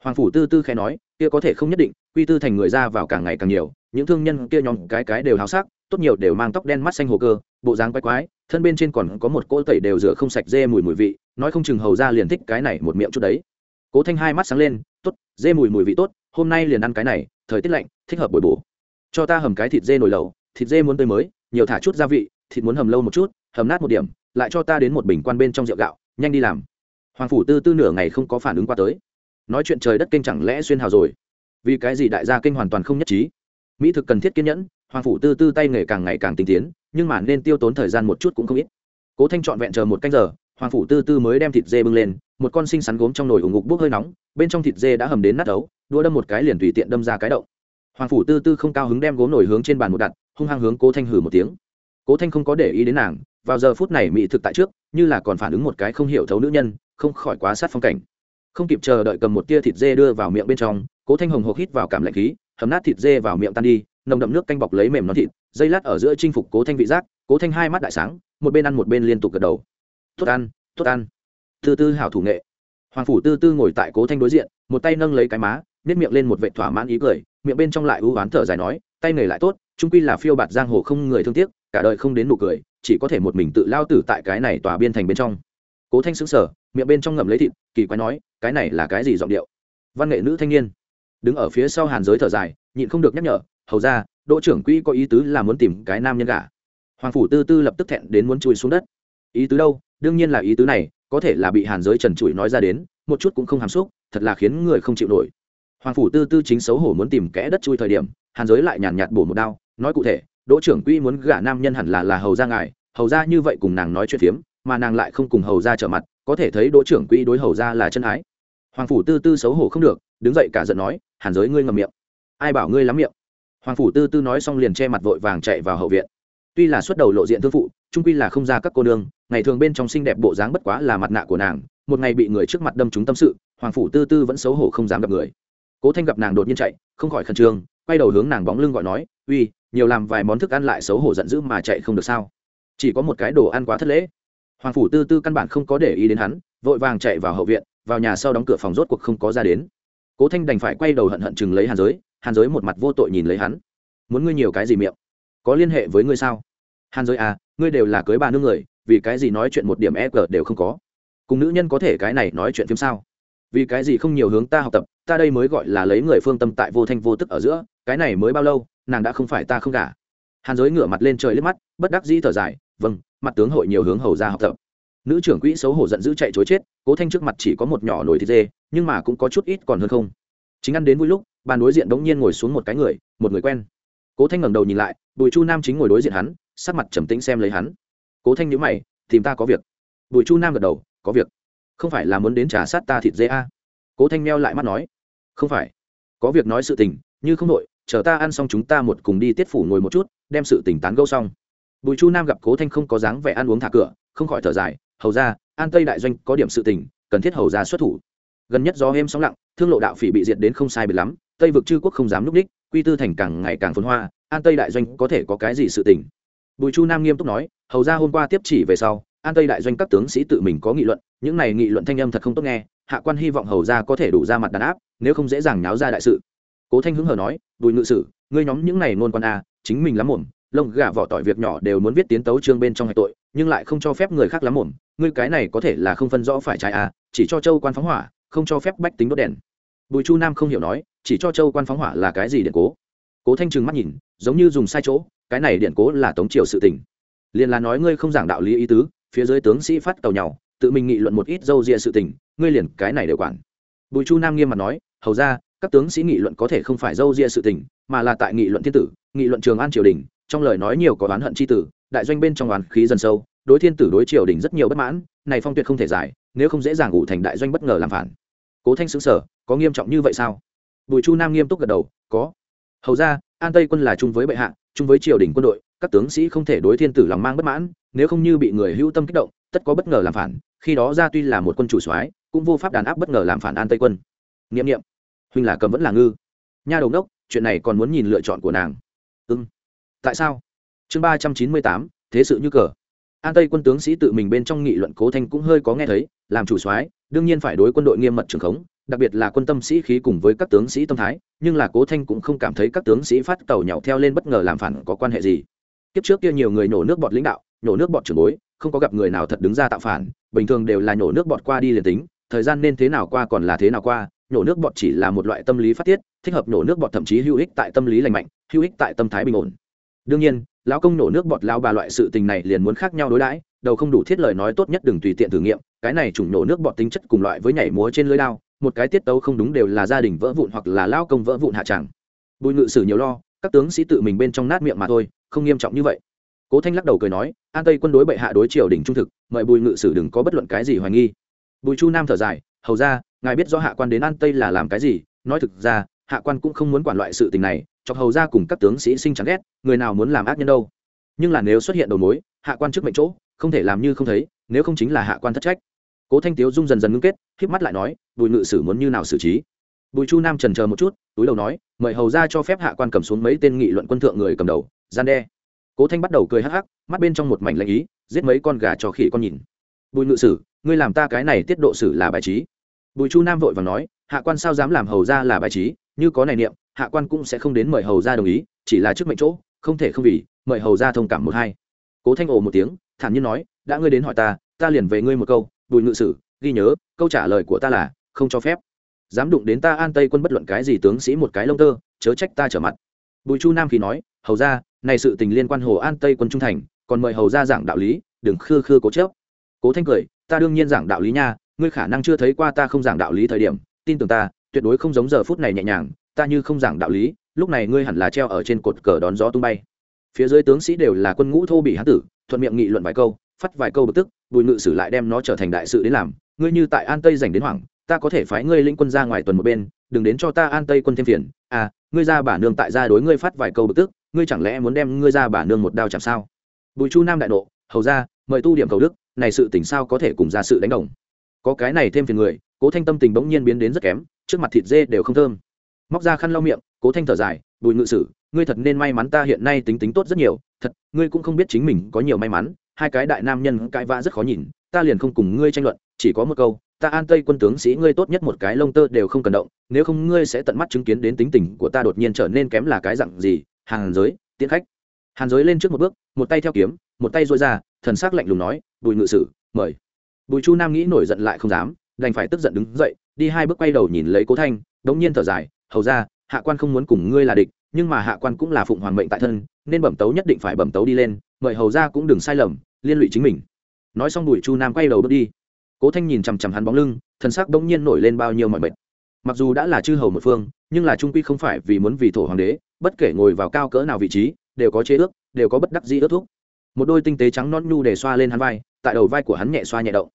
Speaker 1: Hoàng phủ tư tư khẽ nói, kia có thể không nhất định, quy tư thành người ra vào càng ngày càng nhiều, những thương nhân kia nhóm cái cái đều háo sắc tốt nhiều đều mang tóc đen mắt xanh hồ cơ, bộ dáng quái quái, thân bên trên còn có một cỗ tẩy đều rửa không sạch dê mùi mùi vị, nói không chừng hầu ra liền thích cái này một miệng chút đấy. Cố thanh hai mắt sáng lên, tốt, dê mùi mùi vị tốt, hôm nay liền ăn cái này, thời tiết lạnh, thích hợp bồi bổ. Cho ta hầm cái thịt dê nồi lẩu, thịt dê muốn tươi mới, nhiều thả chút gia vị, thịt muốn hầm lâu một chút, hầm nát một điểm, lại cho ta đến một bình quan bên trong rượu gạo, nhanh đi làm. Hoàng phủ tư tư nửa ngày không có phản ứng qua tới. Nói chuyện trời đất kinh chẳng lẽ xuyên hào rồi? Vì cái gì đại gia kinh hoàn toàn không nhất trí? Mỹ thực cần thiết kiên nhẫn hoàng phủ tư tư tay nghề càng ngày càng tinh tiến, nhưng mà nên tiêu tốn thời gian một chút cũng không ít. Cố thanh trọn vẹn chờ một canh giờ, hoàng phủ tư tư mới đem thịt dê bưng lên, một con sinh sắn gốm trong nồi ủng ngục bốc hơi nóng, bên trong thịt dê đã hầm đến nát ấu đua đâm một cái liền tùy tiện đâm ra cái đậu. Hoàng phủ tư tư không cao hứng đem gốm nổi hướng trên bàn một đặt, hung hăng hướng cố thanh hử một tiếng. Cố thanh không có để ý đến nàng, vào giờ phút này mỹ thực tại trước, như là còn phản ứng một cái không hiểu thấu nữ nhân, không khỏi quá sát phong cảnh. Không kịp chờ đợi cầm một tia thịt dê đưa vào miệng bên trong, cố thanh hồng hộc hít vào cảm lạnh khí, hầm nát thịt dê vào miệng tan đi nồng đậm nước canh bọc lấy mềm nó thịt, dây lát ở giữa chinh phục cố thanh vị giác, cố thanh hai mắt đại sáng, một bên ăn một bên liên tục gật đầu. Tốt ăn tốt ăn. Tư tư hảo thủ nghệ. Hoàng phủ tư tư ngồi tại cố thanh đối diện, một tay nâng lấy cái má, nếp miệng lên một vệ thỏa mãn ý cười, miệng bên trong lại ưu oán thở dài nói, tay nghề lại tốt, trung quy là phiêu bạt giang hồ không người thương tiếc, cả đời không đến nụ cười, chỉ có thể một mình tự lao tử tại cái này tòa biên thành bên trong. Cố thanh xứng sở miệng bên trong ngậm lấy thịt, kỳ quái nói, cái này là cái gì giọng điệu? Văn nghệ nữ thanh niên. Đứng ở phía sau hàn giới thở dài, nhịn không được nhắc nhở hầu ra, đỗ trưởng quỹ có ý tứ là muốn tìm cái nam nhân gả. Hoàng phủ tư tư lập tức thẹn đến muốn chui xuống đất. Ý tứ đâu? Đương nhiên là ý tứ này, có thể là bị hàn giới trần trụi nói ra đến, một chút cũng không hàm xúc, thật là khiến người không chịu nổi. Hoàng phủ tư tư chính xấu hổ muốn tìm kẽ đất chui thời điểm, hàn giới lại nhàn nhạt bổ một đao, nói cụ thể, đỗ trưởng quỹ muốn gả nam nhân hẳn là là hầu ra ngài, hầu ra như vậy cùng nàng nói chuyện phiếm, mà nàng lại không cùng hầu ra trở mặt, có thể thấy đỗ trưởng quỹ đối hầu ra là chân ái. Hoàng phủ tư tư xấu hổ không được, đứng dậy cả giận nói, hàn giới ngươi ngầm miệng. Ai bảo ngươi lắm miệng? Hoàng phủ tư tư nói xong liền che mặt vội vàng chạy vào hậu viện. Tuy là xuất đầu lộ diện thương phụ trung quy là không ra các cô nương, ngày thường bên trong xinh đẹp bộ dáng bất quá là mặt nạ của nàng, một ngày bị người trước mặt đâm trúng tâm sự, hoàng phủ tư tư vẫn xấu hổ không dám gặp người. Cố thanh gặp nàng đột nhiên chạy, không khỏi khẩn trương, quay đầu hướng nàng bóng lưng gọi nói, uy, nhiều làm vài món thức ăn lại xấu hổ giận dữ mà chạy không được sao? Chỉ có một cái đồ ăn quá thất lễ. Hoàng phủ tư tư căn bản không có để ý đến hắn, vội vàng chạy vào hậu viện, vào nhà sau đóng cửa phòng rốt cuộc không có ra đến. Cố thanh đành phải quay đầu hận hận chừng lấy hàn giới hàn giới một mặt vô tội nhìn lấy hắn. Muốn ngươi nhiều cái gì miệng? Có liên hệ với ngươi sao? Hàn giới à ngươi đều là cưới bà nước người, vì cái gì nói chuyện một điểm e g đều không có? Cùng nữ nhân có thể cái này nói chuyện phim sao? Vì cái gì không nhiều hướng ta học tập, ta đây mới gọi là lấy người phương tâm tại vô thanh vô tức ở giữa, cái này mới bao lâu, nàng đã không phải ta không cả hàn giới ngửa mặt lên trời liếc mắt, bất đắc dĩ thở dài vâng mặt tướng hội nhiều hướng hầu ra học tập. Nữ trưởng quỹ xấu hổ giận dữ chạy chối chết, cố thanh trước mặt chỉ có một nhỏ nồi thịt dê, nhưng mà cũng có chút ít còn hơn không. Chính ăn đến vui lúc bàn đối diện đống nhiên ngồi xuống một cái người, một người quen. Cố thanh ngẩng đầu nhìn lại, bùi chu nam chính ngồi đối diện hắn, sắc mặt trầm tĩnh xem lấy hắn. Cố thanh nhữ mày, tìm ta có việc. Bùi chu nam gật đầu, có việc. Không phải là muốn đến trả sát ta thịt dê a? À. cố thanh meo lại mắt nói. Không phải. Có việc nói sự tình, như không đội chờ ta ăn xong chúng ta một cùng đi tiết phủ ngồi một chút, đem sự tình tán gâu xong. Bùi chu nam gặp cố thanh không có dáng vẻ ăn uống thả cửa, không khỏi thở dài, hầu ra an tây đại doanh có điểm sự tình, cần thiết hầu ra xuất thủ. Gần nhất gió êm sóng lặng, thương lộ đạo phỉ bị diệt đến không sai biệt lắm tây vực chư quốc không dám núp đích quy tư thành càng ngày càng phồn hoa, an tây đại doanh có thể có cái gì sự tình? Bùi chu nam nghiêm túc nói, hầu ra hôm qua tiếp chỉ về sau, an tây đại doanh các tướng sĩ tự mình có nghị luận, những này nghị luận thanh âm thật không tốt nghe, hạ quan hy vọng hầu ra có thể đủ ra mặt đàn áp, nếu không dễ dàng náo ra đại sự. Cố thanh hứng hờ nói, bùi ngự sử, ngươi nhóm những này nôn quan a, chính mình lắm mồm, lông gà vỏ tỏi việc nhỏ đều muốn viết tiến tấu trương bên trong hạch tội, nhưng lại không cho phép người khác lắm mồm, ngươi cái này có thể là không phân rõ phải trái a, chỉ cho châu quan phóng hỏa, không cho phép bách tính đốt đèn bùi chu nam không hiểu nói, chỉ cho châu quan phóng hỏa là cái gì điện cố? Cố thanh trừng mắt nhìn, giống như dùng sai chỗ, cái này điện cố là tống triều sự tình. Liền là nói ngươi không giảng đạo lý ý tứ, phía dưới tướng sĩ phát tàu nhau, tự mình nghị luận một ít dâu dịa sự tình, ngươi liền cái này đều quản. Bùi chu nam nghiêm mặt nói, hầu ra, các tướng sĩ nghị luận có thể không phải dâu dịa sự tình, mà là tại nghị luận thiên tử, nghị luận trường an triều đình, trong lời nói nhiều có oán hận c h i tử, đại doanh bên trong oán khí dần sâu, đối thiên tử đối triều đình rất nhiều bất mãn, này phong tuyệt không thể giải, nếu không dễ dàng ủ thành đại doanh bất ngờ làm phản. Cố thanh xứng sở có nghiêm trọng như vậy sao? Bùi chu nam nghiêm túc gật đầu, có. Hầu ra, an tây quân là chung với bệ hạ, chung với triều đình quân đội, các tướng sĩ không thể đối thiên tử lòng mang bất mãn, nếu không như bị người hữu tâm kích động, tất có bất ngờ làm phản, khi đó ra tuy là một quân chủ soái, cũng vô pháp đàn áp bất ngờ làm phản an tây quân. N i ệ m n i ệ m huynh là cầm vẫn là ngư. Nha đầu đốc, chuyện này còn muốn nhìn lựa chọn của nàng. Ưng tại sao? Chương ba trăm chín mươi tám, thế sự như cờ. An tây quân tướng sĩ tự mình bên trong nghị luận cố thanh cũng hơi có nghe thấy, làm chủ soái, đương nhiên phải đối quân đội nghiêm mật trường khống đặc biệt là quân tâm sĩ khí cùng với các tướng sĩ tâm thái, nhưng là cố thanh cũng không cảm thấy các tướng sĩ phát tàu nhậu theo lên bất ngờ làm phản có quan hệ gì. Kiếp trước kia nhiều người nổ nước bọt lãnh đạo, nổ nước bọt trưởng bối, không có gặp người nào thật đứng ra tạo phản, bình thường đều là nổ nước bọt qua đi liền tính, thời gian nên thế nào qua còn là thế nào qua, nổ nước bọt chỉ là một loại tâm lý phát tiết, thích hợp nổ nước bọt thậm chí hữu ích tại tâm lý lành mạnh, hữu ích tại tâm thái bình ổn. Đương nhiên, lão công nổ nước bọt lao bà loại sự tình này liền muốn khác nhau đối đãi, đầu không đủ thiết lời nói tốt nhất đừng tùy tiện thử nghiệm, cái này chủng nổ nước bọt tính chất cùng loại với nhảy múa trên lưới lao một cái tiết tấu không đúng đều là gia đình vỡ vụn hoặc là lao công vỡ vụn hạ tràng bùi ngự sử nhiều lo, các tướng sĩ tự mình bên trong nát miệng mà thôi, không nghiêm trọng như vậy. Cố thanh lắc đầu cười nói, an tây quân đối bệ hạ đối triều đình trung thực, mời bùi ngự sử đừng có bất luận cái gì hoài nghi. Bùi chu nam thở dài, hầu ra, ngài biết do hạ quan đến an tây là làm cái gì, nói thực ra, hạ quan cũng không muốn quản loại sự tình này, chọc hầu ra cùng các tướng sĩ sinh chán ghét, người nào muốn làm ác nhân đâu. Nhưng là nếu xuất hiện đầu mối, hạ quan trước mệnh chỗ, không thể làm như không thấy, nếu không chính là hạ quan thất trách cố thanh tiếu dung dần dần ngưng kết k mắt lại nói, bùi ngự sử muốn như nào xử trí? Bùi chu nam trần chờ một chút, túi đầu nói, mời hầu ra cho phép hạ quan cầm xuống mấy tên nghị luận quân thượng người cầm đầu, gian đe. Cố thanh bắt đầu cười hắc hắc, mắt bên trong một mảnh lãnh ý, giết mấy con gà cho khỉ con nhìn. Bùi ngự sử, ngươi làm ta cái này tiết độ sử là bài trí. Bùi chu nam vội và nói, hạ quan sao dám làm hầu ra là bài trí? Như có này niệm, hạ quan cũng sẽ không đến mời hầu ra đồng ý, chỉ là trước mệnh chỗ, không thể không vì, mời hầu ra thông cảm một hai. Cố thanh ồ một tiếng, thản nhiên nói, đã ngươi đến hỏi ta ta liền về ngươi một câu bùi ngự sử, ghi nhớ, câu trả lời của ta là, không cho phép. Dám đụng đến ta an tây quân bất luận cái gì tướng sĩ một cái lông tơ, chớ trách ta trở mặt. Bùi chu nam khi nói, hầu ra, này sự tình liên quan hồ an tây quân trung thành, còn mời hầu ra giảng đạo lý, đừng khư khư cố chớp cố thanh cười, ta đương nhiên giảng đạo lý nha, ngươi khả năng chưa thấy qua ta không giảng đạo lý thời điểm, tin tưởng ta, tuyệt đối không giống giờ phút này nhẹ nhàng, ta như không giảng đạo lý, lúc này ngươi hẳn là treo ở trên cột cờ đón gió tung bay. Phía dưới tướng sĩ đều là quân ngũ thô bị hán tử, thuận miệng nghị luận vài câu, phát vài câu bực tức bùi ngự sử lại đem nó trở thành đại sự đến làm. Ngươi như tại an tây dành đến hoảng, ta có thể phái ngươi lĩnh quân ra ngoài tuần một bên, đừng đến cho ta an tây quân thêm phiền. À ngươi ra bà nương tại gia đối ngươi phát vài câu bực tức, ngươi chẳng lẽ muốn đem ngươi ra bà nương một đao chạm sao? Bùi chu nam đại nộ, hầu ra, mời tu điểm cầu đức, này sự tình sao có thể cùng ra sự đánh đồng? Có cái này thêm phiền người, cố thanh tâm tình bỗng nhiên biến đến rất kém, trước mặt thịt dê đều không thơm. Móc ra khăn lau miệng, cố thanh thở dài, bùi ngự sử, ngươi thật nên may mắn ta hiện nay tính tính tốt rất nhiều, thật, ngươi cũng không biết chính mình có nhiều may mắn hai cái đại nam nhân cãi vã rất khó nhìn, ta liền không cùng ngươi tranh luận, chỉ có một câu, ta an tây quân tướng sĩ ngươi tốt nhất một cái lông tơ đều không cần động, nếu không ngươi sẽ tận mắt chứng kiến đến tính tình của ta đột nhiên trở nên kém là cái dặn gì hàn giới, tiễn khách. Hàn giới lên trước một bước, một tay theo kiếm, một tay dội ra, thần s ắ c lạnh lùng nói, bùi ngự sử, mời. Bùi chu nam nghĩ nổi giận lại không dám, đành phải tức giận đứng dậy, đi hai bước quay đầu nhìn lấy cố thanh đ ỗ n g nhiên thở dài, hầu ra, hạ quan không muốn cùng ngươi là địch, nhưng mà hạ quan cũng là phụng hoàng mệnh tại thân, nên bẩm tấu nhất định phải bẩm tấu đi lên mời hầu ra cũng đừng sai lầm, liên lụy chính mình. Nói xong bùi chu nam quay đầu bước đi. Cố thanh nhìn chằm chằm hắn bóng lưng thân xác bỗng nhiên nổi lên bao nhiêu mọi mệt. Mặc dù đã là chư hầu một phương, nhưng là trung quy không phải vì muốn vì thổ hoàng đế, bất kể ngồi vào cao cỡ nào vị trí, đều có chế ước, đều có bất đắc dĩ ước thúc. Một đôi tinh tế trắng non nhu để xoa lên hắn vai, tại đầu vai của hắn nhẹ xoa nhẹ động.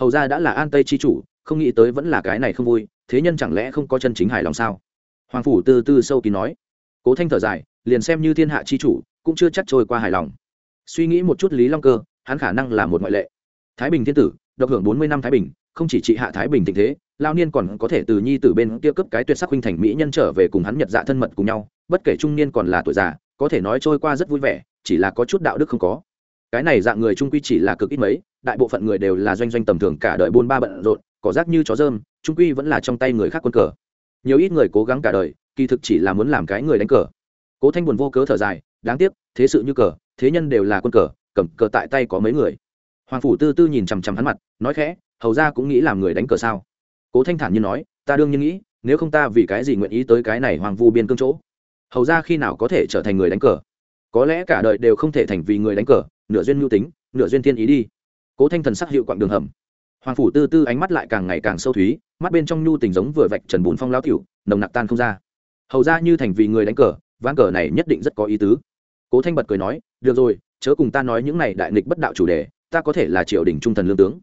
Speaker 1: Hầu ra đã là an tây chi chủ, không nghĩ tới vẫn là cái này không vui, thế nhân chẳng lẽ không có chân chính hài lòng sao? Hoàng phủ tư tư sâu kín nói. Cố thanh thở dài, liền xem như thiên hạ chi chủ, cũng chưa chắc trôi qua hài lòng suy nghĩ một chút lý long cơ, hắn khả năng là một ngoại lệ. Thái bình thiên tử, độc hưởng bốn mươi năm thái bình, không chỉ trị hạ thái bình tình thế lao niên còn có thể từ nhi từ bên kia cấp cái tuyệt sắc huynh thành mỹ nhân trở về cùng hắn nhật dạ thân mật cùng nhau, bất kể trung niên còn là tuổi già, có thể nói trôi qua rất vui vẻ, chỉ là có chút đạo đức không có. Cái này dạng người trung quy chỉ là cực ít mấy, đại bộ phận người đều là doanh doanh tầm thường cả đời buôn ba bận rộn, cỏ rác như chó dơm trung quy vẫn là trong tay người khác quân cờ. Nhiều ít người cố gắng cả đời, kỳ thực chỉ là muốn làm cái người đánh cờ. Cố thanh buồn vô cớ thở dài, đáng tiếc, thế sự như cờ thế nhân đều là quân cờ, cầm cờ tại tay có mấy người. Hoàng phủ tư tư nhìn chằm chằm hắn mặt, nói khẽ, hầu ra cũng nghĩ làm người đánh cờ sao? Cố thanh thản như nói, ta đương nhiên nghĩ, nếu không ta vì cái gì nguyện ý tới cái này hoàng vu biên cương chỗ? Hầu ra khi nào có thể trở thành người đánh cờ? Có lẽ cả đời đều không thể thành vì người đánh cờ, nửa duyên mưu tính, nửa duyên thiên ý đi. Cố thanh thần sắc hiệu quặng đường hầm. Hoàng phủ tư tư ánh mắt lại càng ngày càng sâu thúy, mắt bên trong nhu tình giống vừa vạch trần bùn phong lao cựu nồng nặc tan không ra. Hầu ra như thành vì người đánh cờ, ván cờ này nhất định rất có ý tứ. Cố thanh bật cười nói được rồi, chớ cùng ta nói những này đại nghịch bất đạo chủ đề, ta có thể là triều đình trung thần lương tướng.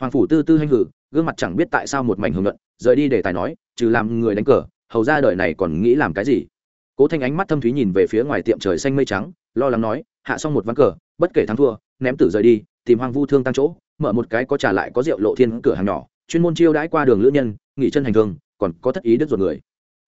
Speaker 1: Hoàng phủ tư tư hanh hử, gương mặt chẳng biết tại sao một mảnh hưởng luận rời đi để tài nói, trừ làm người đánh cờ, hầu ra đời này còn nghĩ làm cái gì? Cố thanh ánh mắt thâm thúy nhìn về phía ngoài tiệm trời xanh mây trắng, lo lắng nói, hạ xong một ván cờ, bất kể thắng thua, ném tử rời đi, tìm hoàng vu thương tăng chỗ, mở một cái có trả lại có rượu lộ thiên cửa hàng nhỏ, chuyên môn chiêu đãi qua đường lữ nhân, nghỉ chân hành thương còn có thất ý đứt ruột người.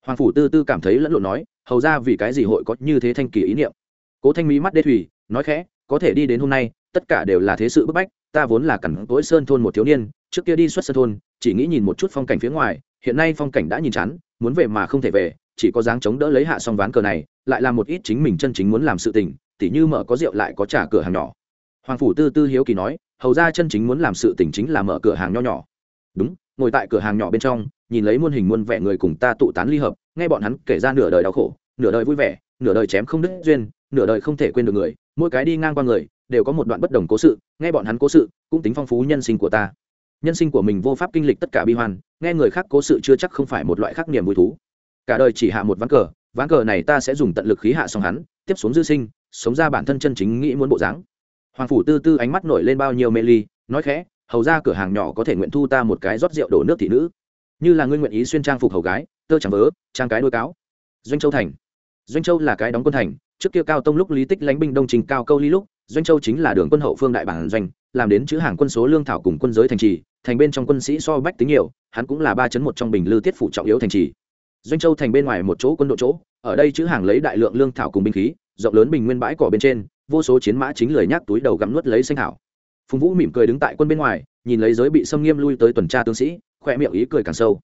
Speaker 1: Hoàng phủ tư tư cảm thấy lẫn lộn nói, hầu ra vì cái gì hội có như thế thanh kỳ ý niệm? Cố thanh mỹ mắt đê thủy, nói khẽ, có thể đi đến hôm nay, tất cả đều là thế sự bức bách, ta vốn là cẳng tối sơn thôn một thiếu niên, trước kia đi xuất sơn thôn, chỉ nghĩ nhìn một chút phong cảnh phía ngoài, hiện nay phong cảnh đã nhìn chán, muốn về mà không thể về, chỉ có dáng chống đỡ lấy hạ xong ván cờ này, lại làm một ít chính mình chân chính muốn làm sự tình, tỉ như mở có rượu lại có trả cửa hàng nhỏ. Hoàng phủ tư tư hiếu kỳ nói, hầu ra chân chính muốn làm sự tình chính là mở cửa hàng nho nhỏ. Đúng, ngồi tại cửa hàng nhỏ bên trong, nhìn lấy muôn hình muôn vẻ người cùng ta tụ tán ly hợp, nghe bọn hắn kể ra nửa đời đau khổ, nửa đời vui vẻ nửa đời chém không đứt duyên, nửa đời không thể quên được người, mỗi cái đi ngang qua người, đều có một đoạn bất đồng cố sự, nghe bọn hắn cố sự, cũng tính phong phú nhân sinh của ta. Nhân sinh của mình vô pháp kinh lịch tất cả bi hoan, nghe người khác cố sự chưa chắc không phải một loại khác niềm vui thú. Cả đời chỉ hạ một ván cờ ván cờ này ta sẽ dùng tận lực khí hạ xong hắn, tiếp xuống dư sinh, sống ra bản thân chân chính nghĩ muốn bộ dáng. Hoàng phủ tư tư ánh mắt nổi lên bao nhiêu mê ly, nói khẽ, hầu ra cửa hàng nhỏ có thể nguyện thu ta một cái rót rượu đổ nước thị nữ. Như là ngươi nguyện ý xuyên trang phục hầu gái, tơ chẳng vớ, trang cái đôi cáo. Doanh châu thành doanh châu là cái đóng quân thành, trước kia cao tông lúc lý tích lánh binh đông trình cao câu ly lúc, doanh châu chính là đường quân hậu phương đại bản doanh, làm đến chữ hàng quân số lương thảo cùng quân giới thành trì, thành bên trong quân sĩ so bách tính nhiều, hắn cũng là ba chấn một trong bình lư tiết phủ trọng yếu thành trì. Doanh châu thành bên ngoài một chỗ quân đội chỗ, ở đây chữ hàng lấy đại lượng lương thảo cùng binh khí, rộng lớn bình nguyên bãi cỏ bên trên, vô số chiến mã chính lười nhác túi đầu gặm nuốt lấy xanh thảo. Phùng vũ mỉm cười đứng tại quân bên ngoài, nhìn lấy giới bị xâm nghiêm lui tới tuần tra tướng sĩ khoe miệng ý cười càng sâu.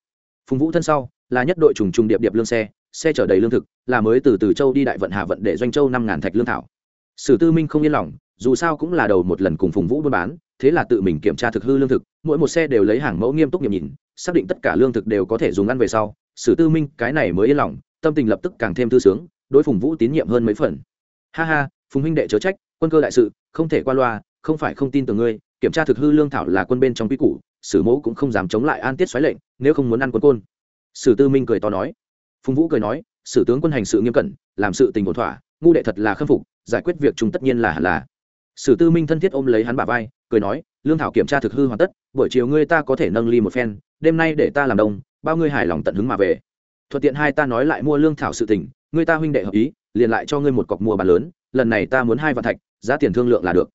Speaker 1: Phùng vũ thân sau, là nhất đội trùng trùng điệp điệp lương xe xe chở đầy lương thực, là mới từ từ châu đi đại vận hạ vận để doanh châu năm ngàn thạch lương thảo. Sử tư minh không yên lòng, dù sao cũng là đầu một lần cùng phùng vũ buôn bán, thế là tự mình kiểm tra thực hư lương thực, mỗi một xe đều lấy hàng mẫu nghiêm túc nghiệm nhìn, xác định tất cả lương thực đều có thể dùng ăn về sau, sử tư minh cái này mới yên lòng, tâm tình lập tức càng thêm tư sướng, đối phùng vũ tín nhiệm hơn mấy phần. Ha ha, phùng huynh đệ chớ trách, quân cơ đại sự, không thể qua loa, không phải không tin tưởng ngươi, kiểm tra thực hư lương thảo là quân bên trong quy củ, sử mẫu cũng không dám chống lại an tiết xoáy lệnh, nếu không muốn ăn quân côn. Sử tư minh cười to nói phùng vũ cười nói, sử tướng quân hành sự nghiêm cẩn, làm sự tình ổn thỏa, ngu đệ thật là khâm phục, giải quyết việc chúng tất nhiên là hẳn là. Sử tư minh thân thiết ôm lấy hắn bả vai, cười nói, lương thảo kiểm tra thực hư hoàn tất, buổi chiều ngươi ta có thể nâng ly một phen, đêm nay để ta làm đông, bao ngươi hài lòng tận hứng mà về. Thuận tiện hai ta nói lại mua lương thảo sự tình, ngươi ta huynh đệ hợp ý, liền lại cho ngươi một cọc mua bàn lớn, lần này ta muốn hai vạn thạch, giá tiền thương lượng là được.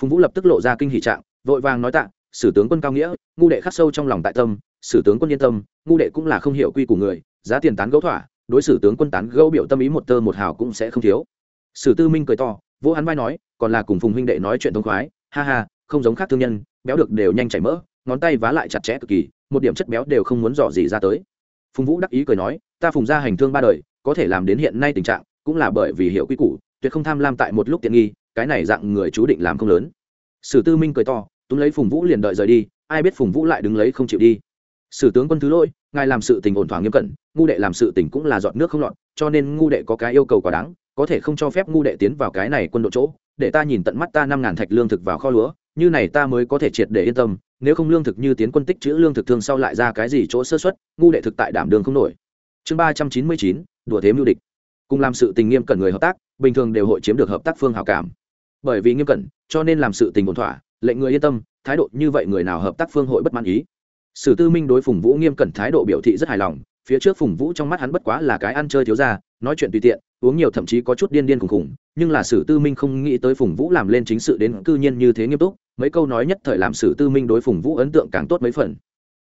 Speaker 1: Phùng vũ lập tức lộ ra kinh hỷ trạng, vội vàng nói tạ, sử tướng quân cao nghĩa, ngu đệ khắc sâu trong lòng tại tâm, sử tướng quân yên tâm, ngu đệ cũng là không hiểu quy của người giá tiền tán gẫu thỏa, đối xử tướng quân tán gẫu biểu tâm ý một tơ một hào cũng sẽ không thiếu. Sử tư minh cười to, vỗ hắn vai nói, còn là cùng phùng huynh đệ nói chuyện thông khoái, ha ha, không giống khác thương nhân, béo được đều nhanh chảy mỡ, ngón tay vá lại chặt chẽ cực kỳ, một điểm chất béo đều không muốn dò gì ra tới. Phùng vũ đắc ý cười nói, ta phùng ra hành thương ba đời, có thể làm đến hiện nay tình trạng, cũng là bởi vì hiểu quy củ, tuyệt không tham lam tại một lúc tiện nghi, cái này dạng người chú định làm không lớn. Sử tư minh cười to, túm lấy phùng vũ liền đợi rời đi, ai biết phùng vũ lại đứng lấy không chịu đi sử tướng quân thứ lỗi, ngài làm sự tình ổn thỏa nghiêm cẩn, ngu đệ làm sự tình cũng là dọn nước không lọt, cho nên ngu đệ có cái yêu cầu quá đáng, có thể không cho phép ngu đệ tiến vào cái này quân đội chỗ, để ta nhìn tận mắt ta năm ngàn thạch lương thực vào kho lúa, như này ta mới có thể triệt để yên tâm, nếu không lương thực như tiến quân tích chữ lương thực thương sau lại ra cái gì chỗ sơ xuất ngu đệ thực tại đảm đường không nổi. Chương ba trăm chín mươi chín, đùa thế mưu địch. Cùng làm sự tình nghiêm cẩn người hợp tác, bình thường đều hội chiếm được hợp tác phương hảo cảm. Bởi vì nghiêm cẩn, cho nên làm sự tình ổn thỏa, lệnh người yên tâm, thái độ như vậy người nào hợp tác phương hội bất mãn ý sử tư minh đối phùng vũ nghiêm cẩn thái độ biểu thị rất hài lòng, phía trước phùng vũ trong mắt hắn bất quá là cái ăn chơi thiếu ra nói chuyện tùy tiện, uống nhiều thậm chí có chút điên điên khùng khùng, nhưng là sử tư minh không nghĩ tới phùng vũ làm lên chính sự đến cư nhiên như thế nghiêm túc, mấy câu nói nhất thời làm sử tư minh đối phùng vũ ấn tượng càng tốt mấy phần.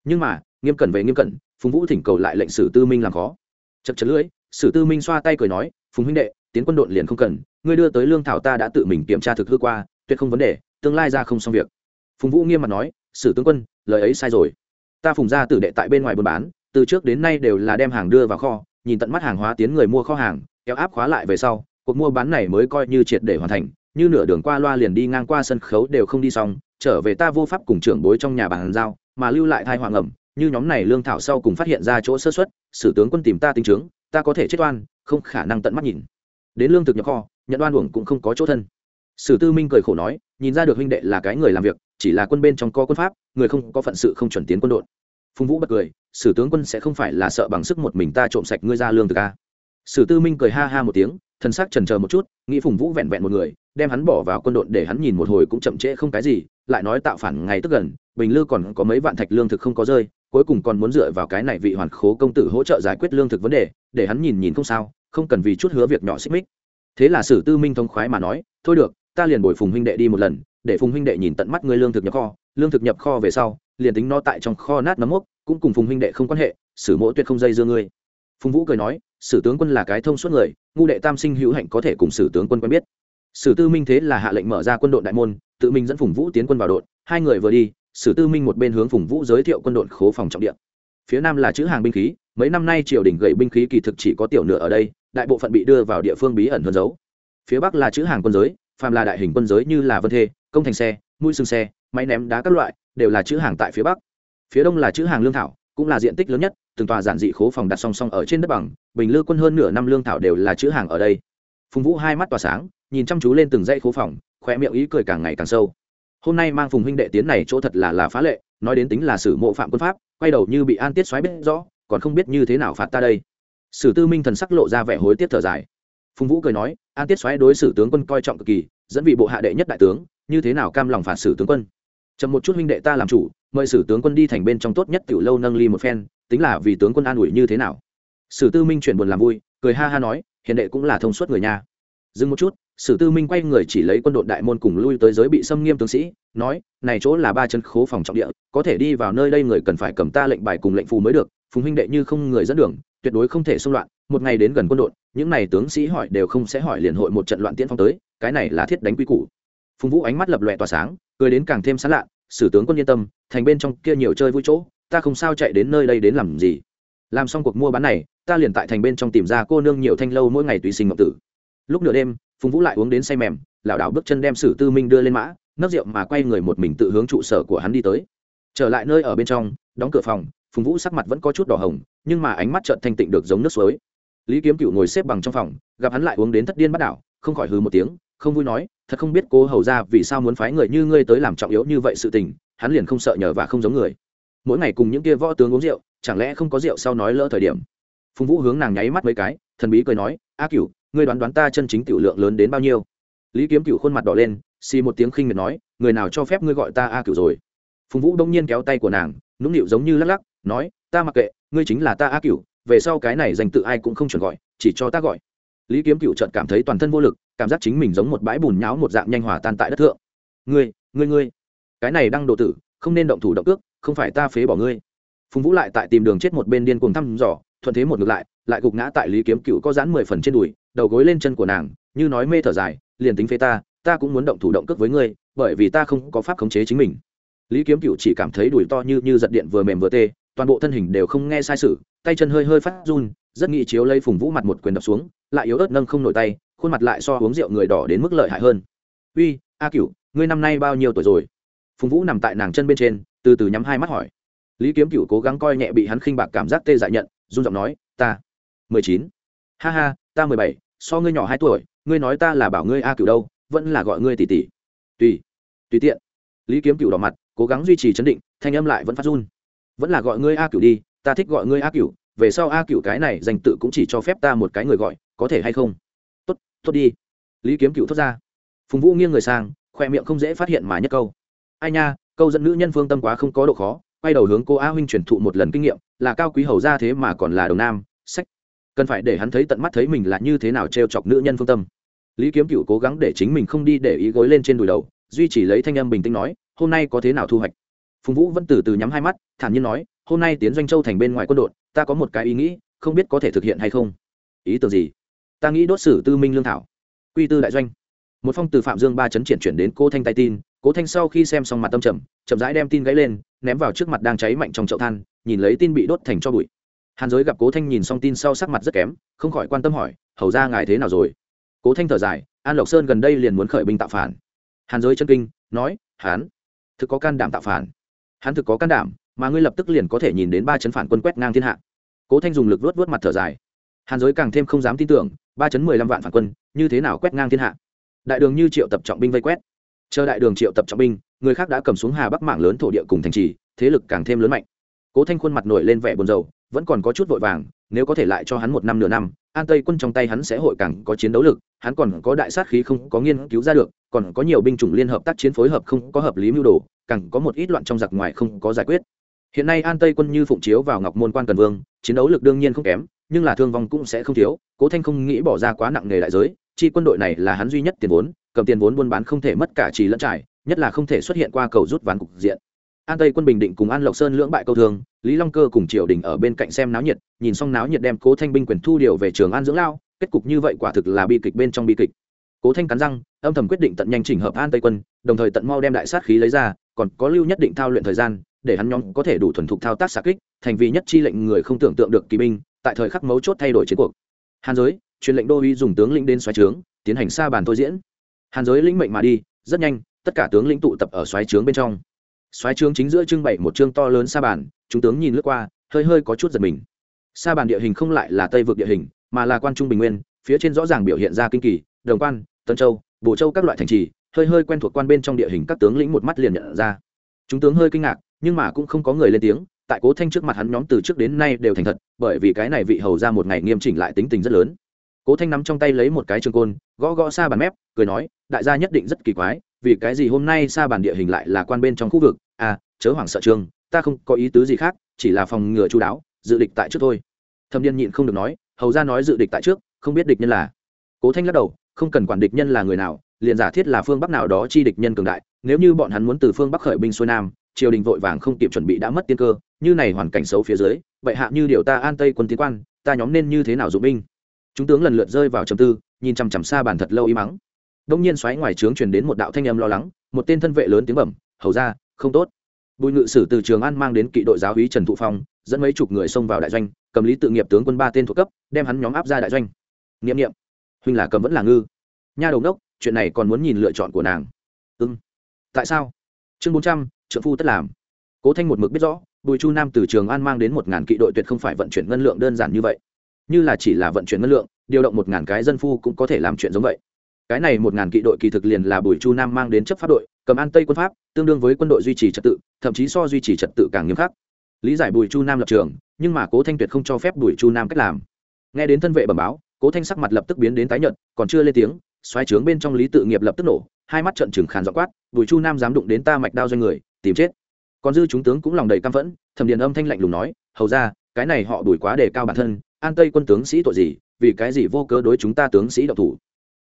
Speaker 1: Nhưng mà, nghiêm cẩn về nghiêm cẩn, phùng vũ thỉnh cầu lại lệnh sử tư minh làm khó. Chật chật lưỡi, sử tư minh xoa tay cười nói, phùng huynh đệ, tiến quân đội liền không cần, ngươi đưa tới lương thảo ta đã tự mình kiểm tra thực hư qua, tuyệt không vấn đề, tương lai ra không xong việc. Phùng vũ nghiêm mặt nói, sử tướng quân, lời ấy sai rồi ta phùng ra tử đệ tại bên ngoài buôn bán, từ trước đến nay đều là đem hàng đưa vào kho, nhìn tận mắt hàng hóa tiến người mua kho hàng, kéo áp khóa lại về sau, cuộc mua bán này mới coi như triệt để hoàn thành, như nửa đường qua loa liền đi ngang qua sân khấu đều không đi xong, trở về ta vô pháp cùng trưởng bối trong nhà bàn giao, mà lưu lại thai hoàng ẩm, như nhóm này lương thảo sau cùng phát hiện ra chỗ sơ xuất sử tướng quân tìm ta tính trướng ta có thể chết oan, không khả năng tận mắt nhìn. Đến lương thực nhập kho, nhận oan uổng cũng không có chỗ thân. Sử tư minh cười khổ nói, nhìn ra được huynh đệ là cái người làm việc chỉ là quân bên trong có quân pháp, người không có phận sự không chuẩn tiến quân đội. Phùng vũ bật cười, sử tướng quân sẽ không phải là sợ bằng sức một mình ta trộm sạch ngươi ra lương thực a? Sử tư minh cười ha ha một tiếng thân xác trần chờ một chút, nghĩ phùng vũ vẹn vẹn một người, đem hắn bỏ vào quân đội để hắn nhìn một hồi cũng chậm trễ không cái gì, lại nói tạo phản ngày tức gần, bình lư còn có mấy vạn thạch lương thực không có rơi, cuối cùng còn muốn dựa vào cái này vị hoàn khố công tử hỗ trợ giải quyết lương thực vấn đề, để hắn nhìn nhìn không sao, không cần vì chút hứa việc nhỏ xích mích. Thế là sử tư minh thông khoái mà nói, thôi được, ta liền bồi phùng huynh đệ đi một lần để phùng huynh đệ nhìn tận mắt ngươi lương thực nhập kho, lương thực nhập kho về sau, liền tính nó tại trong kho nát nấm mốc, cũng cùng phùng huynh đệ không quan hệ sử mỗ tuyệt không dây dưa ngươi. Phùng vũ cười nói, sử tướng quân là cái thông suốt người, ngu đệ tam sinh hữu hạnh có thể cùng sử tướng quân quen biết. Sử tư minh thế là hạ lệnh mở ra quân đội đại môn, tự mình dẫn phùng vũ tiến quân vào đội, hai người vừa đi, sử tư minh một bên hướng phùng vũ giới thiệu quân đội khố phòng trọng địa. Phía nam là chữ hàng binh khí, mấy năm nay triều đình gậy binh khí kỳ thực chỉ có tiểu nửa ở đây, đại bộ phận bị đưa vào địa phương bí ẩn hơn giấu. phía bắc là chữ hàng quân giới, phàm là đại hình quân giới như là vân thê công thành xe, mũi xương xe, máy ném đá các loại, đều là chữ hàng tại phía bắc. Phía đông là chữ hàng lương thảo, cũng là diện tích lớn nhất, từng tòa giản dị khố phòng đặt song song ở trên đất bằng, bình lư quân hơn nửa năm lương thảo đều là chữ hàng ở đây. Phùng vũ hai mắt tỏa sáng, nhìn chăm chú lên từng dãy khố phòng khỏe miệng ý cười càng ngày càng sâu. Hôm nay mang phùng huynh đệ tiến này chỗ thật là là phá lệ, nói đến tính là sử mộ phạm quân pháp, quay đầu như bị an tiết xoáy biết rõ, còn không biết như thế nào phạt ta đây. Sử tư minh thần sắc lộ ra vẻ hối tiếc thở dài. Phùng vũ cười nói, an tiết xoáy đối xử tướng quân coi trọng cực kỳ, dẫn vị bộ hạ đệ nhất đại tướng như thế nào cam lòng phạt sử tướng quân? Chậm một chút huynh đệ ta làm chủ, mời sử tướng quân đi thành bên trong tốt nhất tiểu lâu nâng ly một phen, tính là vì tướng quân an ủi như thế nào. Sử tư minh chuyển buồn làm vui, cười ha ha nói, hiện đệ cũng là thông suốt người nhà dừng một chút, sử tư minh quay người chỉ lấy quân đội đại môn cùng lui tới giới bị xâm nghiêm tướng sĩ, nói, này chỗ là ba chân khố phòng trọng địa, có thể đi vào nơi đây người cần phải cầm ta lệnh bài cùng lệnh phù mới được, phùng huynh đệ như không người dẫn đường, tuyệt đối không thể xung loạn, một ngày đến gần quân đội, những này tướng sĩ hỏi đều không sẽ hỏi liền hội một trận loạn tiễn phong tới, cái này là thiết đánh quy củ phùng vũ ánh mắt lập lòe tỏa sáng, cười đến càng thêm sán lạ, sử tướng quân yên tâm, thành bên trong kia nhiều chơi vui chỗ, ta không sao chạy đến nơi đây đến làm gì. Làm xong cuộc mua bán này, ta liền tại thành bên trong tìm ra cô nương nhiều thanh lâu mỗi ngày tùy sinh ngọc tử. Lúc nửa đêm, phùng vũ lại uống đến say mềm, lảo đảo bước chân đem sử tư minh đưa lên mã, nấc rượu mà quay người một mình tự hướng trụ sở của hắn đi tới. Trở lại nơi ở bên trong, đóng cửa phòng, phùng vũ sắc mặt vẫn có chút đỏ hồng, nhưng mà ánh mắt trợn thanh tịnh được giống nước suối. Lý kiếm cựu ngồi xếp bằng trong phòng, gặp hắn lại uống đến thất điên bắt đảo, không khỏi hừ một tiếng, không vui nói thật không biết cô hầu ra vì sao muốn phái người như ngươi tới làm trọng yếu như vậy sự tình, hắn liền không sợ nhờ và không giống người. Mỗi ngày cùng những kia võ tướng uống rượu, chẳng lẽ không có rượu sau nói lỡ thời điểm? Phùng vũ hướng nàng nháy mắt mấy cái, thần bí cười nói, a cửu, ngươi đoán đoán ta chân chính tiểu lượng lớn đến bao nhiêu? Lý kiếm cửu khuôn mặt đỏ lên, xì một tiếng khinh miệt nói, người nào cho phép ngươi gọi ta a cửu rồi? Phùng vũ đông nhiên kéo tay của nàng, nũng nịu giống như lắc lắc, nói, ta mặc kệ, ngươi chính là ta a cửu, về sau cái này dành tự ai cũng không chuẩn gọi, chỉ cho ta gọi. Lý kiếm cửu trợt cảm thấy toàn thân vô lực cảm giác chính mình giống một bãi bùn nháo một dạng nhanh hòa tan tại đất thượng. Ngươi ngươi ngươi. Cái này đang độ tử, không nên động thủ động cước, không phải ta phế bỏ ngươi. Phùng vũ lại tại tìm đường chết một bên điên cuồng thăm dò, thuận thế một ngược lại lại gục ngã tại lý kiếm cựu có dán mười phần trên đùi, đầu gối lên chân của nàng, như nói mê thở dài, liền tính phế ta ta cũng muốn động thủ động cước với ngươi, bởi vì ta không có pháp khống chế chính mình. Lý kiếm cựu chỉ cảm thấy đùi to như như giật điện vừa mềm vừa tê, toàn bộ thân hình đều không nghe sai sự, tay chân hơi hơi phát run, rất nghị chiếu lấy phùng vũ mặt một quyền đập xuống, lại yếu ớt nâng không nổi tay khuôn mặt lại so uống rượu người đỏ đến mức lợi hại hơn. Uy, a cựu ngươi năm nay bao nhiêu tuổi rồi? Phùng vũ nằm tại nàng chân bên trên, từ từ nhắm hai mắt hỏi. Lý kiếm cựu cố gắng coi nhẹ bị hắn khinh bạc cảm giác tê dại nhận, run giọng nói, ta mười chín. Ha ha, ta mười bảy, so ngươi nhỏ hai tuổi, ngươi nói ta là bảo ngươi a cựu đâu, vẫn là gọi ngươi tỷ tỷ. Tùy tùy tiện. Lý kiếm cựu đỏ mặt, cố gắng duy trì chấn định, thanh âm lại vẫn phát run. Vẫn là gọi ngươi a cựu đi, ta thích gọi ngươi a cựu về sau a cựu cái này danh tự cũng chỉ cho phép ta một cái người gọi, có thể hay không? Tốt đi. Lý kiếm cựu thốt ra. Phùng vũ nghiêng người sang khoe miệng không dễ phát hiện mà nhất câu. Ai nha, câu dẫn nữ nhân phương tâm quá không có độ khó, quay đầu hướng cô a huynh truyền thụ một lần kinh nghiệm, là cao quý hầu ra thế mà còn là đồng nam, sách. Cần phải để hắn thấy tận mắt thấy mình là như thế nào t r e o chọc nữ nhân phương tâm. Lý kiếm cựu cố gắng để chính mình không đi để ý gối lên trên đùi đầu, duy chỉ lấy thanh âm bình tĩnh nói, hôm nay có thế nào thu hoạch? Phùng vũ vẫn từ từ nhắm hai mắt, thản nhiên nói, hôm nay tiến doanh châu thành bên ngoài quân đội, ta có một cái ý nghĩ, không biết có thể thực hiện hay không. Ý tưởng gì? Ta nghĩ đốt xử tư minh lương thảo. Quy tư đại doanh. Một phong từ phạm dương ba chấn triển chuyển đến cô thanh tay tin, cố thanh sau khi xem xong mặt tâm trầm, chậm rãi đem tin gãy lên, ném vào trước mặt đang cháy mạnh trong chậu than, nhìn lấy tin bị đốt thành cho bụi. Hàn giới gặp cố thanh nhìn xong tin sau sắc mặt rất kém, không khỏi quan tâm hỏi, hầu ra ngài thế nào rồi? Cố thanh thở dài, an lộc sơn gần đây liền muốn khởi binh tạo phản. Hàn giới chân kinh, nói, hán, thực có can đảm tạo phản. Hắn thực có can đảm, mà ngươi lập tức liền có thể nhìn đến ba chấn phản quân quét ngang thiên hạ. Cố thanh dùng lực vớt vớt mặt thở dài hàn giới càng thêm không dám tin tưởng, ba chấn mười lăm vạn phản quân, như thế nào quét ngang thiên hạ? Đại đường như triệu tập trọng binh vây quét. Chờ đại đường triệu tập trọng binh, người khác đã cầm xuống hà bắc mạng lớn thổ địa cùng thành trì, thế lực càng thêm lớn mạnh. Cố thanh khuôn mặt nổi lên vẻ buồn rầu, vẫn còn có chút vội vàng, nếu có thể lại cho hắn một năm nửa năm, an tây quân trong tay hắn sẽ hội càng có chiến đấu lực, hắn còn có đại sát khí không có nghiên cứu ra được, còn có nhiều binh chủng liên hợp tác chiến phối hợp không có hợp lý mưu đồ, càng có một ít loạn trong giặc ngoài không có giải quyết. Hiện nay an tây quân như phụng chiếu vào ngọc môn quan cần vương, chiến đấu lực đương nhiên không kém nhưng là thương vong cũng sẽ không thiếu, cố thanh không nghĩ bỏ ra quá nặng nề đại giới, chi quân đội này là hắn duy nhất tiền vốn, cầm tiền vốn buôn bán không thể mất cả trì lẫn trải, nhất là không thể xuất hiện qua cầu rút ván cục diện. An tây quân bình định cùng an lộc sơn lưỡng bại câu thương, lý long cơ cùng triều đình ở bên cạnh xem náo nhiệt, nhìn xong náo nhiệt đem cố thanh binh quyền thu điều về trường an dưỡng lao, kết cục như vậy quả thực là bi kịch bên trong bi kịch. Cố thanh cắn răng, âm thầm quyết định tận nhanh chỉnh hợp an tây quân, đồng thời tận mau đem đại sát khí lấy ra, còn có lưu nhất định thao luyện thời gian, để hắn nhóm có thể đủ thuần thục thao tác xạ kích, thành vì nhất chi lệnh người không tưởng tượng được kỳ binh tại thời khắc mấu chốt thay đổi chiến cuộc. Hàn giới, truyền lệnh đô uy dùng tướng lĩnh đến xoáy trướng, tiến hành xa bàn thôi diễn. Hàn giới lĩnh mệnh mà đi, rất nhanh, tất cả tướng lĩnh tụ tập ở xoáy trướng bên trong. Xoáy trướng chính giữa trưng bày một chương to lớn xa bàn, chúng tướng nhìn lướt qua, hơi hơi có chút giật mình. Xa bàn địa hình không lại là tây vực địa hình, mà là quan trung bình nguyên, phía trên rõ ràng biểu hiện ra kinh kỳ, đồng quan, tân châu bồ châu các loại thành trì, hơi hơi quen thuộc quan bên trong địa hình các tướng lĩnh một mắt liền nhận ra. Chúng tướng hơi kinh ngạc, nhưng mà cũng không có người lên tiếng tại cố thanh trước mặt hắn nhóm từ trước đến nay đều thành thật, bởi vì cái này vị hầu ra một ngày nghiêm chỉnh lại tính tình rất lớn. Cố thanh nắm trong tay lấy một cái trường côn, gõ gõ xa bàn mép, cười nói, đại gia nhất định rất kỳ quái, vì cái gì hôm nay xa bàn địa hình lại là quan bên trong khu vực? À chớ hoảng sợ trường ta không có ý tứ gì khác, chỉ là phòng ngừa chú đáo, dự địch tại trước thôi. Thâm điên nhịn không được nói, hầu ra nói dự địch tại trước, không biết địch nhân là. Cố thanh lắc đầu, không cần quản địch nhân là người nào, liền giả thiết là phương bắc nào đó chi địch nhân cường đại, nếu như bọn hắn muốn từ phương bắc khởi binh xuôi nam triều đình vội vàng không kịp chuẩn bị đã mất tiên cơ, như này hoàn cảnh xấu phía dưới vậy hạ như điều ta an tây quân tiến quan, ta nhóm nên như thế nào dụng binh? Chúng tướng lần lượt rơi vào trầm tư, nhìn chằm chằm xa bàn thật lâu y mắng. Đông nhiên xoáy ngoài trướng truyền đến một đạo thanh âm lo lắng, một tên thân vệ lớn tiếng bẩm, hầu ra không tốt. Bùi ngự sử từ trường an mang đến kỵ đội giáo hí trần thụ phong, dẫn mấy chục người xông vào đại doanh, cầm lý tự nghiệp tướng quân ba tên thuộc cấp, đem hắn nhóm áp ra đại doanh. N i ệ m n i ệ m huynh là cầm vẫn là ngư. Nha đầu đốc chuyện này còn muốn nhìn lựa chọn của nàng. Ưng tại sao? Chương bốn trăm trợ phu tất làm. Cố thanh một mực biết rõ, bùi chu nam từ trường an mang đến một ngàn kỵ đội tuyệt không phải vận chuyển ngân lượng đơn giản như vậy. Như là chỉ là vận chuyển ngân lượng, điều động một ngàn cái dân phu cũng có thể làm chuyện giống vậy. Cái này một ngàn kỵ đội kỳ thực liền là bùi chu nam mang đến chấp pháp đội, cầm an tây quân pháp, tương đương với quân đội duy trì trật tự, thậm chí so duy trì trật tự càng nghiêm khắc. Lý giải bùi chu nam lập trường, nhưng mà cố thanh tuyệt không cho phép bùi chu nam cách làm. Nghe đến thân vệ bẩm báo, cố thanh sắc mặt lập tức biến đến tái nhợt, còn chưa lên tiếng, xoáy trướng bên trong lý tự nghiệp lập tức nổ, hai mắt trợn trừng khàn dọ quát, bùi chu nam dám đụng đến ta mạch đao doanh người tìm chết. Còn dư chúng tướng cũng lòng đầy căm phẫn, thẩm điền âm thanh lạnh lùng nói, hầu ra cái này họ đuổi quá đề cao bản thân, an tây quân tướng sĩ tội gì, vì cái gì vô cớ đối chúng ta tướng sĩ độc thủ?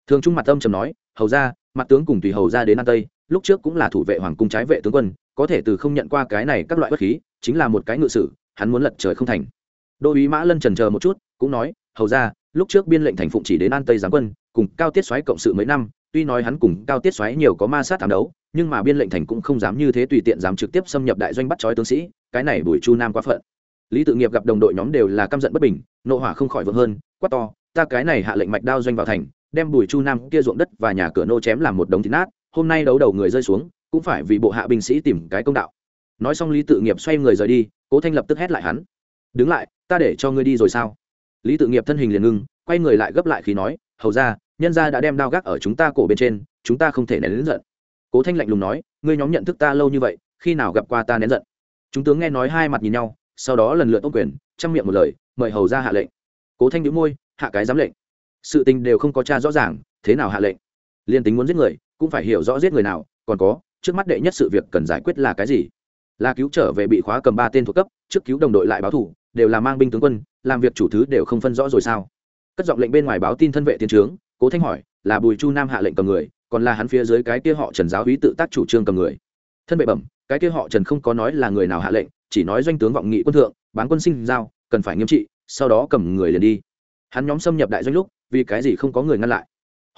Speaker 1: Thường trung mặt âm trầm nói, hầu ra mặt tướng cùng tùy hầu ra đến an tây, lúc trước cũng là thủ vệ hoàng cung trái vệ tướng quân, có thể từ không nhận qua cái này các loại bất khí, chính là một cái ngự sử, hắn muốn lật trời không thành. Đô úy mã lân trần chờ một chút, cũng nói, hầu ra lúc trước biên lệnh thành phụng chỉ đến an tây giáng quân, cùng cao tiết xoáy cộng sự mấy năm, tuy nói hắn cùng cao tiết xoáy nhiều có ma sát thảm đấu nhưng mà biên lệnh thành cũng không dám như thế tùy tiện dám trực tiếp xâm nhập đại doanh bắt trói tướng sĩ, cái này bùi chu nam quá phận. Lý tự nghiệp gặp đồng đội nhóm đều là căm giận bất bình, nộ hỏa không khỏi vượng hơn, quát to, ta cái này hạ lệnh mạch đao doanh vào thành, đem bùi chu nam kia ruộng đất và nhà cửa nô chém làm một đống thịt nát, hôm nay đấu đầu người rơi xuống, cũng phải vì bộ hạ binh sĩ tìm cái công đạo. Nói xong lý tự nghiệp xoay người rời đi, cố thanh lập tức hét lại hắn, đứng lại, ta để cho ngươi đi rồi sao? Lý tự nghiệp thân hình liền ngưng, quay người lại gấp lại khi nói, hầu ra nhân gia đã đem đao gác ở chúng ta cổ bên trên, chúng ta không thể nén đến giận cố thanh lạnh lùng nói, ngươi nhóm nhận thức ta lâu như vậy, khi nào gặp qua ta nén giận? Chúng tướng nghe nói hai mặt nhìn nhau, sau đó lần lượt ô quyền chăm miệng một lời, mời hầu ra hạ lệnh. Cố thanh đĩu môi, hạ cái giám lệnh. Sự tình đều không có cha rõ ràng, thế nào hạ lệnh? Liên tính muốn giết người, cũng phải hiểu rõ giết người nào, còn có, trước mắt đệ nhất sự việc cần giải quyết là cái gì? Là cứu trở về bị khóa cầm ba tên thuộc cấp, trước cứu đồng đội lại báo thủ, đều là mang binh tướng quân, làm việc chủ thứ đều không phân rõ rồi sao? Cất giọng lệnh bên ngoài báo tin thân vệ tiến trướng, cố thanh hỏi, là bùi chu nam hạ lệnh cầm người còn là hắn phía dưới cái kia họ trần giáo hí tự tác chủ trương cầm người. Thân bệ bẩm, cái kia họ trần không có nói là người nào hạ lệnh, chỉ nói doanh tướng vọng nghị quân thượng, bán quân sinh giao, cần phải nghiêm trị, sau đó cầm người liền đi. Hắn nhóm xâm nhập đại doanh lúc, vì cái gì không có người ngăn lại?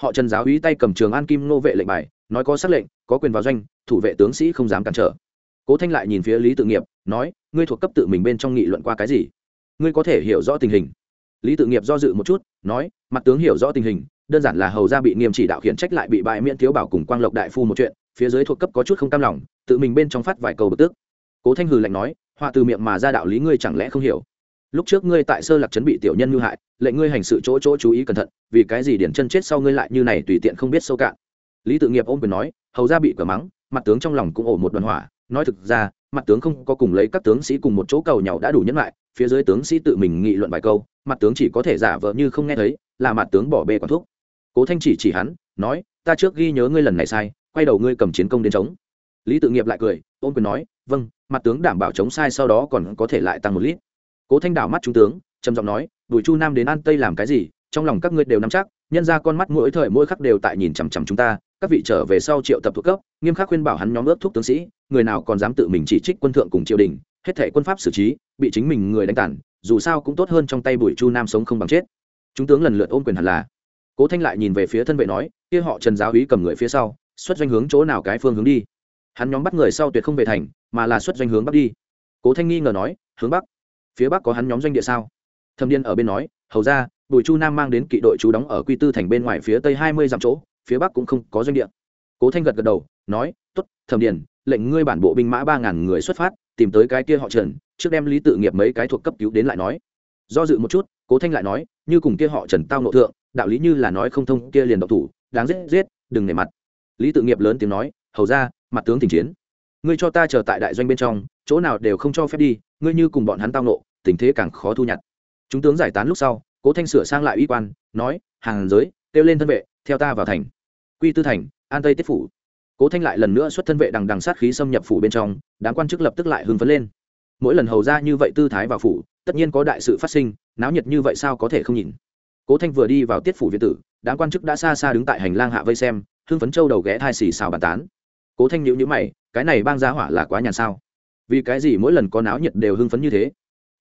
Speaker 1: Họ trần giáo hí tay cầm trường an kim nô vệ lệnh bài, nói có xác lệnh, có quyền vào doanh, thủ vệ tướng sĩ không dám cản trở. Cố thanh lại nhìn phía lý tự nghiệp, nói, ngươi thuộc cấp tự mình bên trong nghị luận qua cái gì? Ngươi có thể hiểu rõ tình hình. Lý tự nghiệp do dự một chút, nói, mặt tướng hiểu rõ tình hình đơn giản là hầu ra bị nghiêm chỉ đạo khiển trách lại bị bại miễn thiếu bảo cùng quang lộc đại phu một chuyện, phía dưới thuộc cấp có chút không cam lòng, tự mình bên trong phát vài câu bực tức. Cố thanh hừ lạnh nói, họa từ miệng mà ra đạo lý ngươi chẳng lẽ không hiểu? Lúc trước ngươi tại sơ lạc chấn bị tiểu nhân ngư hại, lệnh ngươi hành sự chỗ chỗ chú ý cẩn thận, vì cái gì điển chân chết sau ngươi lại như này tùy tiện không biết sâu cạn? Lý tự nghiệp ôm quyền nói, hầu ra bị cửa mắng, mặt tướng trong lòng cũng ổ một đoàn hỏa. Nói thực ra, mặt tướng không có cùng lấy các tướng sĩ cùng một chỗ cầu nhau đã đủ nhẫn lại, phía dưới tướng sĩ tự mình nghị luận vài câu, mặt tướng chỉ có thể giả vờ như không nghe thấy, là mặt tướng bỏ bê quản thuốc cố thanh chỉ chỉ hắn, nói, ta trước ghi nhớ ngươi lần này sai, quay đầu ngươi cầm chiến công đến chống. Lý tự nghiệp lại cười ôm quyền nói vâng mặt tướng đảm bảo chống sai sau đó còn có thể lại tăng một lít. Cố thanh đảo mắt trung tướng, trầm giọng nói, bùi chu nam đến an tây làm cái gì, trong lòng các ngươi đều nắm chắc, nhân ra con mắt mỗi thời mỗi khắc đều tại nhìn chằm chằm chúng ta, các vị trở về sau triệu tập thuộc cấp, nghiêm khắc khuyên bảo hắn nhóm ướp thuốc tướng sĩ, người nào còn dám tự mình chỉ trích quân thượng cùng triều đình, hết thể quân pháp xử trí, bị chính mình người đánh tản dù sao cũng tốt hơn trong tay bùi chu nam sống không bằng chết. Chúng tướng lần lượt ôm quyền hẳn là cố thanh lại nhìn về phía thân vệ nói, kia họ trần giáo úy cầm người phía sau, xuất doanh hướng chỗ nào cái phương hướng đi? Hắn nhóm bắt người sau tuyệt không về thành, mà là xuất doanh hướng bắc đi. Cố thanh nghi ngờ nói, hướng bắc? Phía bắc có hắn nhóm doanh địa sao? Thâm điên ở bên nói, hầu ra, bùi chu nam mang đến kỵ đội chú đóng ở quy tư thành bên ngoài phía tây hai mươi dặm chỗ, phía bắc cũng không có doanh địa. Cố thanh gật gật đầu, nói t ố t thẩm điền, lệnh ngươi bản bộ binh mã ba ngàn người xuất phát, tìm tới cái kia họ trần, trước đem lý tự nghiệp mấy cái thuộc cấp cứu đến lại nói. Do dự một chút, cố thanh lại nói, như cùng kia họ trần tao nộ thượng đạo lý như là nói không thông kia liền độc thủ, đáng giết giết, đừng nể mặt. Lý tự nghiệp lớn tiếng nói, hầu ra, mặt tướng tình chiến. Ngươi cho ta chờ tại đại doanh bên trong, chỗ nào đều không cho phép đi, ngươi như cùng bọn hắn tao nộ tình thế càng khó thu nhặt. Chúng tướng giải tán lúc sau, cố thanh sửa sang lại uy quan, nói, hàng giới, kêu lên thân vệ, theo ta vào thành. Quy tư thành, an tây tiết phủ. Cố thanh lại lần nữa xuất thân vệ đằng đằng sát khí xâm nhập phủ bên trong, đám quan chức lập tức lại hưng phấn lên. Mỗi lần hầu ra như vậy tư thái vào phủ, tất nhiên có đại sự phát sinh, náo nhiệt như vậy sao có thể không nhìn? Cố thanh vừa đi vào tiết phủ viện tử, đám quan chức đã xa xa đứng tại hành lang hạ vây xem, hưng phấn châu đầu ghé thai xì xào bàn tán. Cố thanh nhữ nhữ mày, cái này bang giá hỏa là quá nhàn sao? Vì cái gì mỗi lần có náo nhiệt đều hưng phấn như thế?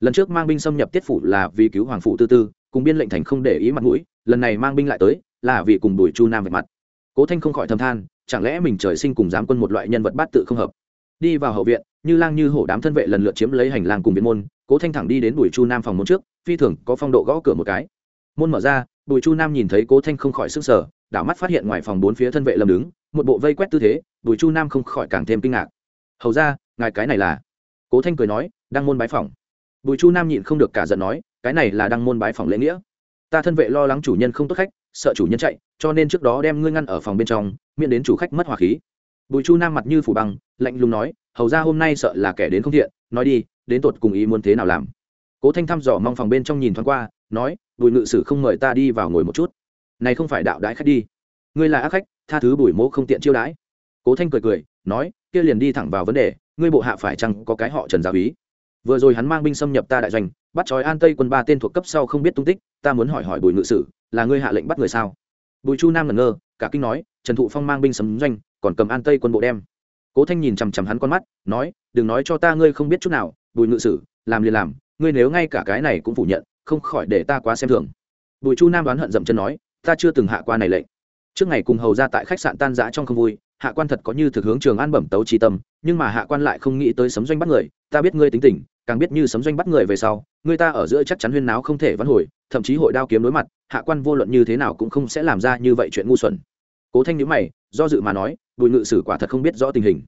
Speaker 1: Lần trước mang binh xâm nhập tiết phủ là vì cứu hoàng phủ tư tư, cùng biên lệnh thành không để ý mặt mũi, lần này mang binh lại tới là vì cùng đuổi chu nam về mặt. Cố thanh không khỏi thầm than, chẳng lẽ mình trời sinh cùng giám quân một loại nhân vật bát tự không hợp? Đi vào hậu viện, như lang như hổ đám thân vệ lần lượt chiếm lấy hành lang cùng viện môn, cố thanh thẳng đi đến đuổi chu nam phòng môn trước, phi thường có phong độ gõ cửa một cái môn mở ra, bùi chu nam nhìn thấy cố thanh không khỏi sức sở đảo mắt phát hiện ngoài phòng bốn phía thân vệ lầm đứng, một bộ vây quét tư thế, bùi chu nam không khỏi càng thêm kinh ngạc. Hầu ra ngài cái này là? Cố thanh cười nói, đăng môn bái phòng bùi chu nam nhịn không được cả giận nói, cái này là đăng môn bái phòng lễ nghĩa. Ta thân vệ lo lắng chủ nhân không tốt khách, sợ chủ nhân chạy, cho nên trước đó đem ngươi ngăn ở phòng bên trong, miễn đến chủ khách mất hòa khí. Bùi chu nam mặt như phủ băng, lạnh lùng nói, hầu ra hôm nay sợ là kẻ đến không thiện, nói đi, đến tột cùng ý muốn thế nào làm? Cố thanh thăm dò mong phòng bên trong nhìn thoáng qua, nói bùi ngự sử không mời ta đi vào ngồi một chút. Này không phải đạo đãi khách đi. Ngươi là ác khách, tha thứ bùi mỗ không tiện chiêu đãi. Cố thanh cười cười, nói, kia liền đi thẳng vào vấn đề, ngươi bộ hạ phải chăng có cái họ trần giáo ý? Vừa rồi hắn mang binh xâm nhập ta đại doanh, bắt trói an tây quân ba tên thuộc cấp sau không biết tung tích, ta muốn hỏi hỏi bùi ngự sử, là ngươi hạ lệnh bắt người sao? Bùi chu nam ngẩn ngơ, cả kinh nói, trần thụ phong mang binh sấm doanh, còn cầm an tây quân bộ đem. Cố thanh nhìn chằm chằm hắn con mắt, nói, đừng nói cho ta ngươi không biết chút nào, bùi ngự sử, làm liền làm, ngươi nếu ngay cả cái này cũng phủ nhận không khỏi để ta quá xem thường. Bùi chu nam đoán hận dậm chân nói, ta chưa từng hạ qua này lệnh. Trước ngày cùng hầu ra tại khách sạn tan giã trong không vui, hạ quan thật có như thực hướng trường an bẩm tấu trí tâm, nhưng mà hạ quan lại không nghĩ tới sấm doanh bắt người, ta biết ngươi tính tình, càng biết như sấm doanh bắt người về sau, người ta ở giữa chắc chắn huyên náo không thể vãn hồi, thậm chí hội đao kiếm đối mặt, hạ quan vô luận như thế nào cũng không sẽ làm ra như vậy chuyện ngu xuẩn. Cố thanh nhữ mày, do dự mà nói, bùi ngự sử quả thật không biết rõ tình hình.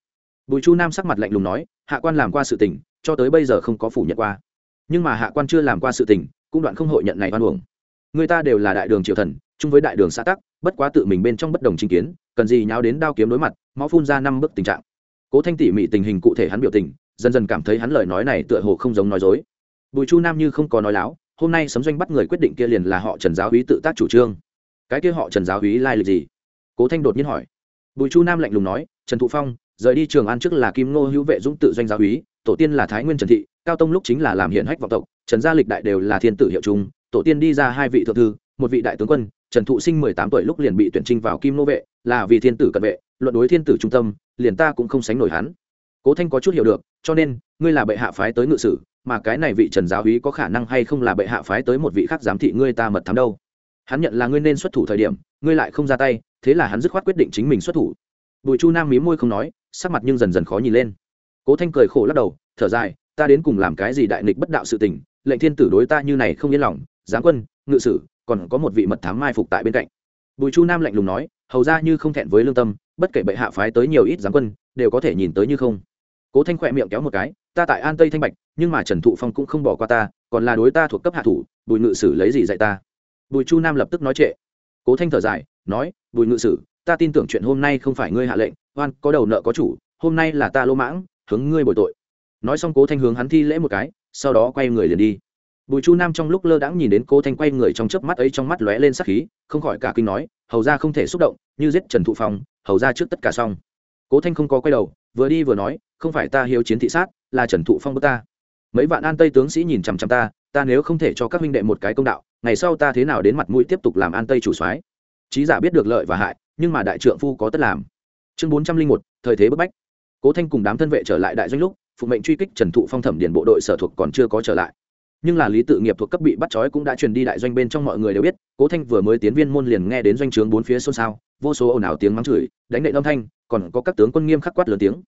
Speaker 1: Bùi chu nam sắc mặt lạnh lùng nói, hạ quan làm qua sự tình, cho tới bây giờ không có phủ nhận qua. Nhưng mà hạ quan chưa làm qua sự tình cũng đoạn không hội nhận này oan uổng. Người ta đều là đại đường triều thần, chung với đại đường xã tắc, bất quá tự mình bên trong bất đồng chính kiến, cần gì nháo đến đao kiếm đối mặt, máu phun ra năm bước tình trạng. Cố thanh tỉ mỉ tình hình cụ thể hắn biểu tình, dần dần cảm thấy hắn lời nói này tựa hồ không giống nói dối. Bùi chu nam như không có nói láo, hôm nay sấm doanh bắt người quyết định kia liền là họ trần giáo húy tự tác chủ trương. Cái kia họ trần giáo húy lai lịch gì? Cố thanh đột nhiên hỏi. Bùi chu nam lạnh lùng nói, trần thụ phong, rời đi trường an trước là kim ngô hữu vệ dũng tự doanh giáo húy tổ tiên là thái nguyên trần thị, cao tông lúc chính là làm hiện hách vọng tộc, trần gia lịch đại đều là thiên tử hiệu trung tổ tiên đi ra hai vị thượng thư, một vị đại tướng quân, trần thụ sinh mười tám tuổi lúc liền bị tuyển trinh vào kim nô vệ, là vì thiên tử cận vệ, luận đối thiên tử trung tâm, liền ta cũng không sánh nổi hắn. Cố thanh có chút hiểu được, cho nên, ngươi là bệ hạ phái tới ngự sử, mà cái này vị trần giáo hí có khả năng hay không là bệ hạ phái tới một vị khác giám thị ngươi ta mật thám đâu? Hắn nhận là ngươi nên xuất thủ thời điểm, ngươi lại không ra tay, thế là hắn dứt khoát quyết định chính mình xuất thủ. Bùi chu nam mí môi không nói, sắc mặt nhưng dần dần khó nhìn lên cố thanh cười khổ lắc đầu, thở dài, ta đến cùng làm cái gì đại nghịch bất đạo sự tình, lệnh thiên tử đối ta như này không yên lòng, giáng quân, ngự sử, còn có một vị mật thám mai phục tại bên cạnh. Bùi chu nam lạnh lùng nói, hầu ra như không thẹn với lương tâm, bất kể bệ hạ phái tới nhiều ít giáng quân, đều có thể nhìn tới như không. Cố thanh khỏe miệng kéo một cái, ta tại an tây thanh bạch, nhưng mà trần thụ phong cũng không bỏ qua ta, còn là đối ta thuộc cấp hạ thủ, bùi ngự sử lấy gì dạy ta? Bùi chu nam lập tức nói trệ. Cố thanh thở dài, nói, bùi ngự sử, ta tin tưởng chuyện hôm nay không phải ngươi hạ lệnh, oan, có đầu nợ có chủ, hôm nay là ta lô mãng hướng ngươi bồi tội. Nói xong cố thanh hướng hắn thi lễ một cái, sau đó quay người liền đi. Bùi chu nam trong lúc lơ đãng nhìn đến cố thanh quay người trong chớp mắt ấy trong mắt lóe lên sắc khí, không khỏi cả kinh nói, hầu ra không thể xúc động, như giết trần thụ phong, hầu ra trước tất cả xong. Cố thanh không có quay đầu, vừa đi vừa nói, không phải ta hiếu chiến thị sát, là trần thụ phong bước ta. Mấy vạn an tây tướng sĩ nhìn chằm chằm ta ta nếu không thể cho các huynh đệ một cái công đạo, ngày sau ta thế nào đến mặt mũi tiếp tục làm an tây chủ soái? Trí giả biết được lợi và hại, nhưng mà đại trượng phu có tất làm. Chương bốn trăm linh một, thời thế bức bách cố thanh cùng đám thân vệ trở lại đại doanh lúc phụ mệnh truy kích trần thụ phong thẩm điền bộ đội sở thuộc còn chưa có trở lại. Nhưng là lý tự nghiệp thuộc cấp bị bắt trói cũng đã truyền đi đại doanh bên trong mọi người đều biết, cố thanh vừa mới tiến viên môn liền nghe đến doanh trướng bốn phía xôn xao, vô số ồn ào tiếng mắng chửi, đánh đệ âm thanh, còn có các tướng quân nghiêm khắc quát lớn tiếng.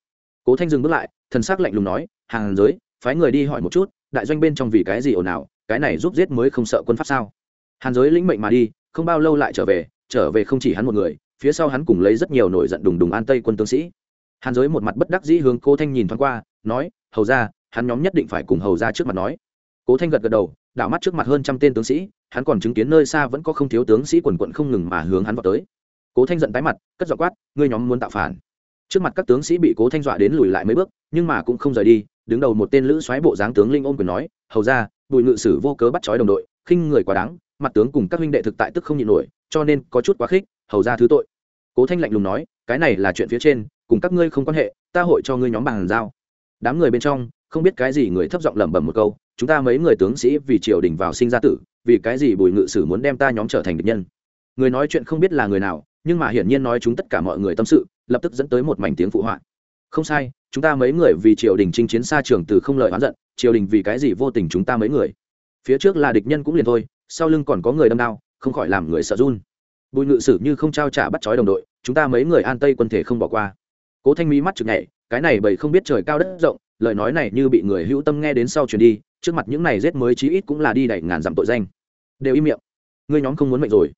Speaker 1: Cố thanh dừng bước lại, thần s ắ c lạnh lùng nói, hàng giới, phái người đi hỏi một chút, đại doanh bên trong vì cái gì ồn ào, cái này giúp giết mới không sợ quân pháp sao? Hàn giới lĩnh mệnh mà đi, không bao lâu lại trở về trở về không chỉ hắn một người, phía sau hắn cùng lấy rất nhiều nổi giận đùng đùng an tây quân tướng sĩ hàn giới một mặt bất đắc dĩ hướng cố thanh nhìn thoáng qua, nói, hầu ra hắn nhóm nhất định phải cùng hầu ra trước mặt nói. Cố thanh gật gật đầu, đảo mắt trước mặt hơn trăm tên tướng sĩ, hắn còn chứng kiến nơi xa vẫn có không thiếu tướng sĩ quần quận không ngừng mà hướng hắn vào tới. Cố thanh giận tái mặt, cất dọ quát, ngươi nhóm muốn tạo phản. Trước mặt các tướng sĩ bị cố thanh dọa đến lùi lại mấy bước, nhưng mà cũng không rời đi, đứng đầu một tên lữ xoáy bộ dáng tướng linh ôm quyền nói, hầu ra bùi ngự sử vô cớ bắt trói đồng đội, khinh người quá đáng, mặt tướng cùng các huynh đệ thực tại tức không nhịn nổi, cho nên có chút quá khích, hầu ra thứ tội. Cố thanh lạnh lùng nói, cái này là chuyện phía trên cùng các ngươi không quan hệ, ta hội cho ngươi nhóm bàn giao. Đám người bên trong, không biết cái gì người thấp giọng lẩm bẩm một câu, chúng ta mấy người tướng sĩ vì triều đình vào sinh ra tử, vì cái gì bùi ngự sử muốn đem ta nhóm trở thành địch nhân. Người nói chuyện không biết là người nào, nhưng mà hiển nhiên nói chúng tất cả mọi người tâm sự, lập tức dẫn tới một mảnh tiếng phụ họa. Không sai, chúng ta mấy người vì triều đình chinh chiến xa trường từ không lời oán giận, triều đình vì cái gì vô tình chúng ta mấy người? Phía trước là địch nhân cũng liền thôi, sau lưng còn có người đâm đao, không khỏi làm người sợ run. Bùi ngự sử như không trao trả bắt chói đồng đội, chúng ta mấy người an tây quân thể không bỏ qua cố thanh mỹ mắt chực nhảy, cái này bởi không biết trời cao đất rộng, lời nói này như bị người hữu tâm nghe đến sau truyền đi, trước mặt những này rét mới chí ít cũng là đi đẩy ngàn dặm tội danh. Đều im miệng. Ngươi nhóm không muốn mệnh rồi.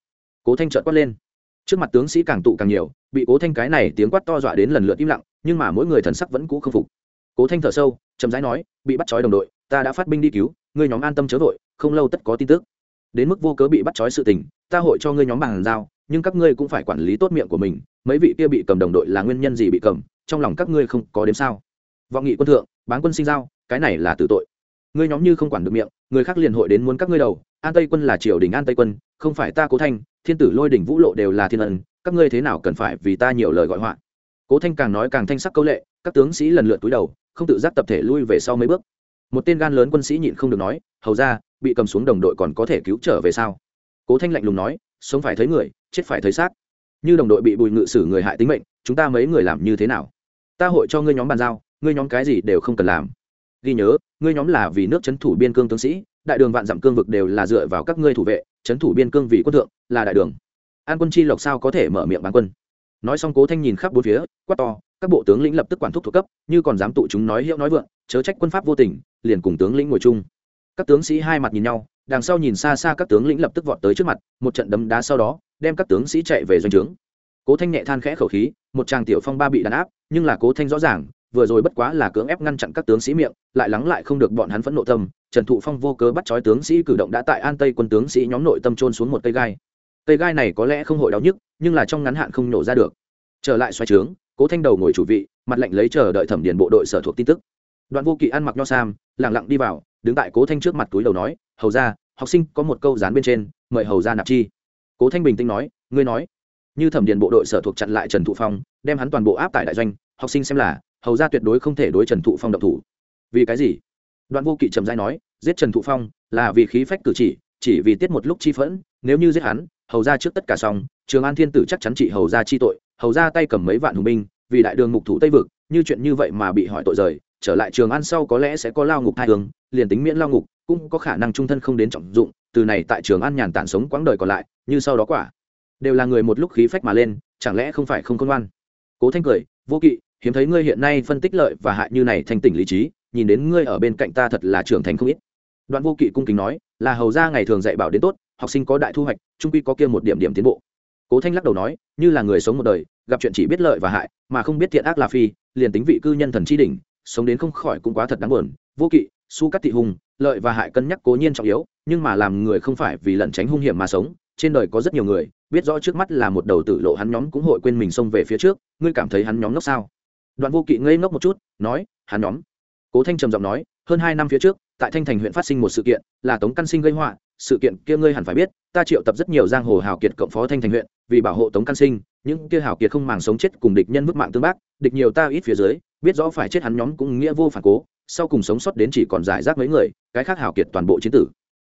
Speaker 1: Cố thanh trợn quát lên. Trước mặt tướng sĩ càng tụ càng nhiều, bị cố thanh cái này tiếng quát to dọa đến lần lượt im lặng, nhưng mà mỗi người thần sắc vẫn cũ không phục. Cố thanh thở sâu, chậm rãi nói, bị bắt trói đồng đội, ta đã phát binh đi cứu, ngươi nhóm an tâm chớ vội, không lâu tất có tin tức. Đến mức vô cớ bị bắt trói sự tình, ta hội cho ngươi nhóm bằng giao, nhưng các ngươi cũng phải quản lý tốt miệng của mình mấy vị kia bị cầm đồng đội là nguyên nhân gì bị cầm, trong lòng các ngươi không có đếm sao? Vọng nghị quân thượng bán quân sinh giao, cái này là tử tội. Ngươi nhóm như không quản được miệng, người khác liền hội đến muốn các ngươi đầu. An tây quân là triều đình an tây quân, không phải ta cố thanh, thiên tử lôi đỉnh vũ lộ đều là thiên ân, các ngươi thế nào cần phải vì ta nhiều lời gọi họa? Cố thanh càng nói càng thanh sắc câu lệ, các tướng sĩ lần lượt túi đầu, không tự giác tập thể lui về sau mấy bước. Một tên gan lớn quân sĩ nhịn không được nói, hầu ra, bị cầm xuống đồng đội còn có thể cứu trở về sao? Cố thanh lạnh lùng nói, sống phải thấy người, chết phải thấy xác như đồng đội bị bùi ngự xử người hại tính mệnh, chúng ta mấy người làm như thế nào? Ta hội cho ngươi nhóm bàn giao, ngươi nhóm cái gì đều không cần làm. Ghi nhớ, ngươi nhóm là vì nước c h ấ n thủ biên cương tướng sĩ, đại đường vạn dặm cương vực đều là dựa vào các ngươi thủ vệ c h ấ n thủ biên cương vì quân thượng, là đại đường. An quân chi lộc sao có thể mở miệng bán quân? Nói xong cố thanh nhìn khắp bốn phía, quát to, các bộ tướng lĩnh lập tức quản thúc thuộc cấp, như còn dám tụ chúng nói hiệu nói vượng, chớ trách quân pháp vô tình, liền cùng tướng lĩnh ngồi chung. Các tướng sĩ hai mặt nhìn nhau đằng sau nhìn xa xa các tướng lĩnh lập tức vọt tới trước mặt, một trận đấm đá sau đó, đem các tướng sĩ chạy về doanh trướng. Cố thanh nhẹ than khẽ khẩu khí, một tràng tiểu phong ba bị đàn áp, nhưng là cố thanh rõ ràng, vừa rồi bất quá là cưỡng ép ngăn chặn các tướng sĩ miệng, lại lắng lại không được bọn hắn phẫn nộ tâm, trần thụ phong vô cớ bắt chói tướng sĩ cử động đã tại an tây quân tướng sĩ nhóm nội tâm trôn xuống một cây gai. Cây gai này có lẽ không hội đau nhức, nhưng là trong ngắn hạn không nổ ra được. Trở lại xoay trướng, cố thanh đầu ngồi chủ vị, mặt lệnh lấy chờ đợi thẩm điền bộ đội sở thuộc tin tức đoạn vô kỵ ăn mặc nho sam lẳng lặng đi vào, đứng tại cố thanh trước mặt túi đầu nói, hầu ra học sinh có một câu dán bên trên, mời hầu ra nạp chi. Cố thanh bình tĩnh nói, ngươi nói. Như thẩm điền bộ đội sở thuộc chặn lại trần thụ phong, đem hắn toàn bộ áp tại đại doanh, học sinh xem là, hầu ra tuyệt đối không thể đối trần thụ phong động thủ. Vì cái gì? Đoạn vô kỵ trầm dai nói, giết trần thụ phong là vì khí phách cử chỉ chỉ vì tiết một lúc chi phẫn, nếu như giết hắn, hầu ra trước tất cả xong, trường an thiên tử chắc chắn trị hầu ra chi tội, hầu ra tay cầm mấy vạn hùng binh, vì đại đường mục thủ tây vực, như chuyện như vậy mà bị hỏi tội rời trở lại trường an sau có lẽ sẽ có lao ngục hai hướng liền tính miễn lao ngục, cũng có khả năng trung thân không đến trọng dụng, từ này tại trường an nhàn tản sống quãng đời còn lại, như sau đó quả. Đều là người một lúc khí phách mà lên, chẳng lẽ không phải không công ngoan? Cố thanh cười, vô kỵ, hiếm thấy ngươi hiện nay phân tích lợi và hại như này thành tỉnh lý trí, nhìn đến ngươi ở bên cạnh ta thật là trưởng thành không ít. Đoạn vô kỵ cung kính nói, là hầu ra ngày thường dạy bảo đến tốt, học sinh có đại thu hoạch trung quy có kia một điểm điểm tiến bộ. Cố thanh lắc đầu nói, như là người sống một đời, gặp chuyện chỉ biết lợi và hại, mà không biết thiện ác là phi, liền tính vị cư nhân thần chi đỉnh sống đến không khỏi cũng quá thật đáng buồn. Vô kỵ, su cắt thị hùng, lợi và hại cân nhắc cố nhiên trọng yếu, nhưng mà làm người không phải vì lẩn tránh hung hiểm mà sống. Trên đời có rất nhiều người, biết rõ trước mắt là một đầu tử lộ hắn nhóm cũng hội quên mình xông về phía trước. Ngươi cảm thấy hắn nhóm ngốc sao? Đoạn vô kỵ ngây ngốc một chút, nói, hắn nhóm. Cố thanh trầm giọng nói, hơn hai năm phía trước, tại thanh thành huyện phát sinh một sự kiện, là tống căn sinh gây họa sự kiện kia ngươi hẳn phải biết, ta triệu tập rất nhiều giang hồ hào kiệt cộng phó thanh thành huyện, vì bảo hộ tống can sinh, những kia hào kiệt không màng sống chết cùng địch nhân vứt mạng tương bác, địch nhiều ta ít phía dưới, biết rõ phải chết hắn nhóm cũng nghĩa vô phản cố, sau cùng sống sót đến chỉ còn giải rác mấy người, cái khác hào kiệt toàn bộ chiến tử.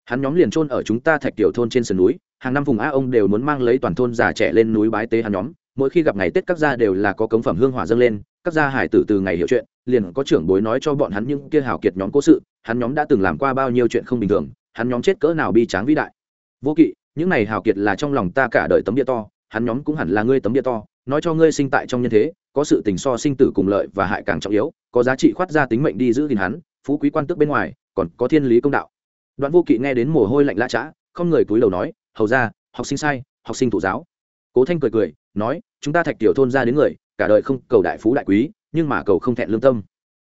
Speaker 1: Hắn nhóm liền trôn ở chúng ta thạch tiểu thôn trên sườn núi, hàng năm vùng a ông đều muốn mang lấy toàn thôn già trẻ lên núi bái tế hắn nhóm, mỗi khi gặp ngày tết các gia đều là có cống phẩm hương hỏa dâng lên, các gia hải tử từ ngày hiểu chuyện, liền có trưởng bối nói cho bọn hắn những kia hào kiệt nhóm cố sự, hắn nhóm đã từng làm qua bao nhiêu chuyện không bình thường hắn nhóm chết cỡ nào bi tráng vĩ đại. Vô kỵ, những này hào kiệt là trong lòng ta cả đời tấm địa to, hắn nhóm cũng hẳn là ngươi tấm địa to, nói cho ngươi sinh tại trong nhân thế, có sự tình so sinh tử cùng lợi và hại càng trọng yếu, có giá trị khoát ra tính mệnh đi giữ gìn hắn, phú quý quan tước bên ngoài, còn có thiên lý công đạo. Đoạn vô kỵ nghe đến mồ hôi lạnh lã chã không người cúi đầu nói, hầu ra học sinh sai, học sinh thụ giáo. Cố thanh cười cười, nói, chúng ta thạch tiểu thôn ra đến người, cả đời không cầu đại phú đại quý, nhưng mà cầu không thẹn lương tâm.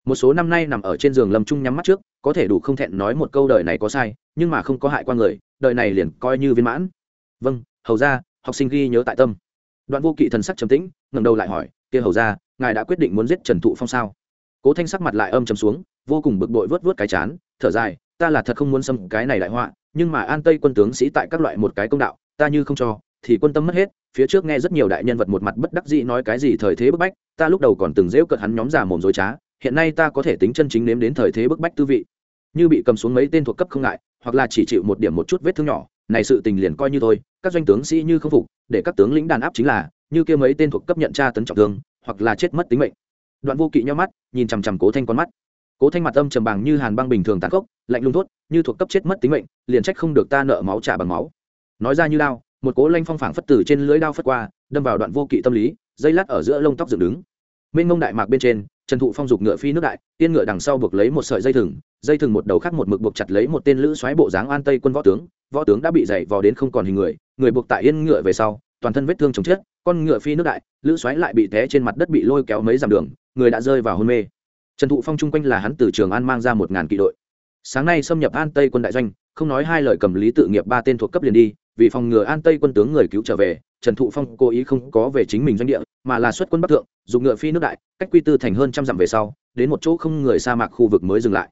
Speaker 1: Một số năm nay nằm ở trên giường lâm trung nhắm mắt trước có thể đủ không thẹn nói một câu đời này có sai, nhưng mà không có hại qua người, đời này liền coi như viên mãn. Vâng hầu ra học sinh ghi nhớ tại tâm. Đoạn vô kỵ thần sắc trầm tĩnh ngầm đầu lại hỏi, kia hầu ra ngài đã quyết định muốn giết trần thụ phong sao? Cố thanh sắc mặt lại âm trầm xuống, vô cùng bực bội vớt vớt cái chán, thở dài, ta là thật không muốn xâm cái này đại họa, nhưng mà an tây quân tướng sĩ tại các loại một cái công đạo, ta như không cho, thì quân tâm mất hết, phía trước nghe rất nhiều đại nhân vật một mặt bất đắc dĩ nói cái gì thời thế bức bách, ta lúc đầu còn từng dễu cợt hắn nhóm già mồm dối trá hiện nay ta có thể tính chân chính nếm đến thời thế bức bách tư vị. Như bị cầm xuống mấy tên thuộc cấp không ngại hoặc là chỉ chịu một điểm một chút vết thương nhỏ này sự tình liền coi như thôi các doanh tướng sĩ như không phục để các tướng lĩnh đàn áp chính là như kia mấy tên thuộc cấp nhận tra tấn trọng thương hoặc là chết mất tính mệnh. Đoạn vô kỵ nhau mắt nhìn chằm chằm cố thanh con mắt. Cố thanh mặt âm trầm bằng như hàn băng bình thường tàn khốc lạnh lùng thốt như thuộc cấp chết mất tính mệnh liền trách không được ta nợ máu trả bằng máu. Nói ra như đao, một cố lanh phong phảng phất tử trên lưới đao phất qua đâm vào đoạn vô kỵ tâm lý dây lát ở giữa lông tóc dựng đứng mênh mông đại mạc bên trên, trần thụ phong dục ngựa phi nước đại, tiên ngựa đằng sau buộc lấy một sợi dây thừng dây thừng một đầu khác một mực buộc chặt lấy một tên lữ xoáy bộ dáng an tây quân võ tướng. Võ tướng đã bị dày vò đến không còn hình người người buộc tại yên ngựa về sau, toàn thân vết thương chồng chết, con ngựa phi nước đại, lữ xoáy lại bị té trên mặt đất bị lôi kéo mấy dặm đường, người đã rơi vào hôn mê. Trần thụ phong chung quanh là hắn từ trường an mang ra một ngàn kỵ đội sáng nay xâm nhập an tây quân đại doanh, không nói hai lời cầm lý tự nghiệp ba tên thuộc cấp liền đi, vì phòng ngừa an tây quân tướng người cứu trở về, trần thụ phong cố ý không có về chính mình doanh địa, mà là xuất quân bắc thượng, dùng ngựa phi nước đại, cách quy tư thành hơn trăm dặm về sau, đến một chỗ không người sa mạc khu vực mới dừng lại.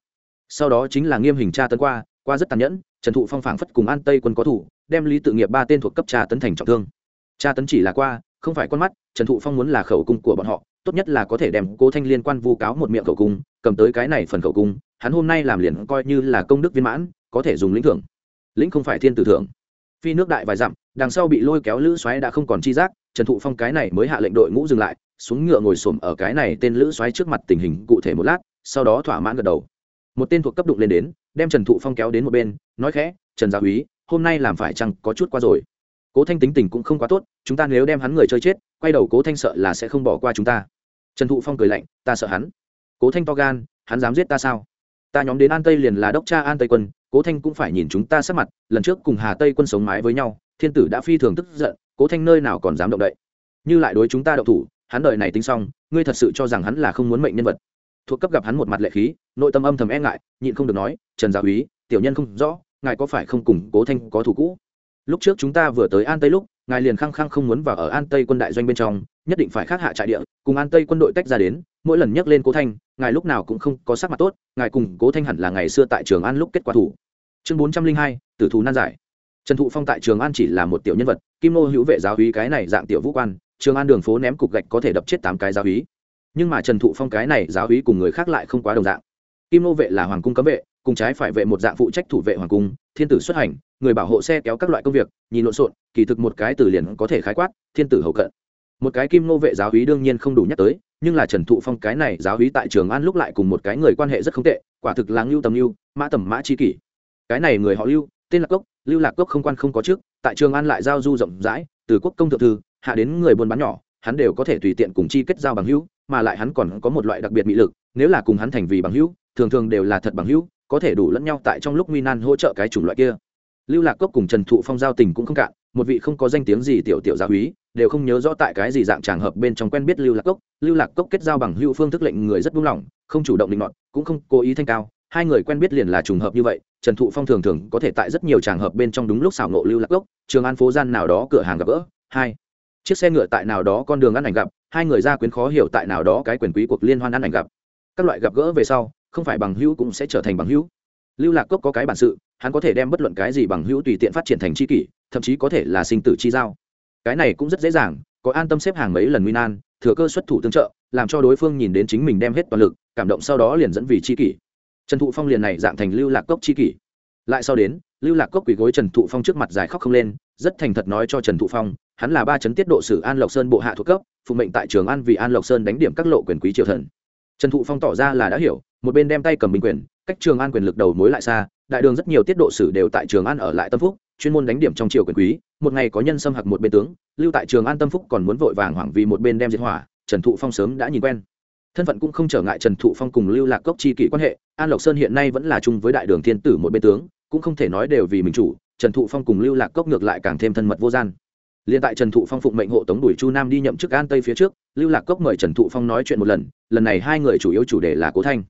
Speaker 1: Sau đó chính là nghiêm hình tra tấn qua qua rất tàn nhẫn, trần thụ phong phảng phất cùng an tây quân có thủ, đem lý tự nghiệp ba tên thuộc cấp tra tấn thành trọng thương. Tra tấn chỉ là qua, không phải con mắt, trần thụ phong muốn là khẩu cung của bọn họ, tốt nhất là có thể đem cố thanh liên quan vu cáo một miệng khẩu cung, cầm tới cái này phần khẩu cung hắn hôm nay làm liền coi như là công đức viên mãn, có thể dùng lĩnh thưởng. Lĩnh không phải thiên tử thưởng. Phi nước đại vài dặm, đằng sau bị lôi kéo lữ xoáy đã không còn chi giác, trần thụ phong cái này mới hạ lệnh đội ngũ dừng lại, xuống ngựa ngồi xổm ở cái này tên lữ xoáy trước mặt tình hình cụ thể một lát, sau đó thỏa mãn gật đầu. Một tên thuộc cấp đụng lên đến, đem trần thụ phong kéo đến một bên, nói khẽ, trần gia úy, hôm nay làm phải chăng có chút qua rồi? Cố thanh tính tình cũng không quá tốt, chúng ta nếu đem hắn người chơi chết, quay đầu cố thanh sợ là sẽ không bỏ qua chúng ta. Trần thụ phong cười lạnh, ta sợ hắn. Cố thanh to gan, hắn dám giết ta sao? Ta nhóm đến an tây liền là đốc cha an tây quân, cố thanh cũng phải nhìn chúng ta sát mặt, lần trước cùng hà tây quân sống mái với nhau, thiên tử đã phi thường tức giận, cố thanh nơi nào còn dám động đậy. như lại đối chúng ta đậu thủ, hắn đợi này tính xong, ngươi thật sự cho rằng hắn là không muốn mệnh nhân vật. thuộc cấp gặp hắn một mặt lệ khí, nội tâm âm thầm e ngại, nhịn không được nói, trần gia úy, tiểu nhân không rõ, ngài có phải không cùng cố thanh có thủ cũ? lúc trước chúng ta vừa tới an tây lúc, ngài liền khăng khăng không muốn vào ở an tây quân đại doanh bên trong, nhất định phải khác hạ trại địa, cùng an tây quân đội tách ra đến, mỗi lần nhắc lên cố thanh ngài lúc nào cũng không có sắc mặt tốt, ngài cùng cố thanh hẳn là ngày xưa tại trường an lúc kết quả thủ. Chương bốn trăm linh hai, tử thù nan giải. Trần thụ phong tại trường an chỉ là một tiểu nhân vật, kim nô hữu vệ giáo hí cái này dạng tiểu vũ quan, trường an đường phố ném cục gạch có thể đập chết tám cái giáo hí. Nhưng mà trần thụ phong cái này giáo hí cùng người khác lại không quá đồng dạng. Kim nô vệ là hoàng cung cấm vệ, cùng trái phải vệ một dạng phụ trách thủ vệ hoàng cung, thiên tử xuất hành, người bảo hộ xe kéo các loại công việc, nhìn lộn xộn, kỳ thực một cái từ liền có thể khái quát, thiên tử hậu cận một cái kim nô vệ giáo hí đương nhiên không đủ nhắc tới, nhưng là trần thụ phong cái này giáo hí tại trường an lúc lại cùng một cái người quan hệ rất không tệ, quả thực là ngưu tầm ngưu, mã tầm mã chi kỷ. Cái này người họ lưu, tên là cốc, lưu lạc cốc không quan không có trước, tại trường an lại giao du rộng rãi, từ quốc công thượng thư, hạ đến người buôn bán nhỏ, hắn đều có thể tùy tiện cùng chi kết giao bằng hữu, mà lại hắn còn có một loại đặc biệt mỹ lực, nếu là cùng hắn thành vì bằng hữu, thường thường đều là thật bằng hữu, có thể đủ lẫn nhau tại trong lúc nguy nan hỗ trợ cái chủng loại kia lưu lạc cốc cùng trần thụ phong giao tình cũng không cạn, một vị không có danh tiếng gì tiểu tiểu gia húy, đều không nhớ rõ tại cái gì dạng tràng hợp bên trong quen biết lưu lạc cốc. Lưu lạc cốc kết giao bằng hữu phương thức lệnh người rất buông lỏng, không chủ động định mọn cũng không cố ý thanh cao. Hai người quen biết liền là trùng hợp như vậy, trần thụ phong thường thường có thể tại rất nhiều tràng hợp bên trong đúng lúc xảo nộ lưu lạc cốc, trường an phố gian nào đó cửa hàng gặp gỡ. Hai, chiếc xe ngựa tại nào đó con đường ăn ảnh gặp, hai người ra quyến khó hiểu tại nào đó cái quyền quý cuộc liên hoan ăn ảnh gặp. Các loại gặp gỡ về sau, không phải bằng hữu cũng sẽ trở thành bằng hữu lưu lạc cốc có cái bản sự, hắn có thể đem bất luận cái gì bằng hữu tùy tiện phát triển thành c h i kỷ, thậm chí có thể là sinh tử chi giao. Cái này cũng rất dễ dàng, có an tâm xếp hàng mấy lần nguy nan, thừa cơ xuất thủ tương trợ, làm cho đối phương nhìn đến chính mình đem hết toàn lực, cảm động sau đó liền dẫn vì c h i kỷ. Trần thụ phong liền này dạng thành lưu lạc cốc c h i kỷ. Lại sau đến, lưu lạc cốc quỳ gối trần thụ phong trước mặt dài khóc không lên, rất thành thật nói cho trần thụ phong, hắn là ba chấn tiết độ sử an lộc sơn bộ hạ thuộc cấp, phụ mệnh tại trường an vì an lộc sơn đánh điểm các lộ quyền quý triều thần trần thụ phong tỏ ra là đã hiểu, một bên đem tay cầm bình quyền, cách trường an quyền lực đầu mối lại xa, đại đường rất nhiều tiết độ sử đều tại trường an ở lại tâm phúc, chuyên môn đánh điểm trong triều quyền quý, một ngày có nhân xâm hặc một bên tướng, lưu tại trường an tâm phúc còn muốn vội vàng hoảng vì một bên đem diệt hỏa, trần thụ phong sớm đã nhìn quen. Thân phận cũng không trở ngại trần thụ phong cùng lưu lạc cốc chi kỷ quan hệ, an lộc sơn hiện nay vẫn là chung với đại đường thiên tử một bên tướng, cũng không thể nói đều vì mình chủ, trần thụ phong cùng lưu lạc cốc ngược lại càng thêm thân mật vô gian. Liên tại Trần Thụ Phong phụng mệnh hộ tống đuổi Chu Nam đi nhậm chức An Tây phía trước, Lưu Lạc Cốc mời Trần Thụ Phong nói chuyện một lần, lần này hai người chủ yếu chủ đề là Cố Thanh.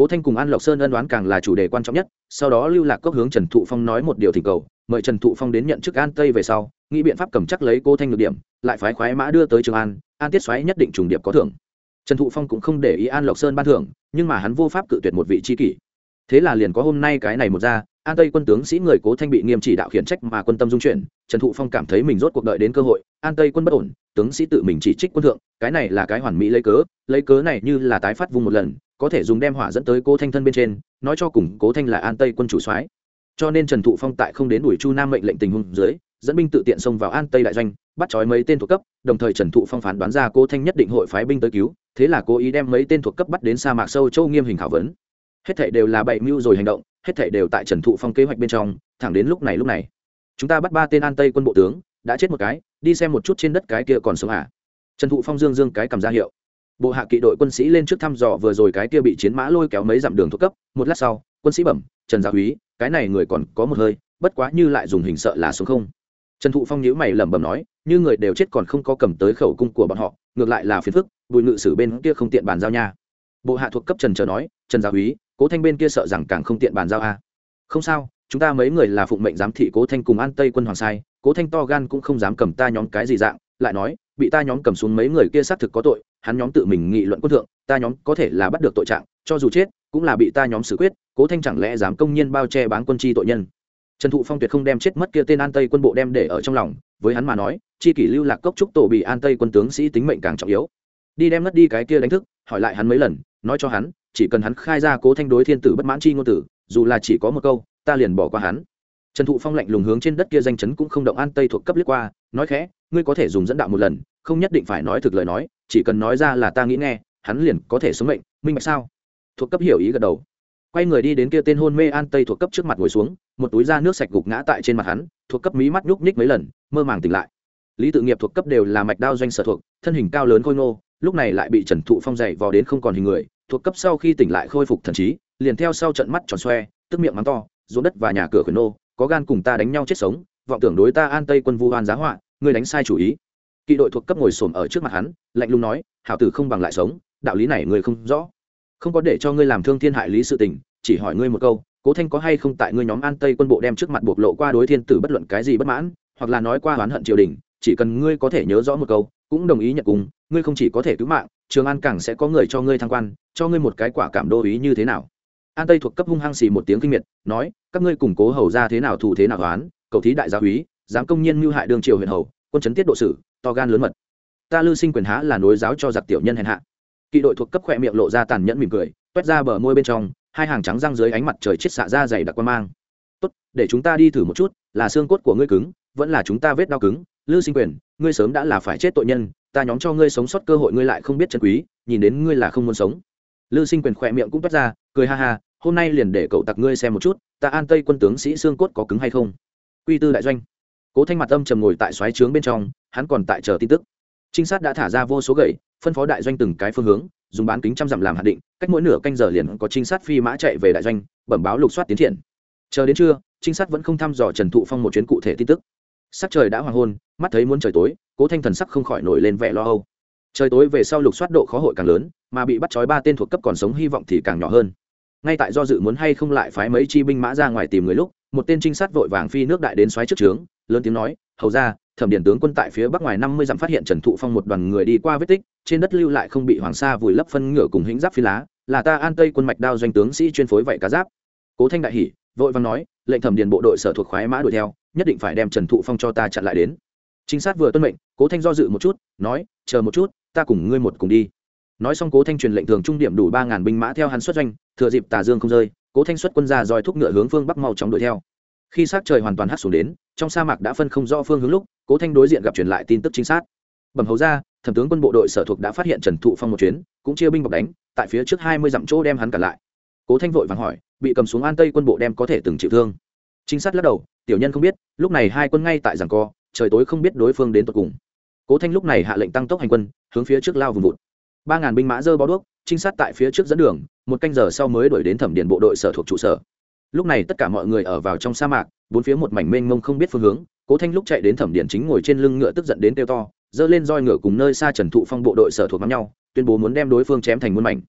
Speaker 1: Cố thanh cùng an lộc sơn ân đoán càng là chủ đề quan trọng nhất sau đó lưu lạc cốc hướng trần thụ phong nói một điều thỉnh cầu mời trần thụ phong đến nhận chức an tây về sau nghĩ biện pháp cầm chắc lấy cố thanh được điểm lại phái khoái mã đưa tới trường an an tiết xoáy nhất định trùng điệp có thưởng. Trần thụ phong cũng không để ý an lộc sơn ban thưởng nhưng mà hắn vô pháp cự tuyệt một vị tri kỷ. Thế là liền có hôm nay cái này một ra an tây quân tướng sĩ người cố thanh bị nghiêm chỉ đạo khiển trách mà quân tâm dung chuyển, trần thụ phong cảm thấy mình rốt cuộc đợi đến cơ hội, an tây quân bất ổn, tướng sĩ tự mình chỉ trích quân thượng, cái này là cái hoàn mỹ lấy cớ lấy cớ này như là tái phát vùng một lần, có thể dùng đem hỏa dẫn tới cố thanh thân bên trên, nói cho cùng cố thanh là an tây quân chủ soái. Cho nên trần thụ phong tại không đến đuổi chu nam mệnh lệnh tình huống dưới, dẫn binh tự tiện xông vào an tây đại doanh, bắt trói mấy tên thuộc cấp, đồng thời trần thụ phong phán đoán ra cố thanh nhất định hội phái binh tới cứu, thế là cố ý đem mấy tên thuộc cấp bắt đến sa mạc sâu châu nghiêm hình khảo vấn hết thảy đều là bậy mưu rồi hành động, hết thảy đều tại trần thụ phong kế hoạch bên trong, thẳng đến lúc này lúc này. Chúng ta bắt ba tên an tây quân bộ tướng, đã chết một cái, đi xem một chút trên đất cái kia còn sống à. Trần thụ phong dương dương cái cầm ra hiệu. Bộ hạ kỵ đội quân sĩ lên trước thăm dò vừa rồi cái kia bị chiến mã lôi kéo mấy dặm đường thuộc cấp, một lát sau, quân sĩ bẩm, trần gia úy cái này người còn có một hơi, bất quá như lại dùng hình sợ là sống không? Trần thụ phong nhíu mày lẩm bẩm nói, như người đều chết còn không có cầm tới khẩu cung của bọn họ, ngược lại là phiền phức, bùi ngự sử bên kia không tiện bàn giao nha bộ hạ thuộc cấp trần chờ nói, trần gia úy, cố thanh bên kia sợ rằng càng không tiện bàn giao a à. không sao, chúng ta mấy người là phụng mệnh giám thị cố thanh cùng an tây quân hoàng sai, cố thanh to gan cũng không dám cầm ta nhóm cái gì dạng, lại nói, bị ta nhóm cầm xuống mấy người kia xác thực có tội, hắn nhóm tự mình nghị luận quân thượng, ta nhóm có thể là bắt được tội trạng, cho dù chết, cũng là bị ta nhóm xử quyết, cố thanh chẳng lẽ dám công nhiên bao che bán quân chi tội nhân trần thụ phong tuyệt không đem chết mất kia tên an tây quân bộ đem để ở trong lòng, với hắn mà nói, chi kỷ lưu lạc cốc trúc tổ bị an tây quân tướng sĩ tính mệnh càng trọng yếu đi đem mất đi cái kia đánh thức, hỏi lại hắn mấy lần nói cho hắn, chỉ cần hắn khai ra cố thanh đối thiên tử bất mãn chi ngôn tử, dù là chỉ có một câu, ta liền bỏ qua hắn. Trần thụ phong lạnh lùng hướng trên đất kia danh chấn cũng không động an tây thuộc cấp liếc qua, nói khẽ, ngươi có thể dùng dẫn đạo một lần, không nhất định phải nói thực lời nói, chỉ cần nói ra là ta nghĩ nghe, hắn liền có thể sống mệnh, minh bạch sao? Thuộc cấp hiểu ý gật đầu. Quay người đi đến kia tên hôn mê an tây thuộc cấp trước mặt ngồi xuống, một túi da nước sạch gục ngã tại trên mặt hắn, thuộc cấp mí mắt nhúc nhích mấy lần, mơ màng tỉnh lại. Lý tự nghiệp thuộc cấp đều là mạch đao doanh sở thuộc, thân hình cao lớn khôi ngô lúc này lại bị trần thụ phong dày vò đến không còn hình người, thuộc cấp sau khi tỉnh lại khôi phục thần trí, liền theo sau trận mắt tròn xoe, tức miệng mắng to, ruộng đất và nhà cửa khuyển nô, có gan cùng ta đánh nhau chết sống, vọng tưởng đối ta an tây quân vu hoan giá họa, ngươi đánh sai chủ ý. Kỵ đội thuộc cấp ngồi xổm ở trước mặt hắn, lạnh lùng nói, hảo tử không bằng lại sống, đạo lý này ngươi không rõ. Không có để cho ngươi làm thương thiên hại lý sự tình, chỉ hỏi ngươi một câu, cố thanh có hay không tại ngươi nhóm an tây quân bộ đem trước mặt bộc lộ qua đối thiên tử bất luận cái gì bất mãn, hoặc là nói qua oán hận triều đình, chỉ cần ngươi có thể nhớ rõ một câu cũng đồng ý nhận cùng, ngươi không chỉ có thể cứu mạng, trường an càng sẽ có người cho ngươi thăng quan, cho ngươi một cái quả cảm đô ý như thế nào? An tây thuộc cấp hung hăng xì một tiếng kinh miệt, nói, các ngươi củng cố hầu ra thế nào thù thế nào toán cầu thí đại gia úy dám công nhiên mưu hại đương triều huyện hầu, quân chấn tiết độ sử, to gan lớn mật. Ta lư sinh quyền há là nối giáo cho giặc tiểu nhân hèn hạ. Kỵ đội thuộc cấp khỏe miệng lộ ra tàn nhẫn mỉm cười, toét ra bờ môi bên trong, hai hàng trắng răng dưới ánh mặt trời chết xạ ra dày đặc quan mang. Tốt, để chúng ta đi thử một chút, là xương cốt của ngươi cứng, vẫn là chúng ta vết đau cứng lư sinh quyền, ngươi sớm đã là phải chết tội nhân, ta nhóm cho ngươi sống sót cơ hội ngươi lại không biết chân quý, nhìn đến ngươi là không muốn sống. Lư sinh quyền khỏe miệng cũng toát ra, cười ha ha, hôm nay liền để cậu tặc ngươi xem một chút, ta an tây quân tướng sĩ xương cốt có cứng hay không? Quy tư đại doanh. Cố thanh mặt âm trầm ngồi tại xoáy trướng bên trong, hắn còn tại chờ tin tức. Trinh sát đã thả ra vô số gậy, phân phó đại doanh từng cái phương hướng, dùng bán kính trăm dặm làm hạt định, cách mỗi nửa canh giờ liền có trinh sát phi mã chạy về đại doanh, bẩm báo lục soát tiến triển. Chờ đến trưa, trinh sát vẫn không thăm dò trần thụ phong một chuyến cụ thể tin tức sắc trời đã hoàng hôn, mắt thấy muốn trời tối, cố thanh thần sắc không khỏi nổi lên vẻ lo âu. Trời tối về sau lục soát độ khó hội càng lớn, mà bị bắt trói ba tên thuộc cấp còn sống hy vọng thì càng nhỏ hơn. Ngay tại do dự muốn hay không lại phái mấy chi binh mã ra ngoài tìm người lúc, một tên trinh sát vội vàng phi nước đại đến xoáy trước trướng, lớn tiếng nói, hầu ra thẩm điển tướng quân tại phía bắc ngoài năm mươi dặm phát hiện trần thụ phong một đoàn người đi qua vết tích, trên đất lưu lại không bị hoàng sa vùi lấp phân ngựa cùng hĩnh giáp phi lá, là ta an tây quân mạch đao doanh tướng sĩ chuyên phối vậy cá giáp. Cố thanh đại hỷ vội vàng nói, lệnh thẩm điền bộ đội sở thuộc khoái mã đuổi theo nhất định phải đem trần thụ phong cho ta chặn lại đến. Trinh sát vừa tuân mệnh, cố thanh do dự một chút, nói, chờ một chút, ta cùng ngươi một cùng đi. Nói xong cố thanh truyền lệnh thường trung điểm đủ ba ngàn binh mã theo hắn xuất doanh, thừa dịp tà dương không rơi, cố thanh xuất quân ra dòi thúc ngựa hướng phương bắc mau chóng đuổi theo. Khi sát trời hoàn toàn hắt xuống đến, trong sa mạc đã phân không rõ phương hướng lúc, cố thanh đối diện gặp truyền lại tin tức chính xác. Bẩm hầu ra, thẩm tướng quân bộ đội sở thuộc đã phát hiện trần thụ phong một chuyến, cũng chia binh bọc đánh, tại phía trước hai mươi dặm chỗ đem hắn cả lại. Cố thanh vội vàng hỏi, bị cầm xuống an tây quân bộ đem có thể từng chịu thương trinh sát lắc đầu, tiểu nhân không biết, lúc này hai quân ngay tại giảng co, trời tối không biết đối phương đến tột cùng. Cố thanh lúc này hạ lệnh tăng tốc hành quân, hướng phía trước lao vùng vụt. Ba ngàn binh mã dơ bó đuốc, trinh sát tại phía trước dẫn đường, một canh giờ sau mới đuổi đến thẩm điện bộ đội sở thuộc trụ sở. Lúc này tất cả mọi người ở vào trong sa mạc, bốn phía một mảnh mênh mông không biết phương hướng, cố thanh lúc chạy đến thẩm điện chính ngồi trên lưng ngựa tức giận đến tiêu to, giơ lên roi ngựa cùng nơi xa trần thụ phong bộ đội sở thuộc mắm nhau, tuyên bố muốn đem đối phương chém thành muôn mảnh.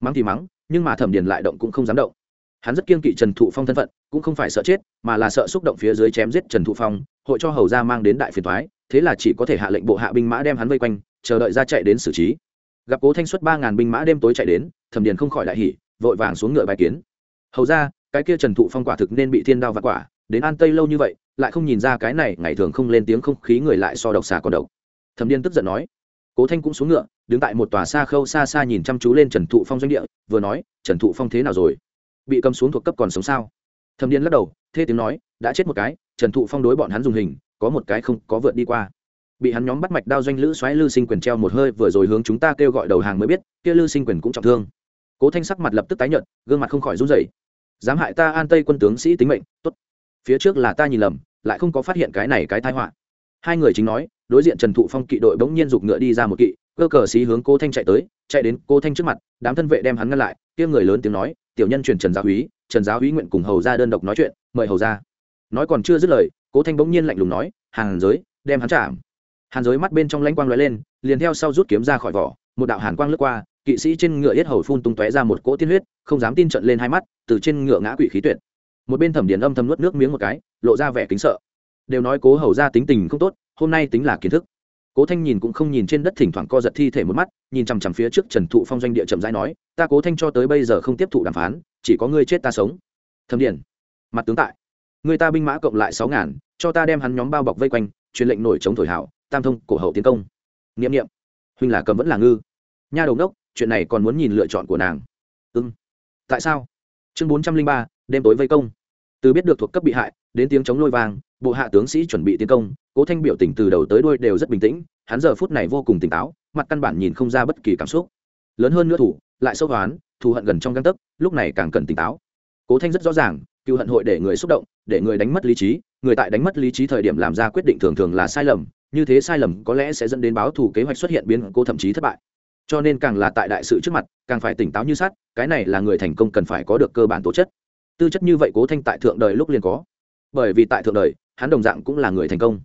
Speaker 1: Mắng thì mắng, nhưng mà thẩm điện lại động cũng không dám động hắn rất kiên kỵ trần thụ phong thân phận, cũng không phải sợ chết, mà là sợ xúc động phía dưới chém giết trần thụ phong, hội cho hầu ra mang đến đại phiền thoái thế là chỉ có thể hạ lệnh bộ hạ binh mã đem hắn vây quanh, chờ đợi ra chạy đến xử trí. Gặp cố thanh xuất ba ngàn binh mã đêm tối chạy đến, thẩm điền không khỏi đại hỉ, vội vàng xuống ngựa bài kiến. Hầu ra cái kia trần thụ phong quả thực nên bị thiên đao và quả, đến an tây lâu như vậy, lại không nhìn ra cái này, ngày thường không lên tiếng không khí người lại so độc xà còn độc. Thẩm điền tức giận nói. Cố thanh cũng xuống ngựa, đứng tại một tòa xa khâu xa xa nhìn chăm chú lên trần thụ phong doanh địa, vừa nói, trần thụ phong thế nào rồi? Bị cầm xuống thuộc cấp còn sống sao? Thâm điên lắc đầu, thê tiếng nói, đã chết một cái, trần thụ phong đối bọn hắn dùng hình, có một cái không, có vượt đi qua. Bị hắn nhóm bắt mạch đao doanh lữ xoáy lư sinh quyền treo một hơi, vừa rồi hướng chúng ta kêu gọi đầu hàng mới biết, kia lư sinh quyền cũng trọng thương. Cố thanh sắc mặt lập tức tái nhợt, gương mặt không khỏi run rẩy. Dám hại ta an tây quân tướng sĩ tính mệnh, tốt. Phía trước là ta nhìn lầm, lại không có phát hiện cái này cái tai họa. Hai người chính nói, đối diện trần thụ phong kỵ đội bỗng nhiên giục ngựa đi ra một kỵ, cơ cờ xí hướng cô thanh chạy tới, chạy đến cô thanh trước mặt, đám thân vệ đem hắn ngăn lại, kia người lớn tiếng nói tiểu nhân truyền trần giáo húy trần giáo húy nguyện cùng hầu ra đơn độc nói chuyện, mời hầu ra nói còn chưa dứt lời, cố thanh bỗng nhiên lạnh lùng nói, hàn giới, đem hắn chạm. Hàn giới mắt bên trong lãnh quang lóe lên, liền theo sau rút kiếm ra khỏi vỏ, một đạo hàn quang lướt qua, kỵ sĩ trên ngựa yết hầu phun tung tóe ra một cỗ tiên huyết, không dám tin trận lên hai mắt, từ trên ngựa ngã quỷ khí tuyệt. Một bên thẩm điền âm thầm nuốt nước miếng một cái, lộ ra vẻ kính sợ. Đều nói cố hầu ra tính tình không tốt, hôm nay tính là kiến thức cố thanh nhìn cũng không nhìn trên đất thỉnh thoảng co giật thi thể một mắt nhìn chằm chằm phía trước trần thụ phong doanh địa chậm rãi nói ta cố thanh cho tới bây giờ không tiếp thụ đàm phán chỉ có ngươi chết ta sống. Thâm điển mặt tướng tại. Người ta binh mã cộng lại sáu ngàn cho ta đem hắn nhóm bao bọc vây quanh truyền lệnh nổi chống thổi hảo tam thông cổ hậu tiến công. N i ệ m n i ệ m huynh là cầm vẫn là ngư. Nha đầu đốc chuyện này còn muốn nhìn lựa chọn của nàng. Ưng tại sao? Chương bốn trăm linh ba đêm tối vây công. Từ biết được thuộc cấp bị hại đến tiếng chống lôi vàng, bộ hạ tướng sĩ chuẩn bị tiến công cố thanh biểu tình từ đầu tới đuôi đều rất bình tĩnh, hắn giờ phút này vô cùng tỉnh táo, mặt căn bản nhìn không ra bất kỳ cảm xúc. Lớn hơn nữa thủ, lại sâu hoán, thù hận gần trong găng tấc, lúc này càng cần tỉnh táo. Cố thanh rất rõ ràng, cựu hận hội để người xúc động, để người đánh mất lý trí, người tại đánh mất lý trí thời điểm làm ra quyết định thường thường là sai lầm, như thế sai lầm có lẽ sẽ dẫn đến báo thù kế hoạch xuất hiện biến cố thậm chí thất bại. Cho nên càng là tại đại sự trước mặt, càng phải tỉnh táo như sát cái này là người thành công cần phải có được cơ bản tố chất. Tư chất như vậy cố thanh tại thượng đời lúc liền có. Bởi vì tại thượng đời, hắn đồng dạng cũng là người thành công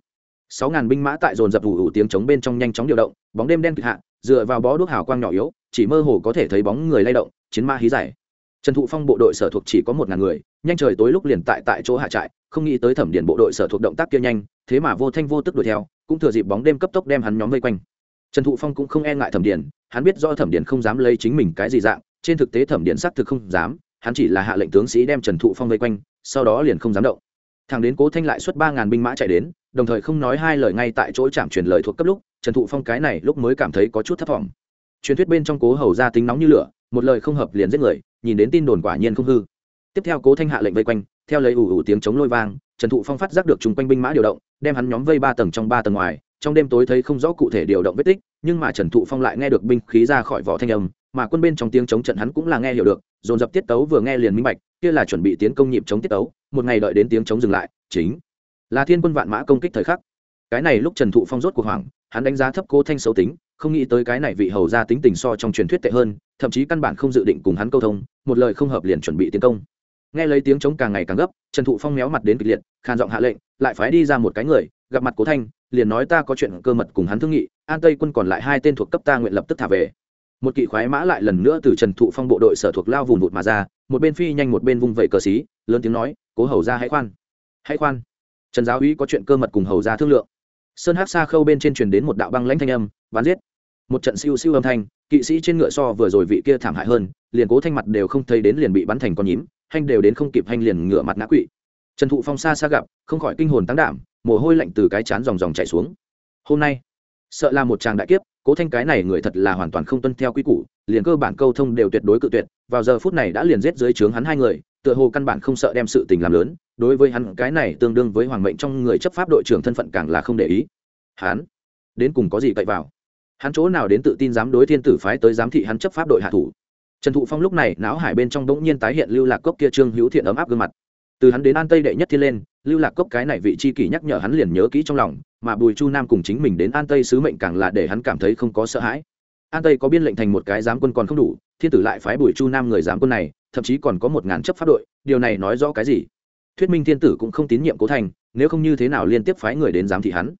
Speaker 1: sáu ngàn binh mã tại dồn dập ủ ủ tiếng trống bên trong nhanh chóng điều động, bóng đêm đen kịch hạ, dựa vào bó đuốc hào quang nhỏ yếu, chỉ mơ hồ có thể thấy bóng người lay động, chiến ma hí giải trần thụ phong bộ đội sở thuộc chỉ có một ngàn người, nhanh trời tối lúc liền tại tại chỗ hạ trại, không nghĩ tới thẩm điền bộ đội sở thuộc động tác kia nhanh, thế mà vô thanh vô tức đuổi theo, cũng thừa dịp bóng đêm cấp tốc đem hắn nhóm vây quanh. Trần thụ phong cũng không e ngại thẩm điền hắn biết do thẩm điền không dám lấy chính mình cái gì dạng, trên thực tế thẩm điền xác thực không dám, hắn chỉ là hạ lệnh tướng sĩ đem trần thụ phong vây quanh, sau đó liền không dám động. Thằng đến cố thanh lại xuất ba ngàn binh mã chạy đến đồng thời không nói hai lời ngay tại chỗ chạm truyền lời thuộc cấp lúc, trần thụ phong cái này lúc mới cảm thấy có chút thất vọng truyền thuyết bên trong cố hầu ra tính nóng như lửa, một lời không hợp liền giết người, nhìn đến tin đồn quả nhiên không hư. Tiếp theo cố thanh hạ lệnh vây quanh, theo lấy ủ ủ tiếng chống lôi vang, trần thụ phong phát giác được chung quanh binh mã điều động, đem hắn nhóm vây ba tầng trong ba tầng ngoài, trong đêm tối thấy không rõ cụ thể điều động vết tích, nhưng mà trần thụ phong lại nghe được binh khí ra khỏi vỏ thanh âm, mà quân bên trong tiếng chống trận hắn cũng là nghe hiểu được, dồn dập tiết tấu vừa nghe liền minh bạch, kia là chuẩn bị tiến công nhịp chống tiết tấu, một ngày đợi đến tiếng chống dừng lại, chính là thiên quân vạn mã công kích thời khắc. Cái này lúc trần thụ phong rốt cuộc hoảng, hắn đánh giá thấp cố thanh xấu tính, không nghĩ tới cái này vị hầu ra tính tình so trong truyền thuyết tệ hơn, thậm chí căn bản không dự định cùng hắn câu thông, một lời không hợp liền chuẩn bị tiến công. Nghe lấy tiếng chống càng ngày càng gấp, trần thụ phong méo mặt đến kịch liệt, khàn giọng hạ lệnh, lại phái đi ra một cái người, gặp mặt cố thanh, liền nói ta có chuyện cơ mật cùng hắn thương nghị, an tây quân còn lại hai tên thuộc cấp ta nguyện lập tức thả về. Một kỵ khoái mã lại lần nữa từ trần thụ phong bộ đội sở thuộc lao vùng vụt mà ra, một bên phi nhanh một bên vung vẩy cờ xí, lớn tiếng nói, cố hầu ra hãy khoan hãy khoan trần giáo uy có chuyện cơ mật cùng hầu ra thương lượng. Sơn hát xa khâu bên trên truyền đến một đạo băng lãnh thanh âm bắn giết! Một trận siêu siêu âm thanh, kỵ sĩ trên ngựa so vừa rồi vị kia thảm hại hơn, liền cố thanh mặt đều không thấy đến liền bị bắn thành con nhím, hanh đều đến không kịp hanh liền ngựa mặt ngã quỵ. Trần thụ phong xa xa gặp, không khỏi kinh hồn tăng đảm, mồ hôi lạnh từ cái chán dòng dòng chảy xuống. Hôm nay, sợ là một chàng đại kiếp, cố thanh cái này người thật là hoàn toàn không tuân theo quy củ, liền cơ bản câu thông đều tuyệt đối cự tuyệt, vào giờ phút này đã liền giết dưới trướng hắn hai người, tựa hồ căn bản không sợ đem sự tình làm lớn đối với hắn, cái này tương đương với hoàng mệnh trong người chấp pháp đội trưởng thân phận càng là không để ý. Hắn, đến cùng có gì cậy vào? Hắn chỗ nào đến tự tin dám đối thiên tử phái tới giám thị hắn chấp pháp đội hạ thủ? Trần thụ phong lúc này não hải bên trong đống nhiên tái hiện lưu lạc cốc kia trương hữu thiện ấm áp gương mặt. Từ hắn đến an tây đệ nhất thiên lên, lưu lạc cốc cái này vị chi kỷ nhắc nhở hắn liền nhớ kỹ trong lòng, mà bùi chu nam cùng chính mình đến an tây sứ mệnh càng là để hắn cảm thấy không có sợ hãi. An tây có biên lệnh thành một cái giám quân còn không đủ, thiên tử lại phái bùi chu nam người giám quân này, thậm chí còn có một ngàn chấp pháp đội, điều này nói rõ cái gì? Thuyết minh thiên tử cũng không tín nhiệm cố thành, nếu không như thế nào liên tiếp phái người đến giám thị hắn?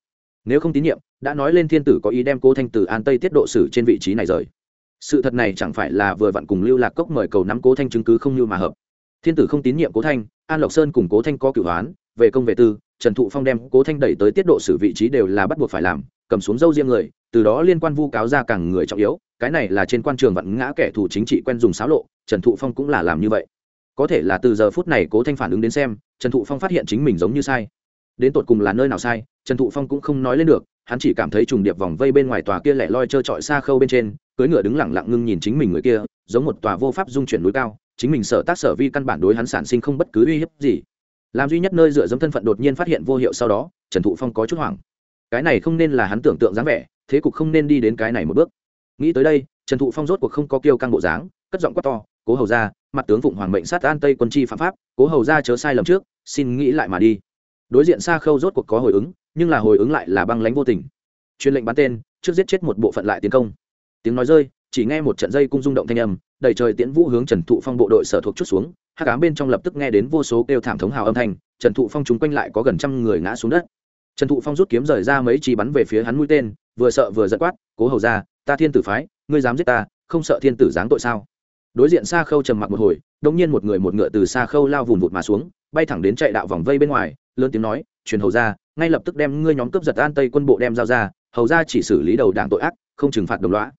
Speaker 1: Nếu không tín nhiệm, đã nói lên thiên tử có ý đem cố thanh từ an tây tiết độ sử trên vị trí này rời. Sự thật này chẳng phải là vừa vặn cùng lưu lạc cốc mời cầu nắm cố thanh chứng cứ không như mà hợp. Thiên tử không tín nhiệm cố thanh an lộc sơn cùng cố thanh có cửu hoán, về công về tư, trần thụ phong đem cố thanh đẩy tới tiết độ xử vị trí đều là bắt buộc phải làm, cầm xuống dâu riêng người, từ đó liên quan vu cáo ra càng người trọng yếu, cái này là trên quan trường vặn ngã kẻ thù chính trị quen dùng xáo lộ, trần thụ phong cũng là làm như vậy có thể là từ giờ phút này cố thanh phản ứng đến xem, trần thụ phong phát hiện chính mình giống như sai. Đến tột cùng là nơi nào sai, trần thụ phong cũng không nói lên được, hắn chỉ cảm thấy trùng điệp vòng vây bên ngoài tòa kia lẻ loi trơ trọi xa khâu bên trên cưới ngựa đứng lẳng lặng ngưng nhìn chính mình người kia, giống một tòa vô pháp dung chuyển núi cao, chính mình sở tác sở vi căn bản đối hắn sản sinh không bất cứ uy hiếp gì. Làm duy nhất nơi dựa dẫm thân phận đột nhiên phát hiện vô hiệu sau đó, trần thụ phong có chút hoảng. Cái này không nên là hắn tưởng tượng dáng vẻ, thế cục không nên đi đến cái này một bước. Nghĩ tới đây, trần thụ phong rốt cuộc không có kêu căng bộ dáng, cất giọng quát to cố hầu ra, mặt tướng phụng hoàng mệnh sát an tây quân chi phạm pháp, cố hầu ra chớ sai lầm trước, xin nghĩ lại mà đi. Đối diện xa khâu rốt cuộc có hồi ứng, nhưng là hồi ứng lại là băng lánh vô tình. Truyền lệnh bắn tên, trước giết chết một bộ phận lại tiến công. Tiếng nói rơi, chỉ nghe một trận dây cung rung động thanh âm, đầy trời tiễn vũ hướng trần thụ phong bộ đội sở thuộc chút xuống hát ám bên trong lập tức nghe đến vô số kêu thảm thống hào âm thanh, trần thụ phong chúng quanh lại có gần trăm người ngã xuống đất. Trần thụ phong rút kiếm rời ra mấy chỉ bắn về phía hắn mũi tên, vừa sợ vừa giật quát, cố hầu ra, ta thiên tử phái, ngươi dám giết ta, không sợ thiên tử giáng tội sao? Đối diện xa khâu trầm mặc một hồi đông nhiên một người một ngựa từ xa khâu lao vùng vụt mà xuống, bay thẳng đến chạy đạo vòng vây bên ngoài, lớn tiếng nói, truyền hầu ra, ngay lập tức đem ngươi nhóm cướp giật an tây quân bộ đem giao ra, hầu ra chỉ xử lý đầu đảng tội ác, không trừng phạt đồng loã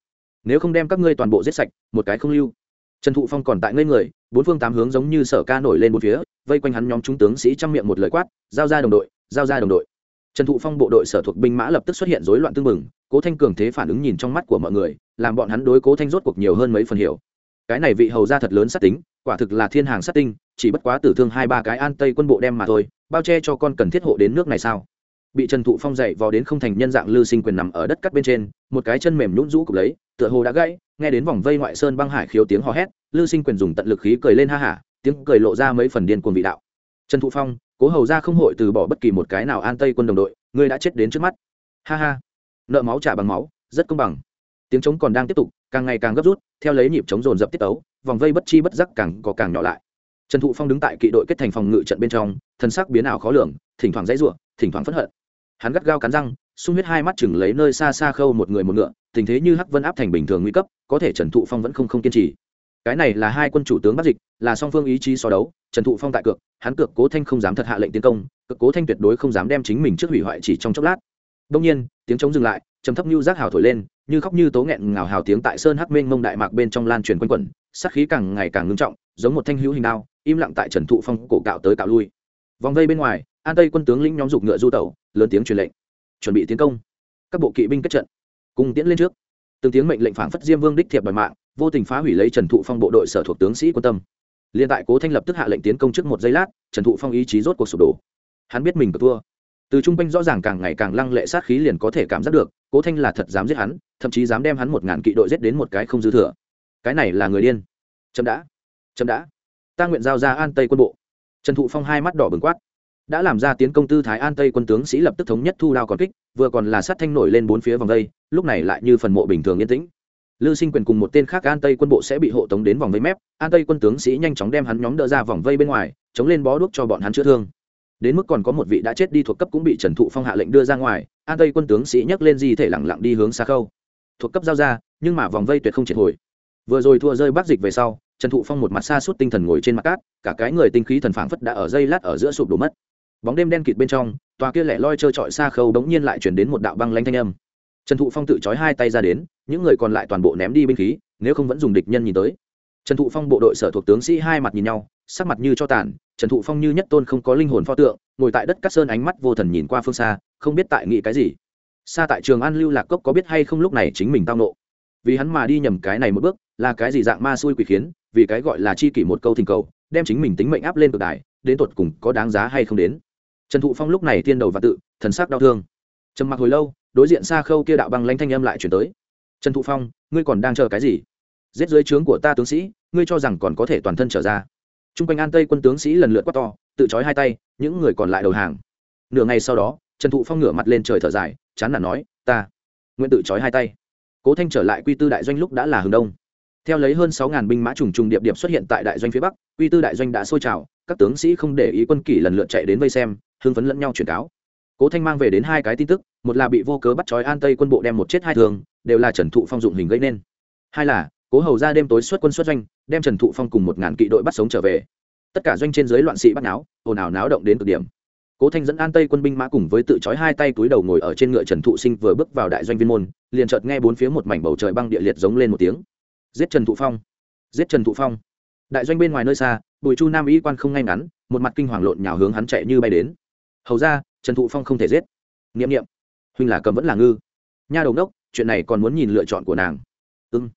Speaker 1: nếu không đem các ngươi toàn bộ giết sạch, một cái không lưu. Trần thụ phong còn tại ngây người, bốn phương tám hướng giống như sở ca nổi lên một phía, vây quanh hắn nhóm trung tướng sĩ trong miệng một lời quát, giao ra đồng đội, giao ra đồng đội. Trần thụ phong bộ đội sở thuộc binh mã lập tức xuất hiện rối loạn tương mừng cố thanh cường thế phản ứng nhìn trong mắt của mọi người, làm bọn hắn đối cố thanh rốt cuộc nhiều hơn mấy phần hiểu cái này vị hầu ra thật lớn sát tính, quả thực là thiên hàng sát tinh, chỉ bất quá tử thương hai ba cái an tây quân bộ đem mà thôi, bao che cho con cần thiết hộ đến nước này sao? Bị trần thụ phong dậy vò đến không thành nhân dạng lư sinh quyền nằm ở đất cắt bên trên, một cái chân mềm nhũn rũ cục lấy, tựa hồ đã gãy, nghe đến vòng vây ngoại sơn băng hải khiếu tiếng hò hét lư sinh quyền dùng tận lực khí cười lên ha hả, tiếng cười lộ ra mấy phần điên cuồng vị đạo. Trần thụ phong, cố hầu ra không hội từ bỏ bất kỳ một cái nào an tây quân đồng đội, ngươi đã chết đến trước mắt. Ha ha. Nợ máu trả bằng máu, rất công bằng. Tiếng trống còn đang tiếp tục, càng ngày càng gấp rút theo lấy nhịp chống dồn dập tiết tấu, vòng vây bất chi bất giác càng có càng nhỏ lại. Trần thụ phong đứng tại kỵ đội kết thành phòng ngự trận bên trong, thân sắc biến ảo khó lường, thỉnh thoảng dãy ruộng thỉnh thoảng phẫn hận. Hắn gắt gao cắn răng, sung huyết hai mắt chừng lấy nơi xa xa khâu một người một ngựa, tình thế như hắc vân áp thành bình thường nguy cấp, có thể trần thụ phong vẫn không không kiên trì. Cái này là hai quân chủ tướng bắt dịch, là song phương ý chí so đấu, trần thụ phong tại cược, hắn cược cố thanh không dám thật hạ lệnh tiến công, cược cố thanh tuyệt đối không dám đem chính mình trước hủy hoại chỉ trong chốc lát. Đông nhiên, tiếng chống dừng lại, trầm thấp như rác hào thổi lên như khóc như tố nghẹn ngào hào tiếng tại sơn hắc mênh mông đại mạc bên trong lan truyền quanh quẩn, sát khí càng ngày càng ngưng trọng, giống một thanh hữu hình đao, im lặng tại trần thụ phong cổ cạo tới cạo lui. Vòng vây bên ngoài, an tây quân tướng lĩnh nhóm dục ngựa du tẩu, lớn tiếng truyền lệnh. Chuẩn bị tiến công. Các bộ kỵ binh kết trận. Cùng tiến lên trước. Từng tiếng mệnh lệnh phảng phất diêm vương đích thiệp bài mạng, vô tình phá hủy lấy trần thụ phong bộ đội sở thuộc tướng sĩ quân tâm. Liên tại cố thanh lập tức hạ lệnh tiến công trước một giây lát, trần thụ phong ý chí rốt cuộc sụp đổ. Hắn biết mình cực thua từ trung quanh rõ ràng càng ngày càng lăng lệ sát khí liền có thể cảm giác được, cố thanh là thật dám giết hắn, thậm chí dám đem hắn một ngàn kỵ đội giết đến một cái không dư thừa. Cái này là người điên. Chậm đã. Chậm đã. Ta nguyện giao ra an tây quân bộ. Trần thụ phong hai mắt đỏ bừng quát. Đã làm ra tiến công tư thái an tây quân tướng sĩ lập tức thống nhất thu đao còn kích, vừa còn là sát thanh nổi lên bốn phía vòng vây lúc này lại như phần mộ bình thường yên tĩnh. Lư sinh quyền cùng một tên khác an tây quân bộ sẽ bị hộ tống đến vòng vây mép, an tây quân tướng sĩ nhanh chóng đem hắn nhóm đỡ ra vòng vây bên ngoài, chống lên bó đuốc cho bọn hắn chữa thương đến mức còn có một vị đã chết đi thuộc cấp cũng bị trần thụ phong hạ lệnh đưa ra ngoài, an tây quân tướng sĩ nhấc lên di thể lẳng lặng đi hướng xa khâu. Thuộc cấp giao ra, nhưng mà vòng vây tuyệt không triệt hồi. Vừa rồi thua rơi bác dịch về sau, trần thụ phong một mặt xa suốt tinh thần ngồi trên mặt cát, cả cái người tinh khí thần phảng phất đã ở dây lát ở giữa sụp đổ mất. Bóng đêm đen kịt bên trong, tòa kia lẻ loi trơ trọi xa khâu đống nhiên lại chuyển đến một đạo băng lanh thanh âm. Trần thụ phong tự trói hai tay ra đến, những người còn lại toàn bộ ném đi binh khí, nếu không vẫn dùng địch nhân nhìn tới. Trần thụ phong bộ đội sở thuộc tướng sĩ hai mặt nhìn nhau, sắc mặt như cho tàn trần thụ phong như nhất tôn không có linh hồn pho tượng, ngồi tại đất cát sơn ánh mắt vô thần nhìn qua phương xa, không biết tại nghĩ cái gì. Xa tại trường an lưu lạc cốc có biết hay không lúc này chính mình tao nộ vì hắn mà đi nhầm cái này một bước, là cái gì dạng ma xui quỷ khiến, vì cái gọi là chi kỷ một câu thình cầu, đem chính mình tính mệnh áp lên cực đài đến tột cùng có đáng giá hay không đến. Trần thụ phong lúc này tiên đầu và tự, thần sắc đau thương. Trầm mặc hồi lâu, đối diện xa khâu kia đạo băng lanh thanh âm lại chuyển tới. Trần thụ phong, ngươi còn đang chờ cái gì? Giết dưới trướng của ta tướng sĩ, ngươi cho rằng còn có thể toàn thân trở ra t r u n g quanh an tây quân tướng sĩ lần lượt quát to, tự trói hai tay, những người còn lại đầu hàng. Nửa ngày sau đó, trần thụ phong ngửa mặt lên trời thở dài, chán nản nói, ta nguyện tự trói hai tay. Cố thanh trở lại quy tư đại doanh lúc đã là hừng đông. Theo lấy hơn sáu ngàn binh mã trùng trùng điệp điệp xuất hiện tại đại doanh phía bắc, quy tư đại doanh đã sôi trào, các tướng sĩ không để ý quân kỷ lần lượt chạy đến vây xem, hưng phấn lẫn nhau truyền cáo. Cố thanh mang về đến hai cái tin tức, một là bị vô cớ bắt trói an tây quân bộ đem một chết hai thường, đều là trần thụ phong dụng hình gây nên. Hai là cố hầu ra đêm tối xuất quân xuất doanh, đem trần thụ phong cùng một ngàn kỵ đội bắt sống trở về. Tất cả doanh trên dưới loạn sĩ bắt náo, ồn ào náo động đến cực điểm. Cố thanh dẫn an tây quân binh mã cùng với tự trói hai tay túi đầu ngồi ở trên ngựa trần thụ sinh vừa bước vào đại doanh viên môn, liền chợt nghe bốn phía một mảnh bầu trời băng địa liệt giống lên một tiếng. Giết trần thụ phong! Giết trần thụ phong! Đại doanh bên ngoài nơi xa, bùi chu nam y quan không ngay ngắn, một mặt kinh hoàng lộn nhào hướng hắn chạy như bay đến. Hầu ra, trần thụ phong không thể giết. N i ệ m n i ệ m huynh là cầm vẫn là ngư. Nha đầu đốc chuyện này còn muốn nhìn lựa chọn của nàng. Ưng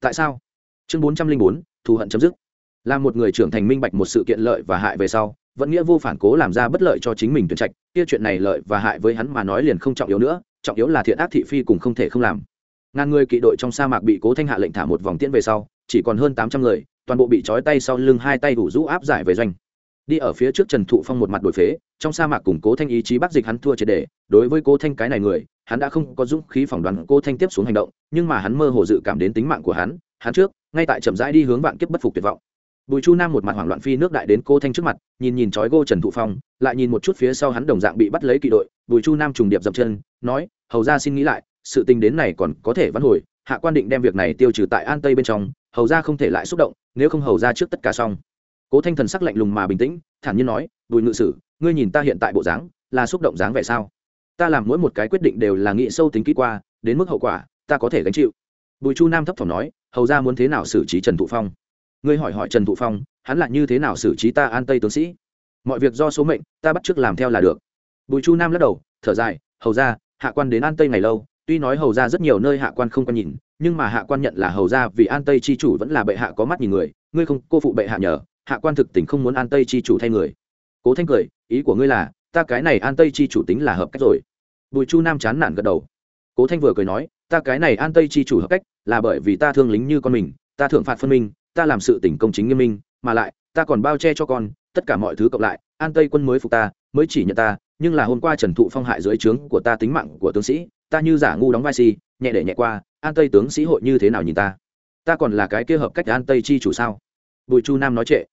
Speaker 1: tại sao? Chương bốn trăm linh bốn, thù hận chấm dứt. Là một người trưởng thành minh bạch một sự kiện lợi và hại về sau, vẫn nghĩa vô phản cố làm ra bất lợi cho chính mình tuyển trạch, kia chuyện này lợi và hại với hắn mà nói liền không trọng yếu nữa, trọng yếu là thiện ác thị phi cùng không thể không làm. Ngàn người kỵ đội trong sa mạc bị cố thanh hạ lệnh thả một vòng tiễn về sau, chỉ còn hơn tám trăm người, toàn bộ bị trói tay sau lưng hai tay đủ rũ áp giải về doanh đi ở phía trước trần thụ phong một mặt đổi phế, trong sa mạc cùng cố thanh ý chí bắt dịch hắn thua triệt đề đối với cố thanh cái này người, hắn đã không có dũng khí phỏng đoán cố thanh tiếp xuống hành động, nhưng mà hắn mơ hồ dự cảm đến tính mạng của hắn hắn trước, ngay tại chậm rãi đi hướng vạn kiếp bất phục tuyệt vọng. Bùi chu nam một mặt hoảng loạn phi nước đại đến cô thanh trước mặt, nhìn nhìn trói gô trần thụ phong, lại nhìn một chút phía sau hắn đồng dạng bị bắt lấy kỵ đội, bùi chu nam trùng điệp dậm chân, nói, hầu ra xin nghĩ lại, sự tình đến này còn có thể vãn hồi, hạ quan định đem việc này tiêu trừ tại an tây bên trong, hầu ra không thể lại xúc động, nếu không hầu ra trước tất cả xong cố thanh thần sắc lạnh lùng mà bình tĩnh, thản nhiên nói, bùi ngự sử, ngươi nhìn ta hiện tại bộ dáng, là xúc động dáng vẻ sao? Ta làm mỗi một cái quyết định đều là nghĩ sâu tính kỹ qua, đến mức hậu quả, ta có thể gánh chịu. Bùi chu nam thấp thỏm nói, hầu ra muốn thế nào xử trí trần thụ phong? Ngươi hỏi hỏi trần thụ phong, hắn là như thế nào xử trí ta an tây tướng sĩ? Mọi việc do số mệnh, ta bắt chước làm theo là được. Bùi chu nam lắc đầu, thở dài, hầu ra, hạ quan đến an tây ngày lâu, tuy nói hầu ra rất nhiều nơi hạ quan không quan nhìn, nhưng mà hạ quan nhận là hầu ra vì an tây chi chủ vẫn là bệ hạ có mắt nhìn người, ngươi không, cô phụ bệ hạ nhờ hạ quan thực tình không muốn an tây chi chủ thay người. Cố thanh cười, ý của ngươi là, ta cái này an tây chi chủ tính là hợp cách rồi. Bùi chu nam chán nản gật đầu. Cố thanh vừa cười nói, ta cái này an tây chi chủ hợp cách, là bởi vì ta thương lính như con mình, ta thưởng phạt phân minh, ta làm sự tỉnh công chính nghiêm minh, mà lại, ta còn bao che cho con, tất cả mọi thứ cộng lại, an tây quân mới phục ta, mới chỉ nhận ta, nhưng là hôm qua trần thụ phong hại dưới trướng của ta tính mạng của tướng sĩ, ta như giả ngu đóng vai si, nhẹ để nhẹ qua, an tây tướng sĩ hội như thế nào nhìn ta? Ta còn là cái kia hợp cách an tây chi chủ sao? Bùi chu nam nói trệ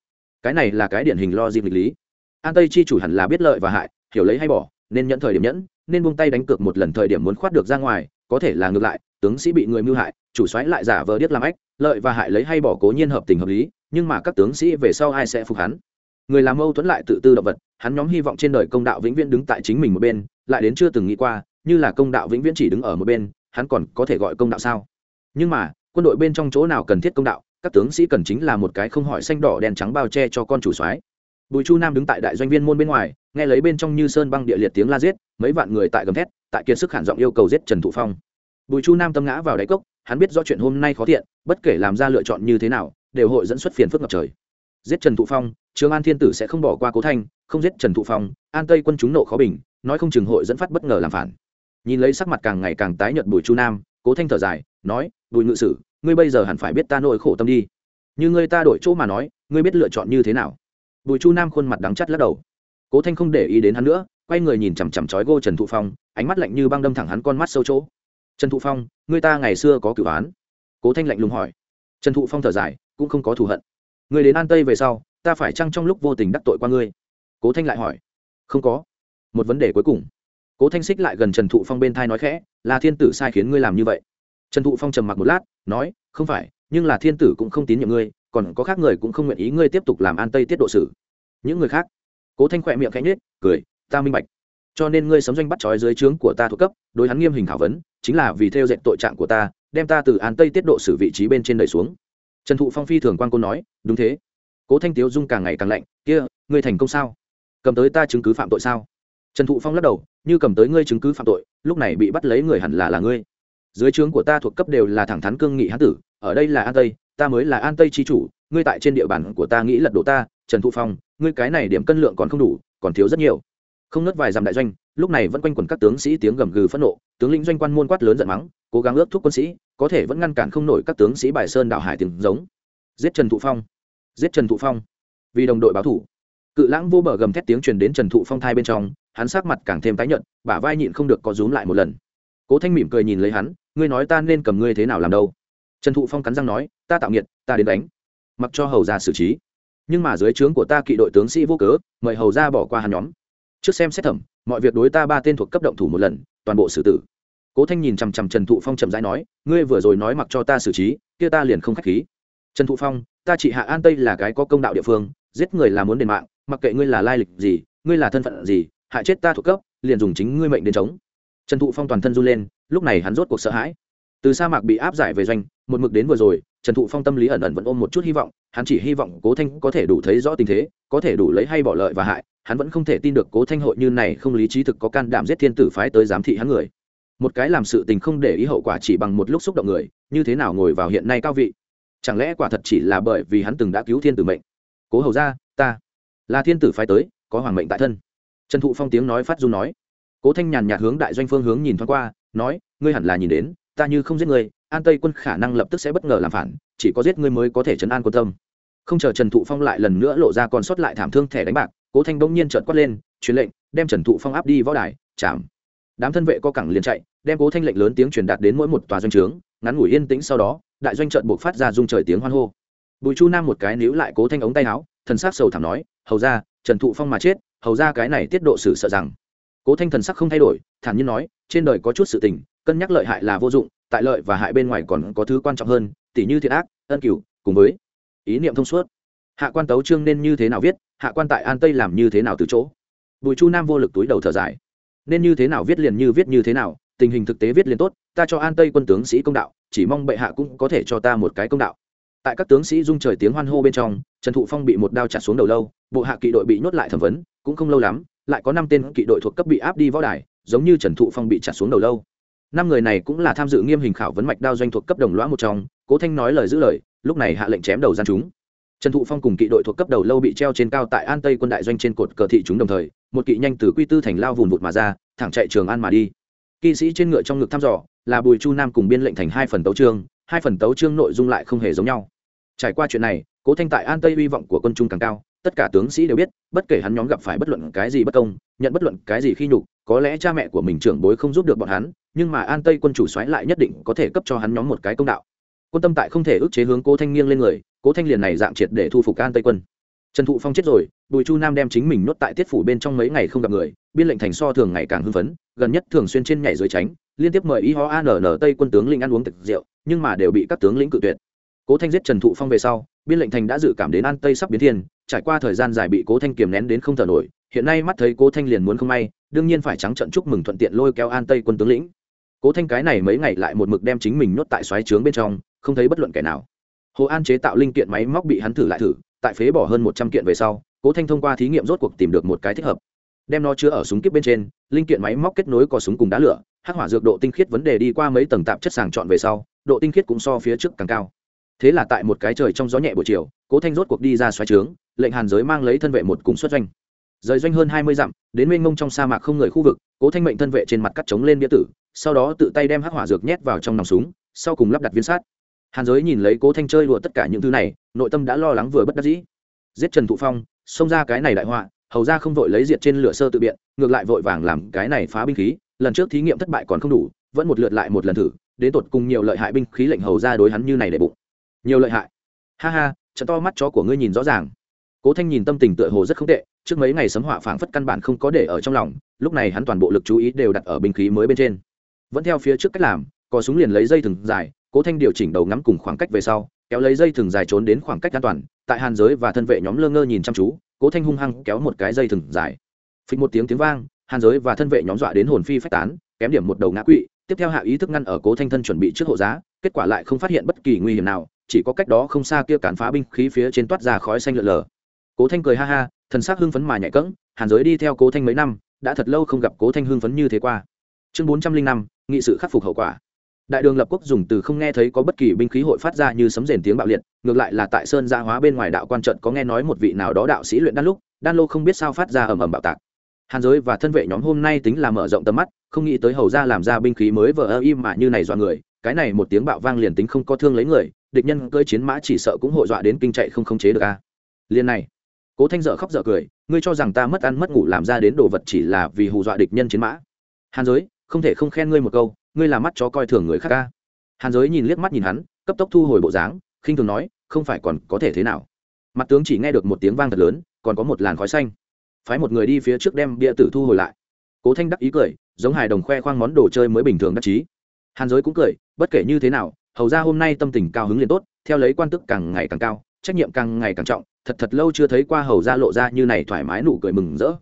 Speaker 1: cái này là cái điển hình lo dịp lịch lý. An tây chi chủ hẳn là biết lợi và hại, hiểu lấy hay bỏ, nên nhận thời điểm nhẫn, nên buông tay đánh cược một lần thời điểm muốn khoát được ra ngoài, có thể là ngược lại, tướng sĩ bị người mưu hại, chủ xoáy lại giả vờ điếc làm ách, lợi và hại lấy hay bỏ cố nhiên hợp tình hợp lý, nhưng mà các tướng sĩ về sau ai sẽ phục hắn? Người làm mâu thuẫn lại tự tư động vật, hắn nhóm hy vọng trên đời công đạo vĩnh viễn đứng tại chính mình một bên, lại đến chưa từng nghĩ qua, như là công đạo vĩnh viễn chỉ đứng ở một bên, hắn còn có thể gọi công đạo sao? Nhưng mà, quân đội bên trong chỗ nào cần thiết công đạo các tướng sĩ cần chính là một cái không hỏi xanh đỏ đen trắng bao che cho con chủ soái. Bùi chu nam đứng tại đại doanh viên môn bên ngoài, nghe lấy bên trong như sơn băng địa liệt tiếng la giết, mấy vạn người tại gầm thét, tại kiệt sức hàn giọng yêu cầu giết trần thụ phong. Bùi chu nam tâm ngã vào đáy cốc, hắn biết do chuyện hôm nay khó thiện, bất kể làm ra lựa chọn như thế nào, đều hội dẫn xuất phiền phức ngập trời. Giết trần thụ phong, trường an thiên tử sẽ không bỏ qua cố thanh không giết trần thụ phong, an tây quân chúng nộ khó bình, nói không chừng hội dẫn phát bất ngờ làm phản. Nhìn lấy sắc mặt càng ngày càng tái nhợt bùi chu nam, cố thanh thở dài, nói, bùi ngự sử ngươi bây giờ hẳn phải biết ta nỗi khổ tâm đi. Như ngươi ta đổi chỗ mà nói, ngươi biết lựa chọn như thế nào? Bùi chu nam khuôn mặt đắng chắt lắc đầu. Cố thanh không để ý đến hắn nữa, quay người nhìn chằm chằm chói gô trần thụ phong, ánh mắt lạnh như băng đâm thẳng hắn con mắt sâu chỗ. Trần thụ phong, ngươi ta ngày xưa có cửu án? Cố thanh lạnh lùng hỏi. Trần thụ phong thở dài, cũng không có thù hận. Người đến an tây về sau, ta phải chăng trong lúc vô tình đắc tội qua ngươi? Cố thanh lại hỏi. Không có. Một vấn đề cuối cùng. Cố thanh xích lại gần trần thụ phong bên thai nói khẽ, là thiên tử sai khiến ngươi làm như vậy. Trần thụ phong trầm mặc một lát nói, không phải, nhưng là thiên tử cũng không tín nhiệm ngươi, còn có khác người cũng không nguyện ý ngươi tiếp tục làm an tây tiết độ sử. Những người khác, cố thanh khỏe miệng khẽ nhết cười, ta minh bạch. Cho nên ngươi sấm doanh bắt trói dưới trướng của ta thuộc cấp, đối hắn nghiêm hình khảo vấn, chính là vì theo dệt tội trạng của ta, đem ta từ an tây tiết độ xử vị trí bên trên đẩy xuống. Trần thụ phong phi thường quan cô nói, đúng thế. Cố thanh tiếu dung càng ngày càng lạnh, kia, ngươi thành công sao? Cầm tới ta chứng cứ phạm tội sao? Trần thụ phong lắc đầu, như cầm tới ngươi chứng cứ phạm tội, lúc này bị bắt lấy người hẳn là là ngươi dưới trướng của ta thuộc cấp đều là thẳng thắn cương nghị hán tử, ở đây là an tây, ta mới là an tây chi chủ, ngươi tại trên địa bàn của ta nghĩ lật đổ ta, trần thụ phong, ngươi cái này điểm cân lượng còn không đủ, còn thiếu rất nhiều. Không nớt vài dặm đại doanh, lúc này vẫn quanh quẩn các tướng sĩ tiếng gầm gừ phẫn nộ, tướng lĩnh doanh quan môn quát lớn giận mắng, cố gắng ước thúc quân sĩ, có thể vẫn ngăn cản không nổi các tướng sĩ bài sơn đảo hải tiếng giống. Giết trần thụ phong! Giết trần thụ phong! Vì đồng đội báo thủ. Cự lãng vô bờ gầm thét tiếng truyền đến trần thụ phong thai bên trong, hắn sát mặt càng thêm tái nhợt, bả vai nhịn không được có rúm lại một lần. Cố thanh mỉm cười nhìn lấy hắn ngươi nói ta nên cầm ngươi thế nào làm đâu? Trần thụ phong cắn răng nói, ta tạo nghiệt, ta đến đánh. Mặc cho hầu ra xử trí. Nhưng mà dưới trướng của ta kỵ đội tướng sĩ vô cớ, mời hầu ra bỏ qua hàn nhóm. Trước xem xét thẩm, mọi việc đối ta ba tên thuộc cấp động thủ một lần, toàn bộ xử tử. Cố thanh nhìn chằm chằm trần thụ phong chậm rãi nói, ngươi vừa rồi nói mặc cho ta xử trí, kia ta liền không k h á c h khí. Trần thụ phong, ta chỉ hạ an tây là cái có công đạo địa phương, giết người là muốn đền mạng, mặc kệ ngươi là lai lịch gì, ngươi là thân phận gì, hại chết ta thuộc cấp, liền dùng chính ngươi mệnh đến chống trần thụ phong toàn thân run lên, lúc này hắn rốt cuộc sợ hãi. Từ sa mạc bị áp giải về doanh, một mực đến vừa rồi, trần thụ phong tâm lý ẩn ẩn vẫn ôm một chút hy vọng, hắn chỉ hy vọng cố thanh có thể đủ thấy rõ tình thế, có thể đủ lấy hay bỏ lợi và hại, hắn vẫn không thể tin được cố thanh hội như này không lý trí thực có can đảm giết thiên tử phái tới giám thị hắn người. Một cái làm sự tình không để ý hậu quả chỉ bằng một lúc xúc động người, như thế nào ngồi vào hiện nay cao vị? Chẳng lẽ quả thật chỉ là bởi vì hắn từng đã cứu thiên tử mệnh? Cố hầu ra ta là thiên tử phái tới, có hoàng mệnh tại thân. Trần thụ phong tiếng nói phát du nói cố thanh nhàn nhạt hướng đại doanh phương hướng nhìn thoáng qua, nói, ngươi hẳn là nhìn đến, ta như không giết ngươi, an tây quân khả năng lập tức sẽ bất ngờ làm phản, chỉ có giết ngươi mới có thể chấn an quân tâm. Không chờ trần thụ phong lại lần nữa lộ ra còn sót lại thảm thương thẻ đánh bạc, cố thanh bỗng nhiên trợn quát lên, truyền lệnh, đem trần thụ phong áp đi võ đài, chạm. Đám thân vệ co cẳng liền chạy, đem cố thanh lệnh lớn tiếng truyền đạt đến mỗi một tòa doanh trướng, ngắn ngủi yên tĩnh sau đó, đại doanh trợn buộc phát ra dung trời tiếng hoan hô. Bùi chu nam một cái níu lại cố thanh ống tay áo, thần sắc sầu thảm nói, hầu ra, trần thụ phong mà chết, hầu ra cái này tiết độ xử sợ rằng cố thanh thần sắc không thay đổi, thản nhiên nói, trên đời có chút sự tình, cân nhắc lợi hại là vô dụng, tại lợi và hại bên ngoài còn có thứ quan trọng hơn, tỉ như thiện ác, ân cửu, cùng với ý niệm thông suốt. Hạ quan tấu trương nên như thế nào viết, hạ quan tại an tây làm như thế nào từ chỗ? Bùi chu nam vô lực túi đầu thở dài. Nên như thế nào viết liền như viết như thế nào, tình hình thực tế viết liền tốt, ta cho an tây quân tướng sĩ công đạo, chỉ mong bệ hạ cũng có thể cho ta một cái công đạo. Tại các tướng sĩ dung trời tiếng hoan hô bên trong, trần thụ phong bị một đao chặt xuống đầu lâu, bộ hạ kỵ đội bị nhốt lại thẩm vấn, cũng không lâu lắm lại có năm tên kỵ đội thuộc cấp bị áp đi võ đài, giống như trần thụ phong bị chặt xuống đầu lâu. Năm người này cũng là tham dự nghiêm hình khảo vấn mạch đao doanh thuộc cấp đồng loã một trong, cố thanh nói lời giữ lời, lúc này hạ lệnh chém đầu gian chúng. Trần thụ phong cùng kỵ đội thuộc cấp đầu lâu bị treo trên cao tại an tây quân đại doanh trên cột cờ thị chúng đồng thời, một kỵ nhanh từ quy tư thành lao vùn vụt mà ra, thẳng chạy trường an mà đi. Kỵ sĩ trên ngựa trong ngực thăm dò, là bùi chu nam cùng biên lệnh thành hai phần tấu trương hai phần tấu trương nội dung lại không hề giống nhau. Trải qua chuyện này, cố thanh tại an tây hy vọng của quân trung càng cao tất cả tướng sĩ đều biết, bất kể hắn nhóm gặp phải bất luận cái gì bất công, nhận bất luận cái gì khi nhục, có lẽ cha mẹ của mình trưởng bối không giúp được bọn hắn, nhưng mà an tây quân chủ xoáy lại nhất định có thể cấp cho hắn nhóm một cái công đạo. Quân tâm tại không thể ức chế hướng cố thanh nghiêng lên người, cố thanh liền này dạng triệt để thu phục an tây quân. Trần thụ phong chết rồi, bùi chu nam đem chính mình nuốt tại tiết phủ bên trong mấy ngày không gặp người, biên lệnh thành so thường ngày càng hưng phấn, gần nhất thường xuyên trên nhảy dưới tránh, liên tiếp mời y ho an n tây quân tướng linh ăn uống thực rượu, nhưng mà đều bị các tướng lĩnh cự tuyệt. Cố thanh giết trần thụ phong về sau, biên lệnh thành đã dự cảm đến an tây sắp biến thiên trải qua thời gian dài bị cố thanh kiềm nén đến không thở nổi, hiện nay mắt thấy cố thanh liền muốn không may, đương nhiên phải trắng trận chúc mừng thuận tiện lôi kéo an tây quân tướng lĩnh. Cố thanh cái này mấy ngày lại một mực đem chính mình nhốt tại xoáy trướng bên trong, không thấy bất luận kẻ nào. Hồ an chế tạo linh kiện máy móc bị hắn thử lại thử, tại phế bỏ hơn một trăm kiện về sau, cố thanh thông qua thí nghiệm rốt cuộc tìm được một cái thích hợp. Đem nó chứa ở súng kíp bên trên, linh kiện máy móc kết nối có súng cùng đá lửa, hắc hỏa dược độ tinh khiết vấn đề đi qua mấy tầng tạp chất sàng chọn về sau, độ tinh khiết cũng so phía trước càng cao. Thế là tại một cái trời trong gió nhẹ buổi chiều, cố thanh rốt cuộc đi ra xoáy trướng lệnh hàn giới mang lấy thân vệ một cùng xuất doanh. Rời doanh hơn hai mươi dặm, đến mênh mông trong sa mạc không người khu vực, cố thanh mệnh thân vệ trên mặt cắt trống lên bia tử, sau đó tự tay đem hắc hỏa dược nhét vào trong nòng súng, sau cùng lắp đặt viên sát. Hàn giới nhìn lấy cố thanh chơi đùa tất cả những thứ này, nội tâm đã lo lắng vừa bất đắc dĩ. Giết trần thụ phong, xông ra cái này đại họa, hầu ra không vội lấy diệt trên lửa sơ tự biện, ngược lại vội vàng làm cái này phá binh khí, lần trước thí nghiệm thất bại còn không đủ, vẫn một lượt lại một lần thử, đến tột cùng nhiều lợi hại binh khí lệnh hầu ra đối hắn như này để bụng. Nhiều lợi hại. Ha ha, trận to mắt chó của ngươi nhìn rõ ràng cố thanh nhìn tâm tình tựa hồ rất không tệ, trước mấy ngày sấm họa phảng phất căn bản không có để ở trong lòng, lúc này hắn toàn bộ lực chú ý đều đặt ở binh khí mới bên trên. Vẫn theo phía trước cách làm, có súng liền lấy dây thừng dài, cố thanh điều chỉnh đầu ngắm cùng khoảng cách về sau, kéo lấy dây thừng dài trốn đến khoảng cách an toàn, tại hàn giới và thân vệ nhóm lơ ngơ nhìn chăm chú, cố thanh hung hăng kéo một cái dây thừng dài. Phịch một tiếng tiếng vang, hàn giới và thân vệ nhóm dọa đến hồn phi phách tán, kém điểm một đầu ngã quỵ, tiếp theo hạ ý thức ngăn ở cố thanh thân chuẩn bị trước hộ giá, kết quả lại không phát hiện bất kỳ nguy hiểm nào, chỉ có cách đó không xa kia cản phá binh khí phía trên toát ra khói xanh lợn lờ cố thanh cười ha ha, thần sắc hưng phấn mà nhạy cẫng, hàn giới đi theo cố thanh mấy năm, đã thật lâu không gặp cố thanh hưng phấn như thế qua. Chương bốn trăm linh năm, nghị sự khắc phục hậu quả. Đại đường lập quốc dùng từ không nghe thấy có bất kỳ binh khí hội phát ra như sấm rền tiếng bạo liệt, ngược lại là tại sơn gia hóa bên ngoài đạo quan trận có nghe nói một vị nào đó đạo sĩ luyện đan lúc, đan lô không biết sao phát ra ầm ầm bạo tạc. Hàn giới và thân vệ nhóm hôm nay tính là mở rộng tầm mắt, không nghĩ tới hầu ra làm ra binh khí mới vờ ơ im mà như này dọa người, cái này một tiếng bạo vang liền tính không có thương lấy người, địch nhân cưỡi chiến mã chỉ sợ cũng hội dọa đến kinh chạy không khống chế được a. Liền này cố thanh dợ khóc dợ cười, ngươi cho rằng ta mất ăn mất ngủ làm ra đến đồ vật chỉ là vì hù dọa địch nhân chiến mã. Hàn giới, không thể không khen ngươi một câu, ngươi là mắt chó coi thường người khác ca hàn giới nhìn liếc mắt nhìn hắn, cấp tốc thu hồi bộ dáng, khinh thường nói, không phải còn có thể thế nào. Mặt tướng chỉ nghe được một tiếng vang thật lớn, còn có một làn khói xanh. Phái một người đi phía trước đem bia tử thu hồi lại. Cố thanh đắc ý cười, giống hài đồng khoe khoang món đồ chơi mới bình thường đắc chí. Hàn giới cũng cười, bất kể như thế nào, hầu ra hôm nay tâm tình cao hứng liền tốt, theo lấy quan tức càng ngày càng cao, trách nhiệm càng ngày càng trọng thật thật lâu chưa thấy qua hầu ra lộ ra như này thoải mái nụ cười mừng rỡ.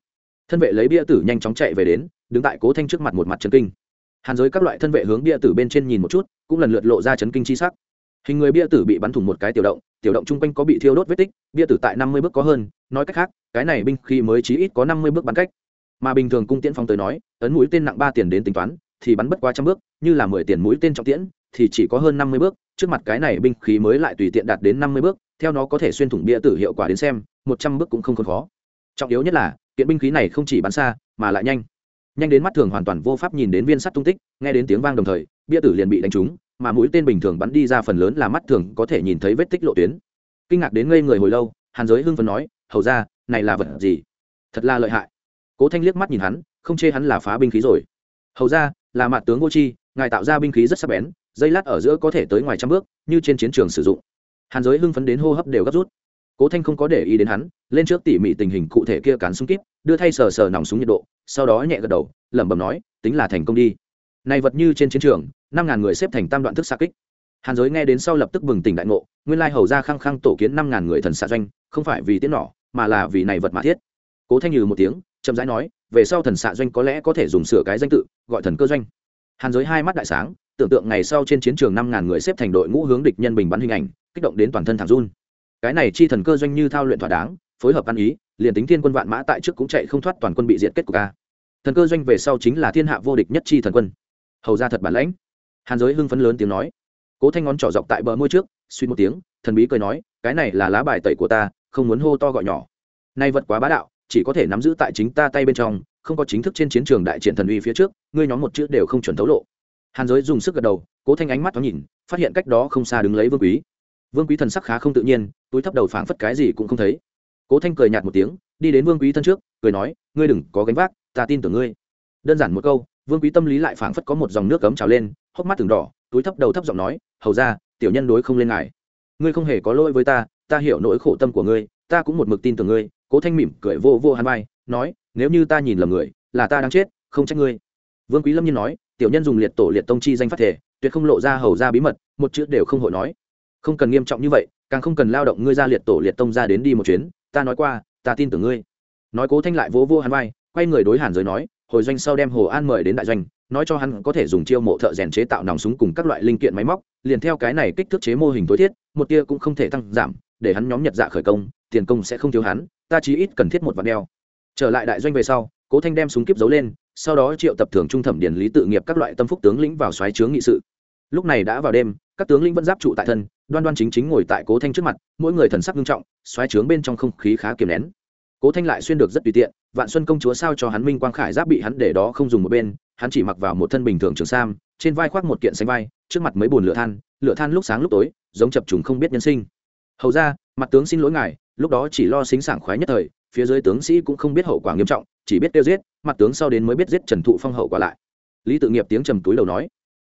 Speaker 1: Thân vệ lấy bia tử nhanh chóng chạy về đến, đứng tại cố thanh trước mặt một mặt trấn kinh. Hàn giới các loại thân vệ hướng bia tử bên trên nhìn một chút, cũng lần lượt lộ ra chấn kinh chi sắc. Hình người bia tử bị bắn thủng một cái tiểu động tiểu động chung quanh có bị thiêu đốt vết tích, bia tử tại năm mươi bước có hơn, nói cách khác, cái này binh khi mới chí ít có năm mươi bước bắn cách. Mà bình thường cung tiễn phong tới nói, ấn mũi tên nặng ba tiền đến tính toán, thì bắn bất quá trăm bước, như là mười tiền mũi tên trọng tiễn, thì chỉ có hơn năm mươi bước, trước mặt cái này binh khí mới lại tùy tiện đạt đến năm mươi bước theo nó có thể xuyên thủng bia tử hiệu quả đến xem, một trăm bước cũng không còn khó. Trọng yếu nhất là, kiện binh khí này không chỉ bắn xa, mà lại nhanh. Nhanh đến mắt thường hoàn toàn vô pháp nhìn đến viên sắt tung tích, nghe đến tiếng vang đồng thời, bia tử liền bị đánh trúng, mà mũi tên bình thường bắn đi ra phần lớn là mắt thường, có thể nhìn thấy vết tích lộ tuyến. Kinh ngạc đến ngây người hồi lâu, hàn giới hưng phấn nói, hầu ra, này là vật gì? Thật là lợi hại. Cố thanh liếc mắt nhìn hắn, không chê hắn là phá binh khí rồi. Hầu ra, là mặt tướng vô chi ngài tạo ra binh khí rất sắc bén, dây lát ở giữa có thể tới ngoài trăm bước, như trên chiến trường sử dụng hàn giới hưng phấn đến hô hấp đều gấp rút. Cố thanh không có để ý đến hắn, lên trước tỉ mỉ tình hình cụ thể kia cán súng kíp, đưa thay sờ sờ nòng súng nhiệt độ, sau đó nhẹ gật đầu, lẩm bẩm nói, tính là thành công đi. Này vật như trên chiến trường, năm ngàn người xếp thành tam đoạn thức xa kích. Hàn giới nghe đến sau lập tức bừng tỉnh đại ngộ, nguyên lai hầu ra khăng khăng tổ kiến năm ngàn người thần xạ doanh, không phải vì tiến nỏ, mà là vì này vật mà thiết. Cố thanh nhừ một tiếng, chậm rãi nói, về sau thần xạ doanh có lẽ có thể dùng sửa cái danh tự, gọi thần cơ doanh. Hàn giới hai mắt đại sáng tưởng tượng ngày sau trên chiến trường năm ngàn người xếp thành đội ngũ hướng địch nhân bình bắn hình ảnh, kích động đến toàn thân thẳng run. Cái này chi thần cơ doanh như thao luyện thỏa đáng, phối hợp ăn ý, liền tính thiên quân vạn mã tại trước cũng chạy không thoát toàn quân bị diệt kết của ca thần cơ doanh về sau chính là thiên hạ vô địch nhất chi thần quân. Hầu ra thật bản lãnh. Hàn giới hưng phấn lớn tiếng nói. Cố thanh ngón trỏ dọc tại bờ môi trước, suy một tiếng, thần bí cười nói, cái này là lá bài tẩy của ta, không muốn hô to gọi nhỏ. Nay vật quá bá đạo, chỉ có thể nắm giữ tại chính ta tay bên trong, không có chính thức trên chiến trường đại triển thần uy phía trước, ngươi nhóm một chữ đều không chuẩn thấu lộ hàn giới dùng sức gật đầu, cố thanh ánh mắt thoáng nhìn, phát hiện cách đó không xa đứng lấy vương quý. Vương quý thần sắc khá không tự nhiên, túi thấp đầu phảng phất cái gì cũng không thấy. Cố thanh cười nhạt một tiếng, đi đến vương quý thân trước, cười nói, ngươi đừng có gánh vác, ta tin tưởng ngươi. Đơn giản một câu, vương quý tâm lý lại phảng phất có một dòng nước cấm trào lên, hốc mắt từng đỏ, túi thấp đầu thấp giọng nói, hầu ra tiểu nhân đối không lên ngài. Ngươi không hề có lỗi với ta ta hiểu nỗi khổ tâm của ngươi, ta cũng một mực tin tưởng ngươi. Cố thanh mỉm cười vô vô hắn vai, nói, nếu như ta nhìn lầm người, là ta đang chết, không trách ngươi. Vương quý lâm nhiên nói tiểu nhân dùng liệt tổ liệt tông chi danh phát thể, tuyệt không lộ ra hầu ra bí mật, một chữ đều không hội nói. Không cần nghiêm trọng như vậy, càng không cần lao động ngươi ra liệt tổ liệt tông ra đến đi một chuyến, ta nói qua, ta tin tưởng ngươi. Nói cố thanh lại vỗ vô hắn vai, quay người đối hàn giới nói, hồi doanh sau đem hồ an mời đến đại doanh, nói cho hắn có thể dùng chiêu mộ thợ rèn chế tạo nòng súng cùng các loại linh kiện máy móc, liền theo cái này kích thước chế mô hình tối thiết, một tia cũng không thể tăng giảm, để hắn nhóm nhật dạ khởi công, tiền công sẽ không thiếu hắn, ta chí ít cần thiết một vạn đeo. Trở lại đại doanh về sau, cố thanh đem súng kíp giấu lên sau đó triệu tập thường trung thẩm điển lý tự nghiệp các loại tâm phúc tướng lĩnh vào xoáy chướng nghị sự. Lúc này đã vào đêm, các tướng lĩnh vẫn giáp trụ tại thân, đoan đoan chính chính ngồi tại cố thanh trước mặt, mỗi người thần sắc nghiêm trọng xoáy trướng bên trong không khí khá kiềm nén. Cố thanh lại xuyên được rất tùy tiện, vạn xuân công chúa sao cho hắn minh quang khải giáp bị hắn để đó không dùng một bên, hắn chỉ mặc vào một thân bình thường trường sam, trên vai khoác một kiện xanh vai, trước mặt mấy bùn lửa than lửa than lúc sáng lúc tối, giống chập trùng không biết nhân sinh. Hầu ra mặt tướng xin lỗi ngài, lúc đó chỉ lo xính sảng khoái nhất thời phía dưới tướng sĩ cũng không biết hậu quả nghiêm trọng, chỉ biết tiêu giết, mặt tướng sau đến mới biết giết trần thụ phong hậu quả lại. Lý tự nghiệp tiếng trầm túi đầu nói.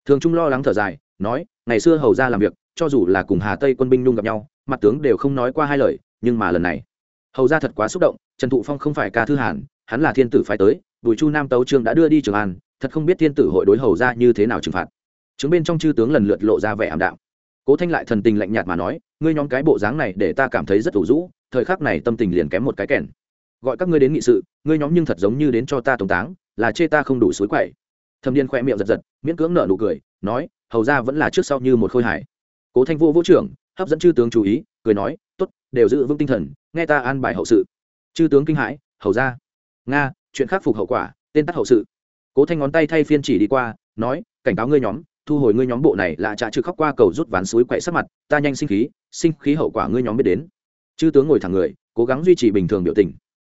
Speaker 1: Thường trung lo lắng thở dài, nói, ngày xưa hầu ra làm việc, cho dù là cùng hà tây quân binh nhung gặp nhau, mặt tướng đều không nói qua hai lời, nhưng mà lần này, hầu ra thật quá xúc động, trần thụ phong không phải ca thư hàn, hắn là thiên tử phải tới, bùi chu nam tấu trương đã đưa đi trường an, thật không biết thiên tử hội đối hầu ra như thế nào trừng phạt. Chứng bên trong chư tướng lần lượt lộ ra vẻ ảm đạm cố thanh lại thần tình lạnh nhạt mà nói, ngươi nhóm cái bộ dáng này để ta cảm thấy rất ủ rũ, thời khắc này tâm tình liền kém một cái kèn. Gọi các ngươi đến nghị sự, ngươi nhóm nhưng thật giống như đến cho ta tổng táng, là chê ta không đủ suối quậy. Thâm điên khoe miệng giật giật, miễn cưỡng nở nụ cười, nói, hầu ra vẫn là trước sau như một khôi hải cố thanh vô vũ trưởng, hấp dẫn chư tướng chú ý, cười nói t ố t đều giữ vững tinh thần, nghe ta an bài hậu sự. Chư tướng kinh hãi, hầu ra, nga, chuyện khắc phục hậu quả, tên tắt hậu sự. Cố thanh ngón tay thay phiên chỉ đi qua, nói, cảnh cáo ngươi nhóm thu hồi ngươi nhóm bộ này là trả trừ khóc qua cầu rút ván suối quậy sắc mặt, ta nhanh sinh khí sinh khí hậu quả ngươi nhóm biết đến. Chư tướng ngồi thẳng người, cố gắng duy trì bình thường biểu tình.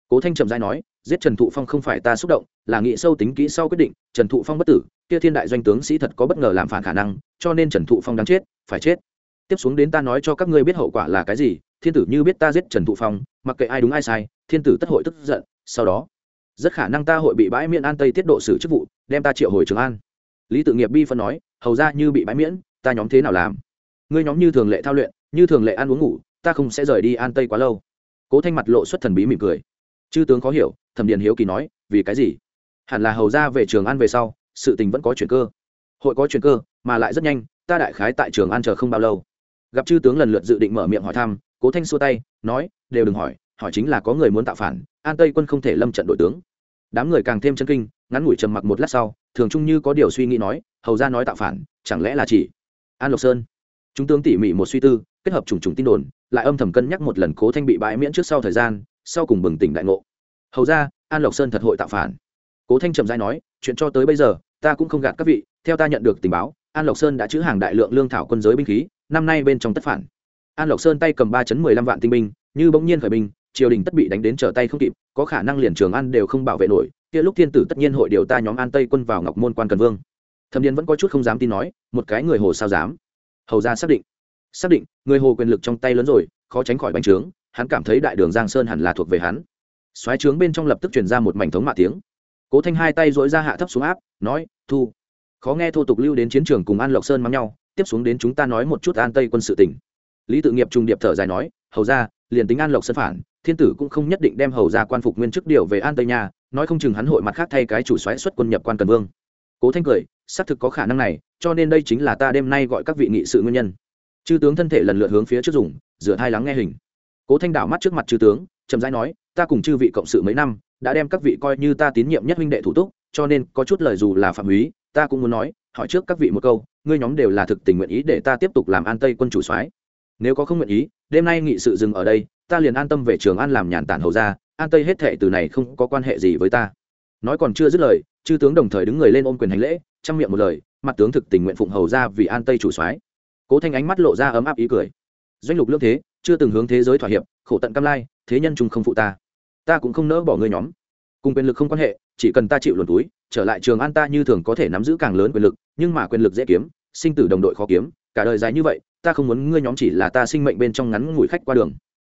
Speaker 1: Cố thanh trầm dai nói, giết trần thụ phong không phải ta xúc động, là nghị sâu tính kỹ sau quyết định, trần thụ phong bất tử, kia thiên đại doanh tướng sĩ thật có bất ngờ làm phản khả năng, cho nên trần thụ phong đáng chết, phải chết. Tiếp xuống đến ta nói cho các ngươi biết hậu quả là cái gì, thiên tử như biết ta giết trần thụ phong, mặc kệ ai đúng ai sai, thiên tử tất hội tức giận, sau đó, rất khả năng ta hội bị bãi miễn an tây tiết độ xử chức vụ, đem ta triệu hồi trường an. Lý tự nghiệp bi phân nói hầu ra như bị bãi miễn, ta nhóm thế nào làm? Ngươi nhóm như thường lệ thao luyện, như thường lệ ăn uống ngủ, ta không sẽ rời đi an tây quá lâu. Cố thanh mặt lộ xuất thần bí mỉm cười. Chư tướng khó hiểu, thẩm điền hiếu kỳ nói, vì cái gì? Hẳn là hầu ra về trường an về sau, sự tình vẫn có chuyện cơ. Hội có chuyện cơ, mà lại rất nhanh, ta đại khái tại trường an chờ không bao lâu. Gặp chư tướng lần lượt dự định mở miệng hỏi thăm, cố thanh xua tay, nói, đều đừng hỏi hỏi chính là có người muốn tạo phản, an tây quân không thể lâm trận đội tướng đám người càng thêm chân kinh, ngắn ngủi trầm mặc một lát sau, thường trung như có điều suy nghĩ nói, hầu ra nói tạo phản, chẳng lẽ là chỉ an lộc sơn? Chúng tướng tỉ mỉ một suy tư, kết hợp trùng trùng tin đồn, lại âm thầm cân nhắc một lần cố thanh bị bãi miễn trước sau thời gian, sau cùng bừng tỉnh đại ngộ. Hầu ra, an lộc sơn thật hội tạo phản. Cố thanh trầm dai nói, chuyện cho tới bây giờ, ta cũng không gạt các vị, theo ta nhận được tình báo, an lộc sơn đã chữ hàng đại lượng lương thảo quân giới binh khí, năm nay bên trong tất phản. An lộc sơn tay cầm ba chấn mười lăm vạn tinh binh, như bỗng nhiên khởi binh triều đình tất bị đánh đến trở tay không kịp, có khả năng liền trường an đều không bảo vệ nổi, kia lúc thiên tử tất nhiên hội điều ta nhóm an tây quân vào ngọc môn quan cần vương. Thâm niên vẫn có chút không dám tin nói, một cái người hồ sao dám? Hầu ra xác định. Xác định, người hồ quyền lực trong tay lớn rồi, khó tránh khỏi bánh trướng, hắn cảm thấy đại đường giang sơn hẳn là thuộc về hắn. Xoáy trướng bên trong lập tức truyền ra một mảnh thống mạ tiếng. Cố thanh hai tay dỗi ra hạ thấp xuống áp, nói, thu. Khó nghe thô tục lưu đến chiến trường cùng an lộc sơn mắng nhau, tiếp xuống đến chúng ta nói một chút an tây quân sự tỉnh lý tự nghiệp trùng điệp thở dài nói, hầu ra liền tính an lộc sơn phản thiên tử cũng không nhất định đem hầu ra quan phục nguyên chức điều về an tây nha, nói không chừng hắn hội mặt khác thay cái chủ xoáy xuất quân nhập quan cần vương. Cố thanh cười, xác thực có khả năng này, cho nên đây chính là ta đêm nay gọi các vị nghị sự nguyên nhân. Chư tướng thân thể lần lượt hướng phía trước dùng, rửa thai lắng nghe hình. Cố thanh đảo mắt trước mặt chư tướng, chậm rãi nói, ta cùng chư vị cộng sự mấy năm, đã đem các vị coi như ta tín nhiệm nhất huynh đệ thủ túc, cho nên có chút lời dù là phạm húy, ta cũng muốn nói, hỏi trước các vị một câu, ngươi nhóm đều là thực tình nguyện ý để ta tiếp tục làm an tây quân chủ soái nếu có không nguyện ý, đêm nay nghị sự dừng ở đây, ta liền an tâm về trường an làm nhàn tản hầu ra, an tây hết thệ từ này không có quan hệ gì với ta. Nói còn chưa dứt lời, chư tướng đồng thời đứng người lên ôm quyền hành lễ trong miệng một lời, mặt tướng thực tình nguyện phụng hầu ra vì an tây chủ soái. Cố thanh ánh mắt lộ ra ấm áp ý cười. Doanh lục lương thế, chưa từng hướng thế giới thỏa hiệp, khổ tận cam lai, thế nhân trung không phụ ta. Ta cũng không nỡ bỏ ngươi nhóm. Cùng quyền lực không quan hệ, chỉ cần ta chịu luồn túi, trở lại trường an ta như thường có thể nắm giữ càng lớn quyền lực, nhưng mà quyền lực dễ kiếm, sinh tử đồng đội khó kiếm, cả đời dài như vậy ta không muốn ngươi nhóm chỉ là ta sinh mệnh bên trong ngắn ngủi khách qua đường.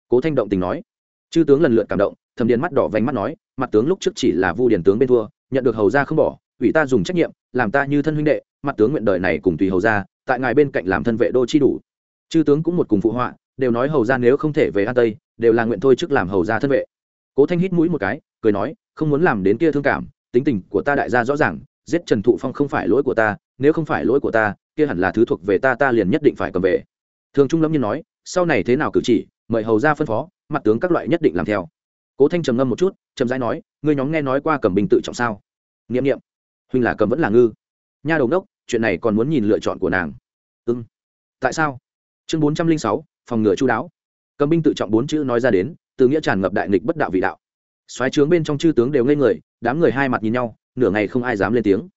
Speaker 1: Cố thanh động tình nói. Chư tướng lần lượt cảm động, thầm điền mắt đỏ vánh mắt nói, mặt tướng lúc trước chỉ là vu điển tướng bên thua, nhận được hầu ra không bỏ, ủy ta dùng trách nhiệm, làm ta như thân huynh đệ, mặt tướng nguyện đời này cùng tùy hầu ra tại ngài bên cạnh làm thân vệ đô chi đủ. Chư tướng cũng một cùng phụ họa, đều nói hầu ra nếu không thể về an tây, đều là nguyện thôi trước làm hầu ra thân vệ. Cố thanh hít mũi một cái, cười nói, không muốn làm đến kia thương cảm, tính tình của ta đại gia rõ ràng giết trần thụ phong không phải lỗi của ta, nếu không phải lỗi của ta, kia hẳn là thứ thuộc về ta ta liền nhất định phải cầm về. Thường trung lâm như nói, sau này thế nào cử chỉ, mời hầu ra phân phó, mặt tướng các loại nhất định làm theo. Cố thanh trầm ngâm một chút trầm rãi nói, ngươi nhóm nghe nói qua cầm bình tự trọng sao? N i ệ m n i ệ m huynh là cầm vẫn là ngư. Nha đầu đốc, chuyện này còn muốn nhìn lựa chọn của nàng. Ưng tại sao? Chương bốn trăm linh sáu, phòng ngừa chú đáo. Cầm binh tự trọng bốn chữ nói ra đến, từ nghĩa tràn ngập đại nghịch bất đạo vị đạo. Xoáy trướng bên trong chư tướng đều ngây người, đám người hai mặt nhìn nhau nửa ngày không ai dám lên tiếng.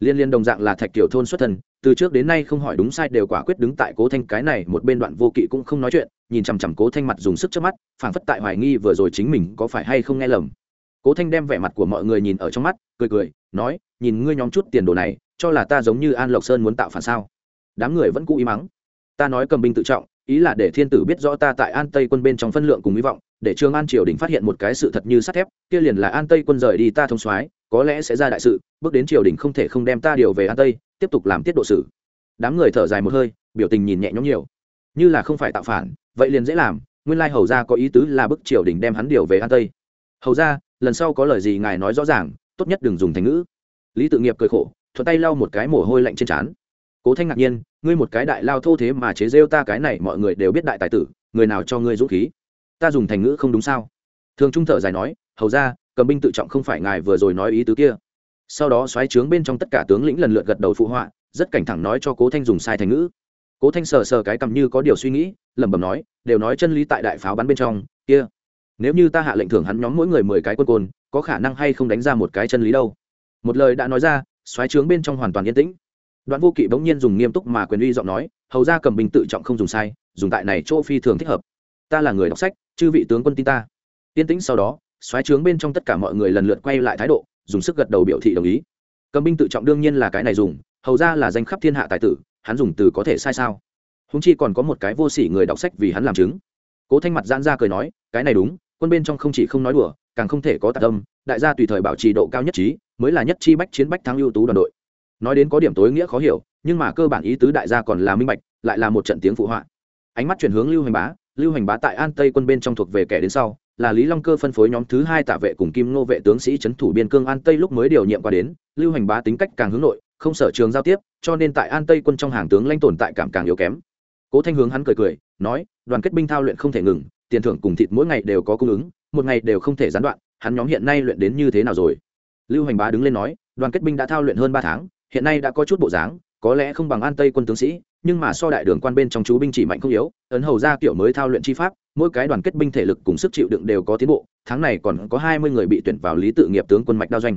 Speaker 1: Liên liên đồng dạng là thạch tiểu thôn xuất thần từ trước đến nay không hỏi đúng sai đều quả quyết đứng tại cố thanh cái này một bên đoạn vô kỵ cũng không nói chuyện, nhìn chằm chằm cố thanh mặt dùng sức trước mắt, phảng phất tại hoài nghi vừa rồi chính mình có phải hay không nghe lầm. Cố thanh đem vẻ mặt của mọi người nhìn ở trong mắt, cười cười, nói, nhìn ngươi nhóm chút tiền đồ này, cho là ta giống như an lộc sơn muốn tạo phản sao? Đám người vẫn cũ ý mắng. Ta nói cầm binh tự trọng, ý là để thiên tử biết rõ ta tại an tây quân bên trong phân lượng cùng hy vọng, để trương an triều đình phát hiện một cái sự thật như sắt thép, kia liền là an tây quân rời đi ta thông soái có lẽ sẽ ra đại sự, bước đến triều đình không thể không đem ta điều về an tây, tiếp tục làm tiết độ sử. Đám người thở dài một hơi, biểu tình nhìn nhẹ nhõm nhiều. Như là không phải tạo phản, vậy liền dễ làm, nguyên lai hầu ra có ý tứ là bức triều đình đem hắn điều về an tây. Hầu ra lần sau có lời gì ngài nói rõ ràng, tốt nhất đừng dùng thành ngữ. Lý tự nghiệp cười khổ, thuận tay lau một cái mồ hôi lạnh trên trán. Cố thanh ngạc nhiên, ngươi một cái đại lao thô thế mà chế rêu ta cái này, mọi người đều biết đại tài tử, người nào cho ngươi dũng khí? Ta dùng thành ngữ không đúng sao? Thường trung thở dài nói, hầu ra cầm binh tự trọng không phải ngài vừa rồi nói ý tứ kia. Sau đó xoáy trướng bên trong tất cả tướng lĩnh lần lượt gật đầu phụ họa, rất cảnh thẳng nói cho cố thanh dùng sai thành ngữ. Cố thanh sờ sờ cái cầm như có điều suy nghĩ, lẩm bẩm nói, đều nói chân lý tại đại pháo bắn bên trong, kia. Nếu như ta hạ lệnh thưởng hắn nhóm mỗi người mười cái quân côn, có khả năng hay không đánh ra một cái chân lý đâu? Một lời đã nói ra, xoáy trướng bên trong hoàn toàn yên tĩnh. Đoạn vô kỵ bỗng nhiên dùng nghiêm túc mà quyền uy giọng nói, hầu ra cầm binh tự trọng không dùng sai, dùng tại này chỗ phi thường thích hợp. Ta là người đọc sách, chư vị tướng quân tin ta. Yên tĩnh sau đó xoáy trướng bên trong tất cả mọi người lần lượt quay lại thái độ, dùng sức gật đầu biểu thị đồng ý. Cầm binh tự trọng đương nhiên là cái này dùng, hầu ra là danh khắp thiên hạ tài tử, hắn dùng từ có thể sai sao? Húng chi còn có một cái vô sỉ người đọc sách vì hắn làm chứng. Cố thanh mặt giãn ra cười nói, cái này đúng, quân bên trong không chỉ không nói đùa, càng không thể có tạ tâm, đại gia tùy thời bảo trì độ cao nhất trí, mới là nhất chi bách chiến bách thắng ưu tú đoàn đội. Nói đến có điểm tối nghĩa khó hiểu, nhưng mà cơ bản ý tứ đại gia còn là minh bạch, lại là một trận tiếng phụ họa. Ánh mắt chuyển hướng lưu hành bá, lưu hành bá tại an tây quân bên trong thuộc về kẻ đến sau là lý long cơ phân phối nhóm thứ hai tạ vệ cùng kim nô vệ tướng sĩ chấn thủ biên cương an tây lúc mới điều nhiệm qua đến, lưu hành bá tính cách càng hướng nội, không sở trường giao tiếp, cho nên tại an tây quân trong hàng tướng lãnh tồn tại cảm càng yếu kém. Cố thanh hướng hắn cười cười, nói, đoàn kết binh thao luyện không thể ngừng, tiền thưởng cùng thịt mỗi ngày đều có cung ứng, một ngày đều không thể gián đoạn, hắn nhóm hiện nay luyện đến như thế nào rồi? Lưu hành bá đứng lên nói, đoàn kết binh đã thao luyện hơn ba tháng, hiện nay đã có chút bộ dáng, có lẽ không bằng an tây quân tướng sĩ, nhưng mà so đại đường quan bên trong chú binh chỉ mạnh không yếu, ấn hầu ra kiểu mới thao luyện chi pháp mỗi cái đoàn kết binh thể lực cùng sức chịu đựng đều có tiến bộ, tháng này còn có hai mươi người bị tuyển vào lý tự nghiệp tướng quân mạch đao doanh.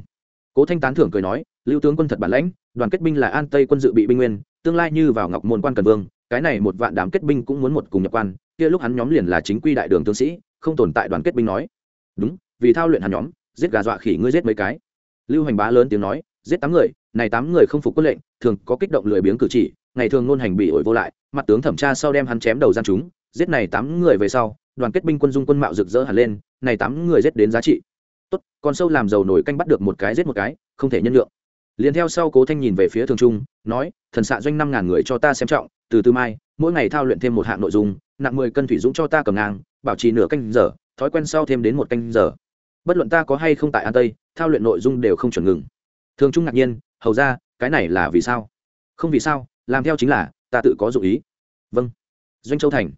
Speaker 1: Cố thanh tán thưởng cười nói, lưu tướng quân thật bản lãnh, đoàn kết binh là an tây quân dự bị binh nguyên, tương lai như vào ngọc môn quan cần vương, cái này một vạn đám kết binh cũng muốn một cùng nhập quan, kia lúc hắn nhóm liền là chính quy đại đường tướng sĩ, không tồn tại đoàn kết binh nói. Đúng, vì thao luyện hắn nhóm, giết gà dọa khỉ ngươi giết mấy cái. Lưu hành bá lớn tiếng nói, giết tám người, này tám người không phục quân lệnh, thường có kích động lười biếng cử chỉ, ngày thường ngôn hành bị ổi vô lại, mặt tướng thẩm tra sau đem hắn chém đầu gian chúng giết này tám người về sau, đoàn kết binh quân dung quân mạo rực rỡ hẳn lên, này tám người giết đến giá trị. Tốt, con sâu làm giàu nổi canh bắt được một cái giết một cái, không thể nhân lượng liền theo sau cố thanh nhìn về phía thường trung, nói, thần xạ doanh năm ngàn người cho ta xem trọng, từ từ mai, mỗi ngày thao luyện thêm một hạng nội dung, nặng mười cân thủy dũng cho ta cầm ngang, bảo trì nửa canh giờ, thói quen sau thêm đến một canh giờ. Bất luận ta có hay không tại an tây, thao luyện nội dung đều không chuẩn ngừng. Thường trung ngạc nhiên, hầu ra, cái này là vì sao? Không vì sao, làm theo chính là, ta tự có dụ ý. Vâng. Doanh châu thành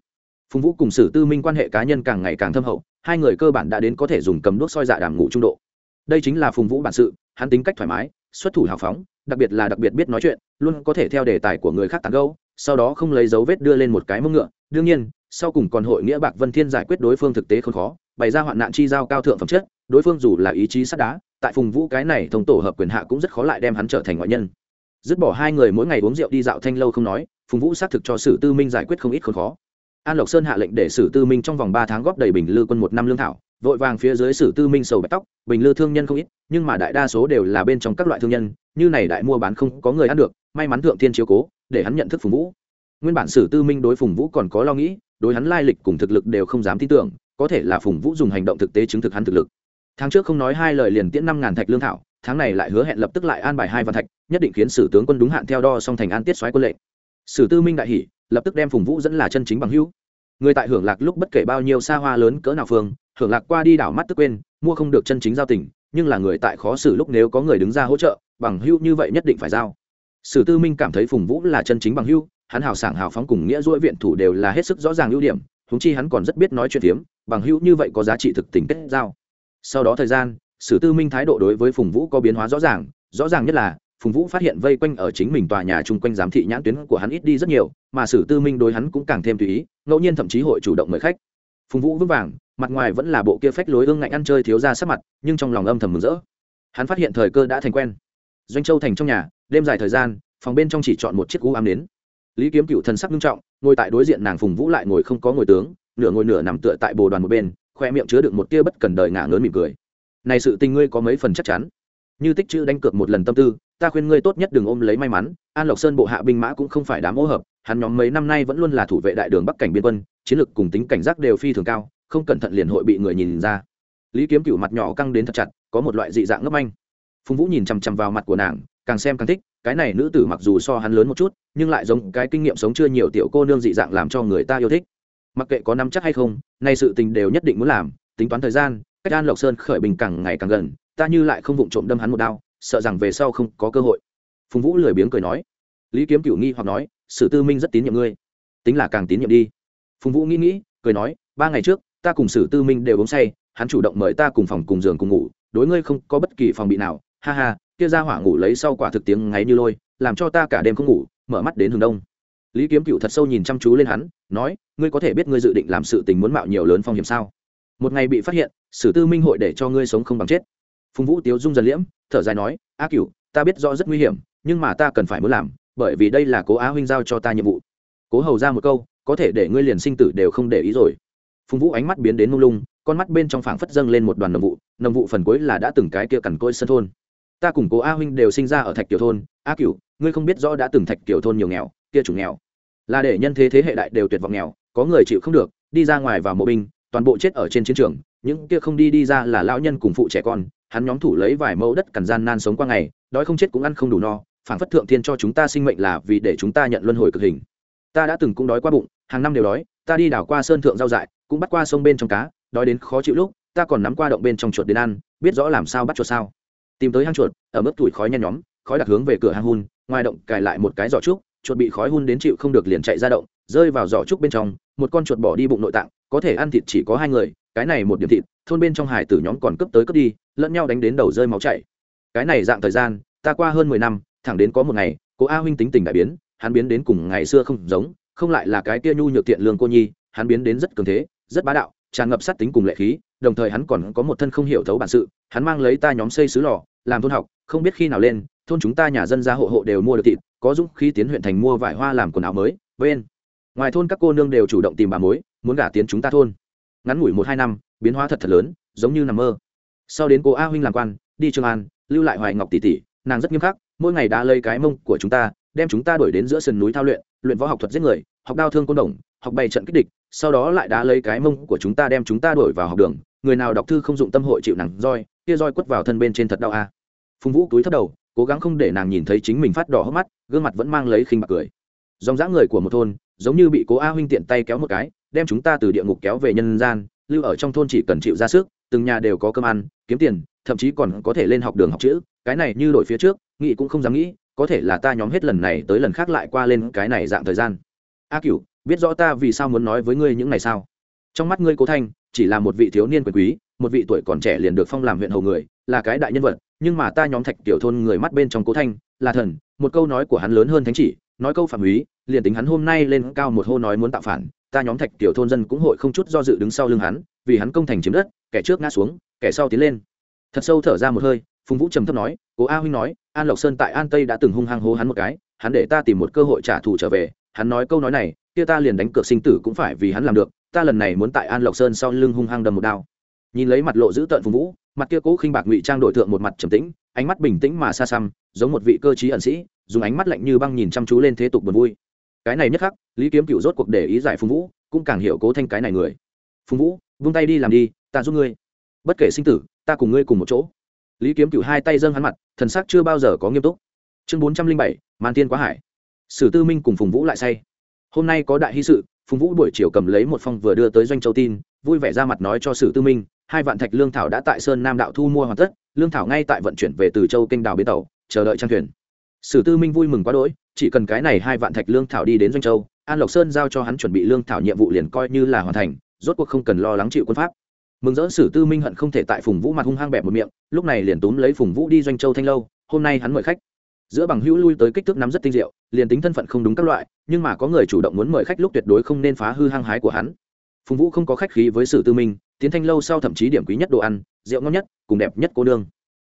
Speaker 1: phùng vũ cùng sử tư minh quan hệ cá nhân càng ngày càng thâm hậu, hai người cơ bản đã đến có thể dùng cầm đuốc soi dạ đàm ngủ trung độ. Đây chính là phùng vũ bản sự, hắn tính cách thoải mái, xuất thủ hào phóng, đặc biệt là đặc biệt biết nói chuyện, luôn có thể theo đề tài của người khác tàn gâu sau đó không lấy dấu vết đưa lên một cái mông ngựa. Đương nhiên, sau cùng còn hội nghĩa bạc vân thiên giải quyết đối phương thực tế không khó, bày ra hoạn nạn chi giao cao thượng phẩm chất, đối phương dù là ý chí sắt đá, tại phùng vũ cái này thông tổ hợp quyền hạ cũng rất khó lại đem hắn trở thành ngoại nhân. Dứt bỏ hai người mỗi ngày uống rượu đi dạo thanh lâu không nói, phùng vũ xác thực cho sử tư minh giải quyết không ít khốn khó an lộc sơn hạ lệnh để sử tư minh trong vòng ba tháng góp đầy bình lư quân một năm lương thảo, vội vàng phía dưới sử tư minh sầu bạch tóc, bình lư thương nhân không ít, nhưng mà đại đa số đều là bên trong các loại thương nhân, như này đại mua bán không có người ăn được, may mắn thượng thiên chiếu cố, để hắn nhận thức phùng vũ. Nguyên bản sử tư minh đối phùng vũ còn có lo nghĩ, đối hắn lai lịch cùng thực lực đều không dám tin tưởng, có thể là phùng vũ dùng hành động thực tế chứng thực hắn thực lực. Tháng trước không nói hai lời liền tiễn năm ngàn thạch lương thảo, tháng này lại hứa hẹn lập tức lại an bài hai văn thạch, nhất định khiến sử tướng quân đúng hạn theo đo song thành an tiết xoáy quân lệnh. Sử tư minh đại hỷ lập tức đem phùng vũ dẫn là chân chính bằng hữu. Người tại hưởng lạc lúc bất kể bao nhiêu xa hoa lớn cỡ nào phương hưởng lạc qua đi đảo mắt tức quên, mua không được chân chính giao tình, nhưng là người tại khó xử lúc nếu có người đứng ra hỗ trợ, bằng hữu như vậy nhất định phải giao. Sử tư minh cảm thấy phùng vũ là chân chính bằng hữu, hắn hào sảng hào phóng cùng nghĩa dỗi viện thủ đều là hết sức rõ ràng ưu điểm húng chi hắn còn rất biết nói chuyện phiếm, bằng hữu như vậy có giá trị thực tình kết giao. Sau đó thời gian, sử tư minh thái độ đối với phùng vũ có biến hóa rõ ràng rõ ràng nhất là phùng vũ phát hiện vây quanh ở chính mình tòa nhà chung quanh giám thị nhãn tuyến của hắn ít đi rất nhiều, mà sử tư minh đối hắn cũng càng thêm tùy ý, ngẫu nhiên thậm chí hội chủ động mời khách. Phùng vũ vững vàng, mặt ngoài vẫn là bộ kia phách lối ương ngạnh ăn chơi thiếu ra sắc mặt, nhưng trong lòng âm thầm mừng rỡ. Hắn phát hiện thời cơ đã thành quen. Doanh châu thành trong nhà, đêm dài thời gian, phòng bên trong chỉ chọn một chiếc u ám đến lý kiếm cựu thần sắc nghiêm trọng, ngồi tại đối diện nàng phùng vũ lại ngồi không có ngồi tướng, nửa ngồi nửa nằm tựa tại bồ đoàn một bên, khoe miệng chứa đựng một tia bất cần đời ngả ngớn mỉm cười. Này sự tình ngươi có mấy phần chắc chắn? Như tích chữ đánh cược một lần tâm tư, ta khuyên ngươi tốt nhất đừng ôm lấy may mắn, an lộc sơn bộ hạ binh mã cũng không phải đám ô hợp, hắn nhóm mấy năm nay vẫn luôn là thủ vệ đại đường bắc cảnh biên quân, chiến lược cùng tính cảnh giác đều phi thường cao, không cẩn thận liền hội bị người nhìn ra. Lý kiếm cựu mặt nhỏ căng đến thật chặt, có một loại dị dạng ngấp anh. Phùng vũ nhìn chằm chằm vào mặt của nàng, càng xem càng thích, cái này nữ tử mặc dù so hắn lớn một chút, nhưng lại giống cái kinh nghiệm sống chưa nhiều tiểu cô nương dị dạng làm cho người ta yêu thích. Mặc kệ có nắm chắc hay không, nay sự tình đều nhất định muốn làm, tính toán thời gian, cách an lộc sơn khởi bình càng ngày càng gần ta như lại không vụng trộm đâm hắn một đao, sợ rằng về sau không có cơ hội. Phùng vũ lười biếng cười nói. Lý kiếm cửu nghi hoặc nói, sử tư minh rất tín nhiệm ngươi, tính là càng tín nhiệm đi. Phùng vũ nghĩ nghĩ, cười nói, ba ngày trước, ta cùng sử tư minh đều uống say, hắn chủ động mời ta cùng phòng cùng giường cùng ngủ, đối ngươi không có bất kỳ phòng bị nào. Ha ha, kia ra hỏa ngủ lấy sau quả thực tiếng ngáy như lôi, làm cho ta cả đêm không ngủ, mở mắt đến hướng đông. Lý kiếm cựu thật sâu nhìn chăm chú lên hắn, nói, ngươi có thể biết ngươi dự định làm sự tình muốn mạo nhiều lớn phong hiểm sao? Một ngày bị phát hiện, sử tư minh hội để cho ngươi sống không bằng chết phùng vũ tiếu dung dần liễm, thở dài nói, a cựu ta biết rõ rất nguy hiểm, nhưng mà ta cần phải muốn làm, bởi vì đây là cố á huynh giao cho ta nhiệm vụ. Cố hầu ra một câu, có thể để ngươi liền sinh tử đều không để ý rồi. Phùng vũ ánh mắt biến đến mông lung, con mắt bên trong phảng phất dâng lên một đoàn nồng vụ nồng vụ phần cuối là đã từng cái kia cằn côi sân thôn. Ta cùng cố a huynh đều sinh ra ở thạch tiểu thôn, a cửu, ngươi không biết rõ đã từng thạch tiểu thôn nhiều nghèo, kia chủ nghèo. Là để nhân thế thế hệ đại đều tuyệt vọng nghèo, có người chịu không được, đi ra ngoài vào mộ binh, toàn bộ chết ở trên chiến trường, những kia không đi đi ra là lão nhân cùng phụ trẻ con hắn nhóm thủ lấy vài mẫu đất cằn gian nan sống qua ngày, đói không chết cũng ăn không đủ no, phảng phất thượng thiên cho chúng ta sinh mệnh là vì để chúng ta nhận luân hồi cực hình. Ta đã từng cũng đói qua bụng, hàng năm đều đói, ta đi đảo qua sơn thượng rau dại, cũng bắt qua sông bên trong cá, đói đến khó chịu lúc, ta còn nắm qua động bên trong chuột đến ăn, biết rõ làm sao bắt chuột sao. Tìm tới hang chuột, ở mức tuổi khói nhen nhóm, khói đặc hướng về cửa hang hun, ngoài động cài lại một cái giỏ trúc, chuột bị khói hun đến chịu không được liền chạy ra động, rơi vào giỏ trúc bên trong, một con chuột bỏ đi bụng nội tạng, có thể ăn thịt chỉ có hai người, cái này một điểm thịt thôn bên trong hải tử nhóm còn cấp tới cấp đi, lẫn nhau đánh đến đầu rơi máu chảy. Cái này dạng thời gian, ta qua hơn mười năm, thẳng đến có một ngày, cô a huynh tính tình đại biến, hắn biến đến cùng ngày xưa không giống, không lại là cái kia nhu nhược tiện lương cô nhi, hắn biến đến rất cường thế, rất bá đạo, tràn ngập sát tính cùng lệ khí, đồng thời hắn còn có một thân không hiểu thấu bản sự, hắn mang lấy ta nhóm xây xứ lò, làm thôn học, không biết khi nào lên, thôn chúng ta nhà dân gia hộ hộ đều mua được thịt, có dũng khí tiến huyện thành mua vải hoa làm quần áo mới, bên. Ngoài thôn các cô nương đều chủ động tìm bà mối, muốn gả tiến chúng ta thôn. Ngắn ngủi một hai năm biến hóa thật thật lớn, giống như nằm mơ sau đến cô a huynh làm quan, đi trường an, lưu lại hoài ngọc tỷ tỷ, nàng rất nghiêm khắc, mỗi ngày đã lấy cái mông của chúng ta, đem chúng ta đuổi đến giữa sườn núi thao luyện luyện võ học thuật giết người, học đao thương côn đồng, học bày trận kích địch, sau đó lại đã lấy cái mông của chúng ta đem chúng ta đuổi vào học đường, người nào đọc thư không dụng tâm hội chịu nặng roi, kia roi quất vào thân bên trên thật đau a à. phùng vũ túi thấp đầu, cố gắng không để nàng nhìn thấy chính mình phát đỏ hốc mắt, gương mặt vẫn mang lấy khinh bạc cười dòng dã người của một thôn, giống như bị cố a huynh tiện tay kéo một cái, đem chúng ta từ địa ngục kéo về nhân gian lưu ở trong thôn chỉ cần chịu ra sức, từng nhà đều có cơm ăn, kiếm tiền, thậm chí còn có thể lên học đường học chữ, cái này như đổi phía trước, nghĩ cũng không dám nghĩ, có thể là ta nhóm hết lần này tới lần khác lại qua lên cái này dạng thời gian. A cửu, biết rõ ta vì sao muốn nói với ngươi những này sao? Trong mắt ngươi cố thanh, chỉ là một vị thiếu niên quyền quý, một vị tuổi còn trẻ liền được phong làm huyện hầu người, là cái đại nhân vật, nhưng mà ta nhóm thạch tiểu thôn người mắt bên trong cố thanh, là thần, một câu nói của hắn lớn hơn thánh chỉ, nói câu phạm úy liền tính hắn hôm nay lên cao một hô nói muốn tạo phản ta nhóm thạch tiểu thôn dân cũng hội không chút do dự đứng sau lưng hắn, vì hắn công thành chiếm đất, kẻ trước ngã xuống, kẻ sau tiến lên. Thật sâu thở ra một hơi, phùng vũ trầm thấp nói, cố a huynh nói, an lộc sơn tại an tây đã từng hung hăng hố hắn một cái, hắn để ta tìm một cơ hội trả thù trở về, hắn nói câu nói này, kia ta liền đánh cược sinh tử cũng phải vì hắn làm được, ta lần này muốn tại an lộc sơn sau lưng hung hăng đâm một đao. Nhìn lấy mặt lộ dữ tợn phùng vũ, mặt kia cố khinh bạc ngụy trang đổi thượng một mặt trầm tĩnh, ánh mắt bình tĩnh mà xa xăm, giống một vị cơ trí ẩn sĩ, dùng ánh mắt lạnh như băng nhìn chăm chú lên thế tục buồn vui cái này nhất khắc, lý kiếm cựu rốt cuộc để ý giải phùng vũ, cũng càng hiểu cố thanh cái này người. Phùng vũ, vung tay đi làm đi, ta giúp ngươi. Bất kể sinh tử, ta cùng ngươi cùng một chỗ. Lý kiếm cựu hai tay dâng hắn mặt, thần sắc chưa bao giờ có nghiêm túc. Chương bốn trăm linh bảy, màn tiên quá hải. Sử tư minh cùng phùng vũ lại say. Hôm nay có đại hy sự, phùng vũ buổi chiều cầm lấy một phong vừa đưa tới doanh châu tin, vui vẻ ra mặt nói cho sử tư minh, hai vạn thạch lương thảo đã tại sơn nam đạo thu mua hoàn tất, lương thảo ngay tại vận chuyển về từ châu kênh đảo bến tàu, chờ đợi trang thuyền sử tư minh vui mừng quá đỗi, chỉ cần cái này hai vạn thạch lương thảo đi đến doanh châu, an lộc sơn giao cho hắn chuẩn bị lương thảo nhiệm vụ liền coi như là hoàn thành, rốt cuộc không cần lo lắng chịu quân pháp. Mừng rỡ sử tư minh hận không thể tại phùng vũ mặt hung hăng bẹp một miệng, lúc này liền túm lấy phùng vũ đi doanh châu thanh lâu, hôm nay hắn mời khách. Giữa bằng hữu lui tới kích thước nắm rất tinh diệu, liền tính thân phận không đúng các loại, nhưng mà có người chủ động muốn mời khách lúc tuyệt đối không nên phá hư hăng hái của hắn. Phùng vũ không có khách khí với sử tư minh, tiến thanh lâu sau thậm chí điểm quý nhất đồ ăn, rượu ngon nhất, cùng đẹp nhất cô nương.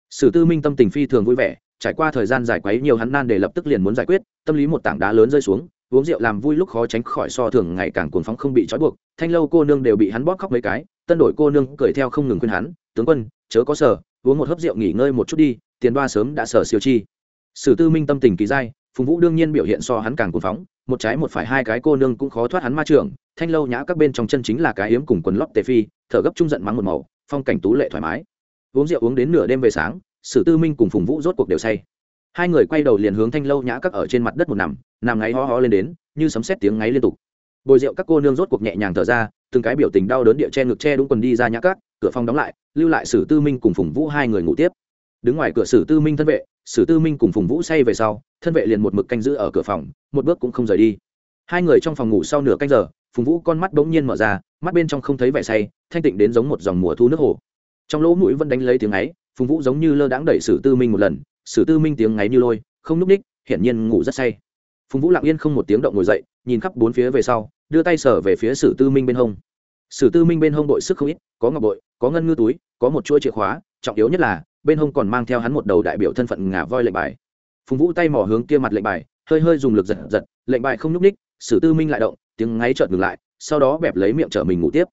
Speaker 1: Sử tư minh tâm tình phi thường vui vẻ trải qua thời gian giải quấy nhiều hắn nan để lập tức liền muốn giải quyết, tâm lý một tảng đá lớn rơi xuống, uống rượu làm vui lúc khó tránh khỏi so thường ngày càng cuồng phóng không bị trói buộc, thanh lâu cô nương đều bị hắn bóp khóc mấy cái, tân đổi cô nương cười theo không ngừng khuyên hắn, tướng quân, chớ có sở uống một hớp rượu nghỉ ngơi một chút đi, tiền đoa sớm đã sở siêu chi. Sử tư minh tâm tình kỳ dai, phùng vũ đương nhiên biểu hiện so hắn càng cuồng phóng, một trái một phải hai cái cô nương cũng khó thoát hắn ma trưởng, thanh lâu nhã các bên trong chân chính là cái hiếm cùng quần lót tề phi, thở gấp trung giận mắng một màu, phong cảnh tú lệ thoải mái. Uống rượu uống đến nửa đêm về sáng sử tư minh cùng phùng vũ rốt cuộc đều say. Hai người quay đầu liền hướng thanh lâu nhã các ở trên mặt đất một nằm nằm ngáy ho ho lên đến, như sấm xét tiếng ngáy liên tục. Bồi rượu các cô nương rốt cuộc nhẹ nhàng thở ra, từng cái biểu tình đau đớn địa che ngực che đúng quần đi ra nhã các, cửa phòng đóng lại, lưu lại sử tư minh cùng phùng vũ hai người ngủ tiếp. Đứng ngoài cửa sử tư minh thân vệ, sử tư minh cùng phùng vũ say về sau, thân vệ liền một mực canh giữ ở cửa phòng, một bước cũng không rời đi. Hai người trong phòng ngủ sau nửa canh giờ, phùng vũ con mắt bỗng nhiên mở ra, mắt bên trong không thấy vẻ say, thanh tịnh đến giống một dòng mùa thu nước hồ. Trong lỗ mũi vẫn đánh lấy tiếng ấy phùng vũ giống như lơ đãng đẩy sử tư minh một lần, sử tư minh tiếng ngáy như lôi, không núp ních, hiển nhiên ngủ rất say. Phùng vũ lặng yên không một tiếng động ngồi dậy, nhìn khắp bốn phía về sau, đưa tay sở về phía sử tư minh bên hông. Sử tư minh bên hông đội sức không ít, có ngọc bội, có ngân ngư túi, có một chuỗi chìa khóa, trọng yếu nhất là, bên hông còn mang theo hắn một đầu đại biểu thân phận ngà voi lệnh bài. Phùng vũ tay mỏ hướng kia mặt lệnh bài, hơi hơi dùng lực giật giật, lệnh bài không nhúc ních, sử tư minh lại động, tiếng ngáy trợn ngừng lại, sau đó bẹp lấy miệng trở mình ngủ tiếp.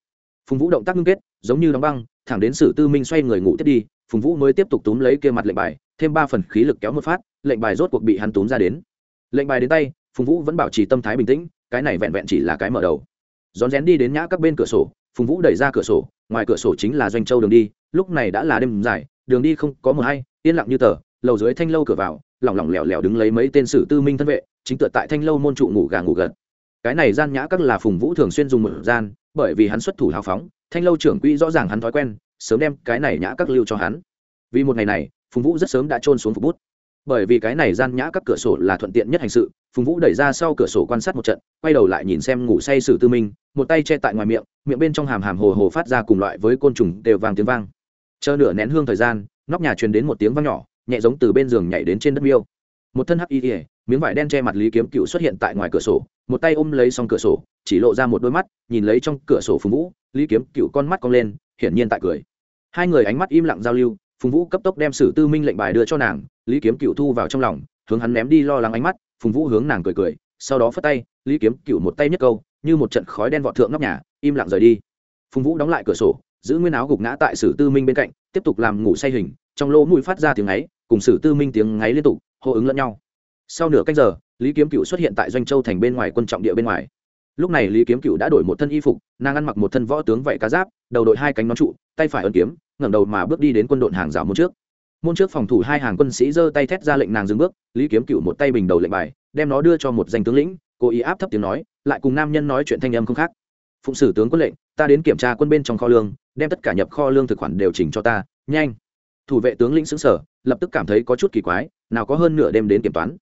Speaker 1: Phùng vũ động tác ngưng kết, giống như đóng băng, thẳng đến sử tư minh xoay người ngủ tiếp đi phùng vũ mới tiếp tục túm lấy kia mặt lệnh bài, thêm ba phần khí lực kéo một phát, lệnh bài rốt cuộc bị hắn túm ra đến. Lệnh bài đến tay, phùng vũ vẫn bảo trì tâm thái bình tĩnh, cái này vẹn vẹn chỉ là cái mở đầu. Rón rén đi đến nhã các bên cửa sổ, phùng vũ đẩy ra cửa sổ, ngoài cửa sổ chính là doanh châu đường đi, lúc này đã là đêm dài, đường đi không có mờ hay, yên lặng như tờ, lầu dưới thanh lâu cửa vào, lỏng lỏng lẻo lẻo đứng lấy mấy tên sử tư minh thân vệ, chính tựa tại thanh lâu môn trụ ngủ gà ngủ gật. Cái này gian nhã các là phùng vũ thường xuyên dùng một gian, bởi vì hắn xuất thủ hào phóng, thanh lâu trưởng quỹ rõ ràng hắn thói quen sớm đem cái này nhã các lưu cho hắn. Vì một ngày này, phùng vũ rất sớm đã trôn xuống phục bút. Bởi vì cái này gian nhã các cửa sổ là thuận tiện nhất hành sự, phùng vũ đẩy ra sau cửa sổ quan sát một trận, quay đầu lại nhìn xem ngủ say sử tư minh, một tay che tại ngoài miệng miệng bên trong hàm hàm hồ hồ phát ra cùng loại với côn trùng đều vàng tiếng vang. Chờ nửa nén hương thời gian, nóc nhà truyền đến một tiếng vang nhỏ, nhẹ giống từ bên giường nhảy đến trên đất miêu. Một thân hắc y ỉa miếng vải đen che mặt lý kiếm cựu xuất hiện tại ngoài cửa sổ, một tay ôm lấy xong cửa sổ, chỉ lộ ra một đôi mắt, nhìn lấy trong cửa sổ phùng vũ, lý kiếm cựu con mắt cong lên, hiển nhiên tại cười hai người ánh mắt im lặng giao lưu, phùng vũ cấp tốc đem sử tư minh lệnh bài đưa cho nàng, lý kiếm cựu thu vào trong lòng, hướng hắn ném đi lo lắng ánh mắt, phùng vũ hướng nàng cười cười, sau đó phất tay, lý kiếm cựu một tay nhất câu, như một trận khói đen vọt thượng nóc nhà, im lặng rời đi. Phùng vũ đóng lại cửa sổ, giữ nguyên áo gục ngã tại sử tư minh bên cạnh, tiếp tục làm ngủ say hình, trong lỗ mũi phát ra tiếng ấy, cùng sử tư minh tiếng ngáy liên tục, hô ứng lẫn nhau. Sau nửa cách giờ, lý kiếm cựu xuất hiện tại doanh châu thành bên ngoài quân trọng địa bên ngoài. Lúc này lý kiếm cựu đã đổi một thân y phục, nàng ăn mặc một thân võ tướng vậy cá giáp đầu đội hai cánh nón trụ, tay phải ấn kiếm, ngẩng đầu mà bước đi đến quân đội hàng rào môn trước. Môn trước phòng thủ hai hàng quân sĩ giơ tay thét ra lệnh nàng dừng bước, lý kiếm cựu một tay bình đầu lệnh bài, đem nó đưa cho một danh tướng lĩnh, cố ý áp thấp tiếng nói, lại cùng nam nhân nói chuyện thanh âm không khác. Phụng sử tướng quân lệnh, ta đến kiểm tra quân bên trong kho lương, đem tất cả nhập kho lương thực khoản đều chỉnh cho ta, nhanh. Thủ vệ tướng lĩnh xứng sở lập tức cảm thấy có chút kỳ quái, nào có hơn nửa đêm đến kiểm toán.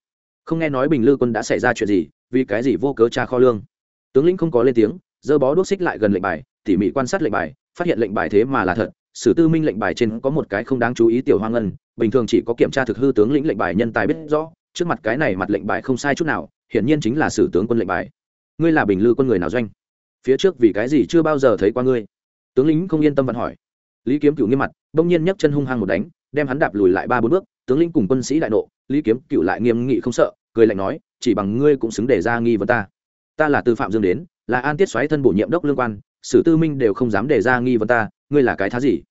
Speaker 1: Không nghe nói bình lư quân đã xảy ra chuyện gì, vì cái gì vô cớ tra kho lương? Tướng lĩnh không có lên tiếng dơ bó đuốc xích lại gần lệnh bài tỉ mỉ quan sát lệnh bài, phát hiện lệnh bài thế mà là thật, sử tư minh lệnh bài trên có một cái không đáng chú ý tiểu hoang ngân, bình thường chỉ có kiểm tra thực hư tướng lĩnh lệnh bài nhân tài biết rõ, trước mặt cái này mặt lệnh bài không sai chút nào, hiển nhiên chính là sử tướng quân lệnh bài. Ngươi là bình lư quân người nào doanh? Phía trước vì cái gì chưa bao giờ thấy qua ngươi? Tướng lĩnh không yên tâm vận hỏi. Lý kiếm cựu nghiêm mặt, bỗng nhiên nhấc chân hung hăng một đánh, đem hắn đạp lùi lại ba bốn bước, tướng lĩnh cùng quân sĩ đại nộ, lý kiếm cựu lại nghiêm nghị không sợ, cười lạnh nói, chỉ bằng ngươi cũng xứng để ra nghi vấn ta. Ta là từ phạm dương đến, là an tiết xoáy thân bổ nhiệm đốc lương quan sử tư minh đều không dám để ra nghi vấn ta, ngươi là cái thá gì?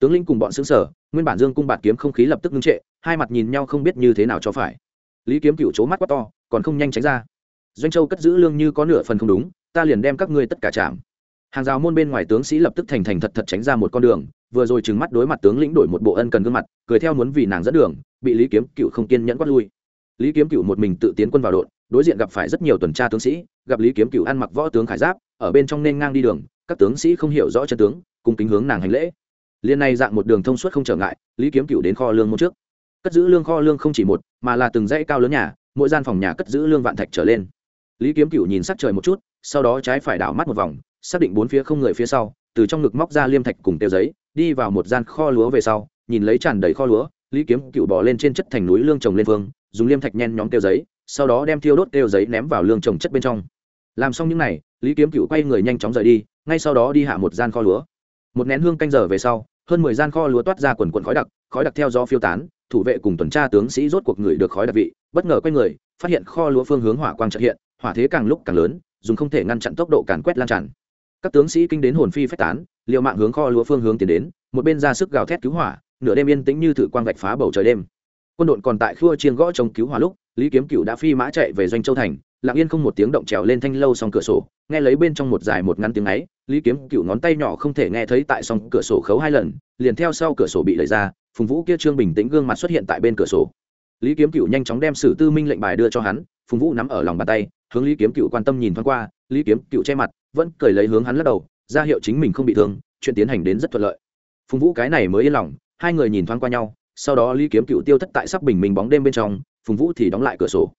Speaker 1: Tướng lĩnh cùng bọn xứng sở, nguyên bản dương cung bạt kiếm không khí lập tức ngưng trệ, hai mặt nhìn nhau không biết như thế nào cho phải. Lý kiếm cựu c mắt quá to, còn không nhanh tránh ra. Doanh châu cất giữ lương như có nửa phần không đúng, ta liền đem các ngươi tất cả chạm. Hàng rào môn bên ngoài tướng sĩ lập tức thành thành thật thật tránh ra một con đường, vừa rồi trừng mắt đối mặt tướng lĩnh đổi một bộ ân cần gương mặt, cười theo muốn vì nàng dẫn đường, bị lý kiếm cựu không kiên nhẫn quát lui. Lý kiếm cựu một mình tự tiến quân vào đội, đối diện gặp phải rất nhiều tuần tra tướng sĩ, gặp lý kiếm cựu ăn mặc võ tướng khải giáp, ở bên trong nên ngang đi đường các tướng sĩ không hiểu rõ chân tướng, cùng kính hướng nàng hành lễ. Liên này dạng một đường thông suốt không trở ngại, lý kiếm cựu đến kho lương môn trước. Cất giữ lương kho lương không chỉ một, mà là từng dãy cao lớn nhà, mỗi gian phòng nhà cất giữ lương vạn thạch trở lên. Lý kiếm cựu nhìn sắc trời một chút, sau đó trái phải đảo mắt một vòng, xác định bốn phía không người phía sau, từ trong ngực móc ra liêm thạch cùng tiêu giấy, đi vào một gian kho lúa về sau, nhìn lấy tràn đầy kho lúa, lý kiếm cựu bỏ lên trên chất thành núi lương trồng lên phương dùng liêm thạch nhen nhóm tiêu giấy, sau đó đem tiêu đốt tiêu giấy ném vào lương trồng chất bên trong làm xong những n à y lý kiếm cựu quay người nhanh chóng rời đi, ngay sau đó đi hạ một gian kho lúa. Một nén hương canh giờ về sau, hơn mười gian kho lúa toát ra quần quần khói đặc khói đặc theo gió phiêu tán, thủ vệ cùng tuần tra tướng sĩ rốt cuộc người được khói đặc vị, bất ngờ quay người, phát hiện kho lúa phương hướng hỏa quang trợ hiện, hỏa thế càng lúc càng lớn, dùng không thể ngăn chặn tốc độ càn quét lan tràn. Các tướng sĩ kinh đến hồn phi phách tán liệu mạng hướng kho lúa phương hướng tiến đến, một bên ra sức gào thét cứu hỏa, nửa đêm yên tĩnh như thử quang vạch phá bầu trời đêm. Quân đội còn tại khua chiên gõ chống cứu hỏa lúc, lý kiếm cựu đã phi mã chạy về doanh châu thành lặng yên không một tiếng động trèo lên thanh lâu song cửa sổ, nghe lấy bên trong một dài một ngắn tiếng ấy, lý kiếm cựu ngón tay nhỏ không thể nghe thấy tại song cửa sổ khấu hai lần, liền theo sau cửa sổ bị lấy ra, phùng vũ kia trương bình tĩnh gương mặt xuất hiện tại bên cửa sổ. Lý kiếm cựu nhanh chóng đem sử tư minh lệnh bài đưa cho hắn, phùng vũ nắm ở lòng bàn tay, hướng lý kiếm cựu quan tâm nhìn thoáng qua, lý kiếm cựu che mặt, vẫn cười lấy hướng hắn lắc đầu, ra hiệu chính mình không bị thương, chuyện tiến hành đến rất thuận lợi. Phùng vũ cái này mới yên lòng, hai người nhìn thoáng qua nhau, sau đó lý kiếm cựu tiêu thất tại sắc bình minh bóng đêm bên trong, phùng vũ thì đóng lại cửa sổ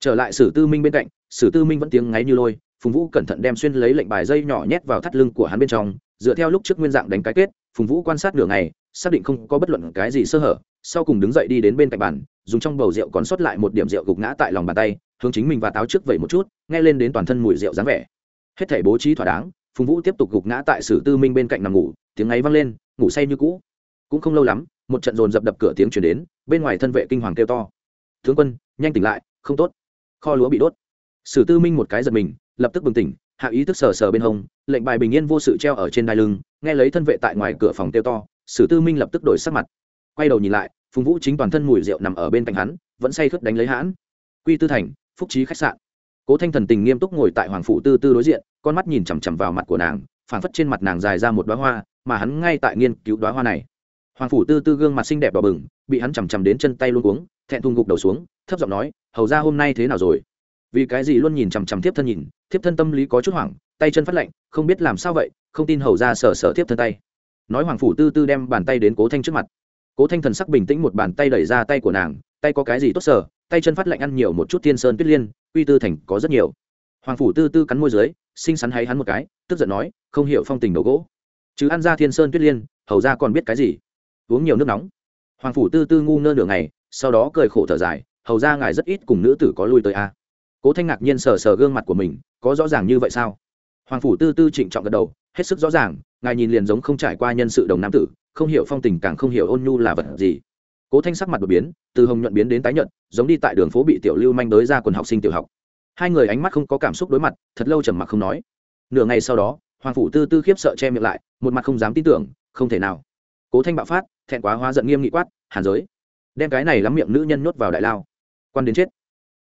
Speaker 1: trở lại sử tư minh bên cạnh, sử tư minh vẫn tiếng ngáy như lôi, phùng vũ cẩn thận đem xuyên lấy lệnh bài dây nhỏ nhét vào thắt lưng của hắn bên trong, dựa theo lúc trước nguyên dạng đánh cái kết, phùng vũ quan sát nửa ngày, xác định không có bất luận cái gì sơ hở, sau cùng đứng dậy đi đến bên cạnh bàn, dùng trong bầu rượu còn sót lại một điểm rượu gục ngã tại lòng bàn tay, hướng chính mình và táo trước vậy một chút, nghe lên đến toàn thân mùi rượu dáng vẻ. Hết thể bố trí thỏa đáng, phùng vũ tiếp tục gục ngã tại sử tư minh bên cạnh nằm ngủ, tiếng ấy vang lên, ngủ say như cũ. Cũng không lâu lắm, một trận dồn dập đập cửa tiếng chuyển đến, bên ngoài thân vệ kinh hoàng kêu to. Tướng quân, nhanh tỉnh lại, không tốt kho lúa bị đốt. Sử tư minh một cái giật mình, lập tức bừng tỉnh, hạ ý thức sờ sờ bên hông, lệnh bài bình yên vô sự treo ở trên đai lưng, nghe lấy thân vệ tại ngoài cửa phòng tiêu to, sử tư minh lập tức đổi sắc mặt. Quay đầu nhìn lại, phùng vũ chính toàn thân mùi rượu nằm ở bên cạnh hắn, vẫn say khướt đánh lấy hãn. Quy tư thành, phúc trí khách sạn. Cố thanh thần tình nghiêm túc ngồi tại hoàng phủ tư tư đối diện, con mắt nhìn chằm chằm vào mặt của nàng, phảng phất trên mặt nàng dài ra một đoá hoa, mà hắn ngay tại nghiên cứu đoá hoa này. Hoàng phủ tư tư gương mặt xinh đẹp đỏ bừng, bị hắn chằm chằm đến chân tay luôn uống thẹn thùng gục đầu xuống thấp giọng nói, hầu ra hôm nay thế nào rồi? Vì cái gì luôn nhìn chằm chằm thiếp thân nhìn, thiếp thân tâm lý có chút hoảng, tay chân phát lạnh, không biết làm sao vậy, không tin hầu ra sờ sờ thiếp thân tay. Nói hoàng phủ tư tư đem bàn tay đến cố thanh trước mặt. Cố thanh thần sắc bình tĩnh một bàn tay đẩy ra tay của nàng, tay có cái gì tốt sở, tay chân phát lạnh ăn nhiều một chút thiên sơn tuyết liên uy tư thành có rất nhiều. Hoàng phủ tư tư cắn môi dưới, xinh xắn hay hắn một cái, tức giận nói, không hiểu phong tình đầu gỗ. Chứ ăn ra thiên sơn tuyết liên, hầu ra còn biết cái gì? Uống nhiều nước nóng. Hoàng phủ tư tư ngu ngơ nửa ngày, sau đó cười khổ thở dài hầu ra ngài rất ít cùng nữ tử có lui tới a. Cố thanh ngạc nhiên sờ sờ gương mặt của mình, có rõ ràng như vậy sao? Hoàng phủ tư tư trịnh trọng gật đầu, hết sức rõ ràng, ngài nhìn liền giống không trải qua nhân sự đồng nam tử, không hiểu phong tình càng không hiểu ôn nhu là vật gì. Cố thanh sắc mặt đột biến, từ hồng nhuận biến đến tái nhuận giống đi tại đường phố bị tiểu lưu manh đới ra quần học sinh tiểu học. Hai người ánh mắt không có cảm xúc đối mặt, thật lâu trầm mặc không nói. Nửa ngày sau đó, hoàng phủ tư tư khiếp sợ che miệng lại, một mặt không dám tin tưởng, không thể nào. Cố thanh bạo phát, thẹn quá hóa giận nghiêm nghị quát, hàn giới, đem cái này lắm miệng nữ nhân nhốt vào đại lao quan đến chết.